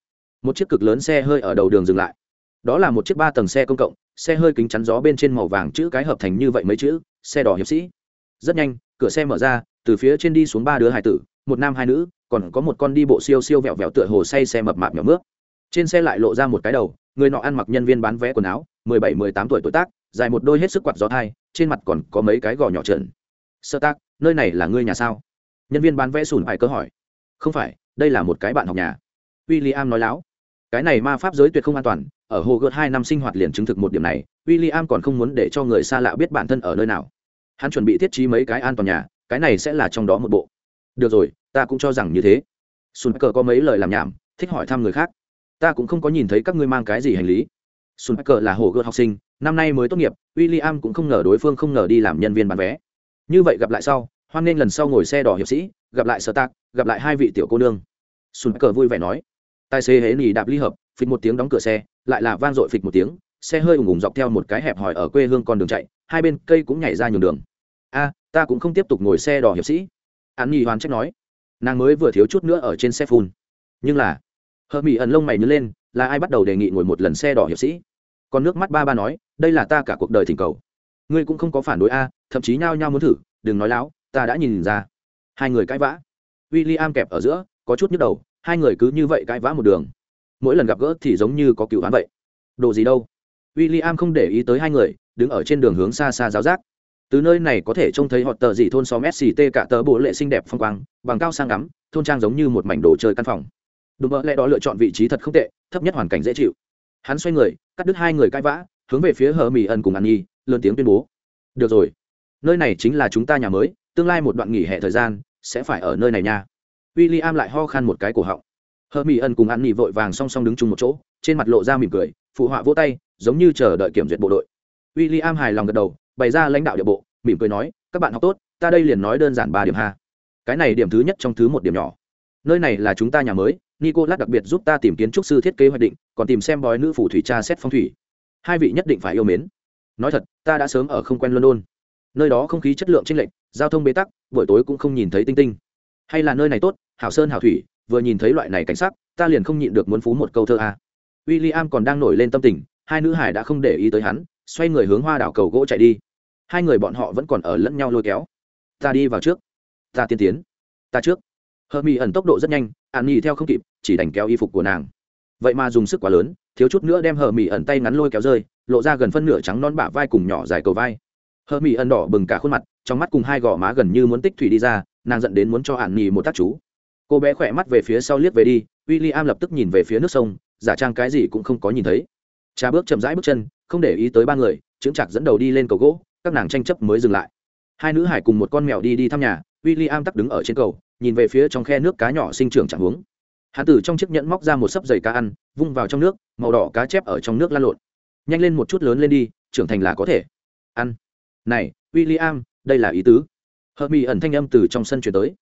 Một chiếc cực lớn xe hơi ở đầu đường dừng lại. Đó là một chiếc ba tầng xe công cộng, xe hơi kính chắn gió bên trên màu vàng chữ cái hợp thành như vậy mấy chữ, xe đỏ hiệp sĩ. Rất nhanh, cửa xe mở ra, từ phía trên đi xuống ba đứa hải tử, một nam hai nữ, còn có một con đi bộ siêu siêu vẹo vẹo tựa hồ say xe mập mạp nhỏ mướp trên xe lại lộ ra một cái đầu, người nọ ăn mặc nhân viên bán vé quần áo, mười bảy, mười tám tuổi tuổi tác, dài một đôi hết sức quạt gió thai, trên mặt còn có mấy cái gò nhỏ trơn sơ tác nơi này là ngươi nhà sao? Nhân viên bán vé sùn phải cơ hỏi. Không phải, đây là một cái bạn học nhà. W i l l i am nói láo. Cái này ma pháp giới tuyệt không an toàn, ở hồ gợt hai năm sinh hoạt liền chứng thực một điểm này w i l l i am còn không muốn để cho người xa lạ biết bản thân ở nơi nào. Hắn chuẩn bị thiết trí mấy cái an toàn nhà, cái này sẽ là trong đó một bộ. Được rồi, ta cũng cho rằng như thế. Sùn cờ có mấy lời làm nhảm, thích hỏi thăm người khác ta cũng không có nhìn thấy các ngươi mang cái gì hành lý. Sùn cờ là hồ gợt học sinh, năm nay mới tốt nghiệp w i l l i am cũng không ngờ đối phương không ngờ đi làm nhân viên bán vé. Như vậy gặp lại sau, hoan nghênh lần sau ngồi xe đỏ hiệp sĩ, gặp lại sơ tạc, gặp lại hai vị tiểu cô nương. Sùn cờ vui vẻ nói, tài xế hễ nỉ đạp ly hợp, phịch một tiếng đóng cửa xe, lại là vang dội phịch một tiếng, xe hơi ùng ùng dọc theo một cái hẹp hòi ở quê hương con đường chạy, hai bên cây cũng nhảy ra nhường đường. A, ta cũng không tiếp tục ngồi xe đỏ hiệp sĩ. An nhi hoàn trách nói, nàng mới vừa thiếu chút nữa ở trên xe phun. Nhưng là hờ mỹ ẩn lông mày nhớ lên, là ai bắt đầu đề nghị ngồi một lần xe đỏ hiệp sĩ? Còn nước mắt ba ba nói, đây là ta cả cuộc đời thỉnh cầu. Ngươi cũng không có phản đối a, thậm chí nhao nhao muốn thử, đừng nói láo, ta đã nhìn ra. Hai người cãi vã. W i l l i am kẹp ở giữa, có chút nhức đầu, hai người cứ như vậy cãi vã một đường. Mỗi lần gặp gỡ thì giống như có cựu hắn vậy. Đồ gì đâu. W i l l i am không để ý tới hai người, đứng ở trên đường hướng xa xa giáo giác. Từ nơi này có thể trông thấy họ tờ dị thôn xóm sct cả tờ bộ lệ xinh đẹp phong quang, bằng cao sang ngắm, thôn trang giống như một mảnh đồ chơi căn phòng đùm bợ lẽ đó lựa chọn vị trí thật không tệ, thấp nhất hoàn cảnh dễ chịu. Hắn xoay người, cắt đứt hai người cãi vã, hướng về phía hờ mỹ ẩn cùng ăn nhi, lớn tiếng tuyên bố. Được rồi, nơi này chính là chúng ta nhà mới, tương lai một đoạn nghỉ hè thời gian, sẽ phải ở nơi này nha. W i l l i am lại ho khan một cái cổ họng. Hờ mỹ ẩn cùng ăn nhi vội vàng song song đứng chung một chỗ, trên mặt lộ ra mỉm cười, phụ họa vỗ tay, giống như chờ đợi kiểm duyệt bộ đội. W i l l i am hài lòng gật đầu, bày ra lãnh đạo địa bộ, mỉm cười nói, các bạn học tốt, ta đây liền nói đơn giản ba điểm ha. Cái này điểm thứ nhất trong thứ một điểm nhỏ. Nơi này là chúng ta nhà mới nicolas đặc biệt giúp ta tìm kiến trúc sư thiết kế hoạch định, còn tìm xem bói nữ phủ thủy cha xét phong thủy. Hai vị nhất định phải yêu mến. Nói thật, ta đã sớm ở không quen london. Nơi đó không khí chất lượng chênh lệch, giao thông bế tắc, buổi tối cũng không nhìn thấy tinh tinh. Hay là nơi này tốt, hảo sơn hảo thủy, vừa nhìn thấy loại này cảnh sắc, ta liền không nhịn được muốn phú một câu thơ a. W i l l i am còn đang nổi lên tâm tình, hai nữ hải đã không để ý tới hắn, xoay người hướng hoa đảo cầu gỗ chạy đi. Hai người bọn họ vẫn còn ở lẫn nhau lôi kéo. Ta đi vào trước. Ta tiên tiến. Ta trước. Hờ mỹ ẩn tốc độ rất nhanh ạn nhì theo không kịp chỉ đành kéo y phục của nàng. Vậy mà dùng sức quá lớn, thiếu chút nữa đem hờ mỹ ẩn tay ngắn lôi kéo rơi, lộ ra gần phân nửa trắng non bả vai cùng nhỏ dài cầu vai. Hờ mỹ ẩn đỏ bừng cả khuôn mặt, trong mắt cùng hai gò má gần như muốn tích thủy đi ra, nàng dẫn đến muốn cho ạn nhì một tác chú. Cô bé khỏe mắt về phía sau liếc về đi w i l l i am lập tức nhìn về phía nước sông, giả trang cái gì cũng không có nhìn thấy. Cha bước chậm rãi bước chân, không để ý tới ba người, chững chạc dẫn đầu đi lên cầu gỗ, các nàng tranh chấp mới dừng lại. Hai nữ hải cùng một con mèo đi đi thăm nhà w i l l i am tắc đứng ở trên cầu, nhìn về phía trong khe nước cá nhỏ sinh trưởng chẳng hướng hắn từ trong chiếc nhẫn móc ra một sấp giày cá ăn, vung vào trong nước, màu đỏ cá chép ở trong nước lan lộn. Nhanh lên một chút lớn lên đi, trưởng thành là có thể. Ăn. Này w i l l i am đây là ý tứ. Hợp mỹ ẩn thanh âm từ trong sân chuyển tới.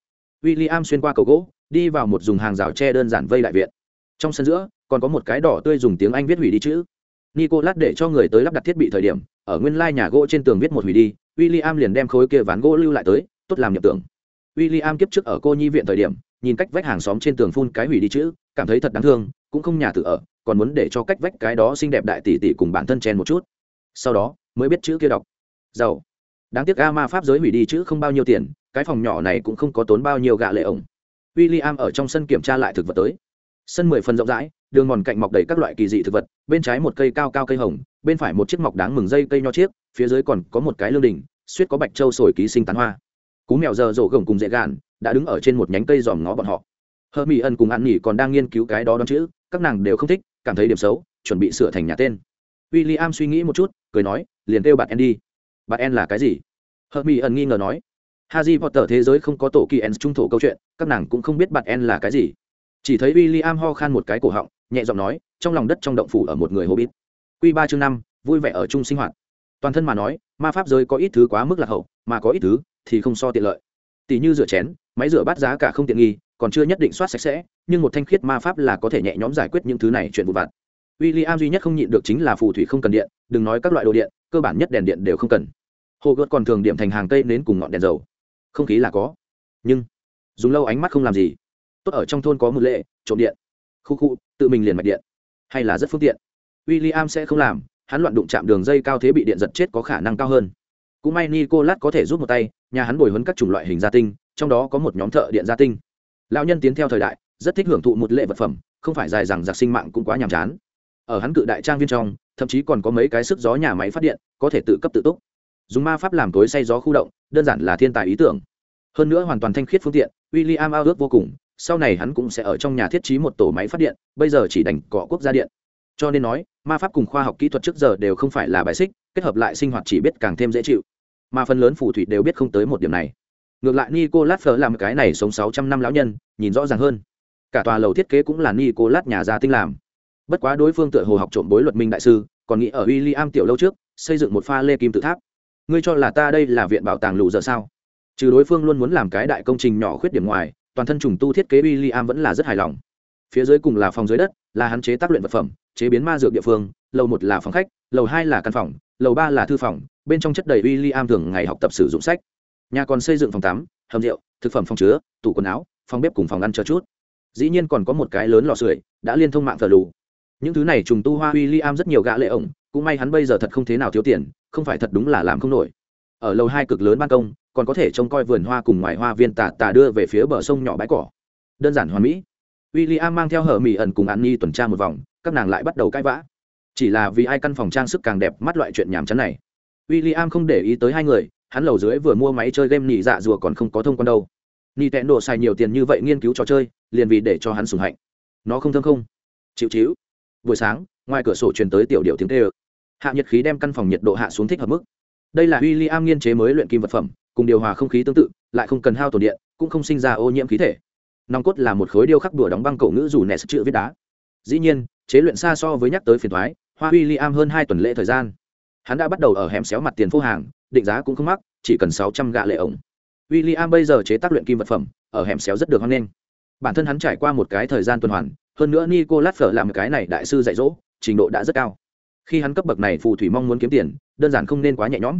W i l l i am xuyên qua cầu gỗ, đi vào một dùng hàng rào tre đơn giản vây đại viện. Trong sân giữa, còn có một cái đỏ tươi dùng tiếng anh viết hủy đi chữ. Nico lát để cho người tới lắp đặt thiết bị thời điểm, ở nguyên lai nhà gỗ trên tường viết một hủy đi w i l l i am liền đem khối kia ván gỗ lưu lại tới, tốt làm nhập tưởng w i l l i am kiếp trước ở cô nhi viện thời điểm nhìn cách vách hàng xóm trên tường phun cái hủy đi chữ, cảm thấy thật đáng thương, cũng không nhà tự ở, còn muốn để cho cách vách cái đó xinh đẹp đại tỷ tỷ cùng bản thân chen một chút. Sau đó, mới biết chữ kia đọc. Giàu. Đáng tiếc ga ma pháp giới hủy đi chữ không bao nhiêu tiền, cái phòng nhỏ này cũng không có tốn bao nhiêu gạ lệ ổng. W i l l i am ở trong sân kiểm tra lại thực vật tới. Sân mười phần rộng rãi, đường mòn cạnh mọc đầy các loại kỳ dị thực vật, bên trái một cây cao cao cây hồng, bên phải một chiếc mọc đáng mừng dây cây nho chiếc, phía dưới còn có một cái lương đình suýt có bạch trâu sồi ký sinh tán hoa. Cú mèo giờ rổ gồng cùng dễ gạn đã đứng ở trên một nhánh cây dòm ngó bọn họ hơ mỹ ân cùng ăn nghỉ còn đang nghiên cứu cái đó đón chữ các nàng đều không thích cảm thấy điểm xấu chuẩn bị sửa thành nhà tên w i l l i am suy nghĩ một chút cười nói liền kêu bạn en đi bạn en là cái gì hơ mỹ ân nghi ngờ nói Harry tờ thế giới không có tổ kỳ En trung thổ câu chuyện, các nàng cũng không biết bạn En là cái gì. Chỉ thấy William ho khan một cái cổ họng, nhẹ giọng nói, trong lòng đất trong động phủ ở một người Hobbit. Quy ba chương năm, vui vẻ ở chung sinh hoạt. Toàn thân mà nói, ma pháp giới có ít thứ quá mức lạc hậu, mà có ít thứ thì không so tiện lợi. Tỷ như rửa chén, máy rửa bát giá cả không tiện nghi, còn chưa nhất định soát sạch sẽ, nhưng một thanh khiết ma pháp là có thể nhẹ nhõm giải quyết những thứ này chuyện vụ vặt. William duy nhất không nhịn được chính là phù thủy không cần điện, đừng nói các loại đồ điện, cơ bản nhất đèn điện đều không cần. Hồ gợt còn thường điểm thành hàng cây nến cùng ngọn đèn dầu. Không khí là có nhưng dùng lâu ánh mắt không làm gì. Tốt ở trong thôn có một lệ trộm điện. Khu khu tự mình liền mạch điện. Hay là rất phương tiện. W i l l i am sẽ không làm hắn loạn đụng chạm đường dây cao thế bị điện giật chết có khả năng cao hơn. Cũng may nicolas có thể giúp một tay nhà hắn bồi huấn các chủng loại hình gia tinh trong đó có một nhóm thợ điện gia tinh. Lão nhân tiến theo thời đại, rất thích hưởng thụ một lệ vật phẩm, không phải dài rằng giặc sinh mạng cũng quá nhàm chán. Ở hắn cự đại trang viên trong, thậm chí còn có mấy cái sức gió nhà máy phát điện, có thể tự cấp tự túc. Dùng ma pháp làm tối say gió khu động, đơn giản là thiên tài ý tưởng. Hơn nữa hoàn toàn thanh khiết phương tiện w i l l i am ao ước vô cùng, sau này hắn cũng sẽ ở trong nhà thiết trí một tổ máy phát điện, bây giờ chỉ đành cọ quốc gia điện. Cho nên nói, ma pháp cùng khoa học kỹ thuật trước giờ đều không phải là bài xích, kết hợp lại sinh hoạt chỉ biết càng thêm dễ chịu. Mà phần lớn phù thủy đều biết không tới một điểm này ngược lại nicolas phở làm cái này sống sáu trăm năm lão nhân, nhìn rõ ràng hơn. Cả tòa lầu thiết kế cũng là nicolas nhà gia tinh làm. Bất quá đối phương tựa hồ học trộm bối luật minh đại sư, còn nghĩ ở w i l l i am tiểu lâu trước, xây dựng một pha lê kim tự tháp. Ngươi cho là ta đây là viện bảo tàng lù giờ sao? Trừ đối phương luôn muốn làm cái đại công trình nhỏ khuyết điểm ngoài, toàn thân trùng tu thiết kế w i l l i am vẫn là rất hài lòng. Phía dưới cùng là phòng dưới đất, là hắn chế tác luyện vật phẩm, chế biến ma dược địa phương, lầu một là phòng khách, lầu hai là căn phòng, lầu ba là thư phòng, bên trong chất đầy w i l l i am thường ngày học tập sử dụng sách nhà còn xây dựng phòng tắm, hầm rượu, thực phẩm phòng chứa, tủ quần áo, phòng bếp cùng phòng ăn cho chút. Dĩ nhiên còn có một cái lớn lò sưởi, đã liên thông mạng thờ lù. Những thứ này trùng tu hoa uy li am rất nhiều gã lệ ổng, cũng may hắn bây giờ thật không thế nào thiếu tiền, không phải thật đúng là làm không nổi. Ở lầu hai cực lớn ban công, còn có thể trông coi vườn hoa cùng ngoài hoa viên tà tà đưa về phía bờ sông nhỏ bãi cỏ. Đơn giản hoàn mỹ. W i l l i am mang theo hở mỹ ẩn cùng an nhi tuần tra một vòng, các nàng lại bắt đầu cãi vã. Chỉ là vì ai căn phòng trang sức càng đẹp, mắt loại chuyện nhàm chán này. W i l l i am không để ý tới hai người hắn lầu dưới vừa mua máy chơi game nhị dạ rùa còn không có thông quan đâu. Nhị tẹn đồ xài nhiều tiền như vậy nghiên cứu trò chơi, liền vì để cho hắn sùng hạnh. Nó không thơm không? Chịu chịu. Buổi sáng, ngoài cửa sổ truyền tới tiểu điệu tiếng tê ơ. Hạ nhiệt khí đem căn phòng nhiệt độ hạ xuống thích hợp mức. Đây là w i l l i am nghiên chế mới luyện kim vật phẩm, cùng điều hòa không khí tương tự, lại không cần hao tổn điện, cũng không sinh ra ô nhiễm khí thể. Nòng cốt là một khối điêu khắc đùa đóng băng cổ ngữ dù nẹ sức chữ viết đá. Dĩ nhiên, chế luyện xa so với nhắc tới phiền thoái hoa w i l l i am hơn hai tuần lễ thời gian. Hắn đã bắt đầu ở hẻm xéo mặt tiền phố hàng định giá cũng không mắc, chỉ cần sáu trăm gạ lệ ổng. W i l l i am bây giờ chế tác luyện kim vật phẩm, ở hẻm xéo rất được hoan nghênh. Bản thân hắn trải qua một cái thời gian tuần hoàn, hơn nữa nicolas lát phở làm cái này đại sư dạy dỗ, trình độ đã rất cao. Khi hắn cấp bậc này phù thủy mong muốn kiếm tiền, đơn giản không nên quá nhẹ nhõm.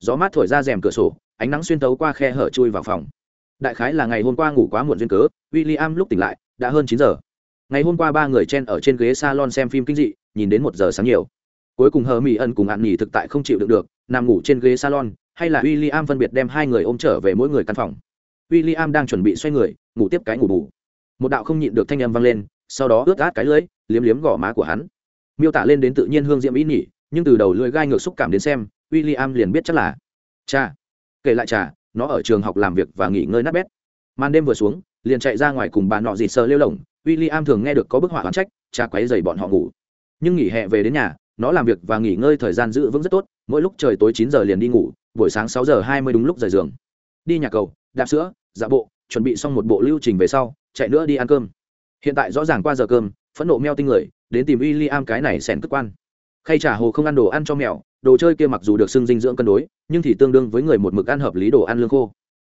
Gió mát thổi ra rèm cửa sổ, ánh nắng xuyên tấu qua khe hở chui vào phòng. Đại khái là ngày hôm qua ngủ quá muộn duyên cớ w i l l i am lúc tỉnh lại, đã hơn chín giờ. Ngày hôm qua ba người chen ở trên ghế salon xem phim kinh dị, nhìn đến một giờ sáng nhiều. Cuối cùng hờ mỹ ân cùng hạn nghỉ thực tại không chịu được được nằm ngủ trên ghế salon, hay là w i l l i am phân biệt đem hai người ôm trở về mỗi người căn phòng. W i l l i am đang chuẩn bị xoay người, ngủ tiếp cái ngủ bù. Một đạo không nhịn được thanh âm vang lên, sau đó ướt át cái lưỡi, liếm liếm gò má của hắn. Miêu tả lên đến tự nhiên hương diễm ý nhỉ, nhưng từ đầu lưỡi gai ngược xúc cảm đến xem w i l l i am liền biết chắc là, cha, kể lại cha, nó ở trường học làm việc và nghỉ ngơi nát bét. Màn đêm vừa xuống, liền chạy ra ngoài cùng bà nọ dịt sờ lêu lồng. W i l l i am thường nghe được có bức họa oán trách, cha quấy dày bọn họ ngủ. Nhưng nghỉ hè về đến nhà nó làm việc và nghỉ ngơi thời gian giữ vững rất tốt, mỗi lúc trời tối chín giờ liền đi ngủ, buổi sáng sáu giờ hai mươi đúng lúc rời giường. Đi nhà cầu, đạp sữa dạ bộ, chuẩn bị xong một bộ lưu trình về sau, chạy nữa đi ăn cơm. Hiện tại rõ ràng qua giờ cơm, phẫn nộ meo tinh người, đến tìm w i l l i am cái này xẻn cất quan. Khay trả hồ không ăn đồ ăn cho mèo, đồ chơi kia mặc dù được xưng dinh dưỡng cân đối, nhưng thì tương đương với người một mực ăn hợp lý đồ ăn lương khô.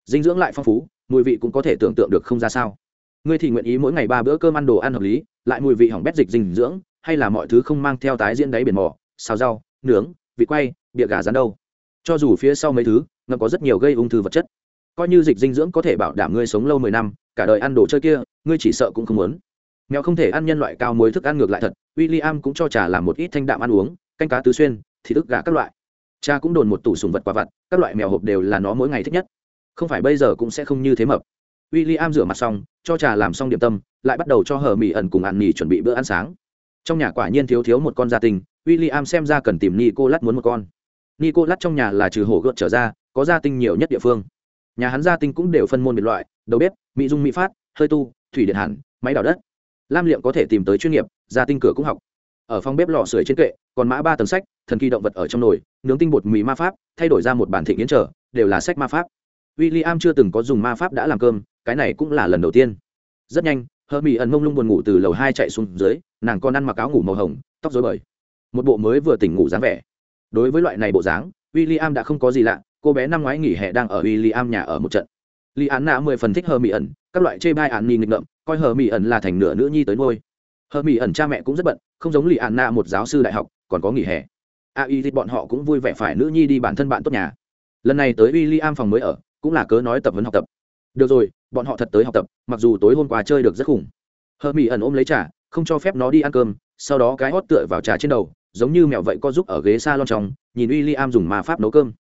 Dinh dưỡng lại phong phú, mùi vị cũng có thể tưởng tượng được không ra sao. Ngươi thì nguyện ý mỗi ngày ba bữa cơm ăn đồ ăn hợp lý, lại mùi vị hỏng bét dịch dinh dưỡng hay là mọi thứ không mang theo tái diễn đáy biển mò, xào rau, nướng vị quay bịa gà rán đâu. Cho dù phía sau mấy thứ, ngậm có rất nhiều gây ung thư vật chất. Coi như dịch dinh dưỡng có thể bảo đảm ngươi sống lâu mười năm, cả đời ăn đồ chơi kia, ngươi chỉ sợ cũng không muốn. Mèo không thể ăn nhân loại cao muối thức ăn ngược lại thật w i l l i am cũng cho trà làm một ít thanh đạm ăn uống, canh cá tứ xuyên, thịt ức gà các loại. Cha cũng đồn một tủ sùng vật quả vặt, các loại mèo hộp đều là nó mỗi ngày thích nhất. Không phải bây giờ cũng sẽ không như thế mập. W i l l i am rửa mặt xong, cho trà làm xong điểm tâm, lại bắt đầu cho hờ mỹ ẩn cùng ăn mì chuẩn bị bữa ăn sáng trong nhà quả nhiên thiếu thiếu một con gia tình w i l l i am xem ra cần tìm nico lắt muốn một con. Nico lắt trong nhà là trừ hổ gợt trở ra, có gia tinh nhiều nhất địa phương. Nhà hắn gia tinh cũng đều phân môn biệt loại, đầu bếp mỹ dung mỹ phát, hơi tu, thủy điện hẳn, máy đào đất. Lam liệm có thể tìm tới chuyên nghiệp, gia tinh cửa cũng học. Ở phòng bếp lò sưởi trên kệ, còn mã ba tầng sách, thần kỳ động vật ở trong nồi, nướng tinh bột mì ma pháp, thay đổi ra một bản thị nghiến trở, đều là sách ma pháp. W i l l i am chưa từng có dùng ma pháp đã làm cơm, cái này cũng là lần đầu tiên. Rất nhanh hơ mỹ ẩn mông lung buồn ngủ từ lầu hai chạy xuống dưới, nàng còn ăn mặc áo ngủ màu hồng, tóc dối bời. Một bộ mới vừa tỉnh ngủ dáng vẻ. Đối với loại này bộ dáng w i l l i am đã không có gì lạ, cô bé năm ngoái nghỉ hè đang ở w i l l i am nhà ở một trận. Li án nạ mười phần thích hơ mỹ ẩn, các loại chê bai án nghi nghịch ngợm, coi hờ mỹ ẩn là thành nửa nữ nhi tới ngôi hờ mỹ ẩn cha mẹ cũng rất bận, không giống li án nạ một giáo sư đại học, còn có nghỉ hè. A y thì bọn họ cũng vui vẻ phải nữ nhi đi bản thân bạn tốt nhà. Lần này tới w i l l i am phòng mới ở, cũng là cớ nói tập huấn học tập. Được rồi bọn họ thật tới học tập, mặc dù tối hôm qua chơi được rất khủng. Hờ mỹ ẩn ôm lấy trà, không cho phép nó đi ăn cơm, sau đó cái hót tựa vào trà trên đầu, giống như mẹo vậy co giúp ở ghế s a lon trong, nhìn w i l l i am dùng ma pháp nấu cơm.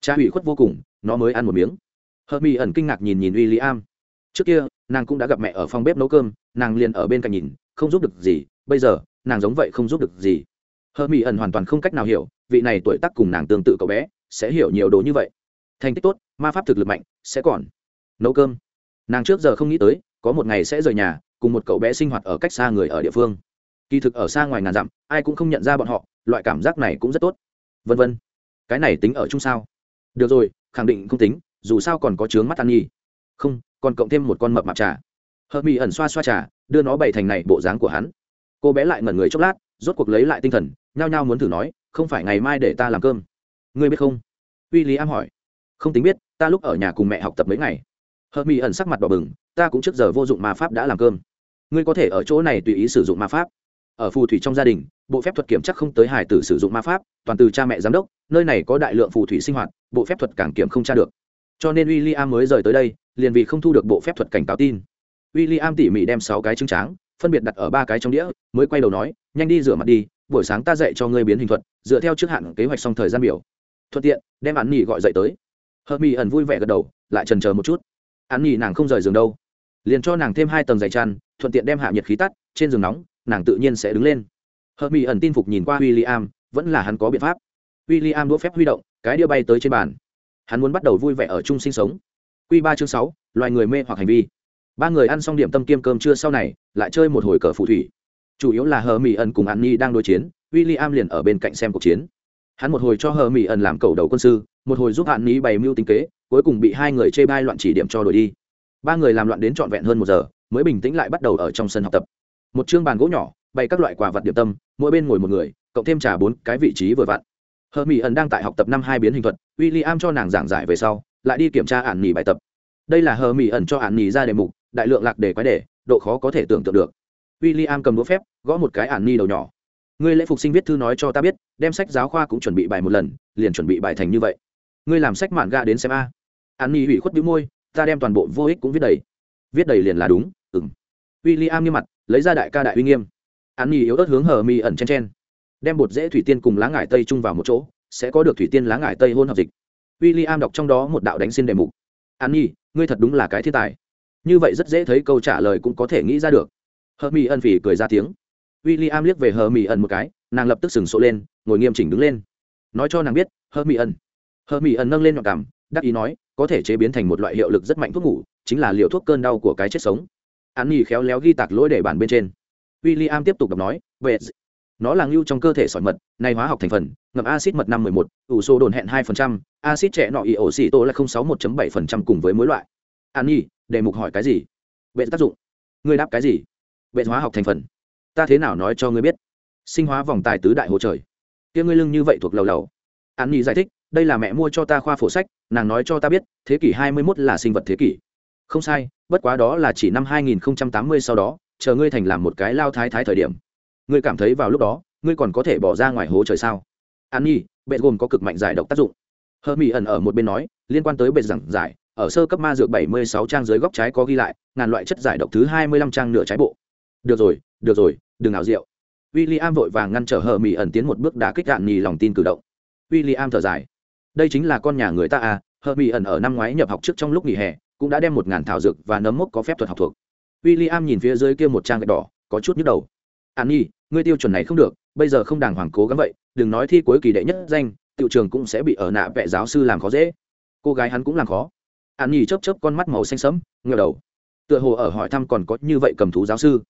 Cha hủy khuất vô cùng, nó mới ăn một miếng. Hờ mỹ ẩn kinh ngạc nhìn nhìn w i l l i am trước kia, nàng cũng đã gặp mẹ ở phòng bếp nấu cơm, nàng liền ở bên cạnh nhìn, không giúp được gì, bây giờ, nàng giống vậy không giúp được gì. Hờ mỹ ẩn hoàn toàn không cách nào hiểu, vị này tuổi tác cùng nàng tương tự cậu bé, sẽ hiểu nhiều đồ như vậy. Thành tích tốt, ma pháp thực lực mạnh, sẽ còn nấu cơm nàng trước giờ không nghĩ tới, có một ngày sẽ rời nhà, cùng một cậu bé sinh hoạt ở cách xa người ở địa phương. Kỳ thực ở xa ngoài ngàn dặm, ai cũng không nhận ra bọn họ, loại cảm giác này cũng rất tốt. Vân vân. Cái này tính ở chung sao? Được rồi, khẳng định không tính, dù sao còn có chướng mắt ăn nhi không, còn cộng thêm một con mập mạp trà. Hợp mỹ ẩn xoa xoa trà, đưa nó bày thành này bộ dáng của hắn. Cô bé lại ngẩn người chốc lát, rốt cuộc lấy lại tinh thần, nhao nhao muốn thử nói, không phải ngày mai để ta làm cơm. Ngươi biết không? Uy lý am hỏi. Không tính biết, ta lúc ở nhà cùng mẹ học tập mấy ngày hợp mỹ ẩn sắc mặt đỏ bừng, ta cũng trước giờ vô dụng ma pháp đã làm cơm. Ngươi có thể ở chỗ này tùy ý sử dụng ma pháp. Ở phù thủy trong gia đình, bộ phép thuật kiểm chắc không tới hải tử sử dụng ma pháp, toàn từ cha mẹ giám đốc, nơi này có đại lượng phù thủy sinh hoạt, bộ phép thuật càng kiểm không tra được. Cho nên w i l l i am mới rời tới đây, liền vì không thu được bộ phép thuật cảnh cáo tin. W i l l i am tỉ mỉ đem sáu cái trứng tráng, phân biệt đặt ở ba cái trong đĩa, mới quay đầu nói, nhanh đi rửa mặt đi, buổi sáng ta dạy cho ngươi biến hình thuật, dựa theo trước hạn kế hoạch xong thời gian biểu. Thuận tiện, đem ăn nghỉ gọi dậy tới. Hợp mỹ ẩn vui vẻ gật đầu, lại trần chờ một chút ăn nghỉ nàng không rời giường đâu. Liền cho nàng thêm hai tầng giày chăn thuận tiện đem hạ nhiệt khí tắt, trên giường nóng, nàng tự nhiên sẽ đứng lên. Hợp mỹ ẩn tin phục nhìn qua w i l l i am vẫn là hắn có biện pháp. W i l l i am đỗ phép huy động, cái đĩa bay tới trên bàn. Hắn muốn bắt đầu vui vẻ ở chung sinh sống. Q ba chương sáu, loài người mê hoặc hành vi. Ba người ăn xong điểm tâm kiêm cơm trưa sau này, lại chơi một hồi cờ phù thủy. Chủ yếu là hờ mỹ ẩn cùng an ni đang đối chiến w i l l i am liền ở bên cạnh xem cuộc chiến. Hắn một hồi cho hờ mỹ ẩn làm cầu đầu quân sư một hồi giúp hạn ní bày mưu tính kế, cuối cùng bị hai người chê bai loạn chỉ điểm cho đổi đi. Ba người làm loạn đến trọn vẹn hơn một giờ, mới bình tĩnh lại bắt đầu ở trong sân học tập. Một chương bàn gỗ nhỏ, bày các loại quà vật điểm tâm, mỗi bên ngồi một người, cộng thêm trả bốn cái vị trí vừa vặn. Hờ mỹ ẩn đang tại học tập năm hai biến hình thuật w i l l i am cho nàng giảng giải về sau, lại đi kiểm tra ạn nỉ bài tập. Đây là hờ mỹ ẩn cho ạn nỉ ra đề mục, đại lượng lạc đề quái đề, độ khó có thể tưởng tượng được. W i l l i am cầm đũa phép, gõ một cái ạn nỉ đầu nhỏ. Người lễ phục sinh viết thư nói cho ta biết, đem sách giáo khoa cũng chuẩn bị bài một lần, liền chuẩn bị bài thành như vậy ngươi làm sách mạn ga đến xem a. An Nhi hủy khuất bĩu môi, ta đem toàn bộ vô ích cũng viết đầy. Viết đầy liền là đúng ừng w i l l i am nghiêm mặt, lấy ra đại ca đại uy nghiêm. An Nhi yếu ớt hướng hờ mi ẩn chen chen. Đem bột dễ thủy tiên cùng lá ngải tây chung vào một chỗ, sẽ có được thủy tiên lá ngải tây hôn hợp dịch. W i l l i am đọc trong đó một đạo đánh xin đề mục. An nhi, ngươi thật đúng là cái thiên tài. Như vậy rất dễ thấy câu trả lời cũng có thể nghĩ ra được. Hờ mi ẩn phỉ cười ra tiếng. W i l l i am liếc về hờ mi ẩn một cái, nàng lập tức sừng sộ lên, ngồi nghiêm chỉnh đứng lên. Nói cho nàng biết, hờ mi ẩn hờ mỹ ẩn nâng lên nhọn cảm, đắc ý nói, có thể chế biến thành một loại hiệu lực rất mạnh thuốc ngủ, chính là liều thuốc cơn đau của cái chết sống. An nhi khéo léo ghi tạc lỗi để bản bên trên. W i l l i am tiếp tục đọc nói về nó là ngưu trong cơ thể sỏi mật, này hóa học thành phần, ngậm acid mật năm mười một, ủ số đồn hẹn hai phần trăm acid trẻ nọ y ổ xì tô là không sáu một bảy phần trăm cùng với mỗi loại. An nhi đề mục hỏi cái gì? Vệ tác dụng. Người đáp cái gì? Vệ hóa học thành phần. Ta thế nào nói cho ngươi biết? Sinh hóa vòng tài tứ đại hỗ trời. Kia ngươi lưng như vậy thuộc lầu lầu. An nhi giải thích đây là mẹ mua cho ta khoa phổ sách, nàng nói cho ta biết, thế kỷ hai mươi 21 là sinh vật thế kỷ. Không sai, bất quá đó là chỉ năm hai nghìn tám mươi sau đó, chờ ngươi thành làm một cái lao thái thái thời điểm. Ngươi cảm thấy vào lúc đó, ngươi còn có thể bỏ ra ngoài hố trời sao? An nhi, bệ gồm có cực mạnh giải độc tác dụng. Hơ mỹ ẩn ở một bên nói, liên quan tới bệ giảng giải, ở sơ cấp ma dược bảy mươi sáu trang dưới góc trái có ghi lại, ngàn loại chất giải độc thứ hai mươi lăm trang nửa trái bộ. Được rồi được rồi, đừng ảo rượu w i l l i am vội vàng ngăn trở hờ mỹ ẩn tiến một bước đã kích đạn nhì lòng tin cử động. W i l l i am thở dài đây chính là con nhà người ta à hờ mỹ ẩn ở năm ngoái nhập học trước trong lúc nghỉ hè, cũng đã đem một ngàn thảo dược và nấm mốc có phép thuật học thuộc. W i l l i am nhìn phía dưới kia một trang gạch đỏ, có chút nhức đầu. An nhi ngươi tiêu chuẩn này không được, bây giờ không đàng hoàng cố gắng vậy, đừng nói thi cuối kỳ đệ nhất danh tiệu trường cũng sẽ bị ở nạ vệ giáo sư làm khó dễ. Cô gái hắn cũng làm khó. An nhi chớp chớp con mắt màu xanh sẫm ngờ đầu. Tựa hồ ở hỏi thăm còn có như vậy cầm thú giáo sư.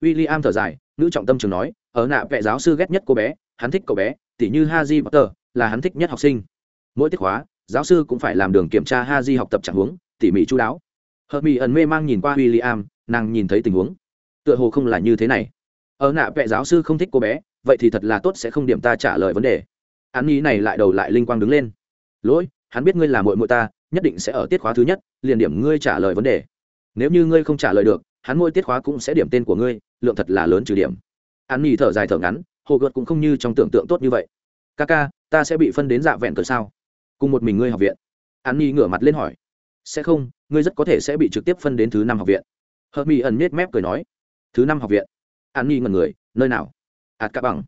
W i l l i am thở dài, nữ trọng tâm trường nói, ở nạ vệ giáo sư ghét nhất cô bé, hắn thích cậu bé, tỉ như haji potter, là hắn thích nhất học sinh mỗi tiết hóa giáo sư cũng phải làm đường kiểm tra haji học tập trạng huống, tỉ mỉ chú đáo. Hợp mỹ ẩn mê mang nhìn qua w i l l i am nàng nhìn thấy tình huống. Tựa hồ không là như thế này. Ở nạ vẽ giáo sư không thích cô bé, vậy thì thật là tốt sẽ không điểm ta trả lời vấn đề. Hắn ý này lại đầu lại linh quang đứng lên. Lỗi, hắn biết ngươi là mội mội ta, nhất định sẽ ở tiết khóa thứ nhất, liền điểm ngươi trả lời vấn đề. Nếu như ngươi không trả lời được, hắn mỗi tiết khóa cũng sẽ điểm tên của ngươi, lượng thật là lớn trừ điểm. Hắn nhì thở dài thở ngắn, hồ gợt cũng không như trong tưởng tượng tốt như vậy. Ca ca ta sẽ bị phân đến dạ vẹn cỡ sao? Cùng một mình ngươi học viện. An Nhi ngửa mặt lên hỏi. Sẽ không, ngươi rất có thể sẽ bị trực tiếp phân đến thứ năm học viện. Hợp mỹ ẩn nết mép cười nói. Thứ năm học viện. An nhi ngần người, nơi nào? Ạt cả bằng.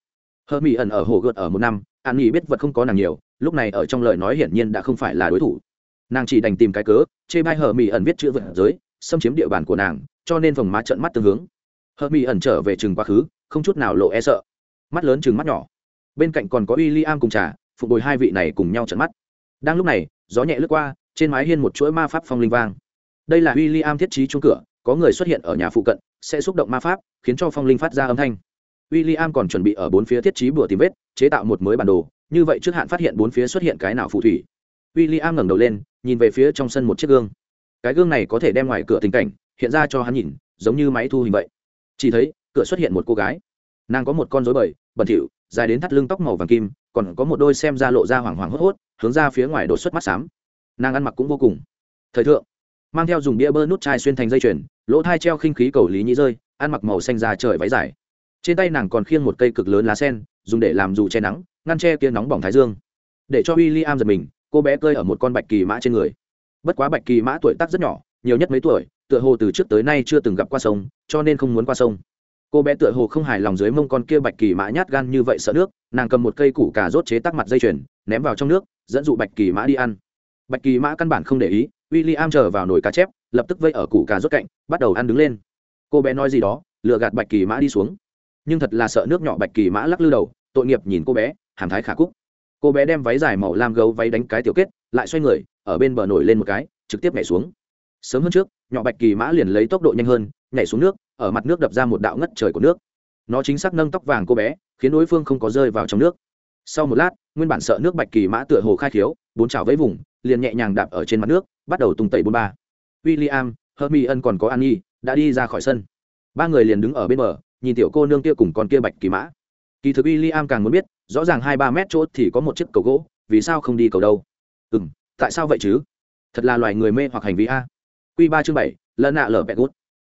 Hợp mỹ ẩn ở hồ gợt ở một năm, an nhi biết vật không có nàng nhiều, lúc này ở trong lời nói hiển nhiên đã không phải là đối thủ. Nàng chỉ đành tìm cái cớ, chê bai hờ mỹ ẩn viết chữ vật giới, xâm chiếm địa bàn của nàng, cho nên vòng má trận mắt tương hướng. Hờ mỹ ẩn trở về chừng quá khứ, không chút nào lộ e sợ. Mắt lớn chừng mắt nhỏ. Bên cạnh còn có w i l l i am cùng trà, phục bồi hai vị này cùng nhau trận mắt đang lúc này, gió nhẹ lướt qua, trên mái hiên một chuỗi ma pháp phong linh vang. Đây là w i l l i am thiết trí chung cửa, có người xuất hiện ở nhà phụ cận, sẽ xúc động ma pháp, khiến cho phong linh phát ra âm thanh. W i l l i am còn chuẩn bị ở bốn phía thiết trí bừa tìm vết, chế tạo một mới bản đồ, như vậy trước hạn phát hiện bốn phía xuất hiện cái nào phù thủy. W i l l i am ngẩng đầu lên, nhìn về phía trong sân một chiếc gương. Cái gương này có thể đem ngoài cửa tình cảnh, hiện ra cho hắn nhìn, giống như máy thu hình vậy. Chỉ thấy, cửa xuất hiện một cô gái. Nàng có một con dối bời, bẩn thỉu, dài đến thắt lưng tóc màu vàng kim, còn có một đôi xem ra lộ ra hoảng hoảng hốt hốt hướng ra phía ngoài đột xuất mắt xám. Nàng ăn mặc cũng vô cùng. Thời thượng, mang theo dùng bia bơ nút chai xuyên thành dây chuyền, lỗ thai treo khinh khí cầu lý nhĩ rơi, ăn mặc màu xanh ra trời váy dài. Trên tay nàng còn khiêng một cây cực lớn lá sen, dùng để làm dù che nắng, ngăn che kia nóng bỏng thái dương. Để cho w i l l i am giật mình, cô bé cơi ở một con bạch kỳ mã trên người. Bất quá bạch kỳ mã tuổi tác rất nhỏ, nhiều nhất mấy tuổi, tựa hồ từ trước tới nay chưa từng gặp qua sông, cho nên không muốn qua sông. Cô bé tựa hồ không hài lòng dưới mông con kia bạch kỳ mã nhát gan như vậy sợ nước, nàng cầm một cây củ cà rốt chế tắc mặt dây chuyền ném vào trong nước, dẫn dụ bạch kỳ mã đi ăn. Bạch kỳ mã căn bản không để ý w i l l i am trở vào nồi cá chép, lập tức vây ở củ cà rốt cạnh, bắt đầu ăn đứng lên. Cô bé nói gì đó lựa gạt bạch kỳ mã đi xuống. Nhưng thật là sợ nước nhỏ bạch kỳ mã lắc lư đầu, tội nghiệp nhìn cô bé, hàm thái khả cúc cô bé đem váy dài màu lam gấu váy đánh cái tiểu kết, lại xoay người, ở bên bờ nổi lên một cái, trực tiếp nhảy xuống. Sớm hơn trước, nhỏ bạch kỳ mã liền lấy tốc độ nhanh hơn, nhảy xuống nước, ở mặt nước đập ra một đạo ngất trời của nước. Nó chính xác nâng tóc vàng cô bé, khiến đối phương không có rơi vào trong nước sau một lát, nguyên bản sợ nước bạch kỳ mã tựa hồ khai khiếu, bốn trào với vùng, liền nhẹ nhàng đạp ở trên mặt nước, bắt đầu tung tẩy bốn ba. W i l l i am hermi ân còn có an nhi đã đi ra khỏi sân. Ba người liền đứng ở bên bờ, nhìn tiểu cô nương kia cùng con kia bạch kỳ mã. Kỳ thực w i l l i am càng muốn biết, rõ ràng hai ba mét chỗ thì có một chiếc cầu gỗ, vì sao không đi cầu đâu? Ừ m tại sao vậy chứ? Thật là loài người mê hoặc hành vi a. Q ba chương bảy lần nạ lở bẹt gút.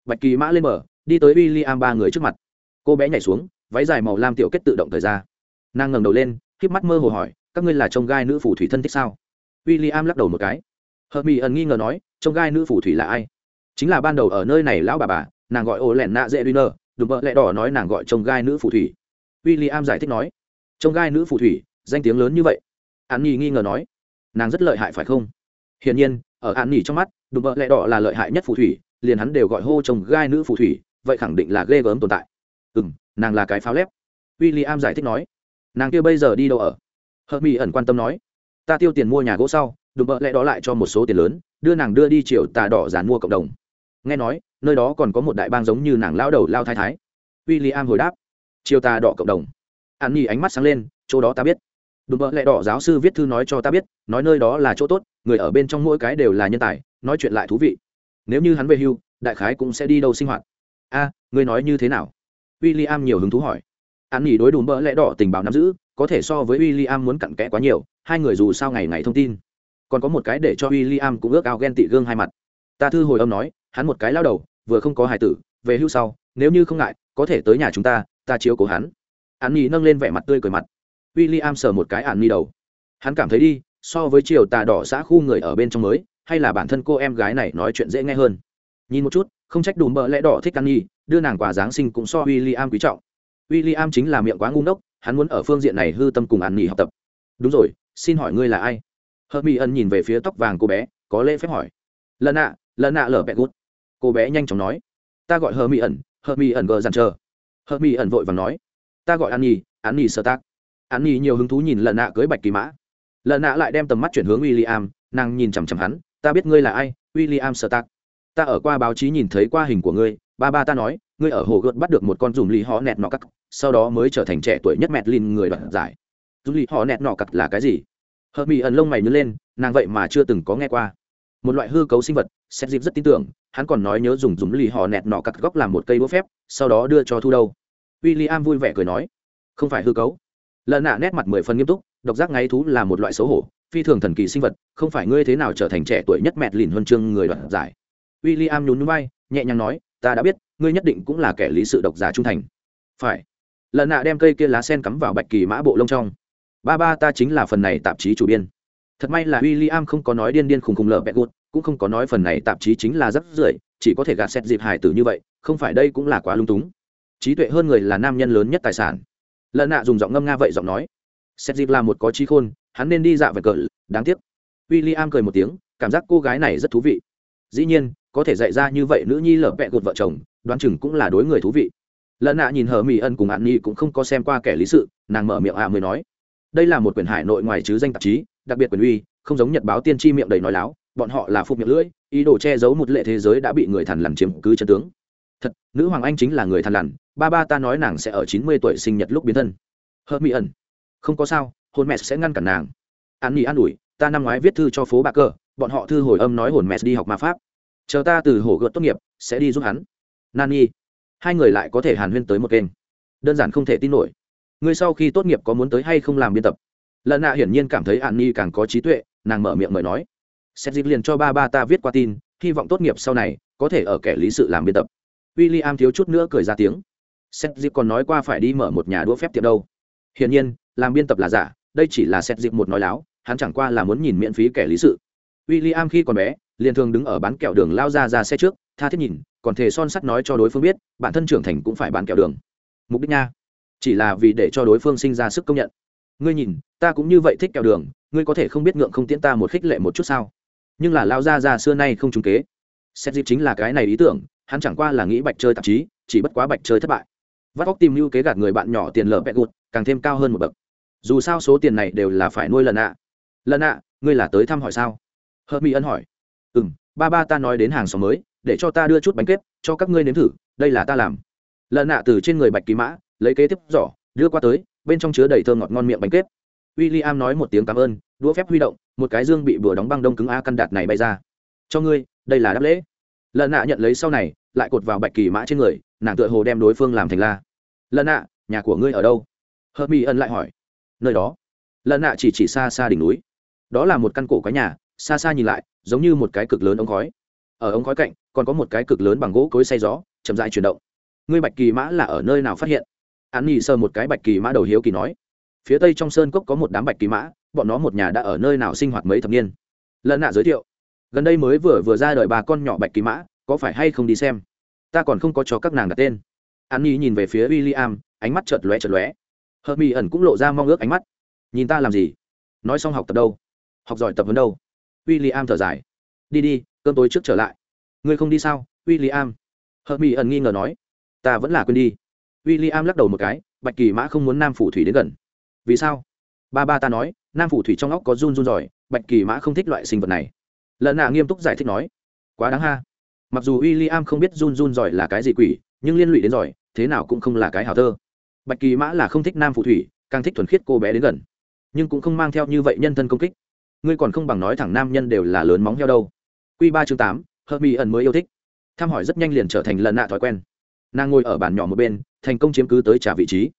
Bạch kỳ mã lên bờ, đi tới w i l l i am ba người trước mặt. Cô bé nhảy xuống, váy dài màu lam tiểu kết tự động thời ra nàng ngẩng đầu lên k mắt mơ hồ hỏi, các ngươi là trông gai nữ phủ thủy thân thích sao? W i l l i am lắc đầu một cái. Hợp mỹ ẩn nghi ngờ nói, trông gai nữ phủ thủy là ai? Chính là ban đầu ở nơi này lão bà bà, nàng gọi ô lẻn nạ dễ duy nơ đùm bợ lẹ đỏ nói nàng gọi trông gai nữ phủ thủy. W i l l i am giải thích nói, trông gai nữ phủ thủy, danh tiếng lớn như vậy. An nhi nghi ngờ nói, nàng rất lợi hại phải không? Hiển nhiên, ở an nhi trong mắt, đùm bợ lẹ đỏ là lợi hại nhất phù thủy, liền hắn đều gọi hô trông gai nữ phù thủy, vậy khẳng định là ghê gớm tồn tại. Ừ m nàng là cái pháo lép. W i l l i am giải thích nói nàng kia bây giờ đi đâu ở? Hợp mỹ ẩn quan tâm nói. Ta tiêu tiền mua nhà gỗ sau đùm bợ lẽ đó lại cho một số tiền lớn đưa nàng đưa đi chiều tà đỏ dàn mua cộng đồng. Nghe nói nơi đó còn có một đại bang giống như nàng lao đầu lao thái thái. W i l l i am hồi đáp. Chiều tà đỏ cộng đồng. An nhi ánh mắt sáng lên chỗ đó ta biết. Đùm bợ lẽ đỏ giáo sư viết thư nói cho ta biết nói nơi đó là chỗ tốt người ở bên trong mỗi cái đều là nhân tài nói chuyện lại thú vị. Nếu như hắn về hưu đại khái cũng sẽ đi đâu sinh hoạt. A à, người nói như thế nào? W i l l i am nhiều hứng thú hỏi an nghỉ đối đùm bỡ lẽ đỏ tình báo nắm giữ, có thể so với w i l l i am muốn cặn kẽ quá nhiều, hai người dù sao ngày ngày thông tin. Còn có một cái để cho w i l l i am cũng ước ao ghen tị gương hai mặt. Ta thư hồi âm nói, hắn một cái lao đầu, vừa không có hài tử, về hưu sau, nếu như không ngại, có thể tới nhà chúng ta ta chiếu cố hắn. An nghỉ nâng lên vẻ mặt tươi cười mặt. W i l l i am sờ một cái an nghỉ đầu. Hắn cảm thấy đi, so với chiều tà đỏ xã khu người ở bên trong mới, hay là bản thân cô em gái này nói chuyện dễ nghe hơn. Nhìn một chút, không trách đùm bợ lẽ đỏ thích an nhi, đưa nàng quà giáng sinh cũng so w i l l i am quý trọng w i l l i am chính là miệng quá ngu ngốc, hắn muốn ở phương diện này hư tâm cùng ăn nghỉ học tập. Đúng rồi, xin hỏi ngươi là ai? Hờ mỹ ân nhìn về phía tóc vàng cô bé, có lễ phép hỏi. Lần nạ lần nạ lở bẹ gút. Cô bé nhanh chóng nói. Ta gọi hờ mỹ ẩn hờ mỹ ẩn gờ dằn chờ. Hờ mỹ ẩn vội và nói. Ta gọi an nhi an nhi sơ tác. An nhi nhiều hứng thú nhìn lần nạ cưới bạch kỳ mã. Lần nạ lại đem tầm mắt chuyển hướng w i l l i am nàng nhìn chằm chằm hắn. Ta biết ngươi là ai w i l l i am sơ tác. Ta ở qua báo chí nhìn thấy qua hình của ngươi. Ba ba ta nói, ngươi ở hồ gợt bắt được một con dùm lì họ nẹt nọ cắt sau đó mới trở thành trẻ tuổi nhất mẹt lìn người đoạt giải. Dù lì họ nẹt nọ cặt là cái gì? Hợp mỹ ẩn lông mày nhớ lên, nàng vậy mà chưa từng có nghe qua. Một loại hư cấu sinh vật xét dịp rất tin tưởng, hắn còn nói nhớ dùng dùng lì họ nẹt nọ cặt góc làm một cây đũa phép, sau đó đưa cho thu đâu. W i l l i am vui vẻ cười nói, không phải hư cấu. Lần nạ nét mặt mười phần nghiêm túc, độc giác ngáy thú là một loại xấu hổ, phi thường thần kỳ sinh vật, không phải ngươi thế nào trở thành trẻ tuổi nhất mẹt lìn huân chương người đoạt giải. W i l l i am nhún vai bay nhẹ nhàng nói, ta đã biết, ngươi nhất định cũng là kẻ lý sự độc giả trung thành. Phải lần nạ đem cây kia lá sen cắm vào bạch kỳ mã bộ lông trong. Ba ba ta chính là phần này tạp chí chủ biên. Thật may là w i l l i am không có nói điên điên khùng khùng lở bẹt gút cũng không có nói phần này tạp chí chính là rất rưởi, chỉ có thể gạt xét dịp hài tử như vậy, không phải đây cũng là quá lung túng. Trí tuệ hơn người là nam nhân lớn nhất tài sản. Lần nạ dùng giọng ngâm nga vậy giọng nói. Xét dịp là một có trí khôn, hắn nên đi dạ vẹt cờ, đáng tiếc. W i l l i am cười một tiếng, cảm giác cô gái này rất thú vị. Dĩ nhiên, có thể dạy ra như vậy nữ nhi lở bẹt gột vợ chồng, đoán chừng cũng là đối người thú vị lợn nạ nhìn hờ mỹ ân cùng hạn nhi cũng không có xem qua kẻ lý sự, nàng mở miệng ạ à mới nói, đây là một quyển hải nội ngoài chứ danh tạp chí, đặc biệt quyền uy, không giống nhật báo tiên tri miệng đầy nói láo, bọn họ là phục miệng lưỡi, ý đồ che giấu một lệ thế giới đã bị người thằn lằn chiếm cứ chân tướng. Thật, nữ hoàng anh chính là người thằn lằn, ba ba ta nói nàng sẽ ở chín mươi tuổi sinh nhật lúc biến thân. Hờ mỹ ẩn không có sao, hồn mẹ sẽ ngăn cản nàng. An nhi an ủi, ta năm ngoái viết thư cho phố bạc cơ bọn họ thư hồi âm nói hồn mẹ đi học ma pháp. Chờ ta từ hồ gợt tốt nghiệp, sẽ đi giúp hắn. Nani hai người lại có thể hàn huyên tới một kênh. Đơn giản không thể tin nổi. Ngươi sau khi tốt nghiệp có muốn tới hay không làm biên tập? Lần nạ hiển nhiên cảm thấy hạn ni càng có trí tuệ, nàng mở miệng mời nói. Xét dịp liền cho ba ba ta viết qua tin, hy vọng tốt nghiệp sau này có thể ở kẻ lý sự làm biên tập. W i l l i am thiếu chút nữa cười ra tiếng. Xét dịp còn nói qua phải đi mở một nhà đũa phép tiệm đâu. Hiển nhiên, làm biên tập là giả, đây chỉ là xét dịp một nói láo, hắn chẳng qua là muốn nhìn miễn phí kẻ lý sự. W i l l i am khi còn bé liền thường đứng ở bán kẹo đường lao ra ra xe trước, tha thiết nhìn, còn thề son sắt nói cho đối phương biết, bản thân trưởng thành cũng phải bán kẹo đường. Mục đích nha. Chỉ là vì để cho đối phương sinh ra sức công nhận. Ngươi nhìn, ta cũng như vậy thích kẹo đường, ngươi có thể không biết ngượng không tiễn ta một khích lệ một chút sao? Nhưng là lao ra ra xưa nay không trúng kế. Xét dịp chính là cái này ý tưởng, hắn chẳng qua là nghĩ bạch chơi tạp chí, chỉ bất quá bạch chơi thất bại. Vắt óc tìm mưu kế gạt người bạn nhỏ tiền lở bẹt gụt, càng thêm cao hơn một bậc. Dù sao số tiền này đều là phải nuôi lần ạ lần ạ ngươi là tới thăm hỏi sao? Hớt mỹ ân hỏi ừ m ba ba ta nói đến hàng xóm mới, để cho ta đưa chút bánh kếp cho các ngươi nếm thử, đây là ta làm. Lần nạ từ trên người bạch kỳ mã, lấy kế tiếp giỏ, đưa qua tới, bên trong chứa đầy thơ ngọt ngon miệng bánh kếp w i l l i am nói một tiếng cảm ơn, đũa phép huy động, một cái dương bị bừa đóng băng đông cứng a căn đạt này bay ra. Cho ngươi, đây là đáp lễ. Lần nạ nhận lấy sau này, lại cột vào bạch kỳ mã trên người, nàng tựa hồ đem đối phương làm thành la. Lần nạ, nhà của ngươi ở đâu? Hợp mi ân lại hỏi. Nơi đó. Lần nạ chỉ chỉ xa xa đỉnh núi. Đó là một căn cổ cái nhà xa xa nhìn lại, giống như một cái cực lớn ống khói. Ở ống khói cạnh, còn có một cái cực lớn bằng gỗ cối xay gió, chậm dại chuyển động. Ngươi bạch kỳ mã là ở nơi nào phát hiện? An nhi sơ một cái bạch kỳ mã đầu hiếu kỳ nói. Phía tây trong sơn cốc có một đám bạch kỳ mã, bọn nó một nhà đã ở nơi nào sinh hoạt mấy thập niên? Lần nạ giới thiệu. Gần đây mới vừa vừa ra đời bà con nhỏ bạch kỳ mã, có phải hay không đi xem? Ta còn không có cho các nàng đặt tên. An nhi nhìn về phía w i l l i am ánh mắt chợt lóe chợt lóe. Hợp mỹ ẩn cũng lộ ra mong ước ánh mắt. Nhìn ta làm gì? Nói xong học tập đâu? Học giỏi tập vấn đâu? W i l l i am thở dài. Đi đi, cơm tối trước trở lại. Ngươi không đi sao w i l l i am hợp mỹ ẩn nghi ngờ nói. Ta vẫn là quên đi. W i l l i am lắc đầu một cái, bạch kỳ mã không muốn nam phủ thủy đến gần. Vì sao? Ba ba ta nói, nam phủ thủy trong óc có run run giỏi bạch kỳ mã không thích loại sinh vật này. Lợn nạ nghiêm túc giải thích nói. Quá đáng ha. Mặc dù w i l l i am không biết run run giỏi là cái gì quỷ, nhưng liên lụy đến giỏi thế nào cũng không là cái hào thơ. Bạch kỳ mã là không thích nam phủ thủy, càng thích thuần khiết cô bé đến gần. Nhưng cũng không mang theo như vậy nhân thân công kích ngươi còn không bằng nói thẳng nam nhân đều là lớn móng heo đâu. Q ba chương tám, hợp mỹ ẩn mới yêu thích. Thăm hỏi rất nhanh liền trở thành lần nạ thói quen. Nàng ngồi ở bàn nhỏ một bên, thành công chiếm cứ tới trả vị trí.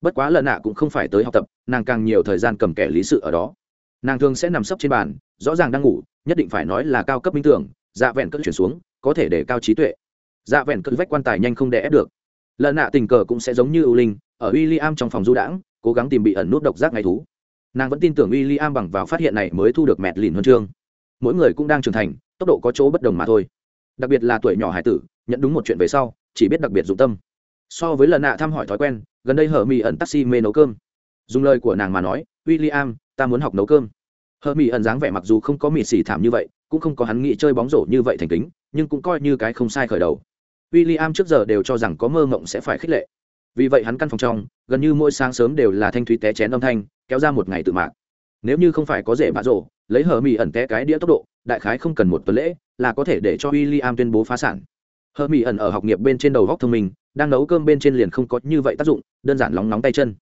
Bất quá lần nạ cũng không phải tới học tập, nàng càng nhiều thời gian cầm kẻ lý sự ở đó. Nàng thường sẽ nằm sấp trên bàn, rõ ràng đang ngủ, nhất định phải nói là cao cấp minh tưởng dạ vẹn cất chuyển xuống, có thể để cao trí tuệ. Dạ vẹn cất vách quan tài nhanh không đè ép được. Lần nạ tình cờ cũng sẽ giống như ưu linh, ở w i l l i am trong phòng du đãng, cố gắng tìm bị ẩn nút độc giác ngay thú nàng vẫn tin tưởng w i l l i am bằng vào phát hiện này mới thu được mẹt lìn huân chương. Mỗi người cũng đang trưởng thành, tốc độ có chỗ bất đồng mà thôi. Đặc biệt là tuổi nhỏ hải tử, nhận đúng một chuyện về sau, chỉ biết đặc biệt dụng tâm. So với lần nạ thăm hỏi thói quen, gần đây hở mỹ ẩn taxi mê nấu cơm. Dùng lời của nàng mà nói w i l l i am ta muốn học nấu cơm. Hở mỹ ẩn dáng vẻ mặc dù không có mịt xì thảm như vậy, cũng không có hắn nghĩ chơi bóng rổ như vậy thành kính, nhưng cũng coi như cái không sai khởi đầu. W i l l i am trước giờ đều cho rằng có mơ mộng sẽ phải khích lệ vì vậy hắn căn phòng trong, gần như mỗi sáng sớm đều là thanh thúy té chén âm thanh, kéo ra một ngày tự mạng nếu như không phải có rễ bạ rổ, lấy hờ mỹ ẩn té cái đĩa tốc độ, đại khái không cần một tuần lễ, là có thể để cho w i l l i am tuyên bố phá sản. Hờ mỹ ẩn ở học nghiệp bên trên đầu góc thông minh, đang nấu cơm bên trên liền không có như vậy tác dụng, đơn giản lóng nóng tay chân.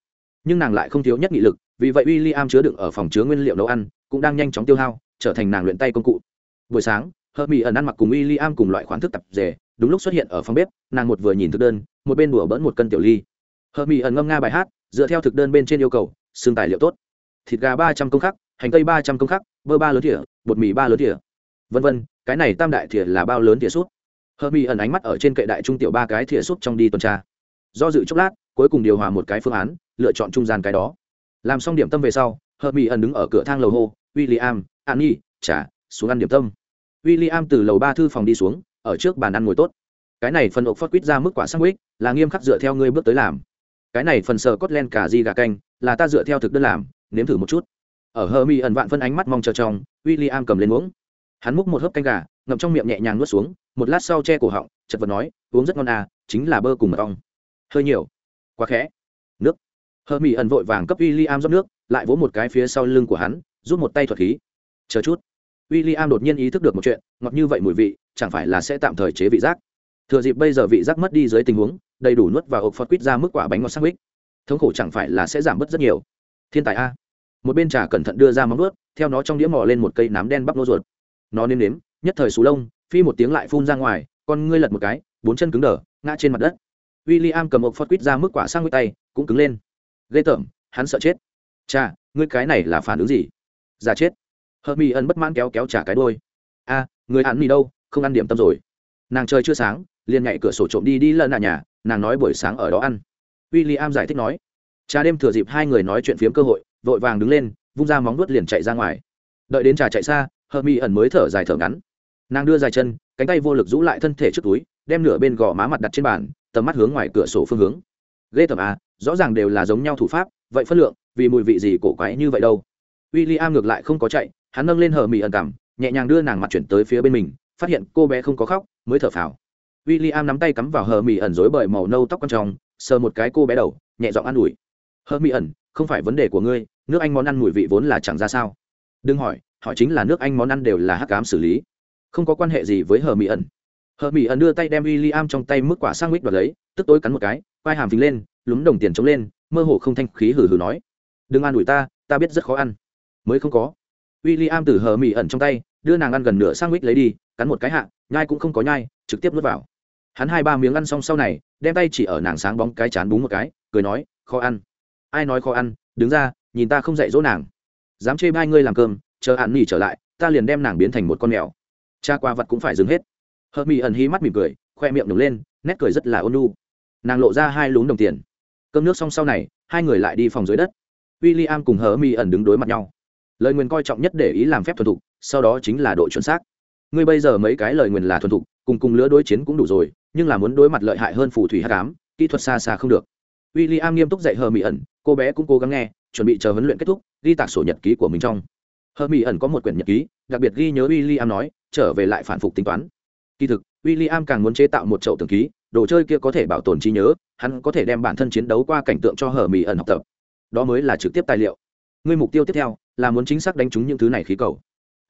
Nhưng nàng lại không thiếu nhất nghị lực, vì vậy w i l l i am chứa đựng ở phòng chứa nguyên liệu nấu ăn, cũng đang nhanh chóng tiêu hao, trở thành nàng luyện tay công cụ. Buổi sáng, hờ mỹ ẩn ăn mặc cùng w i l l i am cùng loại khoản thức tập rể đúng lúc xuất hiện ở phòng bếp, nàng một vừa nhìn thực đơn, một bên đùa bỡn một cân tiểu ly. Hờ mỹ ẩn ngâm nga bài hát, dựa theo thực đơn bên trên yêu cầu, xương tài liệu tốt. Thịt gà ba trăm công khắc, hành tây ba trăm công khắc, bơ ba lớn thìa, bột mì ba lớn thìa. Vân vân, cái này tam đại thìa là bao lớn thìa sút hờ mỹ ẩn ánh mắt ở trên kệ đại trung tiểu ba cái thìa sút trong đi tuần tra. Do dự chốc lát, cuối cùng điều hòa một cái phương án, lựa chọn trung gian cái đó. Làm xong điểm tâm về sau hờ mỹ ẩn đứng ở cửa thang lầu hô w i l l i am an nhi trả xuống ăn điểm tâm. W i l l i am từ lầu ba thư phòng đi xuống ở trước bàn ăn ngồi tốt. Cái này phần ộp phớt quýt ra mức quả sandwich, là nghiêm khắc dựa theo ngươi bước tới làm. Cái này phần sờ cốt len cả di gà canh, là ta dựa theo thực đơn làm, nếm thử một chút. Ở hơ mi ẩn vạn phân ánh mắt mong chờ trong w i l l i am cầm lên uống hắn múc một hớp canh gà, ngậm trong miệng nhẹ nhàng nuốt xuống, một lát sau che cổ họng, chật vật nói, uống rất ngon à chính là bơ cùng mật ong. Hơi nhiều. Quá khẽ. Nước. Hơ mi ẩn vội vàng cấp w i l l i am rót nước, lại vỗ một cái phía sau lưng của hắn, rút một tay thuật khí. Chờ chút w i l l i am đột nhiên ý thức được một chuyện, ngọt như vậy mùi vị, chẳng phải là sẽ tạm thời chế vị giác. Thừa dịp bây giờ vị giác mất đi dưới tình huống, đầy đủ nuốt và ộp phật quýt ra mức quả bánh ngọt sắc quýt thống khổ chẳng phải là sẽ giảm bớt rất nhiều. Thiên tài a. Một bên trà cẩn thận đưa ra móng nuốt theo nó trong đĩa mò lên một cây nám đen bắp nô ruột. Nó nêm nếm, nhất thời xù lông, phi một tiếng lại phun ra ngoài, con ngươi lật một cái, bốn chân cứng đờ, ngã trên mặt đất. W i l l i am cầm ộp phật quýt ra mức quả sang với tay, cũng cứng lên. Ghê tởm, hắn sợ chết. Cha ngươi cái này là phản ứng gì? Già chết hợp mỹ ẩn bất mãn kéo kéo trả cái đôi a, người ăn mì đâu? Không ăn điểm tâm rồi. Nàng chơi chưa sáng, liền nhảy cửa sổ trộm đi đi lân à nhà, nàng nói buổi sáng ở đó ăn. W i l l i am giải thích nói. Trà đêm thừa dịp hai người nói chuyện phiếm cơ hội, vội vàng đứng lên, vung ra móng nuốt liền chạy ra ngoài. Đợi đến trà chạy xa, hợp mỹ ẩn mới thở dài thở ngắn. Nàng đưa dài chân, cánh tay vô lực rũ lại thân thể trước túi, đem nửa bên gò má mặt đặt trên bàn, tầm mắt hướng ngoài cửa sổ phương hướng. Ghê tầm à rõ ràng đều là giống nhau thủ pháp, vậy phất lượng, vì mùi vị gì cổ quái như vậy đâu? W i l l i am ngược lại không có chạy hắn nâng lên hờ mỹ ẩn cảm, nhẹ nhàng đưa nàng mặt chuyển tới phía bên mình, phát hiện cô bé không có khóc, mới thở phào. W i l l i am nắm tay cắm vào hờ mỹ ẩn rối bởi màu nâu tóc con trong sờ một cái cô bé đầu, nhẹ giọng an ủi. Hờ mỹ ẩn, không phải vấn đề của ngươi, nước anh món ăn mùi vị vốn là chẳng ra sao. Đừng hỏi họ chính là nước anh món ăn đều là hắc cám xử lý. Không có quan hệ gì với hờ mỹ ẩn. Hờ mỹ ẩn đưa tay đem w i l l i am trong tay mức quả sang mít và lấy, tức tối cắn một cái vai hàm phình lên, lúng đồng tiền trống lên, mơ hồ không thanh khí hừ hừ nói. Đừng an ủi ta ta biết rất khó ăn. Mới không có w i l l i am từ hờ mỹ ẩn trong tay, đưa nàng ăn gần nửa sang mít lấy đi, cắn một cái hạ, nhai cũng không có nhai, trực tiếp nuốt vào. Hắn hai ba miếng ăn xong sau này, đem tay chỉ ở nàng sáng bóng cái chán búng một cái, cười nói, khó ăn. Ai nói khó ăn? Đứng ra, nhìn ta không dạy dỗ nàng. Dám chê bai ngươi làm cơm, chờ hạn nghỉ trở lại, ta liền đem nàng biến thành một con mèo. Cha qua vật cũng phải dừng hết. Hờ mỹ ẩn hí mắt mỉm cười, khoe miệng nhổng lên, nét cười rất là ôn nu nàng lộ ra hai lún đồng tiền. Cơm nước xong sau này, hai người lại đi phòng dưới đất. W i l l i am cùng hờ mỹ ẩn đứng đối mặt nhau lời nguyền coi trọng nhất để ý làm phép thuần thục, sau đó chính là độ chuẩn xác. Ngươi bây giờ mấy cái lời nguyền là thuần thục, cùng cùng lứa đối chiến cũng đủ rồi, nhưng là muốn đối mặt lợi hại hơn phù thủy hát cám kỹ thuật xa xa không được. W i l l i am nghiêm túc dạy hờ mỹ ẩn, cô bé cũng cố gắng nghe, chuẩn bị chờ huấn luyện kết thúc, ghi tạc sổ nhật ký của mình trong. Hờ mỹ ẩn có một quyển nhật ký, đặc biệt ghi nhớ w i l l i am nói, trở về lại phản phục tính toán. Kỳ thực w i l l i am càng muốn chế tạo một chậu tường ký, đồ chơi kia có thể bảo tồn trí nhớ, hắn có thể đem bản thân chiến đấu qua cảnh tượng cho hờ mỹ ẩn học tập. Đó mới là trực tiếp tài liệu. Ngươi mục tiêu tiếp theo là muốn chính xác đánh trúng những thứ này khí cầu.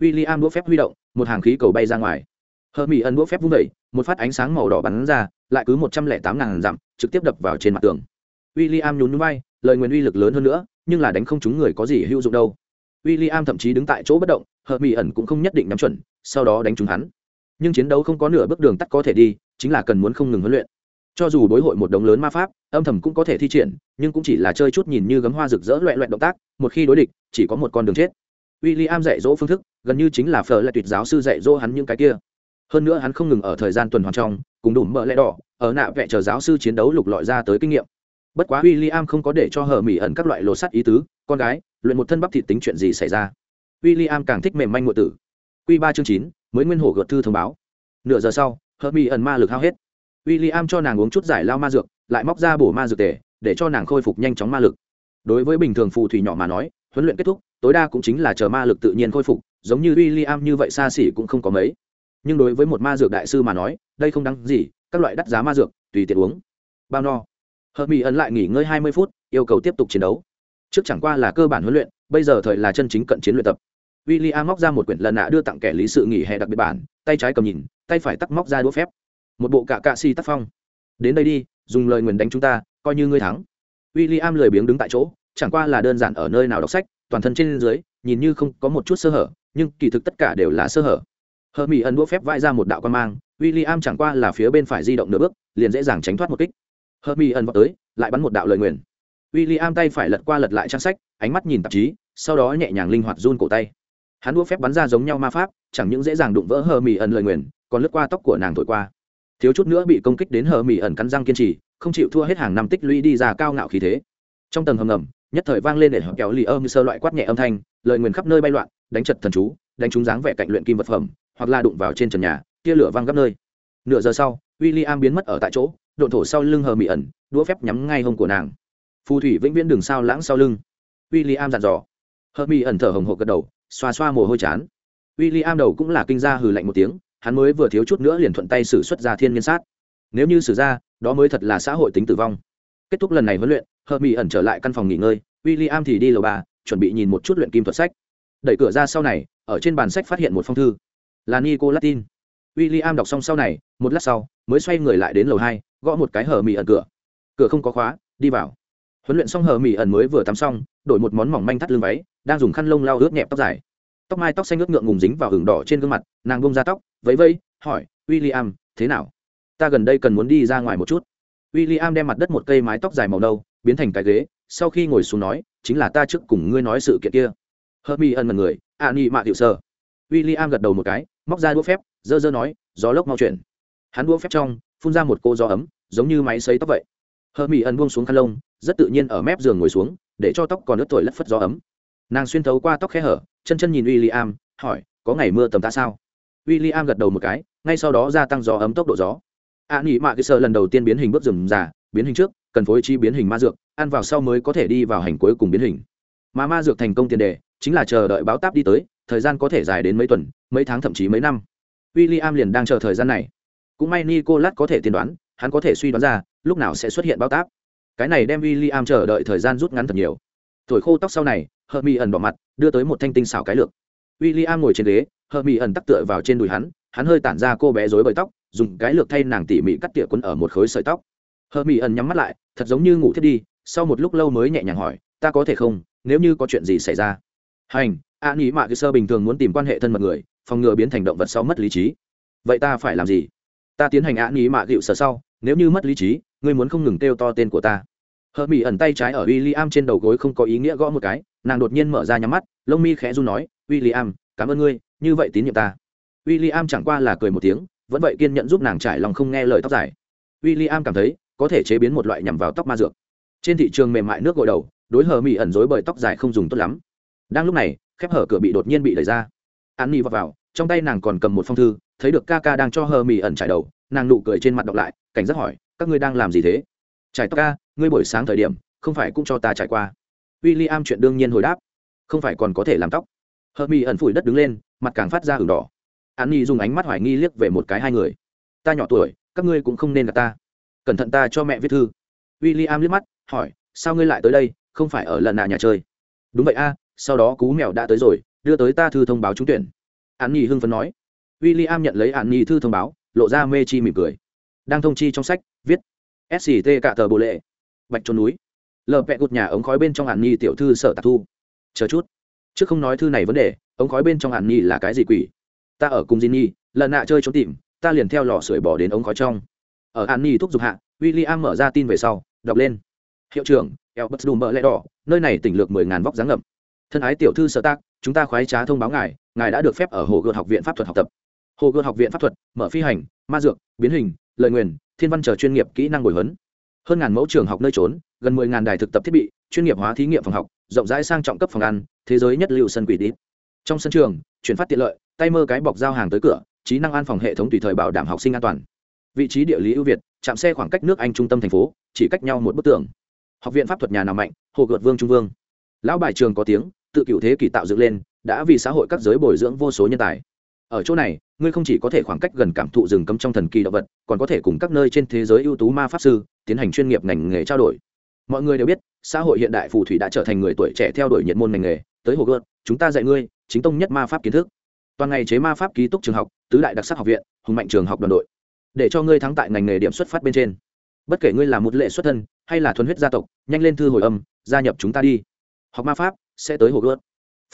W i l l i am đũa phép huy động, một hàng khí cầu bay ra ngoài. Hờ mỹ ẩn đũa phép vung vẩy một phát ánh sáng màu đỏ bắn ra, lại cứ một trăm lẻ tám ngàn dặm, trực tiếp đập vào trên mặt tường. W i l l i am nhún núi bay lời nguyền uy lực lớn hơn nữa, nhưng là đánh không trúng người có gì hữu dụng đâu. W i l l i am thậm chí đứng tại chỗ bất động hờ mỹ ẩn cũng không nhất định nắm chuẩn, sau đó đánh trúng hắn. Nhưng chiến đấu không có nửa bước đường tắt có thể đi, chính là cần muốn không ngừng huấn luyện cho dù đối hội một đống lớn ma pháp, âm thầm cũng có thể thi triển, nhưng cũng chỉ là chơi chút nhìn như gấm hoa rực rỡ loẹ loẹt động tác, một khi đối địch, chỉ có một con đường chết. W i l l i am dạy dỗ phương thức, gần như chính là phở lại tuyệt giáo sư dạy dỗ hắn những cái kia. Hơn nữa hắn không ngừng ở thời gian tuần hoàn trong, cùng đủ mỡ lẽ đỏ, ở nạ vẽ chờ giáo sư chiến đấu lục lọi ra tới kinh nghiệm. Bất quá w i l l i am không có để cho hờ mỹ ẩn các loại lột sắt ý tứ, con gái, luyện một thân bắp thịt tính chuyện gì xảy ra? W i l l i am càng thích mềm manh ngụ tử. Q ba chương chín, mới nguyên hổ gợt thư thông báo. Nửa giờ sau hờ mỹ ẩn ma lực hao hết w i l l i am cho nàng uống chút giải lao ma dược, lại móc ra bổ ma dược tể để cho nàng khôi phục nhanh chóng ma lực. Đối với bình thường phù thủy nhỏ mà nói, huấn luyện kết thúc, tối đa cũng chính là chờ ma lực tự nhiên khôi phục, giống như w i l l i am như vậy xa xỉ cũng không có mấy. Nhưng đối với một ma dược đại sư mà nói, đây không đáng gì, các loại đắt giá ma dược, tùy tiện uống. Bao no. Hợp mỹ ẩn lại nghỉ ngơi hai mươi phút, yêu cầu tiếp tục chiến đấu. Trước chẳng qua là cơ bản huấn luyện, bây giờ thời là chân chính cận chiến luyện tập. W i l l i am móc ra một quyển lần nạ đưa tặng kẻ lý sự nghỉ hè đặc biệt bản, tay trái cầm nhìn, tay phải tắc móc ra đũa phép một bộ cạ cạ si tác phong. Đến đây đi, dùng lời nguyền đánh chúng ta, coi như ngươi thắng. W i l l i am lười biếng đứng tại chỗ, chẳng qua là đơn giản ở nơi nào đọc sách, toàn thân trên dưới, nhìn như không có một chút sơ hở, nhưng kỳ thực tất cả đều là sơ hở. Hờ mỹ ẩn đũa phép vai ra một đạo quan mang w i l l i am chẳng qua là phía bên phải di động nửa bước, liền dễ dàng tránh thoát một kích. Hờ mỹ ẩn vào tới, lại bắn một đạo lời nguyền. W i l l i am tay phải lật qua lật lại trang sách, ánh mắt nhìn tạp chí, sau đó nhẹ nhàng linh hoạt run cổ tay. Hắn đũa phép bắn ra giống nhau ma pháp, chẳng những dễ dàng đụng vỡ hờ mỹ ẩn lời nguyền, còn lướt qua tóc của nàng thổi qua thiếu chút nữa bị công kích đến hờ mỹ ẩn cắn răng kiên trì, không chịu thua hết hàng năm tích lũy đi ra cao ngạo khí thế. Trong tầng hầm ngầm, nhất thời vang lên để họ kéo lì âm sơ loại quát nhẹ âm thanh, lời nguyền khắp nơi bay loạn, đánh chật thần chú, đánh trúng dáng vẻ cạnh luyện kim vật phẩm, hoặc là đụng vào trên trần nhà, tia lửa văng gấp nơi. Nửa giờ sau w i l l i am biến mất ở tại chỗ, độn thổ sau lưng hờ mỹ ẩn, đũa phép nhắm ngay hông của nàng. Phù thủy vĩnh viễn đường sao lãng sau lưng. W i l l i am dặn dò. Hờ mỹ ẩn thở hồng hộp gật đầu, xoa xoa mồ hôi chán. W i l l i am đầu cũng là kinh ra hừ lạnh một tiếng hắn mới vừa thiếu chút nữa liền thuận tay xử xuất ra thiên nhân sát. Nếu như xử ra, đó mới thật là xã hội tính tử vong. Kết thúc lần này huấn luyện hờ mỹ ẩn trở lại căn phòng nghỉ ngơi w i l l i am thì đi lầu bà chuẩn bị nhìn một chút luyện kim thuật sách. Đẩy cửa ra sau này, ở trên bàn sách phát hiện một phong thư. Là nico latin w i l l i am đọc xong sau này, một lát sau, mới xoay người lại đến lầu hai, gõ một cái hờ mỹ ẩn cửa. Cửa không có khóa, đi vào. Huấn luyện xong hờ mỹ ẩn mới vừa tắm xong, đổi một món mỏng manh thắt lưng váy, đang dùng khăn lông lau ướt nhẹp tóc dài tóc mai tóc xanh ướt ngượng ngùng dính vào hừng đỏ trên gương mặt, nàng bông ra tóc, vẫy vẫy, hỏi w i l l i am thế nào? Ta gần đây cần muốn đi ra ngoài một chút. W i l l i am đem mặt đất một cây mái tóc dài màu nâu, biến thành cái ghế, sau khi ngồi xuống nói, chính là ta trước cùng ngươi nói sự kiện kia. Hơ mi ân mật người ạ nị mạ hiệu sơ. W i l l i am gật đầu một cái, móc ra đũa phép, dơ dơ nói, gió lốc mau chuyển. Hắn đũa phép trong, phun ra một cô gió ấm, giống như máy xấy tóc vậy. Hơ mi ân buông xuống khăn lông, rất tự nhiên ở mép giường ngồi xuống, để cho tóc còn ướt thổi lất phất gió ấm nàng xuyên thấu qua tóc khe hở, chân chân nhìn w i l l i am hỏi, có ngày mưa tầm ta sao? W i l l i am gật đầu một cái, ngay sau đó gia tăng gió ấm tốc độ gió. A nỉ mạ cái sợ lần đầu tiên biến hình bước rừng già, biến hình trước, cần phối chi biến hình ma dược, ăn vào sau mới có thể đi vào hành cuối cùng biến hình. Mà ma dược thành công tiền đề, chính là chờ đợi báo táp đi tới, thời gian có thể dài đến mấy tuần, mấy tháng thậm chí mấy năm. W i l l i am liền đang chờ thời gian này. Cũng may nicolas có thể tiên đoán, hắn có thể suy đoán ra, lúc nào sẽ xuất hiện báo táp. Cái này đem w i l l i am chờ đợi thời gian rút ngắn thật nhiều thổi khô tóc sau này hờ mỹ ẩn bỏ mặt, đưa tới một thanh tinh xảo cái lược. W i l l i am ngồi trên ghế hờ mỹ ẩn tắc tựa vào trên đùi hắn hắn hơi tản ra cô bé dối bời tóc, dùng cái lược thay nàng tỉ mỉ cắt tỉa quấn ở một khối sợi tóc. Hờ mỹ ẩn nhắm mắt lại, thật giống như ngủ thiết đi, sau một lúc lâu mới nhẹ nhàng hỏi, ta có thể không? Nếu như có chuyện gì xảy ra? Hành, a nghĩ mạ cơ sơ bình thường muốn tìm quan hệ thân mật người, phòng ngừa biến thành động vật sau mất lý trí. Vậy ta phải làm gì? Ta tiến hành a nghĩ mạ gịu sợ sau, nếu như mất lý trí, ngươi muốn không ngừng kêu to tên của ta hờ mỹ ẩn tay trái ở w i l l i am trên đầu gối không có ý nghĩa gõ một cái nàng đột nhiên mở ra nhắm mắt lông mi khẽ run nói w i l l i am cảm ơn ngươi như vậy tín nhiệm ta. W i l l i am chẳng qua là cười một tiếng vẫn vậy kiên nhận giúp nàng trải lòng không nghe lời tóc dài. W i l l i am cảm thấy có thể chế biến một loại nhằm vào tóc ma dược. Trên thị trường mềm mại nước gội đầu đối hờ mỹ ẩn dối bởi tóc dài không dùng tốt lắm. Đang lúc này khép hở cửa bị đột nhiên bị đẩy ra. An ni vào, vào trong tay nàng còn cầm một phong thư thấy được ca ca đang cho hờ mỹ ẩn trải đầu nàng nụ cười trên mặt đọc lại cảnh giác hỏi các ngươi đang làm gì thế? Trải tóc ca ngươi buổi sáng thời điểm, không phải cũng cho ta trải qua? W i l l i am chuyện đương nhiên hồi đáp. Không phải còn có thể làm tóc. Hợp mỹ ẩn phủi đất đứng lên, mặt càng phát ra hừng đỏ. An ni dùng ánh mắt hoài nghi liếc về một cái hai người. Ta nhỏ tuổi, các ngươi cũng không nên gặp ta. Cẩn thận ta cho mẹ viết thư. W i l l i am liếc mắt, hỏi, sao ngươi lại tới đây, không phải ở lần nạ nhà chơi? Đúng vậy a, sau đó cú mèo đã tới rồi, đưa tới ta thư thông báo trúng tuyển. An nhi hưng phấn nói. W i l l i am nhận lấy an nhi thư thông báo, lộ ra mê chi mỉm cười. Đang thông chi trong sách, viết sct cả tờ bộ lệ bạch trốn núi lờ vẹ gột nhà ống khói bên trong hạn nhi tiểu thư sở tạc thu chờ chút chứ không nói thư này vấn đề ống khói bên trong hạn nhi là cái gì quỷ ta ở cùng di nhi lần nạ chơi trốn tìm ta liền theo lò sưởi bỏ đến ống khói trong ở hạn nhi thúc giục hạ w i l l i am mở ra tin về sau đọc lên hiệu trưởng Elbert Dùm bờ lẽ đỏ, nơi này tỉnh lược mười ngàn vóc dáng ngậm. Thân ái tiểu thư sở tác, chúng ta khoái trá thông báo ngài, ngài đã được phép ở Hồ Gươm học viện pháp thuật học tập. Hồ Gươm học viện pháp thuật, mở phi hành, ma dược, biến hình, lời nguyền, thiên văn chờ chuyên nghiệp kỹ năng bồi huấn. Hơn ngàn mẫu trường học nơi trốn, gần mười ngàn đài thực tập thiết bị, chuyên nghiệp hóa thí nghiệm phòng học, rộng rãi sang trọng cấp phòng ăn, thế giới nhất lưu sân quỷ đít. Trong sân trường, chuyển phát tiện lợi, tay mơ cái bọc giao hàng tới cửa, trí năng an phòng hệ thống tùy thời bảo đảm học sinh an toàn. Vị trí địa lý ưu việt, chạm xe khoảng cách nước Anh trung tâm thành phố, chỉ cách nhau một bức tường. Học viện pháp thuật nhà nào mạnh hồ gợt vương trung vương. Lão bài trường có tiếng tự cựu thế kỷ tạo dựng lên đã vì xã hội các giới bồi dưỡng vô số nhân tài. Ở chỗ này ngươi không chỉ có thể khoảng cách gần cảm thụ rừng cấm trong thần kỳ động vật, còn có thể cùng các nơi trên thế giới ưu tú ma pháp sư tiến hành chuyên nghiệp ngành nghề trao đổi. Mọi người đều biết, xã hội hiện đại phù thủy đã trở thành người tuổi trẻ theo đuổi nhiệt môn ngành nghề. Tới hồ gợt, chúng ta dạy ngươi chính tông nhất ma pháp kiến thức. Toàn ngày chế ma pháp ký túc trường học, tứ đại đặc sắc học viện, hùng mạnh trường học đoàn đội. Để cho ngươi thắng tại ngành nghề điểm xuất phát bên trên. Bất kể ngươi là một lệ xuất thân, hay là thuần huyết gia tộc, nhanh lên thư hồi âm, gia nhập chúng ta đi. Học ma pháp sẽ tới hồ gươm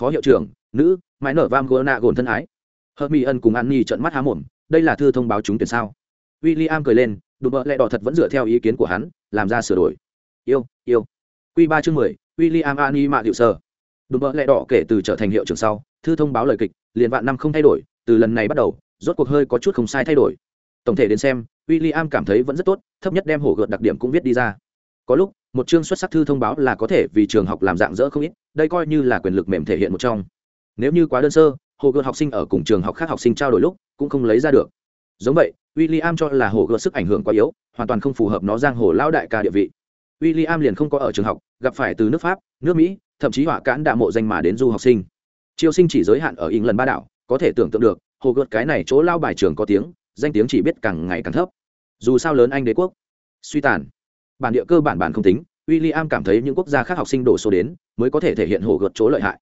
phó hiệu trưởng, nữ, mãi nở vam gona gồn thân ái hợp mỹ ân cùng an nhi trận mắt há mồm, đây là thư thông báo chúng tuyển sao? W i l l i am cười lên đùm bợ lẹ đỏ thật vẫn dựa theo ý kiến của hắn, làm ra sửa đổi. Yêu yêu. Q ba chương mười w i l l i am an nhi mạ hiệu sơ đùm bợ lẹ đỏ kể từ trở thành hiệu trưởng sau, thư thông báo lời kịch, liền vạn năm không thay đổi, từ lần này bắt đầu, rốt cuộc hơi có chút không sai thay đổi. Tổng thể đến xem w i l l i am cảm thấy vẫn rất tốt, thấp nhất đem hổ gợt đặc điểm cũng viết đi ra. Có lúc, một chương xuất sắc thư thông báo là có thể vì trường học làm dạng dỡ không ít, đây coi như là quyền lực mềm thể hiện một trong. Nếu như quá đơn sơ hồ gợt học sinh ở cùng trường học khác học sinh trao đổi lúc cũng không lấy ra được. Giống vậy w i l l i am cho là hồ gợt sức ảnh hưởng quá yếu, hoàn toàn không phù hợp nó giang hồ lão đại ca địa vị. W i l l i am liền không có ở trường học, gặp phải từ nước pháp, nước mỹ, thậm chí họa cãn đạ mộ danh mà đến du học sinh. Chiêu sinh chỉ giới hạn ở In lần ba đảo, có thể tưởng tượng được, hồ gợt cái này chỗ lao bài trường có tiếng, danh tiếng chỉ biết càng ngày càng thấp. Dù sao lớn anh đế quốc. Suy tàn. Bản địa cơ bản bản không tính w i l l i am cảm thấy những quốc gia khác học sinh đổ số đến, mới có thể thể hiện hồ gợt chỗ lợi hại.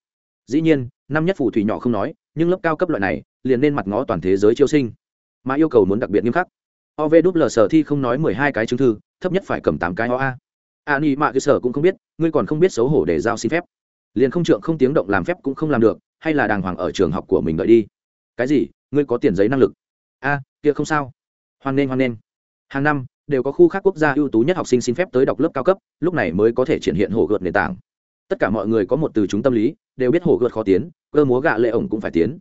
Dĩ nhiên năm nhất phù thủy nhỏ không nói, nhưng lớp cao cấp loại này, liền nên mặt ngó toàn thế giới chiêu sinh. Mà yêu cầu muốn đặc biệt nghiêm khắc. Ovl sở thi không nói mười hai cái chứng thư, thấp nhất phải cầm tám cái oa a. Ni mạ cơ sở cũng không biết, ngươi còn không biết xấu hổ để giao xin phép. Liền không trượng không tiếng động làm phép cũng không làm được, hay là đàng hoàng ở trường học của mình đợi đi. Cái gì? Ngươi có tiền giấy năng lực? A, kia không sao. Hoan nghênh hoan nghênh. Hàng năm, đều có khu khác quốc gia ưu tú nhất học sinh xin phép tới đọc lớp cao cấp, lúc này mới có thể triển hiện hổ gợt nền tảng tất cả mọi người có một từ chúng tâm lý, đều biết hổ gợt khó tiến, cơ múa gạ lệ ổng cũng phải tiến.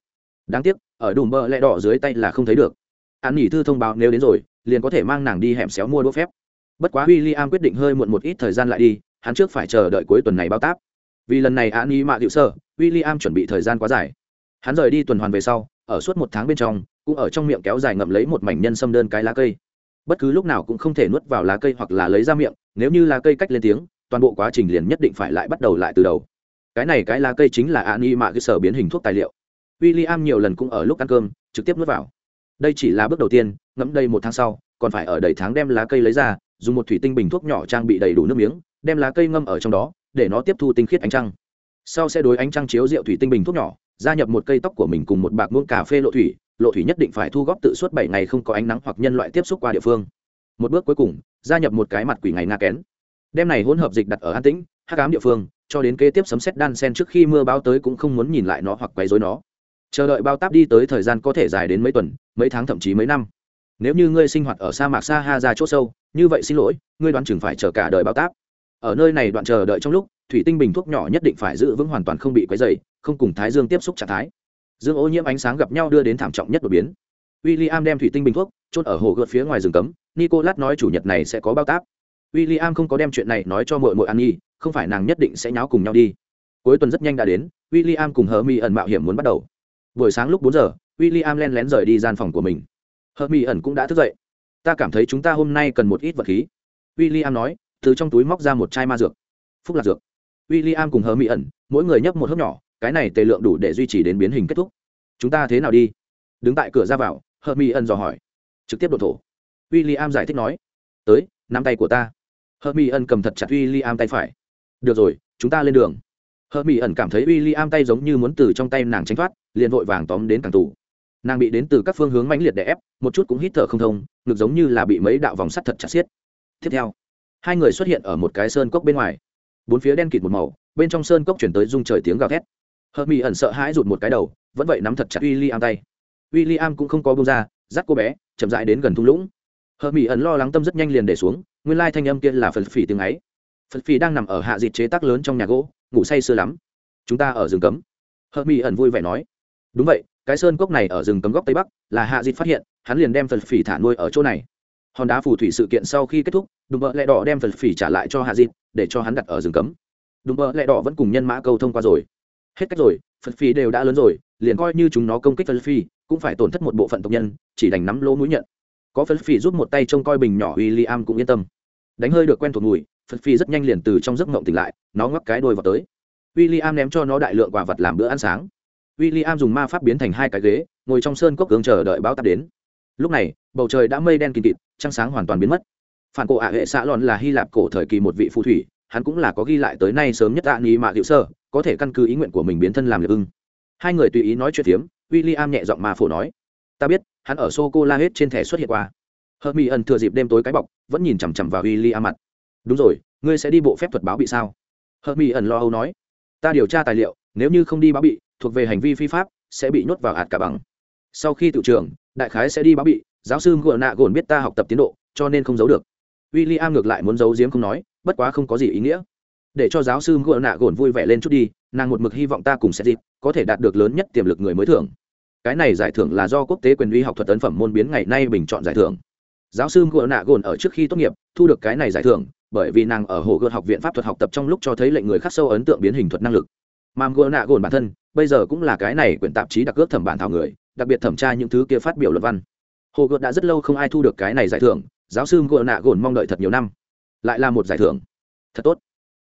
Đáng tiếc, ở đùm bơ lẹ đỏ dưới tay là không thấy được. An nghỉ thư thông báo nếu đến rồi, liền có thể mang nàng đi hẻm xéo mua đỗ phép. Bất quá w i l l i am quyết định hơi muộn một ít thời gian lại đi, hắn trước phải chờ đợi cuối tuần này bao táp. Vì lần này an nghỉ mạ hiệu sơ w i l l i am chuẩn bị thời gian quá dài. Hắn rời đi tuần hoàn về sau, ở suốt một tháng bên trong, cũng ở trong miệng kéo dài ngậm lấy một mảnh nhân xâm đơn cái lá cây. Bất cứ lúc nào cũng không thể nuốt vào lá cây hoặc là lấy ra miệng, nếu như lá cây cách lên tiếng toàn bộ quá trình liền nhất định phải lại bắt đầu lại từ đầu. Cái này cái lá cây chính là ani mạ cơ sở biến hình thuốc tài liệu. W i l l i am nhiều lần cũng ở lúc ăn cơm, trực tiếp nuốt vào. Đây chỉ là bước đầu tiên, ngẫm đây một tháng sau, còn phải ở đầy tháng đem lá cây lấy ra, dùng một thủy tinh bình thuốc nhỏ trang bị đầy đủ nước miếng, đem lá cây ngâm ở trong đó, để nó tiếp thu tinh khiết ánh trăng. Sau sẽ đối ánh trăng chiếu rượu thủy tinh bình thuốc nhỏ, gia nhập một cây tóc của mình cùng một bạc muỗng cà phê lộ thủy lộ thủy nhất định phải thu góp tự suốt bảy ngày không có ánh nắng hoặc nhân loại tiếp xúc qua địa phương. Một bước cuối cùng, gia nhập một cái mặt quỷ ngày nga kén đem này hỗn hợp dịch đặt ở an tĩnh, hắc ám địa phương, cho đến kế tiếp sấm xét đan sen trước khi mưa báo tới cũng không muốn nhìn lại nó hoặc quấy rối nó. Chờ đợi bao táp đi tới thời gian có thể dài đến mấy tuần, mấy tháng thậm chí mấy năm. Nếu như ngươi sinh hoạt ở sa mạc, sa ha ra chỗ sâu, như vậy xin lỗi, ngươi đoán chừng phải chờ cả đời bao táp. Ở nơi này đoạn chờ đợi trong lúc, thủy tinh bình thuốc nhỏ nhất định phải giữ vững hoàn toàn không bị quấy dày không cùng thái dương tiếp xúc trạng thái. Dương ô nhiễm ánh sáng gặp nhau đưa đến thảm trọng nhất đột biến. William đem thủy tinh bình thuốc trôn ở hồ gợt phía ngoài rừng cấm, nicolas nói chủ nhật này sẽ có bao táp. William không có đem chuyện này nói cho muội mội an nhi không phải nàng nhất định sẽ nháo cùng nhau đi. Cuối tuần rất nhanh đã đến, William cùng hờ mi ẩn mạo hiểm muốn bắt đầu. Buổi sáng lúc bốn giờ, William len lén rời đi gian phòng của mình. Hờ mi ẩn cũng đã thức dậy. Ta cảm thấy chúng ta hôm nay cần một ít vật khí. William nói, từ trong túi móc ra một chai ma dược. Phúc lạc dược. William cùng hờ mi ẩn, mỗi người nhấp một hớp nhỏ, cái này tề lượng đủ để duy trì đến biến hình kết thúc. Chúng ta thế nào đi? Đứng tại cửa ra vào hờ mi ẩn dò hỏi. Trực tiếp đổ thổ. William giải thích nói, tới, nắm tay của ta hờ mi ẩn cầm thật chặt William tay phải. Được rồi, chúng ta lên đường. Hờ ẩn cảm thấy w i l l i am tay giống như muốn từ trong tay nàng tránh thoát, liền vội vàng tóm đến càng tù. Nàng bị đến từ các phương hướng mãnh liệt đè ép, một chút cũng hít thở không thông, ngực giống như là bị mấy đạo vòng sắt thật chặt xiết. Tiếp theo, hai người xuất hiện ở một cái sơn cốc bên ngoài. Bốn phía đen kịt một màu, bên trong sơn cốc chuyển tới rung trời tiếng gào thét. Hờ mỹ ẩn sợ hãi rụt một cái đầu, vẫn vậy nắm thật chặt w i l l i am tay. W i l l i am cũng không có bông ra, dắt cô bé, chậm rãi đến gần thung lũng hờ mỹ ẩn lo lắng tâm rất nhanh liền để xuống, nguyên lai thanh âm kia là Phật phỉ tiếng ấy. Phật phi đang nằm ở hạ dịt chế tác lớn trong nhà gỗ, ngủ say sưa lắm. Chúng ta ở rừng cấm. Hợp mỹ ẩn vui vẻ nói. Đúng vậy, cái sơn cốc này ở rừng cấm góc tây bắc, là hạ dịt phát hiện, hắn liền đem phật phỉ thả nuôi ở chỗ này. Hòn đá phù thủy sự kiện sau khi kết thúc, đùm bợ lẹ đỏ đem phật phỉ trả lại cho hạ dịt, để cho hắn đặt ở rừng cấm. Đùm bợ lẹ đỏ vẫn cùng nhân mã câu thông qua rồi. Hết cách rồi, phật phỉ đều đã lớn rồi, liền coi như chúng nó công kích phật phỉ, cũng phải tổn thất một bộ phận tộc nhân, chỉ đành nắm lỗ mũi nhận có phật Phi giúp một tay trông coi bình nhỏ w i l l i am cũng yên tâm. Đánh hơi được quen thuộc mùi, phật phi rất nhanh liền từ trong giấc mộng tỉnh lại, nó ngoắc cái đôi vào tới. W i l l i am ném cho nó đại lượng quả vật làm bữa ăn sáng. W i l l i am dùng ma pháp biến thành hai cái ghế, ngồi trong sơn cốc cường chờ đợi bão táp đến. Lúc này, bầu trời đã mây đen kịt kịt, trăng sáng hoàn toàn biến mất. Phản cổ ạ hệ xã lòn là hy lạp cổ thời kỳ một vị phù thủy, hắn cũng là có ghi lại tới nay sớm nhất tạ nghi mạ liệu sơ, có thể căn cứ ý nguyện của mình biến thân làm liệp ưng. Hai người tùy ý nói chuyện phiếm w i l l i am nhẹ giọng mà phổ nói, ta biết hắn ở sô cô la hết trên thẻ xuất hiện qua. Hờ mỹ ẩn thừa dịp đêm tối cái bọc, vẫn nhìn chằm chằm vào w i l l i am mặt. Đúng rồi, ngươi sẽ đi bộ phép thuật báo bị sao? Hờ mỹ ẩn lo âu nói. Ta điều tra tài liệu, nếu như không đi báo bị, thuộc về hành vi phi pháp, sẽ bị nhốt vào hạt cả bằng. Sau khi tự trường đại khái sẽ đi báo bị, giáo sư ngựa nạ gồn biết ta học tập tiến độ, cho nên không giấu được. W i l l i am ngược lại muốn giấu giếm không nói, bất quá không có gì ý nghĩa. Để cho giáo sư ngựa nạ gồn vui vẻ lên chút đi, nàng một mực hy vọng ta cùng sẽ dịp, có thể đạt được lớn nhất tiềm lực người mới thưởng cái này giải thưởng là do quốc tế quyền uy học thuật ấn phẩm môn biến ngày nay bình chọn giải thưởng. Giáo sư ngựa nạ gồn ở trước khi tốt nghiệp, thu được cái này giải thưởng, bởi vì nàng ở hồ gợt học viện pháp thuật học tập trong lúc cho thấy lệnh người khắc sâu ấn tượng biến hình thuật năng lực. Mà ngựa nạ gồn bản thân, bây giờ cũng là cái này quyển tạp chí đặc ước thẩm bản thảo người, đặc biệt thẩm tra những thứ kia phát biểu luận văn. Hồ gợt đã rất lâu không ai thu được cái này giải thưởng, giáo sư ngựa nạ gồn mong đợi thật nhiều năm. Lại là một giải thưởng. Thật tốt.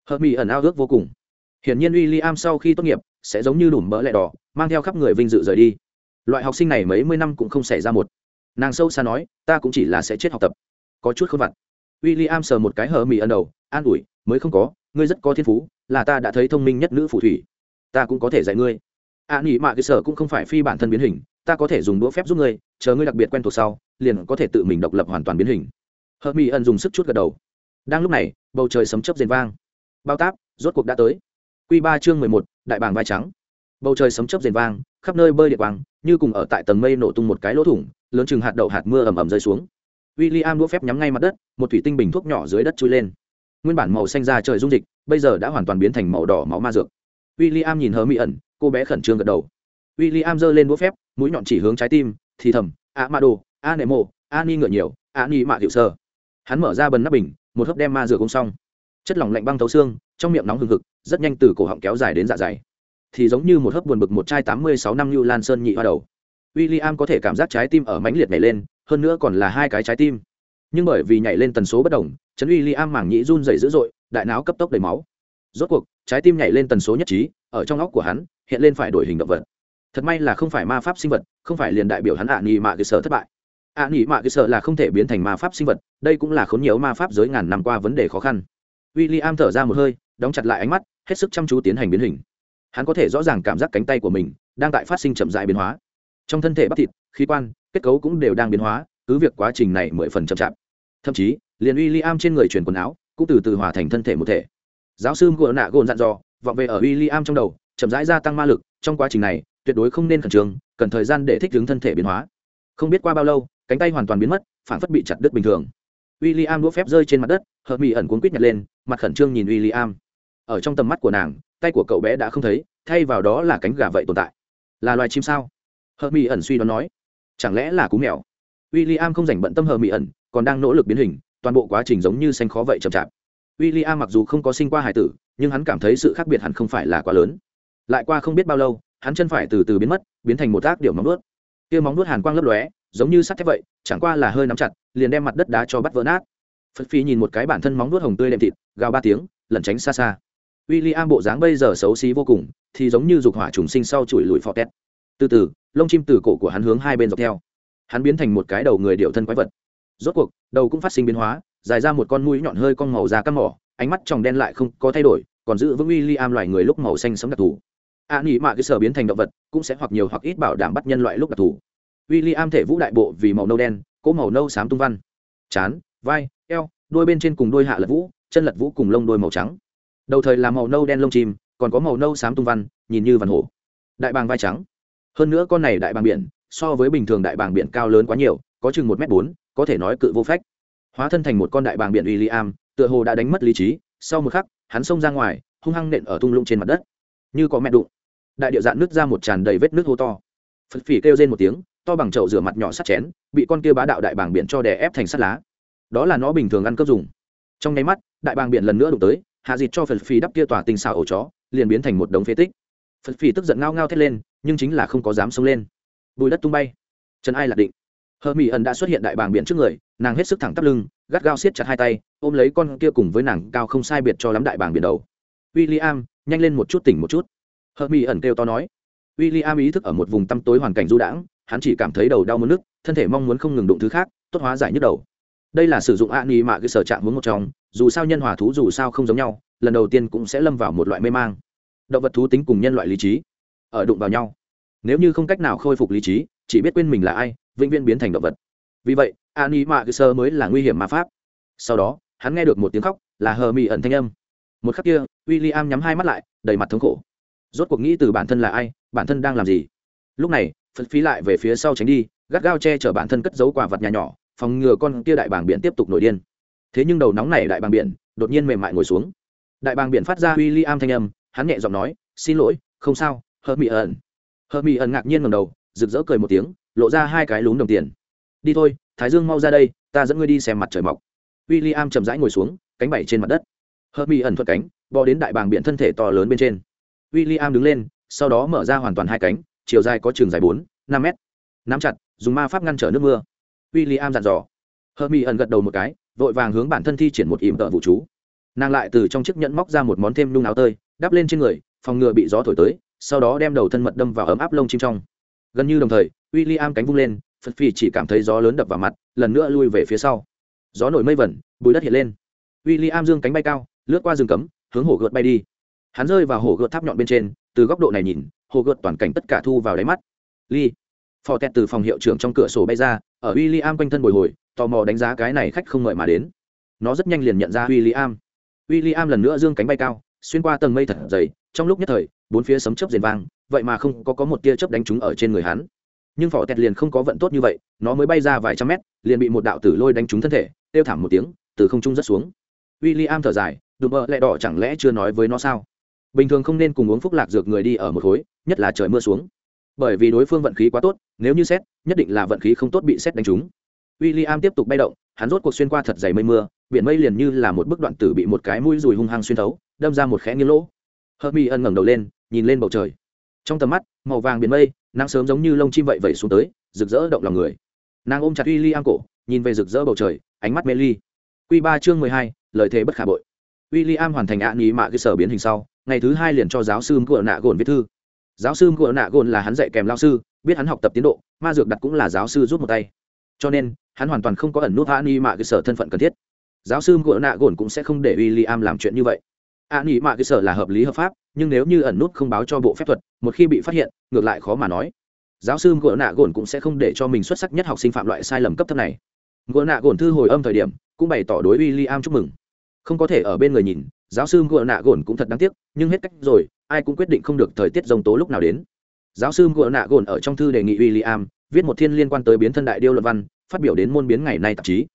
Hợp mỹ ẩn ao ước vô cùng. Hiển nhiên w i l l i am sau khi tốt nghiệp, sẽ giống như đủm mỡ lẹ đỏ, mang theo khắp người vinh dự rời đi loại học sinh này mấy mươi năm cũng không xảy ra một. Nàng sâu xa nói, ta cũng chỉ là sẽ chết học tập. Có chút không vặt. W i l l i am sờ một cái hờ mì ẩn đầu, an ủi, mới không có, ngươi rất có thiên phú, là ta đã thấy thông minh nhất nữ phù thủy. Ta cũng có thể dạy ngươi. A nghĩ mạ cái sở cũng không phải phi bản thân biến hình, ta có thể dùng đũa phép giúp ngươi, chờ ngươi đặc biệt quen thuộc sau, liền có thể tự mình độc lập hoàn toàn biến hình. Hờ mì ẩn dùng sức chút gật đầu. Đang lúc này, bầu trời sấm chớp rền vang. Bao táp, rốt cuộc đã tới. Q ba chương mười một, đại bảng vai trắng. Bầu trời sấm chớp rền vang, khắp nơi bơi điện quang như cùng ở tại tầng mây nổ tung một cái lỗ thủng, lớn chừng hạt đậu hạt mưa ầm ầm rơi xuống. William đũa phép nhắm ngay mặt đất, một thủy tinh bình thuốc nhỏ dưới đất chui lên. Nguyên bản màu xanh da trời dung dịch, bây giờ đã hoàn toàn biến thành màu đỏ máu ma dược. William nhìn hờ mỹ ẩn, cô bé khẩn trương gật đầu. William giơ lên đũa phép, mũi nhọn chỉ hướng trái tim, thì thầm, a ma đồ, a nệ mộ, a ni ngựa nhiều, a ni mạ tiểu sơ. Hắn mở ra bần nắp bình, một hớp đem ma dược uống xong. Chất lỏng lạnh băng thấu xương, trong miệng nóng hừng hực, rất nhanh từ cổ họng kéo dài đến dạ dày thì giống như một hớp buồn bực một chai tám mươi sáu năm như lan sơn nhị hoa đầu. William có thể cảm giác trái tim ở mãnh liệt nhảy lên hơn nữa còn là hai cái trái tim. Nhưng bởi vì nhảy lên tần số bất đồng chấn William mảng nhĩ run rẩy dữ dội đại não cấp tốc đầy máu. Rốt cuộc trái tim nhảy lên tần số nhất trí ở trong óc của hắn hiện lên phải đổi hình động vật. Thật may là không phải ma pháp sinh vật không phải liền đại biểu hắn ạ à nghi mạ cơ sở thất bại. Ạ à, mạ cơ sở là không thể biến thành ma pháp sinh vật đây cũng là khốn nhiều ma pháp giới ngàn năm qua vấn đề khó khăn. William thở ra một hơi đóng chặt lại ánh mắt hết sức chăm chú tiến hành biến hình hắn có thể rõ ràng cảm giác cánh tay của mình đang tại phát sinh chậm dại biến hóa. Trong thân thể bắp thịt, khí quan, kết cấu cũng đều đang biến hóa, cứ việc quá trình này mười phần chậm chạp. Thậm chí, liền w i l l i am trên người chuyển quần áo cũng từ từ hòa thành thân thể một thể. Giáo sư ngựa nạ gồn dặn dò, vọng về ở w i l l i am trong đầu, chậm rãi gia tăng ma lực, trong quá trình này, tuyệt đối không nên khẩn trương, cần thời gian để thích ứng thân thể biến hóa. Không biết qua bao lâu, cánh tay hoàn toàn biến mất phản phất bị chặt đứt bình thường. W i l l i am đũa phép rơi trên mặt đất, hợp mỹ ẩn cuốn quýt nhặt lên, mặt khẩn trương nhìn w i l l i am ở trong tầm mắt của nàng tay của cậu bé đã không thấy, thay vào đó là cánh gà vậy tồn tại. Là loài chim sao? Hờ mỹ ẩn suy đoán nói. Chẳng lẽ là cú mèo? W i l l i am không dành bận tâm hờ mỹ ẩn, còn đang nỗ lực biến hình, toàn bộ quá trình giống như xanh khó vậy chậm chạp. W i l l i am mặc dù không có sinh qua hải tử, nhưng hắn cảm thấy sự khác biệt hẳn không phải là quá lớn. Lại qua không biết bao lâu, hắn chân phải từ từ biến mất, biến thành một tác điệu móng nuốt kia móng nuốt hàn quang lấp lóe, giống như sắt thép vậy, chẳng qua là hơi nắm chặt, liền đem mặt đất đá cho bắt vỡ nát. Phật phi nhìn một cái bản thân móng nuốt hồng tươi đệm thịt, gào ba tiếng, lẩn tránh xa xa w i l l i am bộ dáng bây giờ xấu xí vô cùng, thì giống như dục hỏa trùng sinh sau chùi lùi phò tét từ từ, lông chim từ cổ của hắn hướng hai bên dọc theo. Hắn biến thành một cái đầu người điệu thân quái vật. Rốt cuộc, đầu cũng phát sinh biến hóa, dài ra một con mũi nhọn hơi con màu da căm mỏ, ánh mắt tròng đen lại không có thay đổi, còn giữ vững w i l l i am loài người lúc màu xanh sống đặc thù. A nghĩ mạ cái sở biến thành động vật, cũng sẽ hoặc nhiều hoặc ít bảo đảm bắt nhân loại lúc đặc thù. W i l l i am thể vũ đại bộ vì màu nâu đen, cỗ màu nâu xám tung văn. Chán, vai, eo đôi bên trên cùng đôi hạ lật vũ, chân lật vũ cùng lông đôi màu trắng đầu thời là màu nâu đen lông chim, còn có màu nâu xám tung văn, nhìn như văn hổ. Đại bàng vai trắng. Hơn nữa con này đại bàng biển, so với bình thường đại bàng biển cao lớn quá nhiều, có chừng một m bốn, có thể nói cự vô phách. Hóa thân thành một con đại bàng biển w i l l i am tựa hồ đã đánh mất lý trí, sau một khắc, hắn xông ra ngoài, hung hăng nện ở thung lũng trên mặt đất. Như có mẹ đụng. Đại điệu dạn nước ra một tràn đầy vết nước hô to. Phật phỉ kêu lên một tiếng, to bằng chậu rửa mặt nhỏ sắt chén, bị con kia bá đạo đại bàng biển cho đè ép thành sắt lá. Đó là nó bình thường ăn cướp dùng. Trong nháy mắt, đại bàng biển lần nữa đụng tới hạ dịt cho phật phi đắp kia tòa tình xào ổ chó, liền biến thành một đống phế tích. Phật phi tức giận ngao ngao thét lên, nhưng chính là không có dám xông lên. Bùi đất tung bay. Trần ai lạc định. Hờ mỹ ẩn đã xuất hiện đại bàng biển trước người, nàng hết sức thẳng tắp lưng, gắt gao siết chặt hai tay, ôm lấy con kia cùng với nàng cao không sai biệt cho lắm đại bàng biển đầu. W i l l i am nhanh lên một chút tỉnh một chút. Hờ mỹ ẩn kêu to nói. W i l l i am ý thức ở một vùng tăm tối hoàn cảnh du đãng, hắn chỉ cảm thấy đầu đau mất nước, thân thể mong muốn không ngừng đụng thứ khác, tốt hóa giải nhức đầu. Đây là sử dụng a ni mạ cái sở trạng muốn một trong dù sao nhân hòa thú dù sao không giống nhau, lần đầu tiên cũng sẽ lâm vào một loại mê mang. Động vật thú tính cùng nhân loại lý trí ở đụng vào nhau. Nếu như không cách nào khôi phục lý trí, chỉ biết quên mình là ai, vĩnh viễn biến thành động vật. Vì vậy Ani ni mạ sơ mới là nguy hiểm ma pháp. Sau đó, hắn nghe được một tiếng khóc, là hờ mị ẩn thanh âm. Một khắc kia w i l l i am nhắm hai mắt lại, đầy mặt thống khổ. Rốt cuộc nghĩ từ bản thân là ai, bản thân đang làm gì? Lúc này phật phí lại về phía sau tránh đi, gắt gao che chở bản thân cất giấu quả vật nhà nhỏ, phòng ngừa con kia đại bảng biển tiếp tục nổi điên thế nhưng đầu nóng này đại bàng biển, đột nhiên mềm mại ngồi xuống. Đại bàng biển phát ra w i l l i am thanh âm, hắn nhẹ giọng nói, xin lỗi, không sao hờ mỹ ẩn hờ mỹ ẩn ngạc nhiên ngầm đầu, rực rỡ cười một tiếng, lộ ra hai cái lún đồng tiền. Đi thôi, thái dương mau ra đây, ta dẫn ngươi đi xem mặt trời mọc. W i l l i am chậm rãi ngồi xuống, cánh bảy trên mặt đất. Hờ mỹ ẩn thuận cánh, bò đến đại bàng biển thân thể to lớn bên trên. W i l l i am đứng lên, sau đó mở ra hoàn toàn hai cánh, chiều dài có trường dài bốn, năm mét. Nắm chặt, dùng ma pháp ngăn trở nước mưa. W i l l i am dặn dò. Hờ mỹ ẩn gật đầu một cái vội vàng hướng bản thân thi triển một ỉm tợ vụ chú. Nàng lại từ trong chiếc nhẫn móc ra một món thêm nung áo tơi, đắp lên trên người, phòng ngừa bị gió thổi tới, sau đó đem đầu thân mật đâm vào ấm áp lông chim trong. Gần như đồng thời w i l l i am cánh vung lên, phật phi chỉ cảm thấy gió lớn đập vào mặt, lần nữa lui về phía sau. Gió nổi mây vẩn bùi đất hiện lên. W i l l i am dương cánh bay cao, lướt qua rừng cấm, hướng hồ gợt bay đi. Hắn rơi vào hồ gợt tháp nhọn bên trên, từ góc độ này nhìn, hồ gợt toàn cảnh tất cả thu vào đáy mắt. Ly phò tẹt từ phòng hiệu trưởng trong cửa sổ bay ra, ở w i l l i am quanh thân bồi hồi tò mò đánh giá cái này khách không ngợi mà đến. Nó rất nhanh liền nhận ra w i l l i am w i l l i am lần nữa dương cánh bay cao xuyên qua tầng mây thật dày trong lúc nhất thời bốn phía sấm chớp rền vang vậy mà không có, có một tia chớp đánh trúng ở trên người hắn. Nhưng phỏ tẹt liền không có vận tốt như vậy nó mới bay ra vài trăm mét liền bị một đạo tử lôi đánh trúng thân thể kêu thảm một tiếng từ không trung rất xuống. W i l l i am thở dài đùm bợ lẹ đỏ chẳng lẽ chưa nói với nó sao? Bình thường không nên cùng uống phúc lạc dược người đi ở một khối nhất là trời mưa xuống. Bởi vì đối phương vận khí quá tốt nếu như xét nhất định là vận khí không tốt bị xét đánh trúng w i l l i am tiếp tục bay động, hắn rốt cuộc xuyên qua thật dày mây mưa, biển mây liền như là một bức đoạn tử bị một cái mũi dùi hung hăng xuyên thấu, đâm ra một khẽ nghiêng lỗ. Hơ mi ân ngẩng đầu lên, nhìn lên bầu trời. Trong tầm mắt, màu vàng biển mây, nắng sớm giống như lông chim vậy vẩy xuống tới, rực rỡ động lòng người. Nàng ôm chặt w i l l i am cổ, nhìn về rực rỡ bầu trời, ánh mắt mê ly. Q ba chương mười hai, lời thề bất khả bội. W i l l i am hoàn thành ạ nghĩ mạ cơ sở biến hình sau, ngày thứ hai liền cho giáo sư của nạ gồn viết thư. Giáo sư của nạ gồn là hắn dạy kèm lao sư, biết hắn học tập tiến độ, ma dược đặt cũng là giáo sư rút một tay cho nên, hắn hoàn toàn không có ẩn nút a ni mạ cơ sở thân phận cần thiết. Giáo sư ngựa nạ gồn cũng sẽ không để w i l l i am làm chuyện như vậy. A ni mạ cơ sở là hợp lý hợp pháp, nhưng nếu như ẩn nút không báo cho bộ phép thuật, một khi bị phát hiện, ngược lại khó mà nói. Giáo sư ngựa nạ gồn cũng sẽ không để cho mình xuất sắc nhất học sinh phạm loại sai lầm cấp thấp này. Ngựa nạ gồn thư hồi âm thời điểm, cũng bày tỏ đối w i l l i am chúc mừng. Không có thể ở bên người nhìn, giáo sư ngựa nạ gồn cũng thật đáng tiếc, nhưng hết cách rồi, ai cũng quyết định không được thời tiết rông tố lúc nào đến. Giáo sư ngựa nạ gồn ở trong thư đề nghị w i l l i am viết một thiên liên quan tới biến thân đại điêu luận văn, phát biểu đến môn biến ngày nay tạp chí.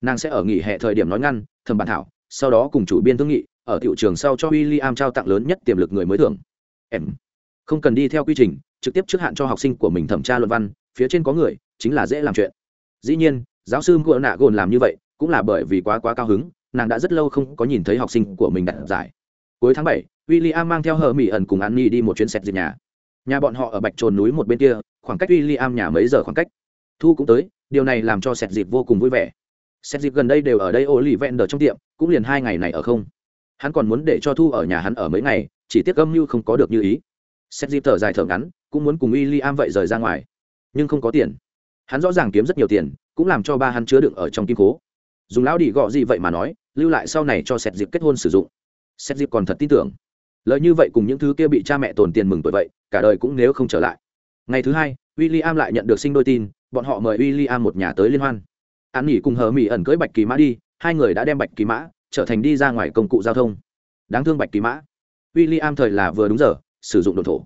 Nàng sẽ ở nghỉ hè thời điểm nói ngăn thầm bản thảo, sau đó cùng chủ biên thương nghị, ở tiểu trường sau cho w i l l i am trao tặng lớn nhất tiềm lực người mới thưởng. Em. Không cần đi theo quy trình, trực tiếp trước hạn cho học sinh của mình thẩm tra luận văn, phía trên có người, chính là dễ làm chuyện. Dĩ nhiên, giáo sư ngựa nạ gồn làm như vậy, cũng là bởi vì quá quá cao hứng, nàng đã rất lâu không có nhìn thấy học sinh của mình đặt giải. Cuối tháng bảy w i l l i am mang theo hờ mỹ ẩn cùng an nhi đi một chuyến xẹt dịp nhà. Nhà bọn họ ở bạch trồn núi một bên kia khoảng cách w i l l i am nhà mấy giờ khoảng cách? Thu cũng tới, điều này làm cho sẹt dịp vô cùng vui vẻ. Sẹt dịp gần đây đều ở đây ô lì vẹn đờ trong tiệm, cũng liền hai ngày này ở không? Hắn còn muốn để cho thu ở nhà hắn ở mấy ngày, chỉ tiếc âm mưu không có được như ý. Sẹt dịp thở dài thở ngắn, cũng muốn cùng w i l l i am vậy rời ra ngoài. Nhưng không có tiền. Hắn rõ ràng kiếm rất nhiều tiền, cũng làm cho ba hắn chứa đựng ở trong kim cố dùng lão đi gọ gì vậy mà nói, lưu lại sau này cho sẹt dịp kết hôn sử dụng. Sẹt dịp còn thật tin tưởng. Lợi như vậy cùng những thứ kia bị cha mẹ tồn tiền mừng tuổi vậy, cả đời cũng nếu không trở lại ngày thứ hai w i l l i am lại nhận được sinh đôi tin, bọn họ mời w i l l i am một nhà tới liên hoan. An nghỉ cùng hờ mỹ ẩn cưới bạch kỳ mã đi, hai người đã đem bạch kỳ mã trở thành đi ra ngoài công cụ giao thông. Đáng thương bạch kỳ mã. W i l l i am thời là vừa đúng giờ, sử dụng đồn thổ.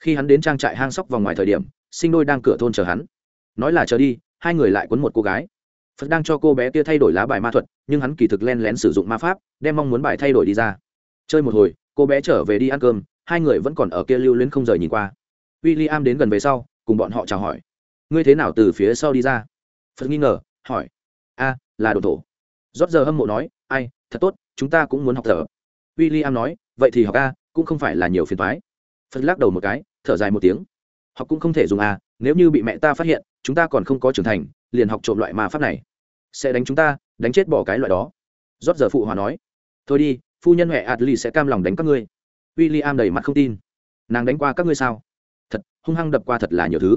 Khi hắn đến trang trại hang sóc vòng ngoài thời điểm, sinh đôi đang cửa thôn chờ hắn. Nói là chờ đi, hai người lại quấn một cô gái. Phật đang cho cô bé kia thay đổi lá bài ma thuật, nhưng hắn kỳ thực len lén sử dụng ma pháp, đem mong muốn bài thay đổi đi ra. Chơi một hồi, cô bé trở về đi ăn cơm, hai người vẫn còn ở kia lưu luyến không rời nhìn qua w i l l i am đến gần về sau, cùng bọn họ chào hỏi. Ngươi thế nào từ phía sau đi ra? Phật nghi ngờ, hỏi. A, là đồ thổ. Rót giờ hâm mộ nói, ai, thật tốt, chúng ta cũng muốn học thở w i l l i am nói, vậy thì học a, cũng không phải là nhiều phiền thoái phật lắc đầu một cái, thở dài một tiếng. Học cũng không thể dùng a, nếu như bị mẹ ta phát hiện, chúng ta còn không có trưởng thành, liền học trộm loại ma pháp này. Sẽ đánh chúng ta, đánh chết bỏ cái loại đó. Rót giờ phụ hòa nói. Thôi đi, phu nhân huệ adli sẽ cam lòng đánh các ngươi. W i l l i am đầy mặt không tin. Nàng đánh qua các ngươi sao? Hung hăng đập qua thật là nhiều thứ.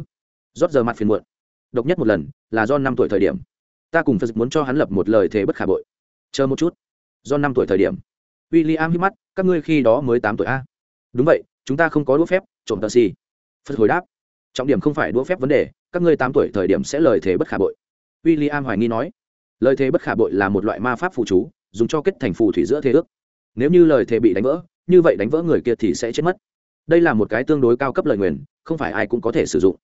Rót giờ mặt phiền muộn. Độc nhất một lần, là do năm tuổi thời điểm. Ta cùng phật muốn cho hắn lập một lời thề bất khả bội. Chờ một chút. Do năm tuổi thời điểm. W i l l i am hít mắt, các ngươi khi đó mới tám tuổi a. Đúng vậy, chúng ta không có đũa phép, trộm tờ xì. Phật hồi đáp. Trọng điểm không phải đũa phép vấn đề, các ngươi tám tuổi thời điểm sẽ lời thề bất khả bội. W i l l i am hoài nghi nói. Lời thề bất khả bội là một loại ma pháp phụ chú, dùng cho kết thành phù thủy giữa thế ước. Nếu như lời thề bị đánh vỡ, như vậy đánh vỡ người kia thì sẽ chết mất đây là một cái tương đối cao cấp lời nguyền, không phải ai cũng có thể sử dụng.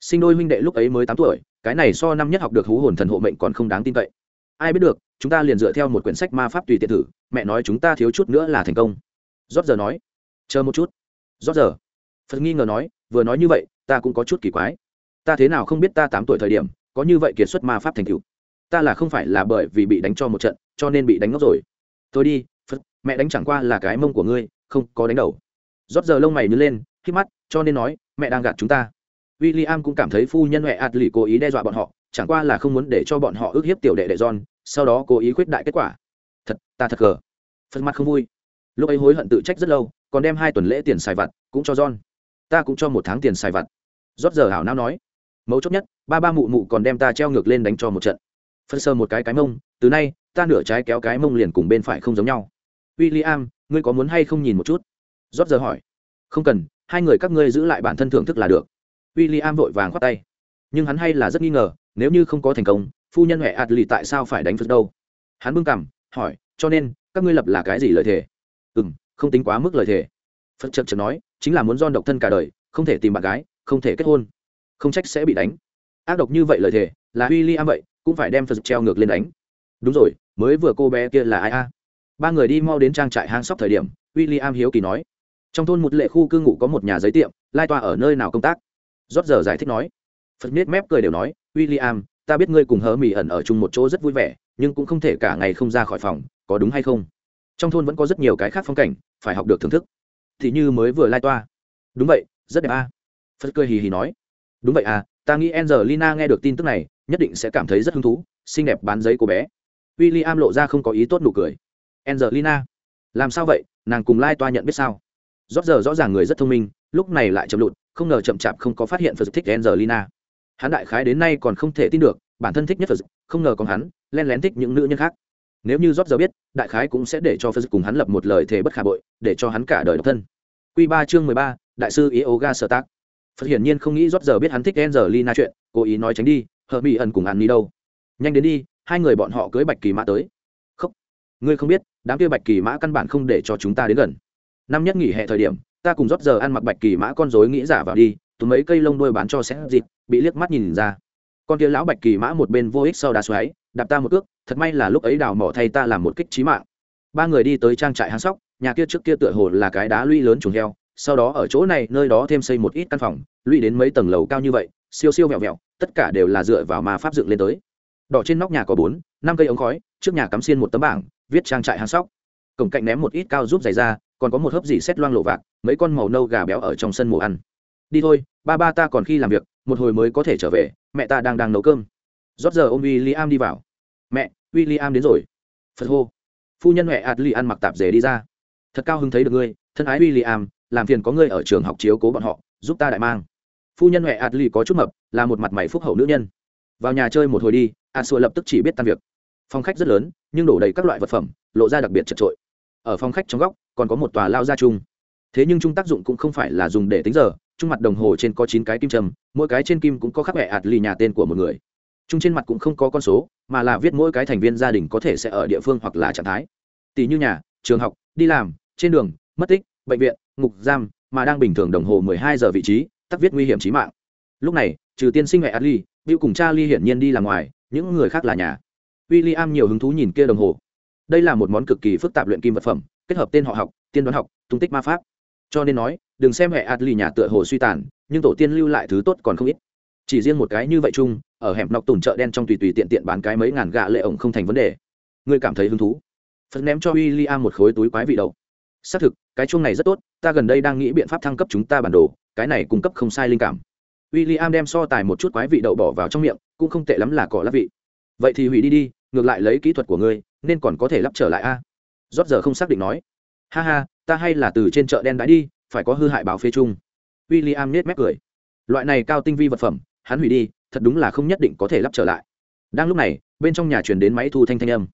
Sinh đôi huynh đệ lúc ấy mới tám tuổi, cái này so năm nhất học được hú hồn thần hộ mệnh còn không đáng tin cậy. Ai biết được, chúng ta liền dựa theo một quyển sách ma pháp tùy tiện thử, mẹ nói chúng ta thiếu chút nữa là thành công. Rót giờ nói. Chờ một chút. Rót giờ. Phật nghi ngờ nói, vừa nói như vậy, ta cũng có chút kỳ quái. Ta thế nào không biết ta tám tuổi thời điểm, có như vậy kiệt xuất ma pháp thành cựu ta là không phải là bởi vì bị đánh cho một trận, cho nên bị đánh ngốc rồi. Tôi đi, phật, mẹ đánh chẳng qua là cái mông của ngươi, không có đánh đầu rót giờ lông mày nhớ lên khi mắt, cho nên nói, mẹ đang gạt chúng ta. W i l l i am cũng cảm thấy phu nhân huệ ạt lì cố ý đe dọa bọn họ, chẳng qua là không muốn để cho bọn họ ước hiếp tiểu đệ đệ john, sau đó cố ý khuyết đại kết quả. Thật, ta thật gờ. Phật mặt không vui. Lúc ấy hối hận tự trách rất lâu, còn đem hai tuần lễ tiền xài vặt cũng cho john. Ta cũng cho một tháng tiền xài vặt. Rót giờ hảo não nói. Mấu chốt nhất, ba ba mụ mụ còn đem ta treo ngược lên đánh cho một trận. Phân sơ một cái cái mông, từ nay, ta nửa trái kéo cái mông liền cùng bên phải không giống nhau. W i l l i am ngươi có muốn hay không nhìn một chút? Rót giờ hỏi. Không cần, hai người các ngươi giữ lại bản thân thưởng thức là được. W i l l i am vội vàng khoát tay. Nhưng hắn hay là rất nghi ngờ, nếu như không có thành công, phu nhân huệ ạt lì tại sao phải đánh phật đâu? Hắn bưng cằm, hỏi, cho nên, các ngươi lập là cái gì lời thề? Ừ m không tính quá mức lời thề. Phật chật chật nói, chính là muốn don độc thân cả đời, không thể tìm bạn gái, không thể kết hôn. Không trách sẽ bị đánh. Ác độc như vậy lời thề, là w i l l i am vậy, cũng phải đem phật treo ngược lên đánh. Đúng rồi, mới vừa cô bé kia là ai a? Ba người đi mau đến trang trại hang sóc thời điểm w i l l i am hiếu kỳ nói trong thôn một lệ khu cư ngụ có một nhà giấy tiệm, lai tòa ở nơi nào công tác? Rót giờ giải thích nói. Phật nết mép cười đều nói w i l l i am ta biết ngươi cùng hớ mì ẩn ở chung một chỗ rất vui vẻ, nhưng cũng không thể cả ngày không ra khỏi phòng, có đúng hay không? Trong thôn vẫn có rất nhiều cái khác phong cảnh, phải học được thưởng thức. Thì như mới vừa lai toa đúng vậy, rất đẹp a. Phật cười hì hì nói. Đúng vậy à ta nghĩ angelina nghe được tin tức này, nhất định sẽ cảm thấy rất hứng thú, xinh đẹp bán giấy cô bé. W i l l i am lộ ra không có ý tốt nụ cười. Angelina, làm sao vậy? Nàng cùng lai toa nhận biết sao? Rót giờ rõ ràng người rất thông minh, lúc này lại chậm lụt, không ngờ chậm chạp không có phát hiện phật thích angelina. Hắn đại khái đến nay còn không thể tin được, bản thân thích nhất phật không ngờ còn hắn, len lén thích những nữ nhân khác. Nếu như rót giờ biết, đại khái cũng sẽ để cho phật cùng hắn lập một lời thề bất khả bội, để cho hắn cả đời độc thân. Q ba chương mười ba, đại sư yoga sơ tác. Phật hiển nhiên không nghĩ rót giờ biết hắn thích angelina chuyện, cố ý nói tránh đi hờ mỹ ẩn cùng ăn đi đâu. Nhanh đến đi, hai người bọn họ cưới bạch kỳ mã tới. Không ngươi không biết, đám kia bạch kỳ mã căn bản không để cho chúng ta đến gần năm nhất nghỉ hè thời điểm, ta cùng rót giờ ăn mặc bạch kỳ mã con dối nghĩ giả vào đi tụi mấy cây lông đuôi bán cho sẽ dịp, bị liếc mắt nhìn ra. Con kia lão bạch kỳ mã một bên vô ích sau đá xoáy, đạp ta một cước, thật may là lúc ấy đào mỏ thay ta làm một kích trí mạng. Ba người đi tới trang trại hang sóc, nhà kia trước kia tựa hồ là cái đá lũy lớn chuồng heo, sau đó ở chỗ này, nơi đó thêm xây một ít căn phòng, lũy đến mấy tầng lầu cao như vậy, siêu siêu vẹo vẹo, tất cả đều là dựa vào ma pháp dựng lên tới. Đỏ trên nóc nhà có bốn, năm cây ống khói, trước nhà cắm xiên một tấm bảng, viết trang trại hang sóc. Cổng cạnh ném một ít cao giúp giày ra còn có một hớp dỉ xét loang lộ vạc, mấy con màu nâu gà béo ở trong sân mổ ăn. Đi thôi, ba ba ta còn khi làm việc, một hồi mới có thể trở về, mẹ ta đang đang nấu cơm. Rót giờ ôm w i l l i am đi vào. Mẹ w i l l i am đến rồi. Phật hô. Phu nhân huệ adli ăn mặc tạp dề đi ra. Thật cao hứng thấy được ngươi, thân ái w i l l i am làm phiền có ngươi ở trường học chiếu cố bọn họ, giúp ta đại mang. Phu nhân huệ adli có chút mập, là một mặt mày phúc hậu nữ nhân. Vào nhà chơi một hồi đi a sùa lập tức chỉ biết tan việc. Phòng khách rất lớn, nhưng đổ đầy các loại vật phẩm, lộ ra đặc biệt chật trội ở phòng khách trong góc còn có một tòa lao ra chung. Thế nhưng chung tác dụng cũng không phải là dùng để tính giờ, chung mặt đồng hồ trên có chín cái kim trầm mỗi cái trên kim cũng có khắc hẹ ạt lì nhà tên của một người. Chung trên mặt cũng không có con số, mà là viết mỗi cái thành viên gia đình có thể sẽ ở địa phương hoặc là trạng thái. Tỷ như nhà, trường học, đi làm, trên đường, mất tích, bệnh viện, ngục giam, mà đang bình thường đồng hồ 12 giờ vị trí, tắc viết nguy hiểm chí mạng. Lúc này, trừ tiên sinh mẹ adli Bill cùng cha ly hiển nhiên đi làm ngoài, những người khác là nhà. William nhiều hứng thú nhìn kia đồng hồ. Đây là một món cực kỳ phức tạp luyện kim vật phẩm kết hợp tên họ học, tiên đoán học, tung tích ma pháp. Cho nên nói, đừng xem hệ adli nhà tựa hồ suy tàn, nhưng tổ tiên lưu lại thứ tốt còn không ít. Chỉ riêng một cái như vậy chung, ở hẻm nọc tùng chợ đen trong tùy tùy tiện tiện bán cái mấy ngàn gạ lệ ổng không thành vấn đề. Ngươi cảm thấy hứng thú? Phật ném cho William một khối túi quái vị đậu xác thực, cái chuông này rất tốt, ta gần đây đang nghĩ biện pháp thăng cấp chúng ta bản đồ, cái này cung cấp không sai linh cảm. William đem so tài một chút quái vị đậu bỏ vào trong miệng, cũng không tệ lắm là cỏ lắp vị. Vậy thì hủy đi đi, ngược lại lấy kỹ thuật của ngươi, nên còn có thể lắp trở lại a rót giờ không xác định nói. Ha ha, ta hay là từ trên chợ đen đãi đi, phải có hư hại báo phê chung. W i l l i am nết mép cười. Loại này cao tinh vi vật phẩm, hắn hủy đi, thật đúng là không nhất định có thể lắp trở lại. Đang lúc này, bên trong nhà truyền đến máy thu thanh thanh âm.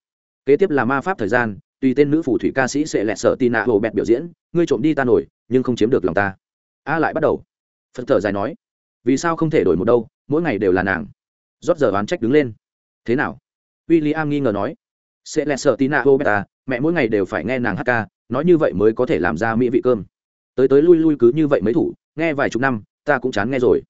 Kế tiếp là ma pháp thời gian, tùy tên nữ phù thủy ca sĩ sẽ lẹ sợ tì nạ hồ bẹt biểu diễn, ngươi trộm đi ta nổi, nhưng không chiếm được lòng ta. A lại bắt đầu. Phật thở dài nói. Vì sao không thể đổi một đâu, mỗi ngày đều là nàng. Rót giờ oán trách đứng lên. Thế nào? W i l l i am nghi ngờ nói. Sẽ lẹ sợ tì nạ hồ bẹt à mẹ mỗi ngày đều phải nghe nàng hát ca, nói như vậy mới có thể làm ra mỹ vị cơm. Tới tới lui lui cứ như vậy mấy thủ, nghe vài chục năm, ta cũng chán nghe rồi.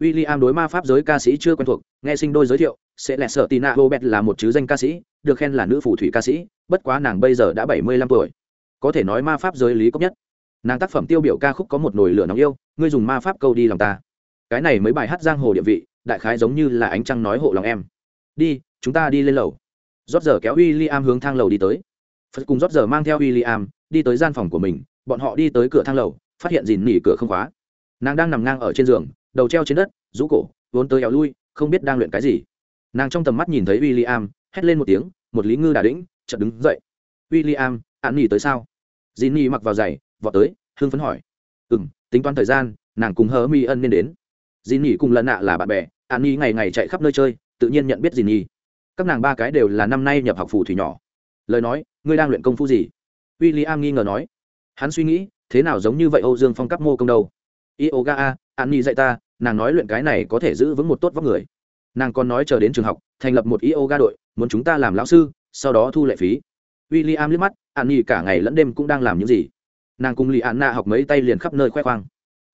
W i l l i am đối ma pháp giới ca sĩ chưa quen thuộc, nghe sinh đôi giới thiệu, sẽ lẹ sợ tina robert là một chứ danh ca sĩ, được khen là nữ phù thủy ca sĩ, bất quá nàng bây giờ đã bảy mươi lăm tuổi. Có thể nói ma pháp giới lý cốc nhất. Nàng tác phẩm tiêu biểu ca khúc có một nồi lửa nóng yêu, ngươi dùng ma pháp câu đi lòng ta. Cái này mấy bài hát giang hồ địa vị, đại khái giống như là ánh trăng nói hộ lòng em. Đi, chúng ta đi lên lầu. Rót giờ kéo w i l l i am hướng thang lầu đi tới phật cùng rót giờ mang theo w i l l i am đi tới gian phòng của mình, bọn họ đi tới cửa thang lầu, phát hiện dìn nỉ cửa không khóa. Nàng đang nằm ngang ở trên giường, đầu treo trên đất, rũ cổ, vốn tới éo lui, không biết đang luyện cái gì. Nàng trong tầm mắt nhìn thấy w i l l i am hét lên một tiếng, một lý ngư đà đĩnh, chợt đứng dậy. W i l l i am ạn nỉ tới sao? Dìn nỉ mặc vào giày, vọt tới hương phấn hỏi. Ừ m tính toán thời gian, nàng cùng hớ mi ân nên đến. Dìn nỉ cùng lần nạ là bạn bè ạn nỉ ngày ngày chạy khắp nơi chơi, tự nhiên nhận biết dìn nỉ. Các nàng ba cái đều là năm nay nhập học phù thủy nhỏ. Lời nói ngươi đang luyện công phu gì? W i l l i am nghi ngờ nói. Hắn suy nghĩ, thế nào giống như vậy âu dương phong cắp mô công đâu? Yoga a an nhi dạy ta, nàng nói luyện cái này có thể giữ vững một tốt vóc người. Nàng còn nói chờ đến trường học, thành lập một yoga đội, muốn chúng ta làm lão sư, sau đó thu lệ phí. W i l l i am liếc mắt an nhi cả ngày lẫn đêm cũng đang làm những gì? Nàng cùng lì an na học mấy tay liền khắp nơi khoe khoang.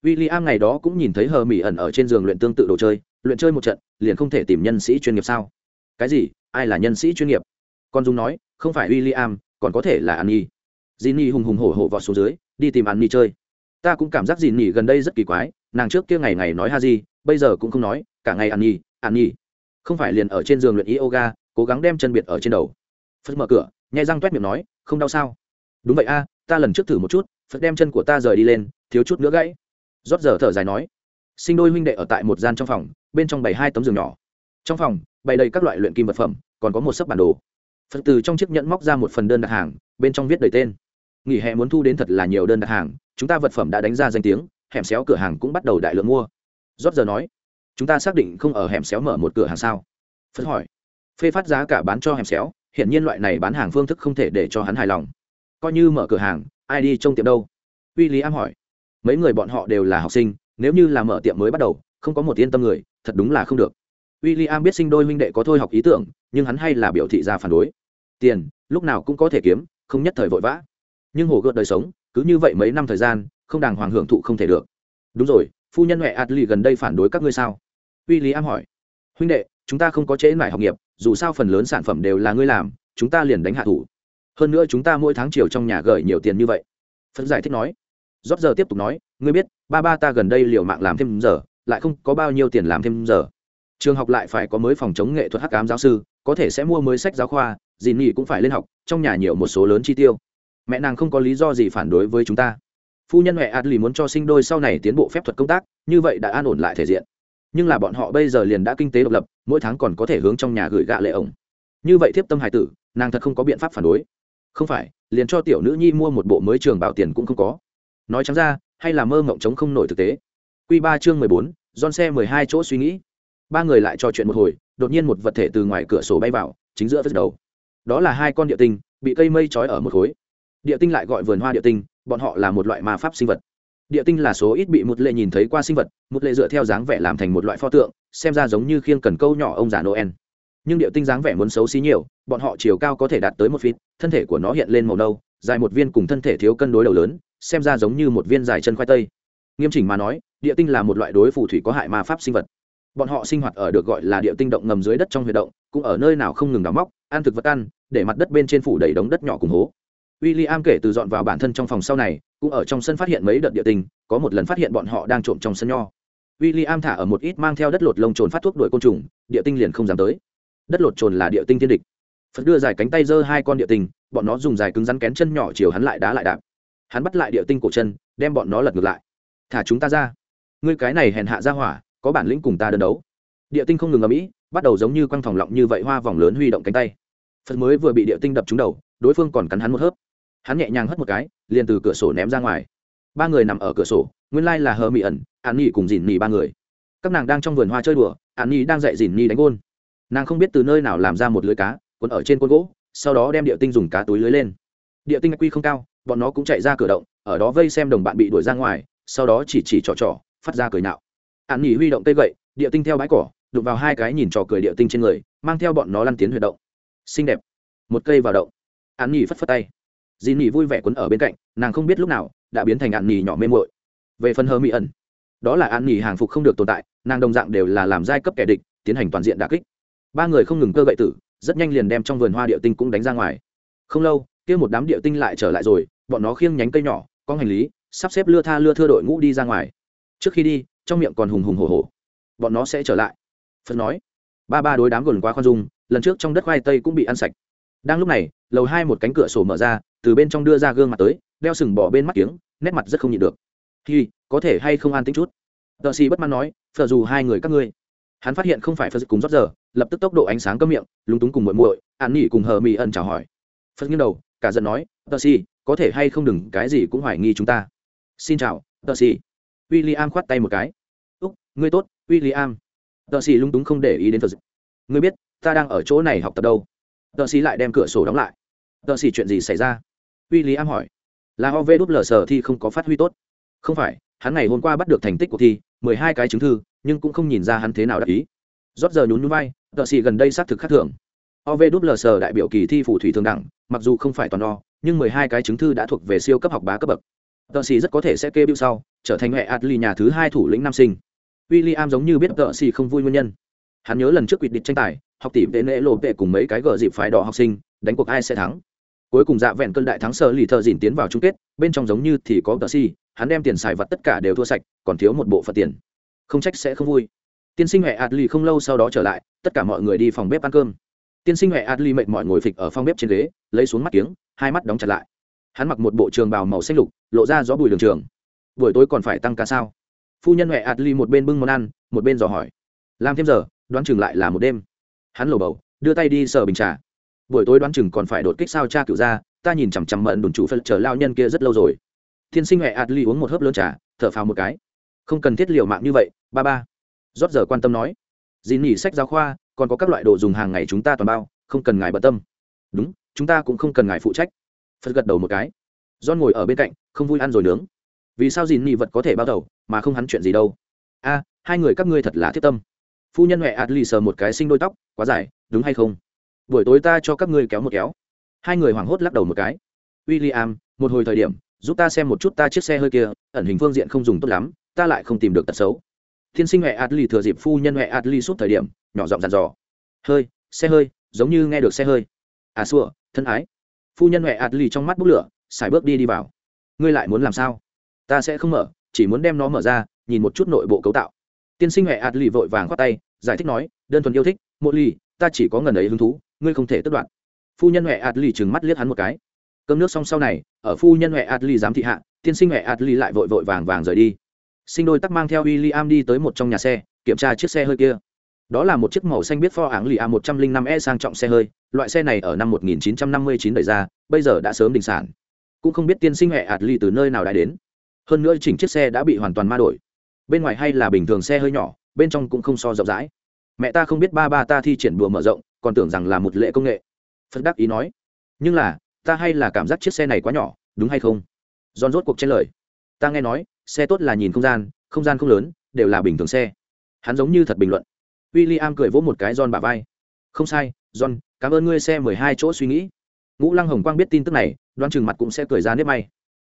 W i l l i am ngày đó cũng nhìn thấy hờ mỹ ẩn ở trên giường luyện tương tự đồ chơi, luyện chơi một trận, liền không thể tìm nhân sĩ chuyên nghiệp sao? Cái gì? Ai là nhân sĩ chuyên nghiệp? Con dung nói không phải w i l l i am còn có thể là an nhi dì nhi hùng hùng hổ hổ vọt xuống dưới, đi tìm an nhi chơi. Ta cũng cảm giác dì nhi gần đây rất kỳ quái, nàng trước kia ngày ngày nói ha gì bây giờ cũng không nói, cả ngày an nhi an nhi không phải liền ở trên giường luyện yoga, cố gắng đem chân biệt ở trên đầu. Phật mở cửa, nhai răng t u é t miệng nói, không đau sao? Đúng vậy a, ta lần trước thử một chút phật đem chân của ta rời đi lên, thiếu chút nữa gãy. Rót giờ thở dài nói, sinh đôi huynh đệ ở tại một gian trong phòng, bên trong bảy hai tấm giường nhỏ. Trong phòng bày đầy các loại luyện kim vật phẩm, còn có một sấp bản đồ phật từ trong chiếc nhẫn móc ra một phần đơn đặt hàng, bên trong viết đầy tên. Nghỉ hè muốn thu đến thật là nhiều đơn đặt hàng, chúng ta vật phẩm đã đánh ra danh tiếng, hẻm xéo cửa hàng cũng bắt đầu đại lượng mua. Rót giờ nói, chúng ta xác định không ở hẻm xéo mở một cửa hàng sao? Phật hỏi. Phê phát giá cả bán cho hẻm xéo hiện nhiên loại này bán hàng phương thức không thể để cho hắn hài lòng. Coi như mở cửa hàng, ai đi trông tiệm đâu? Uy lý am hỏi. Mấy người bọn họ đều là học sinh, nếu như là mở tiệm mới bắt đầu, không có một yên tâm người, thật đúng là không được. W i l l i am biết sinh đôi huynh đệ có thôi học ý tưởng, nhưng hắn hay là biểu thị ra phản đối tiền, lúc nào cũng có thể kiếm, không nhất thời vội vã. Nhưng hồ gợt đời sống, cứ như vậy mấy năm thời gian, không đàng hoàng hưởng thụ không thể được. Đúng rồi, phu nhân huệ lì gần đây phản đối các ngươi sao? W i l l i am hỏi. Huynh đệ, chúng ta không có chế mải học nghiệp, dù sao phần lớn sản phẩm đều là ngươi làm, chúng ta liền đánh hạ thủ. Hơn nữa chúng ta mỗi tháng chiều trong nhà gửi nhiều tiền như vậy. Phật giải thích nói. Rót giờ tiếp tục nói, ngươi biết, ba ba ta gần đây liều mạng làm thêm giờ, lại không có bao nhiêu tiền làm thêm giờ. Trường học lại phải có mới phòng chống nghệ thuật hắc ám giáo sư, có thể sẽ mua mới sách giáo khoa dì nỉ cũng phải lên học, trong nhà nhiều một số lớn chi tiêu. Mẹ nàng không có lý do gì phản đối với chúng ta. Phu nhân mẹ adli muốn cho sinh đôi sau này tiến bộ phép thuật công tác, như vậy đã an ổn lại thể diện. Nhưng là bọn họ bây giờ liền đã kinh tế độc lập, mỗi tháng còn có thể hướng trong nhà gửi gạ lệ ổng. Như vậy thiếp tâm hài tử, nàng thật không có biện pháp phản đối. Không phải, liền cho tiểu nữ nhi mua một bộ mới trường bảo tiền cũng không có. Nói trắng ra, hay là mơ ngộng chống không nổi thực tế. Q ba chương mười bốn don xe mười hai chỗ suy nghĩ. Ba người lại trò chuyện một hồi, đột nhiên một vật thể từ ngoài cửa sổ bay vào, chính giữa vết đầu đó là hai con địa tinh, bị cây mây trói ở một khối. Địa tinh lại gọi vườn hoa địa tinh, bọn họ là một loại ma pháp sinh vật. Địa tinh là số ít bị một lệ nhìn thấy qua sinh vật một lệ dựa theo dáng vẻ làm thành một loại pho tượng, xem ra giống như khiêng cần câu nhỏ ông già noel. Nhưng địa tinh dáng vẻ muốn xấu xí nhiều, bọn họ chiều cao có thể đạt tới một feet, thân thể của nó hiện lên màu nâu, dài một viên cùng thân thể thiếu cân đối đầu lớn, xem ra giống như một viên dài chân khoai tây. Nghiêm chỉnh mà nói, địa tinh là một loại đối phù thủy có hại ma pháp sinh vật. Bọn họ sinh hoạt ở được gọi là địa tinh động ngầm dưới đất trong huy động, cũng ở nơi nào không ngừng đào móc ăn thực vật ăn, để mặt đất bên trên phủ đầy đống đất nhỏ cùng hố. W i l l i am kể từ dọn vào bản thân trong phòng sau này, cũng ở trong sân phát hiện mấy đợt địa tinh có một lần phát hiện bọn họ đang trộm trong sân nho. W i l l i am thả ở một ít mang theo đất lột lông trồn phát thuốc đuổi côn trùng, địa tinh liền không dám tới. Đất lột trồn là địa tinh thiên địch. Phật đưa dài cánh tay giơ hai con địa tinh, bọn nó dùng dài cứng rắn kén chân nhỏ chiều hắn lại đá lại đạp. Hắn bắt lại địa tinh cổ chân, đem bọn nó lật ngược lại. Thả chúng ta ra. Ngươi cái này hèn hạ ra hỏa, có bản lĩnh cùng ta đơn đấu địa tinh không ngừng ở mỹ bắt đầu giống như quăng phòng lọng như vậy hoa vòng lớn huy động cánh tay. Phật mới vừa bị địa tinh đập trúng đầu, đối phương còn cắn hắn một hớp. Hắn nhẹ nhàng hất một cái, liền từ cửa sổ ném ra ngoài. Ba người nằm ở cửa sổ, nguyên lai là hờ mỹ ẩn, an nhi cùng dìn nhi ba người. Các nàng đang trong vườn hoa chơi đùa, an nhi đang dạy dìn nhi đánh gôn. Nàng không biết từ nơi nào làm ra một lưới cá, cuốn ở trên côn gỗ, sau đó đem địa tinh dùng cá túi lưới lên. Địa tinh quy không cao, bọn nó cũng chạy ra cửa động, ở đó vây xem đồng bạn bị đuổi ra ngoài, sau đó chỉ chỉ trò trò, phát ra cười nạo. An nhi huy động cây gậy, địa tinh theo bãi cỏ đụng vào hai cái nhìn trò cười địa tinh trên người, mang theo bọn nó lăn tiến huyệt động. Xinh đẹp. Một cây vào động. An nhỉ phất phất tay. Dì nhỉ vui vẻ quấn ở bên cạnh, nàng không biết lúc nào đã biến thành an nhỉ nhỏ mê mội về phần hơ mỹ ẩn, đó là an nhỉ hàng phục không được tồn tại, nàng đồng dạng đều là làm giai cấp kẻ địch, tiến hành toàn diện đà kích. Ba người không ngừng cơ gậy tử, rất nhanh liền đem trong vườn hoa địa tinh cũng đánh ra ngoài. Không lâu, kia một đám địa tinh lại trở lại rồi, bọn nó khiêng nhánh cây nhỏ con hành lý, sắp xếp lưa tha lưa thưa đội ngũ đi ra ngoài. Trước khi đi, trong miệng còn hùng hùng hổ hổ. Bọn nó sẽ trở lại phật nói, ba ba đối đám gồn quá khoan dung, lần trước trong đất khoai tây cũng bị ăn sạch. Đang lúc này, lầu hai một cánh cửa sổ mở ra, từ bên trong đưa ra gương mặt tới, đeo sừng bỏ bên mắt kiếng, nét mặt rất không nhịn được. Hi, có thể hay không an tính chút? Tờ xì bất mãn nói phờ dù hai người các ngươi. Hắn phát hiện không phải phật cùng rót giờ, lập tức tốc độ ánh sáng cấm miệng, lúng túng cùng muội muội, an nghỉ cùng hờ mỹ ẩn chào hỏi. Phật nghiêng đầu, cả giận nói tờ xì có thể hay không đừng, cái gì cũng hoài nghi chúng ta. Xin chào tờ xì w i l l i am khoát tay một cái. Úc, ngươi tốt w i l l i am tờ xì lung túng không để ý đến phật ngươi biết, ta đang ở chỗ này học tập đâu? Tờ xì lại đem cửa sổ đóng lại. Tờ xì chuyện gì xảy ra? Uy lý am hỏi. Là ov đúp lờ sở thi không có phát huy tốt. Không phải, hắn ngày hôm qua bắt được thành tích của thi, mười hai cái chứng thư, nhưng cũng không nhìn ra hắn thế nào đắc ý. Rót giờ nhún nhún vai tờ xì gần đây xác thực khác thường. Ov đúp lờ sở đại biểu kỳ thi phụ thủy thường đẳng, mặc dù không phải toàn đo nhưng mười hai cái chứng thư đã thuộc về siêu cấp học bá cấp bậc. Tờ xì rất có thể sẽ kê biêu sau, trở thành hệ atli nhà thứ hai thủ lĩnh nam sinh w i l l i am giống như biết tợ xì không vui nguyên nhân. Hắn nhớ lần trước quyết định tranh tài học tỷ vệ nệ lộ vệ cùng mấy cái gờ dịp phải đỏ học sinh đánh cuộc ai sẽ thắng. Cuối cùng dạ vẹn cơn đại thắng sơ lì thợ dìn tiến vào chung kết bên trong giống như thì có tợ xì, hắn đem tiền xài vật tất cả đều thua sạch còn thiếu một bộ phận tiền. Không trách sẽ không vui. Tiên sinh huệ adli không lâu sau đó trở lại tất cả mọi người đi phòng bếp ăn cơm. Tiên sinh huệ adli mệt mỏi ngồi phịch ở phòng bếp trên ghế lấy xuống mắt kiếng hai mắt đóng chặt lại. Hắn mặc một bộ trường bào màu xanh lục lộ ra gió bùi đường trường. Buổi tối còn phải tăng ca sao? Phu nhân huệ adli một bên bưng món ăn, một bên dò hỏi. Làm thêm giờ, đoán chừng lại là một đêm. Hắn lầu bầu, đưa tay đi sờ bình trà. Buổi tối đoán chừng còn phải đột kích sao cha cựu ra, ta nhìn chằm chằm mận đồn chủ phật chờ lao nhân kia rất lâu rồi. Thiên sinh huệ adli uống một hớp lớn trà, thở phào một cái. Không cần thiết liều mạng như vậy, ba ba. Rót giờ quan tâm nói. Dì nỉ sách giáo khoa, còn có các loại đồ dùng hàng ngày chúng ta toàn bao, không cần ngài bận tâm. Đúng, chúng ta cũng không cần ngài phụ trách. Phật gật đầu một cái. John ngồi ở bên cạnh, không vui ăn rồi nướng vì sao dìn nhị vật có thể bao đầu, mà không hắn chuyện gì đâu? A, hai người các ngươi thật là thiết tâm. Phu nhân huệ ạt lì sờ một cái sinh đôi tóc, quá dài, đúng hay không? Buổi tối ta cho các ngươi kéo một kéo. Hai người hoảng hốt lắc đầu một cái. W i l l i am một hồi thời điểm, giúp ta xem một chút ta chiếc xe hơi kia, ẩn hình phương diện không dùng tốt lắm, ta lại không tìm được tật xấu. Tiên sinh huệ ạt lì thừa dịp phu nhân huệ ạt lì suốt thời điểm, nhỏ giọng dàn dò. Hơi, xe hơi, giống như nghe được xe hơi. À xua, thân ái. Phu nhân huệ ạt lì trong mắt bút lửa xài bước đi đi vào. Ngươi lại muốn làm sao? Ta sẽ không mở chỉ muốn đem nó mở ra nhìn một chút nội bộ cấu tạo. Tiên sinh huệ ạt lì vội vàng khoát tay giải thích nói đơn thuần yêu thích mộ lì, ta chỉ có ngần ấy hứng thú ngươi không thể tất đoạn. Phu nhân huệ ạt lì trừng mắt liếc hắn một cái. Cơm nước xong sau này ở phu nhân huệ ạt lì giám thị hạ tiên sinh huệ ạt lì lại vội vội vàng vàng rời đi. Sinh đôi tắc mang theo w i l l i am đi tới một trong nhà xe kiểm tra chiếc xe hơi kia. Đó là một chiếc màu xanh biết pho áng lì a một trăm linh năm e sang trọng xe hơi loại xe này ở năm một nghìn chín trăm năm mươi chín đẩy ra bây giờ đã sớm đình sản. Cũng không biết tiên sinh huệ ạt lì từ nơi nào đã đến hơn nữa chỉnh chiếc xe đã bị hoàn toàn ma đổi. Bên ngoài hay là bình thường xe hơi nhỏ, bên trong cũng không so rộng rãi. Mẹ ta không biết ba ba ta thi triển đùa mở rộng, còn tưởng rằng là một lệ công nghệ. Phật đắc ý nói, nhưng là, ta hay là cảm giác chiếc xe này quá nhỏ, đúng hay không? Giòn rốt cuộc trên lời, ta nghe nói, xe tốt là nhìn không gian không gian không lớn, đều là bình thường xe. Hắn giống như thật bình luận. W i l l i am cười vỗ một cái John bả vai. Không sai, John, cảm ơn ngươi xe mười hai chỗ suy nghĩ. Ngũ lăng hồng quang biết tin tức này đoan chừng mặt cũng sẽ cười ra nếp may.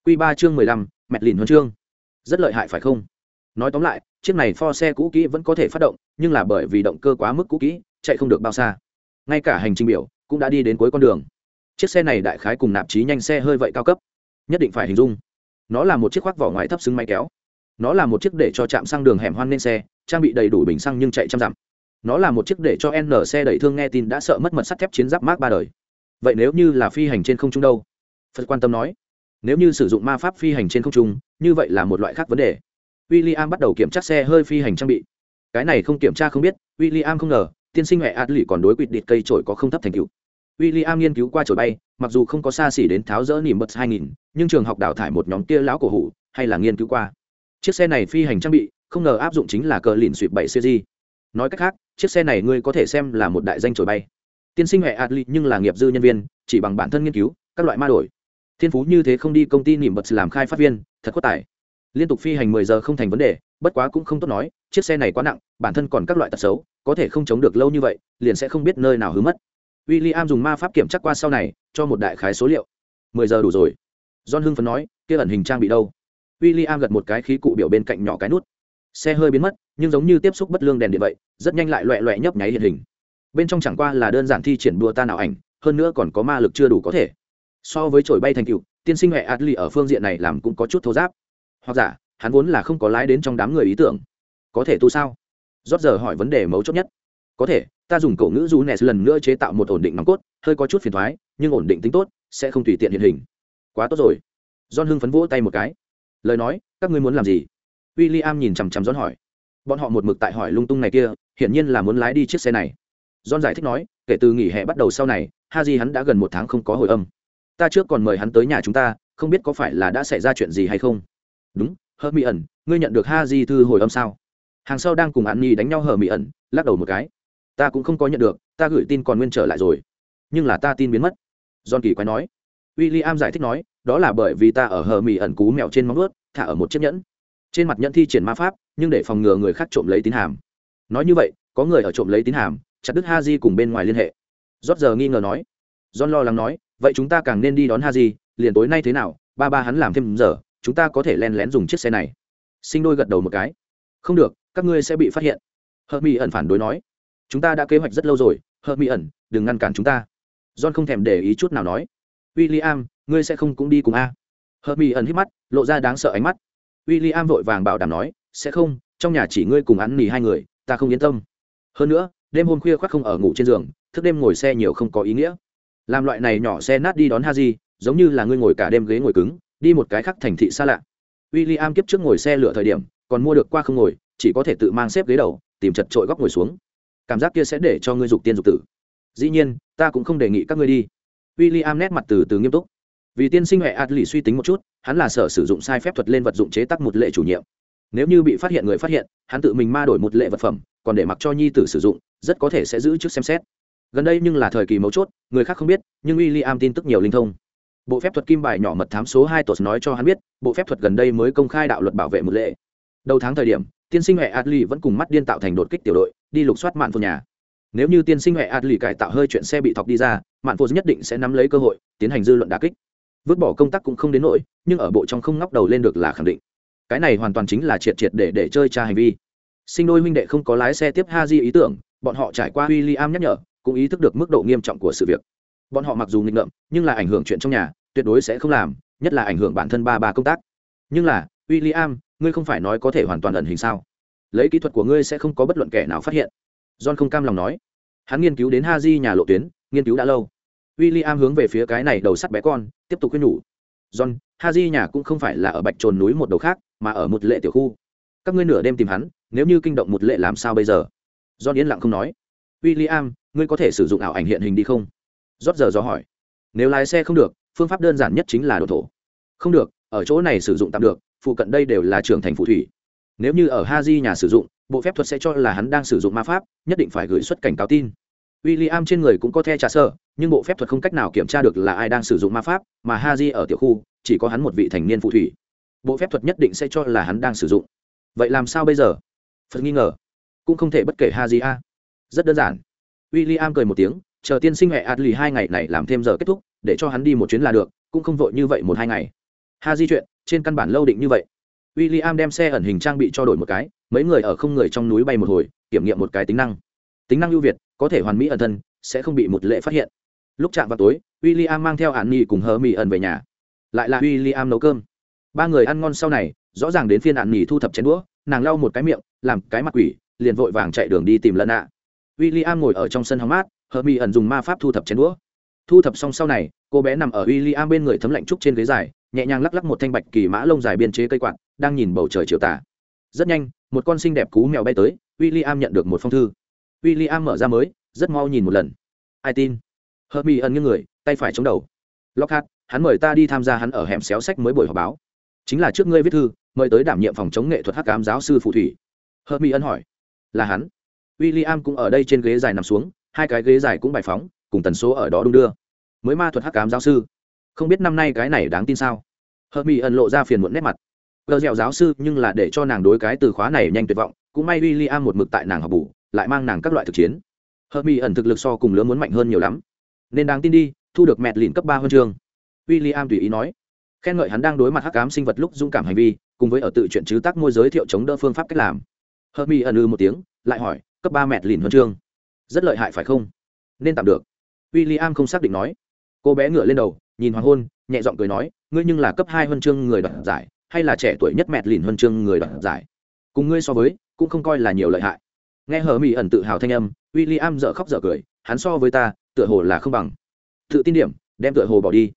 Q ba chương mười lăm mẹt lìn huân chương. Rất lợi hại phải không? Nói tóm lại, chiếc này pho xe cũ kỹ vẫn có thể phát động, nhưng là bởi vì động cơ quá mức cũ kỹ, chạy không được bao xa. Ngay cả hành trình biểu cũng đã đi đến cuối con đường. Chiếc xe này đại khái cùng nạp trí nhanh xe hơi vậy cao cấp. Nhất định phải hình dung, nó là một chiếc khoác vỏ ngoài thấp xứng máy kéo. Nó là một chiếc để cho chạm sang đường hẻm hoan nên xe, trang bị đầy đủ bình xăng nhưng chạy trăm dặm. Nó là một chiếc để cho n xe đẩy thương nghe tin đã sợ mất mật sắt thép chiến giáp mác ba đời. Vậy nếu như là phi hành trên không trung đâu? Phật quan tâm nói nếu như sử dụng ma pháp phi hành trên không trung, như vậy là một loại khác vấn đề. W i l l i am bắt đầu kiểm tra xe hơi phi hành trang bị. Cái này không kiểm tra không biết w i l l i am không ngờ, tiên sinh huệ adli còn đối quỵt địt cây trổi có không thấp thành cựu w i l l i am nghiên cứu qua trổi bay, mặc dù không có xa xỉ đến tháo rỡ nỉm bật hai nghìn, nhưng trường học đào thải một nhóm kia lão cổ hủ, hay là nghiên cứu qua. Chiếc xe này phi hành trang bị, không ngờ áp dụng chính là cờ lìn suỵt bảy series nói cách khác, chiếc xe này ngươi có thể xem là một đại danh trổi bay. Tiên sinh huệ adli nhưng là nghiệp dư nhân viên, chỉ bằng bản thân nghiên cứu, các loại ma đổi thiên phú như thế không đi công ty nỉm bật làm khai phát viên, thật có tài. Liên tục phi hành mười giờ không thành vấn đề, bất quá cũng không tốt nói, chiếc xe này quá nặng, bản thân còn các loại tật xấu, có thể không chống được lâu như vậy, liền sẽ không biết nơi nào hứa mất. W i l l i am dùng ma pháp kiểm chắc qua sau này, cho một đại khái số liệu. Mười giờ đủ rồi. John hưng phấn nói, kia ẩn hình trang bị đâu? W i l l i am gật một cái khí cụ biểu bên cạnh nhỏ cái nút. Xe hơi biến mất, nhưng giống như tiếp xúc bất lương đèn điện vậy, rất nhanh lại loẹ loẹ nhấp nháy hiện hình. Bên trong chẳng qua là đơn giản thi triển đua ta nào ảnh, hơn nữa còn có ma lực chưa đủ có thể so với trổi bay thành cựu tiên sinh huệ adli ở phương diện này làm cũng có chút thô giáp. Hoặc giả, hắn vốn là không có lái đến trong đám người ý tưởng. Có thể tu sao? Rót giờ hỏi vấn đề mấu chốt nhất. Có thể, ta dùng cổ ngữ du nes lần nữa chế tạo một ổn định nòng cốt, hơi có chút phiền thoái, nhưng ổn định tính tốt, sẽ không tùy tiện hiện hình. Quá tốt rồi. John hưng phấn vỗ tay một cái. Lời nói, các ngươi muốn làm gì? W i l l i am nhìn chằm chằm john hỏi. Bọn họ một mực tại hỏi lung tung này kia, hiển nhiên là muốn lái đi chiếc xe này. John giải thích nói, kể từ nghỉ hè bắt đầu sau này, ha di hắn đã gần một tháng không có hồi âm ta trước còn mời hắn tới nhà chúng ta, không biết có phải là đã xảy ra chuyện gì hay không? Đúng hờ mỹ ẩn, ngươi nhận được ha di thư hồi âm sao? Hàng sau đang cùng an nhi đánh nhau hờ mỹ ẩn, lắc đầu một cái. Ta cũng không có nhận được, ta gửi tin còn nguyên trở lại rồi. Nhưng là ta tin biến mất. John kỳ quái nói. W i l l i am giải thích nói, đó là bởi vì ta ở hờ mỹ ẩn cú mèo trên móng ướt thả ở một chiếc nhẫn. Trên mặt nhẫn thi triển ma pháp, nhưng để phòng ngừa người khác trộm lấy tín hàm. Nói như vậy, có người ở trộm lấy tín hàm, chặt đứt ha di cùng bên ngoài liên hệ. Rót giờ nghi ngờ nói. John lo lắng nói vậy chúng ta càng nên đi đón ha di liền tối nay thế nào, ba ba hắn làm thêm giờ, chúng ta có thể len lén dùng chiếc xe này. Sinh đôi gật đầu một cái. Không được, các ngươi sẽ bị phát hiện. Hợp mỹ ẩn phản đối nói. Chúng ta đã kế hoạch rất lâu rồi, Hợp mỹ ẩn, đừng ngăn cản chúng ta. John không thèm để ý chút nào nói. W i l l i am ngươi sẽ không cũng đi cùng a. Hợp mỹ ẩn hít mắt, lộ ra đáng sợ ánh mắt. W i l l i am vội vàng bảo đảm nói, sẽ không, trong nhà chỉ ngươi cùng ăn nỉ hai người, ta không yên tâm. Hơn nữa, đêm hôm khuya khoác không ở ngủ trên giường, thức đêm ngồi xe nhiều không có ý nghĩa làm loại này nhỏ xe nát đi đón ha di giống như là ngươi ngồi cả đêm ghế ngồi cứng, đi một cái khác thành thị xa lạ. W i l l i am kiếp trước ngồi xe lửa thời điểm, còn mua được qua không ngồi, chỉ có thể tự mang xếp ghế đầu, tìm chật trội góc ngồi xuống. Cảm giác kia sẽ để cho ngươi dục tiên dục tử. Dĩ nhiên, ta cũng không đề nghị các ngươi đi. W i l l i am nét mặt từ từ nghiêm túc. Vì tiên sinh huệ adli lì suy tính một chút, hắn là sở sử dụng sai phép thuật lên vật dụng chế tác một lệ chủ nhiệm. Nếu như bị phát hiện người phát hiện, hắn tự mình ma đổi một lệ vật phẩm, còn để mặc cho nhi tử sử dụng, rất có thể sẽ giữ chức xem xét gần đây nhưng là thời kỳ mấu chốt, người khác không biết, nhưng w i l l i am tin tức nhiều linh thông. Bộ phép thuật kim bài nhỏ mật thám số hai tuột nói cho hắn biết, bộ phép thuật gần đây mới công khai đạo luật bảo vệ một lệ. Đầu tháng thời điểm, tiên sinh huệ adli vẫn cùng mắt điên tạo thành đột kích tiểu đội, đi lục soát mạn phô nhà. Nếu như tiên sinh huệ adli cải tạo hơi chuyện xe bị thọc đi ra, mạn phô nhất định sẽ nắm lấy cơ hội, tiến hành dư luận đà kích. Vứt bỏ công tác cũng không đến nỗi, nhưng ở bộ trong không ngóc đầu lên được là khẳng định. Cái này hoàn toàn chính là triệt triệt để để chơi tra hành vi. Sinh đôi huynh đệ không có lái xe tiếp ha di ý tưởng, bọn họ trải qua w i l l i am nhắc nhở cũng ý thức được mức độ nghiêm trọng của sự việc. Bọn họ mặc dù nghịch ngợm, nhưng là ảnh hưởng chuyện trong nhà, tuyệt đối sẽ không làm, nhất là ảnh hưởng bản thân ba ba công tác. Nhưng là w i l l i am ngươi không phải nói có thể hoàn toàn ẩn hình sao? Lấy kỹ thuật của ngươi sẽ không có bất luận kẻ nào phát hiện. John không cam lòng nói. Hắn nghiên cứu đến ha di nhà lộ tuyến, nghiên cứu đã lâu. W i l l i am hướng về phía cái này đầu sắt bé con, tiếp tục khuyên nhủ. John, ha di nhà cũng không phải là ở bạch trồn núi một đầu khác, mà ở một lệ tiểu khu. Các ngươi nửa đêm tìm hắn, nếu như kinh động một lệ làm sao bây giờ? John yên lặng không nói. W i l l i am ngươi có thể sử dụng ảo ảnh hiện hình đi không? Rót giờ do hỏi. Nếu lái xe không được, phương pháp đơn giản nhất chính là đồ thổ. Không được, ở chỗ này sử dụng tạm được, phụ cận đây đều là trưởng thành phù thủy. Nếu như ở ha di nhà sử dụng, bộ phép thuật sẽ cho là hắn đang sử dụng ma pháp, nhất định phải gửi xuất cảnh cáo tin. W i l l i am trên người cũng có the trà sơ, nhưng bộ phép thuật không cách nào kiểm tra được là ai đang sử dụng ma pháp, mà ha di ở tiểu khu, chỉ có hắn một vị thành niên phù thủy. Bộ phép thuật nhất định sẽ cho là hắn đang sử dụng. Vậy làm sao bây giờ? Phật nghi ngờ. Cũng không thể bất kể ha di a. Rất đơn giản w i l l i am cười một tiếng, chờ tiên sinh hệ adli hai ngày này làm thêm giờ kết thúc, để cho hắn đi một chuyến là được, cũng không vội như vậy một hai ngày. Ha di chuyện, trên căn bản lâu định như vậy. W i l l i am đem xe ẩn hình trang bị cho đổi một cái, mấy người ở không người trong núi bay một hồi, kiểm nghiệm một cái tính năng. Tính năng ưu việt, có thể hoàn mỹ ẩn thân, sẽ không bị một lệ phát hiện. Lúc chạm vào tối w i l l i am mang theo ạn cùng hờ mì ẩn về nhà. Lại là w i l l i am nấu cơm. Ba người ăn ngon sau này, rõ ràng đến phiên ạn thu thập chén đũa, nàng lau một cái miệng, làm cái mặt quỷ, liền vội vàng chạy đường đi tìm lân ạ w i l l i am ngồi ở trong sân hóng mát hờ mỹ ẩn dùng ma pháp thu thập chén đũa. Thu thập xong sau này, cô bé nằm ở w i l l i am bên người thấm lạnh trúc trên ghế dài, nhẹ nhàng lắc lắc một thanh bạch kỳ mã lông dài biên chế cây quạt, đang nhìn bầu trời chiều tà. Rất nhanh, một con xinh đẹp cú mèo bay tới w i l l i am nhận được một phong thư. W i l l i am mở ra mới, rất mau nhìn một lần. Ai tin? Hờ mỹ ẩn như người, tay phải chống đầu. Lockhart, hắn mời ta đi tham gia hắn ở hẻm xéo sách mới buổi họp báo. Chính là trước ngươi viết thư, mời tới đảm nhiệm phòng chống nghệ thuật hắc cám giáo sư phù thủy. Hờ mỹ ân hỏi. Là hắn w i l l i am cũng ở đây trên ghế dài nằm xuống, hai cái ghế dài cũng bài phóng, cùng tần số ở đó đung đưa. Mới ma thuật hắc cám giáo sư. Không biết năm nay cái này đáng tin sao? Hermione mỹ ẩn lộ ra phiền muộn nét mặt. Gờ dẻo giáo sư nhưng là để cho nàng đối cái từ khóa này nhanh tuyệt vọng, cũng may w i l l i am một mực tại nàng học bù, lại mang nàng các loại thực chiến. Hermione mỹ ẩn thực lực so cùng lứa muốn mạnh hơn nhiều lắm. Nên đáng tin đi, thu được mẹt lìn cấp ba huân chương. W i l l i am tùy ý nói. Khen ngợi hắn đang đối mặt hắc cám sinh vật lúc dũng cảm hành vi, cùng với ở tự chuyện chứ tác môi giới thiệu chống đỡ phương pháp cách làm. Hermione mỹ ẩn ư một tiếng, lại hỏi cấp ba mẹt lìn huân chương. Rất lợi hại, phải không? Nên tạm được. W i l l i am không xác định nói. Cô bé ngựa lên đầu, nhìn hoàng hôn, nhẹ giọng cười nói, ngươi nhưng là cấp hai huân chương người đoạt giải, hay là trẻ tuổi nhất mẹt lìn huân chương người đoạt giải? Cùng ngươi so với, cũng không coi là nhiều lợi hại. Nghe hờ mỹ ẩn tự hào thanh âm w i l l i am dợ khóc dở cười, hắn so với ta, tựa hồ là không bằng. Tự tin điểm, đem tựa hồ bỏ đi.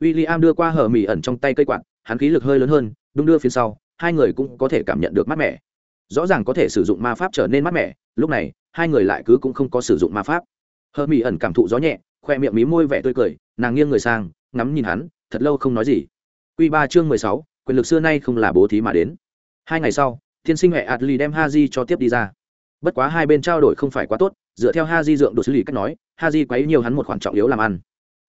W i l l i am đưa qua hờ mỹ ẩn trong tay cây quạt, hắn khí lực hơi lớn hơn, đung đưa phía sau, hai người cũng có thể cảm nhận được mát mẻ rõ ràng có thể sử dụng ma pháp trở nên mát mẻ, lúc này, hai người lại cứ cũng không có sử dụng ma pháp. Hơ mỹ ẩn cảm thụ gió nhẹ, khoe miệng mí môi vẻ tươi cười, nàng nghiêng người sang, ngắm nhìn hắn, thật lâu không nói gì. Q ba chương mười sáu, quyền lực xưa nay không là bố thí mà đến. Hai ngày sau, thiên sinh huệ adli đem ha di cho tiếp đi ra. Bất quá hai bên trao đổi không phải quá tốt, dựa theo ha di dượng đồ xử lý cách nói ha di quấy nhiều hắn một khoản trọng yếu làm ăn.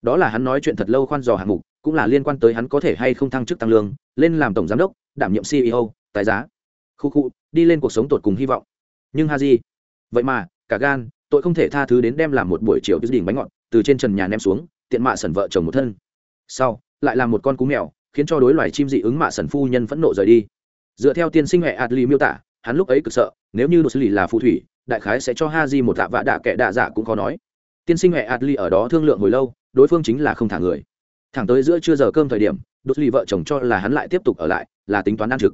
Đó là hắn nói chuyện thật lâu khoan dò hạng mục, cũng là liên quan tới hắn có thể hay không thăng chức tăng lương, lên làm tổng giám đốc, đảm nhiệm ceo tài giá khu khu, đi lên cuộc sống tột cùng hy vọng. Nhưng ha di vậy mà, cả gan, tội không thể tha thứ đến đem làm một buổi chiều cái đỉnh bánh ngọt, từ trên trần nhà ném xuống, tiện mạ sần vợ chồng một thân. Sau, lại làm một con cú mèo, khiến cho đối loài chim dị ứng mạ sần phu nhân phẫn nộ rời đi. Dựa theo tiên sinh hệ adli miêu tả, hắn lúc ấy cực sợ, nếu như đồ xử lý là phù thủy, đại khái sẽ cho ha di một tạ vạ đạ kẻ đạ dạ cũng khó nói. Tiên sinh hệ adli ở đó thương lượng hồi lâu, đối phương chính là không thả người. Thẳng tới giữa trưa giờ cơm thời điểm đột lì vợ chồng cho là hắn lại tiếp tục ở lại, là tính toán ăn trực.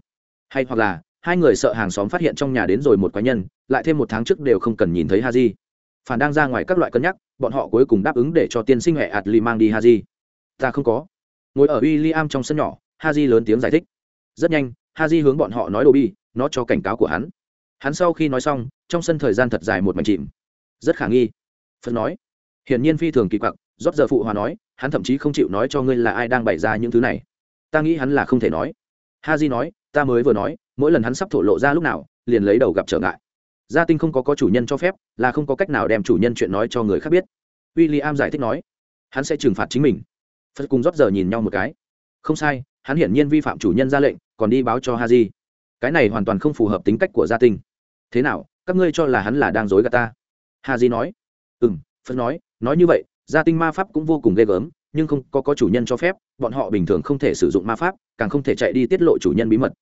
Hay hoặc là hai người sợ hàng xóm phát hiện trong nhà đến rồi một quái nhân, lại thêm một tháng trước đều không cần nhìn thấy ha phản đang ra ngoài các loại cân nhắc, bọn họ cuối cùng đáp ứng để cho tiên sinh hệ adli mang đi ha ta không có. Ngồi ở w i l l i am trong sân nhỏ ha lớn tiếng giải thích. Rất nhanh ha hướng bọn họ nói đồ bi, nó cho cảnh cáo của hắn. Hắn sau khi nói xong, trong sân thời gian thật dài một mảnh chìm. Rất khả nghi. Phật nói. Hiển nhiên phi thường kỳ quặc, rót giờ phụ hòa nói, hắn thậm chí không chịu nói cho ngươi là ai đang bày ra những thứ này. Ta nghĩ hắn là không thể nói. Ha di nói, ta mới vừa nói mỗi lần hắn sắp thổ lộ ra lúc nào, liền lấy đầu gặp trở ngại. Gia tinh không có có chủ nhân cho phép, là không có cách nào đem chủ nhân chuyện nói cho người khác biết. W i l l i am giải thích nói, hắn sẽ trừng phạt chính mình. Phật cùng rót giờ nhìn nhau một cái. Không sai, hắn hiển nhiên vi phạm chủ nhân ra lệnh, còn đi báo cho ha di cái này hoàn toàn không phù hợp tính cách của gia tinh. Thế nào, các ngươi cho là hắn là đang dối gạt ta? Ha di nói. Ừ m phật nói nói như vậy, gia tinh ma pháp cũng vô cùng ghê gớm, nhưng không có có chủ nhân cho phép, bọn họ bình thường không thể sử dụng ma pháp, càng không thể chạy đi tiết lộ chủ nhân bí mật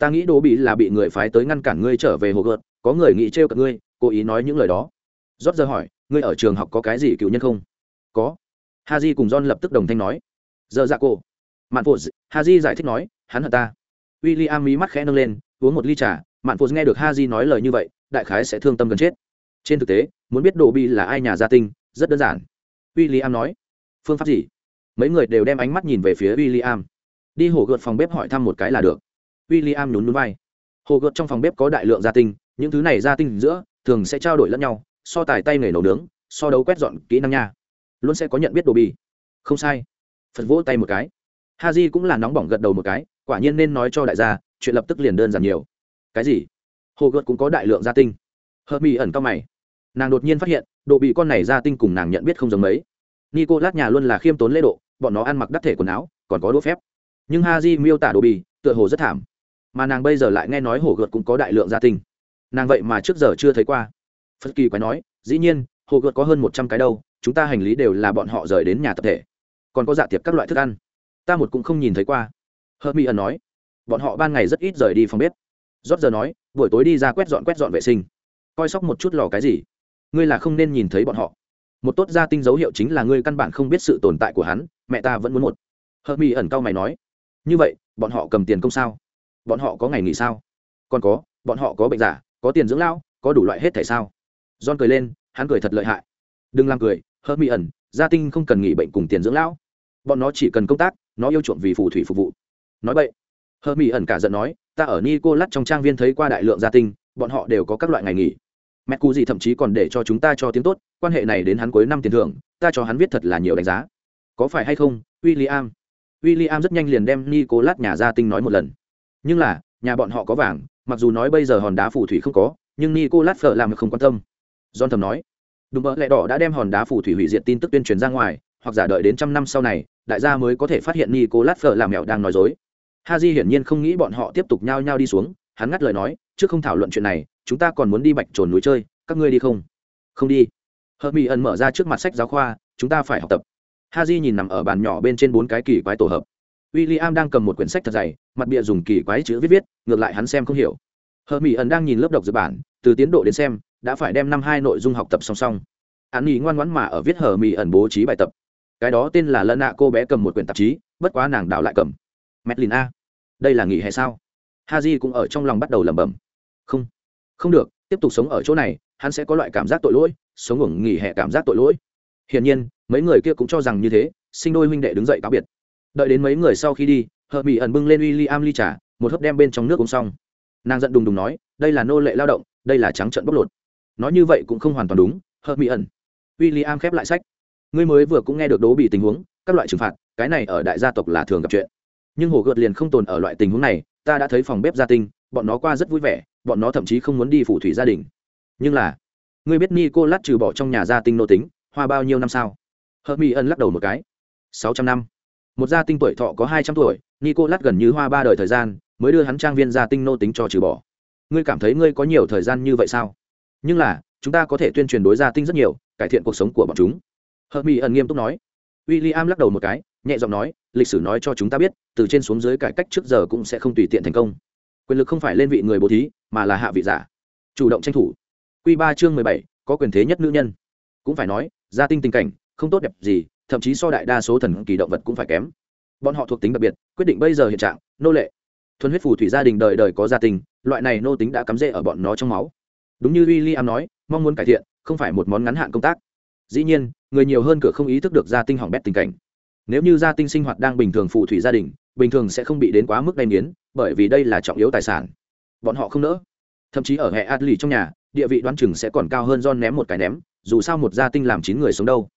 ta nghĩ đố bị là bị người phái tới ngăn cản ngươi trở về hồ gợt, có người nghĩ trêu cợt ngươi, cố ý nói những lời đó. Rót giờ hỏi, ngươi ở trường học có cái gì cựu nhân không? Có. Ha j cùng john lập tức đồng thanh nói. Giờ dạ cô mạn phụ ha j giải thích nói, hắn hận ta. W i l l i am mí mắt khẽ nâng lên, uống một ly trà, mạn phụ nghe được ha j nói lời như vậy, đại khái sẽ thương tâm gần chết. Trên thực tế, muốn biết đồ bị là ai nhà gia tinh, rất đơn giản. W i l l i am nói. Phương pháp gì? Mấy người đều đem ánh mắt nhìn về phía w i l l i am đi hổ gợt phòng bếp hỏi thăm một cái là được w i l l i am nhún núi vai. Hồ gợt trong phòng bếp có đại lượng gia tinh, những thứ này gia tinh giữa, thường sẽ trao đổi lẫn nhau, so tài tay nghề nấu nướng, so đấu quét dọn kỹ năng nha. Luôn sẽ có nhận biết đồ bì. Không sai. Phật vỗ tay một cái. Ha j cũng là nóng bỏng gật đầu một cái, quả nhiên nên nói cho đại gia, chuyện lập tức liền đơn giản nhiều. Cái gì? Hồ gợt cũng có đại lượng gia tinh. Hợp mỹ ẩn cao mày. Nàng đột nhiên phát hiện, đồ bị con này gia tinh cùng nàng nhận biết không giống mấy. Nico lát nhà luôn là khiêm tốn lễ độ, bọn nó ăn mặc đắc thể quần áo, còn có đũa phép. Nhưng ha j miêu tả đồ bì, tựa hồ rất thảm mà nàng bây giờ lại nghe nói hồ gợt cũng có đại lượng gia tinh. Nàng vậy mà trước giờ chưa thấy qua. Phật kỳ quái nói, dĩ nhiên, hồ gợt có hơn một trăm cái đâu, chúng ta hành lý đều là bọn họ rời đến nhà tập thể. Còn có dạ tiệc các loại thức ăn. Ta một cũng không nhìn thấy qua. Hơ mỹ ẩn nói, bọn họ ban ngày rất ít rời đi phòng bếp. Rót giờ nói, buổi tối đi ra quét dọn quét dọn vệ sinh. Coi sóc một chút lò cái gì. Ngươi là không nên nhìn thấy bọn họ. Một tốt gia tinh dấu hiệu chính là ngươi căn bản không biết sự tồn tại của hắn, mẹ ta vẫn muốn một. Hơ mỹ ẩn cau mày nói, như vậy, bọn họ cầm tiền công sao? Bọn họ có ngày nghỉ sao? Còn có, bọn họ có bệnh giả, có tiền dưỡng lão, có đủ loại hết thể sao? John cười lên, hắn cười thật lợi hại. Đừng làm cười hớt mi ẩn, gia tinh không cần nghỉ bệnh cùng tiền dưỡng lão. Bọn nó chỉ cần công tác, nó yêu chuộng vì phù thủy phục vụ. Nói vậy hớt mi ẩn cả giận nói, ta ở nico lát trong trang viên thấy qua đại lượng gia tinh, bọn họ đều có các loại ngày nghỉ. Mẹ cụ gì thậm chí còn để cho chúng ta cho tiếng tốt, quan hệ này đến hắn cuối năm tiền thưởng, ta cho hắn viết thật là nhiều đánh giá. Có phải hay không, William? William rất nhanh liền đem Nicolas nhà gia tinh nói một lần. Nhưng là, nhà bọn họ có vàng, mặc dù nói bây giờ hòn đá phù thủy không có, nhưng Nicolas phở làm không quan tâm. John thầm nói, đúng bỡ lẽ đỏ đã đem hòn đá phù thủy hủy diệt tin tức tuyên truyền ra ngoài, hoặc giả đợi đến trăm năm sau này, đại gia mới có thể phát hiện Nicolas phở làm mèo đang nói dối. Ha Haji hiển nhiên không nghĩ bọn họ tiếp tục nhao nhao đi xuống, hắn ngắt lời nói, trước không thảo luận chuyện này, chúng ta còn muốn đi bạch trồn núi chơi, các ngươi đi không? Không đi. Hermione mở ra trước mặt sách giáo khoa, chúng ta phải học tập. Ha Haji nhìn nằm ở bàn nhỏ bên trên bốn cái kỳ quái tổ hợp. William đang cầm một quyển sách thật dày, mặt bìa dùng kỳ quái chữ viết viết, ngược lại hắn xem không hiểu. Hermione đang nhìn lớp đọc dự bản, từ tiến độ đến xem, đã phải đem năm hai nội dung học tập song song. Hắn nghỉ ngoan ngoãn mà ở viết Hermione bố trí bài tập. Cái đó tên là Lana cô bé cầm một quyển tạp chí, bất quá nàng đảo lại cầm. Madeline, a, đây là nghỉ hè sao? Haji cũng ở trong lòng bắt đầu lẩm bẩm. Không, không được, tiếp tục sống ở chỗ này, hắn sẽ có loại cảm giác tội lỗi, sống ngủ nghỉ hè cảm giác tội lỗi. Hiển nhiên, mấy người kia cũng cho rằng như thế, sinh đôi huynh đệ đứng dậy cáo biệt. Đợi đến mấy người sau khi đi, Hợp Mỹ ẩn bưng lên William ly trà, một hớp đem bên trong nước uống xong. Nàng giận đùng đùng nói, đây là nô lệ lao động, đây là trắng trợn bóc lột. Nói như vậy cũng không hoàn toàn đúng, Hợp Mỹ ẩn. William khép lại sách. Ngươi mới vừa cũng nghe được đố bị tình huống, các loại trừng phạt, cái này ở đại gia tộc là thường gặp chuyện. Nhưng hồ gợt liền không tồn ở loại tình huống này, ta đã thấy phòng bếp gia tinh, bọn nó qua rất vui vẻ, bọn nó thậm chí không muốn đi phụ thủy gia đình. Nhưng là, ngươi biết mi cô lát trừ bỏ trong nhà gia tinh nô tính, hoa bao nhiêu năm sao? Hợp Mỹ ẩn lắc đầu một cái. sáu trăm năm. Một gia tinh tuổi thọ có hai trăm tuổi, Nicolas gần như hoa ba đời thời gian, mới đưa hắn trang viên gia tinh nô tính cho trừ bỏ. Ngươi cảm thấy ngươi có nhiều thời gian như vậy sao? Nhưng là, chúng ta có thể tuyên truyền đối gia tinh rất nhiều, cải thiện cuộc sống của bọn chúng. Hợp Mỹ ẩn nghiêm túc nói. William lắc đầu một cái, nhẹ giọng nói, lịch sử nói cho chúng ta biết, từ trên xuống dưới cải cách trước giờ cũng sẽ không tùy tiện thành công. Quyền lực không phải lên vị người bố thí, mà là hạ vị giả. Chủ động tranh thủ. Quy ba chương mười bảy, có quyền thế nhất nữ nhân. Cũng phải nói, gia tinh tình cảnh không tốt đẹp gì thậm chí so đại đa số thần kỳ động vật cũng phải kém. Bọn họ thuộc tính đặc biệt, quyết định bây giờ hiện trạng, nô lệ. Thuần huyết phù thủy gia đình đời đời có gia tình, loại này nô tính đã cắm rễ ở bọn nó trong máu. Đúng như w i l l i am nói, mong muốn cải thiện, không phải một món ngắn hạn công tác. Dĩ nhiên, người nhiều hơn cửa không ý thức được gia tinh hỏng bét tình cảnh. Nếu như gia tinh sinh hoạt đang bình thường phù thủy gia đình, bình thường sẽ không bị đến quá mức đay nghiến, bởi vì đây là trọng yếu tài sản. Bọn họ không nỡ. Thậm chí ở hệ adli trong nhà, địa vị đoán chừng sẽ còn cao hơn do ném một cái ném, dù sao một gia tinh làm chín người sống đâu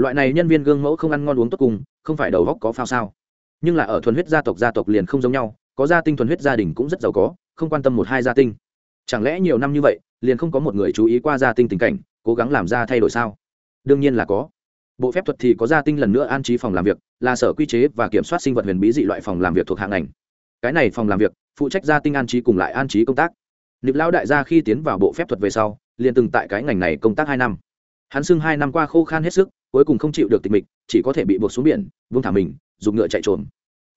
loại này nhân viên gương mẫu không ăn ngon uống tốt cùng, không phải đầu góc có phao sao. Nhưng là ở thuần huyết gia tộc gia tộc liền không giống nhau, có gia tinh thuần huyết gia đình cũng rất giàu có, không quan tâm một hai gia tinh. Chẳng lẽ nhiều năm như vậy, liền không có một người chú ý qua gia tinh tình cảnh, cố gắng làm ra thay đổi sao? Đương nhiên là có. Bộ phép thuật thì có gia tinh lần nữa an trí phòng làm việc, là sở quy chế và kiểm soát sinh vật huyền bí dị loại phòng làm việc thuộc hạng ngành. Cái này phòng làm việc, phụ trách gia tinh an trí cùng lại an trí công tác. Nịp lão đại gia khi tiến vào bộ phép thuật về sau, liền từng tại cái ngành này công tác hai năm. Hắn xưng hai năm qua khô khan hết sức cuối cùng không chịu được tịch mịch chỉ có thể bị buộc xuống biển vung thả mình dùng ngựa chạy trồm.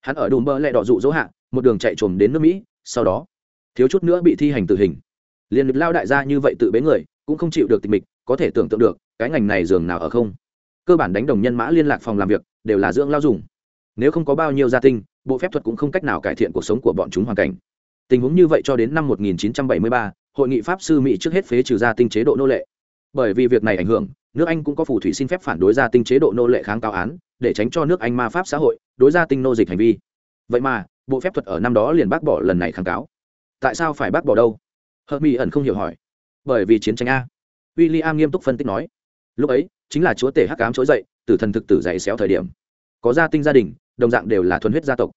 Hắn ở đùm bơ lẹ đỏ dụ dỗ hạ một đường chạy trồm đến nước mỹ sau đó thiếu chút nữa bị thi hành tử hình. Liền lực lao đại gia như vậy tự bế người cũng không chịu được tịch mịch có thể tưởng tượng được cái ngành này dường nào ở không. Cơ bản đánh đồng nhân mã liên lạc phòng làm việc đều là dưỡng lao dùng. Nếu không có bao nhiêu gia tinh bộ phép thuật cũng không cách nào cải thiện cuộc sống của bọn chúng hoàn cảnh. Tình huống như vậy cho đến năm 1973, hội nghị pháp sư mỹ trước hết phế trừ gia tinh chế độ nô lệ. Bởi vì việc này ảnh hưởng nước anh cũng có phù thủy xin phép phản đối gia tinh chế độ nô lệ kháng cáo án, để tránh cho nước anh ma pháp xã hội đối gia tinh nô dịch hành vi. Vậy mà, bộ phép thuật ở năm đó liền bác bỏ lần này kháng cáo. Tại sao phải bác bỏ đâu? Hợp mỹ ẩn không hiểu hỏi. Bởi vì chiến tranh a. W i l l i am nghiêm túc phân tích nói. Lúc ấy, chính là chúa tể hắc cám trỗi dậy từ thần thực tử dạy xéo thời điểm. Có gia tinh gia đình, đồng dạng đều là thuần huyết gia tộc.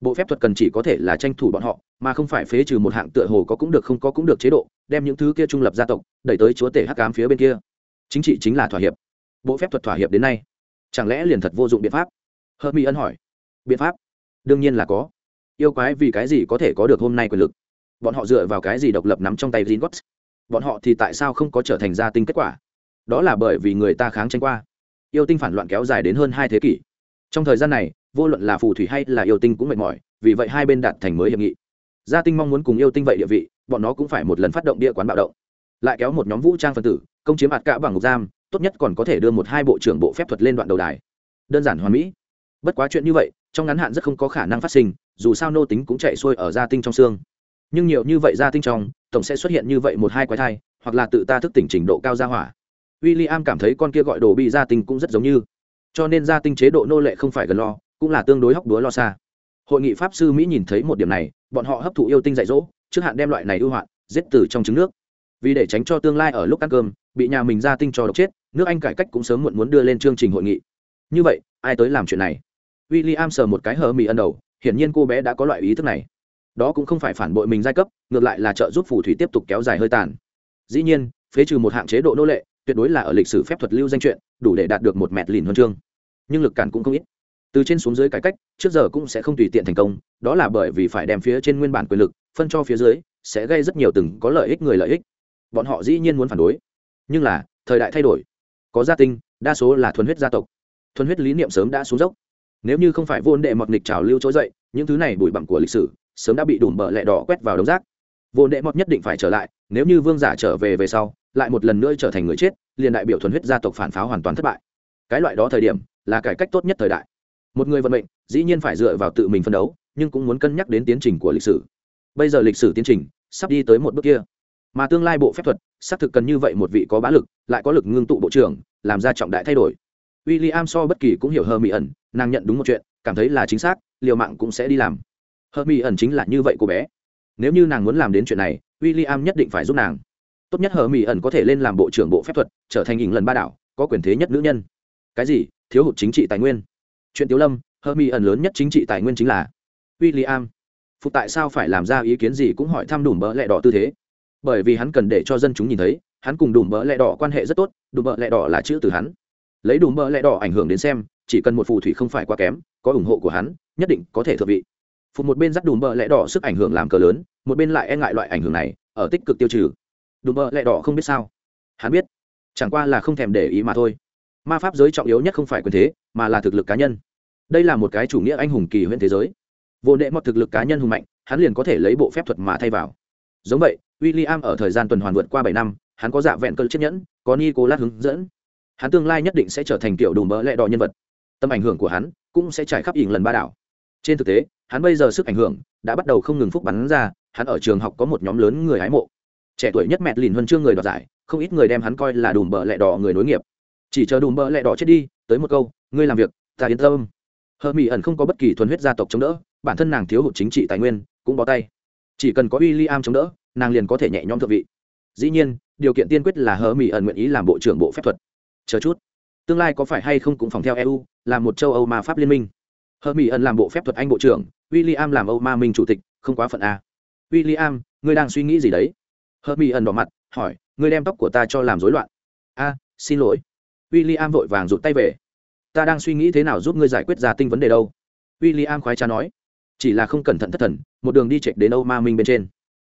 Bộ phép thuật cần chỉ có thể là tranh thủ bọn họ, mà không phải phế trừ một hạng tựa hồ có cũng được không có cũng được chế độ, đem những thứ kia trung lập gia tộc, đẩy tới chúa tể hắc cám phía bên kia chính trị chính là thỏa hiệp. Bộ phép thuật thỏa hiệp đến nay, chẳng lẽ liền thật vô dụng biện pháp? Hợp mỹ ân hỏi. Biện pháp? Đương nhiên là có. Yêu quái vì cái gì có thể có được hôm nay quyền lực? Bọn họ dựa vào cái gì độc lập nắm trong tay Gringotts bọn họ thì tại sao không có trở thành gia tinh kết quả? Đó là bởi vì người ta kháng tranh qua. Yêu tinh phản loạn kéo dài đến hơn hai thế kỷ. Trong thời gian này, vô luận là phù thủy hay là yêu tinh cũng mệt mỏi, vì vậy hai bên đạt thành mới hiệp nghị. Gia tinh mong muốn cùng yêu tinh vậy địa vị, bọn nó cũng phải một lần phát động địa quán bạo động. Lại kéo một nhóm vũ trang phân tử công chiếm ạt cả bằng ngục giam, tốt nhất còn có thể đưa một hai bộ trưởng bộ phép thuật lên đoạn đầu đài. Đơn giản hoàn mỹ. Bất quá chuyện như vậy, trong ngắn hạn rất không có khả năng phát sinh, dù sao nô tính cũng chạy xuôi ở gia tinh trong xương. Nhưng nhiều như vậy gia tinh trong, tổng sẽ xuất hiện như vậy một hai quái thai, hoặc là tự ta thức tỉnh trình độ cao gia hỏa. W i l l i am cảm thấy con kia gọi đồ bị gia tinh cũng rất giống như. Cho nên gia tinh chế độ nô lệ không phải gần lo, cũng là tương đối hóc búa lo xa. Hội nghị pháp sư mỹ nhìn thấy một điểm này, bọn họ hấp thụ yêu tinh dạy dỗ, trước hạn đem loại này ưu hoạn, giết từ trong trứng nước vì để tránh cho tương lai ở lúc ăn cơm, bị nhà mình ra tinh cho độc chết, nước anh cải cách cũng sớm muộn muốn đưa lên chương trình hội nghị. Như vậy, ai tới làm chuyện này? W i l l i am sờ một cái hờ mì ân đầu, hiển nhiên cô bé đã có loại ý thức này. Đó cũng không phải phản bội mình giai cấp, ngược lại là trợ giúp phù thủy tiếp tục kéo dài hơi tàn. Dĩ nhiên, phế trừ một hạng chế độ nô lệ, tuyệt đối là ở lịch sử phép thuật lưu danh chuyện, đủ để đạt được một mẹt lìn huân chương. Nhưng lực cản cũng không ít. Từ trên xuống dưới cải cách, trước giờ cũng sẽ không tùy tiện thành công, đó là bởi vì phải đem phía trên nguyên bản quyền lực, phân cho phía dưới, sẽ gây rất nhiều từng có lợi ích người lợi ích bọn họ dĩ nhiên muốn phản đối. Nhưng là, thời đại thay đổi. Có gia tinh, đa số là thuần huyết gia tộc. Thuần huyết lý niệm sớm đã xuống dốc. Nếu như không phải vô đệ mọt nghịch trào lưu trỗi dậy, những thứ này bụi bặm của lịch sử sớm đã bị đùm bờ lẹ đỏ quét vào đống rác. Vô đệ mọt nhất định phải trở lại, nếu như vương giả trở về về sau, lại một lần nữa trở thành người chết, liền đại biểu thuần huyết gia tộc phản pháo hoàn toàn thất bại. Cái loại đó thời điểm, là cải cách tốt nhất thời đại. Một người vận mệnh, dĩ nhiên phải dựa vào tự mình phân đấu, nhưng cũng muốn cân nhắc đến tiến trình của lịch sử. Bây giờ lịch sử tiến trình, sắp đi tới một bước kia mà tương lai bộ phép thuật, xác thực cần như vậy một vị có bá lực, lại có lực ngưng tụ bộ trưởng, làm ra trọng đại thay đổi. W i l l i am so bất kỳ cũng hiểu hờ mỹ ẩn nàng nhận đúng một chuyện, cảm thấy là chính xác, liều mạng cũng sẽ đi làm. Hờ mỹ ẩn chính là như vậy cô bé. Nếu như nàng muốn làm đến chuyện này w i l l i am nhất định phải giúp nàng. Tốt nhất hờ mỹ ẩn có thể lên làm bộ trưởng bộ phép thuật, trở thành hình lần ba đảo, có quyền thế nhất nữ nhân. Cái gì? Thiếu hụt chính trị tài nguyên. Chuyện tiếu lâm hờ mỹ ẩn lớn nhất chính trị tài nguyên chính là w i l l i am phục tại sao phải làm ra ý kiến gì cũng hỏi thăm đủ mỡ lẹ đỏ tư thế bởi vì hắn cần để cho dân chúng nhìn thấy, hắn cùng đùm bỡ lẹ đỏ quan hệ rất tốt, đùm bỡ lẹ đỏ là chữ từ hắn. Lấy đùm bỡ lẹ đỏ ảnh hưởng đến xem, chỉ cần một phù thủy không phải quá kém, có ủng hộ của hắn, nhất định có thể thượng vị. Phục một bên dắt đùm bỡ lẹ đỏ sức ảnh hưởng làm cờ lớn, một bên lại e ngại loại ảnh hưởng này, ở tích cực tiêu trừ. Đùm bỡ lẹ đỏ không biết sao. Hắn biết, chẳng qua là không thèm để ý mà thôi. Ma pháp giới trọng yếu nhất không phải quyền thế, mà là thực lực cá nhân. Đây là một cái chủ nghĩa anh hùng kỳ huyễn thế giới. Vô nệ mọt thực lực cá nhân hùng mạnh, hắn liền có thể lấy bộ phép thuật mà thay vào. Giống vậy w i l l i am ở thời gian tuần hoàn vượt qua bảy năm, hắn có dạ vẹn cơn chiếc nhẫn, có nicolas hướng dẫn. Hắn tương lai nhất định sẽ trở thành kiểu đùm bỡ lẹ đỏ nhân vật. Tâm ảnh hưởng của hắn cũng sẽ trải khắp ỉng lần ba đảo. Trên thực tế, hắn bây giờ sức ảnh hưởng đã bắt đầu không ngừng phúc bắn ra, hắn ở trường học có một nhóm lớn người hái mộ. Trẻ tuổi nhất mẹ lìn huân chương người đoạt giải, không ít người đem hắn coi là đùm bỡ lẹ đỏ người nối nghiệp. Chỉ chờ đùm bỡ lẹ đỏ chết đi, tới một câu, ngươi làm việc, ta yên tâm. Hờ mỹ ẩn không có bất kỳ thuần huyết gia tộc chống đỡ, bản thân nàng thiếu hụt chính trị tài nguyên, cũng bó tay. Chỉ cần có William am chống đỡ nàng liền có thể nhẹ nhõm thượng vị. Dĩ nhiên, điều kiện tiên quyết là hờ mỹ ẩn nguyện ý làm bộ trưởng bộ phép thuật. Chờ chút, tương lai có phải hay không cũng phòng theo eu làm một châu âu ma pháp liên minh. Hờ mỹ ẩn làm bộ phép thuật anh bộ trưởng w i l l i am làm âu ma minh chủ tịch, không quá phận a. W i l l i am ngươi đang suy nghĩ gì đấy? Hờ mỹ ẩn đỏ mặt, hỏi, ngươi đem tóc của ta cho làm rối loạn. A, xin lỗi. W i l l i am vội vàng rụt tay về. Ta đang suy nghĩ thế nào giúp ngươi giải quyết ra tinh vấn đề đâu? W i l l i am khoái cha nói. Chỉ là không cẩn thận thất thần, một đường đi chạy đến âu ma minh bên trên.